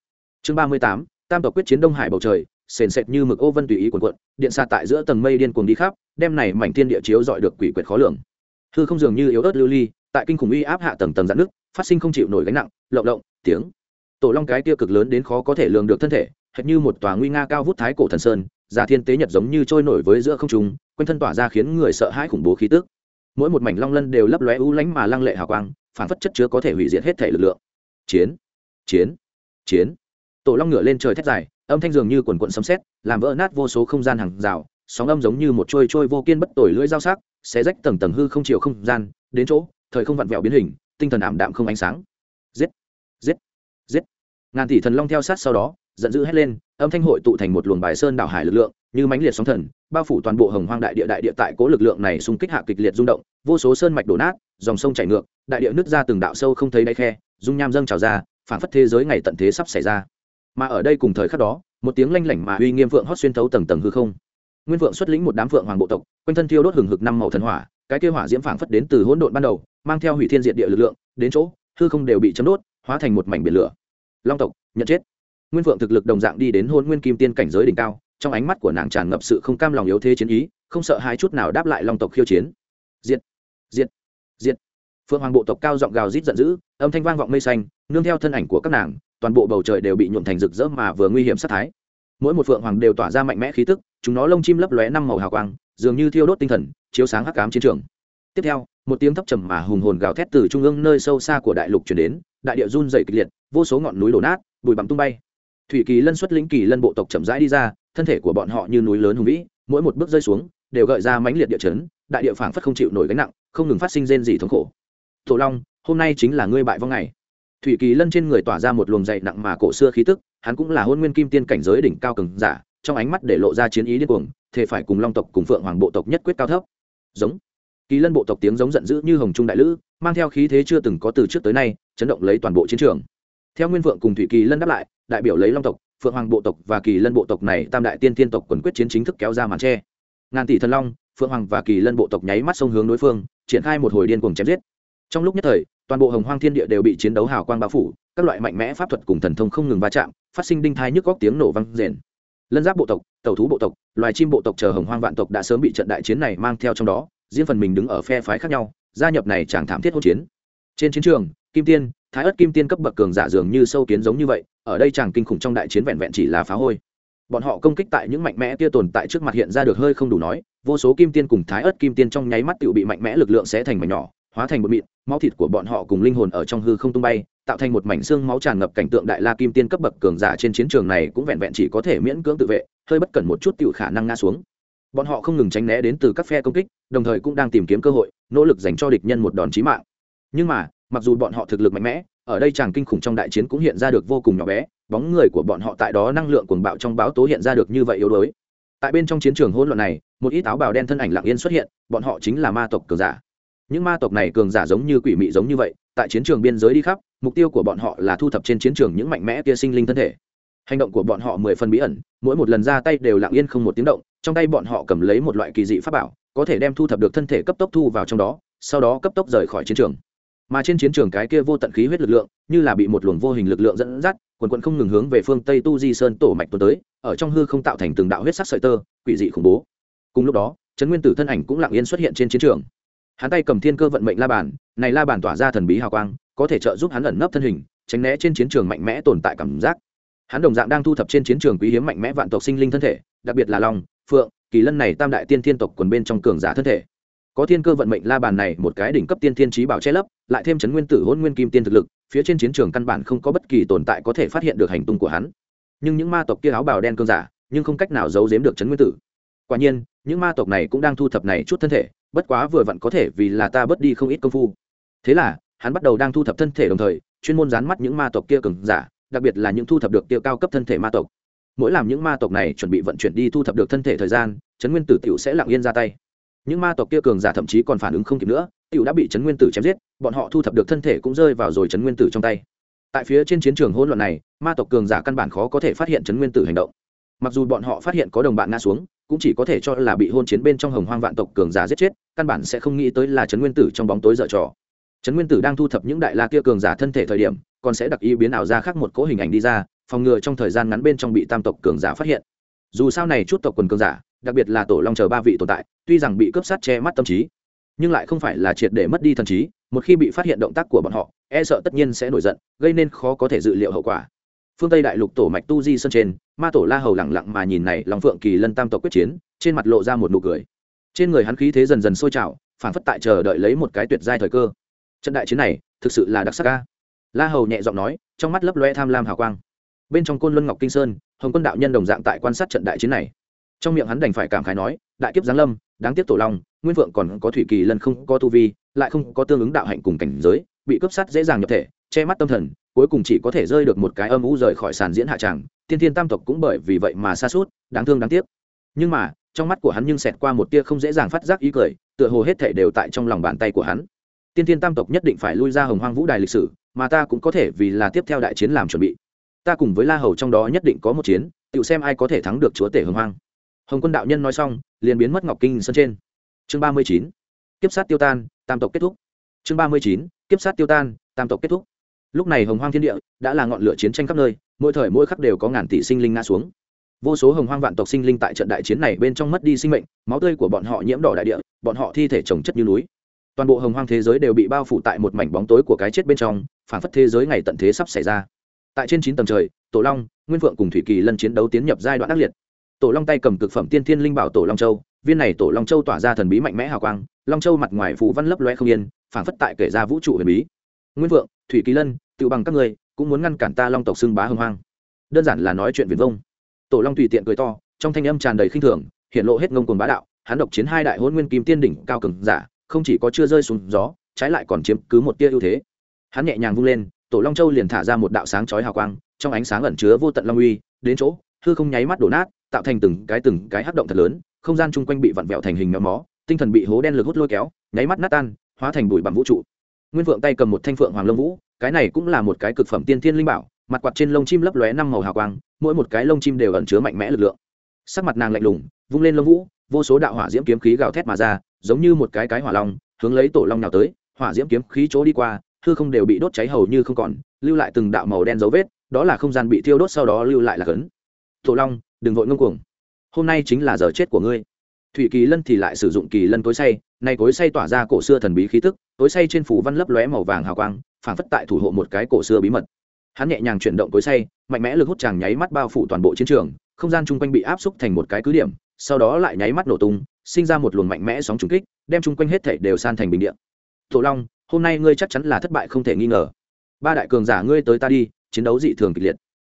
Chương ba mươi tám, tam tộc quyết chiến đông hải bầu trời, sền sệt như mực ô vân tùy ý quần quận điện xa tại giữa tầng mây điên cuồng đi khắp đem này mảnh thiên địa chiếu dọi được quỷ quyệt khó lường. Hư không dường như yếu ớt lưu ly tại kinh khủng uy áp hạ tầng tầng dạn nước phát sinh không chịu nổi gánh nặng, lộng lộng, tiếng. Tổ long cái tiêu cực lớn đến khó có thể lường được thân thể, hệt như một tòa nguy nga cao vút thái cổ thần sơn, giả thiên tế nhật giống như trôi nổi với giữa không trung, quanh thân tỏa ra khiến người sợ hãi khủng bố khí tức. Mỗi một mảnh long lân đều lấp lóe u lánh mà lăng lệ hào quang phản phất chất chứa có thể hủy diệt hết thể lực lượng. Chiến chiến chiến. Tổ long ngửa lên trời thét dài, âm thanh dường như quần quận sấm sét, làm vỡ nát vô số không gian hàng rào, sóng âm giống như một trôi trôi vô kiên bất tồi lưỡi dao sắc, xé rách tầng tầng hư không chiều không gian, đến chỗ thời không vặn vẹo biến hình, tinh thần ảm đạm không ánh sáng. Giết giết giết. Ngàn tỷ thần long theo sát sau đó, giận dữ hét lên, âm thanh hội tụ thành một luồng bài sơn đảo hải lực lượng, như mãnh liệt sóng thần, bao phủ toàn bộ hồng hoang đại địa đại địa tại cố lực lượng này xung kích hạ kịch liệt rung động, vô số sơn mạch đổ nát, dòng sông chảy ngược, đại địa nứt ra từng đạo sâu không thấy đáy khe, dung nham dâng trào ra, phản phất thế giới ngày tận thế sắp xảy ra. Mà ở đây cùng thời khắc đó, một tiếng lanh lảnh mà uy nghiêm vượng hót xuyên thấu tầng tầng hư không. Nguyên vượng xuất lĩnh một đám vượng hoàng bộ tộc, quanh thân thiêu đốt hừng hực năm màu thần hỏa cái kêu hỏa diễm phảng phất đến từ hỗn độn ban đầu, mang theo hủy thiên diệt địa lực lượng, đến chỗ, hư không đều bị chấm đốt, hóa thành một mảnh biển lửa. Long tộc, nhận chết. Nguyên phượng thực lực đồng dạng đi đến hôn nguyên kim tiên cảnh giới đỉnh cao, trong ánh mắt của nàng tràn ngập sự không cam lòng yếu thế chiến ý, không sợ hai chút nào đáp lại long tộc khiêu chiến. Diệt diệt diệt. Phượng hoàng bộ tộc cao giọng gào rít giận dữ, âm thanh vang vọng mây xanh, nương theo thân ảnh của các nàng, toàn bộ bầu trời đều bị nhuộm thành rực rỡ mà vừa nguy hiểm sát thái. Mỗi một phượng hoàng đều tỏa ra mạnh mẽ khí tức, chúng nó lông chim lấp lóe năm màu hào quang, dường như thiêu đốt tinh thần chiếu sáng hắc ám chiến trường. Tiếp theo, một tiếng thấp trầm mà hùng hồn gào thét từ trung ương nơi sâu xa của đại lục chuyển đến, đại địa run dày kịch liệt, vô số ngọn núi đổ nát, bụi bặm tung bay. Thủy kỳ lân xuất lĩnh kỳ lân bộ tộc chậm rãi đi ra, thân thể của bọn họ như núi lớn hùng vĩ, mỗi một bước rơi xuống, đều gợi ra mãnh liệt địa chấn, đại địa phảng phất không chịu nổi gánh nặng, không ngừng phát sinh rên rỉ thống khổ. Tổ long, hôm nay chính là ngươi bại vong ngày. Thủy kỳ lân trên người tỏa ra một luồng dậy nặng mà cổ xưa khí tức, hắn cũng là hôn nguyên kim tiên cảnh giới đỉnh cao cường giả, trong ánh mắt để lộ ra chiến ý điên cuồng thể phải cùng long tộc cùng phượng hoàng bộ tộc nhất quyết cao thấp giống. Kỳ lân bộ tộc tiếng giống giận dữ như hồng trung đại lữ, mang theo khí thế chưa từng có từ trước tới nay, chấn động lấy toàn bộ chiến trường. Theo nguyên vượng cùng thủy kỳ lân đáp lại, đại biểu lấy long tộc, phượng hoàng bộ tộc và kỳ lân bộ tộc này tam đại tiên tiên tộc quần quyết chiến chính thức kéo ra màn tre. Ngàn tỷ thần long, phượng hoàng và kỳ lân bộ tộc nháy mắt sông hướng đối phương, triển khai một hồi điên cuồng chém giết. Trong lúc nhất thời, toàn bộ hồng hoang thiên địa đều bị chiến đấu hào quang bao phủ, các loại mạnh mẽ pháp thuật cùng thần thông không ngừng va chạm, phát sinh đinh thai nhức góc tiếng nổ vang rền lân giáp bộ tộc tàu thú bộ tộc, loài chim bộ tộc chờ hồng hoang vạn tộc đã sớm bị trận đại chiến này mang theo trong đó, riêng phần mình đứng ở phe phái khác nhau, gia nhập này chẳng thảm thiết hỗn chiến. Trên chiến trường, kim tiên, thái ất kim tiên cấp bậc cường giả dường như sâu kiến giống như vậy, ở đây chẳng kinh khủng trong đại chiến vẹn vẹn chỉ là phá hôi. Bọn họ công kích tại những mạnh mẽ kia tồn tại trước mặt hiện ra được hơi không đủ nói, vô số kim tiên cùng thái ớt kim tiên trong nháy mắt tự bị mạnh mẽ lực lượng sẽ thành mảnh nhỏ hóa thành một mịn, máu thịt của bọn họ cùng linh hồn ở trong hư không tung bay, tạo thành một mảnh xương máu tràn ngập cảnh tượng đại la kim tiên cấp bậc cường giả trên chiến trường này cũng vẹn vẹn chỉ có thể miễn cưỡng tự vệ, hơi bất cẩn một chút tự khả năng ngã xuống. Bọn họ không ngừng tránh né đến từ các phe công kích, đồng thời cũng đang tìm kiếm cơ hội, nỗ lực dành cho địch nhân một đòn chí mạng. Nhưng mà, mặc dù bọn họ thực lực mạnh mẽ, ở đây chàng kinh khủng trong đại chiến cũng hiện ra được vô cùng nhỏ bé, bóng người của bọn họ tại đó năng lượng cuồng bạo trong báo tố hiện ra được như vậy yếu đuối. Tại bên trong chiến trường hỗn loạn này, một ít áo bào đen thân ảnh lặng yên xuất hiện, bọn họ chính là ma tộc cường giả những ma tộc này cường giả giống như quỷ mị giống như vậy, tại chiến trường biên giới đi khắp, mục tiêu của bọn họ là thu thập trên chiến trường những mạnh mẽ kia sinh linh thân thể. Hành động của bọn họ mười phần bí ẩn, mỗi một lần ra tay đều lặng yên không một tiếng động, trong tay bọn họ cầm lấy một loại kỳ dị pháp bảo, có thể đem thu thập được thân thể cấp tốc thu vào trong đó, sau đó cấp tốc rời khỏi chiến trường. Mà trên chiến trường cái kia vô tận khí huyết lực lượng, như là bị một luồng vô hình lực lượng dẫn dắt, quần quận không ngừng hướng về phương tây tu di sơn tổ mạch tuần tới, ở trong hư không tạo thành từng đạo huyết sắc sợi tơ, quỷ dị khủng bố. Cùng lúc đó, trấn nguyên tử thân ảnh cũng lặng yên xuất hiện trên chiến trường hắn tay cầm thiên cơ vận mệnh la bàn, này la bàn tỏa ra thần bí hào quang, có thể trợ giúp hắn ẩn nấp thân hình, tránh né trên chiến trường mạnh mẽ tồn tại cảm giác. Hắn đồng dạng đang thu thập trên chiến trường quý hiếm mạnh mẽ vạn tộc sinh linh thân thể, đặc biệt là long, phượng, kỳ lân này tam đại tiên thiên tộc quần bên trong cường giả thân thể. Có thiên cơ vận mệnh la bàn này một cái đỉnh cấp tiên thiên trí bảo che lấp, lại thêm chấn nguyên tử hôn nguyên kim tiên thực lực, phía trên chiến trường căn bản không có bất kỳ tồn tại có thể phát hiện được hành tung của hắn. Nhưng những ma tộc kia áo bào đen cơn giả, nhưng không cách nào giấu giếm được chấn nguyên tử. Quả nhiên, những ma tộc này cũng đang thu thập này chút thân thể bất quá vừa vặn có thể vì là ta bớt đi không ít công phu. Thế là, hắn bắt đầu đang thu thập thân thể đồng thời, chuyên môn dán mắt những ma tộc kia cường giả, đặc biệt là những thu thập được tiêu cao cấp thân thể ma tộc. Mỗi làm những ma tộc này chuẩn bị vận chuyển đi thu thập được thân thể thời gian chấn nguyên tử tiểu sẽ lặng yên ra tay. Những ma tộc kia cường giả thậm chí còn phản ứng không kịp nữa, tiểu đã bị chấn nguyên tử chém giết, bọn họ thu thập được thân thể cũng rơi vào rồi chấn nguyên tử trong tay. Tại phía trên chiến trường hỗn loạn này, ma tộc cường giả căn bản khó có thể phát hiện chấn nguyên tử hành động. Mặc dù bọn họ phát hiện có đồng bạn ngã xuống, cũng chỉ có thể cho là bị hôn chiến bên trong hồng hoang vạn tộc cường giả giết chết căn bản sẽ không nghĩ tới là trấn nguyên tử trong bóng tối dở trò. Trấn nguyên tử đang thu thập những đại la kia cường giả thân thể thời điểm, còn sẽ đặc ý biến ảo ra khác một cỗ hình ảnh đi ra, phòng ngừa trong thời gian ngắn bên trong bị tam tộc cường giả phát hiện. Dù sao này chút tộc quần cường giả, đặc biệt là tổ long chờ ba vị tồn tại, tuy rằng bị cướp sát che mắt tâm trí, nhưng lại không phải là triệt để mất đi thần trí, một khi bị phát hiện động tác của bọn họ e sợ tất nhiên sẽ nổi giận, gây nên khó có thể dự liệu hậu quả. Phương tây đại lục tổ mạch tu di sân trên, ma tổ la hầu lẳng lặng mà nhìn này lòng phượng kỳ lân tam tộc quyết chiến, trên mặt lộ ra một nụ cười trên người hắn khí thế dần dần sôi trào, phản phất tại chờ đợi lấy một cái tuyệt giai thời cơ. Trận đại chiến này, thực sự là đặc sắc ca la hầu nhẹ giọng nói, trong mắt lấp loe tham lam hào quang. Bên trong côn luân ngọc kinh sơn, hồng quân đạo nhân đồng dạng tại quan sát trận đại chiến này. Trong miệng hắn đành phải cảm khái nói, đại kiếp giáng lâm, đáng tiếc tổ long, nguyên vượng còn có thủy kỳ lân không có tu vi, lại không có tương ứng đạo hạnh cùng cảnh giới, bị cướp sát dễ dàng nhập thể, che mắt tâm thần, cuối cùng chỉ có thể rơi được một cái âm u rời khỏi sàn diễn hạ tràng, tiên thiên tam tộc cũng bởi vì vậy mà xa suốt đáng thương đáng tiếc. Nhưng mà trong mắt của hắn nhưng xẹt qua một tia không dễ dàng phát giác ý cười, tựa hồ hết thể đều tại trong lòng bàn tay của hắn. Tiên thiên tam tộc nhất định phải lui ra hồng hoang vũ đài lịch sử, mà ta cũng có thể vì là tiếp theo đại chiến làm chuẩn bị. Ta cùng với la hầu trong đó nhất định có một chiến tự xem ai có thể thắng được chúa tể hồng hoang. Hồng quân đạo nhân nói xong, liền biến mất ngọc kinh sân trên. Chương ba mươi chín, kiếp sát tiêu tan, tam tộc kết thúc. Chương ba mươi chín, kiếp sát tiêu tan, tam tộc kết thúc. Lúc này hồng hoang thiên địa đã là ngọn lửa chiến tranh khắp nơi, mỗi thời mỗi khắc đều có ngàn tỷ sinh linh ngã xuống vô số hồng hoang vạn tộc sinh linh tại trận đại chiến này bên trong mất đi sinh mệnh, máu tươi của bọn họ nhiễm đỏ đại địa, bọn họ thi thể trồng chất như núi. Toàn bộ hồng hoang thế giới đều bị bao phủ tại một mảnh bóng tối của cái chết bên trong phản phất thế giới ngày tận thế sắp xảy ra. Tại trên chín tầng trời, tổ long, nguyên vượng cùng thủy kỳ lân chiến đấu tiến nhập giai đoạn ác liệt. Tổ long tay cầm cực phẩm tiên thiên linh bảo tổ long châu, viên này tổ long châu tỏa ra thần bí mạnh mẽ hào quang, long châu mặt ngoài phù văn lấp loe không yên phản phất tại kể ra vũ trụ huyền bí. Nguyên vượng, thủy kỳ lân, tự bằng các người cũng muốn ngăn cản ta long tộc xưng bá hưng hoang. Đơn giản là nói chuyện viền vông tổ long tùy tiện cười to, trong thanh âm tràn đầy khinh thường hiện lộ hết ngông cuồng bá đạo, hắn độc chiến hai đại hôn nguyên kim tiên đỉnh cao cường giả, không chỉ có chưa rơi xuống gió, trái lại còn chiếm cứ một tia ưu thế. Hắn nhẹ nhàng vung lên, tổ long châu liền thả ra một đạo sáng chói hào quang, trong ánh sáng ẩn chứa vô tận long uy, đến chỗ, hư không nháy mắt đổ nát, tạo thành từng cái từng cái hắc động thật lớn, không gian chung quanh bị vặn vẹo thành hình méo mó, tinh thần bị hố đen lực hút lôi kéo, nháy mắt nát tan, hóa thành bụi bằng vũ trụ. Nguyên vượng tay cầm một thanh phượng hoàng lông vũ, cái này cũng là một cái cực phẩm tiên thiên linh bảo mặt quạt trên lông chim lấp lóe năm màu hào quang, mỗi một cái lông chim đều ẩn chứa mạnh mẽ lực lượng. Sắc mặt nàng lạnh lùng, vung lên lông vũ, vô số đạo hỏa diễm kiếm khí gào thét mà ra, giống như một cái cái hỏa long, hướng lấy tổ long nào tới, hỏa diễm kiếm khí chỗ đi qua, hư không đều bị đốt cháy hầu như không còn, lưu lại từng đạo màu đen dấu vết, đó là không gian bị thiêu đốt sau đó lưu lại là cấn tổ long, đừng vội ngông cuồng. Hôm nay chính là giờ chết của ngươi. Thủy kỳ lân thì lại sử dụng kỳ lân cối say, nay cối say tỏa ra cổ xưa thần bí khí tức, cối say trên phủ văn lấp lóe màu vàng hào quang, phảng phất tại thủ hộ một cái cổ xưa bí mật hắn nhẹ nhàng chuyển động cối say, mạnh mẽ lực hút chàng nháy mắt bao phủ toàn bộ chiến trường, không gian chung quanh bị áp xúc thành một cái cứ điểm, sau đó lại nháy mắt nổ tung, sinh ra một luồng mạnh mẽ sóng trùng kích, đem chung quanh hết thảy đều san thành bình điện tổ long, hôm nay ngươi chắc chắn là thất bại không thể nghi ngờ. Ba đại cường giả ngươi tới ta đi, chiến đấu dị thường kịch liệt.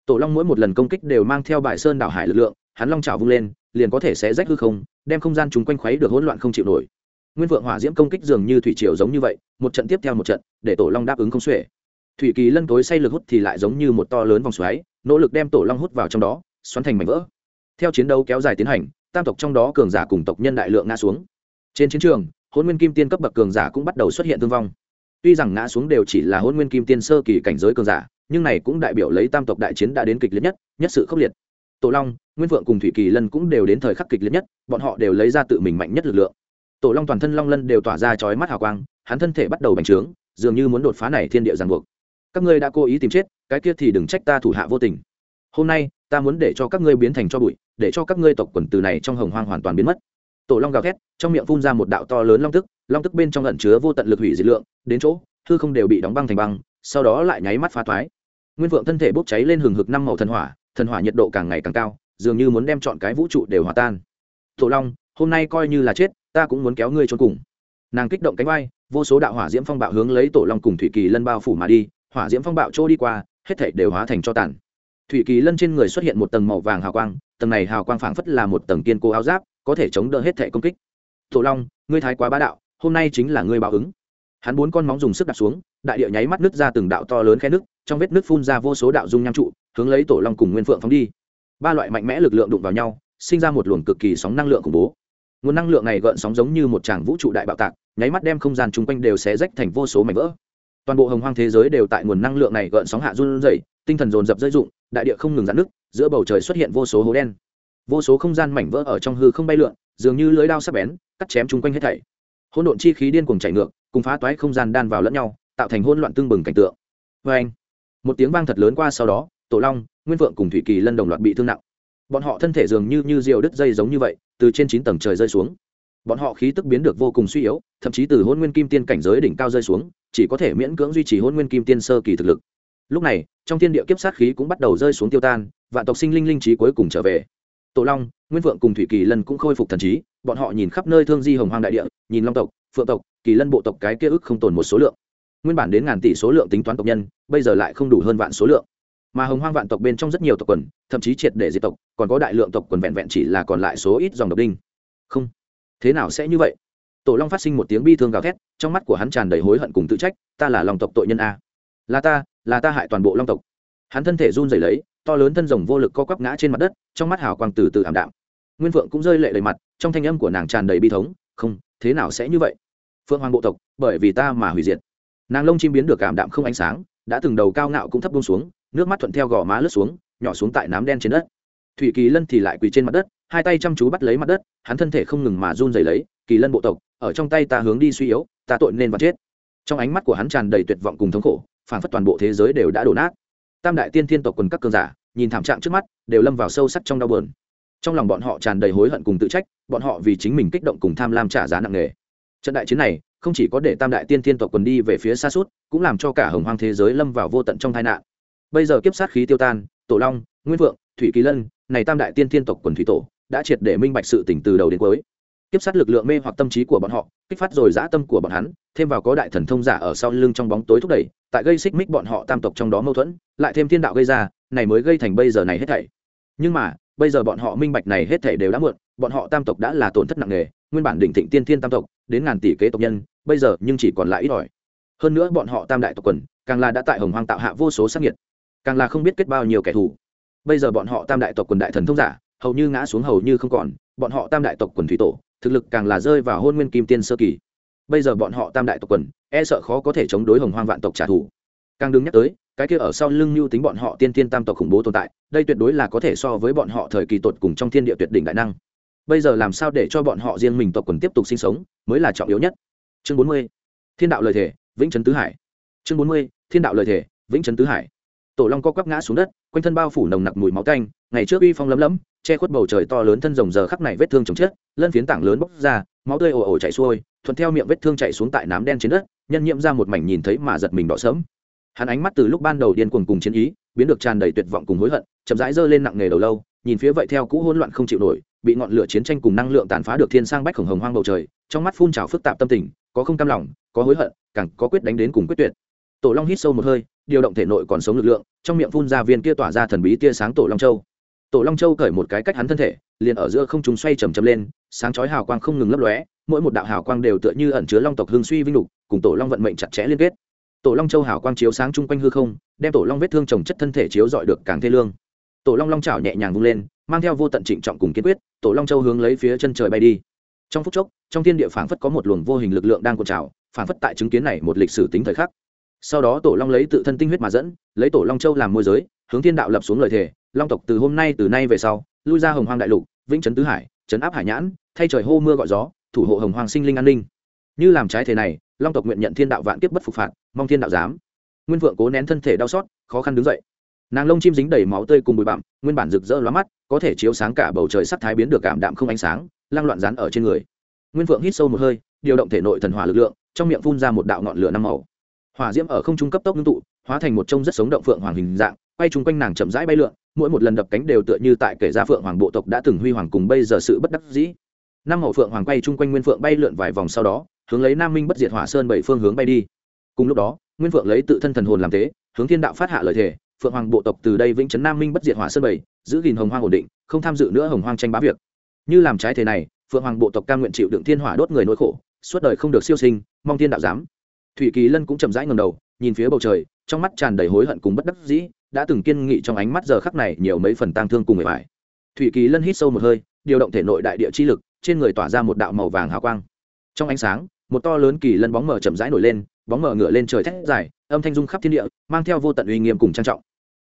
Tổ long mỗi một lần công kích đều mang theo bài sơn đảo hải lực lượng, hắn long trào vung lên, liền có thể sẽ rách hư không, đem không gian chung quanh khuấy được hỗn loạn không chịu nổi. Nguyên vượng hỏa diễm công kích dường như thủy triều giống như vậy, một trận tiếp theo một trận, để tổ long đáp ứng không xuể thủy kỳ lân tối say lực hút thì lại giống như một to lớn vòng xoáy, nỗ lực đem tổ long hút vào trong đó, xoắn thành mảnh vỡ. Theo chiến đấu kéo dài tiến hành, tam tộc trong đó cường giả cùng tộc nhân đại lượng ngã xuống. Trên chiến trường hôn nguyên kim tiên cấp bậc cường giả cũng bắt đầu xuất hiện thương vong. Tuy rằng ngã xuống đều chỉ là hôn nguyên kim tiên sơ kỳ cảnh giới cường giả, nhưng này cũng đại biểu lấy tam tộc đại chiến đã đến kịch liệt nhất nhất sự khốc liệt. Tổ long, nguyên vượng cùng thủy kỳ lân cũng đều đến thời khắc kịch liệt nhất, bọn họ đều lấy ra tự mình mạnh nhất lực lượng. Tổ long toàn thân long lân đều tỏa ra chói mắt hào quang, hắn thân thể bắt đầu bành trướng, dường như muốn đột phá này thiên địa giàn buộc các ngươi đã cố ý tìm chết, cái kia thì đừng trách ta thủ hạ vô tình. Hôm nay, ta muốn để cho các ngươi biến thành cho bụi, để cho các ngươi tộc quần từ này trong hồng hoang hoàn toàn biến mất. Tổ long gào thét, trong miệng phun ra một đạo to lớn long tức long tức bên trong lẩn chứa vô tận lực hủy diệt lượng, đến chỗ thư không đều bị đóng băng thành băng, sau đó lại nháy mắt phá thoái. Nguyên vượng thân thể bốc cháy lên hừng hực năm màu thần hỏa thần hỏa nhiệt độ càng ngày càng cao, dường như muốn đem chọn cái vũ trụ đều hòa tan. Tổ long, hôm nay coi như là chết, ta cũng muốn kéo ngươi trốn cùng. Nàng kích động cánh vai, vô số đạo hỏa diễm phong bạo hướng lấy tổ long cùng thủy kỳ lân bao phủ mà đi hỏa diễm phong bạo trôi đi qua hết thảy đều hóa thành cho tàn. Thủy kỳ lân trên người xuất hiện một tầng màu vàng hào quang tầng này hào quang phảng phất là một tầng kiên cố áo giáp có thể chống đỡ hết thảy công kích. Tổ long ngươi thái quá bá đạo hôm nay chính là ngươi báo ứng. Hắn bốn con móng dùng sức đạp xuống đại địa nháy mắt nứt ra từng đạo to lớn khe nứt, trong vết nứt phun ra vô số đạo dung nham trụ hướng lấy tổ long cùng nguyên phượng phóng đi. Ba loại mạnh mẽ lực lượng đụng vào nhau sinh ra một luồng cực kỳ sóng năng lượng khủng bố. Nguồn năng lượng này gợn sóng giống như một tràng vũ trụ đại bạo tạc nháy mắt đem không gian chung quanh đều xé rách thành vô số mảnh vỡ toàn bộ hồng hoang thế giới đều tại nguồn năng lượng này gợn sóng hạ run rẩy tinh thần dồn dập dây dụng, đại địa không ngừng giãn nước giữa bầu trời xuất hiện vô số hố đen. Vô số không gian mảnh vỡ ở trong hư không bay lượn dường như lưới đao sắc bén cắt chém chung quanh hết thảy. Hỗn độn chi khí điên cuồng chảy ngược cùng phá toái không gian đan vào lẫn nhau tạo thành hỗn loạn tương bừng cảnh tượng. Vê anh một tiếng vang thật lớn qua sau đó tổ long nguyên vượng cùng thủy kỳ lân đồng loạt bị thương nặng. Bọn họ thân thể dường như như diều đứt dây giống như vậy từ trên chín tầng trời rơi xuống bọn họ khí tức biến được vô cùng suy yếu, thậm chí từ hôn nguyên kim tiên cảnh giới đỉnh cao rơi xuống, chỉ có thể miễn cưỡng duy trì hôn nguyên kim tiên sơ kỳ thực lực. Lúc này, trong thiên địa kiếp sát khí cũng bắt đầu rơi xuống tiêu tan, vạn tộc sinh linh linh trí cuối cùng trở về. Tổ long, nguyên vượng cùng thủy kỳ lân cũng khôi phục thần trí, bọn họ nhìn khắp nơi thương di hồng hoang đại địa, nhìn long tộc, phượng tộc, kỳ lân bộ tộc cái kia ức không tồn một số lượng. Nguyên bản đến ngàn tỷ số lượng tính toán tộc nhân, bây giờ lại không đủ hơn vạn số lượng. Mà hồng hoang vạn tộc bên trong rất nhiều tộc quần, thậm chí triệt để diệt tộc, còn có đại lượng tộc quần vẹn vẹn chỉ là còn lại số ít dòng độc đinh. Không thế nào sẽ như vậy? Tổ long phát sinh một tiếng bi thương gào thét, trong mắt của hắn tràn đầy hối hận cùng tự trách, ta là lòng tộc tội nhân a. Là ta là ta hại toàn bộ long tộc. Hắn thân thể run rẩy lấy, to lớn thân rồng vô lực co quắp ngã trên mặt đất, trong mắt hào quang từ từ ảm đạm. Nguyên vượng cũng rơi lệ đầy mặt, trong thanh âm của nàng tràn đầy bi thống, không, thế nào sẽ như vậy? Phượng hoàng bộ tộc, bởi vì ta mà hủy diệt. Nàng lông chim biến được cảm đạm không ánh sáng, đã từng đầu cao ngạo cũng thấp bông xuống, nước mắt thuận theo gò má lướt xuống, nhỏ xuống tại nám đen trên đất thủy kỳ lân thì lại quỳ trên mặt đất, hai tay chăm chú bắt lấy mặt đất, hắn thân thể không ngừng mà run dày lấy, kỳ lân bộ tộc, ở trong tay ta hướng đi suy yếu, ta tội nên và chết. Trong ánh mắt của hắn tràn đầy tuyệt vọng cùng thống khổ phản phất toàn bộ thế giới đều đã đổ nát. Tam đại tiên thiên tộc quần các cơn giả, nhìn thảm trạng trước mắt, đều lâm vào sâu sắc trong đau bờn trong lòng bọn họ tràn đầy hối hận cùng tự trách, bọn họ vì chính mình kích động cùng tham lam trả giá nặng nề. Trận đại chiến này, không chỉ có để tam đại tiên thiên tộc quần đi về phía xa suốt, cũng làm cho cả hồng hoang thế giới lâm vào vô tận trong tai nạn. Bây giờ kiếp sát khí tiêu tan, tổ long, nguyên vượng thủy kỳ lân này tam đại tiên thiên tộc quần thủy tổ, đã triệt để minh bạch sự tỉnh từ đầu đến cuối. Kiếp sát lực lượng mê hoặc tâm trí của bọn họ, kích phát rồi dã tâm của bọn hắn, thêm vào có đại thần thông giả ở sau lưng trong bóng tối thúc đẩy, tại gây xích mích bọn họ tam tộc trong đó mâu thuẫn, lại thêm thiên đạo gây ra, này mới gây thành bây giờ này hết thảy. Nhưng mà, bây giờ bọn họ minh bạch này hết thảy đều đã muộn, bọn họ tam tộc đã là tổn thất nặng nề, nguyên bản đỉnh thịnh tiên thiên tam tộc, đến ngàn tỷ kế tộc nhân, bây giờ nhưng chỉ còn lại ít ỏi. Hơn nữa bọn họ tam đại tộc quần, càng là đã tại hồng hoang tạo hạ vô số sắc nhiệt càng là không biết kết bao nhiêu kẻ thù bây giờ bọn họ tam đại tộc quần đại thần thông giả, hầu như ngã xuống hầu như không còn, bọn họ tam đại tộc quần thủy tổ, thực lực càng là rơi vào hôn nguyên kim tiên sơ kỳ. Bây giờ bọn họ tam đại tộc quần e sợ khó có thể chống đối hồng hoang vạn tộc trả thù. Càng đứng nhắc tới, cái kia ở sau lưng mưu tính bọn họ tiên tiên tam tộc khủng bố tồn tại, đây tuyệt đối là có thể so với bọn họ thời kỳ tột cùng trong thiên địa tuyệt đỉnh đại năng. Bây giờ làm sao để cho bọn họ riêng mình tộc quần tiếp tục sinh sống, mới là trọng yếu nhất. Chương bốn mươi, thiên đạo lời thể vĩnh trấn tứ hải. Chương bốn mươi, thiên đạo lời thể vĩnh trấn tứ hải. Tổ long co quắp ngã xuống đất quanh thân bao phủ nồng nặc mùi máu canh, ngày trước uy phong lấm lấm, che khuất bầu trời to lớn thân rồng giờ khắc này vết thương chồng chết, lân phiến tảng lớn bốc ra, máu tươi ồ ồ chảy xuôi, thuận theo miệng vết thương chạy xuống tại nám đen trên đất, nhân nhiễm ra một mảnh nhìn thấy mà giật mình đỏ sớm hắn ánh mắt từ lúc ban đầu điên cuồng cùng chiến ý, biến được tràn đầy tuyệt vọng cùng hối hận, chậm rãi giơ lên nặng nghề đầu lâu, nhìn phía vậy theo cũ hỗn loạn không chịu nổi, bị ngọn lửa chiến tranh cùng năng lượng tàn phá được thiên sang bách khổng hồng hoang bầu trời, trong mắt phun trào phức tạp tâm tình, có không cam lòng, có hối hận, càng có quyết đánh đến cùng quyết tuyệt. Tổ long hít sâu một hơi điều động thể nội còn sống lực lượng, trong miệng phun ra viên kia tỏa ra thần bí tia sáng tổ long châu. Tổ long châu cởi một cái cách hắn thân thể, liền ở giữa không trung xoay chầm chầm lên, sáng chói hào quang không ngừng lấp lóe, mỗi một đạo hào quang đều tựa như ẩn chứa long tộc hương suy vinh lục, cùng tổ long vận mệnh chặt chẽ liên kết. Tổ long châu hào quang chiếu sáng chung quanh hư không, đem tổ long vết thương trồng chất thân thể chiếu dọi được càng thê lương. Tổ long long chảo nhẹ nhàng vung lên, mang theo vô tận trịnh trọng cùng kiên quyết, tổ long châu hướng lấy phía chân trời bay đi. Trong phút chốc, trong thiên địa phảng phất có một luồng vô hình lực lượng đang cuộn trào, phảng phất tại chứng kiến này một lịch sử tính thời khắc sau đó tổ long lấy tự thân tinh huyết mà dẫn, lấy tổ long châu làm môi giới, hướng thiên đạo lập xuống lời thề, long tộc từ hôm nay từ nay về sau, lui ra hồng hoang đại lục, vĩnh trấn tứ hải trấn áp hải nhãn, thay trời hô mưa gọi gió, thủ hộ hồng hoàng sinh linh an ninh. Như làm trái thế này, long tộc nguyện nhận thiên đạo vạn kiếp bất phục phạt, mong thiên đạo giám. Nguyên vượng cố nén thân thể đau xót, khó khăn đứng dậy. Nàng lông chim dính đầy máu tươi cùng bụi bặm, nguyên bản rực rỡ lóa mắt, có thể chiếu sáng cả bầu trời sắc thái biến được cảm đạm không ánh sáng lang loạn rán ở trên người. Nguyên vượng hít sâu một hơi, điều động thể nội thần hỏa lực lượng, trong miệng phun ra một đạo ngọn lửa năm màu hỏa diễm ở không trung cấp tốc ngưng tụ, hóa thành một trông rất sống động phượng hoàng hình dạng, quay chung quanh nàng chậm rãi bay lượn, mỗi một lần đập cánh đều tựa như tại kể ra phượng hoàng bộ tộc đã từng huy hoàng cùng bây giờ sự bất đắc dĩ. Năm hậu phượng hoàng quay chung quanh nguyên phượng bay lượn vài vòng sau đó, hướng lấy nam minh bất diệt hỏa sơn bảy phương hướng bay đi. Cùng lúc đó, nguyên phượng lấy tự thân thần hồn làm thế, hướng thiên đạo phát hạ lời thề, phượng hoàng bộ tộc từ đây vĩnh trấn nam minh bất diệt hỏa sơn bảy, giữ gìn hồng hoang ổn định, không tham dự nữa hồng hoang tranh bá việc. Như làm trái thế này, phượng hoàng bộ tộc cam nguyện chịu đựng thiên hỏa đốt người nỗi khổ, suốt đời không được siêu sinh, mong thiên đạo giám thủy kỳ lân cũng chậm rãi ngầm đầu, nhìn phía bầu trời, trong mắt tràn đầy hối hận cùng bất đắc dĩ, đã từng kiên nghị trong ánh mắt giờ khắc này nhiều mấy phần tang thương cùng người phải thủy kỳ lân hít sâu một hơi, điều động thể nội đại địa chi lực, trên người tỏa ra một đạo màu vàng hào quang. Trong ánh sáng, một to lớn kỳ lân bóng mờ chậm rãi nổi lên, bóng mờ ngựa lên trời thét dài, âm thanh dung khắp thiên địa, mang theo vô tận uy nghiêm cùng trang trọng.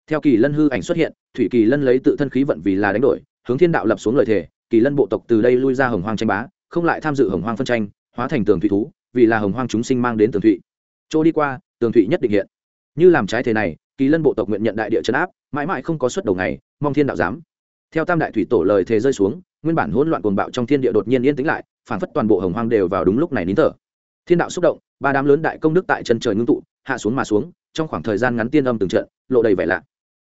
Theo kỳ lân hư ảnh xuất hiện, thủy kỳ lân lấy tự thân khí vận vì là đánh đổi, hướng thiên đạo lập xuống lời thề, kỳ lân bộ tộc từ đây lui ra hồng hoang tranh bá, không lại tham dự hồng hoang phân tranh, hóa thành tường thủy thú vì là hồng hoang chúng sinh mang đến tường thụy. Chỗ đi qua, tường thụy nhất định hiện. Như làm trái thế này, kỳ lân bộ tộc nguyện nhận đại địa chấn áp, mãi mãi không có suất đầu ngày, mong thiên đạo giám. Theo tam đại thủy tổ lời thề rơi xuống, nguyên bản hỗn loạn cuồng bạo trong thiên địa đột nhiên yên tĩnh lại phản phất toàn bộ hồng hoang đều vào đúng lúc này nín thở. Thiên đạo xúc động, ba đám lớn đại công đức tại chân trời ngưng tụ, hạ xuống mà xuống, trong khoảng thời gian ngắn tiên âm từng trận, lộ đầy vẻ lạ.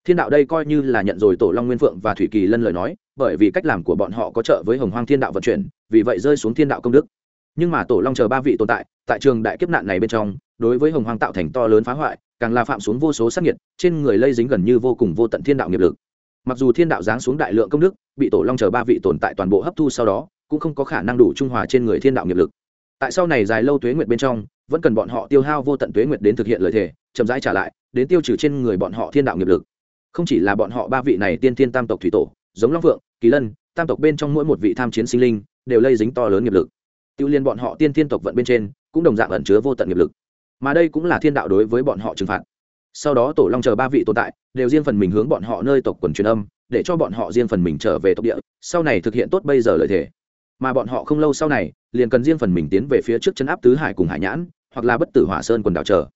Thiên đạo đây coi như là nhận rồi tổ long nguyên phượng và thủy kỳ lân lời nói, bởi vì cách làm của bọn họ có trợ với hồng hoang thiên đạo vận chuyển, vì vậy rơi xuống thiên đạo công đức nhưng mà tổ long chờ ba vị tồn tại tại trường đại kiếp nạn này bên trong, đối với hồng hoang tạo thành to lớn phá hoại, càng là phạm xuống vô số sắc nhiệt trên người lây dính gần như vô cùng vô tận thiên đạo nghiệp lực. Mặc dù thiên đạo giáng xuống đại lượng công đức, bị tổ long chờ ba vị tồn tại toàn bộ hấp thu sau đó, cũng không có khả năng đủ trung hòa trên người thiên đạo nghiệp lực. Tại sau này dài lâu tuế nguyệt bên trong, vẫn cần bọn họ tiêu hao vô tận tuế nguyệt đến thực hiện lời thề, chậm rãi trả lại, đến tiêu trừ trên người bọn họ thiên đạo nghiệp lực. Không chỉ là bọn họ ba vị này tiên thiên tam tộc thủy tổ, giống long phượng, kỳ lân, tam tộc bên trong mỗi một vị tham chiến sinh linh, đều lây dính to lớn nghiệp lực tiêu liên bọn họ tiên thiên tộc vận bên trên, cũng đồng dạng ẩn chứa vô tận nghiệp lực. Mà đây cũng là thiên đạo đối với bọn họ trừng phạt. Sau đó tổ long chờ ba vị tồn tại, đều riêng phần mình hướng bọn họ nơi tộc quần truyền âm, để cho bọn họ riêng phần mình trở về tộc địa, sau này thực hiện tốt bây giờ lợi thế. Mà bọn họ không lâu sau này, liền cần riêng phần mình tiến về phía trước chân áp tứ hải cùng hải nhãn, hoặc là bất tử hỏa sơn quần đảo chờ.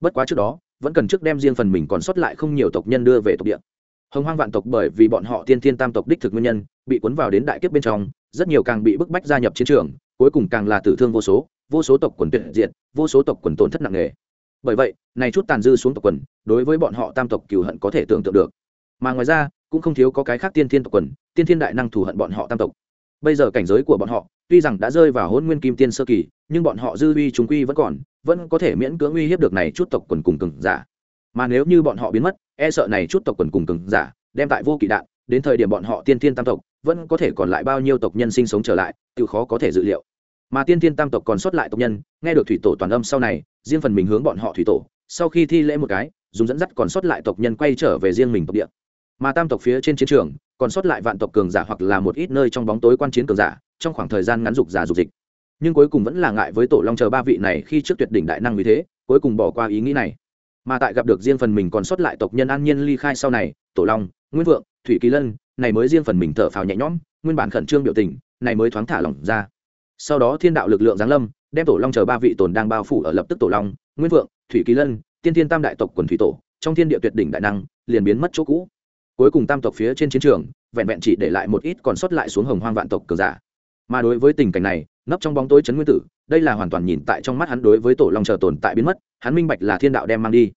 Bất quá trước đó, vẫn cần trước đem riêng phần mình còn sót lại không nhiều tộc nhân đưa về tộc địa. Hồng hoang vạn tộc bởi vì bọn họ tiên thiên tam tộc đích thực nguyên nhân, bị cuốn vào đến đại kiếp bên trong, rất nhiều càng bị bức bách gia nhập chiến trường cuối cùng càng là tử thương vô số vô số tộc quần tuyệt diện vô số tộc quần tổn thất nặng nề. Bởi vậy, này chút tàn dư xuống tộc quần, đối với bọn họ tam tộc cừu hận có thể tưởng tượng được. Mà ngoài ra, cũng không thiếu có cái khác tiên thiên tộc quần, tiên thiên đại năng thù hận bọn họ tam tộc. Bây giờ cảnh giới của bọn họ, tuy rằng đã rơi vào hôn nguyên kim tiên sơ kỳ, nhưng bọn họ dư uy chúng quy vẫn còn, vẫn có thể miễn cưỡng uy hiếp được này chút tộc quần cùng cường giả. Mà nếu như bọn họ biến mất e sợ này chút tộc quần cùng cường giả, đem tại vô kỵ đạn, đến thời điểm bọn họ tiên thiên tam tộc, vẫn có thể còn lại bao nhiêu tộc nhân sinh sống trở lại, tự khó có thể dự liệu mà tiên thiên tam tộc còn sót lại tộc nhân, nghe được thủy tổ toàn âm sau này, riêng phần mình hướng bọn họ thủy tổ, sau khi thi lễ một cái, dùng dẫn dắt còn sót lại tộc nhân quay trở về riêng mình tộc địa. Mà tam tộc phía trên chiến trường, còn sót lại vạn tộc cường giả hoặc là một ít nơi trong bóng tối quan chiến cường giả, trong khoảng thời gian ngắn dục giả dục dịch. Nhưng cuối cùng vẫn là ngại với tổ long chờ ba vị này khi trước tuyệt đỉnh đại năng vì thế, cuối cùng bỏ qua ý nghĩ này. Mà tại gặp được riêng phần mình còn sót lại tộc nhân an nhiên ly khai sau này, tổ long, nguyên vượng, thủy kỳ lân, này mới riêng phần mình thở phào nhẹ nhõm, nguyên bản khẩn trương biểu tình, này mới thoáng thả lỏng ra sau đó thiên đạo lực lượng giáng lâm, đem tổ long chờ ba vị tồn đang bao phủ ở lập tức tổ long, nguyên vượng, thủy kỳ lân, tiên thiên tam đại tộc quần thủy tổ, trong thiên địa tuyệt đỉnh đại năng, liền biến mất chỗ cũ. Cuối cùng tam tộc phía trên chiến trường, vẹn vẹn chỉ để lại một ít còn sót lại xuống hồng hoang vạn tộc cờ giả. Mà đối với tình cảnh này, nấp trong bóng tối chấn nguyên tử, đây là hoàn toàn nhìn tại trong mắt hắn đối với tổ long chờ tồn tại biến mất, hắn minh bạch là thiên đạo đem mang đi.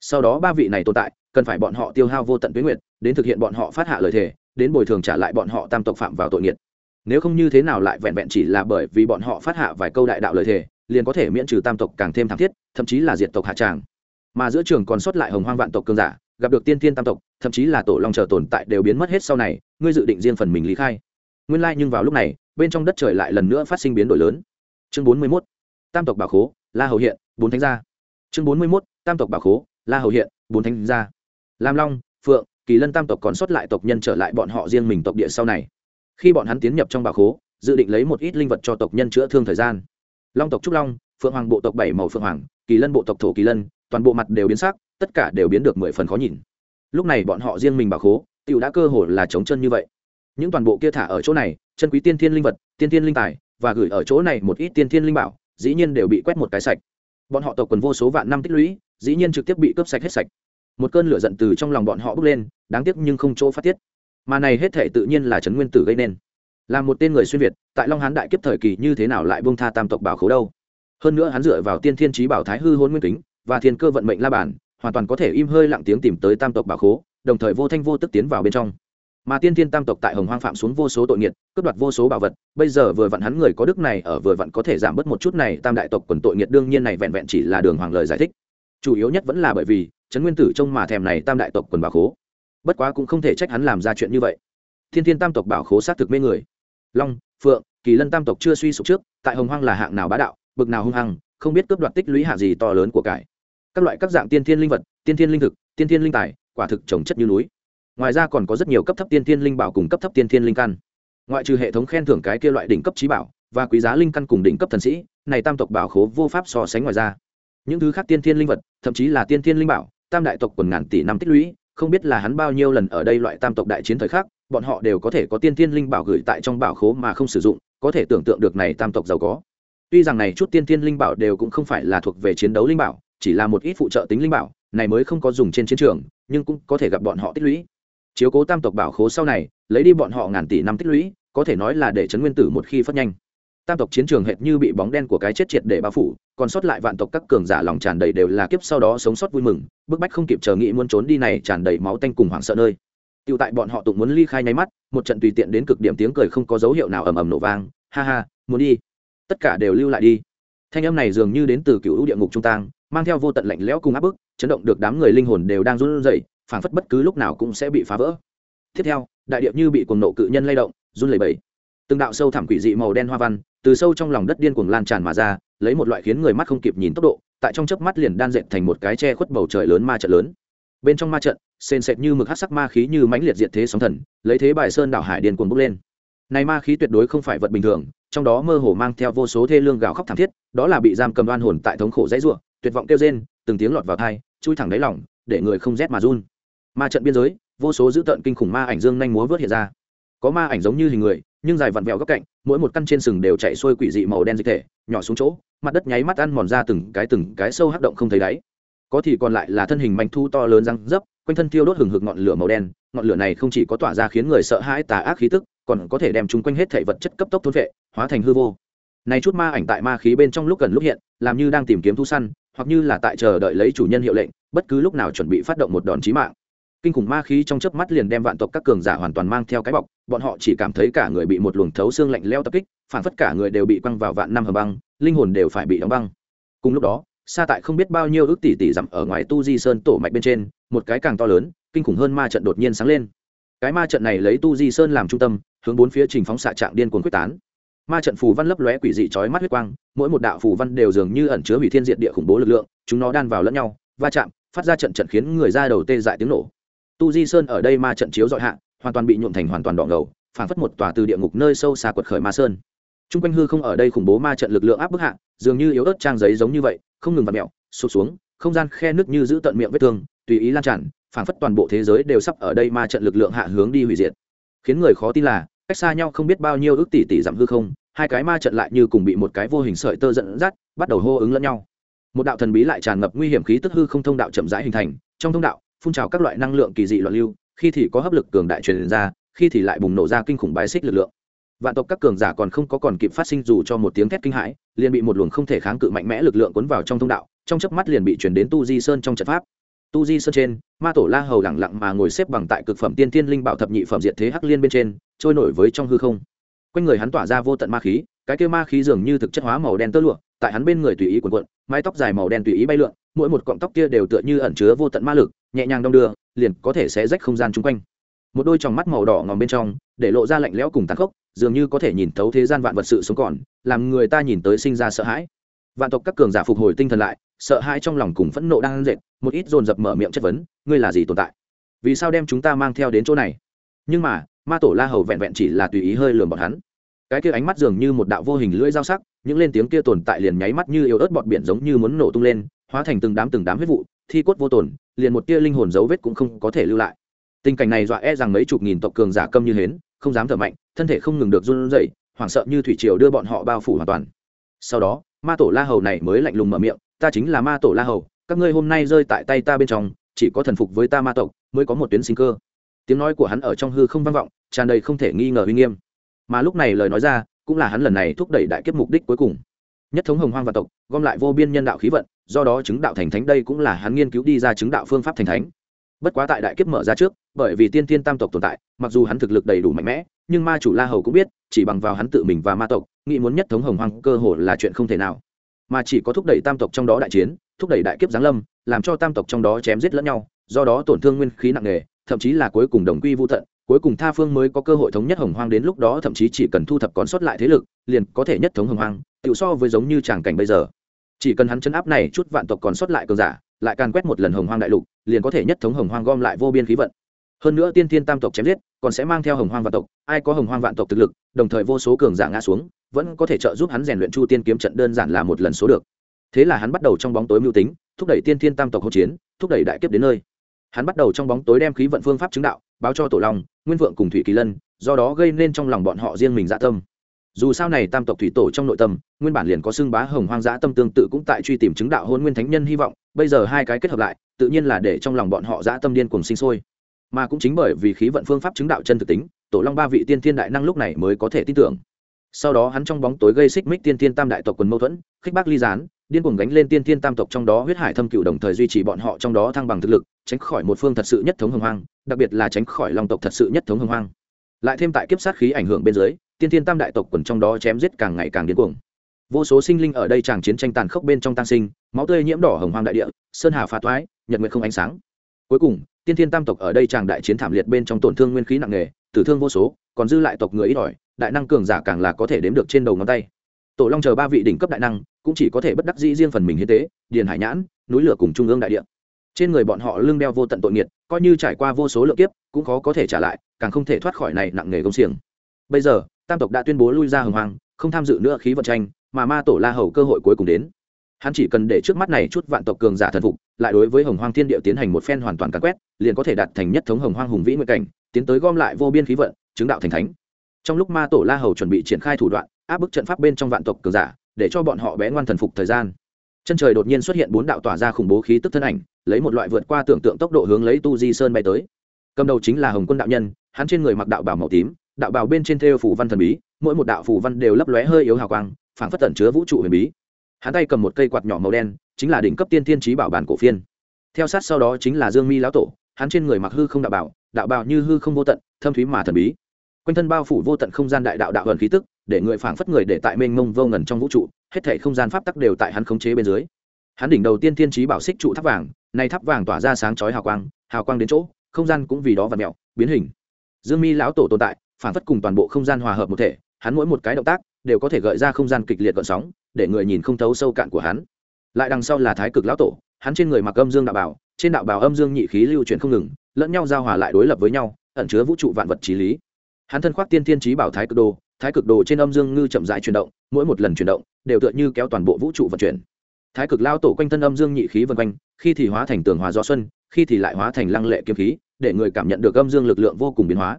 Sau đó ba vị này tồn tại, cần phải bọn họ tiêu hao vô tận tuyến nguyện đến thực hiện bọn họ phát hạ lời thề, đến bồi thường trả lại bọn họ tam tộc phạm vào tội nghiệt nếu không như thế nào lại vẹn vẹn chỉ là bởi vì bọn họ phát hạ vài câu đại đạo lời thề, liền có thể miễn trừ tam tộc càng thêm thảm thiết, thậm chí là diệt tộc hạ tràng. Mà giữa trường còn sót lại hồng hoang vạn tộc cường giả, gặp được tiên tiên tam tộc, thậm chí là tổ long chờ tồn tại đều biến mất hết sau này, ngươi dự định riêng phần mình lý khai. Nguyên lai nhưng vào lúc này, bên trong đất trời lại lần nữa phát sinh biến đổi lớn. Chương bốn mươi mốt, tam tộc bảo khố, la hầu hiện, bốn thánh gia. Chương bốn mươi mốt, tam tộc bảo khố, la hầu hiện, bốn thánh gia. Lam long, phượng, kỳ lân tam tộc còn sót lại tộc nhân trở lại bọn họ riêng mình tộc địa sau này khi bọn hắn tiến nhập trong bảo khố, dự định lấy một ít linh vật cho tộc nhân chữa thương thời gian. Long tộc trúc long, phượng hoàng bộ tộc bảy màu phượng hoàng, kỳ lân bộ tộc thổ kỳ lân, toàn bộ mặt đều biến sắc, tất cả đều biến được mười phần khó nhìn. Lúc này bọn họ riêng mình bảo khố t i ể u đã cơ hồ là chống chân như vậy. Những toàn bộ kia thả ở chỗ này, chân quý tiên thiên linh vật, tiên thiên linh tài, và gửi ở chỗ này một ít tiên thiên linh bảo, dĩ nhiên đều bị quét một cái sạch. Bọn họ tộc quần vô số vạn năm tích lũy, dĩ nhiên trực tiếp bị cướp sạch hết sạch. Một cơn lửa giận từ trong lòng bọn họ bốc lên, đáng tiếc nhưng không chỗ phát tiết mà này hết thể tự nhiên là trấn nguyên tử gây nên. Là một tên người xuyên việt, tại long hán đại kiếp thời kỳ như thế nào lại bông tha tam tộc bảo khấu đâu? Hơn nữa hắn dựa vào tiên thiên trí bảo thái hư hôn nguyên kính và thiên cơ vận mệnh la bản hoàn toàn có thể im hơi lặng tiếng tìm tới tam tộc bảo khố, đồng thời vô thanh vô tức tiến vào bên trong. Mà tiên thiên tam tộc tại hồng hoang phạm xuống vô số tội nghiệt, cướp đoạt vô số bảo vật, bây giờ vừa vặn hắn người có đức này ở vừa vặn có thể giảm bớt một chút này, tam đại tộc quần tội nghiệt đương nhiên này vẹn vẹn chỉ là đường hoàng lời giải thích. Chủ yếu nhất vẫn là bởi vì trấn nguyên tử trông mà thèm này tam đại tộc quần bảo khố bất quá cũng không thể trách hắn làm ra chuyện như vậy. Thiên thiên tam tộc bảo khố xác thực mê người. Long, phượng, kỳ lân tam tộc chưa suy sụp trước, tại hồng hoang là hạng nào bá đạo, bực nào hung hăng, không biết cướp đoạt tích lũy hạ gì to lớn của cải. Các loại các dạng tiên thiên linh vật, tiên thiên linh thực, tiên thiên linh tài, quả thực trồng chất như núi. Ngoài ra còn có rất nhiều cấp thấp tiên thiên linh bảo cùng cấp thấp tiên thiên linh căn. Ngoại trừ hệ thống khen thưởng cái kia loại đỉnh cấp trí bảo và quý giá linh căn cùng đỉnh cấp thần sĩ, này tam tộc bảo khố vô pháp so sánh ngoài ra. Những thứ khác tiên thiên linh vật, thậm chí là tiên thiên linh bảo, tam đại tộc quần ngàn tỷ năm tích lũy không biết là hắn bao nhiêu lần ở đây loại tam tộc đại chiến thời khắc, bọn họ đều có thể có tiên thiên linh bảo gửi tại trong bảo khố mà không sử dụng, có thể tưởng tượng được này tam tộc giàu có. Tuy rằng này chút tiên thiên linh bảo đều cũng không phải là thuộc về chiến đấu linh bảo, chỉ là một ít phụ trợ tính linh bảo, này mới không có dùng trên chiến trường, nhưng cũng có thể gặp bọn họ tích lũy. Chiếu cố tam tộc bảo khố sau này, lấy đi bọn họ ngàn tỷ năm tích lũy, có thể nói là để chấn nguyên tử một khi phát nhanh tam tộc chiến trường hệt như bị bóng đen của cái chết triệt để bao phủ còn sót lại vạn tộc các cường giả lòng tràn đầy đều là kiếp sau đó sống sót vui mừng bức bách không kịp chờ nghĩ muốn trốn đi này tràn đầy máu tanh cùng hoảng sợ nơi Tiêu tại bọn họ tụng muốn ly khai nháy mắt, một trận tùy tiện đến cực điểm tiếng cười không có dấu hiệu nào ầm ầm nổ vang, ha ha, muốn đi, tất cả đều lưu lại đi. Thanh âm này dường như đến từ cựu địa ngục trung tang, mang theo vô tận lạnh lẽo cùng áp bức, chấn động được đám người linh hồn đều đang run rẩy, phảng phất bất cứ lúc nào cũng sẽ bị phá vỡ. Tiếp theo, đại địa như bị cuồng nộ cự nhân lay động, run lẩy bẩy. Từng đạo sâu thẳm quỷ dị màu đen hoa văn, từ sâu trong lòng đất điên cuồng lan tràn mà ra, lấy một loại khiến người mắt không kịp nhìn tốc độ, tại trong chớp mắt liền đan dệt thành một cái che khuất bầu trời lớn ma trận lớn. Bên trong ma trận sền sệt như mực hát sắc ma khí như mãnh liệt diệt thế sóng thần lấy thế bài sơn đảo hải điên cuồng bốc lên. Này ma khí tuyệt đối không phải vật bình thường trong đó mơ hồ mang theo vô số thê lương gào khóc thảm thiết đó là bị giam cầm đoan hồn tại thống khổ dãy ruộng tuyệt vọng kêu rên từng tiếng lọt vào thai chui thẳng đáy lỏng để người không rét mà run. Ma trận biên giới vô số dữ tợn kinh khủng ma ảnh dương nhanh múa vớt hiện ra. Có ma ảnh giống như hình người nhưng dài vặn vẹo góc cạnh, mỗi một căn trên sừng đều chạy xuôi quỷ dị màu đen dịch thể, nhỏ xuống chỗ, mặt đất nháy mắt ăn mòn ra từng cái từng cái sâu hắc động không thấy đáy. Có thì còn lại là thân hình manh thu to lớn răng dấp, quanh thân thiêu đốt hừng hực ngọn lửa màu đen, ngọn lửa này không chỉ có tỏa ra khiến người sợ hãi tà ác khí tức, còn có thể đem chúng quanh hết thể vật chất cấp tốc thôn vệ hóa thành hư vô. Này chút ma ảnh tại ma khí bên trong lúc gần lúc hiện, làm như đang tìm kiếm thu săn, hoặc như là tại chờ đợi lấy chủ nhân hiệu lệnh, bất cứ lúc nào chuẩn bị phát động một đòn chí mạng kinh khủng ma khí trong chớp mắt liền đem vạn tộc các cường giả hoàn toàn mang theo cái bọc, bọn họ chỉ cảm thấy cả người bị một luồng thấu xương lạnh leo tập kích, phản phất cả người đều bị quăng vào vạn năm hầm băng, linh hồn đều phải bị đóng băng. Cùng lúc đó xa tại không biết bao nhiêu ước tỷ tỷ dặm ở ngoài tu di sơn tổ mạch bên trên, một cái càng to lớn, kinh khủng hơn ma trận đột nhiên sáng lên. Cái ma trận này lấy tu di sơn làm trung tâm, hướng bốn phía trình phóng xạ trạng điên cuồng quyết tán. Ma trận phù văn lấp lóe quỷ dị chói mắt huyết quang, mỗi một đạo phù văn đều dường như ẩn chứa hủy thiên diện địa khủng bố lực lượng, chúng nó đan vào lẫn nhau, va chạm, phát ra trận trận khiến người ra đầu tê dại tiếng nổ tu di sơn ở đây ma trận chiếu dọi hạ, hoàn toàn bị nhuộm thành hoàn toàn đỏ ngầu, phảng phất một tòa từ địa ngục nơi sâu xa quật khởi ma sơn. T r u n g quanh hư không ở đây khủng bố ma trận lực lượng áp bức hạ, dường như yếu ớt trang giấy giống như vậy, không ngừng vặt mẹo sụt xuống, không gian khe nước như giữ tận miệng vết thương, tùy ý lan tràn, phảng phất toàn bộ thế giới đều sắp ở đây ma trận lực lượng hạ hướng đi hủy diệt. Khiến người khó tin là, cách xa nhau không biết bao nhiêu ước tỷ tỷ giảm hư không, hai cái ma trận lại như cùng bị một cái vô hình sợi tơ dẫn dắt, bắt đầu hô ứng lẫn nhau. Một đạo thần bí lại tràn ngập nguy hiểm khí tức hư không thông đạo chậm rãi hình thành, trong thông đạo phun trào các loại năng lượng kỳ dị loạn lưu, khi thì có hấp lực cường đại truyền ra, khi thì lại bùng nổ ra kinh khủng bài xích lực lượng. Vạn tộc các cường giả còn không có còn kịp phát sinh dù cho một tiếng thét kinh hãi, liền bị một luồng không thể kháng cự mạnh mẽ lực lượng cuốn vào trong thông đạo, trong chớp mắt liền bị chuyển đến tu di sơn trong trận pháp. Tu di sơn trên, ma tổ la hầu lẳng lặng mà ngồi xếp bằng tại cực phẩm tiên tiên linh bảo thập nhị phẩm diệt thế hắc liên bên trên, trôi nổi với trong hư không. Quanh người hắn tỏa ra vô tận ma khí, cái kia ma khí dường như thực chất hóa màu đen tơ lụa, tại hắn bên người tùy ý quần quận mái tóc dài màu đen tùy ý bay lượn mỗi một cọng tóc kia đều tựa như ẩn chứa vô tận ma lực, nhẹ nhàng đong đưa, liền có thể sẽ rách không gian chung quanh. Một đôi tròng mắt màu đỏ ngòm bên trong, để lộ ra lạnh lẽo cùng tàn khốc, dường như có thể nhìn thấu thế gian vạn vật sự sống còn, làm người ta nhìn tới sinh ra sợ hãi. Vạn tộc các cường giả phục hồi tinh thần lại, sợ hãi trong lòng cùng phẫn nộ đang dệt, một ít dồn dập mở miệng chất vấn, ngươi là gì tồn tại? Vì sao đem chúng ta mang theo đến chỗ này? Nhưng mà, ma tổ la hầu vẹn vẹn chỉ là tùy ý hơi lườm bọn hắn. Cái kia ánh mắt dường như một đạo vô hình lưỡi dao sắc, những lên tiếng kia tồn tại liền nháy mắt như yếu ớt bọt biển giống như muốn nổ tung lên hóa thành từng đám từng đám huyết vụ, thi cốt vô tồn, liền một tia linh hồn dấu vết cũng không có thể lưu lại. Tình cảnh này dọa e rằng mấy chục nghìn tộc cường giả câm như hến, không dám thở mạnh, thân thể không ngừng được run rẩy, hoảng sợ như thủy triều đưa bọn họ bao phủ hoàn toàn. Sau đó, ma tổ la hầu này mới lạnh lùng mở miệng, ta chính là ma tổ la hầu, các ngươi hôm nay rơi tại tay ta bên trong, chỉ có thần phục với ta ma tộc, mới có một tuyến sinh cơ. Tiếng nói của hắn ở trong hư không vang vọng, tràn đầy không thể nghi ngờ uy nghiêm. Mà lúc này lời nói ra, cũng là hắn lần này thúc đẩy đại kiếp mục đích cuối cùng. Nhất thống hồng hoang và tộc, gom lại vô biên nhân đạo khí vận do đó chứng đạo thành thánh đây cũng là hắn nghiên cứu đi ra chứng đạo phương pháp thành thánh. Bất quá tại đại kiếp mở ra trước, bởi vì tiên tiên tam tộc tồn tại, mặc dù hắn thực lực đầy đủ mạnh mẽ, nhưng ma chủ la hầu cũng biết, chỉ bằng vào hắn tự mình và ma tộc, nghĩ muốn nhất thống hồng hoang cơ hồ là chuyện không thể nào. Mà chỉ có thúc đẩy tam tộc trong đó đại chiến, thúc đẩy đại kiếp giáng lâm, làm cho tam tộc trong đó chém giết lẫn nhau, do đó tổn thương nguyên khí nặng nề, thậm chí là cuối cùng đồng quy vô tận, cuối cùng tha phương mới có cơ hội thống nhất hồng hoang đến lúc đó thậm chí chỉ cần thu thập còn sót lại thế lực, liền có thể nhất thống hồng hoang tự so với giống như tràng cảnh bây giờ chỉ cần hắn chấn áp này chút vạn tộc còn sót lại cường giả, lại càn quét một lần hồng hoang đại lục, liền có thể nhất thống hồng hoang gom lại vô biên khí vận. Hơn nữa tiên thiên tam tộc chém giết, còn sẽ mang theo hồng hoang vạn tộc, ai có hồng hoang vạn tộc thực lực, đồng thời vô số cường giả ngã xuống, vẫn có thể trợ giúp hắn rèn luyện chu tiên kiếm trận đơn giản là một lần số được. Thế là hắn bắt đầu trong bóng tối mưu tính, thúc đẩy tiên thiên tam tộc hỗn chiến, thúc đẩy đại kiếp đến nơi. Hắn bắt đầu trong bóng tối đem khí vận phương pháp chứng đạo, báo cho tổ long, nguyên vượng cùng thủy kỳ lân, do đó gây nên trong lòng bọn họ riêng mình dạ tâm dù sao này tam tộc thủy tổ trong nội tâm, nguyên bản liền có xưng bá hồng hoang dã tâm tương tự cũng tại truy tìm chứng đạo hôn nguyên thánh nhân hy vọng, bây giờ hai cái kết hợp lại, tự nhiên là để trong lòng bọn họ dã tâm điên cùng sinh sôi. Mà cũng chính bởi vì khí vận phương pháp chứng đạo chân thực tính, tổ long ba vị tiên thiên đại năng lúc này mới có thể tin tưởng. Sau đó hắn trong bóng tối gây xích mích tiên thiên tam đại tộc quần mâu thuẫn, khích bác ly gián, điên cuồng gánh lên tiên thiên tam tộc trong đó huyết hải thâm cựu đồng thời duy trì bọn họ trong đó thăng bằng thực lực, tránh khỏi một phương thật sự nhất thống hồng hoang, đặc biệt là tránh khỏi long tộc thật sự nhất thống hồng hoang. Lại thêm tại kiếp sát khí ảnh hưởng bên dưới tiên thiên tam đại tộc quần trong đó chém giết càng ngày càng điên cuồng. Vô số sinh linh ở đây chàng chiến tranh tàn khốc bên trong tăng sinh máu tươi nhiễm đỏ hồng hoang đại địa sơn hà phá thoái, nhật nguyệt không ánh sáng. Cuối cùng tiên thiên tam tộc ở đây chàng đại chiến thảm liệt bên trong tổn thương nguyên khí nặng nề tử thương vô số còn dư lại tộc người ít ỏi đại năng cường giả càng là có thể đếm được trên đầu ngón tay. Tổ long chờ ba vị đỉnh cấp đại năng cũng chỉ có thể bất đắc dĩ riêng phần mình hiến tế điền hải nhãn núi lửa cùng trung ương đại địa. Trên người bọn họ lưng đeo vô tận tội nghiệt coi như trải qua vô số lượng kiếp cũng khó có thể trả lại càng không thể thoát khỏi này nặng nề công xiềng. Bây giờ tam tộc đã tuyên bố lui ra hồng hoàng không tham dự nữa khí vận tranh, mà ma tổ la hầu cơ hội cuối cùng đến. Hắn chỉ cần để trước mắt này chút vạn tộc cường giả thần phục, lại đối với hồng hoang thiên địa tiến hành một phen hoàn toàn cắn quét, liền có thể đạt thành nhất thống hồng hoang hùng vĩ nguyện cảnh, tiến tới gom lại vô biên khí vận, chứng đạo thành thánh. Trong lúc ma tổ la hầu chuẩn bị triển khai thủ đoạn, áp bức trận pháp bên trong vạn tộc cường giả, để cho bọn họ bé ngoan thần phục thời gian. Chân trời đột nhiên xuất hiện bốn đạo tỏa ra khủng bố khí tức thân ảnh, lấy một loại vượt qua tưởng tượng tốc độ hướng lấy tu di sơn bay tới. Cầm đầu chính là hồng quân đạo nhân, hắn trên người mặc đạo bảo màu tím đạo bào bên trên thêu phủ văn thần bí, mỗi một đạo phủ văn đều lấp lóe hơi yếu hào quang, phảng phất tẩn chứa vũ trụ huyền bí. Hắn tay cầm một cây quạt nhỏ màu đen, chính là đỉnh cấp tiên thiên trí bảo bản cổ phiên. Theo sát sau đó chính là dương mi lão tổ, hắn trên người mặc hư không đạo bảo đạo bào như hư không vô tận, thâm thúy mà thần bí. Quanh thân bao phủ vô tận không gian đại đạo đạo hận khí tức, để người phảng phất người để tại mênh mông vô ngần trong vũ trụ, hết thảy không gian pháp tắc đều tại hắn khống chế bên dưới. Hắn đỉnh đầu tiên thiên trí bảo xích trụ tháp vàng, nay tháp vàng tỏa ra sáng chói hào quang hào quang đến chỗ, không gian cũng vì đó và mẹo biến hình. Dương mi lão tổ tồn tại phản phất cùng toàn bộ không gian hòa hợp một thể, hắn mỗi một cái động tác đều có thể gợi ra không gian kịch liệt gọn sóng, để người nhìn không thấu sâu cạn của hắn. Lại đằng sau là thái cực lão tổ, hắn trên người mặc âm dương đạo bảo, trên đạo bảo âm dương nhị khí lưu chuyển không ngừng, lẫn nhau giao hòa lại đối lập với nhau, ẩn chứa vũ trụ vạn vật trí lý. Hắn thân khoác tiên thiên trí bảo thái cực đồ, thái cực đồ trên âm dương ngư chậm rãi chuyển động, mỗi một lần chuyển động đều tựa như kéo toàn bộ vũ trụ vận chuyển. Thái cực lao tổ quanh thân âm dương nhị khí vân quanh, khi thì hóa thành tường hòa do xuân, khi thì lại hóa thành lăng lệ kiếm khí, để người cảm nhận được âm dương lực lượng vô cùng biến hóa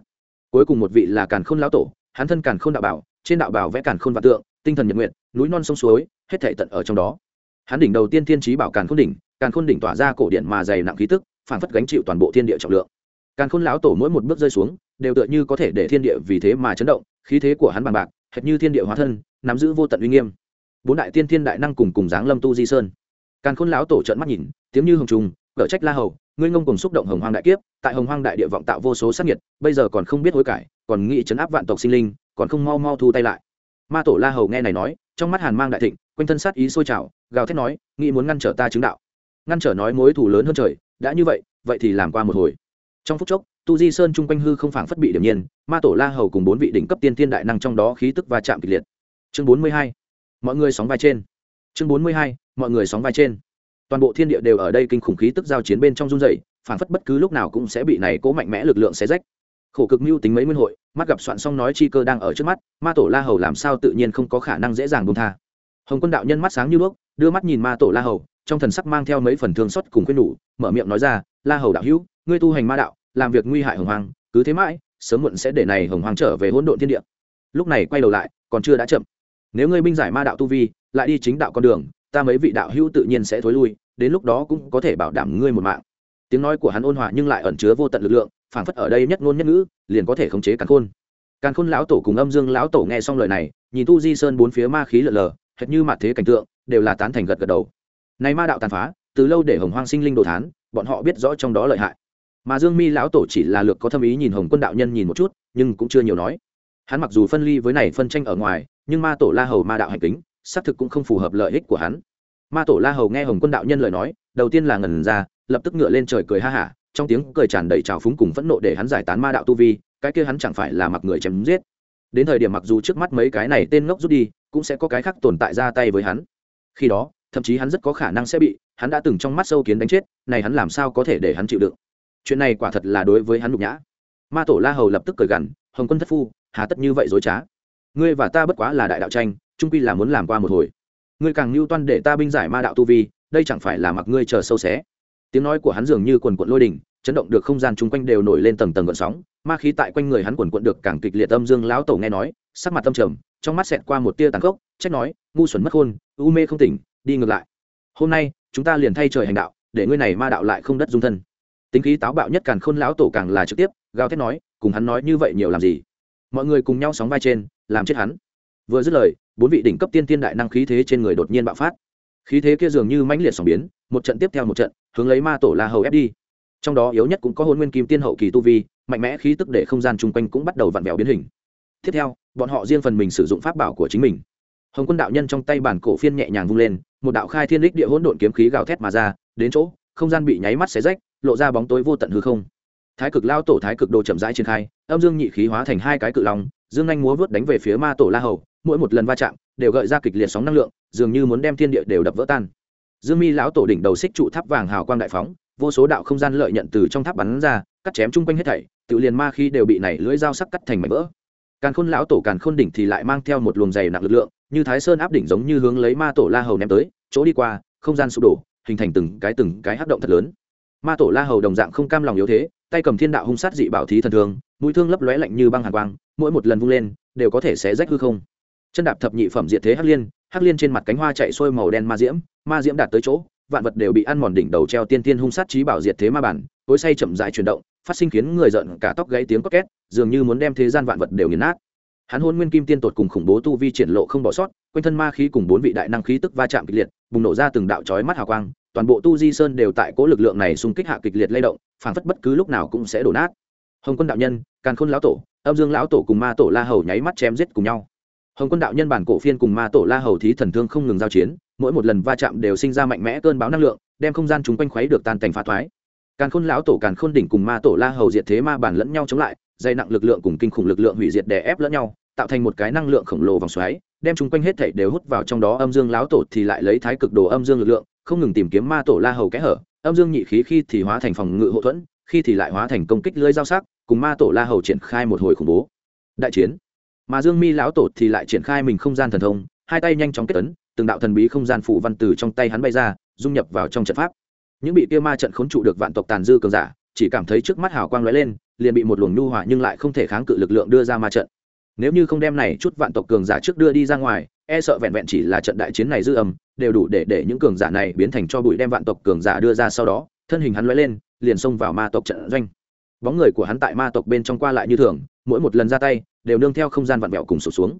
cuối cùng một vị là càn khôn lão tổ, hắn thân càn khôn đạo bảo, trên đạo bảo vẽ càn khôn vạn tượng, tinh thần nhật nguyện núi non sông suối, hết thể tận ở trong đó. Hắn đỉnh đầu tiên thiên trí bảo càn khôn đỉnh, càn khôn đỉnh tỏa ra cổ điện mà dày nặng khí tức, phản phất gánh chịu toàn bộ thiên địa trọng lượng. Càn khôn lão tổ mỗi một bước rơi xuống, đều tựa như có thể để thiên địa vì thế mà chấn động, khí thế của hắn bằng bạc, hệt như thiên địa hóa thân, nắm giữ vô tận uy nghiêm. Bốn đại tiên thiên đại năng cùng cùng dáng lâm tu di sơn. Càn khôn lão tổ trợn mắt nhìn, tiếng như hồng trùng, cở trách la hầu, ngươi ngông cùng xúc động hồng hoang đại kiếp tại hồng hoang đại địa vọng tạo vô số sát nhiệt, bây giờ còn không biết hối cải, còn nghĩ chấn áp vạn tộc sinh linh, còn không mau mau thu tay lại. Ma tổ la hầu nghe này nói, trong mắt hàn mang đại thịnh, quanh thân sát ý sôi trào, gào thét nói, nghĩ muốn ngăn trở ta chứng đạo. Ngăn trở nói mối thù lớn hơn trời, đã như vậy vậy thì làm qua một hồi. Trong phút chốc, tu di sơn chung quanh hư không phảng phất bị điểm nhiên, ma tổ la hầu cùng bốn vị đỉnh cấp tiên tiên đại năng trong đó khí tức va chạm kịch liệt. Chương bốn mươi hai, mọi người sóng vai trên. Chương bốn mươi hai, mọi người sóng vai trên. Toàn bộ thiên địa đều ở đây kinh khủng khí tức giao chiến bên trong run dày phảng phất bất cứ lúc nào cũng sẽ bị này cố mạnh mẽ lực lượng xé rách. Khổ cực mưu tính mấy nguyên hội, mắt gặp soạn xong nói chi cơ đang ở trước mắt, ma tổ la hầu làm sao tự nhiên không có khả năng dễ dàng buông tha. Hồng quân đạo nhân mắt sáng như đuốc, đưa mắt nhìn ma tổ la hầu, trong thần sắc mang theo mấy phần thương xót cùng khuyên nhủ, mở miệng nói ra, la hầu đạo hữu, ngươi tu hành ma đạo, làm việc nguy hại hồng hoàng cứ thế mãi, sớm muộn sẽ để này hồng hoàng trở về hỗn độn thiên địa. Lúc này quay đầu lại, còn chưa đã chậm. Nếu ngươi binh giải ma đạo tu vi, lại đi chính đạo con đường, ta mấy vị đạo hữu tự nhiên sẽ thối lui, đến lúc đó cũng có thể bảo đảm ngươi một mạng tiếng nói của hắn ôn hòa nhưng lại ẩn chứa vô tận lực lượng, phảng phất ở đây nhất ngôn nhất ngữ, liền có thể khống chế càn khôn. Càn khôn lão tổ cùng âm dương lão tổ nghe xong lời này, nhìn tu di sơn bốn phía ma khí lợn lờ, hệt như mặt thế cảnh tượng, đều là tán thành gật gật đầu. Này ma đạo tàn phá, từ lâu để hồng hoang sinh linh đồ thán, bọn họ biết rõ trong đó lợi hại. Mà dương mi lão tổ chỉ là lược có thâm ý nhìn hồng quân đạo nhân nhìn một chút, nhưng cũng chưa nhiều nói. Hắn mặc dù phân ly với này phân tranh ở ngoài, nhưng ma tổ la hầu ma đạo hành kính, xác thực cũng không phù hợp lợi ích của hắn. Ma tổ la hầu nghe hồng quân đạo nhân lời nói, đầu tiên là ngần ra lập tức ngựa lên trời cười ha hả, trong tiếng cười tràn đầy trào phúng cùng phẫn nộ để hắn giải tán ma đạo tu vi, cái kia hắn chẳng phải là mặc người chém giết. Đến thời điểm mặc dù trước mắt mấy cái này tên ngốc rút đi, cũng sẽ có cái khác tồn tại ra tay với hắn. Khi đó, thậm chí hắn rất có khả năng sẽ bị hắn đã từng trong mắt sâu kiến đánh chết, này hắn làm sao có thể để hắn chịu đựng? Chuyện này quả thật là đối với hắn nhục nhã. Ma tổ la hầu lập tức cười gằn, hồng quân thất phu, hà tất như vậy dối trá. Ngươi và ta bất quá là đại đạo tranh trung quy là muốn làm qua một hồi. Ngươi càng mưu toan để ta binh giải ma đạo tu vi, đây chẳng phải là mặc ngươi chờ sâu xé tiếng nói của hắn dường như quần quận lôi đỉnh chấn động được không gian chung quanh đều nổi lên tầng tầng gợn sóng. Ma khí tại quanh người hắn quần quận được càng kịch liệt âm dương lão tổ nghe nói, sắc mặt tâm trầm, trong mắt xẹt qua một tia tàn khốc, trách nói, ngu xuẩn mất khôn, u mê không tỉnh, đi ngược lại. Hôm nay, chúng ta liền thay trời hành đạo, để ngươi này ma đạo lại không đất dung thân. Tính khí táo bạo nhất càng khôn lão tổ càng là trực tiếp, gào thét nói, cùng hắn nói như vậy nhiều làm gì? Mọi người cùng nhau sóng vai trên, làm chết hắn. Vừa dứt lời, bốn vị đỉnh cấp tiên tiên đại năng khí thế trên người đột nhiên bạo phát. Khí thế kia dường như mãnh liệt sóng biến, một trận tiếp theo một trận hướng lấy ma tổ la hầu ép đi. Trong đó yếu nhất cũng có hôn nguyên kim tiên hậu kỳ tu vi, mạnh mẽ khí tức để không gian chung quanh cũng bắt đầu vặn vẹo biến hình. Tiếp theo, bọn họ riêng phần mình sử dụng pháp bảo của chính mình. Hồng quân đạo nhân trong tay bản cổ phiên nhẹ nhàng vung lên, một đạo khai thiên đích địa hỗn độn kiếm khí gào thét mà ra, đến chỗ, không gian bị nháy mắt xé rách, lộ ra bóng tối vô tận hư không. Thái cực lao tổ thái cực đồ chậm rãi triển khai, âm dương nhị khí hóa thành hai cái cự lòng dương anh múa vớt đánh về phía ma tổ la hầu, mỗi một lần va chạm đều gợi ra kịch liệt sóng năng lượng, dường như muốn đem thiên địa đều đập vỡ tan dương mi lão tổ đỉnh đầu xích trụ tháp vàng hào quang đại phóng, vô số đạo không gian lợi nhận từ trong tháp bắn ra, cắt chém chung quanh hết thảy, tự liền ma khi đều bị này lưỡi dao sắc cắt thành mảnh vỡ. Càn khôn lão tổ càn khôn đỉnh thì lại mang theo một luồng dày nặng lực lượng, như thái sơn áp đỉnh giống như hướng lấy ma tổ la hầu ném tới, chỗ đi qua, không gian sụp đổ, hình thành từng cái từng cái hắc động thật lớn. Ma tổ la hầu đồng dạng không cam lòng yếu thế, tay cầm thiên đạo hung sát dị bảo thí thần thương, mũi thương lấp lóe lạnh như băng hàn quang, mỗi một lần vung lên, đều có thể xé rách hư không. Chân đạp thập nhị phẩm diệt thế hắc liên hắc liên trên mặt cánh hoa chạy xuôi màu đen ma diễm ma diễm đạt tới chỗ, vạn vật đều bị ăn mòn đỉnh đầu treo tiên tiên hung sát trí bảo diệt thế ma bản cối say chậm dài chuyển động, phát sinh khiến người giận cả tóc gãy tiếng cóc két, dường như muốn đem thế gian vạn vật đều nghiền nát. Hắn hôn nguyên kim tiên tột cùng khủng bố tu vi triển lộ không bỏ sót, quanh thân ma khí cùng bốn vị đại năng khí tức va chạm kịch liệt, bùng nổ ra từng đạo chói mắt hào quang, toàn bộ tu di sơn đều tại cố lực lượng này xung kích hạ kịch liệt lay động, phảng phất bất cứ lúc nào cũng sẽ đổ nát. Hồng quân đạo nhân, càn khôn lão tổ, âm dương lão tổ cùng ma tổ la hầu nháy mắt chém giết cùng nhau hồng quân đạo nhân bản cổ phiên cùng ma tổ la hầu thí thần thương không ngừng giao chiến, mỗi một lần va chạm đều sinh ra mạnh mẽ cơn báo năng lượng, đem không gian chúng quanh khuấy được tan thành phá thoái. Càn khôn lão tổ càn khôn đỉnh cùng ma tổ la hầu diệt thế ma bản lẫn nhau chống lại, dày nặng lực lượng cùng kinh khủng lực lượng hủy diệt đè ép lẫn nhau, tạo thành một cái năng lượng khổng lồ vòng xoáy, đem chúng quanh hết thảy đều hút vào trong đó. Âm dương lão tổ thì lại lấy thái cực đồ âm dương lực lượng, không ngừng tìm kiếm ma tổ la hầu kẽ hở. Âm dương nhị khí khi thì hóa thành phòng ngự hậu thuẫn, khi thì lại hóa thành công kích lưới giao sắc, cùng ma tổ la hầu triển khai một hồi khủng bố. Đại chiến mà dương mi lão tổ thì lại triển khai mình không gian thần thông, hai tay nhanh chóng kết tấn từng đạo thần bí không gian phụ văn từ trong tay hắn bay ra, dung nhập vào trong trận pháp. Những bị kia ma trận khốn trụ được vạn tộc tàn dư cường giả, chỉ cảm thấy trước mắt hào quang lóe lên, liền bị một luồng nhu hỏa nhưng lại không thể kháng cự lực lượng đưa ra ma trận. Nếu như không đem này chút vạn tộc cường giả trước đưa đi ra ngoài e sợ vẹn vẹn chỉ là trận đại chiến này dư âm, đều đủ để để những cường giả này biến thành cho bụi đem vạn tộc cường giả đưa ra sau đó, thân hình hắn lóe lên, liền xông vào ma tộc trận doanh bóng người của hắn tại ma tộc bên trong qua lại như thường, mỗi một lần ra tay, đều nương theo không gian vặn vẹo cùng sụp xuống.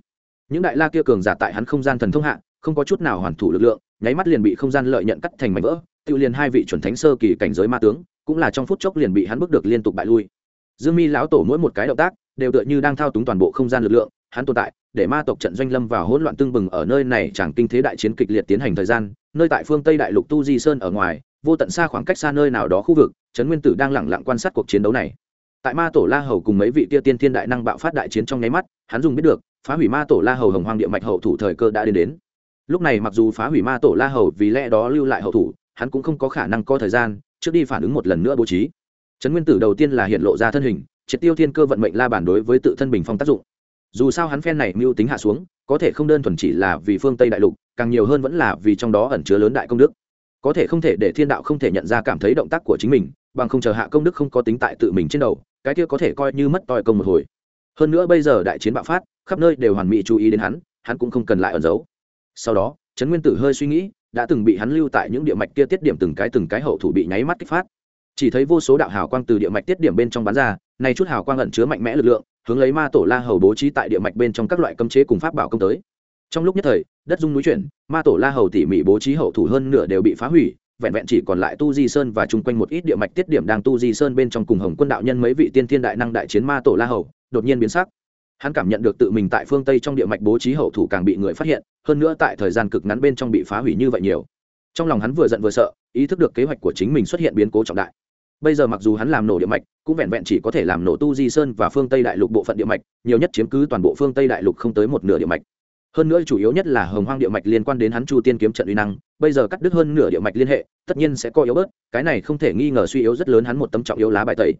Những đại la kia cường giả tại hắn không gian thần thông hạ, không có chút nào hoàn thủ lực lượng, nháy mắt liền bị không gian lợi nhận cắt thành mảnh vỡ, tự liền hai vị chuẩn thánh sơ kỳ cảnh giới ma tướng, cũng là trong phút chốc liền bị hắn bước được liên tục bại lui. Dương mi lão tổ mỗi một cái động tác, đều tựa như đang thao túng toàn bộ không gian lực lượng, hắn tồn tại, để ma tộc trận doanh lâm vào hỗn loạn tương bừng ở nơi này chẳng kinh thế đại chiến kịch liệt tiến hành thời gian, nơi tại phương tây đại lục tu di sơn ở ngoài vô tận xa khoảng cách xa nơi nào đó khu vực, trấn nguyên tử đang lẳng lặng quan sát cuộc chiến đấu này. Tại ma tổ la hầu cùng mấy vị tia tiên thiên đại năng bạo phát đại chiến trong nháy mắt, hắn dùng biết được, phá hủy ma tổ la hầu hồng Hoàng địa mạch hậu thủ thời cơ đã đến đến. Lúc này mặc dù phá hủy ma tổ la hầu vì lẽ đó lưu lại hậu thủ, hắn cũng không có khả năng có thời gian, trước đi phản ứng một lần nữa bố trí. Trấn nguyên tử đầu tiên là hiện lộ ra thân hình, triệt tiêu thiên cơ vận mệnh la bản đối với tự thân bình phong tác dụng. Dù sao hắn phen này mưu tính hạ xuống, có thể không đơn thuần chỉ là vì phương tây đại lục, càng nhiều hơn vẫn là vì trong đó ẩn chứa lớn đại công đức có thể không thể để thiên đạo không thể nhận ra cảm thấy động tác của chính mình, bằng không chờ hạ công đức không có tính tại tự mình trên đầu, cái kia có thể coi như mất toi công một hồi. Hơn nữa bây giờ đại chiến bạo phát, khắp nơi đều hoàn mỹ chú ý đến hắn hắn cũng không cần lại ẩn giấu. Sau đó, trấn nguyên tử hơi suy nghĩ, đã từng bị hắn lưu tại những địa mạch kia tiết điểm từng cái từng cái hậu thủ bị nháy mắt kích phát. Chỉ thấy vô số đạo hào quang từ địa mạch tiết điểm bên trong bán ra, nay chút hào quang ẩn chứa mạnh mẽ lực lượng, hướng lấy ma tổ la hầu bố trí tại địa mạch bên trong các loại cấm chế cùng pháp bảo công tới trong lúc nhất thời, đất dung núi chuyển, ma tổ la hầu tỉ mỉ bố trí hậu thủ hơn nửa đều bị phá hủy, vẹn vẹn chỉ còn lại tu di sơn và chung quanh một ít địa mạch tiết điểm đang tu di sơn bên trong cùng hồng quân đạo nhân mấy vị tiên thiên đại năng đại chiến ma tổ la hầu, đột nhiên biến sắc. Hắn cảm nhận được tự mình tại phương tây trong địa mạch bố trí hậu thủ càng bị người phát hiện, hơn nữa tại thời gian cực ngắn bên trong bị phá hủy như vậy nhiều. Trong lòng hắn vừa giận vừa sợ, ý thức được kế hoạch của chính mình xuất hiện biến cố trọng đại. Bây giờ mặc dù hắn làm nổ địa mạch, cũng vẹn vẹn chỉ có thể làm nổ tu di sơn và phương tây đại lục bộ phận địa mạch, nhiều nhất chiếm cứ toàn bộ phương tây đại lục không tới một nửa địa mạch hơn nữa chủ yếu nhất là hồng hoang địa mạch liên quan đến hắn chu tiên kiếm trận uy năng, bây giờ cắt đứt hơn nửa địa mạch liên hệ, tất nhiên sẽ co yếu bớt, cái này không thể nghi ngờ suy yếu rất lớn hắn một tấm trọng yếu lá bài tẩy.